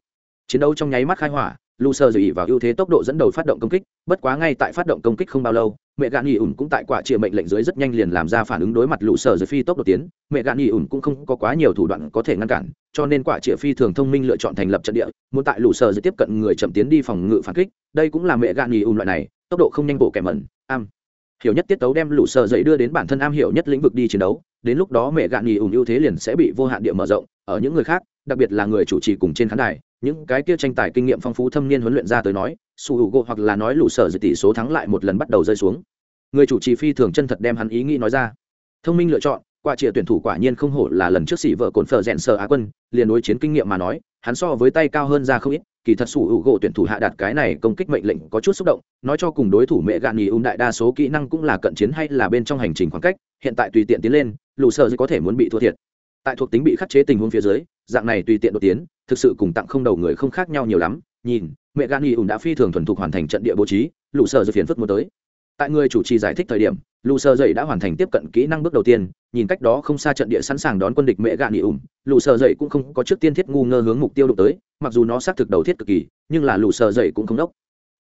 Chiến đấu trong nháy mắt khai hỏa lu sơ dì vào ưu thế tốc độ dẫn đầu phát động công kích, bất quá ngay tại phát động công kích không bao lâu, mẹ gạn nghỉ ủn cũng tại quả chia mệnh lệnh dưới rất nhanh liền làm ra phản ứng đối mặt lũ sơ dưới phi tốc độ tiến. Mẹ gạn nghỉ ủn cũng không có quá nhiều thủ đoạn có thể ngăn cản, cho nên quả chia phi thường thông minh lựa chọn thành lập trận địa, muốn tại lũ sơ dưới tiếp cận người chậm tiến đi phòng ngự phản kích. Đây cũng là mẹ gạn nghỉ ủn loại này, tốc độ không nhanh bộ kẻ mẩn, am hiểu nhất tiết tấu đem lũ sơ dậy đưa đến bản thân am hiểu nhất lĩnh vực đi chiến đấu. Đến lúc đó mẹ gạn nghỉ ủn ưu thế liền sẽ bị vô hạn địa mở rộng, ở những người khác, đặc biệt là người chủ trì cùng trên khán đài những cái kia tranh tài kinh nghiệm phong phú thâm niên huấn luyện ra tới nói, su u gỗ hoặc là nói lũ sở dự tỷ số thắng lại một lần bắt đầu rơi xuống. Người chủ trì phi thường chân thật đem hắn ý nghĩ nói ra. Thông minh lựa chọn, quả trịa tuyển thủ quả nhiên không hổ là lần trước xỉ vợ cồn phở rẽn sờ á quân, liền đối chiến kinh nghiệm mà nói, hắn so với tay cao hơn ra không ít, kỳ thật sủ hữu gỗ tuyển thủ hạ đạt cái này công kích mệnh lệnh có chút xúc động, nói cho cùng đối thủ mẹ gạn nghỉ ung đại đa số kỹ năng cũng là cận chiến hay là bên trong hành trình khoảng cách, hiện tại tùy tiện tiến lên lù sợ có thể muốn bị thua thiệt. Tại thuộc tính bị khắc chế tình huống phía dưới, dạng này tùy tiện đột tiến thực sự cùng tặng không đầu người không khác nhau nhiều lắm, nhìn, mẹ gạn y ùn đã phi thường thuần thục hoàn thành trận địa bố trí lù sợ phiền phức muốn tới. Tại người chủ trì giải thích thời điểm lù sơ dậy đã hoàn thành tiếp cận kỹ năng bước đầu tiên, nhìn cách đó không xa trận địa sẵn sàng đón quân địch mẹ gạn y ùn lù sơ dậy cũng không có trước tiên thiết ngu ngơ hướng mục tiêu đụng tới, mặc dù nó xác thực đầu thiết cực kỳ, nhưng là lù sơ dậy cũng không đốc.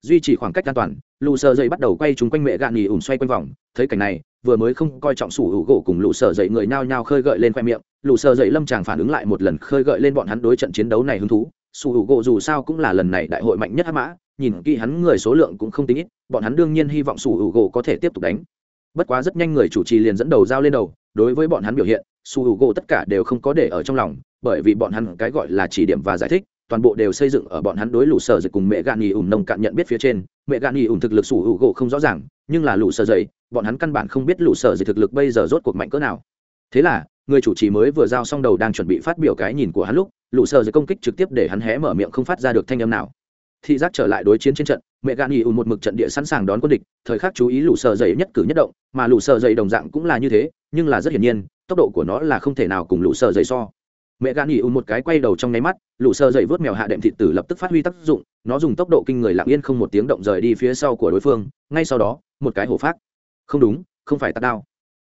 Duy trì khoảng cách an toàn lù sơ dậy bắt đầu quay trúng quanh mẹ gạn y ùn xoay quanh vòng, thấy cảnh này vừa mới không coi trọng sủ hữu gỗ cùng Lũ sơ dậy người nhao nhao khơi gợi lên khoe miệng, Lũ sơ dậy lâm tràng phản ứng lại một lần khơi gợi lên bọn hắn đối trận chiến đấu này hứng thú. Sủ hữu gỗ dù sao cũng là lần này đại hội mạnh nhất hắc mã, nhìn kỹ hắn người số lượng cũng không tính ít, bọn hắn đương nhiên hy vọng sủ hữu gỗ có thể tiếp tục đánh. Bất quá rất nhanh người chủ trì liền dẫn đầu giao lên đầu, đối với bọn hắn biểu hiện, sủ hữu gỗ tất cả đều không có để ở trong lòng, bởi vì bọn hắn cái gọi là chỉ điểm và giải thích toàn bộ đều xây dựng ở bọn hắn đối lũ sở dịch cùng mẹ gạn nghỉ ủng nông cạn nhận biết phía trên. Mẹ gạn nghỉ ủng thực lực sủ hữu gỗ không rõ ràng, nhưng là lũ sở dậy, bọn hắn căn bản không biết lũ sở dịch thực lực bây giờ rốt cuộc mạnh cỡ nào. Thế là, người chủ trì mới vừa giao xong đầu đang chuẩn bị phát biểu cái nhìn của hắn lúc, lũ sở dịch công kích trực tiếp để hắn hé mở miệng không phát ra được thanh âm nào. Thị giác trở lại đối chiến trên trận, mẹ gạn nghỉ ùn một mực trận địa sẵn sàng đón quân địch, thời khắc chú ý lũ sở dậy nhất cử nhất động, mà lũ sở dậy đồng dạng cũng là như thế, nhưng là rất hiển nhiên, tốc độ của nó là không thể nào cùng lũ sở dậy so mẹ gạn nghỉ ùn một cái quay đầu trong nháy mắt, lũ sơ dậy vớt mèo hạ đệm thị tử lập tức phát huy tác dụng, nó dùng tốc độ kinh người lặng yên không một tiếng động rời đi phía sau của đối phương, ngay sau đó, một cái hổ phát. Không đúng, không phải tạt đao.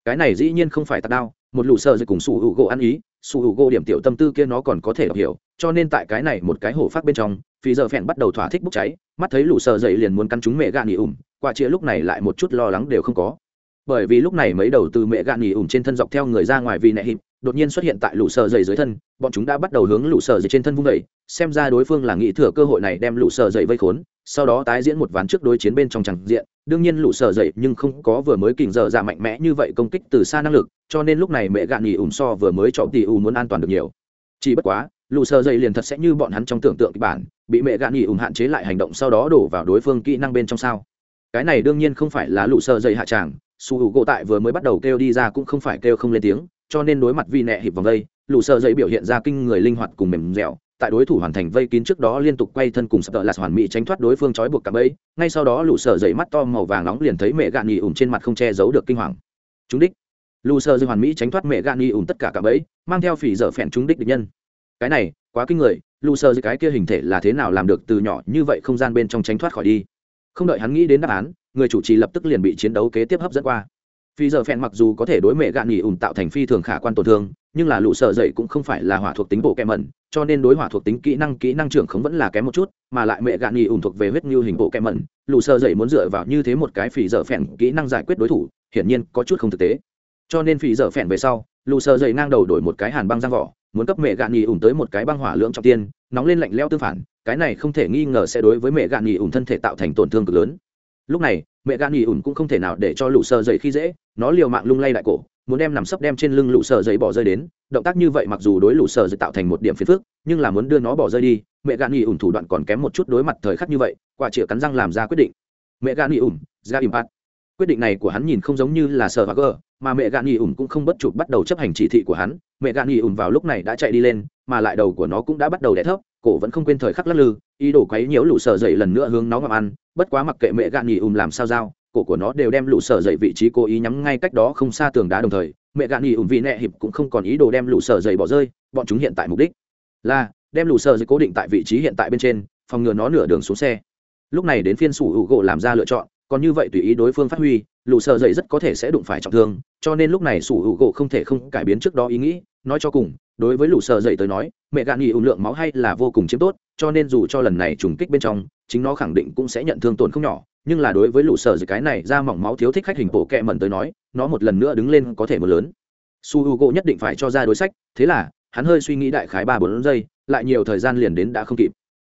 Cái này dĩ nhiên không phải tạt đao, một lũ sơ dậy cùng sủ hữu gỗ ăn ý, sủ hữu gỗ điểm tiểu tâm tư kia nó còn có thể đọc hiểu, cho nên tại cái này một cái hổ phát bên trong phi giờ phèn bắt đầu thỏa thích bốc cháy, mắt thấy lũ sơ dậy liền muốn căn chúng mẹ gạn nghỉ ùn, quả chia lúc này lại một chút lo lắng đều không có. Bởi vì lúc này mấy đầu từ mẹ gạn nghỉ ủng trên thân dọc theo người ra ngoài vì nẹ hịp đột nhiên xuất hiện tại lũ sở dậy dưới thân, bọn chúng đã bắt đầu hướng lũ sở dậy trên thân vung đẩy xem ra đối phương là nghĩ thừa cơ hội này đem lũ sở dậy vây khốn, sau đó tái diễn một ván trước đối chiến bên trong chẳng diện. Đương nhiên lũ sở dậy nhưng không có vừa mới kình giờ dạ mạnh mẽ như vậy công kích từ xa năng lực, cho nên lúc này mẹ gạn nghỉ ủm so vừa mới chọn tỷ ủ muốn an toàn được nhiều. Chỉ bất quá, lũ sở dậy liền thật sẽ như bọn hắn trong tưởng tượng kịch bản, bị mẹ gạn nghỉ ủm hạn chế lại hành động sau đó đổ vào đối phương kỹ năng bên trong sao. Cái này đương nhiên không phải là lũ sở dậy hạ tràng, su hữu gỗ tại vừa mới bắt đầu kêu đi ra cũng không phải kêu không lên tiếng cho nên đối mặt vi nẹ hiệp vòng vây, lũ sợ dậy biểu hiện ra kinh người linh hoạt cùng mềm dẻo. Tại đối thủ hoàn thành vây kín trước đó liên tục quay thân cùng sập tợ lạt hoàn mỹ tránh thoát đối phương trói buộc cả bẫy, ngay sau đó lũ sợ dậy mắt to màu vàng nóng liền thấy mẹ gạn nghỉ ủng trên mặt không che giấu được kinh hoàng. Chúng đích. Lũ sợ dậy hoàn mỹ tránh thoát mẹ gạn nghỉ ủng tất cả cả bẫy, mang theo phỉ dở phèn chúng đích địch nhân. Cái này, quá kinh người lù sơ cái kia hình thể là thế nào làm được từ nhỏ như vậy không gian bên trong tránh thoát khỏi đi. Không đợi hắn nghĩ đến đáp án, người chủ trì lập tức liền bị chiến đấu kế tiếp hấp dẫn qua phi giờ phèn mặc dù có thể đối mẹ gạn nghỉ ủn tạo thành phi thường khả quan tổn thương, nhưng là lũ sợ dậy cũng không phải là hỏa thuộc tính bộ kẹ mẩn, cho nên đối hỏa thuộc tính kỹ năng kỹ năng trưởng không vẫn là kém một chút, mà lại mẹ gạn nghỉ ủn thuộc về huyết như hình bộ kẹ mẩn, lũ sợ dậy muốn dựa vào như thế một cái phi giờ phèn kỹ năng giải quyết đối thủ, hiển nhiên có chút không thực tế. Cho nên phi giờ phèn về sau, lũ sợ dậy ngang đầu đổi một cái hàn băng giang vỏ, muốn cấp mẹ gạn nghỉ ủn tới một cái băng hỏa lưỡng trọng tiên, nóng lên lạnh leo tương phản, cái này không thể nghi ngờ sẽ đối với mẹ gạn nghỉ ủn thân thể tạo thành tổn thương cực lớn lúc này, mẹ gan nghỉ ủn cũng không thể nào để cho lũ sờ dậy khi dễ, nó liều mạng lung lay đại cổ, muốn đem nằm sấp đem trên lưng lũ sờ dậy bỏ rơi đến. Động tác như vậy mặc dù đối lũ sờ dậy tạo thành một điểm phiền phức, nhưng là muốn đưa nó bỏ rơi đi, mẹ gan nghỉ ủn thủ đoạn còn kém một chút đối mặt thời khắc như vậy, quả chĩa cắn răng làm ra quyết định. Mẹ gan nghỉ ủn, ra impact quyết định này của hắn nhìn không giống như là sờ và gờ, mà mẹ gạn nghỉ ủn cũng không bất chụp bắt đầu chấp hành chỉ thị của hắn. Mẹ gạn nghỉ ủn vào lúc này đã chạy đi lên, mà lại đầu của nó cũng đã bắt đầu đẻ thấp cổ vẫn không quên thời khắc lắc lư, ý đồ quấy nhiễu lũ sở dậy lần nữa hướng nó ngậm ăn, bất quá mặc kệ mẹ gạn nghỉ ùm làm sao dao cổ của nó đều đem lũ sở dậy vị trí cố ý nhắm ngay cách đó không xa tường đá đồng thời, mẹ gạn nghỉ ùm vị nẹ hiệp cũng không còn ý đồ đem lũ sở dậy bỏ rơi, bọn chúng hiện tại mục đích là đem lũ sở dậy cố định tại vị trí hiện tại bên trên, phòng ngừa nó nửa đường xuống xe. Lúc này đến phiên sủ hữu gỗ làm ra lựa chọn, còn như vậy tùy ý đối phương phát huy, lũ sợ dậy rất có thể sẽ đụng phải trọng thương, cho nên lúc này sủ hữu gỗ không thể không cải biến trước đó ý nghĩ, nói cho cùng đối với lũ sợ dậy tới nói, mẹ gạn nghỉ ủng lượng máu hay là vô cùng chiếm tốt, cho nên dù cho lần này trùng kích bên trong, chính nó khẳng định cũng sẽ nhận thương tổn không nhỏ. Nhưng là đối với lũ sợ dậy cái này ra mỏng máu thiếu thích khách hình bộ kẹ mẩn tới nói, nó một lần nữa đứng lên có thể một lớn. Su h u gỗ nhất định phải cho ra đối sách, thế là, hắn hơi suy nghĩ đại khái ba bốn giây, lại nhiều thời gian liền đến đã không kịp.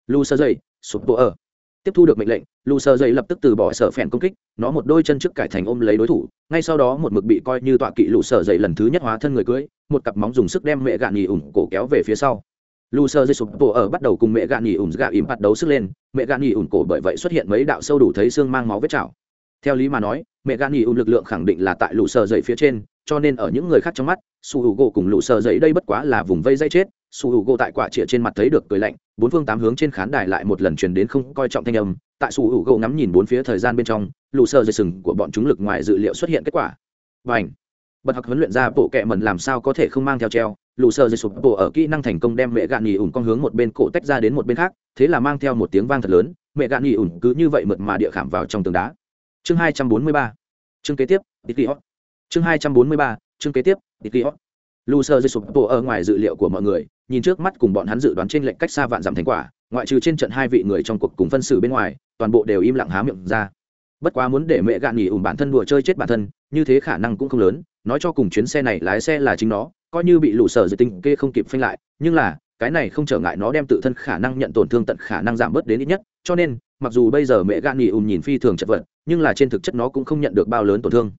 Lũ sợ dậy, sụp bộ ở tiếp thu được mệnh lệnh lù sơ dậy lập tức từ bỏ sở phèn công kích, nó một đôi chân trước cải thành ôm lấy đối thủ, ngay sau đó một mực bị coi như tọa kỵ lù sơ dậy lần thứ nhất hóa thân người cưới, một cặp móng dùng sức đem mẹ gạn nhì ủng cổ kéo về phía sau. Lù sơ dây sụp bộ ở bắt đầu cùng mẹ gạn nhì ủng gạ ìm bắt đấu sức lên, mẹ gạn nhì ủng cổ bởi vậy xuất hiện mấy đạo sâu đủ thấy xương mang máu vết chảo. Theo lý mà nói, mẹ gạn nhì ủng lực lượng khẳng định là tại lù sơ dậy phía trên, cho nên ở những người khác trong mắt, su hữu gỗ cùng lù sơ dậy đây bất quá là vùng vây dây chết su hữu gỗ tại quả chĩa trên mặt thấy được cười lạnh, bốn phương tám hướng trên khán đài lại một lần truyền đến không coi trọng thanh âm. Tại su hữu gỗ ngắm nhìn bốn phía thời gian bên trong lù sơ dây sừng của bọn chúng lực ngoài dự liệu xuất hiện kết quả. Và ảnh bật học huấn luyện ra bộ kệ mần làm sao có thể không mang theo treo. Lù sơ dây sụp bộ ở kỹ năng thành công đem mẹ gạn nhì ủng con hướng một bên, cổ tách ra đến một bên khác, thế là mang theo một tiếng vang thật lớn. Mẹ gạn nhì ủng cứ như vậy mượt mà địa khảm vào trong tường đá. Chương hai trăm bốn mươi ba. Chương kế tiếp hot chương hai trăm bốn mươi ba. Chương kế tiếp tiki hot lù sơ dây sụp bộ ở ngoài dự liệu của mọi người, nhìn trước mắt cùng bọn hắn dự đoán trên lệnh cách xa vạn dặm thành quả, ngoại trừ trên trận hai vị người trong cuộc cùng phân xử bên ngoài, toàn bộ đều im lặng há miệng ra. Bất quá muốn để mẹ gạn nghỉ ủng bản thân đùa chơi chết bản thân, như thế khả năng cũng không lớn, nói cho cùng chuyến xe này lái xe là chính nó, coi như bị lũ sở dự tinh kê không kịp phanh lại, nhưng là, cái này không trở ngại nó đem tự thân khả năng nhận tổn thương tận khả năng giảm bớt đến ít nhất, cho nên, mặc dù bây giờ mẹ gạn nghỉ ủng nhìn phi thường chật vật, nhưng là trên thực chất nó cũng không nhận được bao lớn tổn thương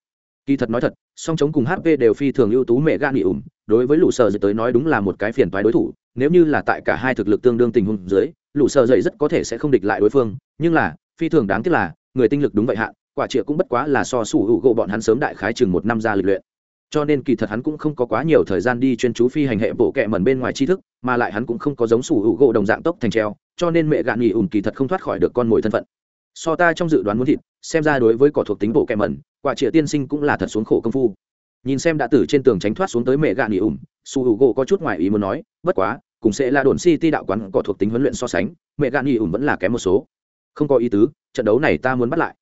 kỳ thật nói thật, song chống cùng hp đều phi thường ưu tú mẹ gạn nghỉ ủng đối với lũ sợ dậy tới nói đúng là một cái phiền toái đối thủ, nếu như là tại cả hai thực lực tương đương tình huống dưới, lũ sợ dậy rất có thể sẽ không địch lại đối phương, nhưng là, phi thường đáng tiếc là, người tinh lực đúng vậy hạn quả trịa cũng bất quá là so sủ hữu gộ bọn hắn sớm đại khái chừng một năm ra lịch luyện. Cho nên kỳ thật hắn cũng không có quá nhiều thời gian đi chuyên chú phi hành hệ bộ kệ mẩn bên ngoài tri thức, mà lại hắn cũng không có giống sủ hữu gỗ đồng dạng tốc thành treo, cho nên mẹ gạn nghỉ ủn kỳ thật không thoát khỏi được con mồi thân phận so ta trong dự đoán muốn thịt, xem ra đối với cỏ thuộc tính bộ kẹm mẩn, quả trịa tiên sinh cũng là thật xuống khổ công phu. Nhìn xem đã từ trên tường tránh thoát xuống tới mẹ gạn nghỉ ủng su hữu gỗ có chút ngoài ý muốn nói, bất quá, cùng sẽ là đồn city đạo quán cỏ thuộc tính huấn luyện so sánh, mẹ gạn nghỉ ủng vẫn là kém một số. Không có ý tứ, trận đấu này ta muốn bắt lại.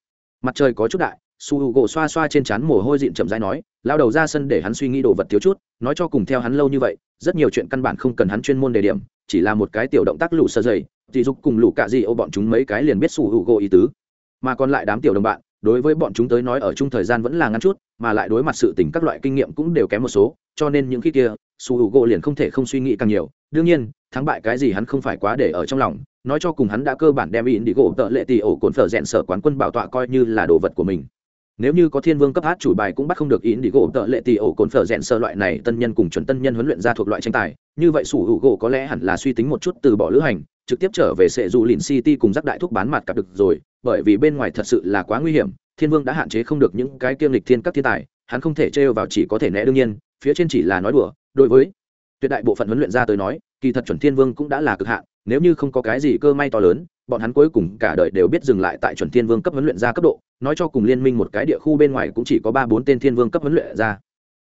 Mặt trời có chút đại, su h u gỗ xoa xoa trên trán mồ hôi dịn chậm rãi nói, lao đầu ra sân để hắn suy nghĩ đồ vật thiếu chút, nói cho cùng theo hắn lâu như vậy, rất nhiều chuyện căn bản không cần hắn chuyên môn đề điểm, chỉ là một cái tiểu động tác lũ sơ dày thì dục cùng lũ cạ gì ô bọn chúng mấy cái liền biết sủ hữu gỗ ý tứ. Mà còn lại đám tiểu đồng bạn, đối với bọn chúng tới nói ở chung thời gian vẫn là ngắn chút, mà lại đối mặt sự tình các loại kinh nghiệm cũng đều kém một số, cho nên những khi kia su h u gỗ liền không thể không suy nghĩ càng nhiều. Đương nhiên, thắng bại cái gì hắn không phải quá để ở trong lòng, nói cho cùng hắn đã cơ bản đem in đi gỗ tợ lệ tỷ ổ cồn phở rẽn sở quán quân bảo tọa coi như là đồ vật của mình. Nếu như có thiên vương cấp hát chủ bài cũng bắt không được in đi gỗ tợ lệ tỷ ổ cồn phở rẽn sở loại này tân nhân cùng chuẩn tân nhân huấn luyện ra thuộc loại tranh tài, như vậy sủ hữu gỗ có lẽ hẳn là suy tính một chút từ bỏ lữ hành trực tiếp trở về sệ dù lìn city cùng rắc đại thúc bán mặt cặp được rồi, bởi vì bên ngoài thật sự là quá nguy hiểm, thiên vương đã hạn chế không được những cái kiêm lịch thiên các thiên tài, hắn không thể trêu vào chỉ có thể né đương nhiên, phía trên chỉ là nói đùa, đối với tuyệt đại bộ phận huấn luyện ra tới nói, kỳ thật chuẩn thiên vương cũng đã là cực hạn, nếu như không có cái gì cơ may to lớn, bọn hắn cuối cùng cả đời đều biết dừng lại tại chuẩn thiên vương cấp huấn luyện ra cấp độ, nói cho cùng liên minh một cái địa khu bên ngoài cũng chỉ có ba bốn tên thiên vương cấp huấn luyện ra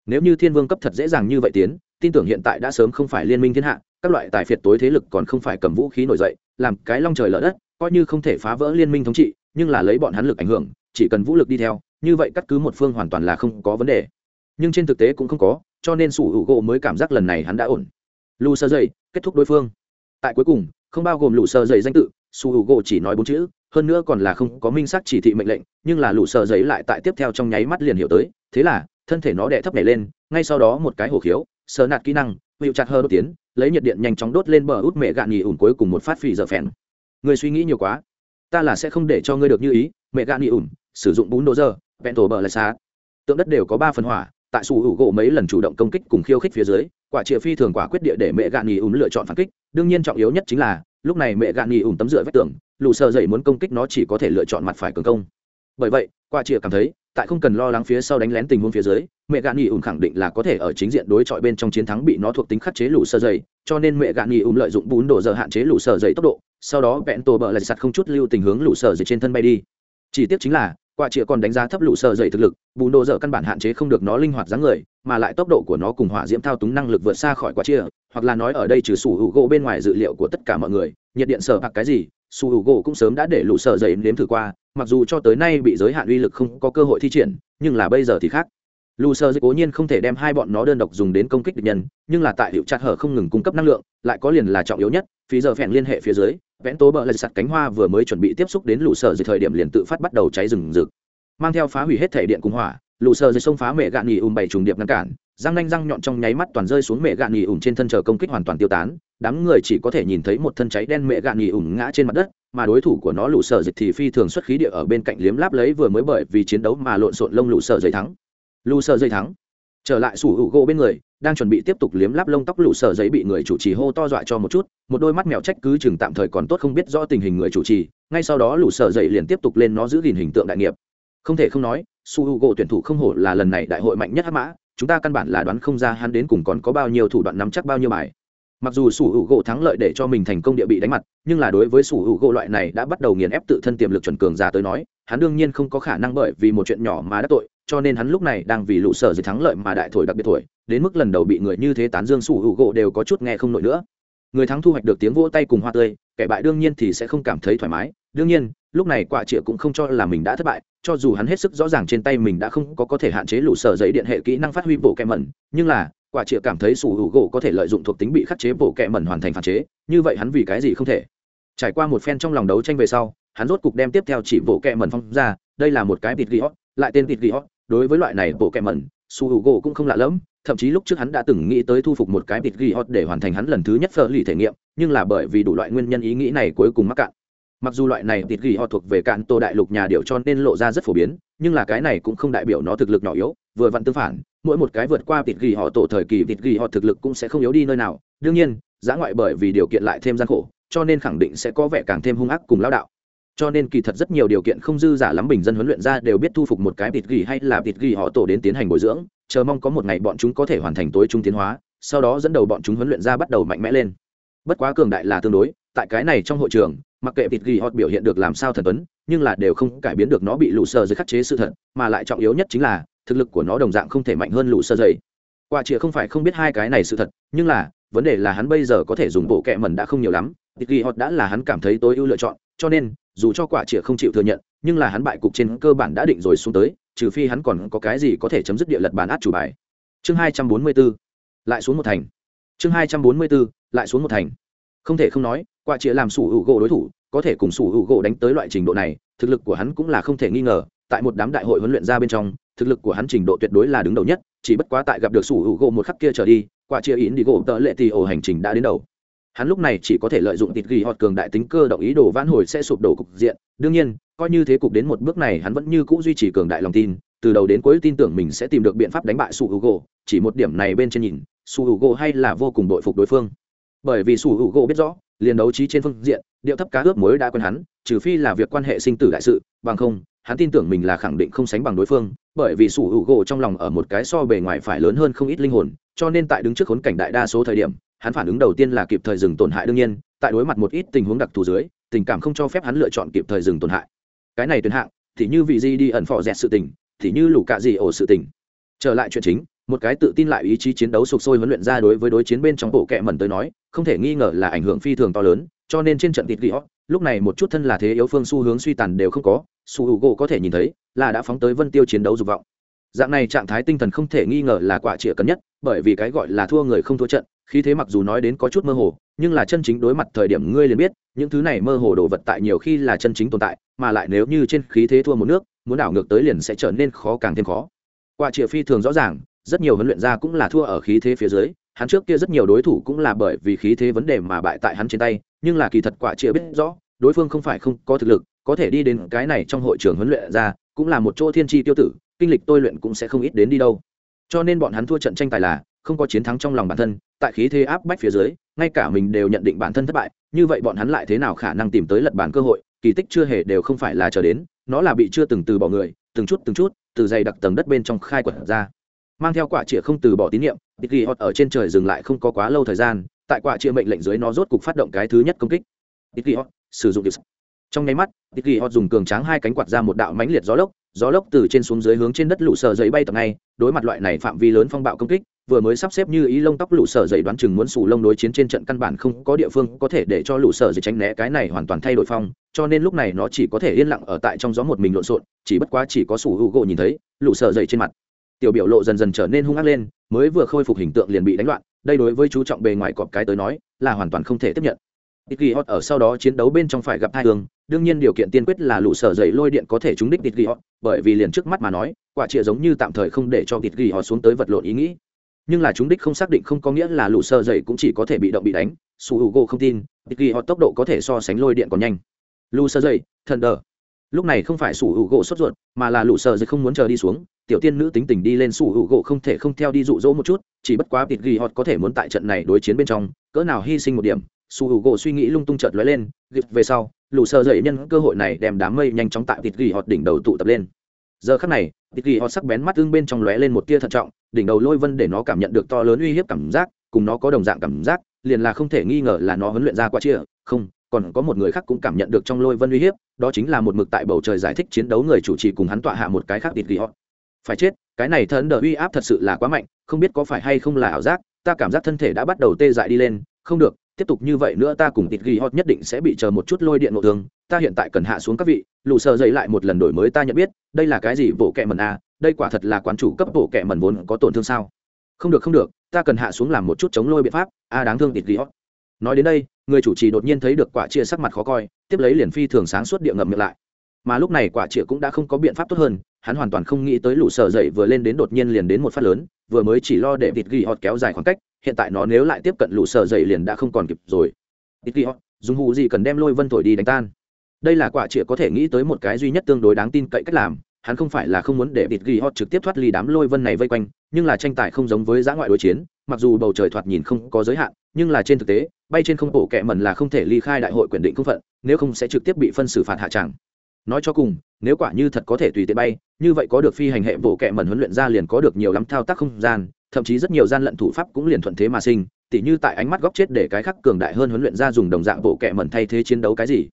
nếu như thiên vương cấp thật dễ dàng như vậy tiến, tin tưởng hiện tại đã sớm không phải liên minh thiên hạ các loại tài phiệt tối thế lực còn không phải cầm vũ khí nổi dậy, làm cái long trời lở đất, coi như không thể phá vỡ liên minh thống trị, nhưng là lấy bọn hắn lực ảnh hưởng, chỉ cần vũ lực đi theo, như vậy cắt cứ một phương hoàn toàn là không có vấn đề. Nhưng trên thực tế cũng không có, cho nên sủ hữu gỗ mới cảm giác lần này hắn đã ổn. Lù sơ dày, kết thúc đối phương. Tại cuối cùng, không bao gồm lù sơ dày danh tự, sủ hữu gỗ chỉ nói bốn chữ, hơn nữa còn là không có minh xác chỉ thị mệnh lệnh, nhưng là lù sơ giấy lại tại tiếp theo trong nháy mắt liền hiểu tới, thế là, thân thể nó đẻ thấp nhảy lên, ngay sau đó một cái hổ khiếu, sờ nạt kỹ năng hiệu chặt hơ đốt tiến, lấy nhiệt điện nhanh chóng đốt lên bờ út mẹ gạn nghỉ ủn cuối cùng một phát phì giờ phèn. Người suy nghĩ nhiều quá. Ta là sẽ không để cho ngươi được như ý, mẹ gạn nghỉ ủn, sử dụng bún đồ dơ vẹn tổ bờ lại xa tượng đất đều có ba phần hỏa, tại sủ hữu gỗ mấy lần chủ động công kích cùng khiêu khích phía dưới, quả trịa phi thường quả quyết địa để mẹ gạn nghỉ ủn lựa chọn phản kích. Đương nhiên trọng yếu nhất chính là, lúc này mẹ gạn nghỉ ủn tấm dựa vách tường, lù sợ dậy muốn công kích nó chỉ có thể lựa chọn mặt phải cường công bởi vậy quả trịa cảm thấy, tại không cần lo lắng phía sau đánh lén tình huống phía dưới, mẹ gạn nghỉ ùn khẳng định là có thể ở chính diện đối chọi bên trong chiến thắng bị nó thuộc tính khắc chế lũ sợ dậy cho nên mẹ gạn nghỉ ùn lợi dụng bún đổ giờ hạn chế lũ sợ dậy tốc độ, sau đó vẹn tổ bờ lại sạt không chút lưu tình hướng lũ sợ dậy trên thân bay đi. Chỉ tiếc chính là quả chĩa còn đánh giá thấp lũ sợ dậy thực lực, bún đổ giờ căn bản hạn chế không được nó linh hoạt dáng người, mà lại tốc độ của nó cùng hỏa diễm thao túng năng lực vượt xa khỏi quả chia hoặc là nói ở đây trừ sủ hữu gỗ bên ngoài dự liệu của tất cả mọi người, nhiệt điện sở hoặc cái gì, sủ hữu gỗ cũng sớm đã để lũ sợ dậy nếm thử qua mặc dù cho tới nay bị giới hạn uy lực không có cơ hội thi triển, nhưng là bây giờ thì khác. Lù sơ cố nhiên không thể đem hai bọn nó đơn độc dùng đến công kích địch nhân, nhưng là tại hiệu chặt hở không ngừng cung cấp năng lượng, lại có liền là trọng yếu nhất, phí giờ phèn liên hệ phía dưới vẽn tố bờ lạch sạt cánh hoa vừa mới chuẩn bị tiếp xúc đến lù sơ dưới thời điểm liền tự phát bắt đầu cháy rừng rực. Mang theo phá hủy hết thể điện cung hỏa lù sơ dưới sông phá mẹ gạn nghỉ ùm bảy trùng điệp ngăn cản răng nanh răng nhọn trong nháy mắt toàn rơi xuống mẹ gạn nghỉ ủng trên thân chờ công kích hoàn toàn tiêu tán, đám người chỉ có thể nhìn thấy một thân cháy đen mẹ gạn nghỉ ủng ngã trên mặt đất, mà đối thủ của nó lũ sở dịch thì phi thường xuất khí địa ở bên cạnh liếm láp lấy vừa mới bởi vì chiến đấu mà lộn xộn lông lũ sở dây thắng. Lũ sở dây thắng. Trở lại sủ hữu gỗ bên người, đang chuẩn bị tiếp tục liếm láp lông tóc lũ sở giấy bị người chủ trì hô to dọa cho một chút, một đôi mắt mèo trách cứ chừng tạm thời còn tốt không biết rõ tình hình người chủ trì, ngay sau đó lũ sở giấy liền tiếp tục lên nó giữ gìn hình tượng đại nghiệp. Không thể không nói su h u gỗ tuyển thủ không hổ là lần này đại hội mạnh nhất hắc mã chúng ta căn bản là đoán không ra hắn đến cùng còn có bao nhiêu thủ đoạn nắm chắc bao nhiêu bài. Mặc dù sủ hữu gỗ thắng lợi để cho mình thành công địa bị đánh mặt, nhưng là đối với sủ hữu gỗ loại này đã bắt đầu nghiền ép tự thân tiềm lực chuẩn cường ra tới nói, hắn đương nhiên không có khả năng bởi vì một chuyện nhỏ mà đắc tội, cho nên hắn lúc này đang vì lũ sở dưới thắng lợi mà đại thổi đặc biệt thổi, đến mức lần đầu bị người như thế tán dương sủ hữu gỗ đều có chút nghe không nổi nữa. Người thắng thu hoạch được tiếng vỗ tay cùng hoa tươi, kẻ bại đương nhiên thì sẽ không cảm thấy thoải mái, đương nhiên, lúc này quả trịa cũng không cho là mình đã thất bại cho dù hắn hết sức rõ ràng trên tay mình đã không có có thể hạn chế lũ sở giấy điện hệ kỹ năng phát huy bộ kẹ mẩn, nhưng là, quả chịa cảm thấy sủ hữu gỗ có thể lợi dụng thuộc tính bị khắc chế bộ kẹ mẩn hoàn thành phản chế, như vậy hắn vì cái gì không thể? Trải qua một phen trong lòng đấu tranh về sau, hắn rốt cục đem tiếp theo chỉ bộ kẹ mẩn phong ra, đây là một cái vịt ghi hót lại tên vịt ghi hót đối với loại này bộ kẹ mẩn su hữu gỗ cũng không lạ lẫm, thậm chí lúc trước hắn đã từng nghĩ tới thu phục một cái vịt ghi hót để hoàn thành hắn lần thứ nhất phở lì thể nghiệm, nhưng là bởi vì đủ loại nguyên nhân ý nghĩ này cuối cùng mắc cạn mặc dù loại này tịt ghi họ thuộc về cạn tô đại lục nhà điệu cho nên lộ ra rất phổ biến, nhưng là cái này cũng không đại biểu nó thực lực nhỏ yếu, vừa vặn tương phản, mỗi một cái vượt qua tịt ghi họ tổ thời kỳ, tịt ghi họ thực lực cũng sẽ không yếu đi nơi nào. Đương nhiên giã ngoại bởi vì điều kiện lại thêm gian khổ, cho nên khẳng định sẽ có vẻ càng thêm hung ác cùng lao đạo. Cho nên kỳ thật rất nhiều điều kiện không dư giả lắm bình dân huấn luyện ra đều biết thu phục một cái tịt ghi hay là tịt ghi họ tổ đến tiến hành bồi dưỡng, chờ mong có một ngày bọn chúng có thể hoàn thành tối trung tiến hóa, sau đó dẫn đầu bọn chúng huấn luyện ra bắt đầu mạnh mẽ lên. Bất quá cường đại là tương đối, tại cái này trong hội trường mặc kệ vịt ghi hot biểu hiện được làm sao thần tuấn, nhưng là đều không cải biến được nó bị lũ sơ dây khắc chế sự thật, mà lại trọng yếu nhất chính là, thực lực của nó đồng dạng không thể mạnh hơn lũ sơ dây quả chĩa không phải không biết hai cái này sự thật, nhưng là, vấn đề là hắn bây giờ có thể dùng bộ kẹ mẩn đã không nhiều lắm. Vịt ghi hot đã là hắn cảm thấy tối ưu lựa chọn, cho nên, dù cho quả chĩa không chịu thừa nhận, nhưng là hắn bại cục trên cơ bản đã định rồi xuống tới, trừ phi hắn còn có cái gì có thể chấm dứt địa lật bàn át chủ bài. Chương hai trăm bốn mươi 244 lại xuống một thành. Chương hai trăm bốn mươi 244 lại xuống một thành không thể không nói, quả chĩa làm sủ hữu gỗ đối thủ, có thể cùng sủ hữu gỗ đánh tới loại trình độ này, thực lực của hắn cũng là không thể nghi ngờ, tại một đám đại hội huấn luyện ra bên trong, thực lực của hắn trình độ tuyệt đối là đứng đầu nhất, chỉ bất quá tại gặp được sủ hữu gỗ một khắc kia trở đi, quả Chĩa ý đi gỗ tợ lệ thì ổ hành trình đã đến đầu. Hắn lúc này chỉ có thể lợi dụng tịt ghi họt cường đại tính cơ động ý đồ vãn hồi sẽ sụp đổ cục diện, đương nhiên, coi như thế cục đến một bước này, hắn vẫn như cũ duy trì cường đại lòng tin, từ đầu đến cuối tin tưởng mình sẽ tìm được biện pháp đánh bại su hữu chỉ một điểm này bên trên nhìn su hữu hay là vô cùng đội phục đối phương bởi vì Sủ hữu biết rõ, liền đấu trí trên phương diện, điệu thấp cá ướp mới đã quen hắn, trừ phi là việc quan hệ sinh tử đại sự, bằng không, hắn tin tưởng mình là khẳng định không sánh bằng đối phương, bởi vì sủ hữu gỗ trong lòng ở một cái so bề ngoài phải lớn hơn không ít linh hồn, cho nên tại đứng trước khốn cảnh đại đa số thời điểm, hắn phản ứng đầu tiên là kịp thời dừng tổn hại đương nhiên, tại đối mặt một ít tình huống đặc thù dưới, tình cảm không cho phép hắn lựa chọn kịp thời dừng tổn hại. Cái này tuyến hạng, thì như vị di đi ẩn phò dẹt sự tình, thì như lũ cạ gì ổ sự tình. Trở lại chuyện chính một cái tự tin lại ý chí chiến đấu sục sôi huấn luyện ra đối với đối chiến bên trong bộ kệ mẩn tới nói, không thể nghi ngờ là ảnh hưởng phi thường to lớn, cho nên trên trận thịt ghi hót lúc này một chút thân là thế yếu phương xu hướng suy tàn đều không có, su hữu gỗ có thể nhìn thấy là đã phóng tới vân tiêu chiến đấu dục vọng. Dạng này trạng thái tinh thần không thể nghi ngờ là quả trịa cấn nhất, bởi vì cái gọi là thua người không thua trận khi thế mặc dù nói đến có chút mơ hồ, nhưng là chân chính đối mặt thời điểm ngươi liền biết, những thứ này mơ hồ đồ vật tại nhiều khi là chân chính tồn tại, mà lại nếu như trên khí thế thua một nước, muốn đảo ngược tới liền sẽ trở nên khó càng thêm khó. Quả trịa phi thường rõ ràng rất nhiều huấn luyện gia cũng là thua ở khí thế phía dưới, hắn trước kia rất nhiều đối thủ cũng là bởi vì khí thế vấn đề mà bại tại hắn trên tay, nhưng là kỳ thật quả chia biết rõ, đối phương không phải không có thực lực, có thể đi đến cái này trong hội trường huấn luyện ra cũng là một chỗ thiên tri tiêu tử, kinh lịch tôi luyện cũng sẽ không ít đến đi đâu. Cho nên bọn hắn thua trận tranh tài là, không có chiến thắng trong lòng bản thân, tại khí thế áp bách phía dưới, ngay cả mình đều nhận định bản thân thất bại, như vậy bọn hắn lại thế nào khả năng tìm tới lật bản cơ hội, kỳ tích chưa hề đều không phải là chờ đến, nó là bị chưa từng từ bỏ người, từng chút từng chút, từ dày đặc tầng đất bên trong khai quật ra mang theo quả chĩa không từ bỏ tín nhiệm, tịch ghi hot ở trên trời dừng lại không có quá lâu thời gian, tại quả chĩa mệnh lệnh dưới nó rốt cục phát động cái thứ nhất công kích. Tịch ghi hot sử dụng điệp trong nháy mắt, tịch ghi hot dùng cường tráng hai cánh quạt ra một đạo mãnh liệt gió lốc gió lốc từ trên xuống dưới hướng trên đất lũ sở giấy bay tập ngay, đối mặt loại này phạm vi lớn phong bạo công kích, vừa mới sắp xếp như ý lông tóc lũ sở giấy đoán chừng muốn sủ lông đối chiến trên trận căn bản không có địa phương có thể để cho lũ sở giấy tránh né, cái này hoàn toàn thay đổi phong, cho nên lúc này nó chỉ có thể yên lặng ở tại trong gió một mình lộn xộn, chỉ bất quá chỉ có sủ hữu gỗ nhìn thấy, lũ sở giấy trên mặt tiểu biểu lộ dần dần trở nên hung ác lên mới vừa khôi phục hình tượng liền bị đánh loạn đây đối với chú trọng bề ngoài cọp cái tới nói là hoàn toàn không thể tiếp nhận. Dit Hot ở sau đó chiến đấu bên trong phải gặp hai tường đương nhiên điều kiện tiên quyết là lũ sở dậy lôi điện có thể trúng đích Dit Hot, bởi vì liền trước mắt mà nói, quả trịa giống như tạm thời không để cho Dit Hot xuống tới vật lộn ý nghĩ. nhưng là chúng đích không xác định không có nghĩa là lũ sở dậy cũng chỉ có thể bị động bị đánh su h không tin ghi họ tốc độ có thể so sánh lôi điện còn nhanh. Lũ sở dậy thần đờ lúc này không phải su h u sốt ruột mà là lũ sở dậy không muốn chờ đi xuống tiểu tiên nữ tính tình đi lên sủ hữu gỗ không thể không theo đi rụ rỗ một chút, chỉ bất quá vịt ghi họ có thể muốn tại trận này đối chiến bên trong, cỡ nào hy sinh một điểm, sủ hữu gỗ suy nghĩ lung tung chợt lóe lên gịp về sau, lũ sơ dậy nhân cơ hội này đem đám mây nhanh chóng tại vịt ghi họ đỉnh đầu tụ tập lên. Giờ khắc này, vịt ghi họ sắc bén mắt tương bên trong lóe lên một tia thận trọng, đỉnh đầu lôi vân để nó cảm nhận được to lớn uy hiếp cảm giác, cùng nó có đồng dạng cảm giác, liền là không thể nghi ngờ là nó huấn luyện ra qua chia không, còn có một người khác cũng cảm nhận được trong lôi vân uy hiếp, đó chính là một mực tại bầu trời giải thích chiến đấu người chủ trì cùng hắn tọa hạ một cái khác tịch ghi họ phải chết, cái này thần đờ uy áp thật sự là quá mạnh, không biết có phải hay không là ảo giác, ta cảm giác thân thể đã bắt đầu tê dại đi lên, không được, tiếp tục như vậy nữa ta cùng tịt ghi hot nhất định sẽ bị chờ một chút lôi điện nội thương, ta hiện tại cần hạ xuống các vị, lù sờ dậy lại một lần đổi mới ta nhận biết, đây là cái gì bộ kẹ mần a à? đây quả thật là quán chủ cấp bộ kẹ mần vốn có tổn thương sao không được không được, ta cần hạ xuống làm một chút chống lôi biện pháp a đáng thương tịt ghi hot nói đến đây, người chủ trì đột nhiên thấy được quả chia sắc mặt khó coi, tiếp lấy liền phi thường sáng suốt địa ngậm miệng lại mà lúc này quả chia cũng đã không có biện pháp tốt hơn hắn hoàn toàn không nghĩ tới lũ sở dậy vừa lên đến đột nhiên liền đến một phát lớn, vừa mới chỉ lo để vịt ghi họ kéo dài khoảng cách, hiện tại nó nếu lại tiếp cận lũ sở dậy liền đã không còn kịp rồi. Vịt ghi họ dùng hụ gì cần đem lôi vân thổi đi đánh tan. Đây là quả chĩa có thể nghĩ tới một cái duy nhất tương đối đáng tin cậy cách làm, hắn không phải là không muốn để vịt ghi họ trực tiếp thoát ly đám lôi vân này vây quanh, nhưng là tranh tài không giống với giã ngoại đối chiến, mặc dù bầu trời thoạt nhìn không có giới hạn, nhưng là trên thực tế, bay trên không bộ kẹ mần là không thể ly khai đại hội quyền định không phận, nếu không sẽ trực tiếp bị phân xử phạt hạ tràng. Nói cho cùng nếu quả như thật có thể tùy tiện bay, như vậy có được phi hành hệ bộ kệ mẩn huấn luyện ra liền có được nhiều lắm thao tác không gian, thậm chí rất nhiều gian lận thủ pháp cũng liền thuận thế mà sinh, tỉ như tại ánh mắt góc chết để cái khác cường đại hơn huấn luyện ra dùng đồng dạng bộ kệ mẩn thay thế chiến đấu cái gì.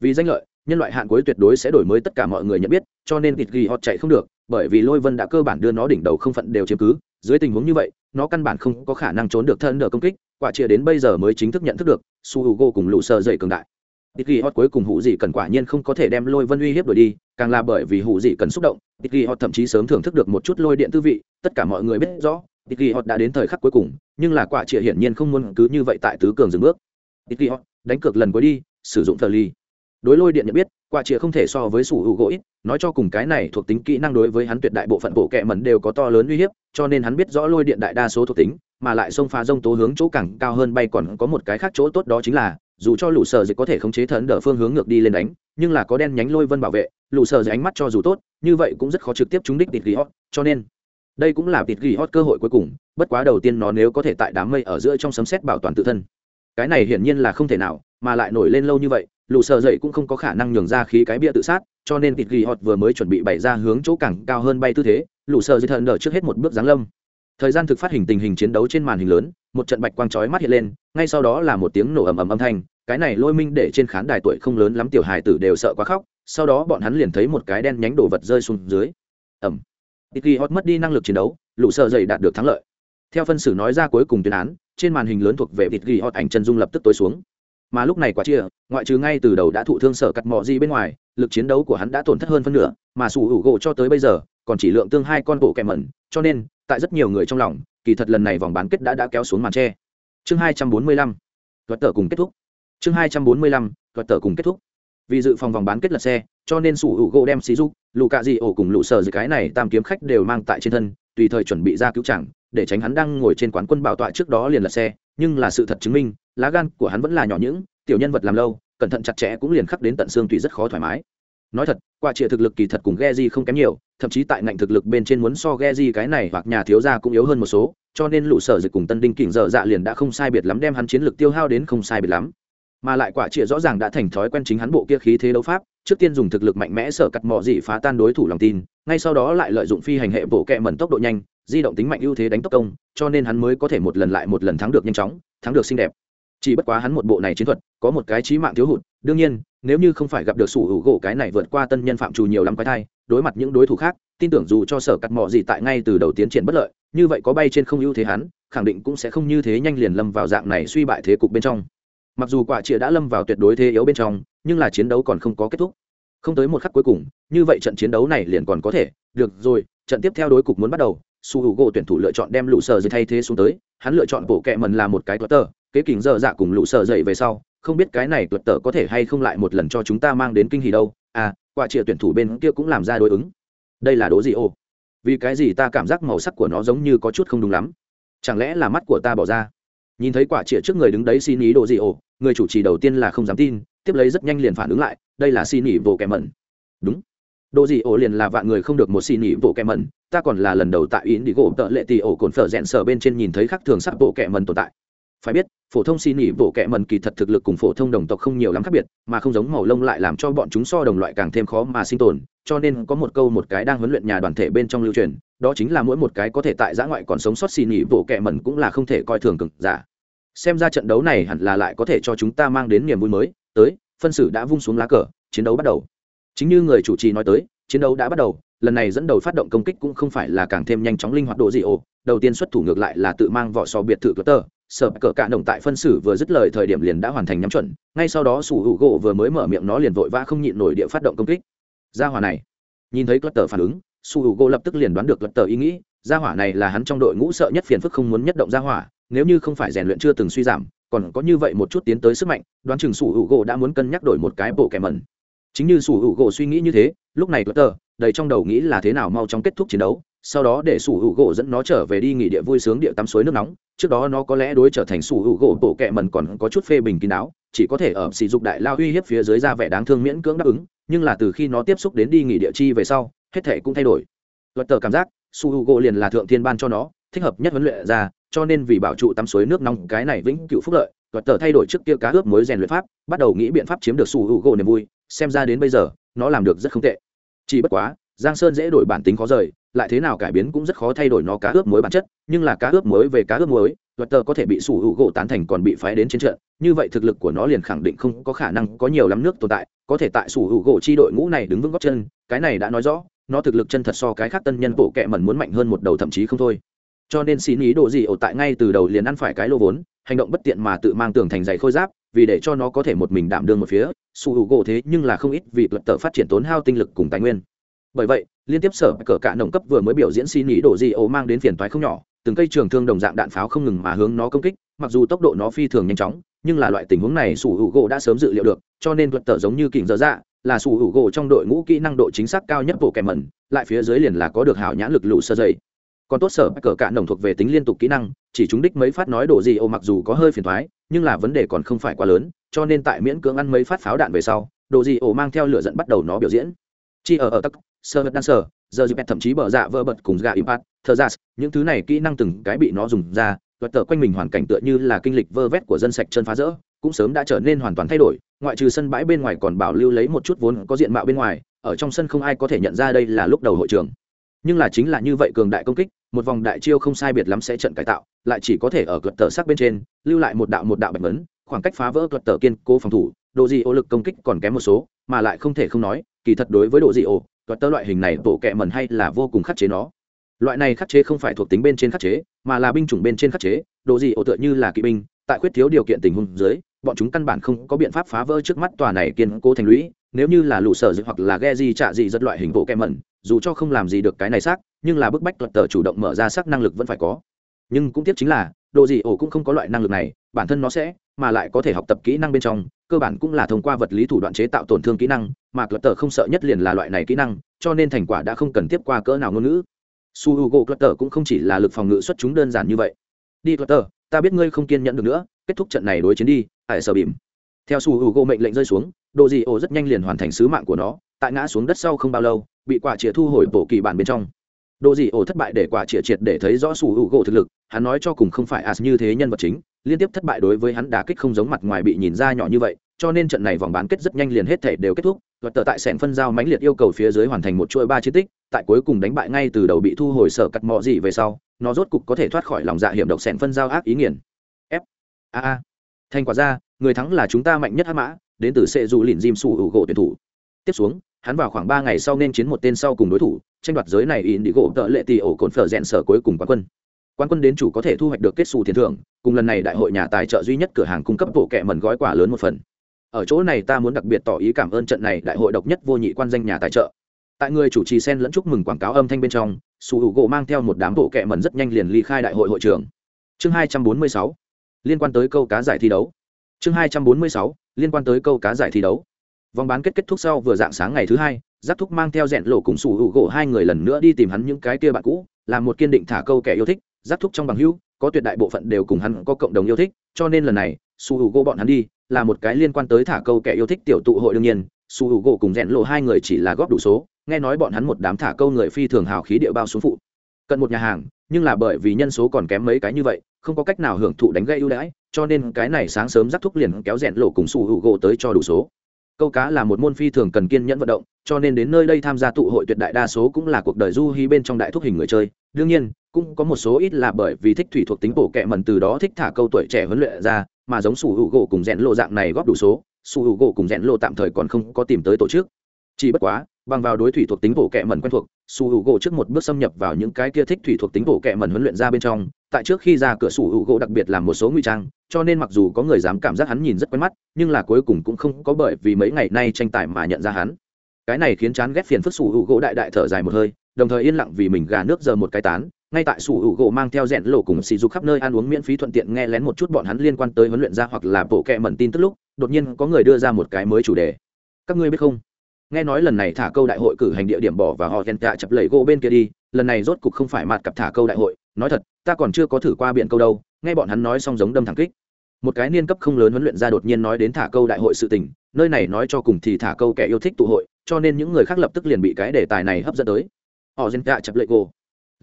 Vì danh lợi, nhân loại hạn cuối tuyệt đối sẽ đổi mới tất cả mọi người nhận biết, cho nên thịt ghi họ chạy không được, bởi vì lôi vân đã cơ bản đưa nó đỉnh đầu không phận đều chiếm cứ, dưới tình huống như vậy, nó căn bản không có khả năng trốn được thân đỡ công kích, quả chia đến bây giờ mới chính thức nhận thức được, su h u g o cùng lũ sợ dậy cường đại. Ít ghi họ cuối cùng hụ gì cần quả nhiên không có thể đem lôi vân uy hiếp đổi đi càng là bởi vì hụ dị cần xúc động ít ghi họ thậm chí sớm thưởng thức được một chút lôi điện tư vị, tất cả mọi người biết rõ ít ghi họ đã đến thời khắc cuối cùng, nhưng là quả trịa hiển nhiên không muốn cứ như vậy tại tứ cường dừng bước. Ít ghi họ đánh cược lần cuối đi, sử dụng thờ ly. Đối lôi điện nhận biết, quả trịa không thể so với sủ hữu gỗ ít, nói cho cùng cái này thuộc tính kỹ năng đối với hắn tuyệt đại bộ phận bộ kệ mẩn đều có to lớn uy hiếp, cho nên hắn biết rõ lôi điện đại đa số thuộc tính, mà lại xông phá rông tố hướng chỗ càng cao hơn bay còn có một cái khác chỗ tốt đó chính là dù cho lũ sở dịch có thể khống chế thần đỡ phương hướng ngược đi lên đánh, nhưng là có đen nhánh lôi vân bảo vệ, lũ sở dịch ánh mắt cho dù tốt, như vậy cũng rất khó trực tiếp trúng đích tịt ghi hot cho nên đây cũng là tịt ghi hot cơ hội cuối cùng, bất quá đầu tiên nó nếu có thể tại đám mây ở giữa trong sấm xét bảo toàn tự thân. Cái này hiển nhiên là không thể nào, mà lại nổi lên lâu như vậy, lũ sở dậy cũng không có khả năng nhường ra khí cái bia tự sát, cho nên tịt ghi hot vừa mới chuẩn bị bày ra hướng chỗ cảng cao hơn bay tư thế, lũ sở dậy thần đỡ trước hết một bước giáng lâm. Thời gian thực phát hình tình hình chiến đấu trên màn hình lớn một trận bạch quang chói mắt hiện lên ngay sau đó là một tiếng nổ ầm ầm âm thanh cái này lôi minh để trên khán đài tuổi không lớn lắm tiểu hài tử đều sợ quá khóc sau đó bọn hắn liền thấy một cái đen nhánh đồ vật rơi xuống dưới ẩm Tiki Hot mất đi năng lực chiến đấu, lũ sợ dậy đạt được thắng lợi. Theo phân xử nói ra cuối cùng tuyên án, trên màn hình lớn thuộc về Tiki Hot ảnh chân dung lập tức tối xuống. Mà lúc này quả chia, ngoại trừ ngay từ đầu đã thụ thương sở cắt mọ gì bên ngoài, lực chiến đấu của hắn đã tổn thất hơn phân nửa, mà sủ hữu gỗ cho tới bây giờ, còn chỉ lượng tương hai con bộ kẹm mẩn, cho nên, tại rất nhiều người trong lòng, kỳ thật lần này vòng bán kết đã đã kéo xuống màn che. Chương hai trăm bốn mươi lăm, thuật tờ cùng kết thúc. Chương hai trăm bốn mươi lăm thuật tờ cùng kết thúc. Vì dự phòng vòng bán kết lật xe cho nên sủ hữu gỗ đem xí giúp lù cạ dị ổ cùng lụ sờ dưới cái này tam kiếm khách đều mang tại trên thân tùy thời chuẩn bị ra cứu chẳng để tránh hắn đang ngồi trên quán quân bảo tọa trước đó liền lật xe. Nhưng là sự thật chứng minh lá gan của hắn vẫn là nhỏ những tiểu nhân vật làm lâu cẩn thận chặt chẽ cũng liền khắc đến tận xương tùy rất khó thoải mái nói thật, qua trịa thực lực kỳ thật cùng Geji không kém nhiều, thậm chí tại ngạnh thực lực bên trên muốn so Geji cái này hoặc nhà thiếu gia cũng yếu hơn một số, cho nên lũ sở dịch cùng tân đinh kỉnh dở dạ liền đã không sai biệt lắm đem hắn chiến lực tiêu hao đến không sai biệt lắm. Mà lại quả trịa rõ ràng đã thành thói quen chính hắn bộ kia khí thế đấu pháp, trước tiên dùng thực lực mạnh mẽ sở cắt mọ dị phá tan đối thủ lòng tin, ngay sau đó lại lợi dụng phi hành hệ bộ kẹ mẩn tốc độ nhanh, di động tính mạnh ưu thế đánh tốc công, cho nên hắn mới có thể một lần lại một lần thắng được nhanh chóng, thắng được xinh đẹp. Chỉ bất quá hắn một bộ này chiến thuật, có một cái trí mạng thiếu hụt, đương nhiên nếu như không phải gặp được sủ hữu gỗ cái này vượt qua tân nhân phạm trù nhiều lắm quái thai, đối mặt những đối thủ khác, tin tưởng dù cho sở cắt mỏ gì tại ngay từ đầu tiến triển bất lợi, như vậy có bay trên không ưu thế hắn, khẳng định cũng sẽ không như thế nhanh liền lâm vào dạng này suy bại thế cục bên trong. Mặc dù quả chĩa đã lâm vào tuyệt đối thế yếu bên trong, nhưng là chiến đấu còn không có kết thúc. Không tới một khắc cuối cùng, như vậy trận chiến đấu này liền còn có thể. Được rồi, trận tiếp theo đối cục muốn bắt đầu. Su h u gỗ tuyển thủ lựa chọn đem lũ sờ dây thay thế xuống tới. Hắn lựa chọn bộ kẹ mần là một cái tuật tờ. Kế kính dơ dạ cùng lũ sờ dậy về sau không biết cái này tuật tở có thể hay không lại một lần cho chúng ta mang đến kinh hỉ đâu. À quả trịa tuyển thủ bên kia cũng làm ra đối ứng. Đây là đố gì ô? Vì cái gì ta cảm giác màu sắc của nó giống như có chút không đúng lắm? Chẳng lẽ là mắt của ta bỏ ra? Nhìn thấy quả trịa trước người đứng đấy xin ý đồ gì ồ người chủ trì đầu tiên là không dám tin, tiếp lấy rất nhanh liền phản ứng lại, đây là xin ý vô kẻ mẩn. Đúng. Đồ gì ổ liền là vạn người không được một xin ý vô kẻ mẩn, ta còn là lần đầu tại ý đi gỗ tợ lệ tì ổ cồn phở rẽn sở bên trên nhìn thấy khắc thường sắc bộ kẻ mẩn tồn tại. Phải biết phổ thông xin nghỉ bộ kệ mần kỳ thật thực lực cùng phổ thông đồng tộc không nhiều lắm khác biệt, mà không giống màu lông lại làm cho bọn chúng so đồng loại càng thêm khó mà sinh tồn, cho nên có một câu một cái đang huấn luyện nhà đoàn thể bên trong lưu truyền, đó chính là mỗi một cái có thể tại giã ngoại còn sống sót xin nghỉ bộ kệ mần cũng là không thể coi thường cực giả. Xem ra trận đấu này hẳn là lại có thể cho chúng ta mang đến niềm vui mới, tới, phân xử đã vung xuống lá cờ, chiến đấu bắt đầu. Chính như người chủ trì nói tới, chiến đấu đã bắt đầu, lần này dẫn đầu phát động công kích cũng không phải là càng thêm nhanh chóng linh hoạt độ gì ồ đầu tiên xuất thủ ngược lại là tự mang vỏ sò biệt thự tờ sợ cờ cạ động tại phân xử vừa dứt lời thời điểm liền đã hoàn thành nhắm chuẩn, ngay sau đó sủ hữu gỗ vừa mới mở miệng nó liền vội vã không nhịn nổi địa phát động công kích. Gia hỏa này, nhìn thấy clutter phản ứng, sủ hữu gỗ lập tức liền đoán được clutter ý nghĩ, gia hỏa này là hắn trong đội ngũ sợ nhất phiền phức không muốn nhất động gia hỏa, nếu như không phải rèn luyện chưa từng suy giảm, còn có như vậy một chút tiến tới sức mạnh, đoán chừng sủ hữu gỗ đã muốn cân nhắc đổi một cái bộ kẻ mẩn. Chính như sủ hữu gỗ suy nghĩ như thế, lúc này clutter đầy trong đầu nghĩ là thế nào mau chóng kết thúc chiến đấu sau đó để sủ hữu gỗ dẫn nó trở về đi nghỉ địa vui sướng địa tắm suối nước nóng. Trước đó nó có lẽ đối trở thành sủ hữu gỗ bộ kẹ mần còn có chút phê bình kín đáo, chỉ có thể ở sỉ dục đại lao uy hiếp phía dưới ra vẻ đáng thương miễn cưỡng đáp ứng, nhưng là từ khi nó tiếp xúc đến đi nghỉ địa chi về sau, hết thể cũng thay đổi. Luật tờ cảm giác su h u gỗ liền là thượng thiên ban cho nó, thích hợp nhất huấn luyện ra, cho nên vì bảo trụ tắm suối nước nóng, cái này vĩnh cựu phúc lợi, luật tờ thay đổi trước kia cá ướp mới rèn luyện pháp, bắt đầu nghĩ biện pháp chiếm được su h u gỗ niềm vui, xem ra đến bây giờ, nó làm được rất không tệ. Chỉ bất quá, giang sơn dễ đổi bản tính khó rời lại thế nào cải biến cũng rất khó thay đổi nó cá ướp muối bản chất, nhưng là cá ướp muối về cá ướp muối, luật tờ có thể bị sủ hữu gỗ tán thành còn bị phái đến chiến trận, như vậy thực lực của nó liền khẳng định không có khả năng có nhiều lắm nước tồn tại, có thể tại sủ hữu gỗ chi đội ngũ này đứng vững góc chân, cái này đã nói rõ, nó thực lực chân thật so cái khác tân nhân bộ kệ mẩn muốn mạnh hơn một đầu thậm chí không thôi. Cho nên xin ý đồ gì ổ tại ngay từ đầu liền ăn phải cái lô vốn, hành động bất tiện mà tự mang tường thành giày khôi giáp, vì để cho nó có thể một mình đảm đương một phía, sủ hữu gỗ thế nhưng là không ít vì luật tờ phát triển tốn hao tinh lực cùng tài nguyên. Bởi vậy liên tiếp sở cờ cả nồng cấp vừa mới biểu diễn xin ý đồ gì ổ mang đến phiền toái không nhỏ, từng cây trường thương đồng dạng đạn pháo không ngừng mà hướng nó công kích, mặc dù tốc độ nó phi thường nhanh chóng, nhưng là loại tình huống này sủ hữu gỗ đã sớm dự liệu được, cho nên thuật tở giống như kỉnh dở dạ là sủ hữu gỗ trong đội ngũ kỹ năng độ chính xác cao nhất bộ kèm mẩn, lại phía dưới liền là có được hảo nhãn lực lụ sơ dày. Còn tốt sở cờ cả nồng thuộc về tính liên tục kỹ năng, chỉ chúng đích mấy phát nói đồ gì ô mặc dù có hơi phiền thoái nhưng là vấn đề còn không phải quá lớn, cho nên tại miễn cưỡng ăn mấy phát pháo đạn về sau, đồ gì ô mang theo lửa dẫn bắt đầu nó biểu diễn. Chi ở ở tắc sơ vật đan sở giờ dịp thậm chí bở dạ vỡ bật cùng gà ipat thơ ra dạ những thứ này kỹ năng từng cái bị nó dùng ra vật tờ quanh mình hoàn cảnh tựa như là kinh lịch vơ vét của dân sạch chân phá rỡ, cũng sớm đã trở nên hoàn toàn thay đổi, ngoại trừ sân bãi bên ngoài còn bảo lưu lấy một chút vốn có diện mạo bên ngoài, ở trong sân không ai có thể nhận ra đây là lúc đầu hội trường. Nhưng là chính là như vậy cường đại công kích, một vòng đại chiêu không sai biệt lắm sẽ trận cải tạo, lại chỉ có thể ở cợt tờ sắc bên trên, lưu lại một đạo một đạo bạch vấn, khoảng cách phá vỡ cợt tờ kiên cố phòng thủ độ gì ô lực công kích còn kém một số, mà lại không thể không nói, kỳ thật đối với độ dị ô cợt tơ loại hình này bộ kẹ mẩn hay là vô cùng khắc chế nó. Loại này khắc chế không phải thuộc tính bên trên khắc chế, mà là binh chủng bên trên khắc chế độ gì ổ tựa như là kỵ binh, tại khuyết thiếu điều kiện tình huống dưới, bọn chúng căn bản không có biện pháp phá vỡ trước mắt tòa này kiên cố thành lũy, nếu như là lũ sở dự hoặc là ghe di trạ dị rất loại hình bộ kem mẩn, dù cho không làm gì được cái này xác, nhưng là bức bách tuật tờ chủ động mở ra sắc năng lực vẫn phải có. Nhưng cũng tiếc chính là độ gì ổ cũng không có loại năng lực này, bản thân nó sẽ, mà lại có thể học tập kỹ năng bên trong, cơ bản cũng là thông qua vật lý thủ đoạn chế tạo tổn thương kỹ năng mà cờ tờ không sợ nhất liền là loại này kỹ năng, cho nên thành quả đã không cần tiếp qua cỡ nào ngôn ngữ. Su h u g o clutter cũng không chỉ là lực phòng ngự xuất chúng đơn giản như vậy. Đi clutter ta biết ngươi không kiên nhẫn được nữa, kết thúc trận này đối chiến đi Tại sở bìm. Theo su h u g o mệnh lệnh rơi xuống độ dị ổ rất nhanh liền hoàn thành sứ mạng của nó, tại ngã xuống đất sau không bao lâu, bị quả chĩa thu hồi bổ kỳ bản bên trong. Độ dị ổ thất bại để quả chĩa triệt để thấy rõ su h u g thực lực, hắn nói cho cùng không phải as như thế nhân vật chính, liên tiếp thất bại đối với hắn đà kích không giống mặt ngoài bị nhìn ra nhỏ như vậy cho nên trận này vòng bán kết rất nhanh liền hết thể đều kết thúc. Luật tờ tại sẻn phân giao mãnh liệt yêu cầu phía dưới hoàn thành một chuỗi ba chiến tích, tại cuối cùng đánh bại ngay từ đầu bị thu hồi sở cắt mọ gì về sau, nó rốt cục có thể thoát khỏi lòng dạ hiểm độc sẻn phân giao ác ý nghiền. F. A a. Thành quả ra, người thắng là chúng ta mạnh nhất hắc mã, đến từ sệ dù lìn diêm sủ hữu gỗ tuyển thủ. Tiếp xuống, hắn vào khoảng ba ngày sau nên chiến một tên sau cùng đối thủ, tranh đoạt giới này in đi gỗ tợ lệ tì ổ cồn phở rẽn sở cuối cùng quán quân. Quan quân đến chủ có thể thu hoạch được kết xù tiền thưởng, cùng lần này đại hội nhà tài trợ duy nhất cửa hàng cung cấp bộ kẹ mần gói quà lớn một phần ở chỗ này ta muốn đặc biệt tỏ ý cảm ơn trận này đại hội độc nhất vô nhị quan danh nhà tài trợ. Tại người chủ trì sen lẫn chúc mừng quảng cáo âm thanh bên trong su hữu gỗ mang theo một đám bộ kẹ mần rất nhanh liền ly khai đại hội hội trường. Chương hai trăm bốn mươi sáu, liên quan tới câu cá giải thi đấu. Chương hai trăm bốn mươi sáu, liên quan tới câu cá giải thi đấu. Vòng bán kết kết thúc sau vừa dạng sáng ngày thứ hai, giáp thúc mang theo rẽn lộ cùng sủ hữu gỗ hai người lần nữa đi tìm hắn những cái kia bạn cũ, làm một kiên định thả câu kẻ yêu thích, giáp thúc trong bằng hữu, có tuyệt đại bộ phận đều cùng hắn có cộng đồng yêu thích, cho nên lần này su hữu gỗ bọn hắn đi là một cái liên quan tới thả câu kẻ yêu thích tiểu tụ hội đương nhiên, su hữu gỗ cùng rẽn lộ hai người chỉ là góp đủ số, nghe nói bọn hắn một đám thả câu người phi thường hào khí địa bao xuống phụ. Cận một nhà hàng, nhưng là bởi vì nhân số còn kém mấy cái như vậy, không có cách nào hưởng thụ đánh gây ưu đãi, cho nên cái này sáng sớm rắc thúc liền kéo rẽn lộ cùng su hữu gỗ tới cho đủ số. Câu cá là một môn phi thường cần kiên nhẫn vận động, cho nên đến nơi đây tham gia tụ hội tuyệt đại đa số cũng là cuộc đời du hí bên trong đại thúc hình người chơi. Đương nhiên, cũng có một số ít là bởi vì thích thủy thuộc tính bổ kẹ mần từ đó thích thả câu tuổi trẻ huấn luyện ra mà giống sủ hữu gỗ cùng rẽn lộ dạng này góp đủ số, sủ hữu gỗ cùng rẽn lộ tạm thời còn không có tìm tới tổ chức. Chỉ bất quá, bằng vào đối thủy thuộc tính bổ kẹ mần quen thuộc, sủ hữu gỗ trước một bước xâm nhập vào những cái kia thích thủy thuộc tính bổ kẹ mần huấn luyện ra bên trong, tại trước khi ra cửa sủ hữu gỗ đặc biệt làm một số nguy trang, cho nên mặc dù có người dám cảm giác hắn nhìn rất quen mắt, nhưng là cuối cùng cũng không có bởi vì mấy ngày nay tranh tài mà nhận ra hắn. Cái này khiến chán ghét phiền phức sủ hữu gỗ đại đại thở dài một hơi, đồng thời yên lặng vì mình gà nước giờ một cái tán ngay tại sủ hữu gỗ mang theo rẽn lộ cùng xì dục khắp nơi ăn uống miễn phí thuận tiện nghe lén một chút bọn hắn liên quan tới huấn luyện ra hoặc là bộ kệ mẩn tin tức lúc, đột nhiên có người đưa ra một cái mới chủ đề. Các ngươi biết không? Nghe nói lần này thả câu đại hội cử hành địa điểm bỏ và họ ghen tạ chập lầy gỗ bên kia đi, lần này rốt cục không phải mặt cặp thả câu đại hội, nói thật, ta còn chưa có thử qua biện câu đâu, nghe bọn hắn nói xong giống đâm thẳng kích. Một cái niên cấp không lớn huấn luyện ra đột nhiên nói đến thả câu đại hội sự tình, nơi này nói cho cùng thì thả câu kẻ yêu thích tụ hội, cho nên những người khác lập tức liền bị cái đề tài này hấp dẫn tới. Họ ghen tạ chập lẩy gỗ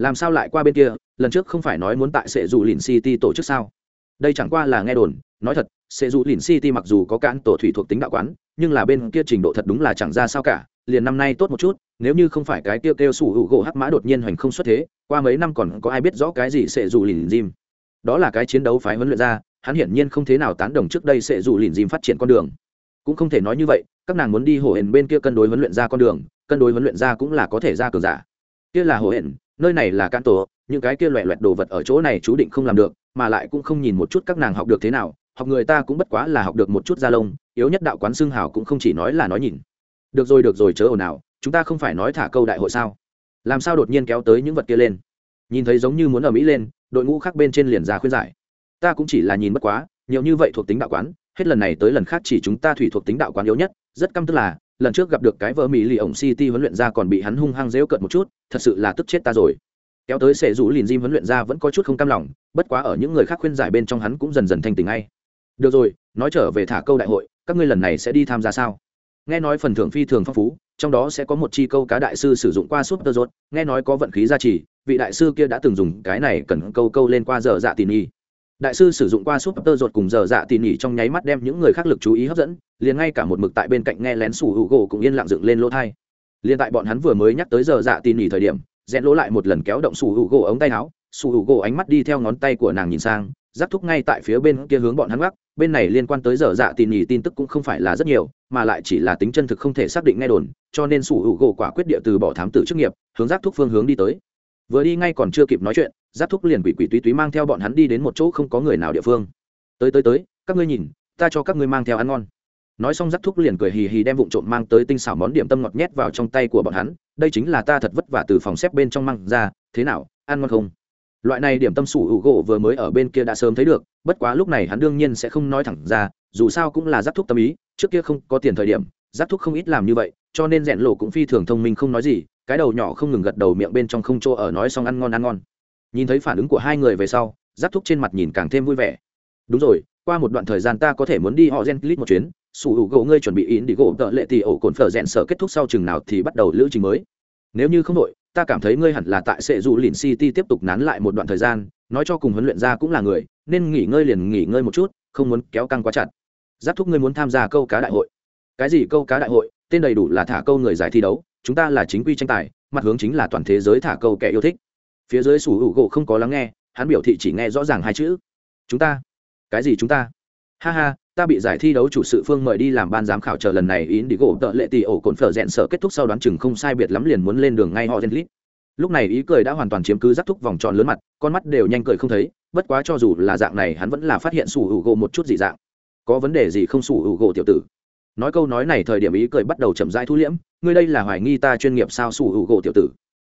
làm sao lại qua bên kia, lần trước không phải nói muốn tại sệ dù lìn city tổ chức sao? Đây chẳng qua là nghe đồn, nói thật, sệ dù lìn city mặc dù có cán tổ thủy thuộc tính đạo quán, nhưng là bên kia trình độ thật đúng là chẳng ra sao cả, liền năm nay tốt một chút, nếu như không phải cái kia kêu sủ hữu gỗ hắc mã đột nhiên hoành không xuất thế, qua mấy năm còn có ai biết rõ cái gì sệ dù lìn dìm đó là cái chiến đấu phái huấn luyện ra, hắn hiển nhiên không thế nào tán đồng trước đây sệ dù lìn dìm phát triển con đường. Cũng không thể nói như vậy, các nàng muốn đi hổ hển bên kia cân đối huấn luyện ra con đường, cân đối huấn luyện ra cũng là có thể ra cường giả. Kia là hổ hển nơi này là can tổ, những cái kia loẹ loẹt đồ vật ở chỗ này chú định không làm được, mà lại cũng không nhìn một chút các nàng học được thế nào, học người ta cũng bất quá là học được một chút da lông, yếu nhất đạo quán xương hào cũng không chỉ nói là nói nhìn. Được rồi được rồi, chớ ồn ào, chúng ta không phải nói thả câu đại hội sao? Làm sao đột nhiên kéo tới những vật kia lên? Nhìn thấy giống như muốn ở mỹ lên, đội ngũ khác bên trên liền ra khuyên giải. Ta cũng chỉ là nhìn bất quá, nhiều như vậy thuộc tính đạo quán, hết lần này tới lần khác chỉ chúng ta thủy thuộc tính đạo quán yếu nhất, rất căm tức là lần trước gặp được cái vợ mỹ lì ổng city huấn luyện ra còn bị hắn hung hăng dễu cợt một chút, thật sự là tức chết ta rồi. Kéo tới sệ rủ lìn diêm huấn luyện ra vẫn có chút không cam lòng, bất quá ở những người khác khuyên giải bên trong hắn cũng dần dần thanh tình ngay. Được rồi, nói trở về thả câu đại hội, các ngươi lần này sẽ đi tham gia sao? Nghe nói phần thưởng phi thường phong phú, trong đó sẽ có một chi câu cá đại sư sử dụng qua súp tơ rốt, nghe nói có vận khí gia trì, vị đại sư kia đã từng dùng cái này cần câu câu lên qua giờ dạ tỉ nhi đại sư sử dụng qua súp tơ rột cùng giờ dạ tỉ nỉ trong nháy mắt đem những người khác lực chú ý hấp dẫn, liền ngay cả một mực tại bên cạnh nghe lén sủ hữu gỗ cũng yên lặng dựng lên lỗ thai. Liền tại bọn hắn vừa mới nhắc tới giờ dạ tỉ nỉ thời điểm rẽn lỗ lại một lần kéo động sủ hữu gỗ ống tay áo, sủ hữu gỗ ánh mắt đi theo ngón tay của nàng nhìn sang giáp thúc ngay tại phía bên kia hướng bọn hắn gác, bên này liên quan tới giờ dạ tỉ nỉ tin tức cũng không phải là rất nhiều, mà lại chỉ là tính chân thực không thể xác định nghe đồn, cho nên sủ hữu gỗ quả quyết địa từ bỏ thám tử chức nghiệp, hướng giáp thúc phương hướng đi tới vừa đi ngay còn chưa kịp nói chuyện, giáp thúc liền quỷ quỷ túy túy mang theo bọn hắn đi đến một chỗ không có người nào địa phương. Tới tới tới, các ngươi nhìn, ta cho các ngươi mang theo ăn ngon. Nói xong giáp thúc liền cười hì hì đem vụn trộm mang tới tinh xảo món điểm tâm ngọt nhét vào trong tay của bọn hắn. Đây chính là ta thật vất vả từ phòng xếp bên trong mang ra, thế nào, ăn ngon không? Loại này điểm tâm sủ hữu gỗ vừa mới ở bên kia đã sớm thấy được, bất quá lúc này hắn đương nhiên sẽ không nói thẳng ra, dù sao cũng là giáp thúc tâm ý, trước kia không có tiền thời điểm, giáp thúc không ít làm như vậy, cho nên rèn lộ cũng phi thường thông minh không nói gì cái đầu nhỏ không ngừng gật đầu miệng bên trong không chỗ ở nói xong ăn ngon ăn ngon. Nhìn thấy phản ứng của hai người về sau, giáp thúc trên mặt nhìn càng thêm vui vẻ. Đúng rồi, qua một đoạn thời gian ta có thể muốn đi họ gen clip một chuyến. Sủ hữu gỗ ngươi chuẩn bị in đi gỗ, tợ lệ tỷ ổ cồn phở rẽn sở kết thúc sau chừng nào thì bắt đầu lữ trình mới. Nếu như không đội ta cảm thấy ngươi hẳn là tại sệ dù lìn city tiếp tục nán lại một đoạn thời gian, nói cho cùng huấn luyện ra cũng là người, nên nghỉ ngơi liền nghỉ ngơi một chút, không muốn kéo căng quá chặt. Giáp thúc ngươi muốn tham gia câu cá đại hội. Cái gì câu cá đại hội? Tên đầy đủ là thả câu người giải thi đấu chúng ta là chính quy tranh tài, mặt hướng chính là toàn thế giới thả câu kẻ yêu thích. Phía dưới sủ hữu gỗ không có lắng nghe, hắn biểu thị chỉ nghe rõ ràng hai chữ. Chúng ta? Cái gì chúng ta? Ha ha, ta bị giải thi đấu chủ sự phương mời đi làm ban giám khảo chờ lần này ý đi gỗ tợ lệ tỷ ổ cồn phở rẽn sợ kết thúc sau đoán chừng không sai biệt lắm liền muốn lên đường ngay họ gen lít lúc này ý cười đã hoàn toàn chiếm cứ rắc thúc vòng tròn lớn mặt, con mắt đều nhanh cười không thấy, bất quá cho dù là dạng này hắn vẫn là phát hiện sủ hữu gỗ một chút dị dạng. Có vấn đề gì không sủ hữu gỗ tiểu tử? Nói câu nói này thời điểm ý cười bắt đầu chậm rãi thu liễm, ngươi đây là hoài nghi ta chuyên nghiệp sao sủ hữu gỗ tiểu tử.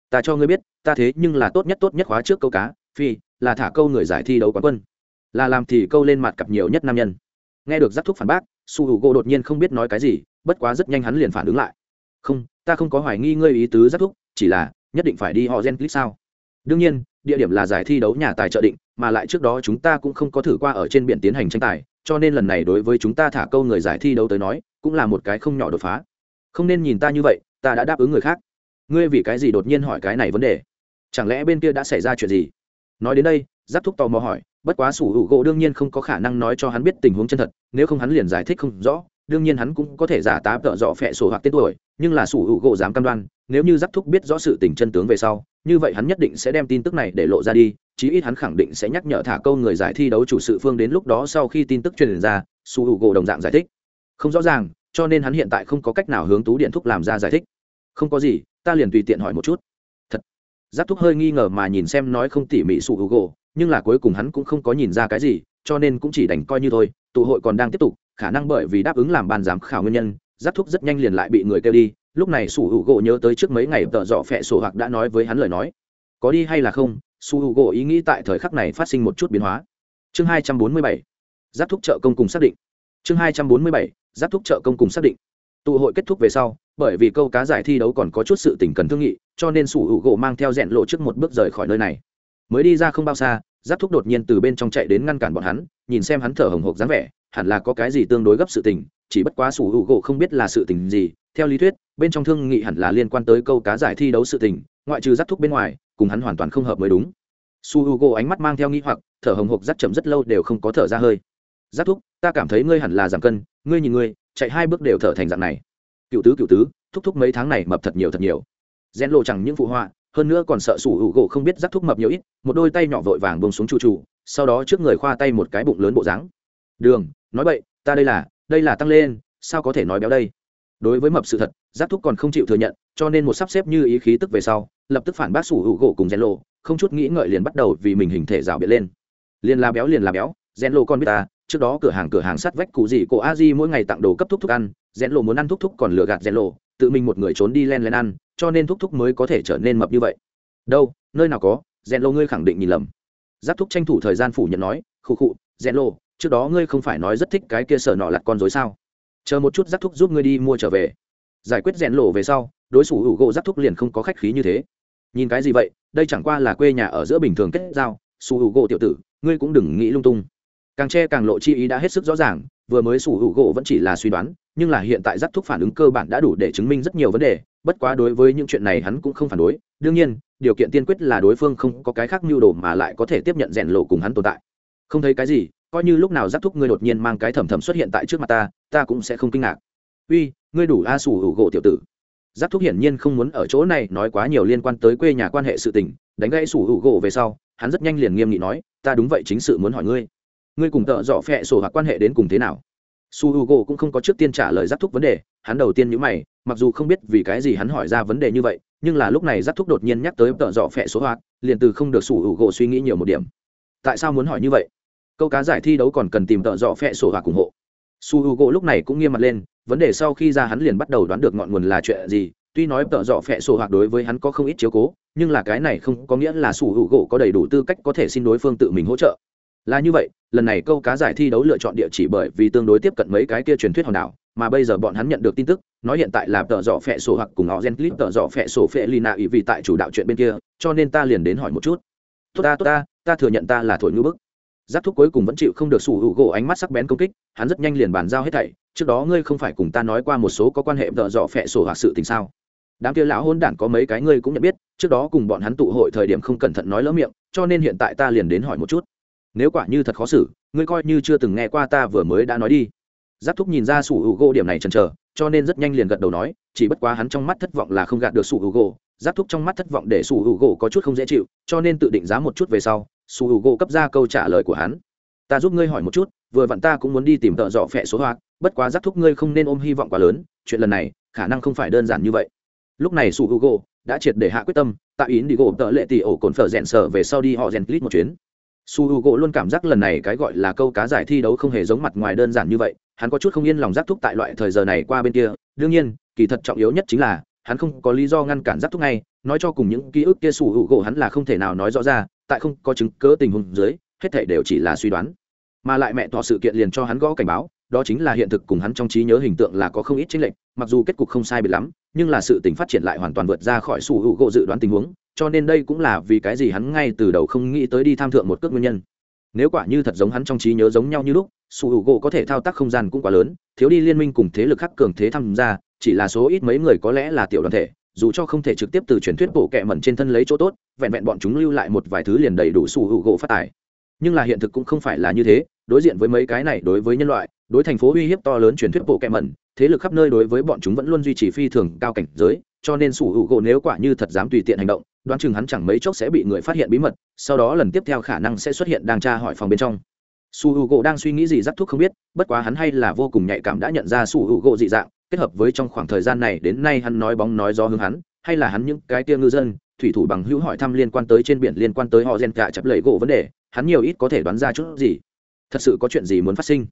Ta cho ngươi biết, ta thế nhưng là tốt nhất tốt nhất khóa trước câu cá, phi, là thả câu người giải thi đấu quán quân. Là làm thì câu lên mặt cặp nhiều nhất nam nhân. Nghe được giác thúc phản bác su h u gỗ đột nhiên không biết nói cái gì, bất quá rất nhanh hắn liền phản ứng lại. Không, ta không có hoài nghi ngươi ý tứ giác thúc, chỉ là nhất định phải đi họ gen clip sao? Đương nhiên, địa điểm là giải thi đấu nhà tài trợ định, mà lại trước đó chúng ta cũng không có thử qua ở trên biển tiến hành tranh tài cho nên lần này đối với chúng ta thả câu người giải thi đấu tới nói, cũng là một cái không nhỏ đột phá. Không nên nhìn ta như vậy, ta đã đáp ứng người khác. Ngươi vì cái gì đột nhiên hỏi cái này vấn đề? Chẳng lẽ bên kia đã xảy ra chuyện gì? Nói đến đây, giáp thúc tò mò hỏi, bất quá sủ hữu gỗ đương nhiên không có khả năng nói cho hắn biết tình huống chân thật, nếu không hắn liền giải thích không rõ, đương nhiên hắn cũng có thể giả tá tợ dọ phẹ sổ hoặc tên tuổi, nhưng là sủ hữu gỗ dám cam đoan nếu như giáp thúc biết rõ sự tình chân tướng về sau, như vậy hắn nhất định sẽ đem tin tức này để lộ ra đi, chí ít hắn khẳng định sẽ nhắc nhở thả câu người giải thi đấu chủ sự phương đến lúc đó sau khi tin tức truyền ra, su u gỗ đồng dạng giải thích. Không rõ ràng, cho nên hắn hiện tại không có cách nào hướng tú điện thúc làm ra giải thích. Không có gì, ta liền tùy tiện hỏi một chút. Thật. Giáp thúc hơi nghi ngờ mà nhìn xem nói không tỉ mỉ su u gỗ, nhưng là cuối cùng hắn cũng không có nhìn ra cái gì, cho nên cũng chỉ đành coi như thôi, tụ hội còn đang tiếp tục, khả năng bởi vì đáp ứng làm ban giám khảo nguyên nhân, giáp thúc rất nhanh liền lại bị người kêu đi lúc này su hữu gỗ nhớ tới trước mấy ngày tợ dọ phẹ sổ hoặc đã nói với hắn lời nói. Có đi hay là không? Su hữu gỗ ý nghĩ tại thời khắc này phát sinh một chút biến hóa. Chương hai trăm bốn mươi bảy. Giáp thúc trợ công cùng xác định. Chương hai trăm bốn mươi bảy. Giáp thúc trợ công cùng xác định. Tụ hội kết thúc về sau, bởi vì câu cá giải thi đấu còn có chút sự tình cần thương nghị, cho nên sủ hữu gỗ mang theo rẽn lộ trước một bước rời khỏi nơi này. Mới đi ra không bao xa, giáp thúc đột nhiên từ bên trong chạy đến ngăn cản bọn hắn, nhìn xem hắn thở hồng hộc dáng vẻ, hẳn là có cái gì tương đối gấp sự tình, chỉ bất quá sủ hữu gỗ không biết là sự tình gì, theo lý thuyết bên trong thương nghị hẳn là liên quan tới câu cá giải thi đấu sự tình, ngoại trừ rắc thúc bên ngoài, cùng hắn hoàn toàn không hợp mới đúng. Su h u g o ánh mắt mang theo nghĩ hoặc, thở hồng hộc rắt chậm rất lâu đều không có thở ra hơi. Rắc thúc, ta cảm thấy ngươi hẳn là giảm cân, ngươi nhìn ngươi, chạy hai bước đều thở thành dạng này. Cựu tứ cựu tứ, thúc thúc mấy tháng này mập thật nhiều thật nhiều. Rèn lộ chẳng những phụ họa, hơn nữa còn sợ sủ hữu gỗ không biết rắc thúc mập nhiều ít, một đôi tay nhỏ vội vàng bông xuống trụ trụ, sau đó trước người khoa tay một cái bụng lớn bộ dáng. Đường, nói vậy ta đây là đây là tăng lên, sao có thể nói béo đây? Đối với mập sự thật giáp thúc còn không chịu thừa nhận, cho nên một sắp xếp như ý khí tức về sau, lập tức phản bác sủ hữu gỗ cùng rèn lộ không chút nghĩ ngợi liền bắt đầu vì mình hình thể rào biện lên. Liền là béo liền là béo rèn lộ con biết ta, trước đó cửa hàng cửa hàng sắt vách cụ gì cổ a di mỗi ngày tặng đồ cấp thúc thúc ăn rèn lộ muốn ăn thúc thúc còn lừa gạt rèn lộ tự mình một người trốn đi len len ăn, cho nên thúc thúc mới có thể trở nên mập như vậy. Đâu, nơi nào có rèn lộ ngươi khẳng định nhìn lầm. Giáp thúc tranh thủ thời gian phủ nhận nói, khụ khụ rèn lộ trước đó ngươi không phải nói rất thích cái kia sở nọ lặt con dối sao? Chờ một chút giáp thúc giúp ngươi đi mua trở về giải quyết rèn lộ về sau, đối xử hữu gỗ giáp thúc liền không có khách khí như thế. Nhìn cái gì vậy, đây chẳng qua là quê nhà ở giữa bình thường kết giao su hữu gỗ tiểu tử, ngươi cũng đừng nghĩ lung tung. Càng che càng lộ chi ý đã hết sức rõ ràng, vừa mới su hữu gỗ vẫn chỉ là suy đoán, nhưng là hiện tại giáp thúc phản ứng cơ bản đã đủ để chứng minh rất nhiều vấn đề, bất quá đối với những chuyện này hắn cũng không phản đối. Đương nhiên, điều kiện tiên quyết là đối phương không có cái khác mưu đồ mà lại có thể tiếp nhận rèn lộ cùng hắn tồn tại. Không thấy cái gì, coi như lúc nào giáp thúc ngươi đột nhiên mang cái thầm thầm xuất hiện tại trước mặt ta ta cũng sẽ không kinh ngạc. Uy ngươi đủ a sủ hữu gỗ tiểu tử. Giáp thúc hiển nhiên không muốn ở chỗ này nói quá nhiều liên quan tới quê nhà quan hệ sự tình, đánh gãy sủ hữu gỗ về sau, hắn rất nhanh liền nghiêm nghị nói, ta đúng vậy chính sự muốn hỏi ngươi. Ngươi cùng tợ dọ phẹ sổ hoặc quan hệ đến cùng thế nào? Su h u g o cũng không có trước tiên trả lời giáp thúc vấn đề, hắn đầu tiên nhữ mày, mặc dù không biết vì cái gì hắn hỏi ra vấn đề như vậy, nhưng là lúc này giáp thúc đột nhiên nhắc tới tợ dọ phẹ số hoặc, liền từ không được su h u g o suy nghĩ nhiều một điểm. Tại sao muốn hỏi như vậy? Câu cá giải thi đấu còn cần tìm tợ dọ phẹ sổ hoặc ủng hộ su h u gỗ lúc này cũng nghiêm mặt lên, vấn đề sau khi ra hắn liền bắt đầu đoán được ngọn nguồn là chuyện gì, tuy nói tợ dọ phẹ sổ hoặc đối với hắn có không ít chiếu cố, nhưng là cái này không có nghĩa là su h u gỗ có đầy đủ tư cách có thể xin đối phương tự mình hỗ trợ. Là như vậy, lần này câu cá giải thi đấu lựa chọn địa chỉ bởi vì tương đối tiếp cận mấy cái kia truyền thuyết hòn đảo, mà bây giờ bọn hắn nhận được tin tức, nói hiện tại là tợ dọ phẹ sổ hoặc cùng họ gen clip tợ dọ phẹ sổ phẹ lina ủy vì tại chủ đạo chuyện bên kia, cho nên ta liền đến hỏi một chút. Tốt ta tốt ta ta thừa nhận ta là thổi ngữ bức giác thúc cuối cùng vẫn chịu không được sủ hữu gỗ ánh mắt sắc bén công kích, hắn rất nhanh liền bàn giao hết thảy, trước đó ngươi không phải cùng ta nói qua một số có quan hệ vợ dọ phẹ sổ hoặc sự tình sao? Đám kia lão hôn đản có mấy cái ngươi cũng nhận biết, trước đó cùng bọn hắn tụ hội thời điểm không cẩn thận nói lỡ miệng, cho nên hiện tại ta liền đến hỏi một chút. Nếu quả như thật khó xử, ngươi coi như chưa từng nghe qua ta vừa mới đã nói đi. Giáp thúc nhìn ra sủ hữu gỗ điểm này chần chờ, cho nên rất nhanh liền gật đầu nói, chỉ bất quá hắn trong mắt thất vọng là không gạt được sủ hữu gỗ. Giáp thúc trong mắt thất vọng để sủ hữu gỗ có chút không dễ chịu, cho nên tự định giá một chút về sau su h u gỗ cấp ra câu trả lời của hắn. Ta giúp ngươi hỏi một chút, vừa vặn ta cũng muốn đi tìm tợ dọ phẹ số hoạt bất quá giác thúc ngươi không nên ôm hy vọng quá lớn, chuyện lần này khả năng không phải đơn giản như vậy. Lúc này su h u gỗ đã triệt để hạ quyết tâm tạo ý đi gỗ tợ lệ tỷ ổ cồn phở rèn sở về sau đi họ rèn clip một chuyến. Su h u gỗ luôn cảm giác lần này cái gọi là câu cá giải thi đấu không hề giống mặt ngoài đơn giản như vậy, hắn có chút không yên lòng giác thúc tại loại thời giờ này qua bên kia, đương nhiên, kỳ thật trọng yếu nhất chính là, hắn không có lý do ngăn cản giác thúc ngay, nói cho cùng những ký ức kia sủ hữu gỗ hắn là không thể nào nói rõ ra tại không có chứng cớ tình huống dưới, hết thể đều chỉ là suy đoán. Mà lại mẹ thọ sự kiện liền cho hắn gõ cảnh báo, đó chính là hiện thực cùng hắn trong trí nhớ hình tượng là có không ít chênh lệch, mặc dù kết cục không sai biệt lắm, nhưng là sự tình phát triển lại hoàn toàn vượt ra khỏi su hữu gỗ dự đoán tình huống, cho nên đây cũng là vì cái gì hắn ngay từ đầu không nghĩ tới đi tham thượng một cước nguyên nhân. Nếu quả như thật giống hắn trong trí nhớ giống nhau như lúc su hữu gỗ có thể thao tác không gian cũng quá lớn, thiếu đi liên minh cùng thế lực khác cường thế tham gia, chỉ là số ít mấy người có lẽ là tiểu đoàn thể dù cho không thể trực tiếp từ truyền thuyết bộ kệ mẩn trên thân lấy chỗ tốt, vẹn vẹn bọn chúng lưu lại một vài thứ liền đầy đủ sủ hữu gỗ phát tài. Nhưng là hiện thực cũng không phải là như thế, đối diện với mấy cái này đối với nhân loại, đối thành phố uy hiếp to lớn truyền thuyết bộ kệ mẩn, thế lực khắp nơi đối với bọn chúng vẫn luôn duy trì phi thường cao cảnh giới, cho nên sủ hữu gỗ nếu quả như thật dám tùy tiện hành động, đoán chừng hắn chẳng mấy chốc sẽ bị người phát hiện bí mật, sau đó lần tiếp theo khả năng sẽ xuất hiện đang tra hỏi phòng bên trong. Su hữu gỗ đang suy nghĩ gì, rắc thuốc không biết, bất quá hắn hay là vô cùng nhạy cảm đã nhận ra su hữu gỗ dị dạng kết hợp với trong khoảng thời gian này đến nay hắn nói bóng nói gió hướng hắn, hay là hắn những cái tia ngư dân, thủy thủ bằng hữu hỏi thăm liên quan tới trên biển liên quan tới họ gen cả chập lầy gỗ vấn đề, hắn nhiều ít có thể đoán ra chút gì. Thật sự có chuyện gì muốn phát sinh?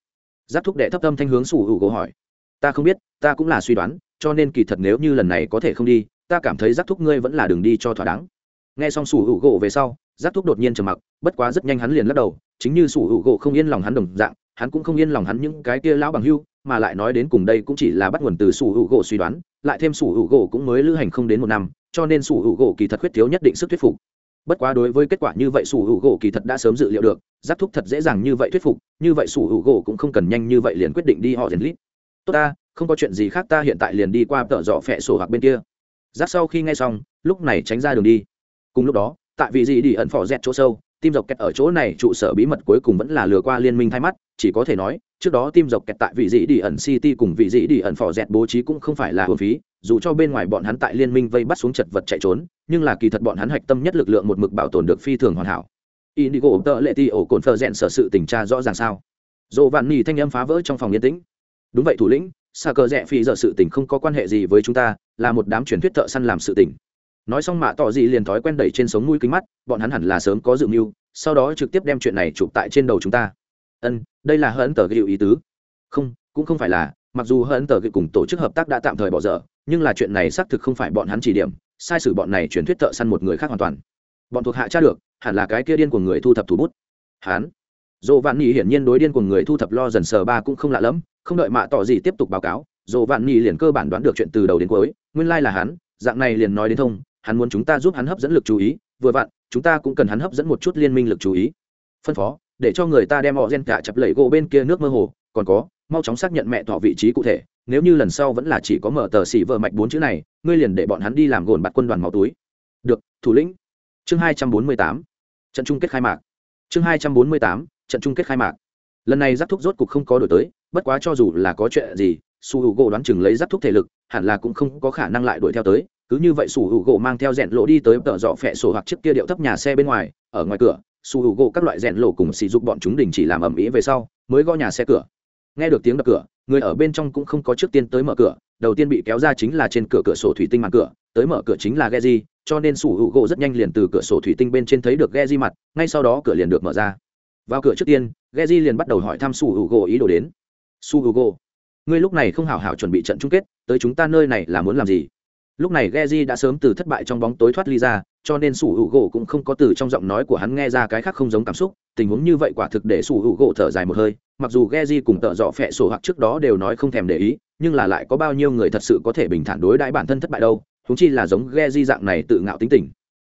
Giáp thúc đệ thấp tâm thanh hướng sủ hữu gỗ hỏi. Ta không biết, ta cũng là suy đoán, cho nên kỳ thật nếu như lần này có thể không đi, ta cảm thấy giáp thúc ngươi vẫn là đường đi cho thỏa đáng. Nghe xong sủ hữu gỗ về sau, giáp thúc đột nhiên trầm mặc, bất quá rất nhanh hắn liền lắc đầu, chính như sủ hữu gỗ không yên lòng hắn đồng dạng, hắn cũng không yên lòng hắn những cái kia lão bằng hưu mà lại nói đến cùng đây cũng chỉ là bắt nguồn từ sủ hữu gỗ suy đoán, lại thêm sủ hữu gỗ cũng mới lữ hành không đến một năm, cho nên sủ hữu gỗ kỳ thật khuyết thiếu nhất định sức thuyết phục. Bất quá đối với kết quả như vậy sủ hữu gỗ kỳ thật đã sớm dự liệu được giáp thúc thật dễ dàng như vậy thuyết phục, như vậy sủ hữu gỗ cũng không cần nhanh như vậy liền quyết định đi họ rèn lít tốt ta, không có chuyện gì khác ta hiện tại liền đi qua tợ dọ phẹ sổ hoặc bên kia. Giáp sau khi nghe xong, lúc này tránh ra đường đi. Cùng lúc đó, tại vì gì đi ẩn phỏ dẹt chỗ sâu, tim dọc kẹt ở chỗ này trụ sở bí mật cuối cùng vẫn là lừa qua liên minh thay mắt, chỉ có thể nói trước đó tim dọc kẹt tại vị dĩ đi ẩn city cùng vị dĩ đi ẩn phò dẹt bố trí cũng không phải là hồn phí, dù cho bên ngoài bọn hắn tại liên minh vây bắt xuống chật vật chạy trốn, nhưng là kỳ thật bọn hắn hạch tâm nhất lực lượng một mực bảo tồn được phi thường hoàn hảo. Indigo tợ lệ ti ổ cồn phờ rẽn sở sự tình tra rõ ràng sao? Dồ vạn nỉ thanh âm phá vỡ trong phòng yên tĩnh. Đúng vậy thủ lĩnh xa cờ rẽ phi giờ sự tình không có quan hệ gì với chúng ta, là một đám truyền thuyết thợ săn làm sự tình. Nói xong mạ tỏ gì liền thói quen đẩy trên sống mũi kính mắt, bọn hắn hẳn là sớm có dự mưu, sau đó trực tiếp đem chuyện này chụp tại trên đầu chúng ta ân, đây là hận tờ gịu ý tứ. Không, cũng không phải là, mặc dù hận tờ gịu cùng tổ chức hợp tác đã tạm thời bỏ dở, nhưng là chuyện này xác thực không phải bọn hắn chỉ điểm, sai sử bọn này truyền thuyết thợ săn một người khác hoàn toàn. Bọn thuộc hạ tra được, hẳn là cái kia điên của người thu thập thủ bút. Hắn dồ vạn nhị hiển nhiên đối điên của người thu thập lo dần sờ ba cũng không lạ lẫm, không đợi mạ tỏ gì tiếp tục báo cáo dồ vạn nhị liền cơ bản đoán được chuyện từ đầu đến cuối, nguyên lai là hắn, dạng này liền nói đến thông, hắn muốn chúng ta giúp hắn hấp dẫn lực chú ý, vừa vặn, chúng ta cũng cần hắn hấp dẫn một chút liên minh lực chú ý. Phân phó để cho người ta đem họ gen cả chập lẩy gỗ bên kia nước mơ hồ, còn có, mau chóng xác nhận mẹ thọ vị trí cụ thể, nếu như lần sau vẫn là chỉ có mở tờ xỉ vợ mạch bốn chữ này, ngươi liền để bọn hắn đi làm gồn bạt quân đoàn máu túi. Được, thủ lĩnh. Chương hai trăm bốn mươi tám. Trận chung kết khai mạc. Chương hai trăm bốn mươi tám, trận chung kết khai mạc. Lần này giáp thúc rốt cục không có đổi tới, bất quá cho dù là có chuyện gì su hữu gỗ đoán chừng lấy giáp thúc thể lực, hẳn là cũng không có khả năng lại đuổi theo tới. Cứ như vậy su hữu gỗ mang theo rẽn lỗ đi tới tợ dọ phẹ sổ hoặc chiếc kia điệu thấp nhà xe bên ngoài, ở ngoài cửa su hữu gỗ các loại rèn lộ cùng sỉ dục bọn chúng đình chỉ làm ầm ĩ về sau, mới gõ nhà xe cửa. Nghe được tiếng đập cửa, người ở bên trong cũng không có trước tiên tới mở cửa, đầu tiên bị kéo ra chính là trên cửa cửa sổ thủy tinh màn cửa, tới mở cửa chính là ghe cho nên sủ hữu gỗ rất nhanh liền từ cửa sổ thủy tinh bên trên thấy được ghe mặt, ngay sau đó cửa liền được mở ra. Vào cửa trước tiên ghe liền bắt đầu hỏi thăm sủ hữu gỗ ý đồ đến. Su hữu gỗ ngươi lúc này không hảo hảo chuẩn bị trận chung kết, tới chúng ta nơi này là muốn làm gì? Lúc này Geji đã sớm từ thất bại trong bóng tối thoát ly ra, cho nên sủ hữu gỗ cũng không có từ trong giọng nói của hắn nghe ra cái khác không giống cảm xúc. Tình huống như vậy quả thực để sủ hữu gỗ thở dài một hơi, mặc dù Geji cùng tợ dọ phẹ sổ hoặc trước đó đều nói không thèm để ý, nhưng là lại có bao nhiêu người thật sự có thể bình thản đối đãi bản thân thất bại đâu thúng chi là giống Geji dạng này tự ngạo tính tình.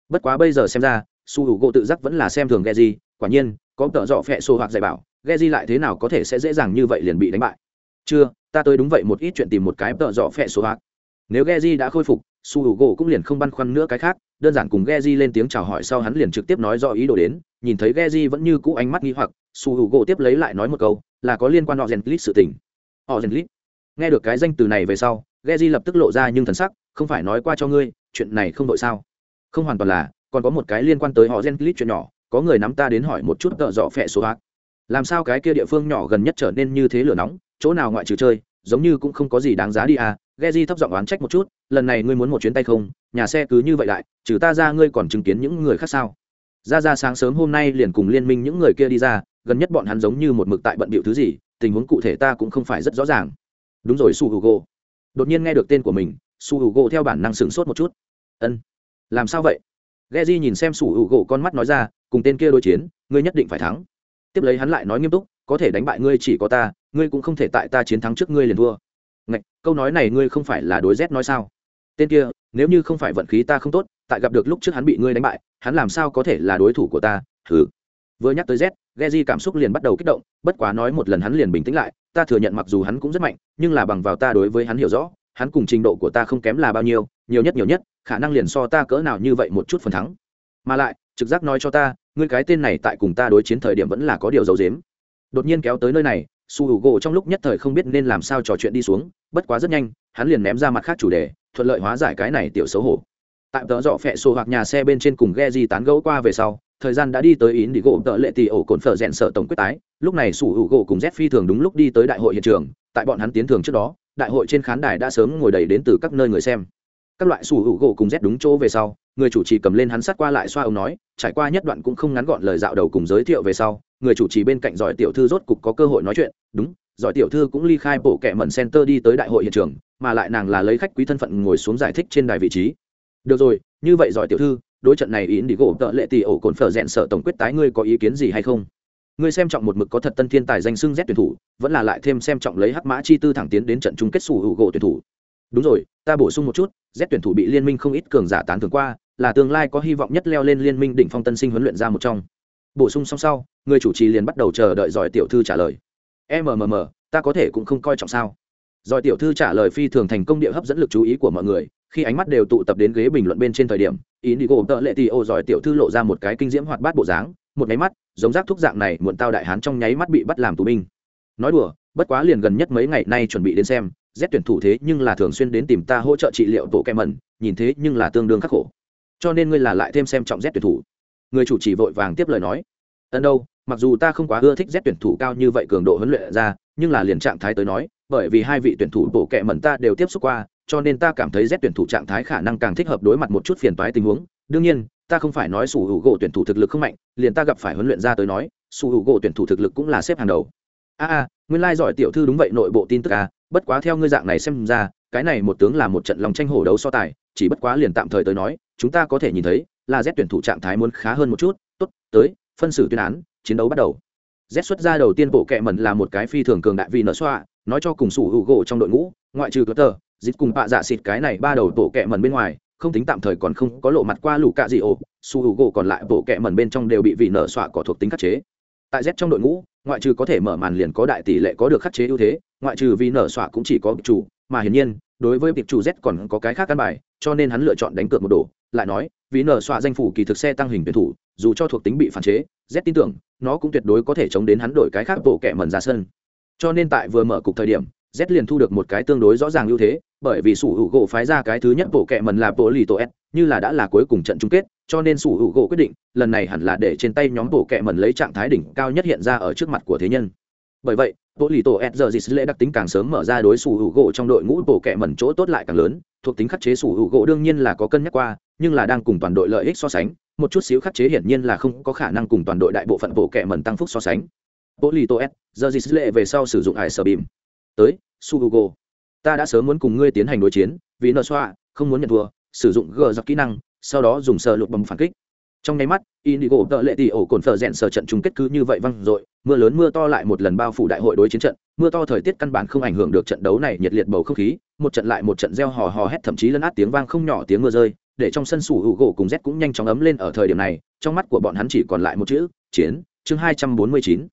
Bất quá bây giờ xem ra su hữu gỗ tự giác vẫn là xem thường Geji, quả nhiên, có tợ dọ phẹ sổ hoặc dạy bảo, Geji lại thế nào có thể sẽ dễ dàng như vậy liền bị đánh bại. Chưa, ta tới đúng vậy một ít chuyện tìm một cái tợ dọ phẹ sổ hoặc nếu Geji đã khôi phục, su h u gỗ cũng liền không băn khoăn nữa cái khác, đơn giản cùng Geji lên tiếng chào hỏi sau hắn liền trực tiếp nói do ý đồ đến, nhìn thấy Geji vẫn như cũ ánh mắt nghi hoặc, su h u gỗ tiếp lấy lại nói một câu, là có liên quan họ rèn sự tình. Họ rèn nghe được cái danh từ này về sau, Geji lập tức lộ ra nhưng thần sắc, không phải nói qua cho ngươi, chuyện này không đội sao? Không hoàn toàn là, còn có một cái liên quan tới họ gen chuyện nhỏ, có người nắm ta đến hỏi một chút tợ dọ phẹ số hạc. Làm sao cái kia địa phương nhỏ gần nhất trở nên như thế lửa nóng, chỗ nào ngoại trừ chơi giống như cũng không có gì đáng giá đi à Geji thấp giọng oán trách một chút, lần này ngươi muốn một chuyến tay không, nhà xe cứ như vậy lại, trừ ta ra ngươi còn chứng kiến những người khác sao? Ra ra sáng sớm hôm nay liền cùng liên minh những người kia đi ra, gần nhất bọn hắn giống như một mực tại bận bịu thứ gì, tình huống cụ thể ta cũng không phải rất rõ ràng. Đúng rồi Su Hugo. Đột nhiên nghe được tên của mình, Su Hugo theo bản năng sửng sốt một chút. Ân, làm sao vậy? Geji nhìn xem Su Hugo con mắt nói ra, cùng tên kia đối chiến, ngươi nhất định phải thắng. Tiếp lấy hắn lại nói nghiêm túc, có thể đánh bại ngươi chỉ có ta, ngươi cũng không thể tại ta chiến thắng trước ngươi liền thua. Ngạch câu nói này ngươi không phải là đối rét nói sao? Tên kia nếu như không phải vận khí ta không tốt tại gặp được lúc trước hắn bị ngươi đánh bại hắn làm sao có thể là đối thủ của ta? Thử vừa nhắc tới z di cảm xúc liền bắt đầu kích động, bất quá nói một lần hắn liền bình tĩnh lại, ta thừa nhận mặc dù hắn cũng rất mạnh, nhưng là bằng vào ta đối với hắn hiểu rõ, hắn cùng trình độ của ta không kém là bao nhiêu, nhiều nhất nhiều nhất, khả năng liền so ta cỡ nào như vậy một chút phần thắng. Mà lại, trực giác nói cho ta, ngươi cái tên này tại cùng ta đối chiến thời điểm vẫn là có điều dấu dếm Đột nhiên kéo tới nơi này, Su gỗ trong lúc nhất thời không biết nên làm sao trò chuyện đi xuống, bất quá rất nhanh, hắn liền ném ra mặt khác chủ đề, thuận lợi hóa giải cái này tiểu xấu hổ. Tại tợ dọ phệ sổ hoặc nhà xe bên trên cùng ghe di tán gẫu qua về sau, thời gian đã đi tới ý đi gỗ tợ lệ tì ổ cồn phở rèn sợ tổng quyết tái lúc này sủ hữu gỗ cùng z phi thường đúng lúc đi tới đại hội hiện trường tại bọn hắn tiến thường trước đó đại hội trên khán đài đã sớm ngồi đầy đến từ các nơi người xem các loại sủ hữu gỗ cùng z đúng chỗ về sau người chủ trì cầm lên hắn sát qua lại xoa ông nói trải qua nhất đoạn cũng không ngắn gọn lời dạo đầu cùng giới thiệu về sau người chủ trì bên cạnh giỏi tiểu thư rốt cục có cơ hội nói chuyện. Đúng, giỏi tiểu thư cũng ly khai bộ kệ mẩn center đi tới đại hội hiện trường, mà lại nàng là lấy khách quý thân phận ngồi xuống giải thích trên đài vị trí. Được rồi, như vậy giỏi tiểu thư, đối trận này ý đi gỗ tợ lệ tỷ ổ cồn phở rẽn sợ tổng quyết tái ngươi có ý kiến gì hay không? Ngươi xem trọng một mực có thật tân thiên tài danh xưng z tuyển thủ, vẫn là lại thêm xem trọng lấy hắc mã chi tư thẳng tiến đến trận chung kết sủ hữu gỗ tuyển thủ. Đúng rồi, ta bổ sung một chút, z tuyển thủ bị liên minh không ít cường giả tán thường qua, là tương lai có hy vọng nhất leo lên liên minh đỉnh phong tân sinh huấn luyện ra một trong bổ sung xong sau, người chủ trì liền bắt đầu chờ đợi giỏi tiểu thư trả lời. Mmm ta có thể cũng không coi trọng sao? Giỏi tiểu thư trả lời phi thường thành công địa hấp dẫn lực chú ý của mọi người, khi ánh mắt đều tụ tập đến ghế bình luận bên trên thời điểm ý đi gỗ tợ lệ tì ô giỏi tiểu thư lộ ra một cái kinh diễm hoạt bát bộ dáng, một nháy mắt, giống rác thuốc dạng này muộn tao đại hán trong nháy mắt bị bắt làm tù binh. Nói đùa, bất quá liền gần nhất mấy ngày nay chuẩn bị đến xem, z tuyển thủ thế nhưng là thường xuyên đến tìm ta hỗ trợ trị liệu tổ kem mẩn, nhìn thế nhưng là tương đương khắc khổ. Cho nên ngươi là lại thêm xem trọng z tuyển thủ người chủ chỉ vội vàng tiếp lời nói ân đâu mặc dù ta không quá ưa thích z tuyển thủ cao như vậy cường độ huấn luyện ra nhưng là liền trạng thái tới nói bởi vì hai vị tuyển thủ bổ kệ mẩn ta đều tiếp xúc qua cho nên ta cảm thấy Z tuyển thủ trạng thái khả năng càng thích hợp đối mặt một chút phiền toái tình huống. Đương nhiên, ta không phải nói sủ hữu gỗ tuyển thủ thực lực không mạnh, liền ta gặp phải huấn luyện ra tới nói, sủ hữu gỗ tuyển thủ thực lực cũng là xếp hàng đầu. A a, nguyên lai giỏi tiểu thư đúng vậy nội bộ tin tức a, bất quá theo ngươi dạng này xem ra, cái này một tướng là một trận lòng tranh hổ đấu so tài, chỉ bất quá liền tạm thời tới nói, chúng ta có thể nhìn thấy, là Z tuyển thủ trạng thái muốn khá hơn một chút, tốt, tới, phân xử tuyên án, chiến đấu bắt đầu. Z xuất ra đầu tiên bộ kệ mẩn là một cái phi thường cường đại vì nở xoa, nói cho cùng sủ hữu gỗ trong đội ngũ, ngoại trừ Cutter, dịch cùng bạ dạ xịt cái này ba đầu tổ kệ mần bên ngoài không tính tạm thời còn không có lộ mặt qua lũ cạ gì ổ sủ hữu gỗ còn lại bộ kệ mần bên trong đều bị vị nở xoa có thuộc tính khắc chế tại z trong đội ngũ ngoại trừ có thể mở màn liền có đại tỷ lệ có được khắc chế ưu thế ngoại trừ vì nở xoa cũng chỉ có chủ mà hiển nhiên, đối với việc chủ z còn có cái khác căn bài, cho nên hắn lựa chọn đánh cược một đồ, lại nói, vì nở xoa danh phủ kỳ thực xe tăng hình tuyển thủ, dù cho thuộc tính bị phản chế, z tin tưởng, nó cũng tuyệt đối có thể chống đến hắn đổi cái khác bộ kẻ mần ra sân. Cho nên tại vừa mở cục thời điểm, z liền thu được một cái tương đối rõ ràng ưu thế, bởi vì sủ hữu gỗ phái ra cái thứ nhất bộ kẻ mần là bộ lì tổ s, như là đã là cuối cùng trận chung kết, cho nên sủ hữu gỗ quyết định, lần này hẳn là để trên tay nhóm bộ kẻ mần lấy trạng thái đỉnh cao nhất hiện ra ở trước mặt của thế nhân bởi vậy bộ lì tổ s giờ dì lễ đặc tính càng sớm mở ra đối sủ hữu gỗ trong đội ngũ bộ kẹ mẩn chỗ tốt lại càng lớn, thuộc tính khắc chế sủ hữu gỗ đương nhiên là có cân nhắc qua, nhưng là đang cùng toàn đội lợi ích so sánh, một chút xíu khắc chế hiển nhiên là không có khả năng cùng toàn đội đại bộ phận bộ kẹ mẩn tăng phúc so sánh. Bộ lì tổ s giờ dì lễ về sau sử dụng ải sở bìm. Tới su hugo ta đã sớm muốn cùng ngươi tiến hành đối chiến, vì nợ xoa, không muốn nhận thua, sử dụng gờ dọc kỹ năng, sau đó dùng sợ lục bầm phản kích. Trong nháy mắt, indigo tợ lệ tỷ ổ cồn phở rẽn sở trận chung kết cứ như vậy văng dội mưa lớn mưa to lại một lần bao phủ đại hội đối chiến trận, mưa to thời tiết căn bản không ảnh hưởng được trận đấu này nhiệt liệt bầu không khí, một trận lại một trận reo hò hò hét, thậm chí lấn át tiếng vang không nhỏ tiếng mưa rơi, để trong sân sủ hữu gỗ cùng z cũng nhanh chóng ấm lên ở thời điểm này, trong mắt của bọn hắn chỉ còn lại một chữ, chiến, chương hai trăm bốn mươi chín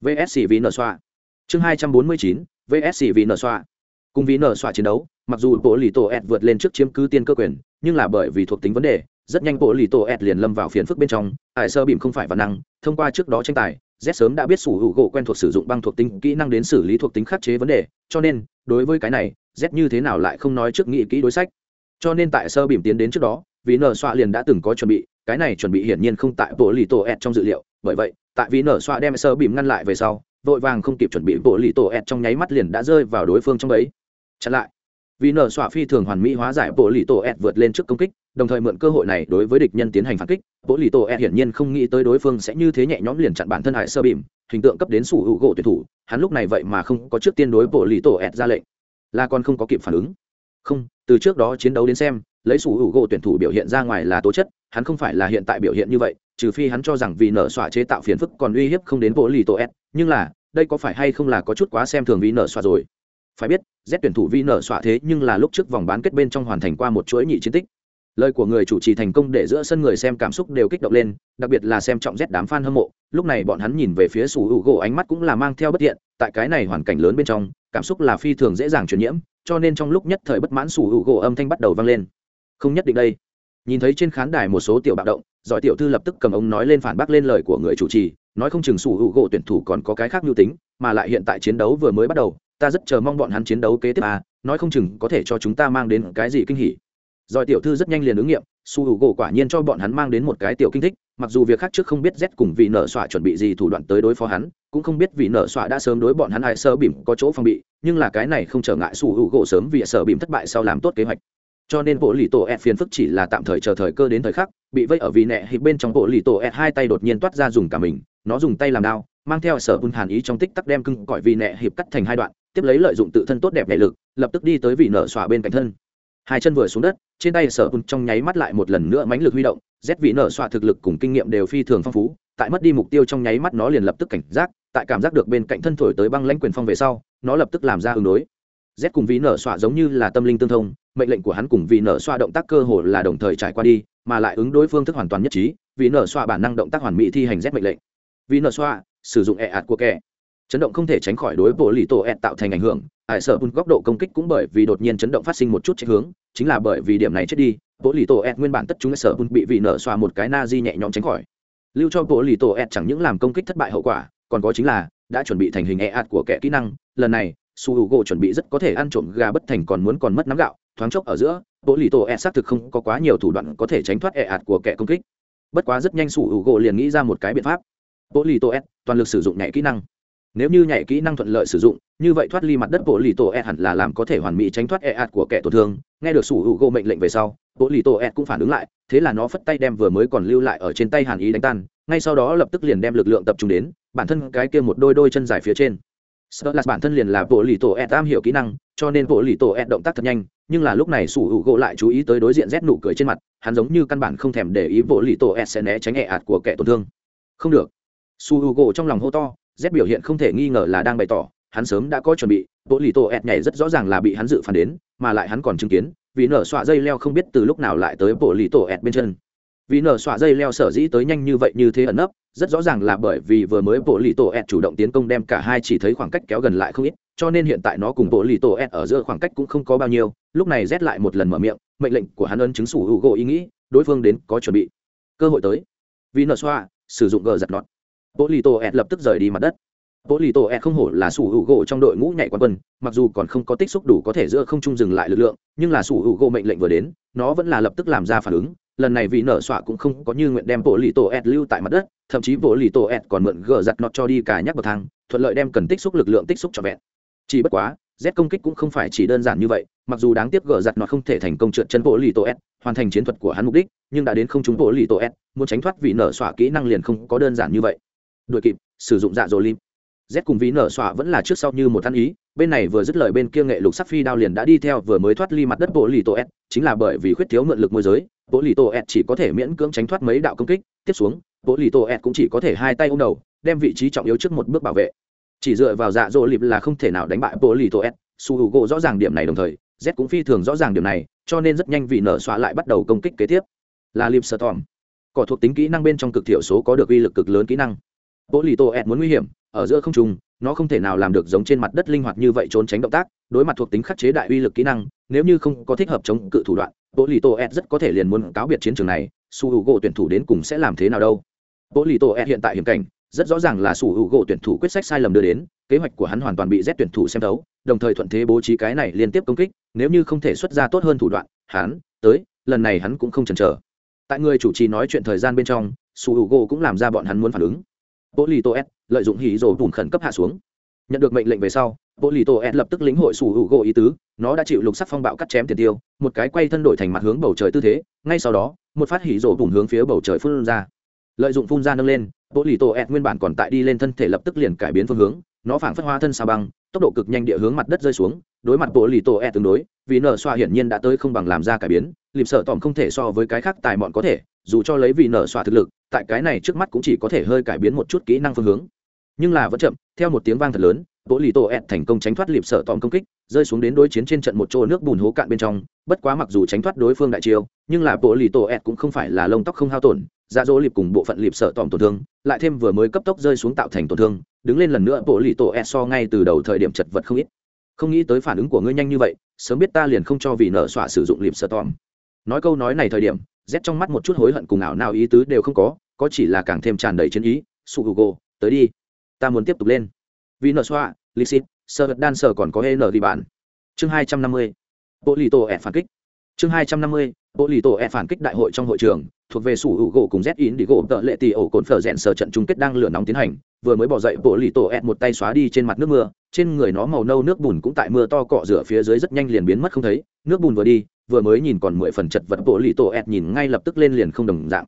vsc vì nở xoa. Chương hai trăm bốn mươi chín vsc vì nở xoa. Cùng vì nở xoa chiến đấu, mặc dù bộ lì tổ ed vượt lên trước chiếm cứ tiên cơ quyền, nhưng là bởi vì thuộc tính vấn đề, rất nhanh bộ lì tổ ed liền lâm vào phiền phức bên trong ải sơ bìm không phải văn năng thông qua trước đó tranh tài, z sớm đã biết sủ hữu gỗ quen thuộc sử dụng băng thuộc tính, kỹ năng đến xử lý thuộc tính khắc chế vấn đề, cho nên, đối với cái này, z như thế nào lại không nói trước nghị kỹ đối sách. Cho nên tại sơ bìm tiến đến trước đó vì nở xoa liền đã từng có chuẩn bị, cái này chuẩn bị hiển nhiên không tại bộ lì tổ ed trong dự liệu, bởi vậy, tại vì nở xoa đem sơ bìm ngăn lại về sau, vội vàng không kịp chuẩn bị bộ lì tổ ed trong nháy mắt liền đã rơi vào đối phương trong ấy chặn lại vì nở xoa phi thường hoàn mỹ hóa giải bộ lì tổ ed vượt lên trước công kích, đồng thời mượn cơ hội này đối với địch nhân tiến hành phản kích, bộ lì tổ ed hiển nhiên không nghĩ tới đối phương sẽ như thế nhẹ nhõm liền chặn bản thân hải sơ bìm, hình tượng cấp đến sủ hữu gỗ tuyển thủ, hắn lúc này vậy mà không có trước tiên đối bộ lì tổ ed ra lệnh, là còn không có kịp phản ứng. Không, từ trước đó chiến đấu đến xem, lấy sủ hữu gỗ tuyển thủ biểu hiện ra ngoài là tố chất, hắn không phải là hiện tại biểu hiện như vậy, trừ phi hắn cho rằng vì nở xoa chế tạo phiền phức còn uy hiếp không đến bộ lì tổ ed nhưng là, đây có phải hay không là có chút quá xem thường vì nở xoa rồi phải biết, z tuyển thủ vi nở xọa thế nhưng là lúc trước vòng bán kết bên trong hoàn thành qua một chuỗi nhị chiến tích. Lời của người chủ trì thành công để giữa sân người xem cảm xúc đều kích động lên, đặc biệt là xem trọng z đám fan hâm mộ. Lúc này bọn hắn nhìn về phía sủ hữu gỗ, ánh mắt cũng là mang theo bất thiện, tại cái này hoàn cảnh lớn bên trong, cảm xúc là phi thường dễ dàng truyền nhiễm, cho nên trong lúc nhất thời bất mãn sủ hữu gỗ âm thanh bắt đầu vang lên. Không nhất định đây. Nhìn thấy trên khán đài một số tiểu bạo động, giỏi tiểu thư lập tức cầm ống nói lên phản bác lên lời của người chủ trì, nói không chừng sủ hữu gỗ tuyển thủ còn có cái khác mưu tính, mà lại hiện tại chiến đấu vừa mới bắt đầu ta rất chờ mong bọn hắn chiến đấu kế tiếp à nói không chừng có thể cho chúng ta mang đến cái gì kinh hỉ. Rồi tiểu thư rất nhanh liền ứng nghiệm, su hữu gỗ quả nhiên cho bọn hắn mang đến một cái tiểu kinh thích, mặc dù việc khác trước không biết z cùng vị nợ xoa chuẩn bị gì thủ đoạn tới đối phó hắn, cũng không biết vị nợ xoa đã sớm đối bọn hắn ai sơ bỉm có chỗ phòng bị, nhưng là cái này không trở ngại su hữu gỗ sớm vì sợ bỉm thất bại sau làm tốt kế hoạch. Cho nên bộ lì tổ ed phiền phức chỉ là tạm thời chờ thời cơ đến thời khắc, bị vây ở vì nẹ hịp bên trong bộ lì tổ ed hai tay đột nhiên toát ra dùng cả mình, nó dùng tay làm đao mang theo sở bùn hàn ý trong tích tắc đem cưng cõi vì nẹ hiệp cắt thành hai đoạn, tiếp lấy lợi dụng tự thân tốt đẹp nhẹ lực, lập tức đi tới vị nợ xỏa bên cạnh thân. Hai chân vừa xuống đất, trên tay sở bùn trong nháy mắt lại một lần nữa mãnh lực huy động, rét vị nợ xỏa thực lực cùng kinh nghiệm đều phi thường phong phú, tại mất đi mục tiêu trong nháy mắt nó liền lập tức cảnh giác, tại cảm giác được bên cạnh thân thổi tới băng lãnh quyền phong về sau, nó lập tức làm ra ứng đối. Z cùng vị nợ xoa giống như là tâm linh tương thông, mệnh lệnh của hắn cùng vị nợ xoa động tác cơ hồ là đồng thời trải qua đi, mà lại ứng đối phương thức hoàn toàn nhất trí, vị nợ xoa bản năng động tác hoàn mỹ thi hành z mệnh lệnh vì nợ xoa, sử dụng ẹ ạt của kẻ. Chấn động không thể tránh khỏi đối bộ lì tổ ẹ tạo thành ảnh hưởng. Ải sợ bùn góc độ công kích cũng bởi vì đột nhiên chấn động phát sinh một chút chạy hướng, chính là bởi vì điểm này chết đi, bộ lì tổ ẹ nguyên bản tất chúng sợ bùn bị vị nợ xoa một cái na di nhẹ nhõm tránh khỏi. Lưu cho bộ lì tổ ẹ chẳng những làm công kích thất bại hậu quả, còn có chính là đã chuẩn bị thành hình ẹ ạt của kẻ kỹ năng. Lần này, su h u gỗ chuẩn bị rất có thể ăn trộm gà bất thành còn muốn còn mất nắm gạo, thoáng chốc ở giữa, bộ lì tổ ẹ xác thực không có quá nhiều thủ đoạn có thể tránh thoát ẹ ạt của kẻ công kích. Bất quá rất nhanh su h u gỗ liền nghĩ ra một cái biện pháp bộ lì tổ s toàn lực sử dụng nhảy kỹ năng. Nếu như nhảy kỹ năng thuận lợi sử dụng, như vậy thoát ly mặt đất bộ lì tổ s hẳn là làm có thể hoàn mỹ tránh thoát e ạt của kẻ tổn thương. Nghe được sủ hữu gỗ mệnh lệnh về sau bộ lì tổ s cũng phản ứng lại, thế là nó phất tay đem vừa mới còn lưu lại ở trên tay hàn ý đánh tan. Ngay sau đó lập tức liền đem lực lượng tập trung đến, bản thân cái kia một đôi đôi chân dài phía trên. Sợ là bản thân liền là bộ lì tổ s am hiểu kỹ năng, cho nên bộ lì tổ s động tác thật nhanh, nhưng là lúc này sủ hữu gỗ lại chú ý tới đối diện rét nụ cười trên mặt, hắn giống như căn bản không thèm để ý bộ lì tổ s sẽ né tránh e ạt của kẻ tổn thương. Không được su hữu gỗ trong lòng hô to, z biểu hiện không thể nghi ngờ là đang bày tỏ, hắn sớm đã có chuẩn bị bộ lì tổ ed nhảy rất rõ ràng là bị hắn dự phản đến, mà lại hắn còn chứng kiến, vì nở xoa dây leo không biết từ lúc nào lại tới bộ lì tổ ed bên chân. Vì nở xoa dây leo sở dĩ tới nhanh như vậy như thế ẩn nấp, rất rõ ràng là bởi vì vừa mới bộ lì tổ ed chủ động tiến công đem cả hai chỉ thấy khoảng cách kéo gần lại không ít, cho nên hiện tại nó cùng bộ lì tổ ed ở giữa khoảng cách cũng không có bao nhiêu, lúc này rét lại một lần mở miệng, mệnh lệnh của hắn ân chứng sủ hữu gỗ ý nghĩ, đối phương đến có chuẩn bị. Cơ hội tới. Vì nở xoa sử dụng gờ giật nọt bộ lì tổ ed lập tức rời đi mặt đất. Bộ lì tổ ed không hổ là sủ hữu gỗ trong đội ngũ nhảy quán quân, mặc dù còn không có tích xúc đủ có thể giữa không trung dừng lại lực lượng, nhưng là sủ hữu gỗ mệnh lệnh vừa đến, nó vẫn là lập tức làm ra phản ứng. Lần này vì nở xoa cũng không có như nguyện đem bộ lì tổ ed lưu tại mặt đất, thậm chí bộ lì tổ ed còn mượn gờ giặt nọt cho đi cả nhắc bậc thang, thuận lợi đem cần tích xúc lực lượng tích xúc cho vẹn. Chỉ bất quá, z công kích cũng không phải chỉ đơn giản như vậy, mặc dù đáng tiếc gờ giặt nọt không thể thành công trượt chân bộ lì tổ ed hoàn thành chiến thuật của hắn mục đích, nhưng đã đến không trúng bộ lì tổ ed muốn tránh thoát vị nở xoa kỹ năng liền không có đơn giản như vậy đội kịp, sử dụng dạ dỗ lim. Z cùng ví nở xọa vẫn là trước sau như một ăn ý, bên này vừa dứt lời bên kia nghệ lục sắc phi đao liền đã đi theo vừa mới thoát ly mặt đất bộ lì tổ s, chính là bởi vì khuyết thiếu mượn lực môi giới bộ lì tổ s chỉ có thể miễn cưỡng tránh thoát mấy đạo công kích. Tiếp xuống bộ lì tổ s cũng chỉ có thể hai tay ôm đầu, đem vị trí trọng yếu trước một bước bảo vệ. Chỉ dựa vào dạ dỗ lịp là không thể nào đánh bại bộ lì tổ s, su hữu gỗ rõ ràng điểm này đồng thời, z cũng phi thường rõ ràng điểm này, cho nên rất nhanh vị nở xọa lại bắt đầu công kích kế tiếp. Là lịp sợ tòm cỏ thuộc tính kỹ năng bên trong cực thiểu số có được uy lực cực lớn kỹ năng bộ lì tổ ed muốn nguy hiểm, ở giữa không trùng nó không thể nào làm được giống trên mặt đất linh hoạt như vậy trốn tránh động tác, đối mặt thuộc tính khắc chế đại uy lực kỹ năng, nếu như không có thích hợp chống cự thủ đoạn bộ lì tổ ed rất có thể liền muốn cáo biệt chiến trường này, su hữu gỗ tuyển thủ đến cùng sẽ làm thế nào đâu? Bộ lì tổ ed hiện tại hiểm cảnh, rất rõ ràng là su hữu gỗ tuyển thủ quyết sách sai lầm đưa đến, kế hoạch của hắn hoàn toàn bị z tuyển thủ xem thấu, đồng thời thuận thế bố trí cái này liên tiếp công kích, nếu như không thể xuất ra tốt hơn thủ đoạn, hắn, tới, lần này hắn cũng không chần chờ. Tại người chủ trì nói chuyện thời gian bên trong, su hữu gỗ cũng làm ra bọn hắn muốn phản ứng bộ lì tô s lợi dụng hỉ rổ bùn khẩn cấp hạ xuống. Nhận được mệnh lệnh về sau bộ lì tô s lập tức lĩnh hội sủ hữu gỗ ý tứ, nó đã chịu lục sắc phong bạo cắt chém tiền tiêu, một cái quay thân đổi thành mặt hướng bầu trời tư thế, ngay sau đó, một phát hỉ rổ bùn hướng phía bầu trời phun ra. Lợi dụng phun ra nâng lên bộ lì tô s nguyên bản còn tại đi lên thân thể lập tức liền cải biến phương hướng, nó phảng phất hoa thân sao băng, tốc độ cực nhanh địa hướng mặt đất rơi xuống, đối mặt bộ lì tô s tương đối, vì nở xoa hiển nhiên đã tới không bằng làm ra cải biến lịp sợ tòm không thể so với cái khác tài mọn có thể, dù cho lấy vì nở xoa thực lực tại cái này trước mắt cũng chỉ có thể hơi cải biến một chút kỹ năng phương hướng. Nhưng là vẫn chậm, theo một tiếng vang thật lớn bộ lì tổ ẹt thành công tránh thoát liệp sợ tòm công kích, rơi xuống đến đối chiến trên trận một chỗ nước bùn hố cạn bên trong, bất quá mặc dù tránh thoát đối phương đại chiêu, nhưng là bộ lì tổ ẹt cũng không phải là lông tóc không hao tổn dạ dỗ liệp cùng bộ phận liệp sợ tòm tổn thương, lại thêm vừa mới cấp tốc rơi xuống tạo thành tổn thương, đứng lên lần nữa bộ lì tổ ẹt so ngay từ đầu thời điểm chật vật không ít. Không nghĩ tới phản ứng của ngươi nhanh như vậy, sớm biết ta liền không cho vì nợ xỏa sử dụng liệp sợ tòm. Nói câu nói này thời điểm rét trong mắt một chút hối hận cùng ảo nào ý tứ đều không có có chỉ là càng thêm tràn đầy chiến ý su hugo, tới đi, ta muốn tiếp tục lên. Vì nợ xoa lixit sơ vật đan sở còn có hê nở đi bạn chương hai trăm năm mươi bộ lì tổ ẹ phản kích. Chương hai trăm năm mươi bộ lì tổ ẹ phản kích đại hội trong hội trường, thuộc về sủ hữu gỗ cùng z in đi gỗ tợ lệ tì ổ cồn phở rẽn sở trận chung kết đang lửa nóng tiến hành, vừa mới bỏ dậy bộ lì tổ ẹ một tay xóa đi trên mặt nước mưa, trên người nó màu nâu nước bùn cũng tại mưa to cọ rửa phía dưới rất nhanh liền biến mất không thấy, nước bùn vừa đi vừa mới nhìn còn mười phần chật vật bộ lì tổ ẹt nhìn ngay lập tức lên liền không đồng dạng.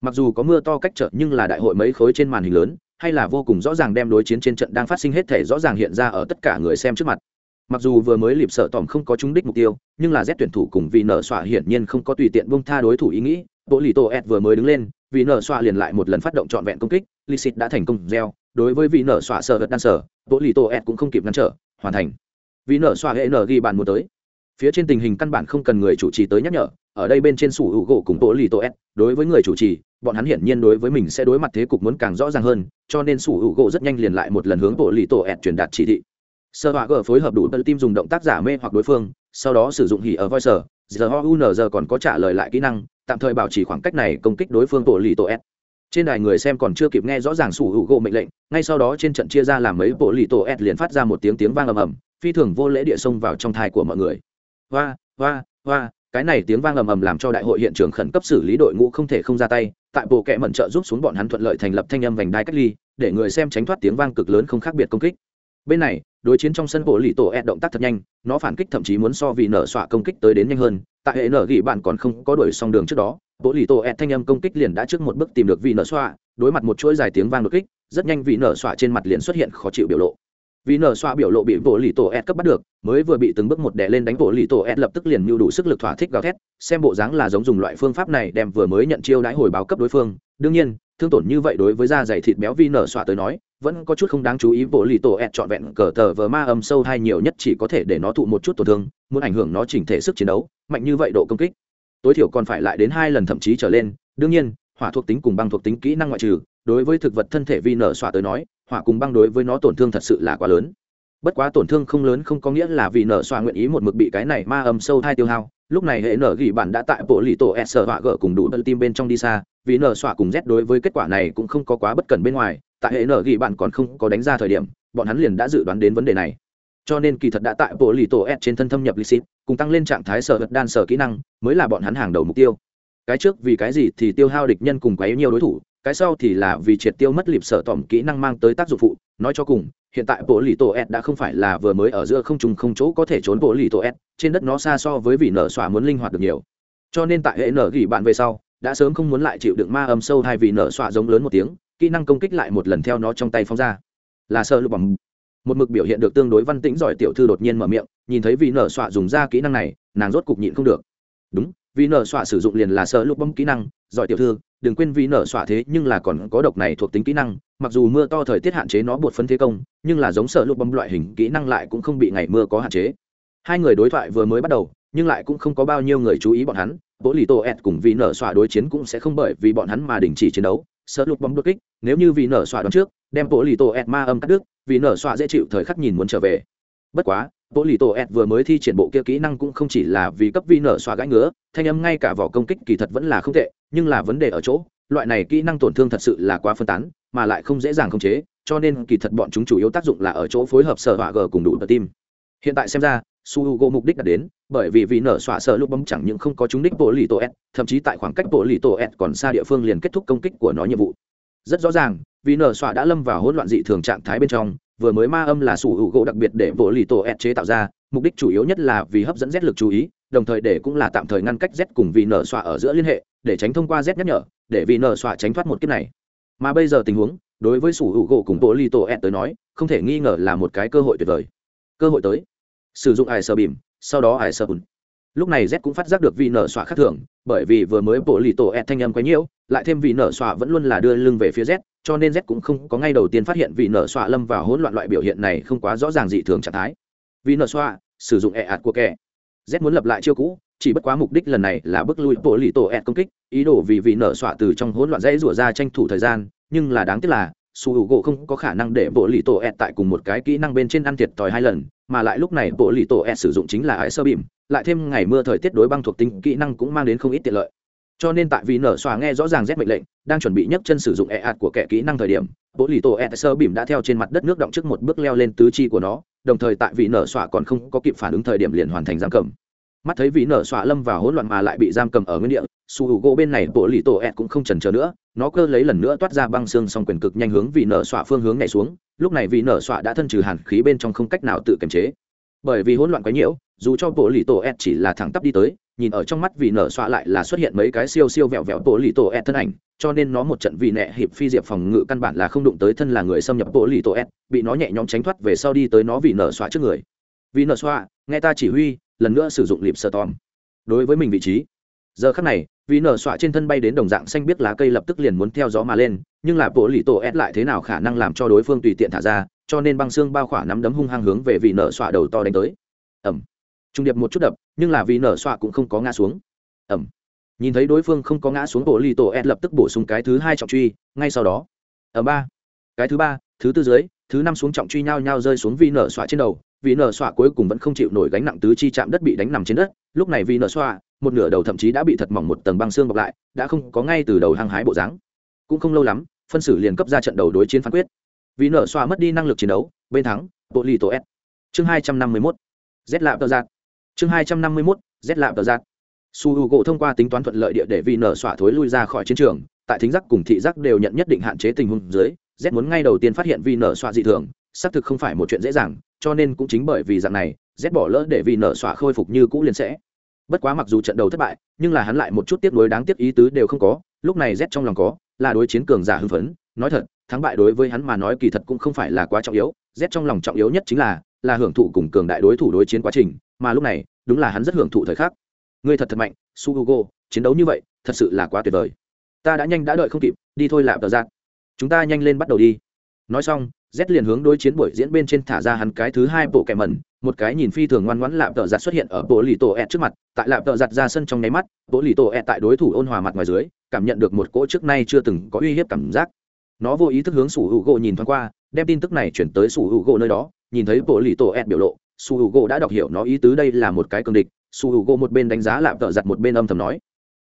Mặc dù có mưa to cách trở nhưng là đại hội mấy khối trên màn hình lớn, hay là vô cùng rõ ràng đem đối chiến trên trận đang phát sinh hết thể rõ ràng hiện ra ở tất cả người xem trước mặt. Mặc dù vừa mới lịp sợ tỏm không có trúng đích mục tiêu, nhưng là z tuyển thủ cùng vì nở xoa hiển nhiên không có tùy tiện bông tha đối thủ ý nghĩ. Bộ lì tổ ẹt vừa mới đứng lên, vì nở xoa liền lại một lần phát động trọn vẹn công kích lysit đã thành công gieo. Đối với vị nở xoa sợ vật đan sở, bộ lì tổ ẹt cũng không kịp ngăn trở, hoàn thành. Vì nở xoa hệ nở ghi bàn một tới phía trên tình hình căn bản không cần người chủ trì tới nhắc nhở, ở đây bên trên sủ hữu gỗ cùng tổ lì tổ s, đối với người chủ trì, bọn hắn hiển nhiên đối với mình sẽ đối mặt thế cục muốn càng rõ ràng hơn, cho nên sủ hữu gỗ rất nhanh liền lại một lần hướng tổ lì tổ s truyền đạt chỉ thị. Sơ họa gỡ phối hợp đủ tự tim dùng động tác giả mê hoặc đối phương, sau đó sử dụng hỉ ở voice, giờ ho un giờ còn có trả lời lại kỹ năng, tạm thời bảo trì khoảng cách này công kích đối phương tổ lì tổ s. Trên đài người xem còn chưa kịp nghe rõ ràng sủ hữu gỗ mệnh lệnh, ngay sau đó trên trận chia ra làm mấy bộ lì tổ s liền phát ra một tiếng tiếng vang ầm ầm, phi thường vô lễ địa xông vào trong thai của mọi người hoa hoa hoa, cái này tiếng vang ầm ầm làm cho đại hội hiện trường khẩn cấp xử lý đội ngũ không thể không ra tay, tại bộ kệ mẩn trợ giúp xuống bọn hắn thuận lợi thành lập thanh âm vành đai cách ly, để người xem tránh thoát tiếng vang cực lớn không khác biệt công kích. Bên này, đối chiến trong sân bộ lì tổ ed động tác thật nhanh, nó phản kích thậm chí muốn so vì nở xọa công kích tới đến nhanh hơn, tại hệ nở gỉ bạn còn không có đuổi xong đường trước đó, bộ lì tổ ed thanh âm công kích liền đã trước một bước tìm được vị nở xoa đối mặt một chuỗi dài tiếng vang đột kích, rất nhanh vị nở xoa trên mặt liền xuất hiện khó chịu biểu lộ vì nở xoa biểu lộ bị bộ lì tổ ed cấp bắt được, mới vừa bị từng bước một đè lên đánh bộ lì tổ ed lập tức liền mưu đủ sức lực thỏa thích gào thét, xem bộ dáng là giống dùng loại phương pháp này đem vừa mới nhận chiêu đãi hồi báo cấp đối phương. Đương nhiên, thương tổn như vậy đối với da dày thịt béo vi nở xoa tới nói, vẫn có chút không đáng chú ý bộ lì tổ ed trọn vẹn cờ tờ vờ ma âm sâu hay nhiều nhất chỉ có thể để nó thụ một chút tổn thương, muốn ảnh hưởng nó chỉnh thể sức chiến đấu, mạnh như vậy độ công kích. Tối thiểu còn phải lại đến hai lần thậm chí trở lên. Đương nhiên, hỏa thuộc tính cùng băng thuộc tính kỹ năng ngoại trừ, đối với thực vật thân thể vi nở xoa tới nói hỏa cùng băng đối với nó tổn thương thật sự là quá lớn. Bất quá tổn thương không lớn không có nghĩa là vì nở xoa nguyện ý một mực bị cái này ma âm sâu thai tiêu hao. Lúc này hệ nở gỉ bản đã tại bộ lì tổ e s họa gỡ cùng đủ đơn tim bên trong đi xa, vì nở xoa cùng z đối với kết quả này cũng không có quá bất cần bên ngoài, tại hệ nở gỉ bản còn không có đánh ra thời điểm, bọn hắn liền đã dự đoán đến vấn đề này. Cho nên kỳ thật đã tại bộ lì tổ s trên thân thâm nhập lì xịt, cùng tăng lên trạng thái sở vật đan sở kỹ năng, mới là bọn hắn hàng đầu mục tiêu. Cái trước vì cái gì thì tiêu hao địch nhân cùng quấy nhiều đối thủ cái sau thì là vì triệt tiêu mất lịp sở tỏm kỹ năng mang tới tác dụng phụ, nói cho cùng, hiện tại bộ lì tổ s đã không phải là vừa mới ở giữa không trùng không chỗ có thể trốn bộ lì tổ s trên đất nó xa so với vị nở xỏa muốn linh hoạt được nhiều. Cho nên tại hệ nở gỉ bạn về sau, đã sớm không muốn lại chịu đựng ma âm sâu hay vì nở xỏa giống lớn một tiếng, kỹ năng công kích lại một lần theo nó trong tay phóng ra. Là sợ lục bằng một mực biểu hiện được tương đối văn tĩnh giỏi tiểu thư đột nhiên mở miệng, nhìn thấy vị nở xọa dùng ra kỹ năng này, nàng rốt cục nhịn không được. Đúng vì nở xọa sử dụng liền là sợ lục bấm kỹ năng, giỏi tiểu thư, đừng quên vì nở xọa thế nhưng là còn có độc này thuộc tính kỹ năng, mặc dù mưa to thời tiết hạn chế nó bột phân thế công, nhưng là giống sợ lục bấm loại hình kỹ năng lại cũng không bị ngày mưa có hạn chế. Hai người đối thoại vừa mới bắt đầu, nhưng lại cũng không có bao nhiêu người chú ý bọn hắn bố lì tô ed cùng vì nở xọa đối chiến cũng sẽ không bởi vì bọn hắn mà đình chỉ chiến đấu. Sợ lục bấm đột kích, nếu như vì nở xọa đón trước, đem bố lì tô ed ma âm cắt đứt, vì nở xọa dễ chịu thời khắc nhìn muốn trở về. Bất quá bộ lì tổ ed vừa mới thi triển bộ kia kỹ năng cũng không chỉ là vì cấp vi nở xoa gãi ngứa, thanh âm ngay cả vỏ công kích kỳ thật vẫn là không tệ, nhưng là vấn đề ở chỗ, loại này kỹ năng tổn thương thật sự là quá phân tán, mà lại không dễ dàng khống chế, cho nên kỳ thật bọn chúng chủ yếu tác dụng là ở chỗ phối hợp sở hỏa g cùng đủ tờ tim. Hiện tại xem ra, su h u g o mục đích đã đến, bởi vì vì nở xoa sợ lúc bấm chẳng những không có chúng đích bộ lì tổ s thậm chí tại khoảng cách bộ lì tổ s còn xa địa phương liền kết thúc công kích của nó nhiệm vụ. Rất rõ ràng, vì nở xoa đã lâm vào hỗn loạn dị thường trạng thái bên trong vừa mới ma âm là sủ hữu gỗ đặc biệt để vỗ lì tổ ed chế tạo ra, mục đích chủ yếu nhất là vì hấp dẫn z lực chú ý, đồng thời để cũng là tạm thời ngăn cách z cùng vì nở xoa ở giữa liên hệ, để tránh thông qua z nhắc nhở, để vì nở xoa tránh thoát một kiếp này. Mà bây giờ tình huống, đối với sủ hữu gỗ cùng vỗ lì tổ ed tới nói, không thể nghi ngờ là một cái cơ hội tuyệt vời. Cơ hội tới. Sử dụng ải sơ bìm sau đó ải sơ bùn lúc này z cũng phát giác được vị nở xoa khác thường, bởi vì vừa mới bộ lì tổ ed thanh âm quấy nhiễu lại thêm vị nở xoa vẫn luôn là đưa lưng về phía z cho nên z cũng không có ngay đầu tiên phát hiện vị nở xoa lâm vào hỗn loạn loại biểu hiện này không quá rõ ràng dị thường trạng thái. Vị nở xoa, sử dụng ẹ ạt của kẻ. Z muốn lập lại chiêu cũ, chỉ bất quá mục đích lần này là bước lui bộ lì tổ ed công kích, ý đồ vì vị nở xoa từ trong hỗn loạn dãy rủa ra tranh thủ thời gian, nhưng là đáng tiếc là, su hữu gỗ không có khả năng để bộ lì tổ ed tại cùng một cái kỹ năng bên trên ăn thiệt thòi hai lần, mà lại lúc này bộ lì tổ ed sử dụng chính là ái sơ bìm lại thêm ngày mưa thời tiết đối băng thuộc tính kỹ năng cũng mang đến không ít tiện lợi cho nên tại vì nở xòa nghe rõ ràng rét mệnh lệnh, đang chuẩn bị nhấc chân sử dụng e ạt của kẻ kỹ năng thời điểm bộ lì tổ e sơ bìm đã theo trên mặt đất nước động trước một bước leo lên tứ chi của nó, đồng thời tại vị nở xòa còn không có kịp phản ứng thời điểm liền hoàn thành giam cầm. Mắt thấy vị nở xòa lâm vào hỗn loạn mà lại bị giam cầm ở nguyên địa, su hữu gỗ bên này bộ lì tổ e cũng không chần chờ nữa, nó cơ lấy lần nữa toát ra băng xương song quyền cực nhanh hướng vị nở xòa phương hướng này xuống, lúc này vị nở xòa đã thân trừ hàn khí bên trong không cách nào tự kiềm chế. Bởi vì hỗn loạn quá nhiễu dù cho bộ lì tổ e chỉ là thẳng tắp đi tới nhìn ở trong mắt vì nở xoa lại là xuất hiện mấy cái siêu siêu vẹo vẹo bộ lì tổ ed thân ảnh, cho nên nó một trận vì nẹ hiệp phi diệp phòng ngự căn bản là không đụng tới thân là người xâm nhập bộ lì tổ ed bị nó nhẹ nhõm tránh thoát về sau đi tới nó vì nở xoa trước người. Vì nở xoa nghe ta chỉ huy, lần nữa sử dụng lịp sơ tòm. Đối với mình vị trí, giờ khắc này, vì nở xoa trên thân bay đến đồng dạng xanh biết lá cây lập tức liền muốn theo gió mà lên, nhưng là bộ lì tổ ed lại thế nào khả năng làm cho đối phương tùy tiện thả ra, cho nên băng xương bao khỏa nắm đấm hung hăng hướng về vị nở xoa đầu to đánh tới. Ẩm trung điệp một chút đập, nhưng là vì nở xoa cũng không có ngã xuống. Ẩm. Nhìn thấy đối phương không có ngã xuống bộ lì tổ ed lập tức bổ sung cái thứ hai trọng truy, ngay sau đó. Ở ba. Cái thứ ba, thứ tư dưới, thứ năm xuống trọng truy nhau nhau rơi xuống vì nở xoa trên đầu, vì nở xoa cuối cùng vẫn không chịu nổi gánh nặng tứ chi chạm đất bị đánh nằm trên đất. Lúc này vì nở xoa, một nửa đầu thậm chí đã bị thật mỏng một tầng băng xương bọc lại, đã không có ngay từ đầu hăng hái bộ dáng. Cũng không lâu lắm, phân xử liền cấp ra trận đầu đối chiến phán quyết. Vì nở xoa mất đi năng lực chiến đấu, bên thắng, bộ lì tổ s chương hai trăm năm mươi mốt. Z lạp tờ giạt chương hai trăm năm mươi mốt, z lạp tờ giác su h u gỗ thông qua tính toán thuận lợi địa để vì nở xỏa thối lui ra khỏi chiến trường, tại thính giác cùng thị giác đều nhận nhất định hạn chế tình huống dưới, z muốn ngay đầu tiên phát hiện vì nở xỏa dị thường, xác thực không phải một chuyện dễ dàng, cho nên cũng chính bởi vì dạng này, z bỏ lỡ để vì nở xỏa khôi phục như cũ liền sẽ. Bất quá mặc dù trận đầu thất bại, nhưng là hắn lại một chút tiếc nuối đáng tiếc ý tứ đều không có, lúc này z trong lòng có, là đối chiến cường giả hưng phấn, nói thật, thắng bại đối với hắn mà nói kỳ thật cũng không phải là quá trọng yếu, z trong lòng trọng yếu nhất chính là là hưởng thụ cùng cường đại đối thủ đối chiến quá trình mà lúc này, đúng là hắn rất hưởng thụ thời khắc. Ngươi thật thật mạnh su hugo chiến đấu như vậy, thật sự là quá tuyệt vời. Ta đã nhanh đã đợi không kịp, đi thôi lạp tờ giạt. Chúng ta nhanh lên bắt đầu đi. Nói xong, z liền hướng đối chiến buổi diễn bên trên thả ra hắn cái thứ hai bộ kẻ mẩn, một cái nhìn phi thường ngoan ngoãn lạp tờ giặt xuất hiện ở bộ lì tổ ẹt trước mặt. Tại lạp tờ giặt ra sân trong nháy mắt, bộ lì tổ ẹt tại đối thủ ôn hòa mặt ngoài dưới, cảm nhận được một cỗ trước nay chưa từng có uy hiếp cảm giác. Nó vô ý thức hướng sủ hữu gỗ nhìn thoáng qua, đem tin tức này chuyển tới sủ hữu gỗ nơi đó, nhìn thấy bộ lì tổ ẹt biểu lộ su h u g đã đọc hiểu nó ý tứ đây là một cái cường địch. Su h u g một bên đánh giá lạp tợ giặt, một bên âm thầm nói.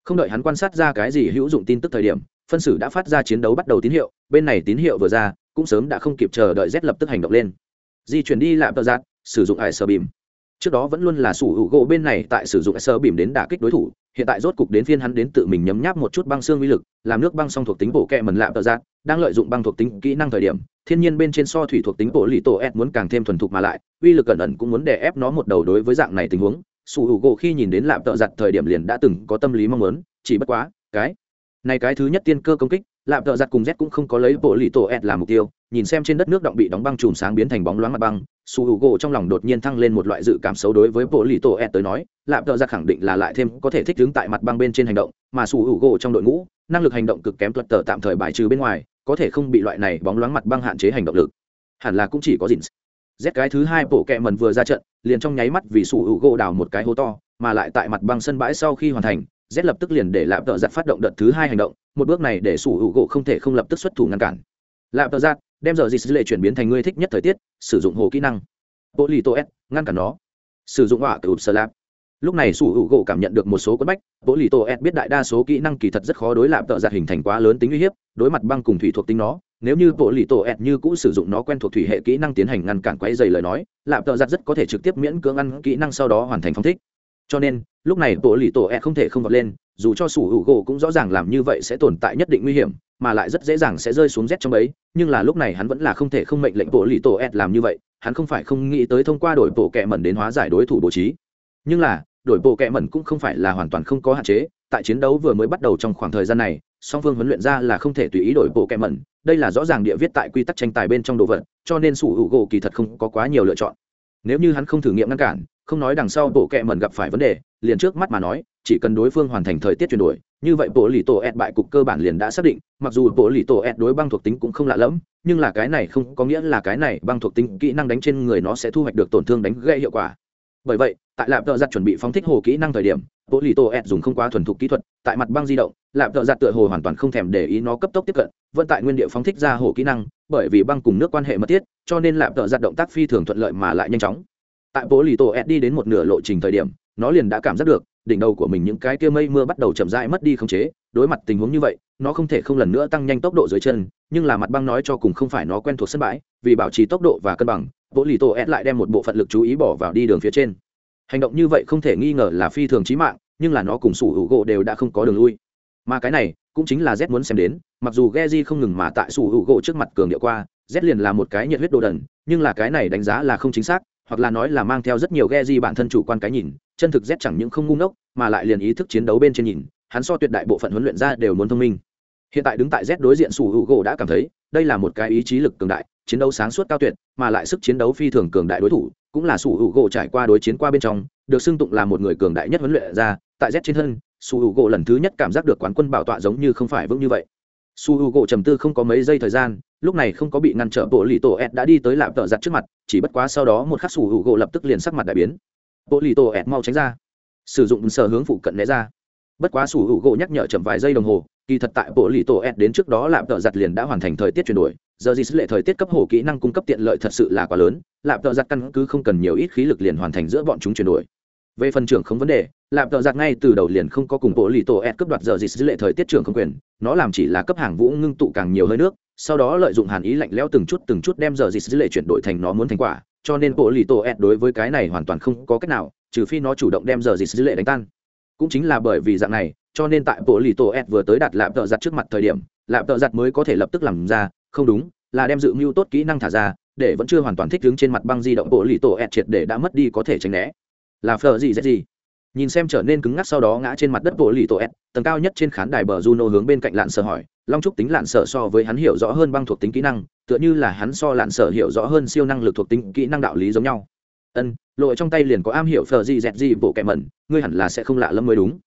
Không đợi hắn quan sát ra cái gì hữu dụng tin tức thời điểm, phân xử đã phát ra chiến đấu bắt đầu tín hiệu. Bên này tín hiệu vừa ra, cũng sớm đã không kịp chờ đợi z lập tức hành động lên. Di chuyển đi lạp tợ giặt, sử dụng ải sơ bìm trước đó vẫn luôn là sủ hữu gỗ bên này tại sử dụng ải sơ bìm đến đả kích đối thủ. Hiện tại rốt cục đến phiên hắn đến tự mình nhấm nháp một chút băng xương uy lực, làm nước băng song thuộc tính bổ kẹ mần lạp tợ giặt, đang lợi dụng băng thuộc tính kỹ năng thời điểm thiên nhiên bên trên so thủy thuộc tính bộ lì tổ ed muốn càng thêm thuần thục mà lại, uy lực cẩn ẩn cũng muốn đè ép nó một đầu đối với dạng này tình huống. Sủ hữu gỗ khi nhìn đến lạm tợ giặt thời điểm liền đã từng có tâm lý mong muốn, chỉ bất quá, cái này cái thứ nhất tiên cơ công kích lạm tợ giặt cùng z cũng không có lấy bộ lì tổ ed làm mục tiêu, nhìn xem trên đất nước động bị đóng băng chùm sáng biến thành bóng loáng mặt băng su hữu gỗ trong lòng đột nhiên thăng lên một loại dự cảm xấu đối với bộ lì tổ ed tới nói, lạp tợ giặt khẳng định là lại thêm có thể thích ứng tại mặt băng bên trên hành động, mà su hữu gỗ trong đội ngũ, năng lực hành động cực kém tuật tờ tạm thời bài trừ bên ngoài có thể không bị loại này bóng loáng mặt băng hạn chế hành động lực. Hẳn là cũng chỉ có dìn z cái thứ hai bộ kẹ mần vừa ra trận, liền trong nháy mắt vì sủ hữu gỗ đào một cái hố to, mà lại tại mặt băng sân bãi sau khi hoàn thành, z lập tức liền để lạp tợ giặt phát động đợt thứ hai hành động, một bước này để sủ hữu gỗ không thể không lập tức xuất thủ ngăn cản. Lạp tợ giặt, đem giờ dịt lệ chuyển biến thành ngươi thích nhất thời tiết, sử dụng hồ kỹ năng. Bộ lì tô s ngăn cản nó. Sử dụng hỏa từ sơ lạp lúc này sủ hữu gỗ cảm nhận được một số quất bách bộ lì tô ed biết đại đa số kỹ năng kỳ thật rất khó đối lạp tợ giặt hình thành quá lớn tính uy hiếp, đối mặt băng cùng thủy thuộc tính nó. Nếu như bộ lì tổ ẹt như cũ sử dụng nó quen thuộc thủy hệ kỹ năng tiến hành ngăn cản quấy dày lời nói lạp tợ giặt rất có thể trực tiếp miễn cưỡng ăn kỹ năng sau đó hoàn thành phong thích. Cho nên, lúc này bộ lì tổ ẹt không thể không vọt lên, dù cho sủ hữu gỗ cũng rõ ràng làm như vậy sẽ tồn tại nhất định nguy hiểm, mà lại rất dễ dàng sẽ rơi xuống rét trong ấy nhưng là lúc này hắn vẫn là không thể không mệnh lệnh bộ lì tổ ẹt làm như vậy, hắn không phải không nghĩ tới thông qua đổi bộ kẹ mẩn đến hóa giải đối thủ bố trí. Nhưng là đổi bộ kẹ mẩn cũng không phải là hoàn toàn không có hạn chế, tại chiến đấu vừa mới bắt đầu trong khoảng thời gian này, song phương huấn luyện ra là không thể tùy ý đổi bộ kẹ mẩn, đây là rõ ràng địa viết tại quy tắc tranh tài bên trong đồ vật, cho nên sủ hữu gỗ kỳ thật không có quá nhiều lựa chọn. Nếu như hắn không thử nghiệm ngăn cản, không nói đằng sau bộ kẹ mẩn gặp phải vấn đề, liền trước mắt mà nói, chỉ cần đối phương hoàn thành thời tiết chuyển đổi, như vậy bộ lì tổ ed bại cục cơ bản liền đã xác định, mặc dù bộ lì tổ ed đối băng thuộc tính cũng không lạ lẫm, nhưng là cái này không có nghĩa là cái này băng thuộc tính kỹ năng đánh trên người nó sẽ thu hoạch được tổn thương đánh gây hiệu quả bởi vậy, tại lạp tợ giặt chuẩn bị phóng thích hồ kỹ năng thời điểm bộ lì tổ ed dùng không quá thuần thục kỹ thuật, tại mặt băng di động, lạp tợ giặt tựa hồ hoàn toàn không thèm để ý nó cấp tốc tiếp cận, vẫn tại nguyên địa phóng thích ra hồ kỹ năng, bởi vì băng cùng nước quan hệ mật thiết, cho nên lạp tợ giặt động tác phi thường thuận lợi mà lại nhanh chóng. Tại bộ lì tổ ed đi đến một nửa lộ trình thời điểm, nó liền đã cảm giác được, đỉnh đầu của mình những cái kia mây mưa bắt đầu chậm rãi mất đi khống chế, đối mặt tình huống như vậy, nó không thể không lần nữa tăng nhanh tốc độ dưới chân, nhưng là mặt băng nói cho cùng không phải nó quen thuộc sân bãi, vì bảo trì tốc độ và cân bằng bộ lì tổ ed lại đem một bộ phận lực chú ý bỏ vào đi đường phía trên hành động như vậy không thể nghi ngờ là phi thường trí mạng, nhưng là nó cùng sủ hữu gỗ đều đã không có đường lui. Mà cái này, cũng chính là z muốn xem đến, mặc dù Geji không ngừng mà tại sủ hữu gỗ trước mặt cường điệu qua, z liền là một cái nhiệt huyết đồ đần, nhưng là cái này đánh giá là không chính xác, hoặc là nói là mang theo rất nhiều Geji bản thân chủ quan cái nhìn, chân thực z chẳng những không ngu ngốc, mà lại liền ý thức chiến đấu bên trên nhìn, hắn so tuyệt đại bộ phận huấn luyện ra đều muốn thông minh. Hiện tại đứng tại z đối diện sủ hữu gỗ đã cảm thấy đây là một cái ý chí lực cường đại, chiến đấu sáng suốt cao tuyệt, mà lại sức chiến đấu phi thường cường đại đối thủ, cũng là sủ hữu gỗ trải qua đối chiến qua bên trong, được xưng tụng là một người cường đại nhất huấn luyện ra, tại z trên thân, sủ hữu gỗ lần thứ nhất cảm giác được quán quân bảo tọa giống như không phải vững như vậy. Su hữu u gỗ trầm tư không có mấy giây thời gian, lúc này không có bị ngăn trở bộ lì tổ ed đã đi tới lạp tợ giặt trước mặt, chỉ bất quá sau đó một khắc su hữu u gỗ lập tức liền sắc mặt đại biến. Bộ lì tổ ed mau tránh ra. Sử dụng sở hướng phụ cận né ra bất quá sủ hữu gỗ nhắc nhở chậm vài giây đồng hồ, kỳ thật tại bộ lì tổ ed đến trước đó lạp tợ giặt liền đã hoàn thành thời tiết chuyển đổi. Giờ gì lệ thời tiết cấp hồ kỹ năng cung cấp tiện lợi thật sự là quá lớn, lạp tợ giặt căn cứ không cần nhiều ít khí lực liền hoàn thành giữa bọn chúng chuyển đổi. Về phần trưởng không vấn đề, lạp tợ giặt ngay từ đầu liền không có cùng bộ lì tổ ed cấp đoạt giờ gì dữ lệ thời tiết trưởng không quyền, nó làm chỉ là cấp hàng vũ ngưng tụ càng nhiều hơi nước, sau đó lợi dụng hàn ý lạnh lẽo từng chút từng chút đem giờ gì lệ chuyển đổi thành nó muốn thành quả, cho nên bộ lì tổ ed đối với cái này hoàn toàn không có cách nào, trừ phi nó chủ động đem giờ gì lệ đánh tan cũng chính là bởi vì dạng này, cho nên tại bộ lì tổ ed vừa tới đạt lạp tợ giặt trước mặt thời điểm, lạp tợ giặt mới có thể lập tức làm ra, không đúng, là đem dự mưu tốt kỹ năng thả ra, để vẫn chưa hoàn toàn thích đứng trên mặt băng di động bộ lì tổ ed triệt để đã mất đi có thể tránh né. Là phờ gì dễ gì? Nhìn xem trở nên cứng ngắc sau đó ngã trên mặt đất bộ lì tổ ed tầng cao nhất trên khán đài bờ juno hướng bên cạnh lạn sợ hỏi, long trúc tính lạn sợ so với hắn hiểu rõ hơn băng thuộc tính kỹ năng, tựa như là hắn so lạn sợ hiểu rõ hơn siêu năng lực thuộc tính kỹ năng đạo lý giống nhau ân lội trong tay liền có am hiểu phờ gì dẹt gì bộ kẹ mẩn, ngươi hẳn là sẽ không lạ lẫm mới đúng.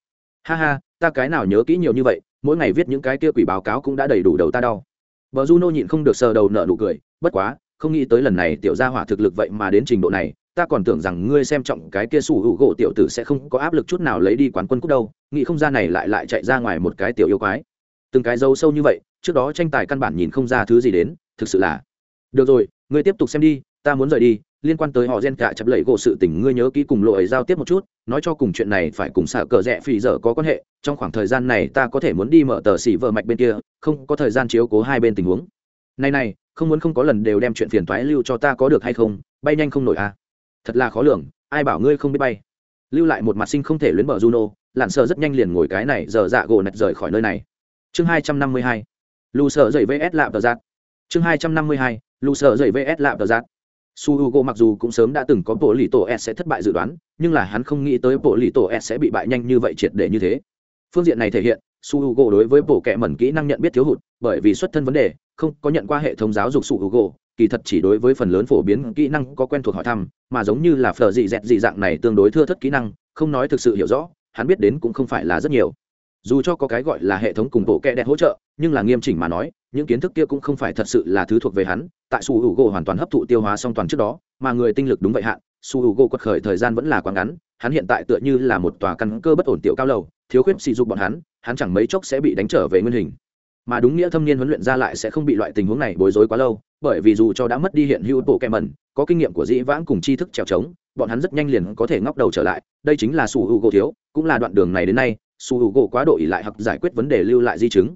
Ha ha, ta cái nào nhớ kỹ nhiều như vậy, mỗi ngày viết những cái kia quỷ báo cáo cũng đã đầy đủ đầu ta đau. Bờ juno nhịn không được sờ đầu nợ nụ cười, bất quá, không nghĩ tới lần này tiểu gia hỏa thực lực vậy mà đến trình độ này, ta còn tưởng rằng ngươi xem trọng cái kia sủ hữu gỗ tiểu tử sẽ không có áp lực chút nào lấy đi quán quân cúc đâu, nghĩ không ra này lại lại chạy ra ngoài một cái tiểu yêu quái. Từng cái dâu sâu như vậy, trước đó tranh tài căn bản nhìn không ra thứ gì đến, thực sự là. Được rồi, ngươi tiếp tục xem đi, ta muốn rời đi liên quan tới họ gen cả chập lẫy gỗ sự tình ngươi nhớ kỹ cùng lộ ấy giao tiếp một chút, nói cho cùng chuyện này phải cùng xả cờ rẽ phì giờ có quan hệ, trong khoảng thời gian này ta có thể muốn đi mở tờ xỉ vợ mạch bên kia, không có thời gian chiếu cố hai bên tình huống. Này này, không muốn không có lần đều đem chuyện phiền toái lưu cho ta có được hay không, bay nhanh không nổi à. Thật là khó lường, ai bảo ngươi không biết bay. Lưu lại một mặt sinh không thể luyến bờ juno, lặn sợ rất nhanh liền ngồi cái này giờ dạ gỗ nạch rời khỏi nơi này. Chương hai trăm năm mươi hai. Lù sợ dậy vs lạp tờ giác chương hai trăm năm mươi hai. Lù sợ dậy vs lạp tờ giác su h u g o mặc dù cũng sớm đã từng có bộ lì tổ s sẽ thất bại dự đoán, nhưng là hắn không nghĩ tới bộ lì tổ s sẽ bị bại nhanh như vậy triệt để như thế. Phương diện này thể hiện, su h u g o đối với bộ kệ mẩn kỹ năng nhận biết thiếu hụt, bởi vì xuất thân vấn đề, không có nhận qua hệ thống giáo dục su h u g o kỳ thật chỉ đối với phần lớn phổ biến kỹ năng có quen thuộc hỏi thăm, mà giống như là phở dị dẹt dị dạng này tương đối thưa thất kỹ năng, không nói thực sự hiểu rõ, hắn biết đến cũng không phải là rất nhiều. Dù cho có cái gọi là hệ thống cùng bộ kẹ đẹp hỗ trợ, nhưng là nghiêm chỉnh mà nói những kiến thức kia cũng không phải thật sự là thứ thuộc về hắn, tại su hữu gỗ hoàn toàn hấp thụ tiêu hóa song toàn trước đó, mà người tinh lực đúng vậy hạn, su hữu gỗ quật khởi thời gian vẫn là quá ngắn, hắn hiện tại tựa như là một tòa căn cơ bất ổn tiểu cao lầu, thiếu khuyết sỉ dục bọn hắn hắn chẳng mấy chốc sẽ bị đánh trở về nguyên hình. Mà đúng nghĩa thâm niên huấn luyện ra lại sẽ không bị loại tình huống này bối rối quá lâu, bởi vì dù cho đã mất đi hiện hữu bộ kẹ mẩn có kinh nghiệm của dĩ vãng cùng tri thức trèo trống, bọn hắn rất nhanh liền có thể ngóc đầu trở lại, đây chính là su hữu gỗ thiếu, cũng là đoạn đường này đến nay, su hữu gỗ quá độ ỉ lại hoặc giải quyết vấn đề lưu lại di chứng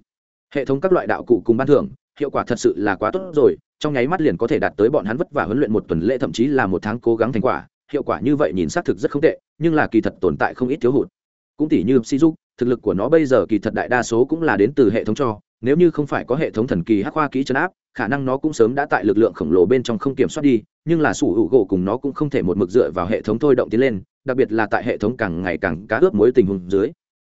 hệ thống các loại đạo cụ cùng ban thưởng, hiệu quả thật sự là quá tốt rồi, trong nháy mắt liền có thể đạt tới bọn hắn vất vả huấn luyện một tuần lễ thậm chí là một tháng cố gắng thành quả, hiệu quả như vậy nhìn xác thực rất không tệ, nhưng là kỳ thật tồn tại không ít thiếu hụt. Cũng tỷ như si dục thực lực của nó bây giờ kỳ thật đại đa số cũng là đến từ hệ thống cho, nếu như không phải có hệ thống thần kỳ hắc khoa kỹ chấn áp, khả năng nó cũng sớm đã tại lực lượng khổng lồ bên trong không kiểm soát đi, nhưng là sủ hữu gỗ cùng nó cũng không thể một mực dựa vào hệ thống thôi động tiến lên, đặc biệt là tại hệ thống càng ngày càng cá ướp mối tình huống dưới.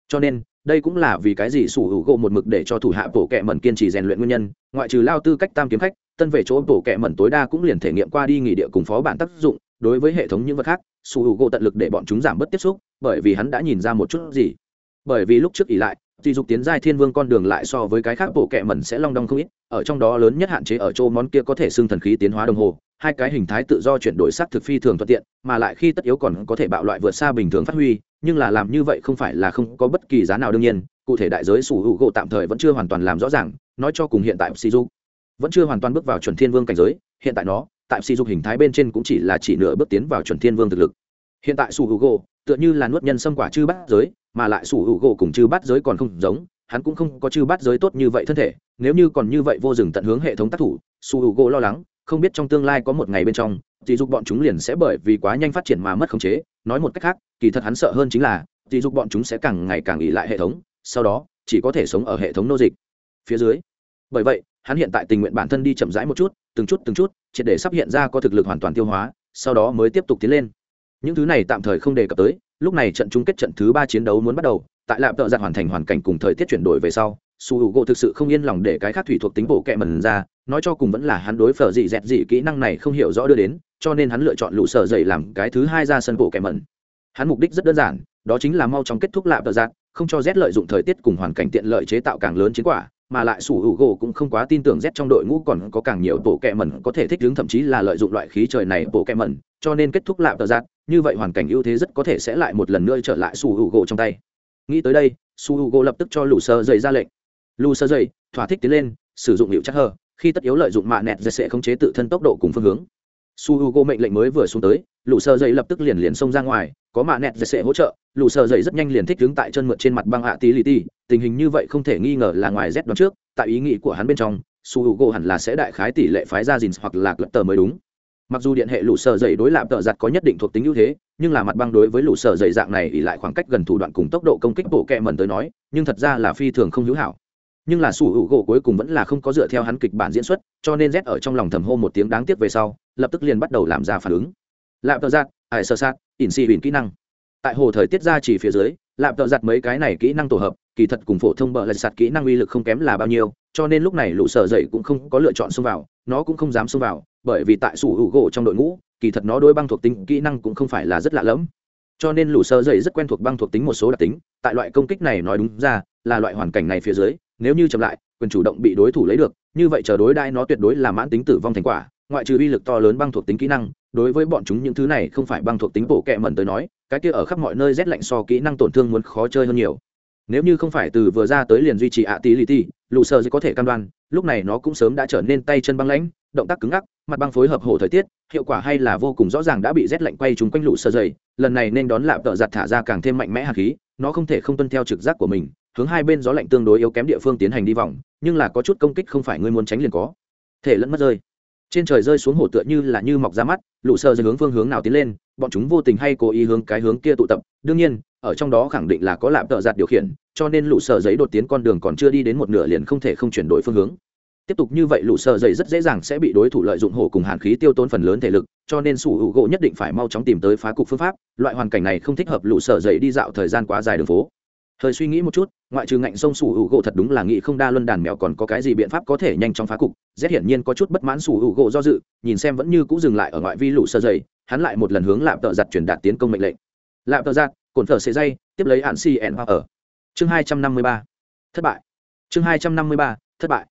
Cho nên đây cũng là vì cái gì sủ hữu gỗ một mực để cho thủ hạ bổ kẹ mẩn kiên trì rèn luyện nguyên nhân, ngoại trừ lao tư cách tam kiếm khách, tân về chỗ bổ kẹ mẩn tối đa cũng liền thể nghiệm qua đi nghỉ địa cùng phó bản tác dụng, đối với hệ thống những vật khác, sủ hữu gỗ tận lực để bọn chúng giảm bớt tiếp xúc, bởi vì hắn đã nhìn ra một chút gì. Bởi vì lúc trước ỉ lại dị dục tiến giai thiên vương con đường lại so với cái khác bộ kệ mẩn sẽ long đong không ít, ở trong đó lớn nhất hạn chế ở chỗ món kia có thể xưng thần khí tiến hóa đồng hồ, hai cái hình thái tự do chuyển đổi sắc thực phi thường thuận tiện, mà lại khi tất yếu còn có thể bạo loại vượt xa bình thường phát huy, nhưng là làm như vậy không phải là không có bất kỳ giá nào đương nhiên, cụ thể đại giới sủ hữu gỗ tạm thời vẫn chưa hoàn toàn làm rõ ràng, nói cho cùng hiện tại sĩ dục vẫn chưa hoàn toàn bước vào chuẩn thiên vương cảnh giới, hiện tại nó, tại sĩ dục hình thái bên trên cũng chỉ là chỉ nửa bước tiến vào chuẩn thiên vương thực lực hiện tại sủ hữu gỗ, tựa như là nuốt nhân xâm quả chư bát giới, mà lại sủ hữu gỗ cùng chư bát giới còn không giống, hắn cũng không có chư bát giới tốt như vậy thân thể. Nếu như còn như vậy vô dừng tận hướng hệ thống tác thủ, sủ hữu gỗ lo lắng, không biết trong tương lai có một ngày bên trong thì dục bọn chúng liền sẽ bởi vì quá nhanh phát triển mà mất khống chế. Nói một cách khác, kỳ thật hắn sợ hơn chính là thì dục bọn chúng sẽ càng ngày càng ỉ lại hệ thống, sau đó, chỉ có thể sống ở hệ thống nô dịch. Phía dưới, bởi vậy, hắn hiện tại tình nguyện bản thân đi chậm rãi một chút, từng chút từng chút, triệt để sắp hiện ra có thực lực hoàn toàn tiêu hóa, sau đó mới tiếp tục tiến lên những thứ này tạm thời không đề cập tới, lúc này trận chung kết trận thứ ba chiến đấu muốn bắt đầu, tại lạp tợ giặt hoàn thành hoàn cảnh cùng thời tiết chuyển đổi về sau, su h u gỗ thực sự không yên lòng để cái khác thủy thuộc tính bộ kẹ mần ra, nói cho cùng vẫn là hắn đối phở dị dẹt dị kỹ năng này không hiểu rõ đưa đến, cho nên hắn lựa chọn lũ sở dậy làm cái thứ hai ra sân bộ kẹ mần hắn mục đích rất đơn giản, đó chính là mau chóng kết thúc lạp tợ giặt, không cho rét lợi dụng thời tiết cùng hoàn cảnh tiện lợi chế tạo càng lớn chiến quả, mà lại sủ hữu gỗ cũng không quá tin tưởng rét trong đội ngũ còn có càng nhiều bộ kẹ mẩn có thể thích ứng, thậm chí là lợi dụng loại khí trời này bộ kẹ mẩn, cho nên kết thúc lạp tờ giạt như vậy hoàn cảnh ưu thế rất có thể sẽ lại một lần nữa trở lại sủ hữu gỗ trong tay. Nghĩ tới đây, su hữu gỗ lập tức cho lù sơ dày ra lệnh. Lù sơ dày thỏa thích tiến lên, sử dụng hiệu chắc hờ, khi tất yếu lợi dụng mạ nẹt dệt sẽ khống chế tự thân tốc độ cùng phương hướng. Su h u mệnh lệnh mới vừa xuống tới lù sơ dày lập tức liền liền xông ra ngoài, có mạ nẹt dệt sẽ hỗ trợ lù sơ dày rất nhanh liền thích đứng tại chân mượt trên mặt băng hạ tí lì ti tình hình như vậy không thể nghi ngờ là ngoài rét đón trước, tại ý nghĩ của hắn bên trong, su h u hẳn là sẽ đại khái tỷ lệ phái ra dìn hoặc là lập tờ mới đúng mặc dù điện hệ lũ sở dày đối lạp tợ giặt có nhất định thuộc tính ưu thế, nhưng là mặt băng đối với lũ sở dày dạng này ỉ lại khoảng cách gần thủ đoạn cùng tốc độ công kích bộ kẹ mẩn tới nói, nhưng thật ra là phi thường không hữu hảo. Nhưng là sủ hữu gỗ cuối cùng vẫn là không có dựa theo hắn kịch bản diễn xuất, cho nên rét ở trong lòng thầm hô một tiếng đáng tiếc về sau, lập tức liền bắt đầu làm ra phản ứng. Lạp tợ giặt, ải sơ sát, ỉn xì ỉn kỹ năng. Tại hồ thời tiết ra chỉ phía dưới, lạp tợ giặt mấy cái này kỹ năng tổ hợp, kỳ thật cùng phổ thông bờ lạch sạt kỹ năng uy lực không kém là bao nhiêu cho nên lúc này lũ sở dậy cũng không có lựa chọn xông vào, nó cũng không dám xông vào, bởi vì tại sủ hữu gỗ trong đội ngũ, kỳ thật nó đôi băng thuộc tính kỹ năng cũng không phải là rất lạ lẫm. Cho nên lũ sở dậy rất quen thuộc băng thuộc tính một số đặc tính, tại loại công kích này nói đúng ra, là loại hoàn cảnh này phía dưới, nếu như chậm lại, quyền chủ động bị đối thủ lấy được, như vậy chờ đối đai nó tuyệt đối là mãn tính tử vong thành quả, ngoại trừ uy lực to lớn băng thuộc tính kỹ năng, đối với bọn chúng những thứ này không phải băng thuộc tính bộ kẹ mẩn tới nói, cái kia ở khắp mọi nơi rét lạnh so kỹ năng tổn thương muốn khó chơi hơn nhiều nếu như không phải từ vừa ra tới liền duy trì ạ tí lì ti lù sơ có thể cam đoan, lúc này nó cũng sớm đã trở nên tay chân băng lãnh, động tác cứng ngắc, mặt băng phối hợp hổ thời tiết, hiệu quả hay là vô cùng rõ ràng đã bị rét lạnh quay trúng quanh lụ sơ dày, lần này nên đón lạp tợ giặt thả ra càng thêm mạnh mẽ hạt khí, nó không thể không tuân theo trực giác của mình, hướng hai bên gió lạnh tương đối yếu kém địa phương tiến hành đi vòng, nhưng là có chút công kích không phải ngươi muốn tránh liền có. Thể lẫn mất rơi trên trời rơi xuống hồ tựa như là như mọc ra mắt, lũ sơ dưới hướng phương hướng nào tiến lên, bọn chúng vô tình hay cố ý hướng cái hướng kia tụ tập. Đương nhiên, ở trong đó khẳng định là có lạm tợ giặt điều khiển, cho nên lũ sơ giấy đột tiến con đường còn chưa đi đến một nửa liền không thể không chuyển đổi phương hướng. Tiếp tục như vậy lũ sơ giấy rất dễ dàng sẽ bị đối thủ lợi dụng hổ cùng hàn khí tiêu tốn phần lớn thể lực, cho nên sủ hữu gỗ nhất định phải mau chóng tìm tới phá cục phương pháp. Loại hoàn cảnh này không thích hợp lũ sơ giấy đi dạo thời gian quá dài đường phố thời suy nghĩ một chút, ngoại trừ ngạnh sông sủ hữu gỗ thật đúng là nghĩ không đa luân đàn mèo còn có cái gì biện pháp có thể nhanh chóng phá cục. Rất hiển nhiên có chút bất mãn sủ hữu gỗ do dự, nhìn xem vẫn như cũ dừng lại ở ngoại vi lũ sơ dày, hắn lại một lần hướng lạm tợ giặt truyền đạt tiến công mệnh lệnh. Lạm tợ giặt cồn thở xế dây, tiếp lấy hạn cn ở. Chương hai trăm năm mươi ba, thất bại. Chương hai trăm năm mươi ba, thất bại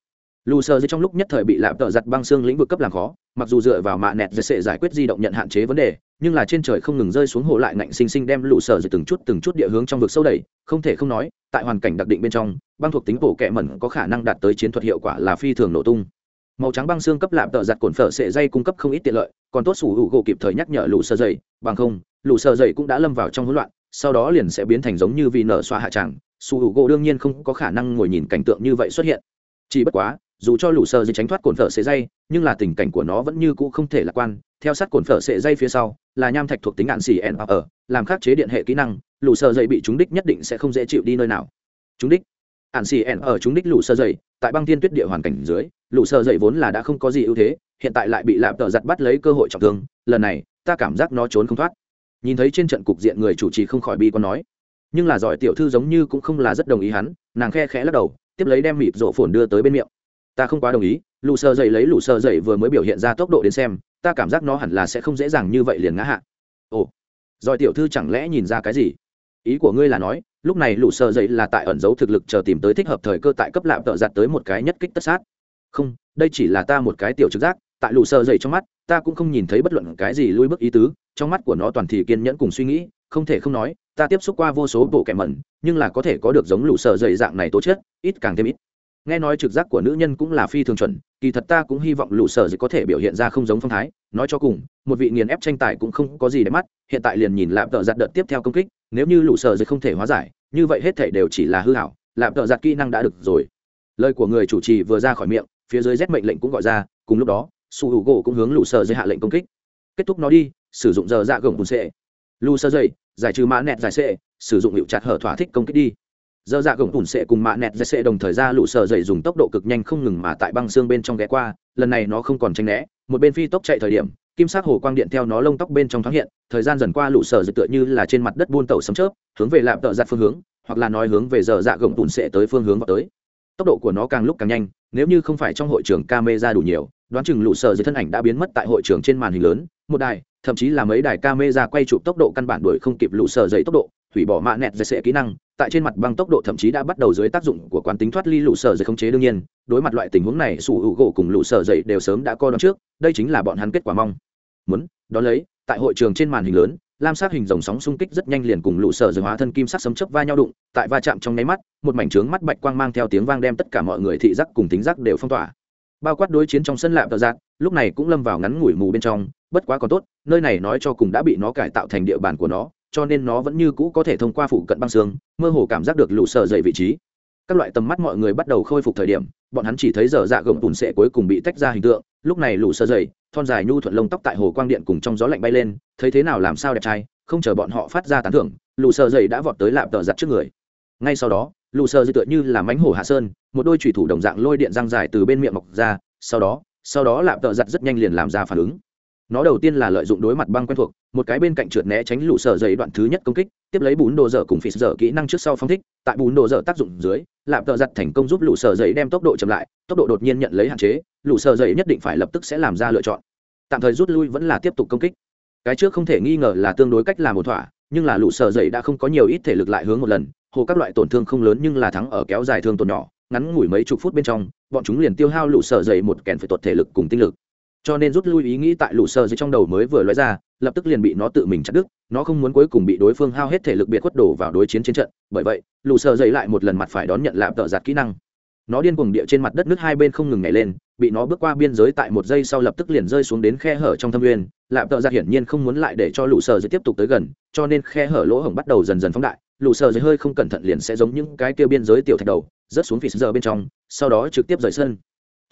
lù Sơ dưới trong lúc nhất thời bị lạp tợ giặt băng xương lĩnh vực cấp làm khó, mặc dù dựa vào mạ nẹt dệt sệ giải quyết di động nhận hạn chế vấn đề, nhưng là trên trời không ngừng rơi xuống hồ lại ngạnh sinh sinh đem lù Sơ dưới từng chút từng chút địa hướng trong vực sâu đẩy, không thể không nói, tại hoàn cảnh đặc định bên trong, băng thuộc tính bổ kẹ mẩn có khả năng đạt tới chiến thuật hiệu quả là phi thường nổ tung. Màu trắng băng xương cấp lạp tợ giặt cồn phở sệ dây cung cấp không ít tiện lợi, còn tốt sủ hữu gỗ kịp thời nhắc nhở lù Sơ dày bằng không, lù Sơ dày cũng đã lâm vào trong hỗn loạn, sau đó liền sẽ biến thành giống như vì nở xoa hạ tràng, sủ hữu gỗ đương nhiên không có khả năng ngồi nhìn cảnh tượng như vậy xuất hiện. Chỉ bất quá dù cho lũ sơ dây tránh thoát cồn phở sệ dây, nhưng là tình cảnh của nó vẫn như cũ không thể lạc quan. Theo sát cồn phở sệ dây phía sau, là nham thạch thuộc tính ạn xì ẻn ở, làm khắc chế điện hệ kỹ năng, lũ sơ dây bị trúng đích nhất định sẽ không dễ chịu đi nơi nào. Trúng đích. Ạn xì ẻn ở trúng đích lũ sơ dây, tại băng thiên tuyết địa hoàn cảnh dưới, lũ sơ dây vốn là đã không có gì ưu thế, hiện tại lại bị lạp tợ giặt bắt lấy cơ hội trọng thương, lần này, ta cảm giác nó trốn không thoát. Nhìn thấy trên trận cục diện người chủ trì không khỏi bi con nói. Nhưng là giỏi tiểu thư giống như cũng không là rất đồng ý hắn, nàng khe khẽ lắc đầu, tiếp lấy đem mịp rổ phồn đưa tới bên miệng ta không quá đồng ý lù sơ dậy lấy lù sơ dậy vừa mới biểu hiện ra tốc độ đến xem, ta cảm giác nó hẳn là sẽ không dễ dàng như vậy liền ngã hạ. Ồ, rồi tiểu thư chẳng lẽ nhìn ra cái gì? Ý của ngươi là nói, lúc này lũ sơ dậy là tại ẩn giấu thực lực chờ tìm tới thích hợp thời cơ tại cấp lạm tợ giặt tới một cái nhất kích tất sát. Không, đây chỉ là ta một cái tiểu trực giác, tại lũ sơ dậy trong mắt, ta cũng không nhìn thấy bất luận cái gì lui bước ý tứ, trong mắt của nó toàn thì kiên nhẫn cùng suy nghĩ, không thể không nói, ta tiếp xúc qua vô số bộ kẻ mẩn, nhưng là có thể có được giống lũ sợ dậy dạng này tố chất, ít càng thêm ít nghe nói trực giác của nữ nhân cũng là phi thường chuẩn, kỳ thật ta cũng hy vọng lũ sở dĩ có thể biểu hiện ra không giống phong thái. Nói cho cùng, một vị nghiền ép tranh tài cũng không có gì để mắt, hiện tại liền nhìn lạm tợ giặt đợt tiếp theo công kích, nếu như lũ sở dĩ không thể hóa giải, như vậy hết thể đều chỉ là hư hảo lạm tợ giặt kỹ năng đã được rồi. Lời của người chủ trì vừa ra khỏi miệng, phía dưới rét mệnh lệnh cũng gọi ra, cùng lúc đó, su hữu gỗ cũng hướng lũ sở dĩ hạ lệnh công kích. Kết thúc nó đi, sử dụng giờ dạ gồng bùn sệ. Lũ sở dĩ giải trừ mã nẹt giải sệ, sử dụng hiệu chặt hở thỏa thích công kích đi dơ dạ gồng tủn sệ cùng mạ nẹt dây sệ đồng thời ra lũ sợ dậy dùng tốc độ cực nhanh không ngừng mà tại băng xương bên trong ghé qua, lần này nó không còn tranh né, một bên phi tốc chạy thời điểm, kim sắc hồ quang điện theo nó lông tóc bên trong thoáng hiện, thời gian dần qua lũ sở dự tựa như là trên mặt đất buôn tàu sấm chớp, hướng về lạm tợ giặt phương hướng, hoặc là nói hướng về giờ dạ gồng tủn sẽ tới phương hướng vào tới. Tốc độ của nó càng lúc càng nhanh, nếu như không phải trong hội trường camera đủ nhiều, đoán chừng lũ sở dưới thân ảnh đã biến mất tại hội trường trên màn hình lớn, một đài, thậm chí là mấy đài camera quay chụp tốc độ căn bản đuổi không kịp lũ sở dậy tốc độ, hủy bỏ mạ nẹt dây sệ kỹ năng tại trên mặt băng tốc độ thậm chí đã bắt đầu dưới tác dụng của quán tính thoát ly lũ sở dây không chế đương nhiên, đối mặt loại tình huống này, sủ hữu gỗ cùng lũ sở dậy đều sớm đã co đón trước, đây chính là bọn hắn kết quả mong. Muốn, đón lấy, tại hội trường trên màn hình lớn, lam sát hình dòng sóng xung kích rất nhanh liền cùng lũ sở dây hóa thân kim sắc sấm chấp va nhau đụng, tại va chạm trong nháy mắt, một mảnh trướng mắt bạch quang mang theo tiếng vang đem tất cả mọi người thị giác cùng tính giác đều phong tỏa. Bao quát đối chiến trong sân lạm tờ giác lúc này cũng lâm vào ngắn ngủi mù bên trong, bất quá còn tốt, nơi này nói cho cùng đã bị nó cải tạo thành địa bàn của nó cho nên nó vẫn như cũ có thể thông qua phụ cận băng xương, mơ hồ cảm giác được lũ sợ dậy vị trí. Các loại tầm mắt mọi người bắt đầu khôi phục thời điểm, bọn hắn chỉ thấy dở dạ gồng tùn sệ cuối cùng bị tách ra hình tượng, lúc này lũ sợ dậy, thon dài nhu thuận lông tóc tại hồ quang điện cùng trong gió lạnh bay lên, thấy thế nào làm sao đẹp trai, không chờ bọn họ phát ra tán thưởng, lũ sợ dậy đã vọt tới lạm tợ giặt trước người. Ngay sau đó, lũ sợ dậy tựa như là mánh hổ hạ sơn, một đôi thủy thủ đồng dạng lôi điện răng dài từ bên miệng mọc ra, sau đó sau đó lạm tợ giặt rất nhanh liền làm ra phản ứng nó đầu tiên là lợi dụng đối mặt băng quen thuộc, một cái bên cạnh trượt né tránh lũ sở dày đoạn thứ nhất công kích, tiếp lấy bún đồ dở cùng phì dở kỹ năng trước sau phong thích, tại bún đồ dở tác dụng dưới, lạp tợ giặt thành công giúp lũ sở dày đem tốc độ chậm lại, tốc độ đột nhiên nhận lấy hạn chế, lũ sở dày nhất định phải lập tức sẽ làm ra lựa chọn. Tạm thời rút lui vẫn là tiếp tục công kích. Cái trước không thể nghi ngờ là tương đối cách làm một thỏa, nhưng là lũ sở dày đã không có nhiều ít thể lực lại hướng một lần, hồ các loại tổn thương không lớn nhưng là thắng ở kéo dài thương tổn nhỏ, ngắn ngủi mấy chục phút bên trong, bọn chúng liền tiêu hao lũ sở dày một kèn phải tuột thể lực cùng tinh lực cho nên rút lui ý nghĩ tại lũ sơ dưới trong đầu mới vừa nói ra, lập tức liền bị nó tự mình chặt đứt, nó không muốn cuối cùng bị đối phương hao hết thể lực biệt khuất đổ vào đối chiến chiến trận. Bởi vậy, lũ sơ dậy lại một lần mặt phải đón nhận lạm tợ giặt kỹ năng. Nó điên cuồng địa trên mặt đất nước hai bên không ngừng nhảy lên, bị nó bước qua biên giới tại một giây sau lập tức liền rơi xuống đến khe hở trong thâm nguyên. Lạm tợ giặt hiển nhiên không muốn lại để cho lũ sơ dưới tiếp tục tới gần, cho nên khe hở lỗ hổng bắt đầu dần dần phóng đại. Lũ sơ dưới hơi không cẩn thận liền sẽ giống những cái kia biên giới tiểu thạch đầu, rớt xuống phì giờ bên trong, sau đó trực tiếp rời sân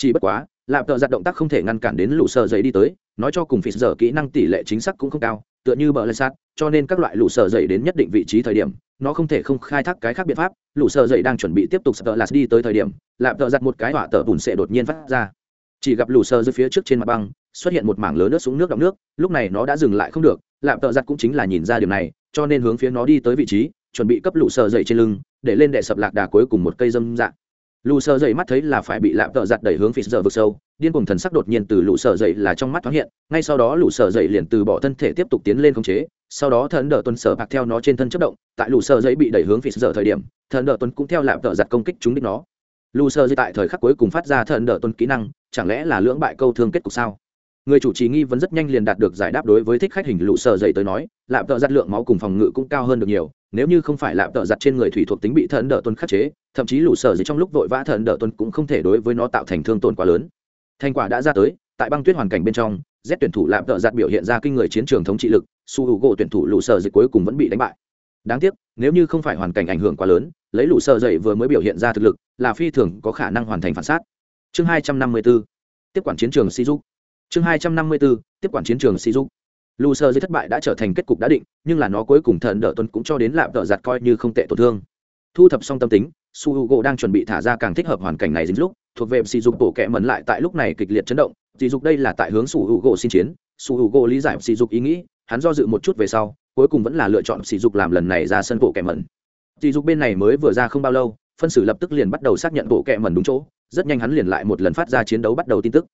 chỉ bất quá, lạp tợ giặt động tác không thể ngăn cản đến lũ sợ dậy đi tới, nói cho cùng phí giờ kỹ năng tỷ lệ chính xác cũng không cao, tựa như bờ lê sát cho nên các loại lũ sợ dậy đến nhất định vị trí thời điểm, nó không thể không khai thác cái khác biện pháp. Lũ sợ dậy đang chuẩn bị tiếp tục sợ lạt đi tới thời điểm, lạp tợ giặt một cái họa tợ bùn sệ đột nhiên phát ra. Chỉ gặp lũ sợ dưới phía trước trên mặt băng, xuất hiện một mảng lớn nước xuống nước đọng nước, lúc này nó đã dừng lại không được, lạp tợ giặt cũng chính là nhìn ra điều này, cho nên hướng phía nó đi tới vị trí, chuẩn bị cấp lũ sợ dậy trên lưng, để lên đệ sập lạc đà cuối cùng một cây dâm dạng lù sợ dậy mắt thấy là phải bị lạm tợ giặt đẩy hướng phí giờ vực sâu, điên cùng thần sắc đột nhiên từ lũ sợ dậy là trong mắt thoáng hiện, ngay sau đó lũ sợ dậy liền từ bỏ thân thể tiếp tục tiến lên khống chế, sau đó thần đỡ tuần sở bạc theo nó trên thân chất động, tại lũ sợ dậy bị đẩy hướng phí giờ thời điểm, thần đỡ tuần cũng theo lạm tợ giặt công kích chúng đích nó. Lù sợ dậy tại thời khắc cuối cùng phát ra thần đỡ tuần kỹ năng, chẳng lẽ là lưỡng bại câu thương kết cục sao? Người chủ trì nghi vấn rất nhanh liền đạt được giải đáp đối với thích khách hình lũ sợ dậy tới nói lạm tợ giặt lượng máu cùng phòng ngự cũng cao hơn được nhiều nếu như không phải lạm tợ giặt trên người thủy thuộc tính bị thần đỡ tuân khắc chế, thậm chí lũ sở gì trong lúc vội vã thần đỡ tuân cũng không thể đối với nó tạo thành thương tổn quá lớn. Thành quả đã ra tới, tại băng tuyết hoàn cảnh bên trong, z tuyển thủ lạm tợ giặt biểu hiện ra kinh người chiến trường thống trị lực, su hữu gỗ tuyển thủ lũ sở dịch cuối cùng vẫn bị đánh bại. Đáng tiếc, nếu như không phải hoàn cảnh ảnh hưởng quá lớn, lấy lũ sở dậy vừa mới biểu hiện ra thực lực, là phi thường có khả năng hoàn thành phản sát. Chương hai trăm năm mươi 254 tiếp quản chiến trường si dục chương hai trăm năm mươi 254 tiếp quản chiến trường si dục lù sơ dưới thất bại đã trở thành kết cục đã định, nhưng là nó cuối cùng thần đỡ tuần cũng cho đến lạm tợ giặt coi như không tệ tổn thương. Thu thập xong tâm tính, su h u g o đang chuẩn bị thả ra càng thích hợp hoàn cảnh này dính lúc, thuộc về sỉ dục bổ kẹ mẩn lại tại lúc này kịch liệt chấn động, sỉ dục đây là tại hướng su h u g o xin chiến. Su h u g o lý giải sỉ dục ý nghĩ, hắn do dự một chút về sau, cuối cùng vẫn là lựa chọn sỉ dục làm lần này ra sân bộ kẹ mẩn. Sỉ dục bên này mới vừa ra không bao lâu, phân xử lập tức liền bắt đầu xác nhận bộ kẹ mẩn đúng chỗ, rất nhanh hắn liền lại một lần phát ra chiến đấu bắt đầu tin tức.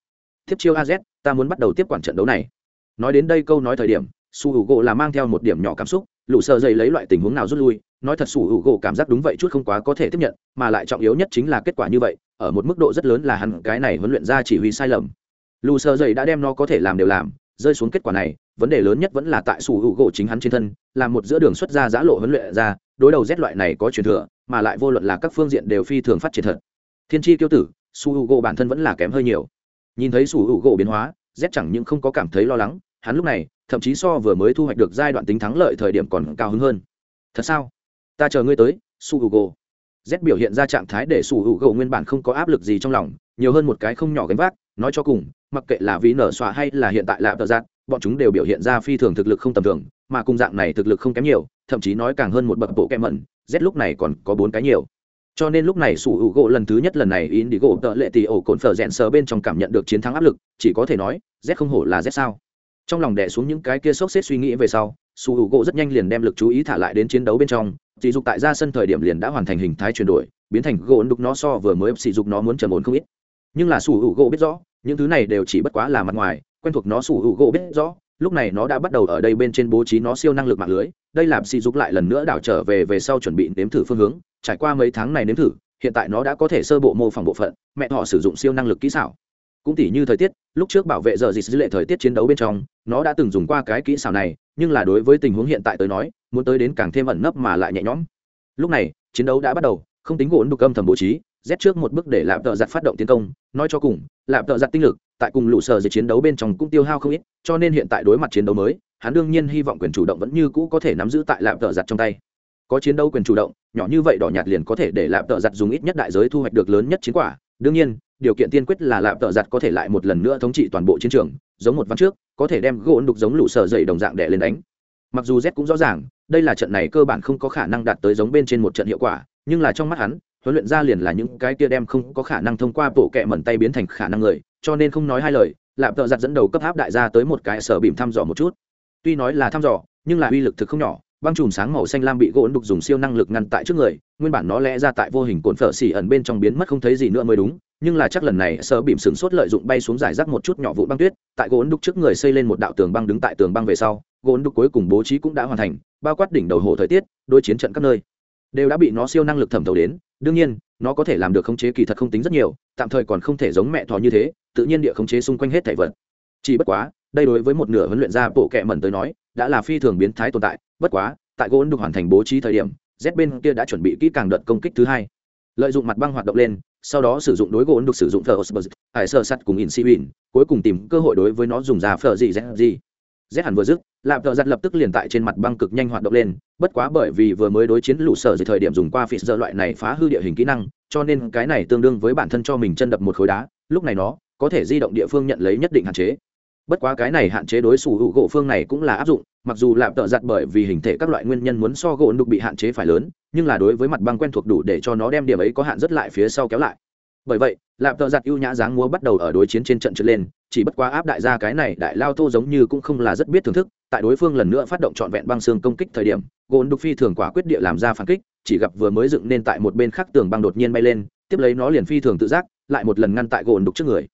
Tiếp chiêu az ta muốn bắt đầu tiếp quản trận đấu này nói đến đây câu nói thời điểm, su h u gỗ là mang theo một điểm nhỏ cảm xúc, lũ sợ dậy lấy loại tình huống nào rút lui, nói thật su h u gỗ cảm giác đúng vậy chút không quá có thể tiếp nhận, mà lại trọng yếu nhất chính là kết quả như vậy, ở một mức độ rất lớn là hắn cái này huấn luyện ra chỉ huy sai lầm. Lù sợ dậy đã đem nó có thể làm đều làm, rơi xuống kết quả này, vấn đề lớn nhất vẫn là tại su h u gỗ chính hắn trên thân là một giữa đường xuất ra giã lộ huấn luyện ra, đối đầu rét loại này có truyền thừa, mà lại vô luận là các phương diện đều phi thường phát triển thật. Thiên tri tiêu tử, su hữu gỗ bản thân vẫn là kém hơi nhiều. Nhìn thấy su hữu gỗ biến hóa z chẳng những không có cảm thấy lo lắng, hắn lúc này, thậm chí so vừa mới thu hoạch được giai đoạn tính thắng lợi thời điểm còn cao hứng hơn. Thật sao? Ta chờ ngươi tới, su hữu z biểu hiện ra trạng thái để su hữu nguyên bản không có áp lực gì trong lòng, nhiều hơn một cái không nhỏ gánh vác, nói cho cùng, mặc kệ là vì nở xoa hay là hiện tại là tờ giác bọn chúng đều biểu hiện ra phi thường thực lực không tầm thường, mà cùng dạng này thực lực không kém nhiều, thậm chí nói càng hơn một bậc bộ kem mẩn, z lúc này còn có bốn cái nhiều cho nên lúc này sủ hữu gỗ lần thứ nhất lần này in đi gỗ tợ lệ tì ổ cồn phở rẽn sờ bên trong cảm nhận được chiến thắng áp lực, chỉ có thể nói, z không hổ là z sao. Trong lòng đẻ xuống những cái kia sốc xếp suy nghĩ về sau, sủ hữu gỗ rất nhanh liền đem lực chú ý thả lại đến chiến đấu bên trong sỉ dục tại ra sân thời điểm liền đã hoàn thành hình thái chuyển đổi, biến thành gỗ đục nó so vừa mới sỉ dục nó muốn trầm ổn không ít. Nhưng là sủ hữu gỗ biết rõ, những thứ này đều chỉ bất quá là mặt ngoài, quen thuộc nó sủ hữu gỗ biết rõ lúc này nó đã bắt đầu ở đây bên trên bố trí nó siêu năng lực mạng lưới, đây làm sỉ dục lại lần nữa đảo trở về về sau chuẩn bị nếm thử phương hướng. Trải qua mấy tháng này nếm thử, hiện tại nó đã có thể sơ bộ mô phỏng bộ phận, mẹ họ sử dụng siêu năng lực kỹ xảo. Cũng tỉ như thời tiết, lúc trước bảo vệ giờ dịch dữ lệ thời tiết chiến đấu bên trong, nó đã từng dùng qua cái kỹ xảo này, nhưng là đối với tình huống hiện tại tới nói, muốn tới đến càng thêm ẩn nấp mà lại nhẹ nhõm. Lúc này, chiến đấu đã bắt đầu, không tính gỗ đục âm thầm bố trí rét trước một bước để lạm tợ giặt phát động tiến công, nói cho cùng lạm tợ giặt tinh lực tại cùng lũ sở dịch chiến đấu bên trong cũng tiêu hao không ít, cho nên hiện tại đối mặt chiến đấu mới, hắn đương nhiên hy vọng quyền chủ động vẫn như cũ có thể nắm giữ tại lạm tợ giặt trong tay. Có chiến đấu quyền chủ động, nhỏ như vậy đỏ nhạt liền có thể để lạm tợ giặt dùng ít nhất đại giới thu hoạch được lớn nhất chiến quả. Đương nhiên, điều kiện tiên quyết là lạm tợ giặt có thể lại một lần nữa thống trị toàn bộ chiến trường, giống một văn trước, có thể đem gỗ đục giống lũ sở dậy đồng dạng đè lên đánh. Mặc dù z cũng rõ ràng, đây là trận này cơ bản không có khả năng đạt tới giống bên trên một trận hiệu quả, nhưng là trong mắt hắn huấn luyện ra liền là những cái kia đem không có khả năng thông qua bộ kệ mẩn tay biến thành khả năng người, cho nên không nói hai lời, lạp tợ giặt dẫn đầu cấp áp đại gia tới một cái sở bìm thăm dò một chút. Tuy nói là thăm dò, nhưng là uy lực thực không nhỏ, băng chùm sáng màu xanh lam bị gỗ đục dùng siêu năng lực ngăn tại trước người, nguyên bản nó lẽ ra tại vô hình cồn phở xỉ ẩn bên trong biến mất không thấy gì nữa mới đúng, nhưng là chắc lần này sở bìm sừng sốt lợi dụng bay xuống giải rác một chút nhỏ vụ băng tuyết, tại gỗ đục trước người xây lên một đạo tường băng đứng tại tường băng về sau, gỗ đục cuối cùng bố trí cũng đã hoàn thành, bao quát đỉnh đầu hồ thời tiết đôi chiến trận các nơi đều đã bị nó siêu năng lực thẩm thấu đến. Đương nhiên, nó có thể làm được khống chế kỳ thật không tính rất nhiều, tạm thời còn không thể giống mẹ thỏ như thế, tự nhiên địa khống chế xung quanh hết thảy vật. Chỉ bất quá, đây đối với một nửa huấn luyện gia bộ kệ mẩn tới nói, đã là phi thường biến thái tồn tại. Bất quá, tại gỗ được hoàn thành bố trí thời điểm, z bên kia đã chuẩn bị kỹ càng đợt công kích thứ hai. Lợi dụng mặt băng hoạt động lên, sau đó sử dụng đối gỗ được sử dụng thờ hải sơ sắt cùng in si win cuối cùng tìm cơ hội đối với nó dùng ra phờ gì z gì Rét hẳn vừa dứt, lạp thợ giặt lập tức liền tại trên mặt băng cực nhanh hoạt động lên, bất quá bởi vì vừa mới đối chiến lũ sở dưới thời điểm dùng qua phỉ dơ loại này phá hư địa hình kỹ năng, cho nên cái này tương đương với bản thân cho mình chân đập một khối đá, lúc này nó có thể di động địa phương nhận lấy nhất định hạn chế. Bất quá cái này hạn chế đối xù hữu gỗ phương này cũng là áp dụng, mặc dù lạp tợ giặt bởi vì hình thể các loại nguyên nhân muốn so gỗ đục bị hạn chế phải lớn, nhưng là đối với mặt băng quen thuộc đủ để cho nó đem điểm ấy có hạn rất lại phía sau kéo lại bởi vậy, lạp tợ giặt ưu nhã dáng múa bắt đầu ở đối chiến trên trận trượt lên, chỉ bất quá áp đại gia cái này đại lao thô giống như cũng không là rất biết thưởng thức, tại đối phương lần nữa phát động trọn vẹn băng xương công kích thời điểm, gôn đục phi thường quả quyết địa làm ra phản kích, chỉ gặp vừa mới dựng nên tại một bên khác tường băng đột nhiên bay lên, tiếp lấy nó liền phi thường tự giác, lại một lần ngăn tại gôn đục trước người.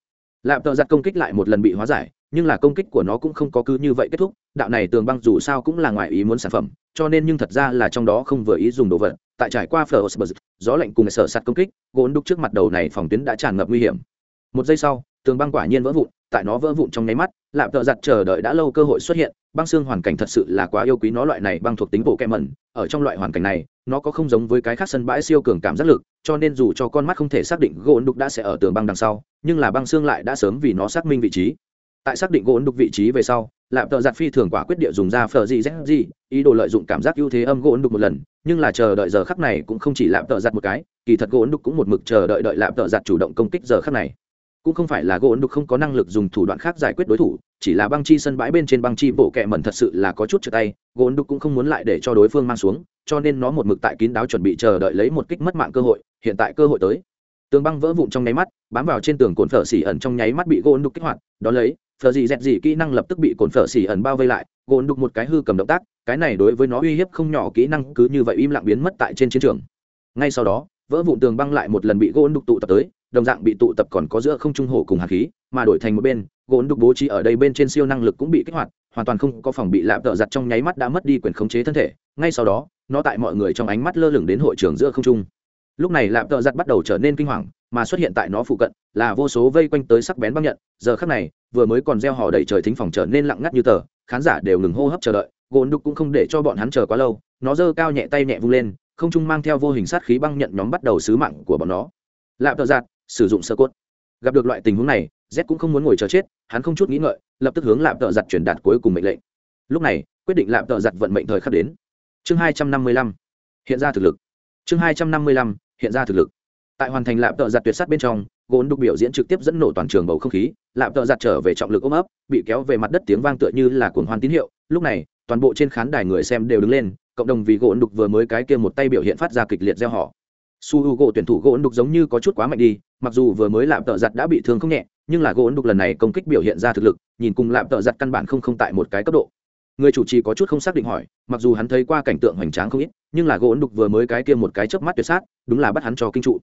Lạp tợ giặt công kích lại một lần bị hóa giải, nhưng là công kích của nó cũng không có cứ như vậy kết thúc, đạo này tường băng dù sao cũng là ngoài ý muốn sản phẩm, cho nên nhưng thật ra là trong đó không vừa ý dùng đồ vật tại trải qua phở gió lạnh cùng sở sạt công kích gôn đục trước mặt đầu này phòng tuyến đã tràn ngập nguy hiểm. Một giây sau, tường băng quả nhiên vỡ vụn, tại nó vỡ vụn trong nháy mắt, lạp tợ giặt chờ đợi đã lâu cơ hội xuất hiện, băng xương hoàn cảnh thật sự là quá yêu quý nó loại này băng thuộc tính bộ kem mẩn, ở trong loại hoàn cảnh này, nó có không giống với cái khác sân bãi siêu cường cảm giác lực, cho nên dù cho con mắt không thể xác định gỗ đục đã sẽ ở tường băng đằng sau, nhưng là băng xương lại đã sớm vì nó xác minh vị trí tại xác định gỗ đục vị trí về sau, lạp tợ giặt phi thường quả quyết địa dùng ra phở gì z gì, ý đồ lợi dụng cảm giác ưu thế âm gỗ đục một lần, nhưng là chờ đợi giờ khắc này cũng không chỉ lạp tợ giặt một cái, kỳ thật gỗ đục cũng một mực chờ đợi đợi lạp tợ giặt chủ động công kích giờ khắc này. Cũng không phải là gỗ đục không có năng lực dùng thủ đoạn khác giải quyết đối thủ, chỉ là băng chi sân bãi bên trên băng chi bộ kẹ mẩn thật sự là có chút trượt tay, gỗ đục cũng không muốn lại để cho đối phương mang xuống, cho nên nó một mực tại kín đáo chuẩn bị chờ đợi lấy một kích mất mạng cơ hội, hiện tại cơ hội tới. Tường băng vỡ vụn trong nháy mắt, bám vào trên tường cồn phở xỉ ẩn trong nháy mắt bị gỗ đục kích hoạt đó lấy phở gì dẹt gì kỹ năng lập tức bị cồn phở xỉ ẩn bao vây lại gồn đục một cái hư cầm động tác, cái này đối với nó uy hiếp không nhỏ, kỹ năng cứ như vậy im lặng biến mất tại trên chiến trường. Ngay sau đó, vỡ vụn tường băng lại một lần bị gồn đục tụ tập tới, đồng dạng bị tụ tập còn có giữa không trung hổ cùng hạt khí, mà đổi thành một bên gồn đục bố trí ở đây bên trên siêu năng lực cũng bị kích hoạt, hoàn toàn không có phòng bị lạm tợ giặt trong nháy mắt đã mất đi quyền khống chế thân thể. Ngay sau đó, nó tại mọi người trong ánh mắt lơ lửng đến hội trường giữa không trung. Lúc này lạm tợ giặt bắt đầu trở nên kinh hoàng mà xuất hiện tại nó phụ cận, là vô số vây quanh tới sắc bén băng nhận. Giờ khắc này, vừa mới còn gieo hò đầy trời thính phòng trở nên lặng ngắt như tờ, khán giả đều ngừng hô hấp chờ đợi. Gồn đục cũng không để cho bọn hắn chờ quá lâu, nó giơ cao nhẹ tay nhẹ vung lên, không trung mang theo vô hình sát khí băng nhận nhóm bắt đầu sứ mạng của bọn nó. Lạp tợ giặt sử dụng sơ cốt. Gặp được loại tình huống này, z cũng không muốn ngồi chờ chết, hắn không chút nghĩ ngợi, lập tức hướng lạp tợ giặt truyền đạt cuối cùng mệnh lệnh. Lúc này, quyết định lạp tợ giặt vận mệnh thời khắc đến. Chương hai trăm năm mươi lăm. Hiện ra thực lực. Chương hai trăm năm mươi lăm. Hiện ra thực lực tại hoàn thành lạp tợ giặt tuyệt sát bên trong gôn đục biểu diễn trực tiếp dẫn nổ toàn trường bầu không khí, lạp tợ giặt trở về trọng lực ôm ấp, bị kéo về mặt đất tiếng vang tựa như là cuồng hoan tín hiệu. Lúc này, toàn bộ trên khán đài người xem đều đứng lên, cộng đồng vì gỗ đục vừa mới cái kia một tay biểu hiện phát ra kịch liệt gieo họ su h u gỗ tuyển thủ gỗ đục giống như có chút quá mạnh đi, mặc dù vừa mới lạp tợ giặt đã bị thương không nhẹ, nhưng là gỗ đục lần này công kích biểu hiện ra thực lực, nhìn cùng lạp tợ giặt căn bản không không tại một cái cấp độ. Người chủ trì có chút không xác định hỏi, mặc dù hắn thấy qua cảnh tượng hoành tráng không ít, nhưng là gỗ đục vừa mới cái kia một cái chớp mắt tuyệt sát, đúng là bắt hắn cho kinh trụ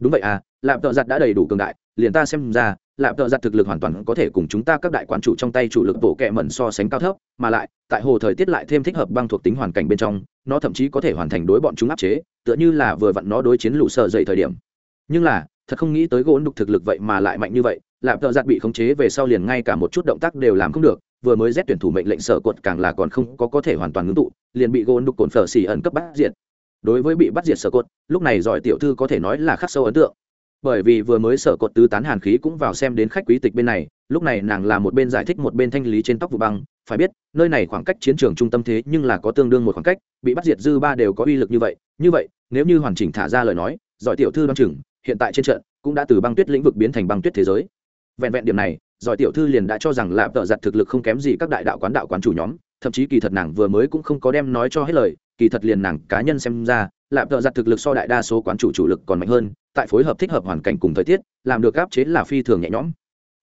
đúng vậy à lạp tợ giặt đã đầy đủ cường đại, liền ta xem ra lạp tợ giặt thực lực hoàn toàn có thể cùng chúng ta các đại quán chủ trong tay chủ lực bộ kẹ mẩn so sánh cao thấp, mà lại, tại hồ thời tiết lại thêm thích hợp băng thuộc tính hoàn cảnh bên trong, nó thậm chí có thể hoàn thành đối bọn chúng áp chế, tựa như là vừa vặn nó đối chiến lũ sợ dậy thời điểm. Nhưng là, thật không nghĩ tới gỗ đục thực lực vậy mà lại mạnh như vậy lạp tợ giặt bị khống chế về sau liền ngay cả một chút động tác đều làm không được, vừa mới rét tuyển thủ mệnh lệnh sở cột càng là còn không có có thể hoàn toàn ngưng tụ, liền bị gỗ đục cồn phở xì ẩn cấp bắt diện đối với bị bắt diệt sở cột, lúc này giỏi tiểu thư có thể nói là khắc sâu ấn tượng. Bởi vì vừa mới sở cột tứ tán hàn khí cũng vào xem đến khách quý tịch bên này, lúc này nàng là một bên giải thích một bên thanh lý trên tóc vụ băng. Phải biết, nơi này khoảng cách chiến trường trung tâm thế nhưng là có tương đương một khoảng cách, bị bắt diệt dư ba đều có uy lực như vậy. Như vậy, nếu như hoàn chỉnh thả ra lời nói, giỏi tiểu thư đ o chừng, hiện tại trên trận cũng đã từ băng tuyết lĩnh vực biến thành băng tuyết thế giới. Vẹn vẹn điểm này, giỏi tiểu thư liền đã cho rằng lạp tợ giặt thực lực không kém gì các đại đạo quán đạo quán chủ nhóm, thậm chí kỳ thật nàng vừa mới cũng không có đem nói cho hết lời kỳ thật liền nàng cá nhân xem ra, lạp tợ giặt thực lực so đại đa số quán chủ chủ lực còn mạnh hơn, tại phối hợp thích hợp hoàn cảnh cùng thời tiết, làm được áp chế là phi thường nhẹ nhõm.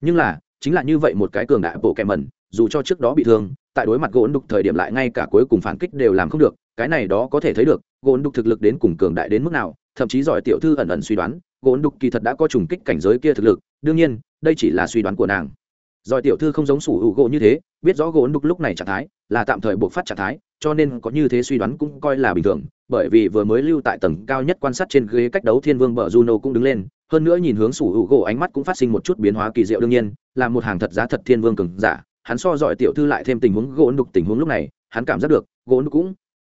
Nhưng là, chính là như vậy một cái cường đại bộ kẹ mẩn, dù cho trước đó bị thương, tại đối mặt gỗ đục thời điểm lại ngay cả cuối cùng phản kích đều làm không được, cái này đó có thể thấy được gỗ đục thực lực đến cùng cường đại đến mức nào, thậm chí giỏi tiểu thư ẩn ẩn suy đoán gỗ đục kỳ thật đã có trùng kích cảnh giới kia thực lực, đương nhiên, đây chỉ là suy đoán của nàng. Rồi tiểu thư không giống sủ hữu gỗ như thế, biết rõ gỗ đục lúc này trạng thái, là tạm thời buộc phát trạng thái, cho nên có như thế suy đoán cũng coi là bình thường. Bởi vì vừa mới lưu tại tầng cao nhất quan sát trên ghế cách đấu thiên vương bờ juno cũng đứng lên, hơn nữa nhìn hướng sủ hữu gỗ ánh mắt cũng phát sinh một chút biến hóa kỳ diệu đương nhiên, là một hàng thật giá thật thiên vương cường giả. Hắn so giỏi tiểu thư lại thêm tình huống gỗ đục tình huống lúc này, hắn cảm giác được, gỗ đục cũng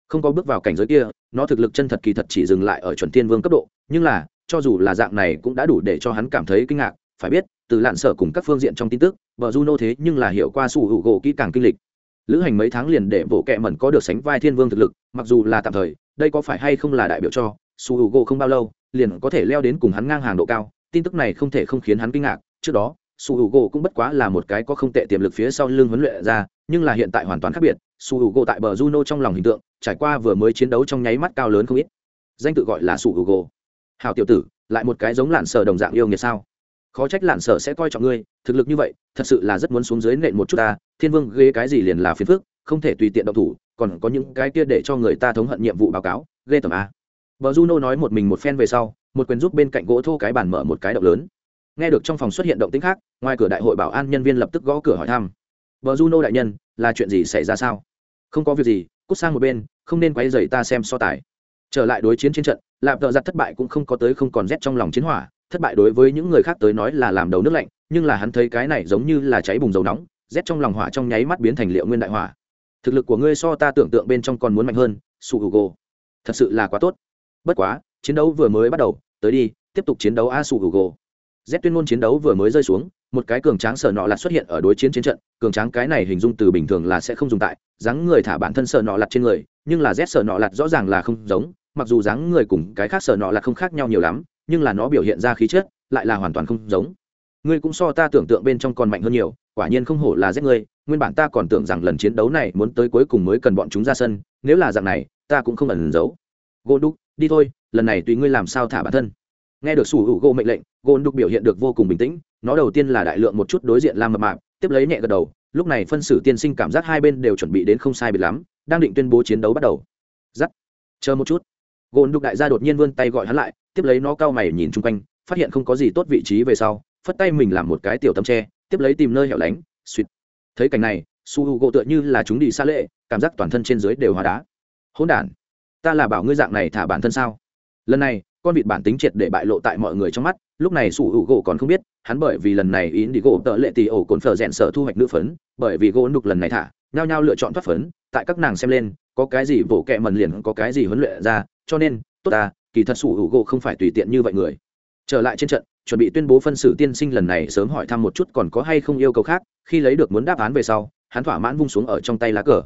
không có bước vào cảnh giới kia, nó thực lực chân thật kỳ thật chỉ dừng lại ở chuẩn thiên vương cấp độ, nhưng là, cho dù là dạng này cũng đã đủ để cho hắn cảm thấy kinh ngạc. Phải biết, từ lạn sở cùng các phương diện trong tin tức Bờ juno thế nhưng là hiểu qua sủ hữu gỗ kỹ càng kinh lịch. Lữ hành mấy tháng liền để bộ kệ mẩn có được sánh vai thiên vương thực lực, mặc dù là tạm thời, đây có phải hay không là đại biểu cho sủ hữu gỗ không bao lâu, liền có thể leo đến cùng hắn ngang hàng độ cao, tin tức này không thể không khiến hắn kinh ngạc. Trước đó su h u gỗ cũng bất quá là một cái có không tệ tiềm lực phía sau lưng huấn luyện ra, nhưng là hiện tại hoàn toàn khác biệt su h u gỗ tại bờ juno trong lòng hình tượng, trải qua vừa mới chiến đấu trong nháy mắt cao lớn không ít. Danh tự gọi là su h u gỗ. Hào tiểu tử, lại một cái giống lạn sở đồng dạng yêu nghiệt sao? Khó trách lạn sở sẽ coi trọng ngươi, thực lực như vậy, thật sự là rất muốn xuống dưới nện một chút ta, thiên vương ghê cái gì liền là phiền phức, không thể tùy tiện động thủ, còn có những cái kia để cho người ta thống hận nhiệm vụ báo cáo, ghê tầm a. Vợ juno nói một mình một phen về sau, một quyền giúp bên cạnh gỗ thô cái bàn mở một cái động lớn. Nghe được trong phòng xuất hiện động tĩnh khác, ngoài cửa đại hội bảo an nhân viên lập tức gõ cửa hỏi thăm. Vợ juno đại nhân, là chuyện gì xảy ra sao? Không có việc gì, cút sang một bên, không nên quay dày ta xem so tài. Trở lại đối chiến trên trận, lạp tợ giặt thất bại cũng không có tới không còn rét trong lòng chiến hỏa thất bại đối với những người khác tới nói là làm đầu nước lạnh, nhưng là hắn thấy cái này giống như là cháy bùng dầu nóng, rét trong lòng hỏa trong nháy mắt biến thành liệu nguyên đại hỏa. Thực lực của ngươi so ta tưởng tượng bên trong còn muốn mạnh hơn, su h u g thật sự là quá tốt. Bất quá, chiến đấu vừa mới bắt đầu, tới đi, tiếp tục chiến đấu a su h u g z tuyên ngôn chiến đấu vừa mới rơi xuống, một cái cường tráng sở nọ lặt xuất hiện ở đối chiến chiến trận, cường tráng cái này hình dung từ bình thường là sẽ không dùng tại, dáng người thả bản thân sở nọ lặt trên người, nhưng là z sở nọ lặt rõ ràng là không giống, mặc dù dáng người cùng cái khác sở nọ lặt không khác nhau nhiều lắm nhưng là nó biểu hiện ra khí chất, lại là hoàn toàn không giống. Ngươi cũng so ta tưởng tượng bên trong còn mạnh hơn nhiều, quả nhiên không hổ là giết ngươi, nguyên bản ta còn tưởng rằng lần chiến đấu này muốn tới cuối cùng mới cần bọn chúng ra sân, nếu là dạng này, ta cũng không ẩn giấu. Gôn đúc, đi thôi, lần này tùy ngươi làm sao thả bản thân. Nghe được sủ hữu gỗ mệnh lệnh gôn đúc biểu hiện được vô cùng bình tĩnh, nó đầu tiên là đại lượng một chút đối diện làm mập mạp, tiếp lấy nhẹ gật đầu, lúc này phân xử tiên sinh cảm giác hai bên đều chuẩn bị đến không sai biệt lắm, đang định tuyên bố chiến đấu bắt đầu. Giắt, chờ một chút gỗ Đục đại gia đột nhiên vươn tay gọi hắn lại, tiếp lấy nó cao mày nhìn chung quanh, phát hiện không có gì tốt vị trí về sau, phất tay mình làm một cái tiểu tấm tre, tiếp lấy tìm nơi hẻo lánh, suýt. Thấy cảnh này, su h u gỗ tựa như là chúng đi xa lệ, cảm giác toàn thân trên dưới đều hóa đá. Hôn đ ta là bảo ngươi dạng này thả bản thân sao? Lần này, con vịt bản tính triệt để bại lộ tại mọi người trong mắt, lúc này su h u gỗ còn không biết, hắn bởi vì lần này ý đi gỗ tợ lệ tì ổ cồn phở rẽn sở thu hoạch nữ phấn, bởi vì gỗ nục lần này thả, nhao nhao lựa chọn thoát phấn, tại các nàng xem lên, có cái gì vỗ kẹ mần liền có cái gì huấn luyện ra cho nên, tốt ta, kỳ thật sủ hữu gỗ không phải tùy tiện như vậy người. Trở lại trên trận, chuẩn bị tuyên bố phân xử tiên sinh lần này sớm hỏi thăm một chút còn có hay không yêu cầu khác, khi lấy được muốn đáp án về sau, hắn thỏa mãn vung xuống ở trong tay lá cờ.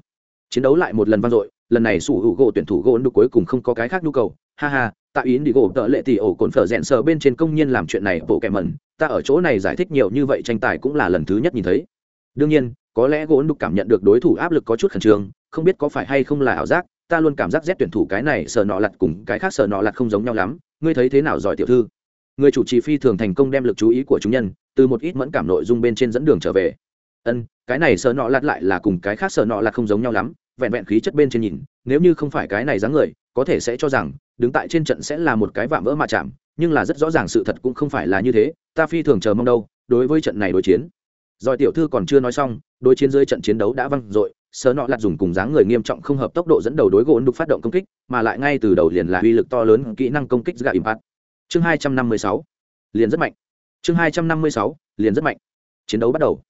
Chiến đấu lại một lần vang dội, lần này sủ hữu gỗ tuyển thủ gỗ đục cuối cùng không có cái khác nhu cầu. Ha ha tại ý đi gỗ tợ lệ tỷ ổ cồn phở rẽn sờ bên trên công nhân làm chuyện này bộ kẻ mẩn, ta ở chỗ này giải thích nhiều như vậy tranh tài cũng là lần thứ nhất nhìn thấy. Đương nhiên, có lẽ gỗ đục cảm nhận được đối thủ áp lực có chút khẩn trương, không biết có phải hay không là ảo giác ta luôn cảm giác rét tuyển thủ cái này sờ nọ lặt cùng cái khác sờ nọ lặt không giống nhau lắm. Ngươi thấy thế nào giỏi tiểu thư? Người chủ trì phi thường thành công đem lực chú ý của chúng nhân từ một ít mẫn cảm nội dung bên trên dẫn đường trở về. Ân, cái này sờ nọ lặt lại là cùng cái khác sờ nọ lặt không giống nhau lắm. Vẹn vẹn khí chất bên trên nhìn, nếu như không phải cái này dáng người, có thể sẽ cho rằng đứng tại trên trận sẽ là một cái vạm vỡ mà chạm, nhưng là rất rõ ràng sự thật cũng không phải là như thế. Ta phi thường chờ mong đâu, đối với trận này đối chiến. Rồi tiểu thư còn chưa nói xong, đối chiến dưới trận chiến đấu đã văng rồi sớ nọ lặt dùng cùng dáng người nghiêm trọng không hợp tốc độ dẫn đầu đối gỗ đục phát động công kích mà lại ngay từ đầu liền là uy lực to lớn kỹ năng công kích gạ impact chương hai trăm năm mươi sáu liền rất mạnh. Chương hai trăm năm mươi sáu liền rất mạnh. Chiến đấu bắt đầu.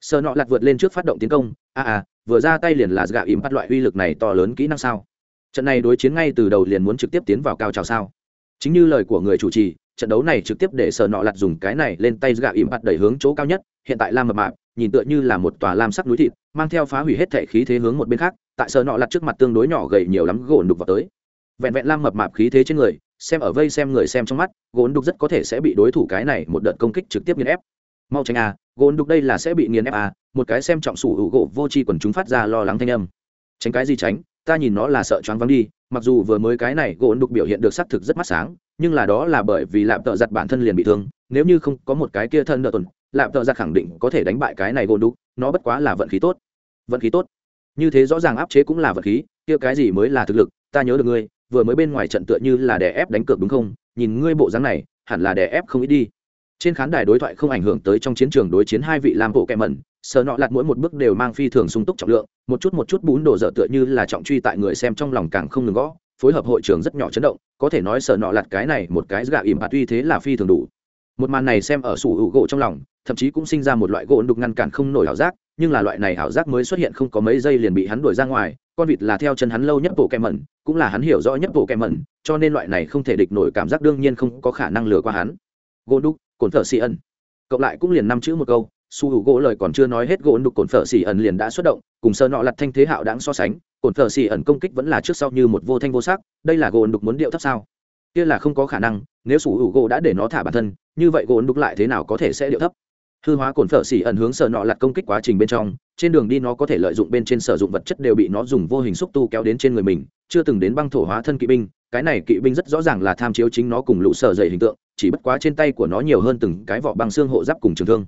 Sợ nọ lặt vượt lên trước phát động tiến công. A à, à vừa ra tay liền là gạ ìm bắt loại uy lực này to lớn kỹ năng sao? Trận này đối chiến ngay từ đầu liền muốn trực tiếp tiến vào cao trào sao? Chính như lời của người chủ trì trận đấu này trực tiếp để sợ nọ lặt dùng cái này lên tay gạ ỉm bắt đẩy hướng chỗ cao nhất hiện tại la mập mạp nhìn tựa như là một tòa lam sắc núi thịt, mang theo phá hủy hết thể khí thế hướng một bên khác, tại sợ nọ lặt trước mặt tương đối nhỏ gầy nhiều lắm gỗ đục vào tới. Vẹn vẹn lam mập mạp khí thế trên người, xem ở vây xem người xem trong mắt, gỗ đục rất có thể sẽ bị đối thủ cái này một đợt công kích trực tiếp nghiền ép. Mau tránh à gỗ đục đây là sẽ bị nghiền ép à một cái xem trọng sủ hữu gỗ vô tri quần chúng phát ra lo lắng thanh âm. Tránh cái gì tránh, ta nhìn nó là sợ choáng vắng đi, mặc dù vừa mới cái này gỗ đục biểu hiện được xác thực rất mắt sáng, nhưng là đó là bởi vì lạm tợ giặt bản thân liền bị thương, nếu như không có một cái kia thân nợ tuần Lạm tợ ra khẳng định có thể đánh bại cái này gôn đúc, nó bất quá là vận khí tốt. Vận khí tốt? Như thế rõ ràng áp chế cũng là vận khí, kia cái gì mới là thực lực, ta nhớ được ngươi, vừa mới bên ngoài trận tựa như là đè ép đánh cược đúng không? Nhìn ngươi bộ dáng này, hẳn là đè ép không ít đi. Trên khán đài đối thoại không ảnh hưởng tới trong chiến trường đối chiến hai vị làm bộ kẹ mẩn, sờ nọ lặt mỗi một bước đều mang phi thường sung túc trọng lượng, một chút một chút bún đổ dở tựa như là trọng truy tại người xem trong lòng càng không ngừng gõ, phối hợp hội trường rất nhỏ chấn động, có thể nói sờ nọ lặt cái này một cái gạ ìm hạt uy thế là phi thường đủ một màn này xem ở sủ hữu gỗ trong lòng, thậm chí cũng sinh ra một loại gỗ đục ngăn cản không nổi ảo giác, nhưng là loại này ảo giác mới xuất hiện không có mấy giây liền bị hắn đuổi ra ngoài, con vịt là theo chân hắn lâu nhất bộ kẹ mẩn, cũng là hắn hiểu rõ nhất bộ kẹ mẩn, cho nên loại này không thể địch nổi cảm giác đương nhiên không có khả năng lừa qua hắn. Gỗ đục, cồn thở xì ẩn. Cộng lại cũng liền năm chữ một câu su hữu gỗ lời còn chưa nói hết gỗ đục cồn thở xì ẩn liền đã xuất động, cùng sơ nọ lặt thanh thế hạo đáng so sánh, cồn thở xì ẩn công kích vẫn là trước sau như một vô thanh vô sắc, đây là gỗ đục muốn điệu thấp sao? Kia là không có khả năng, nếu sủ hữu gỗ đã để nó thả bản thân như vậy gỗ đục lại thế nào có thể sẽ điệu thấp? Hư hóa cồn phở xỉ ẩn hướng sợ nọ lặt công kích quá trình bên trong, trên đường đi nó có thể lợi dụng bên trên sử dụng vật chất đều bị nó dùng vô hình xúc tu kéo đến trên người mình, chưa từng đến băng thổ hóa thân kỵ binh, cái này kỵ binh rất rõ ràng là tham chiếu chính nó cùng lũ sở dày hình tượng, chỉ bất quá trên tay của nó nhiều hơn từng cái vỏ băng xương hộ giáp cùng trường thương.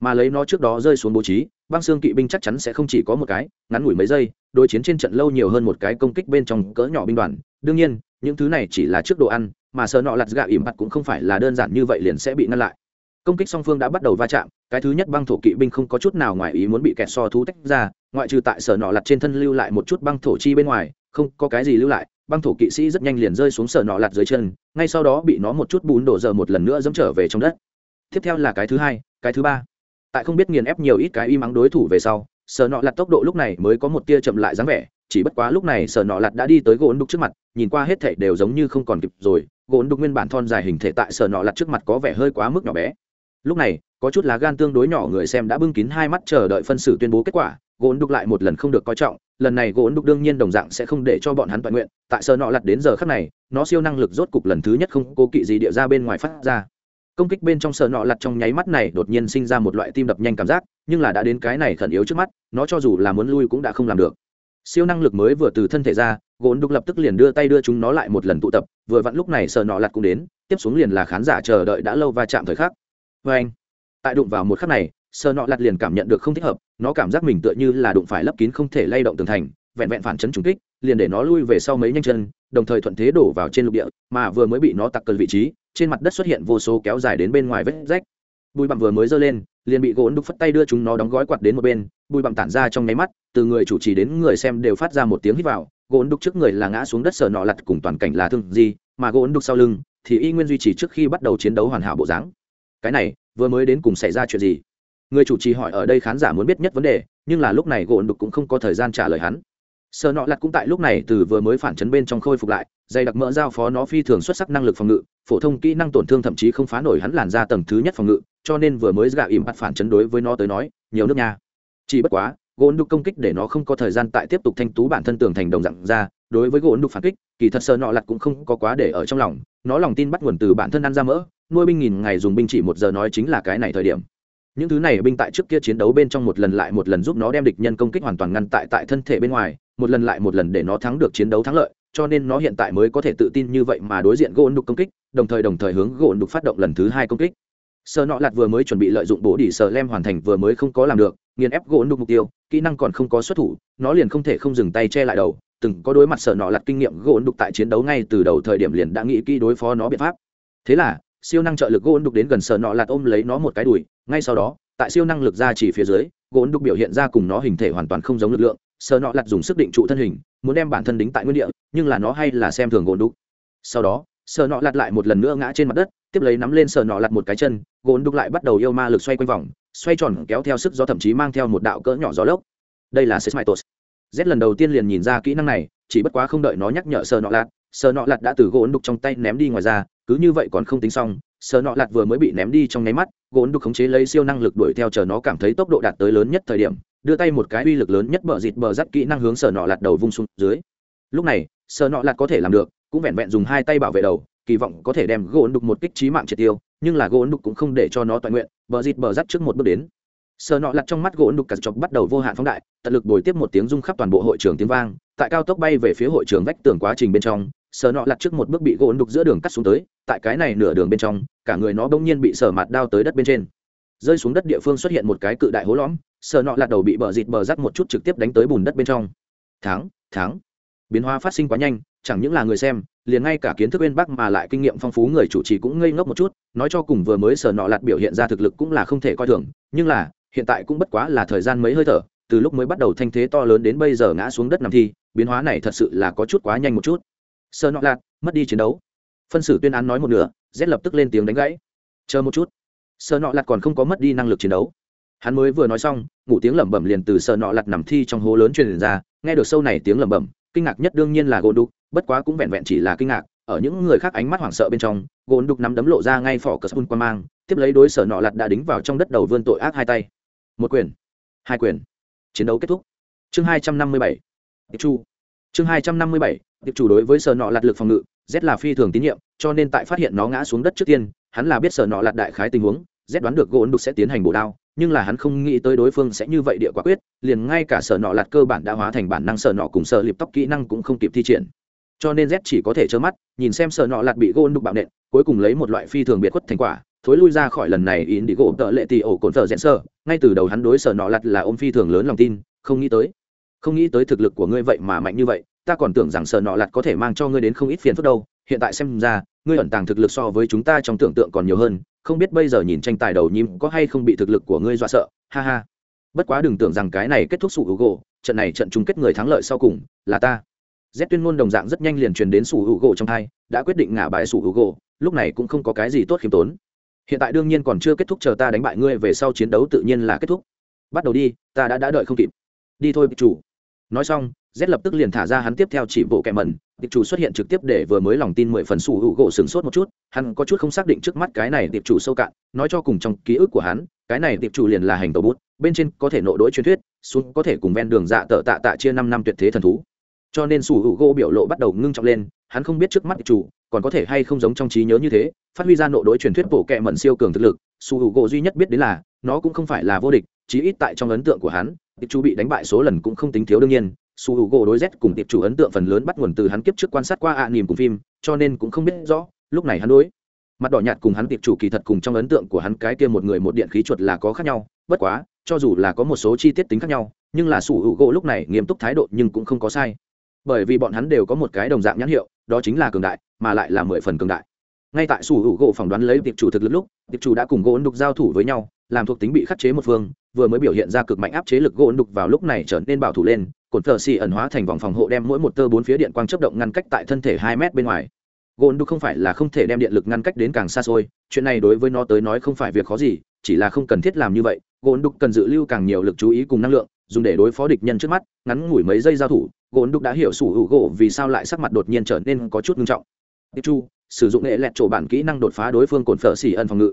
Mà lấy nó trước đó rơi xuống bố trí, băng xương kỵ binh chắc chắn sẽ không chỉ có một cái, ngắn ngủi mấy giây, đối chiến trên trận lâu nhiều hơn một cái công kích bên trong cỡ nhỏ binh đoàn. Đương nhiên những thứ này chỉ là trước đồ ăn, mà sợ nọ lặt gạ ỉm mặt cũng không phải là đơn giản như vậy liền sẽ bị ngăn lại. Công kích song phương đã bắt đầu va chạm, cái thứ nhất băng thổ kỵ binh không có chút nào ngoài ý muốn bị kẹt so thú tách ra, ngoại trừ tại sở nọ lặt trên thân lưu lại một chút băng thổ chi bên ngoài, không có cái gì lưu lại, băng thổ kỵ sĩ rất nhanh liền rơi xuống sở nọ lặt dưới chân, ngay sau đó bị nó một chút bún đổ dở một lần nữa dẫm trở về trong đất. Tiếp theo là cái thứ hai, cái thứ ba. Tại không biết nghiền ép nhiều ít cái y mắng đối thủ về sau sở nọ lặt tốc độ lúc này mới có một tia chậm lại dáng vẻ chỉ bất quá lúc này sở nọ lặt đã đi tới gỗ đục trước mặt, nhìn qua hết thể đều giống như không còn kịp rồi, gỗ đục nguyên bản thon dài hình thể tại sở nọ lặt trước mặt có vẻ hơi quá mức nhỏ bé. Lúc này, có chút lá gan tương đối nhỏ người xem đã bưng kín hai mắt chờ đợi phân xử tuyên bố kết quả, gỗ đục lại một lần không được coi trọng, lần này gỗ đục đương nhiên đồng dạng sẽ không để cho bọn hắn toàn nguyện, tại sở nọ lặt đến giờ khắc này, nó siêu năng lực rốt cục lần thứ nhất không cố kỵ gì địa ra bên ngoài phát ra. Công kích bên trong sở nọ lặt trong nháy mắt này đột nhiên sinh ra một loại tim đập nhanh cảm giác, nhưng là đã đến cái này khẩn yếu trước mắt, nó cho dù là muốn lui cũng đã không làm được siêu năng lực mới vừa từ thân thể ra gỗ đục lập tức liền đưa tay đưa chúng nó lại một lần tụ tập, vừa vặn lúc này sợ nọ lặt cũng đến, tiếp xuống liền là khán giả chờ đợi đã lâu va chạm thời khắc. Vê anh, tại đụng vào một khắc này sợ nọ lặt liền cảm nhận được không thích hợp, nó cảm giác mình tựa như là đụng phải lấp kín không thể lay động tường thành, vẹn vẹn phản chấn trùng kích, liền để nó lui về sau mấy nhanh chân, đồng thời thuận thế đổ vào trên lục địa, mà vừa mới bị nó tặc cơn vị trí, trên mặt đất xuất hiện vô số kéo dài đến bên ngoài vết rách. Bụi bặm vừa mới giơ lên liền bị gỗ đục phất tay đưa chúng nó đóng gói quạt đến một bên, bụi bặm tản ra trong nháy mắt, từ người chủ trì đến người xem đều phát ra một tiếng hít vào, gỗ đục trước người là ngã xuống đất sờ nọ lặt cùng toàn cảnh là thương gì mà gỗ đục sau lưng thì y nguyên duy trì trước khi bắt đầu chiến đấu hoàn hảo bộ dáng. Cái này, vừa mới đến cùng xảy ra chuyện gì? Người chủ trì hỏi ở đây khán giả muốn biết nhất vấn đề, nhưng là lúc này gỗ đục cũng không có thời gian trả lời hắn. Sợ nọ lặt cũng tại lúc này từ vừa mới phản chấn bên trong khôi phục lại, dày đặc mỡ giao phó nó phi thường xuất sắc năng lực phòng ngự, phổ thông kỹ năng tổn thương thậm chí không phá nổi hắn làn ra tầng thứ nhất phòng ngự cho nên vừa mới gạ ỉm bắt phản chấn đối với nó tới nói, nhiều nước nha. Chỉ bất quá, gỗ đục công kích để nó không có thời gian tại tiếp tục thanh tú bản thân tường thành đồng dạng ra, đối với gỗ đục phản kích, kỳ thật sơ nọ lặt cũng không có quá để ở trong lòng, nó lòng tin bắt nguồn từ bản thân ăn ra mỡ, nuôi binh nghìn ngày dùng binh chỉ một giờ nói chính là cái này thời điểm. Những thứ này binh tại trước kia chiến đấu bên trong một lần lại một lần giúp nó đem địch nhân công kích hoàn toàn ngăn tại tại thân thể bên ngoài, một lần lại một lần để nó thắng được chiến đấu thắng lợi, cho nên nó hiện tại mới có thể tự tin như vậy mà đối diện gỗ đục công kích, đồng thời đồng thời hướng gỗ đục phát động lần thứ hai công kích sợ nọ lạt vừa mới chuẩn bị lợi dụng bổ đỉ sợ lem hoàn thành vừa mới không có làm được, nghiền ép gỗ đục mục tiêu, kỹ năng còn không có xuất thủ, nó liền không thể không dừng tay che lại đầu. Từng có đối mặt sở nọ lặt kinh nghiệm gỗ đục tại chiến đấu ngay từ đầu thời điểm liền đã nghĩ kỹ đối phó nó biện pháp. Thế là, siêu năng trợ lực gỗ đục đến gần sở nọ lặt ôm lấy nó một cái đùi, ngay sau đó, tại siêu năng lực ra chỉ phía dưới, gỗ đục biểu hiện ra cùng nó hình thể hoàn toàn không giống lực lượng. Sở nọ lặt dùng sức định trụ thân hình, muốn đem bản thân đính tại nguyên địa, nhưng là nó hay là xem thường gỗ đục sau đó sở nọ lặt lại một lần nữa ngã trên mặt đất tiếp lấy nắm lên sờ nọ lặt một cái chân gôn đục lại bắt đầu yêu ma lực xoay quanh vòng, xoay tròn kéo theo sức gió thậm chí mang theo một đạo cỡ nhỏ gió lốc. Đây là sesmitos. Z lần đầu tiên liền nhìn ra kỹ năng này, chỉ bất quá không đợi nó nhắc nhở sờ nọ lạt sờ nọ lạt đã từ gôn đục trong tay ném đi ngoài ra, cứ như vậy còn không tính xong, sờ nọ lạt vừa mới bị ném đi trong nháy mắt gôn đục khống chế lấy siêu năng lực đuổi theo chờ nó cảm thấy tốc độ đạt tới lớn nhất thời điểm, đưa tay một cái uy lực lớn nhất bờ dịt bờ dắt kỹ năng hướng sờ nọ lạt đầu vung xuống dưới. Lúc này, sờ nọ lạt có thể làm được, cũng vẹn vẹn dùng hai tay bảo vệ đầu kỳ vọng có thể đem gỗ đục một kích trí mạng triệt tiêu, nhưng là gỗ đục cũng không để cho nó toàn nguyện, bờ dịt bờ dắt trước một bước đến. Sờ nọ lặt trong mắt gỗ đục cặt chọc bắt đầu vô hạn phóng đại, tận lực bồi tiếp một tiếng rung khắp toàn bộ hội trường tiếng vang, tại cao tốc bay về phía hội trường vách tường quá trình bên trong, sờ nọ lặt trước một bước bị gỗ đục giữa đường cắt xuống tới, tại cái này nửa đường bên trong, cả người nó bỗng nhiên bị sờ mặt đao tới đất bên trên. Rơi xuống đất địa phương xuất hiện một cái cự đại hố lõm, sờ nọ lặt đầu bị bờ dịt bờ rắt một chút trực tiếp đánh tới bùn đất bên trong. Tháng tháng biến hóa phát sinh quá nhanh, chẳng những là người xem, liền ngay cả kiến thức bên bắc mà lại kinh nghiệm phong phú người chủ trì cũng ngây ngốc một chút, nói cho cùng vừa mới sở nọ lạt biểu hiện ra thực lực cũng là không thể coi thường, nhưng là, hiện tại cũng bất quá là thời gian mấy hơi thở, từ lúc mới bắt đầu thanh thế to lớn đến bây giờ ngã xuống đất nằm thi, biến hóa này thật sự là có chút quá nhanh một chút. Sơ nọ lạt, mất đi chiến đấu. Phân xử tuyên án nói một nửa, z lập tức lên tiếng đánh gãy. Chờ một chút. Sơ nọ lạt còn không có mất đi năng lực chiến đấu. Hắn mới vừa nói xong, ngủ tiếng lẩm bẩm liền từ sơ nọ lạt nằm thi trong hố lớn truyền ra, nghe được sâu này tiếng lẩm bẩm kinh ngạc nhất đương nhiên là gôn đục, bất quá cũng vẹn vẹn chỉ là kinh ngạc, ở những người khác ánh mắt hoảng sợ bên trong gôn đục nắm đấm lộ ra ngay phỏ cờ spun qua mang, tiếp lấy đối sở nọ lạt đã đính vào trong đất đầu vươn tội ác hai tay. Một quyền, hai quyền. Chiến đấu kết thúc. Chương hai trăm năm mươi bảy, tiệp chu. Chương hai trăm năm mươi bảy, tiệp chủ đối với sở nọ lạt lực phòng ngự, z là phi thường tín nhiệm, cho nên tại phát hiện nó ngã xuống đất trước tiên, hắn là biết sở nọ lạt đại khái tình huống, z đoán được gôn đục sẽ tiến hành bổ đao nhưng là hắn không nghĩ tới đối phương sẽ như vậy địa quả quyết, liền ngay cả sở nọ lạt cơ bản đã hóa thành bản năng sở nọ cùng sở liệp tóc kỹ năng cũng không kịp thi triển. Cho nên z chỉ có thể trơ mắt, nhìn xem sở nọ lạt bị gôn đục bạo nện, cuối cùng lấy một loại phi thường biệt khuất thành quả, thối lui ra khỏi lần này in đi gỗ tợ lệ tì ổ cồn thợ rẽn sơ, ngay từ đầu hắn đối sở nọ lặt là ôm phi thường lớn lòng tin, không nghĩ tới, không nghĩ tới thực lực của ngươi vậy mà mạnh như vậy, ta còn tưởng rằng sở nọ lặt có thể mang cho ngươi đến không ít phiền phức đâu, hiện tại xem ra, ngươi ẩn tàng thực lực so với chúng ta trong tưởng tượng còn nhiều hơn không biết bây giờ nhìn tranh tài đầu nhím có hay không bị thực lực của ngươi dọa sợ, ha ha. Bất quá đừng tưởng rằng cái này kết thúc sủ hữu gỗ trận này trận chung kết người thắng lợi sau cùng là ta. Z tuyên ngôn đồng dạng rất nhanh liền truyền đến sủ hữu gỗ trong hai đã quyết định ngả bài sủ hữu gỗ lúc này cũng không có cái gì tốt khiêm tốn. Hiện tại đương nhiên còn chưa kết thúc chờ ta đánh bại ngươi về sau chiến đấu tự nhiên là kết thúc. Bắt đầu đi, ta đã đã đợi không kịp. Đi thôi, chủ. Nói xong z lập tức liền thả ra hắn tiếp theo chỉ bộ kẹ mẩn. Tiệp chủ xuất hiện trực tiếp để vừa mới lòng tin mười phần sủ hữu gỗ sửng sốt một chút, hắn có chút không xác định trước mắt cái này tiệp chủ sâu cạn, nói cho cùng trong ký ức của hắn, cái này tiệp chủ liền là hành tàu bút, bên trên có thể nội đỗi truyền thuyết, xuống có thể cùng ven đường dạ tợ tạ tạ chia năm năm tuyệt thế thần thú. Cho nên sủ hữu gỗ biểu lộ bắt đầu ngưng trọng lên, hắn không biết trước mắt tiệp chủ, còn có thể hay không giống trong trí nhớ như thế, phát huy ra nội đối truyền thuyết bộ kệ mẩn siêu cường thực lực. Sủ hữu gỗ duy nhất biết đến là, nó cũng không phải là vô địch, chí ít tại trong ấn tượng của hắn, tiệp chủ bị đánh bại số lần cũng không tính thiếu đương nhiên su hữu gỗ đối z cùng tiệp chủ ấn tượng phần lớn bắt nguồn từ hắn kiếp trước quan sát qua ạ à niềm cùng phim, cho nên cũng không biết rõ, lúc này hắn đối mặt đỏ nhạt cùng hắn tiệp chủ kỳ thật cùng trong ấn tượng của hắn cái kia một người một điện khí chuột là có khác nhau, bất quá, cho dù là có một số chi tiết tính khác nhau, nhưng là su hữu gỗ lúc này nghiêm túc thái độ nhưng cũng không có sai. Bởi vì bọn hắn đều có một cái đồng dạng nhãn hiệu, đó chính là cường đại, mà lại là mười phần cường đại ngay tại sủ hữu gỗ phỏng đoán lấy tiệp chủ thực lực lúc, tiệp chủ đã cùng gỗ đục giao thủ với nhau, làm thuộc tính bị khắc chế một phương, vừa mới biểu hiện ra cực mạnh áp chế lực gỗ đục vào lúc này trở nên bảo thủ lên cồn thờ xì ẩn hóa thành vòng phòng hộ đem mỗi một tơ bốn phía điện quang chấp động ngăn cách tại thân thể hai mét bên ngoài. Gỗ đục không phải là không thể đem điện lực ngăn cách đến càng xa xôi, chuyện này đối với nó tới nói không phải việc khó gì, chỉ là không cần thiết làm như vậy. Gỗ đục cần dự lưu càng nhiều lực chú ý cùng năng lượng, dùng để đối phó địch nhân trước mắt, ngắn ngủi mấy giây giao thủ, gỗ đục đã hiểu sủ hữu gỗ vì sao lại sắc mặt đột nhiên trở nên có chút nghiêm trọng. Tiệp chu sử dụng nghệ lẹt trổ bản kỹ năng đột phá đối phương cồn phở xỉ ẩn phòng ngự.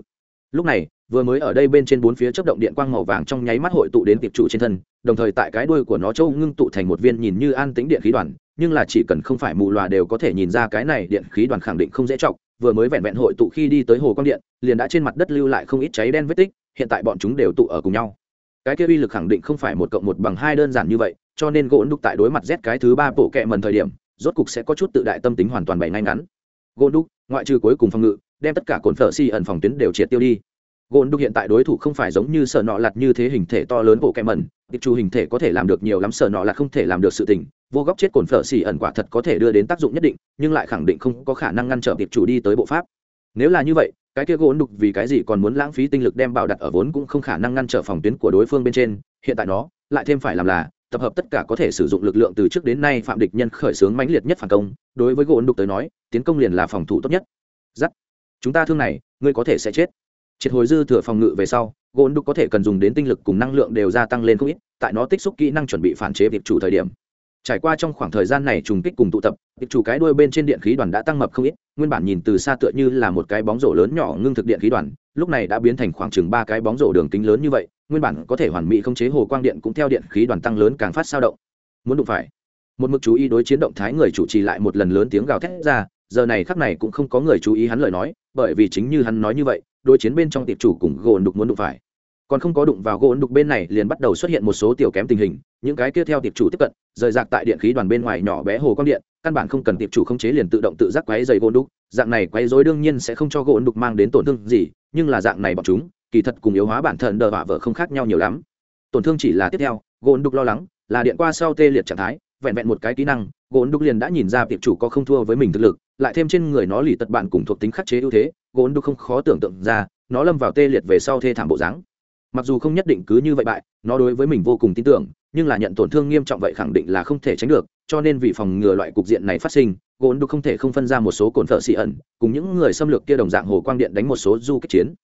Lúc này, vừa mới ở đây bên trên bốn phía chấp động điện quang màu vàng trong nháy mắt hội tụ đến tiệp trụ trên thân, đồng thời tại cái đuôi của nó châu ngưng tụ thành một viên nhìn như an tính điện khí đoàn, nhưng là chỉ cần không phải mù loà đều có thể nhìn ra cái này điện khí đoàn khẳng định không dễ trọng vừa mới vẹn vẹn hội tụ khi đi tới hồ quang điện, liền đã trên mặt đất lưu lại không ít cháy đen vết tích, hiện tại bọn chúng đều tụ ở cùng nhau. Cái kia uy lực khẳng định không phải một cộng một bằng hai đơn giản như vậy, cho nên gỗ đúc tại đối mặt z cái thứ ba bộ kẹ mần thời điểm, rốt cục sẽ có chút tự đại tâm tính hoàn toàn bày ngay ngắn gôn đúc ngoại trừ cuối cùng phòng ngự đem tất cả cồn phở xì ẩn phòng tuyến đều triệt tiêu đi. Gôn đúc hiện tại đối thủ không phải giống như sợ nọ lặt như thế hình thể to lớn bộ kẹm ẩn, tiệp chủ hình thể có thể làm được nhiều lắm sợ nọ lặt không thể làm được sự tình vô góc chết cồn phở xì ẩn quả thật có thể đưa đến tác dụng nhất định nhưng lại khẳng định không có khả năng ngăn trở tiệp chủ đi tới bộ pháp. Nếu là như vậy cái kia gôn đục vì cái gì còn muốn lãng phí tinh lực đem bảo đặt ở vốn cũng không khả năng ngăn trở phòng tuyến của đối phương bên trên hiện tại nó lại thêm phải làm là tập hợp tất cả có thể sử dụng lực lượng từ trước đến nay phạm địch nhân khởi xướng mãnh liệt nhất phản công, đối với gỗ đục tới nói, tiến công liền là phòng thủ tốt nhất. Giắt. Chúng ta thương này, ngươi có thể sẽ chết. Triệt hồi dư thừa phòng ngự về sau, gỗ đục có thể cần dùng đến tinh lực cùng năng lượng đều gia tăng lên không ít, tại nó tích xúc kỹ năng chuẩn bị phản chế việc chủ thời điểm trải qua trong khoảng thời gian này trùng kích cùng tụ tập, tiệp chủ cái đuôi bên trên điện khí đoàn đã tăng mập không ít, nguyên bản nhìn từ xa tựa như là một cái bóng rổ lớn nhỏ ngưng thực điện khí đoàn, lúc này đã biến thành khoảng chừng ba cái bóng rổ đường kính lớn như vậy, nguyên bản có thể hoàn mỹ không chế hồ quang điện cũng theo điện khí đoàn tăng lớn càng phát sao động. Muốn đụng phải, một mực chú ý đối chiến động thái người chủ trì lại một lần lớn tiếng gào thét ra, giờ này khắc này cũng không có người chú ý hắn lời nói, bởi vì chính như hắn nói như vậy, đối chiến bên trong tiệp chủ cùng gồn đục muốn đụng phải còn không có đụng vào gỗ đục bên này liền bắt đầu xuất hiện một số tiểu kém tình hình, những cái kia theo tiệp chủ tiếp cận, rời rạc tại điện khí đoàn bên ngoài nhỏ bé hồ quang điện, căn bản không cần tiệp chủ khống chế liền tự động tự giác quấy dày gỗ đục, dạng này quấy dối đương nhiên sẽ không cho gỗ đục mang đến tổn thương gì, nhưng là dạng này bọn chúng, kỳ thật cùng yếu hóa bản thân đờ vạ vợ không khác nhau nhiều lắm. Tổn thương chỉ là tiếp theo, gỗ đục lo lắng, là điện qua sau tê liệt trạng thái, vẹn vẹn một cái kỹ năng, gỗ đục liền đã nhìn ra tiệp chủ có không thua với mình thực lực, lại thêm trên người nó lì tật bạn cùng thuộc tính khắc chế ưu thế, gỗ đục không khó tưởng tượng ra, nó lâm vào tê liệt về sau thê thảm bộ dáng mặc dù không nhất định cứ như vậy bại, nó đối với mình vô cùng tin tưởng, nhưng là nhận tổn thương nghiêm trọng vậy khẳng định là không thể tránh được, cho nên vì phòng ngừa loại cục diện này phát sinh gôn đục không thể không phân ra một số cồn thợ xị ẩn, cùng những người xâm lược kia đồng dạng hồ quang điện đánh một số du kích chiến.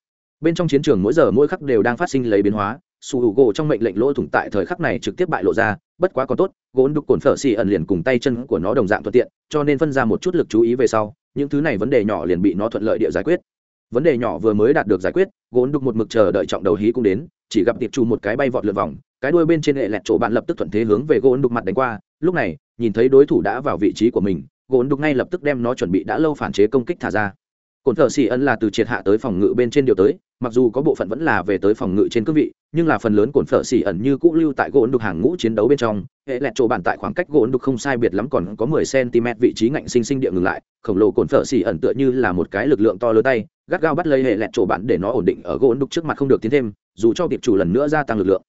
Bên trong chiến trường mỗi giờ mỗi khắc đều đang phát sinh lấy biến hóa, su h u gỗ trong mệnh lệnh lỗ thủng tại thời khắc này trực tiếp bại lộ ra, bất quá có tốt gôn đục cồn phở xì ẩn liền cùng tay chân của nó đồng dạng thuận tiện, cho nên phân ra một chút lực chú ý về sau, những thứ này vấn đề nhỏ liền bị nó thuận lợi địa giải quyết vấn đề nhỏ vừa mới đạt được giải quyết gôn đục một mực chờ đợi trọng đầu hí cũng đến, chỉ gặp tiệp trù một cái bay vọt lượt vòng, cái đuôi bên trên hệ lẹt chỗ bạn lập tức thuận thế hướng về gôn đục mặt đánh qua, lúc này, nhìn thấy đối thủ đã vào vị trí của mình gôn đục ngay lập tức đem nó chuẩn bị đã lâu phản chế công kích thả ra. Cồn thợ xì ân là từ triệt hạ tới phòng ngự bên trên điều tới, mặc dù có bộ phận vẫn là về tới phòng ngự trên cương vị nhưng là phần lớn cồn phở xì ẩn như cũ lưu tại gỗ đục hàng ngũ chiến đấu bên trong, hệ lẹt chỗ bạn tại khoảng cách gỗ đục không sai biệt lắm còn có mười cm vị trí ngạnh sinh sinh địa ngừng lại, khổng lồ cồn phở xì ẩn tựa như là một cái lực lượng to lớn tay, gắt gao bắt lấy hệ lẹt chỗ bạn để nó ổn định ở gỗ đục trước mặt không được tiến thêm, dù cho tiệp chủ lần nữa gia tăng lực lượng.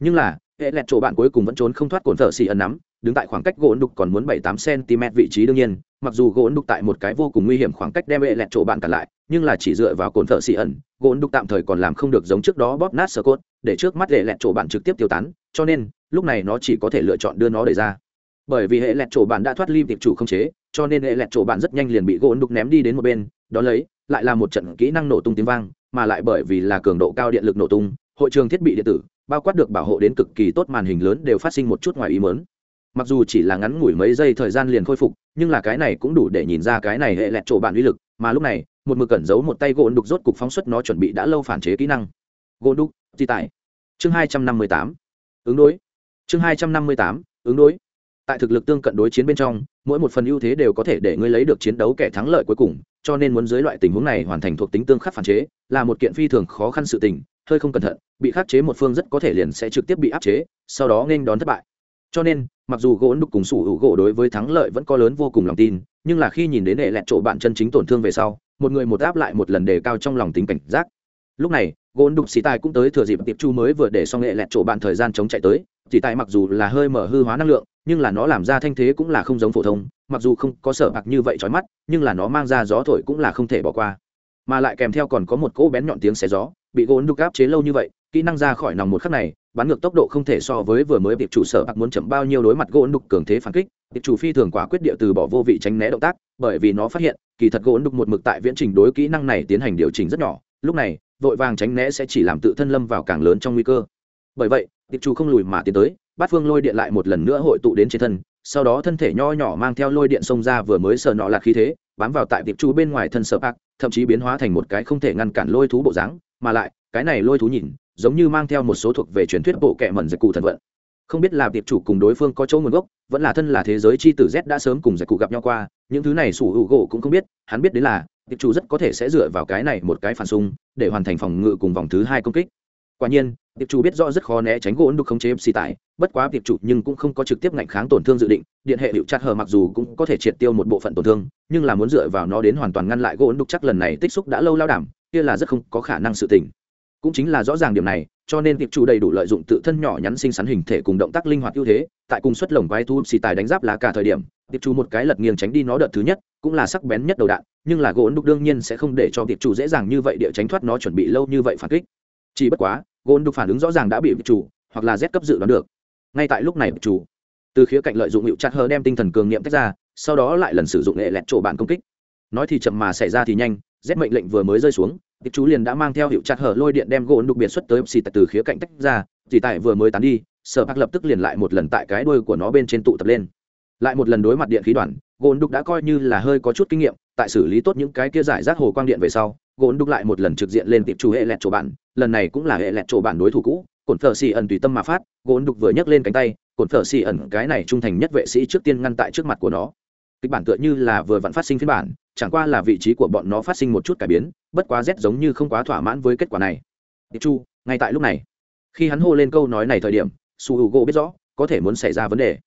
Nhưng là, hệ lẹt chỗ bạn cuối cùng vẫn trốn không thoát cồn thợ xì ẩn nắm, đứng tại khoảng cách gỗ đục còn muốn bảy tám cm vị trí đương nhiên, mặc dù gỗ đục tại một cái vô cùng nguy hiểm khoảng cách đem hệ lẹt chỗ bạn cản lại, nhưng là chỉ dựa vào cồn thợ xì ẩn gỗ đục tạm thời còn làm không được giống trước đó bóp nát sơ cốt, để trước mắt hệ lẹt chỗ bạn trực tiếp tiêu tán, cho nên, lúc này nó chỉ có thể lựa chọn đưa nó đẩy ra. Bởi vì hệ lẹt chỗ bạn đã thoát ly tiệp chủ không chế, cho nên hệ lẹt chỗ bạn rất nhanh liền bị gỗ đục ném đi đến một bên đó lấy, lại là một trận kỹ năng nổ tung tiếng vang, mà lại bởi vì là cường độ cao điện lực nổ tung, hội trường thiết bị điện tử, bao quát được bảo hộ đến cực kỳ tốt màn hình lớn đều phát sinh một chút ngoài ý mớn mặc dù chỉ là ngắn ngủi mấy giây thời gian liền khôi phục, nhưng là cái này cũng đủ để nhìn ra cái này hệ lẹt chỗ bạn uy lực, mà lúc này một mực cẩn giấu một tay gỗ đục rốt cục phóng xuất nó chuẩn bị đã lâu phản chế kỹ năng. Gỗ đục, di tải. Chương hai trăm năm mươi tám. Ứng đối. Chương hai trăm năm mươi tám, ứng đối. Tại thực lực tương cận đối chiến bên trong, mỗi một phần ưu thế đều có thể để ngươi lấy được chiến đấu kẻ thắng lợi cuối cùng, cho nên muốn dưới loại tình huống này hoàn thành thuộc tính tương khắc phản chế, là một kiện phi thường khó khăn sự tình, hơi không cẩn thận, bị khắc chế một phương rất có thể liền sẽ trực tiếp bị áp chế, sau đó nên đón thất bại. Cho nên, mặc dù gỗ đục cùng sủ hữu gỗ đối với thắng lợi vẫn có lớn vô cùng lòng tin, nhưng là khi nhìn đến hệ lẹt chỗ bạn chân chính tổn thương về sau một người một áp lại một lần đề cao trong lòng tính cảnh giác. Lúc này, gôn đục xì tài cũng tới thừa dịp tiệp chu mới vừa để xong nghệ lẹt chỗ bạn thời gian chống chạy tới. Xì tài mặc dù là hơi mở hư hóa năng lượng, nhưng là nó làm ra thanh thế cũng là không giống phổ thông. Mặc dù không có sở bạc như vậy trói mắt, nhưng là nó mang ra gió thổi cũng là không thể bỏ qua. Mà lại kèm theo còn có một cỗ bén nhọn tiếng xé gió, bị gôn đục áp chế lâu như vậy kỹ năng ra khỏi nòng một khắc này, bắn ngược tốc độ không thể so với vừa mới tiệp chủ sở bạc muốn chậm bao nhiêu đối mặt gỗ đục cường thế phản kích. Tiệp chủ phi thường quả quyết địa từ bỏ vô vị tránh né động tác, bởi vì nó phát hiện, kỳ thật gỗ đục một mực tại viễn trình đối kỹ năng này tiến hành điều chỉnh rất nhỏ. Lúc này, vội vàng tránh né sẽ chỉ làm tự thân lâm vào càng lớn trong nguy cơ. Bởi vậy tiệp chủ không lùi mà tiến tới, bát phương lôi điện lại một lần nữa hội tụ đến trên thân, sau đó thân thể nho nhỏ mang theo lôi điện xông ra vừa mới sờ nọ là khí thế, bám vào tại tiệp chủ bên ngoài thân sở bạc, thậm chí biến hóa thành một cái không thể ngăn cản lôi thú bộ dáng, mà lại cái này lôi thú nhìn, giống như mang theo một số thuộc về truyền thuyết bộ kệ mẩn giặc cụ thần vận. Không biết là tiệp chủ cùng đối phương có chỗ nguồn gốc, vẫn là thân là thế giới chi tử z đã sớm cùng giặc cụ gặp nhau qua, những thứ này sủ hữu gỗ cũng không biết, hắn biết đến là, tiệp chủ rất có thể sẽ dựa vào cái này một cái phản xung, để hoàn thành phòng ngự cùng vòng thứ hai công kích. Quả nhiên, tiệp chủ biết rõ rất khó né tránh gỗ đục khống chế xì tải bất quá tiệp chủ nhưng cũng không có trực tiếp ngạnh kháng tổn thương dự định, điện hệ hiệu chặt hờ mặc dù cũng có thể triệt tiêu một bộ phận tổn thương, nhưng là muốn dựa vào nó đến hoàn toàn ngăn lại gỗ đục chắc lần này tích xúc đã lâu lao đảm, kia là rất không có khả năng sự tình cũng chính là rõ ràng điểm này, cho nên tiệp chủ đầy đủ lợi dụng tự thân nhỏ nhắn sinh sắn hình thể cùng động tác linh hoạt ưu thế, tại cùng xuất lồng quái thu xì tài đánh giáp lá cả thời điểm tiệp chủ một cái lật nghiêng tránh đi nó đợt thứ nhất, cũng là sắc bén nhất đầu đạn, nhưng là gỗ đục đương nhiên sẽ không để cho tiệp chủ dễ dàng như vậy địa tránh thoát nó chuẩn bị lâu như vậy phản kích. Chỉ bất quá gôn đục phản ứng rõ ràng đã bị chủ hoặc là z cấp dự đoán được. Ngay tại lúc này chủ từ khía cạnh lợi dụng hiệu chặt hờ đem tinh thần cường nghiệm tách ra, sau đó lại lần sử dụng nghệ lẹt chỗ bạn công kích. Nói thì chậm mà xảy ra thì nhanh, z mệnh lệnh vừa mới rơi xuống tiệp chú liền đã mang theo hiệu chặt hở lôi điện đem gỗ đục biệt xuất tới xì từ khía cạnh tách ra chỉ tại vừa mới tán đi, sở bạc lập tức liền lại một lần tại cái đuôi của nó bên trên tụ tập lên. Lại một lần đối mặt điện khí đoàn, gỗ đục đã coi như là hơi có chút kinh nghiệm, tại xử lý tốt những cái kia giải rác hồ quang điện về sau, gỗ đục lại một lần trực diện lên tiệp chủ hệ lẹt chỗ bạn, lần này cũng là hệ lẹt chỗ bạn đối thủ cũ, cổn phở xì ẩn tùy tâm mà phát, gỗ đục vừa nhấc lên cánh tay, cổn phở xì ẩn cái này trung thành nhất vệ sĩ trước tiên ngăn tại trước mặt của nó kịch bản tựa như là vừa vặn phát sinh phiên bản, chẳng qua là vị trí của bọn nó phát sinh một chút cải biến, bất quá rét giống như không quá thỏa mãn với kết quả này. Tiệp chu, ngay tại lúc này. Khi hắn hô lên câu nói này thời điểm, su h u gỗ biết rõ, có thể muốn xảy ra vấn đề.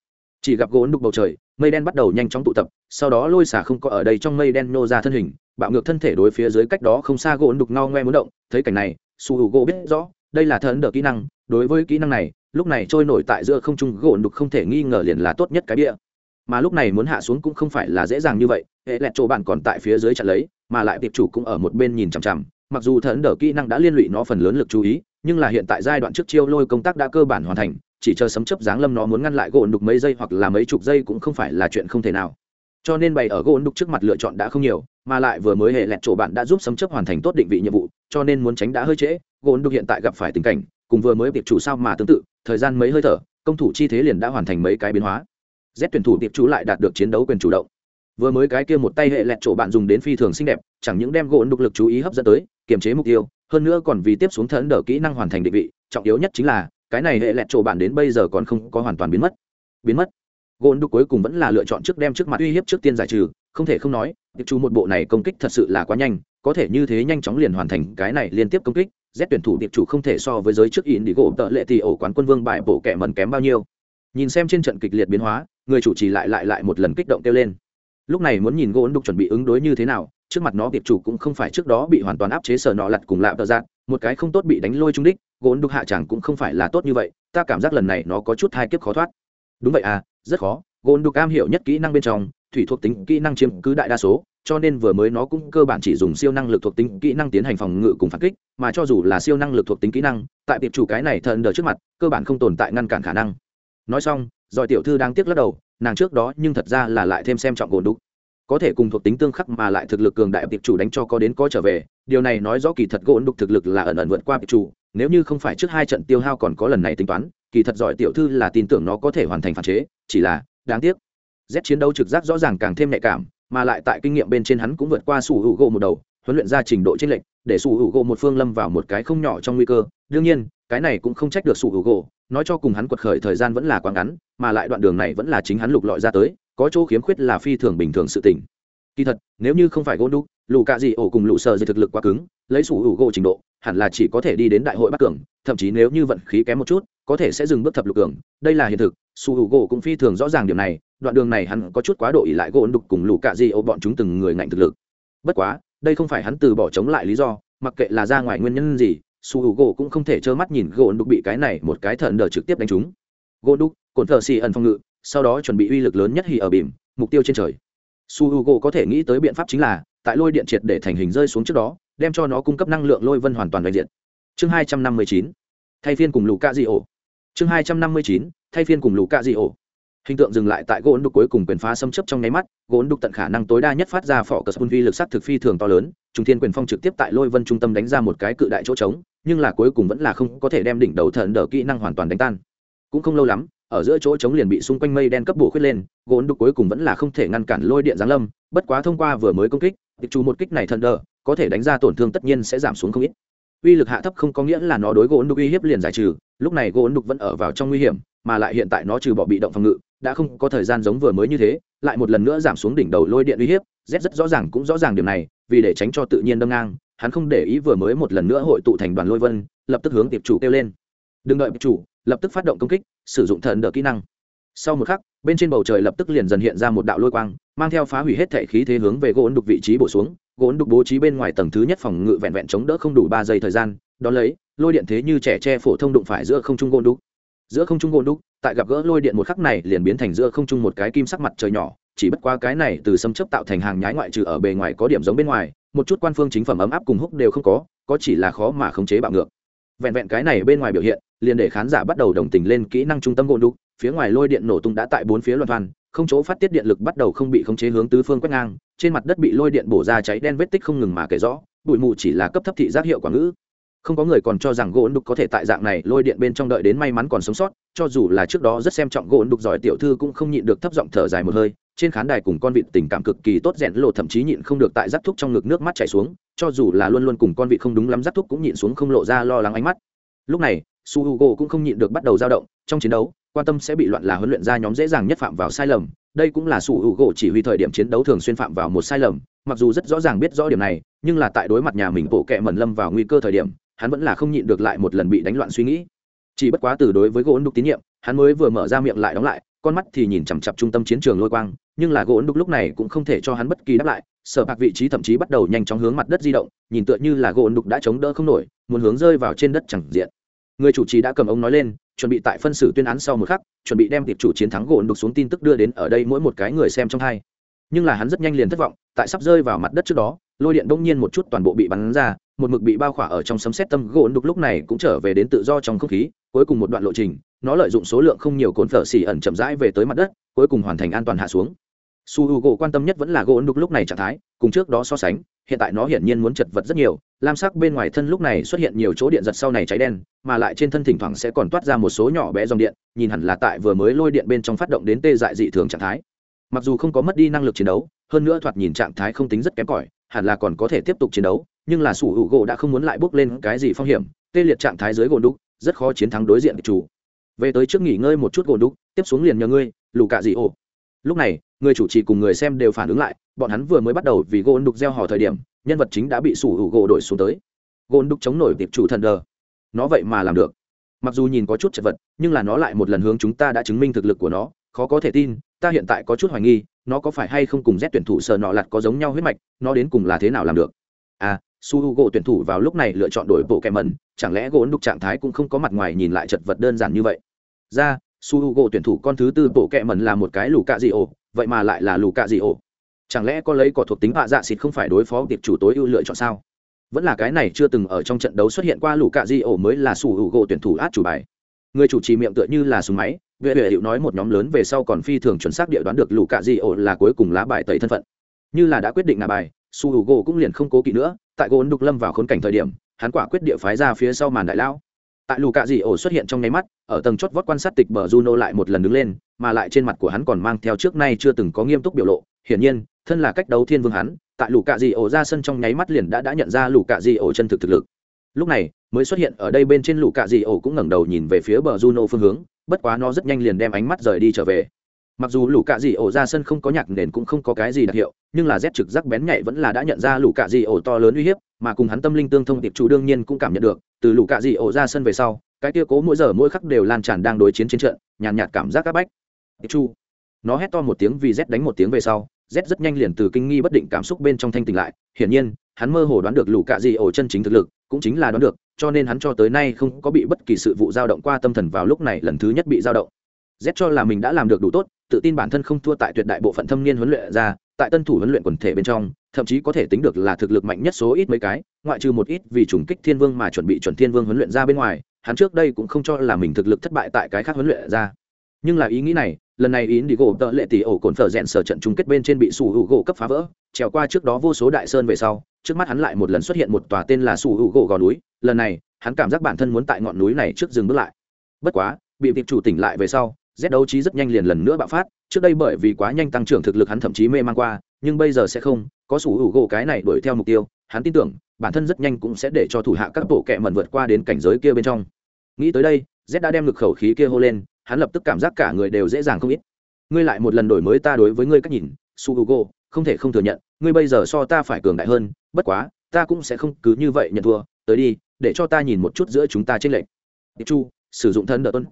Chỉ gặp gỗ đục bầu trời, mây đen bắt đầu nhanh chóng tụ tập, sau đó lôi xả không có ở đây trong mây đen nô ra thân hình, bạo ngược thân thể đối phía dưới cách đó không xa gỗ đục ngao ngoe muốn động, thấy cảnh này, su h u gỗ biết rõ, đây là thần đỡ kỹ năng, đối với kỹ năng này, lúc này trôi nổi tại giữa không trung gỗ đục không thể nghi ngờ liền là tốt nhất cái địa mà lúc này muốn hạ xuống cũng không phải là dễ dàng như vậy, hệ lẹt chỗ bạn còn tại phía dưới chặn lấy, mà lại tiệp chủ cũng ở một bên nhìn chằm chằm, mặc dù thần đỡ kỹ năng đã liên lụy nó phần lớn lực chú ý, nhưng là hiện tại giai đoạn trước chiêu lôi công tác đã cơ bản hoàn thành, chỉ chờ sấm chấp giáng lâm nó muốn ngăn lại gỗ đục mấy giây hoặc là mấy chục giây cũng không phải là chuyện không thể nào. Cho nên bày ở gỗ đục trước mặt lựa chọn đã không nhiều, mà lại vừa mới hệ lẹt chỗ bạn đã giúp sấm chấp hoàn thành tốt định vị nhiệm vụ, cho nên muốn tránh đã hơi trễ, gỗ đục hiện tại gặp phải tình cảnh, cùng vừa mới tiệp chủ sao mà tương tự, thời gian mấy hơi thở, công thủ chi thế liền đã hoàn thành mấy cái biến hóa z tuyển thủ tiệp chủ lại đạt được chiến đấu quyền chủ động. Vừa mới cái kia một tay hệ lẹt chỗ bạn dùng đến phi thường xinh đẹp, chẳng những đem gỗ đục lực chú ý hấp dẫn tới, kiềm chế mục tiêu, hơn nữa còn vì tiếp xuống thần đỡ kỹ năng hoàn thành định vị, trọng yếu nhất chính là, cái này hệ lẹt chỗ bạn đến bây giờ còn không có hoàn toàn biến mất. Biến mất. Gôn đục cuối cùng vẫn là lựa chọn trước đem trước mặt uy hiếp trước tiên giải trừ, không thể không nói, tiệp chủ một bộ này công kích thật sự là quá nhanh, có thể như thế nhanh chóng liền hoàn thành cái này liên tiếp công kích, z tuyển thủ tiệp chủ không thể so với giới trước in đi gỗ tợ lệ thì ổ quán quân vương bại bộ kẻ mần kém bao nhiêu. Nhìn xem trên trận kịch liệt biến hóa người chủ trì lại lại lại một lần kích động kêu lên. Lúc này muốn nhìn gỗ đục chuẩn bị ứng đối như thế nào, trước mặt nó tiệp chủ cũng không phải trước đó bị hoàn toàn áp chế sở nọ lặt cùng lạm tờ giác một cái không tốt bị đánh lôi trung đích gỗ đục hạ chẳng cũng không phải là tốt như vậy, ta cảm giác lần này nó có chút hai kiếp khó thoát. Đúng vậy à rất khó gỗ đục am hiểu nhất kỹ năng bên trong, thủy thuộc tính kỹ năng chiếm cứ đại đa số, cho nên vừa mới nó cũng cơ bản chỉ dùng siêu năng lực thuộc tính kỹ năng tiến hành phòng ngự cùng phản kích, mà cho dù là siêu năng lực thuộc tính kỹ năng, tại tiệp chủ cái này thần đờ trước mặt, cơ bản không tồn tại ngăn cản khả năng nói xong, giỏi tiểu thư đang tiếc lắc đầu, nàng trước đó nhưng thật ra là lại thêm xem trọng gồn đúc. Có thể cùng thuộc tính tương khắc mà lại thực lực cường đại tiệp chủ đánh cho có đến có trở về, điều này nói rõ kỳ thật gỗ đục thực lực là ẩn ẩn vượt qua tiệp chủ nếu như không phải trước hai trận tiêu hao còn có lần này tính toán, kỳ thật giỏi tiểu thư là tin tưởng nó có thể hoàn thành phản chế, chỉ là, đáng tiếc. Z chiến đấu trực giác rõ ràng càng thêm nhạy cảm, mà lại tại kinh nghiệm bên trên hắn cũng vượt qua sủ hữu gỗ một đầu, huấn luyện ra trình độ trên lệnh để sủ hữu gỗ một phương lâm vào một cái không nhỏ trong nguy cơ. Đương nhiên, cái này cũng không trách được sủ hữu gỗ nói cho cùng hắn quật khởi thời gian vẫn là quá ngắn, mà lại đoạn đường này vẫn là chính hắn lục lọi ra tới, có chỗ khiếm khuyết là phi thường bình thường sự tình. Kỳ thật, nếu như không phải gỗ đúc lù cạ gì ổ cùng lũ sờ dây thực lực quá cứng, lấy sủ hữu gỗ trình độ, hẳn là chỉ có thể đi đến đại hội bắc cường, thậm chí nếu như vận khí kém một chút, có thể sẽ dừng bước thập lục cường. Đây là hiện thực, sủ hữu gỗ cũng phi thường rõ ràng điểm này, đoạn đường này hắn có chút quá độ ỉ lại gỗ đục cùng lũ cạ gì ổ bọn chúng từng người ngạnh thực lực. Bất quá, đây không phải hắn từ bỏ chống lại lý do, mặc kệ là ra ngoài nguyên nhân gì su hữu gỗ cũng không thể trơ mắt nhìn gỗ đục bị cái này một cái thận đờ trực tiếp đánh trúng. Gỗ đục cồn thờ xì ẩn phòng ngự, sau đó chuẩn bị uy lực lớn nhất hì ở bìm, mục tiêu trên trời. Su h u gỗ có thể nghĩ tới biện pháp chính là, tại lôi điện triệt để thành hình rơi xuống trước đó, đem cho nó cung cấp năng lượng lôi vân hoàn toàn đại diện. Chương hai trăm năm mươi chín, thay phiên cùng lù cạ di ổ chương hai trăm năm mươi chín, thay phiên cùng lù cạ di ổ hình tượng dừng lại tại gỗ đục cuối cùng quyền phá xâm chấp trong nháy mắt, gỗ đục tận khả năng tối đa nhất phát ra phỏ cờ spun vi lực sắc thực phi thường to lớn trung thiên quyền phong trực tiếp tại lôi vân trung tâm đánh ra một cái cự đại chỗ trống nhưng là cuối cùng vẫn là không có thể đem đỉnh đầu thần đỡ kỹ năng hoàn toàn đánh tan. Cũng không lâu lắm, ở giữa chỗ trống liền bị xung quanh mây đen cấp bổ khuyết lên, gốn đục cuối cùng vẫn là không thể ngăn cản lôi điện giáng lâm, bất quá thông qua vừa mới công kích tịch trù một kích này thần đỡ có thể đánh ra tổn thương tất nhiên sẽ giảm xuống không ít. Uy lực hạ thấp không có nghĩa là nó đối gốn đục uy hiếp liền giải trừ, lúc này gốn đục vẫn ở vào trong nguy hiểm, mà lại hiện tại nó trừ bỏ bị động phòng ngự, đã không có thời gian giống vừa mới như thế, lại một lần nữa giảm xuống đỉnh đầu lôi điện uy hiếp, z rất rõ ràng cũng rõ ràng điểm này, vì để tránh cho tự nhiên đâm ngang hắn không để ý vừa mới một lần nữa hội tụ thành đoàn lôi vân, lập tức hướng tiệp chủ kêu lên. Đừng đợi tiệp chủ, lập tức phát động công kích, sử dụng thần đỡ kỹ năng. Sau một khắc, bên trên bầu trời lập tức liền dần hiện ra một đạo lôi quang, mang theo phá hủy hết thể khí thế hướng về gỗ đục vị trí bổ xuống. Gỗ đục bố trí bên ngoài tầng thứ nhất phòng ngự vẹn vẹn chống đỡ không đủ ba giây thời gian đ ó lấy, lôi điện thế như trẻ tre phổ thông đụng phải giữa không trung gỗ đục. Giữa không trung gỗ đục, tại gặp gỡ lôi điện một khắc này liền biến thành giữa không trung một cái kim sắc mặt trời nhỏ, chỉ bất qua cái này từ xâm chấp tạo thành hàng nhái ngoại trừ ở bề ngoài có điểm giống bên ngoài một chút quan phương chính phẩm ấm áp cùng húc đều không có có chỉ là khó mà khống chế bạo ngược. Vẹn vẹn cái này bên ngoài biểu hiện liền để khán giả bắt đầu đồng tình lên kỹ năng trung tâm gỗ đục phía ngoài lôi điện nổ tung đã tại bốn phía loạn hoàn, không chỗ phát tiết điện lực bắt đầu không bị khống chế hướng tứ phương quét ngang trên mặt đất bị lôi điện bổ ra cháy đen vết tích không ngừng mà kể rõ bụi mù chỉ là cấp thấp thị giác hiệu quả ngữ không có người còn cho rằng gỗ đục có thể tại dạng này lôi điện bên trong đợi đến may mắn còn sống sót, cho dù là trước đó rất xem trọng gỗ đục giỏi tiểu thư cũng không nhịn được thấp giọng thở dài một hơi, trên khán đài cùng con vịt tình cảm cực kỳ tốt rèn lộ thậm chí nhịn không được tại giáp thúc trong ngực nước mắt chảy xuống, cho dù là luôn luôn cùng con vịt không đúng lắm giáp thúc cũng nhịn xuống không lộ ra lo lắng ánh mắt. Lúc này, su h u g o cũng không nhịn được bắt đầu dao động, trong chiến đấu, quan tâm sẽ bị loạn là huấn luyện ra nhóm dễ dàng nhất phạm vào sai lầm, đây cũng là su h u g o chỉ huy thời điểm chiến đấu thường xuyên phạm vào một sai lầm, mặc dù rất rõ ràng biết rõ điểm này, nhưng là tại đối mặt nhà mình bộ kệ mẩn lâm vào nguy cơ thời điểm hắn vẫn là không nhịn được lại một lần bị đánh loạn suy nghĩ. Chỉ bất quá từ đối với gỗ ấn đục tín nhiệm, hắn mới vừa mở ra miệng lại đóng lại, con mắt thì nhìn chằm chặp trung tâm chiến trường lôi quang, nhưng là gỗ ấn đục lúc này cũng không thể cho hắn bất kỳ đáp lại, sở bạc vị trí thậm chí bắt đầu nhanh chóng hướng mặt đất di động, nhìn tựa như là gỗ ấn đục đã chống đỡ không nổi, muốn hướng rơi vào trên đất chẳng diện. Người chủ trì đã cầm ông nói lên, chuẩn bị tại phân xử tuyên án sau một khắc, chuẩn bị đem tiệp chủ chiến thắng gỗ ấn đục xuống tin tức đưa đến ở đây mỗi một cái người xem trong hai. Nhưng là hắn rất nhanh liền thất vọng, tại sắp rơi vào mặt đất trước đó, lôi điện đông nhiên một chút toàn bộ bị bắn ra một mực bị bao khỏa ở trong sấm xét tâm gỗ đục lúc này cũng trở về đến tự do trong không khí, cuối cùng một đoạn lộ trình, nó lợi dụng số lượng không nhiều cồn phở xỉ ẩn chậm rãi về tới mặt đất, cuối cùng hoàn thành an toàn hạ xuống. Su h u gỗ quan tâm nhất vẫn là gỗ đục lúc này trạng thái, cùng trước đó so sánh, hiện tại nó hiển nhiên muốn chật vật rất nhiều, lam sắc bên ngoài thân lúc này xuất hiện nhiều chỗ điện giật sau này cháy đen, mà lại trên thân thỉnh thoảng sẽ còn toát ra một số nhỏ bé dòng điện, nhìn hẳn là tại vừa mới lôi điện bên trong phát động đến tê dại dị thường trạng thái. Mặc dù không có mất đi năng lực chiến đấu, hơn nữa thoạt nhìn trạng thái không tính rất kém cỏi, hẳn là còn có thể tiếp tục chiến đấu nhưng là sủ hữu gỗ đã không muốn lại bước lên cái gì phong hiểm, tê liệt trạng thái dưới gồn đúc, rất khó chiến thắng đối diện chủ. Về tới trước nghỉ ngơi một chút gồn đúc, tiếp xuống liền nhờ ngươi, lù cạ dị ổ. Lúc này, người chủ trì cùng người xem đều phản ứng lại, bọn hắn vừa mới bắt đầu vì gồn đục gieo hò thời điểm, nhân vật chính đã bị sủ hữu gỗ đổi xuống tới. Gồn đục chống nổi tiệp chủ thần đờ. Nó vậy mà làm được. Mặc dù nhìn có chút chật vật, nhưng là nó lại một lần hướng chúng ta đã chứng minh thực lực của nó, khó có thể tin, ta hiện tại có chút hoài nghi, nó có phải hay không cùng Z tuyển thủ sờ nọ lặt có giống nhau huyết mạch, nó đến cùng là thế nào làm được? À su h u gỗ tuyển thủ vào lúc này lựa chọn đổi bộ kẻ mẩn, chẳng lẽ gỗ đục trạng thái cũng không có mặt ngoài nhìn lại chật vật đơn giản như vậy? Ra, su h u gỗ tuyển thủ con thứ tư bộ kẻ mẩn là một cái lù cạ dị ổ vậy mà lại là lù cạ dị ổ chẳng lẽ có lấy cỏ thuộc tính bạ dạ xịt không phải đối phó tiệp chủ tối ưu lựa chọn sao? Vẫn là cái này chưa từng ở trong trận đấu xuất hiện qua lù cạ dị ổ mới là su h u gỗ tuyển thủ át chủ bài. Người chủ trì miệng tựa như là súng máy vệ vệ hiệu nói một nhóm lớn về sau còn phi thường chuẩn xác địa đoán được lù cạ di ổ là cuối cùng lá bài tẩy thân phận. Như là đã quyết định là bài, su h u gỗ cũng liền không cố kỵ nữa tại gỗ đục lâm vào khốn cảnh thời điểm, hắn quả quyết địa phái ra phía sau màn đại lão. Tại lù cạ dị ổ xuất hiện trong nháy mắt, ở tầng chót vót quan sát tịch bờ juno lại một lần đứng lên, mà lại trên mặt của hắn còn mang theo trước nay chưa từng có nghiêm túc biểu lộ. Hiển nhiên, thân là cách đấu thiên vương hắn, tại lù cạ dị ổ ra sân trong nháy mắt liền đã đã nhận ra lù cạ dị ổ chân thực thực lực. Lúc này, mới xuất hiện ở đây bên trên lũ cạ dị ổ cũng ngẩng đầu nhìn về phía bờ juno phương hướng, bất quá nó rất nhanh liền đem ánh mắt rời đi trở về mặc dù lũ cạ dị ổ ra sân không có nhạc nền cũng không có cái gì đặc hiệu nhưng là rét trực giác bén nhạy vẫn là đã nhận ra lũ cạ dị ổ to lớn uy hiếp mà cùng hắn tâm linh tương thông tiệp chủ đương nhiên cũng cảm nhận được từ lũ cạ dị ổ ra sân về sau cái kia cố mỗi giờ mỗi khắc đều lan tràn đang đối chiến chiến trận nhàn nhạt, nhạt cảm giác áp bách. Tiệp chu nó hét to một tiếng vì rét đánh một tiếng về sau rét rất nhanh liền từ kinh nghi bất định cảm xúc bên trong thanh tỉnh lại hiển nhiên hắn mơ hồ đoán được lũ cạ dị ổ chân chính thực lực cũng chính là đoán được cho nên hắn cho tới nay không có bị bất kỳ sự vụ dao động qua tâm thần vào lúc này lần thứ nhất bị dao động. Z cho là mình đã làm được đủ tốt tự tin bản thân không thua tại tuyệt đại bộ phận thâm niên huấn luyện ra, tại tân thủ huấn luyện quần thể bên trong, thậm chí có thể tính được là thực lực mạnh nhất số ít mấy cái, ngoại trừ một ít vì trùng kích thiên vương mà chuẩn bị chuẩn thiên vương huấn luyện ra bên ngoài, hắn trước đây cũng không cho là mình thực lực thất bại tại cái khác huấn luyện ra. Nhưng là ý nghĩ này, lần này ý đi gỗ tợ lệ tỷ ổ cồn phở rẽn sở trận chung kết bên trên bị sủ hữu gỗ cấp phá vỡ, trèo qua trước đó vô số đại sơn về sau, trước mắt hắn lại một lần xuất hiện một tòa tên là sủ hữu gỗ gò núi, lần này, hắn cảm giác bản thân muốn tại ngọn núi này trước dừng bước lại. Bất quá, bị việc chủ tỉnh lại về sau z đấu trí rất nhanh liền lần nữa bạo phát, trước đây bởi vì quá nhanh tăng trưởng thực lực hắn thậm chí mê man qua, nhưng bây giờ sẽ không, có sủ hữu gỗ cái này đuổi theo mục tiêu, hắn tin tưởng, bản thân rất nhanh cũng sẽ để cho thủ hạ các bộ kẹ mẩn vượt qua đến cảnh giới kia bên trong. Nghĩ tới đây, z đã đem lực khẩu khí kia hô lên, hắn lập tức cảm giác cả người đều dễ dàng không ít. Ngươi lại một lần đổi mới ta đối với ngươi cách nhìn su hugo không thể không thừa nhận, ngươi bây giờ so ta phải cường đại hơn, bất quá, ta cũng sẽ không cứ như vậy nhận thua, tới đi, để cho ta nhìn một chút giữa chúng ta trên lệnh chu, sử dụng thân đợt tuân.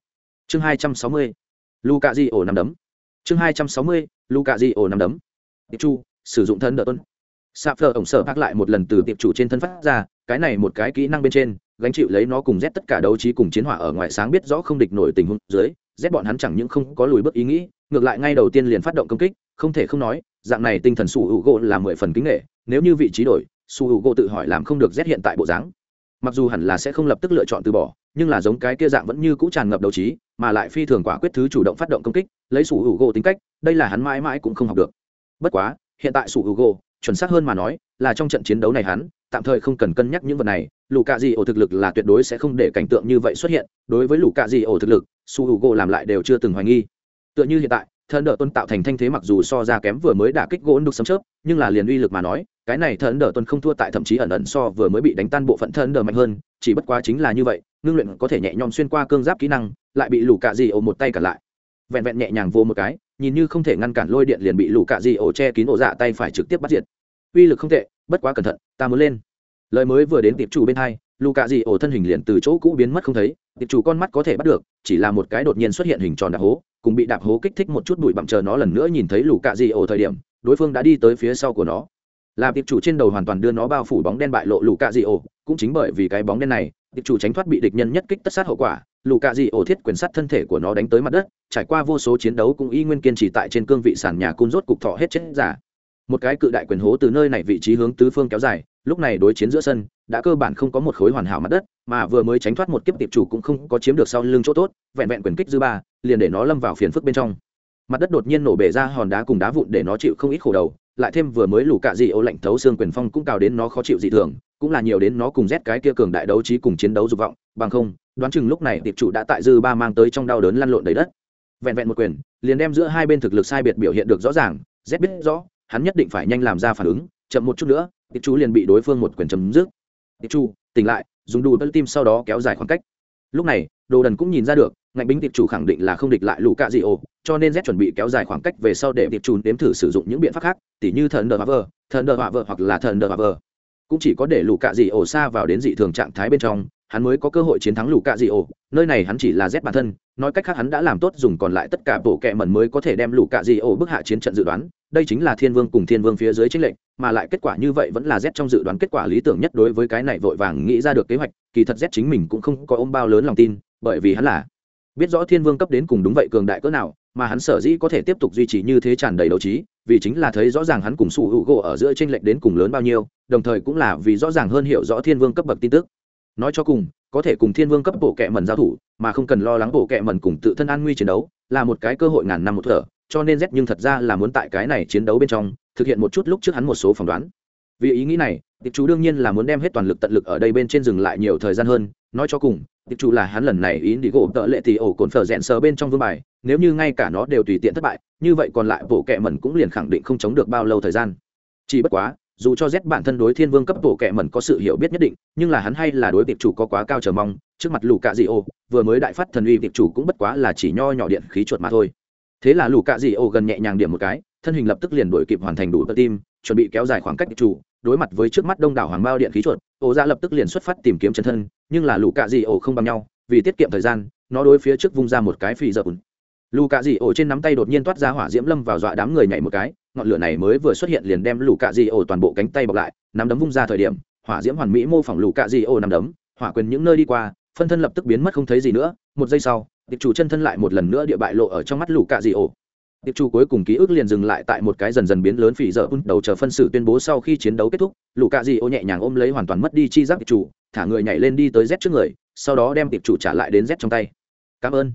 Chương hai trăm sáu mươi luka di ổ nằm đấm. Chương hai trăm sáu mươi luka di ổ nằm đấm. Tiệp chu, sử dụng thân đợt tuân. Sạp phở ổng sở bác lại một lần từ tiệp chủ trên thân phát ra, cái này một cái kỹ năng bên trên, gánh chịu lấy nó cùng z tất cả đấu trí cùng chiến hỏa ở ngoài sáng biết rõ không địch nổi tình huống dưới, z bọn hắn chẳng những không có lùi bước ý nghĩ, ngược lại ngay đầu tiên liền phát động công kích, không thể không nói, dạng này tinh thần su hữu gỗ là mười phần kính nghệ, nếu như vị trí đổi, su hữu gỗ tự hỏi làm không được z hiện tại bộ dáng mặc dù hẳn là sẽ không lập tức lựa chọn từ bỏ, nhưng là giống cái kia dạng vẫn như cũ tràn ngập đầu trí, mà lại phi thường quả quyết thứ chủ động phát động công kích, lấy Sủ hữu gỗ tính cách, đây là hắn mãi mãi cũng không học được. Bất quá, hiện tại Sủ hữu gỗ, chuẩn xác hơn mà nói, là trong trận chiến đấu này hắn, tạm thời không cần cân nhắc những vật này, Lũ cạ dị ổ thực lực là tuyệt đối sẽ không để cảnh tượng như vậy xuất hiện. Đối với Lũ cạ dị ổ thực lực su h u gỗ làm lại đều chưa từng hoài nghi. Tựa như hiện tại thần đỡ tuân tạo thành thanh thế mặc dù so ra kém vừa mới đả kích gỗ đục sấm chớp, nhưng là liền uy lực mà nói, cái này thần đỡ tuân không thua tại thậm chí ẩn ẩn so vừa mới bị đánh tan bộ phận thần đỡ mạnh hơn, chỉ bất quá chính là như vậy, ngưng luyện có thể nhẹ nhõm xuyên qua cương giáp kỹ năng, lại bị lù cạ dị ổ một tay cả lại. Vẹn vẹn nhẹ nhàng vô một cái, nhìn như không thể ngăn cản lôi điện liền bị lù cạ dị ổ che kín ổ dạ tay phải trực tiếp bắt diệt. Uy lực không tệ, bất quá cẩn thận, ta muốn lên. Lời mới vừa đến tiệp chủ bên hai lù cạ dị ổ thân hình liền từ chỗ cũ biến mất không thấy tiệp chủ con mắt có thể bắt được, chỉ là một cái đột nhiên xuất hiện hình tròn đạp hố, cùng bị đạp hố kích thích một chút bụi bặm chờ nó lần nữa nhìn thấy lù cạ dị ổ thời điểm, đối phương đã đi tới phía sau của nó. Là tiệp chủ trên đầu hoàn toàn đưa nó bao phủ bóng đen bại lộ lù cạ dị ổ, cũng chính bởi vì cái bóng đen này, tiệp chủ tránh thoát bị địch nhân nhất kích tất sát hậu quả lù cạ dị ổ thiết quyền sát thân thể của nó đánh tới mặt đất, trải qua vô số chiến đấu cũng y nguyên kiên trì tại trên cương vị sàn nhà cun rốt cục thọ hết chết giả một cái cự đại quyền hố từ nơi này vị trí hướng tứ phương kéo dài, lúc này đối chiến giữa sân, đã cơ bản không có một khối hoàn hảo mặt đất, mà vừa mới tránh thoát một kiếp tiệp chủ cũng không có chiếm được sau lưng chỗ tốt, vẹn vẹn quyền kích dư ba, liền để nó lâm vào phiền phức bên trong. Mặt đất đột nhiên nổ bể ra hòn đá cùng đá vụn để nó chịu không ít khổ đầu, lại thêm vừa mới lủ cạ dị ô lạnh thấu xương quyền phong cũng cào đến nó khó chịu dị thường, cũng là nhiều đến nó cùng rét cái kia cường đại đấu trí cùng chiến đấu dục vọng, bằng không, đoán chừng lúc này tiệp chủ đã tại dư ba mang tới trong đau đớn lăn lộn đầy đất. Vẹn vẹn một quyền, liền đem giữa hai bên thực lực sai biệt biểu hiện được rõ ràng, rét biết rõ hắn nhất định phải nhanh làm ra phản ứng, chậm một chút nữa tiệp chu liền bị đối phương một quyền chấm dứt. Tiệp chu tỉnh lại, dùng đủ bơm tim sau đó kéo dài khoảng cách. Lúc này, đồ đần cũng nhìn ra được, ngạnh binh tiệp chủ khẳng định là không địch lại lũ cạ dị ổ, cho nên z chuẩn bị kéo dài khoảng cách về sau để tiệp chủ nếm thử sử dụng những biện pháp khác, tỉ như thần đờ hoa vờ thần đờ hoa vờ hoặc là thần đờ hoa vờ cũng chỉ có để lũ cạ dị ổ xa vào đến dị thường trạng thái bên trong hắn mới có cơ hội chiến thắng lũ cạ dị ổ. Nơi này hắn chỉ là z bản thân, nói cách khác hắn đã làm tốt dùng còn lại tất cả bộ kệ mẩn mới có thể đem lũ cạ dị ổ bức hạ chiến trận dự đoán. Đây chính là thiên vương cùng thiên vương phía dưới chính lệnh mà lại kết quả như vậy vẫn là z trong dự đoán kết quả lý tưởng nhất đối với cái này vội vàng nghĩ ra được kế hoạch. Kỳ thật z chính mình cũng không có ôm bao lớn lòng tin, bởi vì hắn là biết rõ thiên vương cấp đến cùng đúng vậy cường đại cỡ nào, mà hắn sở dĩ có thể tiếp tục duy trì như thế tràn đầy đấu trí, vì chính là thấy rõ ràng hắn cùng sủ hữu gỗ ở giữa tranh lệch đến cùng lớn bao nhiêu, đồng thời cũng là vì rõ ràng hơn hiểu rõ thiên vương cấp bậc tin tức nói cho cùng, có thể cùng thiên vương cấp bộ kệ mẩn giao thủ, mà không cần lo lắng bộ kệ mẩn cùng tự thân an nguy chiến đấu, là một cái cơ hội ngàn năm một thở, cho nên z nhưng thật ra là muốn tại cái này chiến đấu bên trong, thực hiện một chút lúc trước hắn một số phỏng đoán. Vì ý nghĩ này, tiệp chủ đương nhiên là muốn đem hết toàn lực tận lực ở đây bên trên dừng lại nhiều thời gian hơn, nói cho cùng, tiệp chủ là hắn lần này ý đi gỗ tợ lệ thì ổ cồn phở rẽn sờ bên trong vương bài, nếu như ngay cả nó đều tùy tiện thất bại, như vậy còn lại bộ kệ mẩn cũng liền khẳng định không chống được bao lâu thời gian. Chỉ bất quá dù cho Z bản thân đối Thiên Vương cấp bộ kệ mẩn có sự hiểu biết nhất định, nhưng là hắn hay là đối tiệp chủ có quá cao chờ mong, trước mặt lũ cạ dị ô, vừa mới đại phát thần uy tiệp chủ cũng bất quá là chỉ nho nhỏ điện khí chuột mà thôi. Thế là lũ cạ dị ô gần nhẹ nhàng điểm một cái, thân hình lập tức liền đuổi kịp hoàn thành đủ tim, chuẩn bị kéo dài khoảng cách tiệp chủ, đối mặt với trước mắt đông đảo hoàng bao điện khí chuột, Ô Dạ lập tức liền xuất phát tìm kiếm chân thân, nhưng là lũ cạ dị ô không bằng nhau, vì tiết kiệm thời gian, nó đối phía trước vung ra một cái phi dập lù cạ dị ổ trên nắm tay đột nhiên toát ra hỏa diễm lâm vào dọa đám người nhảy một cái, ngọn lửa này mới vừa xuất hiện liền đem lù cạ dị ổ toàn bộ cánh tay bọc lại, nắm đấm vung ra thời điểm, hỏa diễm hoàn mỹ mô phỏng lù cạ dị ổ nắm đấm, hỏa quyền những nơi đi qua, phân thân lập tức biến mất không thấy gì nữa, một giây sau, tiệp chủ chân thân lại một lần nữa địa bại lộ ở trong mắt lù cạ dị ổ. Tiệp chủ cuối cùng ký ức liền dừng lại tại một cái dần dần biến lớn phỉ dở đầu chờ phân xử tuyên bố sau khi chiến đấu kết thúc lũ cạ dị ô nhẹ nhàng ôm lấy hoàn toàn mất đi chi giác tiệp chủ, thả người nhảy lên đi tới z trước người, sau đó đem tiệp chủ trả lại đến z trong tay. Cảm ơn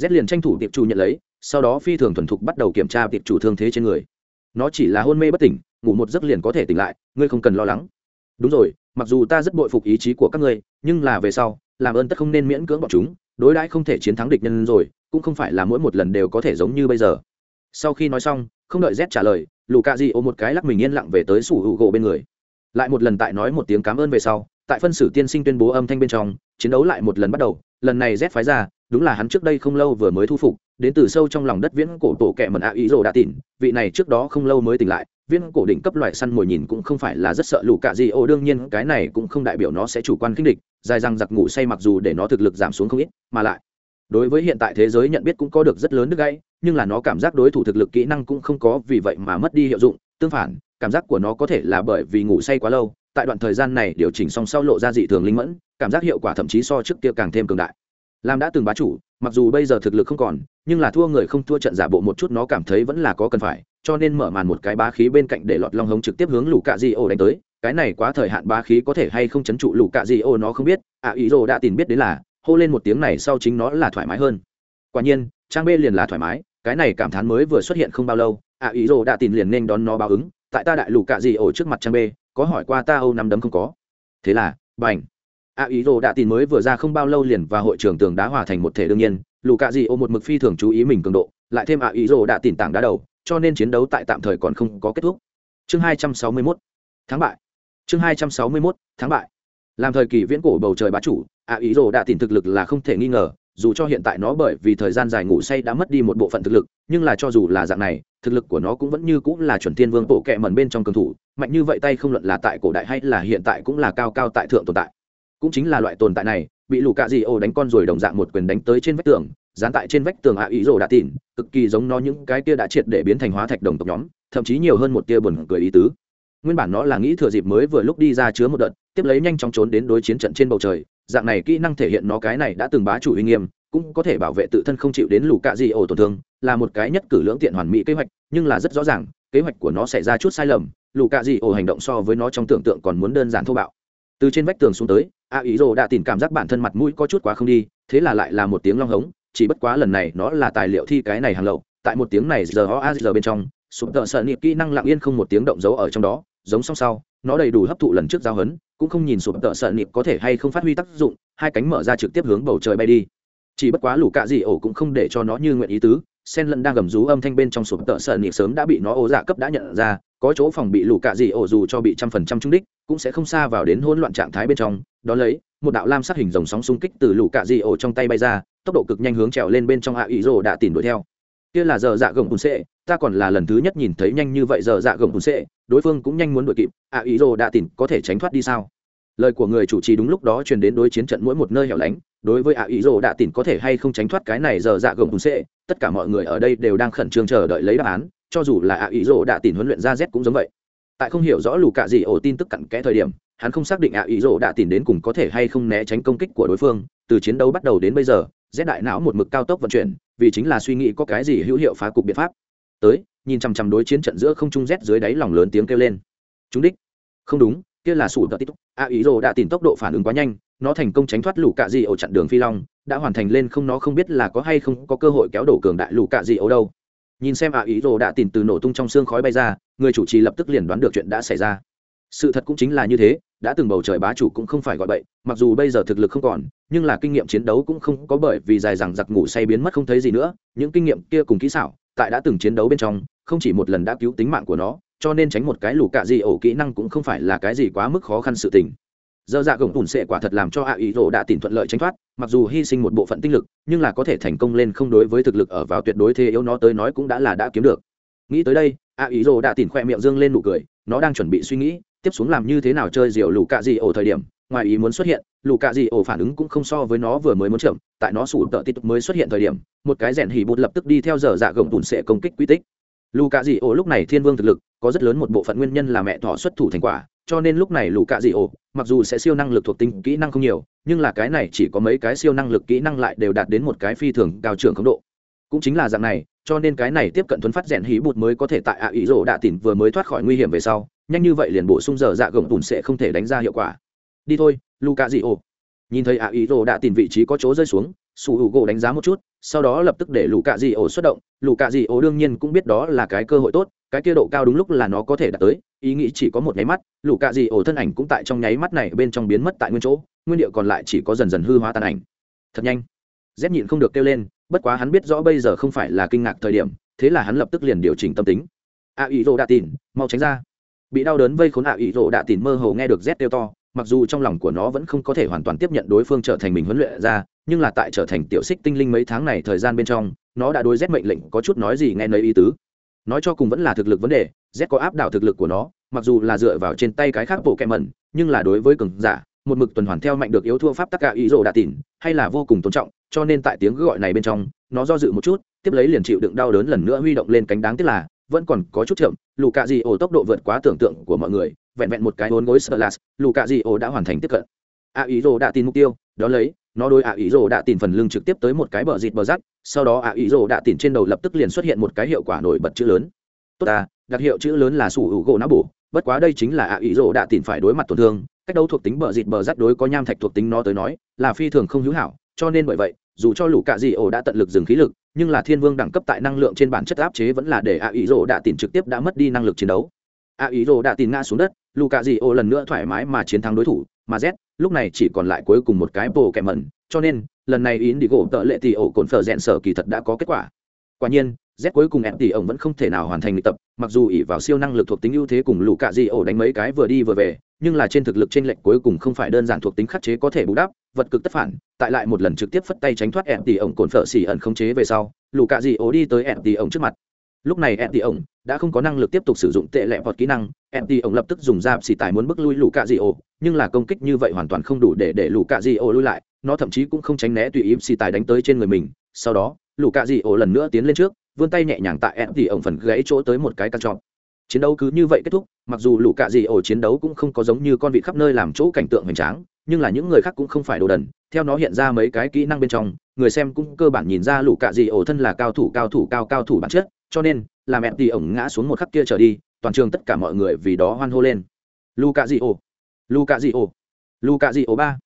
z liền tranh thủ tiệp chủ nhận lấy, sau đó phi thường thuần thục bắt đầu kiểm tra tiệp chủ thương thế trên người. Nó chỉ là hôn mê bất tỉnh, ngủ một giấc liền có thể tỉnh lại, ngươi không cần lo lắng. Đúng rồi, mặc dù ta rất bội phục ý chí của các ngươi, nhưng là về sau, làm ơn tất không nên miễn cưỡng bọn chúng, đối đãi không thể chiến thắng địch nhân rồi, cũng không phải là mỗi một lần đều có thể giống như bây giờ. Sau khi nói xong, không đợi z trả lời lù cạ di ô một cái lắc mình yên lặng về tới sủ hữu gỗ bên người. Lại một lần tại nói một tiếng cảm ơn về sau, tại phân xử tiên sinh tuyên bố âm thanh bên trong, chiến đấu lại một lần bắt đầu, lần này z phái ra đúng là hắn trước đây không lâu vừa mới thu phục, đến từ sâu trong lòng đất viễn cổ tổ kẹ mần ạ ý rồ đã tỉn vị này trước đó không lâu mới tỉnh lại, viễn cổ đỉnh cấp loại săn mồi nhìn cũng không phải là rất sợ lù cạ gì, ô, đương nhiên cái này cũng không đại biểu nó sẽ chủ quan khinh địch, dài răng giặc ngủ say mặc dù để nó thực lực giảm xuống không ít, mà lại, đối với hiện tại thế giới nhận biết cũng có được rất lớn đứt gãy, nhưng là nó cảm giác đối thủ thực lực kỹ năng cũng không có, vì vậy mà mất đi hiệu dụng, tương phản, cảm giác của nó có thể là bởi vì ngủ say quá lâu, tại đoạn thời gian này điều chỉnh xong sau lộ ra dị thường linh mẫn, cảm giác hiệu quả thậm chí so trước kia càng thêm cường đại làm đã từng bá chủ, mặc dù bây giờ thực lực không còn, nhưng là thua người không thua trận giả bộ một chút nó cảm thấy vẫn là có cần phải, cho nên mở màn một cái bá khí bên cạnh để lọt long hống trực tiếp hướng lũ cạ di ô đánh tới. Cái này quá thời hạn bá khí có thể hay không chấn trụ lũ cạ di ô nó không biết. Ạ ý rồ đã tìm biết đến là, hô lên một tiếng này sau chính nó là thoải mái hơn. Quả nhiên, trang b liền là thoải mái, cái này cảm thán mới vừa xuất hiện không bao lâu. Ạ ý rồ đã tìm liền nên đón nó báo ứng. Tại ta đại lũ cạ di ô trước mặt trang b có hỏi qua ta âu năm đấm không có. Thế là, bành a ý rồ đã tin mới vừa ra không bao lâu liền và hội trưởng tường đá hòa thành một thể đương nhiên, lù cạ dị ô một mực phi thường chú ý mình cường độ, lại thêm a ý rồ đã tin tảng đá đầu, cho nên chiến đấu tại tạm thời còn không có kết thúc. Chương hai trăm sáu mươi 261 tháng bại. Chương hai trăm sáu mươi 261 tháng bại. Làm thời kỳ viễn cổ bầu trời bá chủ, a ý rồ đã tin thực lực là không thể nghi ngờ, dù cho hiện tại nó bởi vì thời gian dài ngủ say đã mất đi một bộ phận thực lực, nhưng là cho dù là dạng này, thực lực của nó cũng vẫn như cũng là chuẩn thiên vương bộ kệ mẩn bên trong cường thủ, mạnh như vậy tay không luận là tại cổ đại hay là hiện tại cũng là cao cao tại thượng tồn tại cũng chính là loại tồn tại này, bị lù cạ dị ô đánh con rồi đồng dạng một quyền đánh tới trên vách tường, dán tại trên vách tường ạ ý rồ đã tỉn, cực kỳ giống nó những cái tia đã triệt để biến thành hóa thạch đồng tộc nhóm, thậm chí nhiều hơn một tia buồn cười ý tứ. Nguyên bản nó là nghĩ thừa dịp mới vừa lúc đi ra chứa một đợt, tiếp lấy nhanh chóng trốn đến đối chiến trận trên bầu trời, dạng này kỹ năng thể hiện nó cái này đã từng bá chủ uy nghiêm, cũng có thể bảo vệ tự thân không chịu đến lù cạ dị ổ tổn thương, là một cái nhất cử lưỡng tiện hoàn mỹ kế hoạch, nhưng là rất rõ ràng, kế hoạch của nó xảy ra chút sai lầm lù cạ dị ổ hành động so với nó trong tưởng tượng còn muốn đơn giản thô bạo từ trên vách tường xuống tới, a ý rồ đã tìm cảm giác bản thân mặt mũi có chút quá không đi, thế là lại là một tiếng long hống, chỉ bất quá lần này nó là tài liệu thi cái này hàng lậu, tại một tiếng này giờ ho a giờ bên trong, sụp tợ sợ niệm kỹ năng lặng yên không một tiếng động dấu ở trong đó, giống song sau, nó đầy đủ hấp thụ lần trước giao hấn, cũng không nhìn sụp tợ sợ niệm có thể hay không phát huy tác dụng, hai cánh mở ra trực tiếp hướng bầu trời bay đi. Chỉ bất quá lũ cạ gì ổ cũng không để cho nó như nguyện ý tứ, sen lẫn đang gầm rú âm thanh bên trong sụp tợ sợ niệm sớm đã bị nó ố dạ cấp đã nhận ra có chỗ phòng bị lũ cạ gì ổ dù cho bị trăm phần trăm trung đích, cũng sẽ không xa vào đến hỗn loạn trạng thái bên trong. Đó lấy, một đạo lam sắc hình dòng sóng xung kích từ lũ cạ dị ổ trong tay bay ra, tốc độ cực nhanh hướng trèo lên bên trong ạ ý rồ đã tìm đuổi theo. Kia là giờ dạ gồng bùn sệ, ta còn là lần thứ nhất nhìn thấy nhanh như vậy giờ dạ gồng bùn sệ, đối phương cũng nhanh muốn đuổi kịp ạ ý rồ đã tìm, có thể tránh thoát đi sao? Lời của người chủ trì đúng lúc đó truyền đến đối chiến trận mỗi một nơi hẻo lánh, đối với ạ ý rồ đã tìm có thể hay không tránh thoát cái này giờ dạ gồng bùn sệ, tất cả mọi người ở đây đều đang khẩn trương chờ đợi lấy đáp án cho dù là ạ ý rồ đã tìm huấn luyện ra z cũng giống vậy. Tại không hiểu rõ lù cạ gì ổ tin tức cặn kẽ thời điểm, hắn không xác định ạ ý rỗ đã tìm đến cùng có thể hay không né tránh công kích của đối phương. Từ chiến đấu bắt đầu đến bây giờ rét đại não một mực cao tốc vận chuyển, vì chính là suy nghĩ có cái gì hữu hiệu phá cục biện pháp. Tới, nhìn chằm chằm đối chiến trận giữa không trung rét dưới đáy lòng lớn tiếng kêu lên. Chúng đích. Không đúng, kia là sủ tờ tít. a ý rồ đã tìm tốc độ phản ứng quá nhanh, nó thành công tránh thoát lũ cạ dị ổ chặn đường phi long, đã hoàn thành lên không, nó không biết là có hay không có cơ hội kéo đổ cường đại lũ cạ dị ổ đâu nhìn xem a ý rồ đã tìm từ nổ tung trong xương khói bay ra, người chủ trì lập tức liền đoán được chuyện đã xảy ra. Sự thật cũng chính là như thế, đã từng bầu trời bá chủ cũng không phải gọi bậy, mặc dù bây giờ thực lực không còn, nhưng là kinh nghiệm chiến đấu cũng không có bởi vì dài rằng giặc ngủ say biến mất không thấy gì nữa, những kinh nghiệm kia cùng kỹ xảo, tại đã từng chiến đấu bên trong, không chỉ một lần đã cứu tính mạng của nó, cho nên tránh một cái lù cạ gì ổ kỹ năng cũng không phải là cái gì quá mức khó khăn sự tình dơ dạ gồng tùn sệ quả thật làm cho a ý rỗ đã tìm thuận lợi tránh thoát, mặc dù hy sinh một bộ phận tinh lực, nhưng là có thể thành công lên không đối với thực lực ở vào tuyệt đối thế yếu nó tới nói cũng đã là đã kiếm được. Nghĩ tới đây, a ý rỗ đã tìm khoe miệng dương lên nụ cười, nó đang chuẩn bị suy nghĩ, tiếp xuống làm như thế nào chơi diều lù cạ dị ổ thời điểm, ngoài ý muốn xuất hiện, lù cạ dị ổ phản ứng cũng không so với nó vừa mới muốn chậm, tại nó sủ tợ tít mới xuất hiện thời điểm, một cái rèn hỉ bụt lập tức đi theo dở dạ gồng tùn sẽ công kích quy tích. Lù cạ dị ổ lúc này thiên vương thực lực, có rất lớn một bộ phận nguyên nhân là mẹ thỏ xuất thủ thành quả cho nên lúc này lũ cạ dị ổ, mặc dù sẽ siêu năng lực thuộc tính kỹ năng không nhiều, nhưng là cái này chỉ có mấy cái siêu năng lực kỹ năng lại đều đạt đến một cái phi thường cao trưởng khống độ. Cũng chính là dạng này, cho nên cái này tiếp cận thuấn phát rèn hí bụt mới có thể tại ạ ý rỗ đạ tỉn vừa mới thoát khỏi nguy hiểm về sau, nhanh như vậy liền bổ sung giờ dạ gồng tùn sẽ không thể đánh ra hiệu quả. Đi thôi luka dị ổ. Nhìn thấy ạ ý rỗ đạ tỉn vị trí có chỗ rơi xuống, sủ hữu gỗ đánh giá một chút, sau đó lập tức để lũ cạ dị ổ xuất động. Lũ cạ dị ổ đương nhiên cũng biết đó là cái cơ hội tốt cái kia độ cao đúng lúc là nó có thể đạt tới, ý nghĩ chỉ có một nháy mắt, lũ cạ dị ổ thân ảnh cũng tại trong nháy mắt này bên trong biến mất tại nguyên chỗ, nguyên địa còn lại chỉ có dần dần hư hóa tàn ảnh. Thật nhanh. Rét nhịn không được kêu lên, bất quá hắn biết rõ bây giờ không phải là kinh ngạc thời điểm, thế là hắn lập tức liền điều chỉnh tâm tính. A ý rô đạ tìn mau tránh ra. Bị đau đớn vây khốn a ý rô đạ tìn mơ hồ nghe được rét kêu to, mặc dù trong lòng của nó vẫn không có thể hoàn toàn tiếp nhận đối phương trở thành mình huấn luyện ra, nhưng là tại trở thành tiểu xích tinh linh mấy tháng này thời gian bên trong, nó đã đối rét mệnh lệnh có chút nói gì nghe nấy ý tứ nói cho cùng vẫn là thực lực vấn đề, z có áp đảo thực lực của nó, mặc dù là dựa vào trên tay cái khác bộ kẹ mẩn, nhưng là đối với cường giả, một mực tuần hoàn theo mạnh được yếu thua pháp tắc cả ý rồ đạ tỉn, hay là vô cùng tôn trọng, cho nên tại tiếng gọi này bên trong, nó do dự một chút, tiếp lấy liền chịu đựng đau đớn lần nữa huy động lên cánh đáng tiếc là, vẫn còn có chút chậm lù cạ dị ổ tốc độ vượt quá tưởng tượng của mọi người, vẹn vẹn một cái hôn gối sợ lạt lù cạ dị ổ đã hoàn thành tiếp cận. A ý rồ đã tin mục tiêu, đó lấy, nó đôi a ý rồ đã tin phần lưng trực tiếp tới một cái bờ dịt bờ rắt sau đó a ý rồ đạ tìm trên đầu lập tức liền xuất hiện một cái hiệu quả nổi bật chữ lớn. Tốt ta, đặc hiệu chữ lớn là sủ hữu gỗ não bổ, bất quá đây chính là a ý rồ đạ tìm phải đối mặt tổn thương, cách đấu thuộc tính bờ dịt bờ rắt đối có nham thạch thuộc tính nó tới nói, là phi thường không hữu hảo, cho nên bởi vậy, dù cho lũ cạ dị ổ đã tận lực dừng khí lực, nhưng là thiên vương đẳng cấp tại năng lượng trên bản chất áp chế vẫn là để a ý rồ đạ tìm trực tiếp đã mất đi năng lực chiến đấu. a ý rồ đã tìm ngã xuống đất, lũ cạ dị ổ lần nữa thoải mái mà chiến thắng đối thủ, mà z, lúc này chỉ còn lại cuối cùng một cái bồ kẻ mẩn, cho nên lần này yến đi gỗ tợ lệ tỷ ổ cồn phở rẽn sở kỳ thật đã có kết quả. Quả nhiên, z cuối cùng em tỷ ổng vẫn không thể nào hoàn thành luyện tập, mặc dù ỉ vào siêu năng lực thuộc tính ưu thế cùng lũ cạ di ổ đánh mấy cái vừa đi vừa về, nhưng là trên thực lực trên lệnh cuối cùng không phải đơn giản thuộc tính khắc chế có thể bù đắp, vật cực tất phản, tại lại một lần trực tiếp phất tay tránh thoát em tỷ ổng cồn phở xỉ ẩn không chế về sau, lũ cạ di ổ đi tới em tỷ ổng trước mặt. Lúc này em tỷ ổng đã không có năng lực tiếp tục sử dụng tệ lệ vọt kỹ năng em tỷ ổng lập tức dùng ra xỉ tài muốn bước lui lũ cạ di ổ, nhưng là công kích như vậy hoàn toàn không đủ để để lũ cạ di ổ lui lại nó thậm chí cũng không tránh né tùy ý xì tài đánh tới trên người mình. Sau đó, lũ cạ dị ổ lần nữa tiến lên trước, vươn tay nhẹ nhàng tại em thì ổng phần gãy chỗ tới một cái căn trọn. Chiến đấu cứ như vậy kết thúc, mặc dù lũ cạ dị ổ chiến đấu cũng không có giống như con vị khắp nơi làm chỗ cảnh tượng hoành tráng, nhưng là những người khác cũng không phải đồ đần. Theo nó hiện ra mấy cái kỹ năng bên trong, người xem cũng cơ bản nhìn ra lũ cạ dị ổ thân là cao thủ cao thủ, cao cao thủ bản chất, cho nên, làm em thì ổng ngã xuống một khắc kia trở đi, toàn trường tất cả mọi người vì đó hoan hô lên. Lũ cạ dị ổ, lũ cạ dị ổ, lũ cạ dị ổ ba.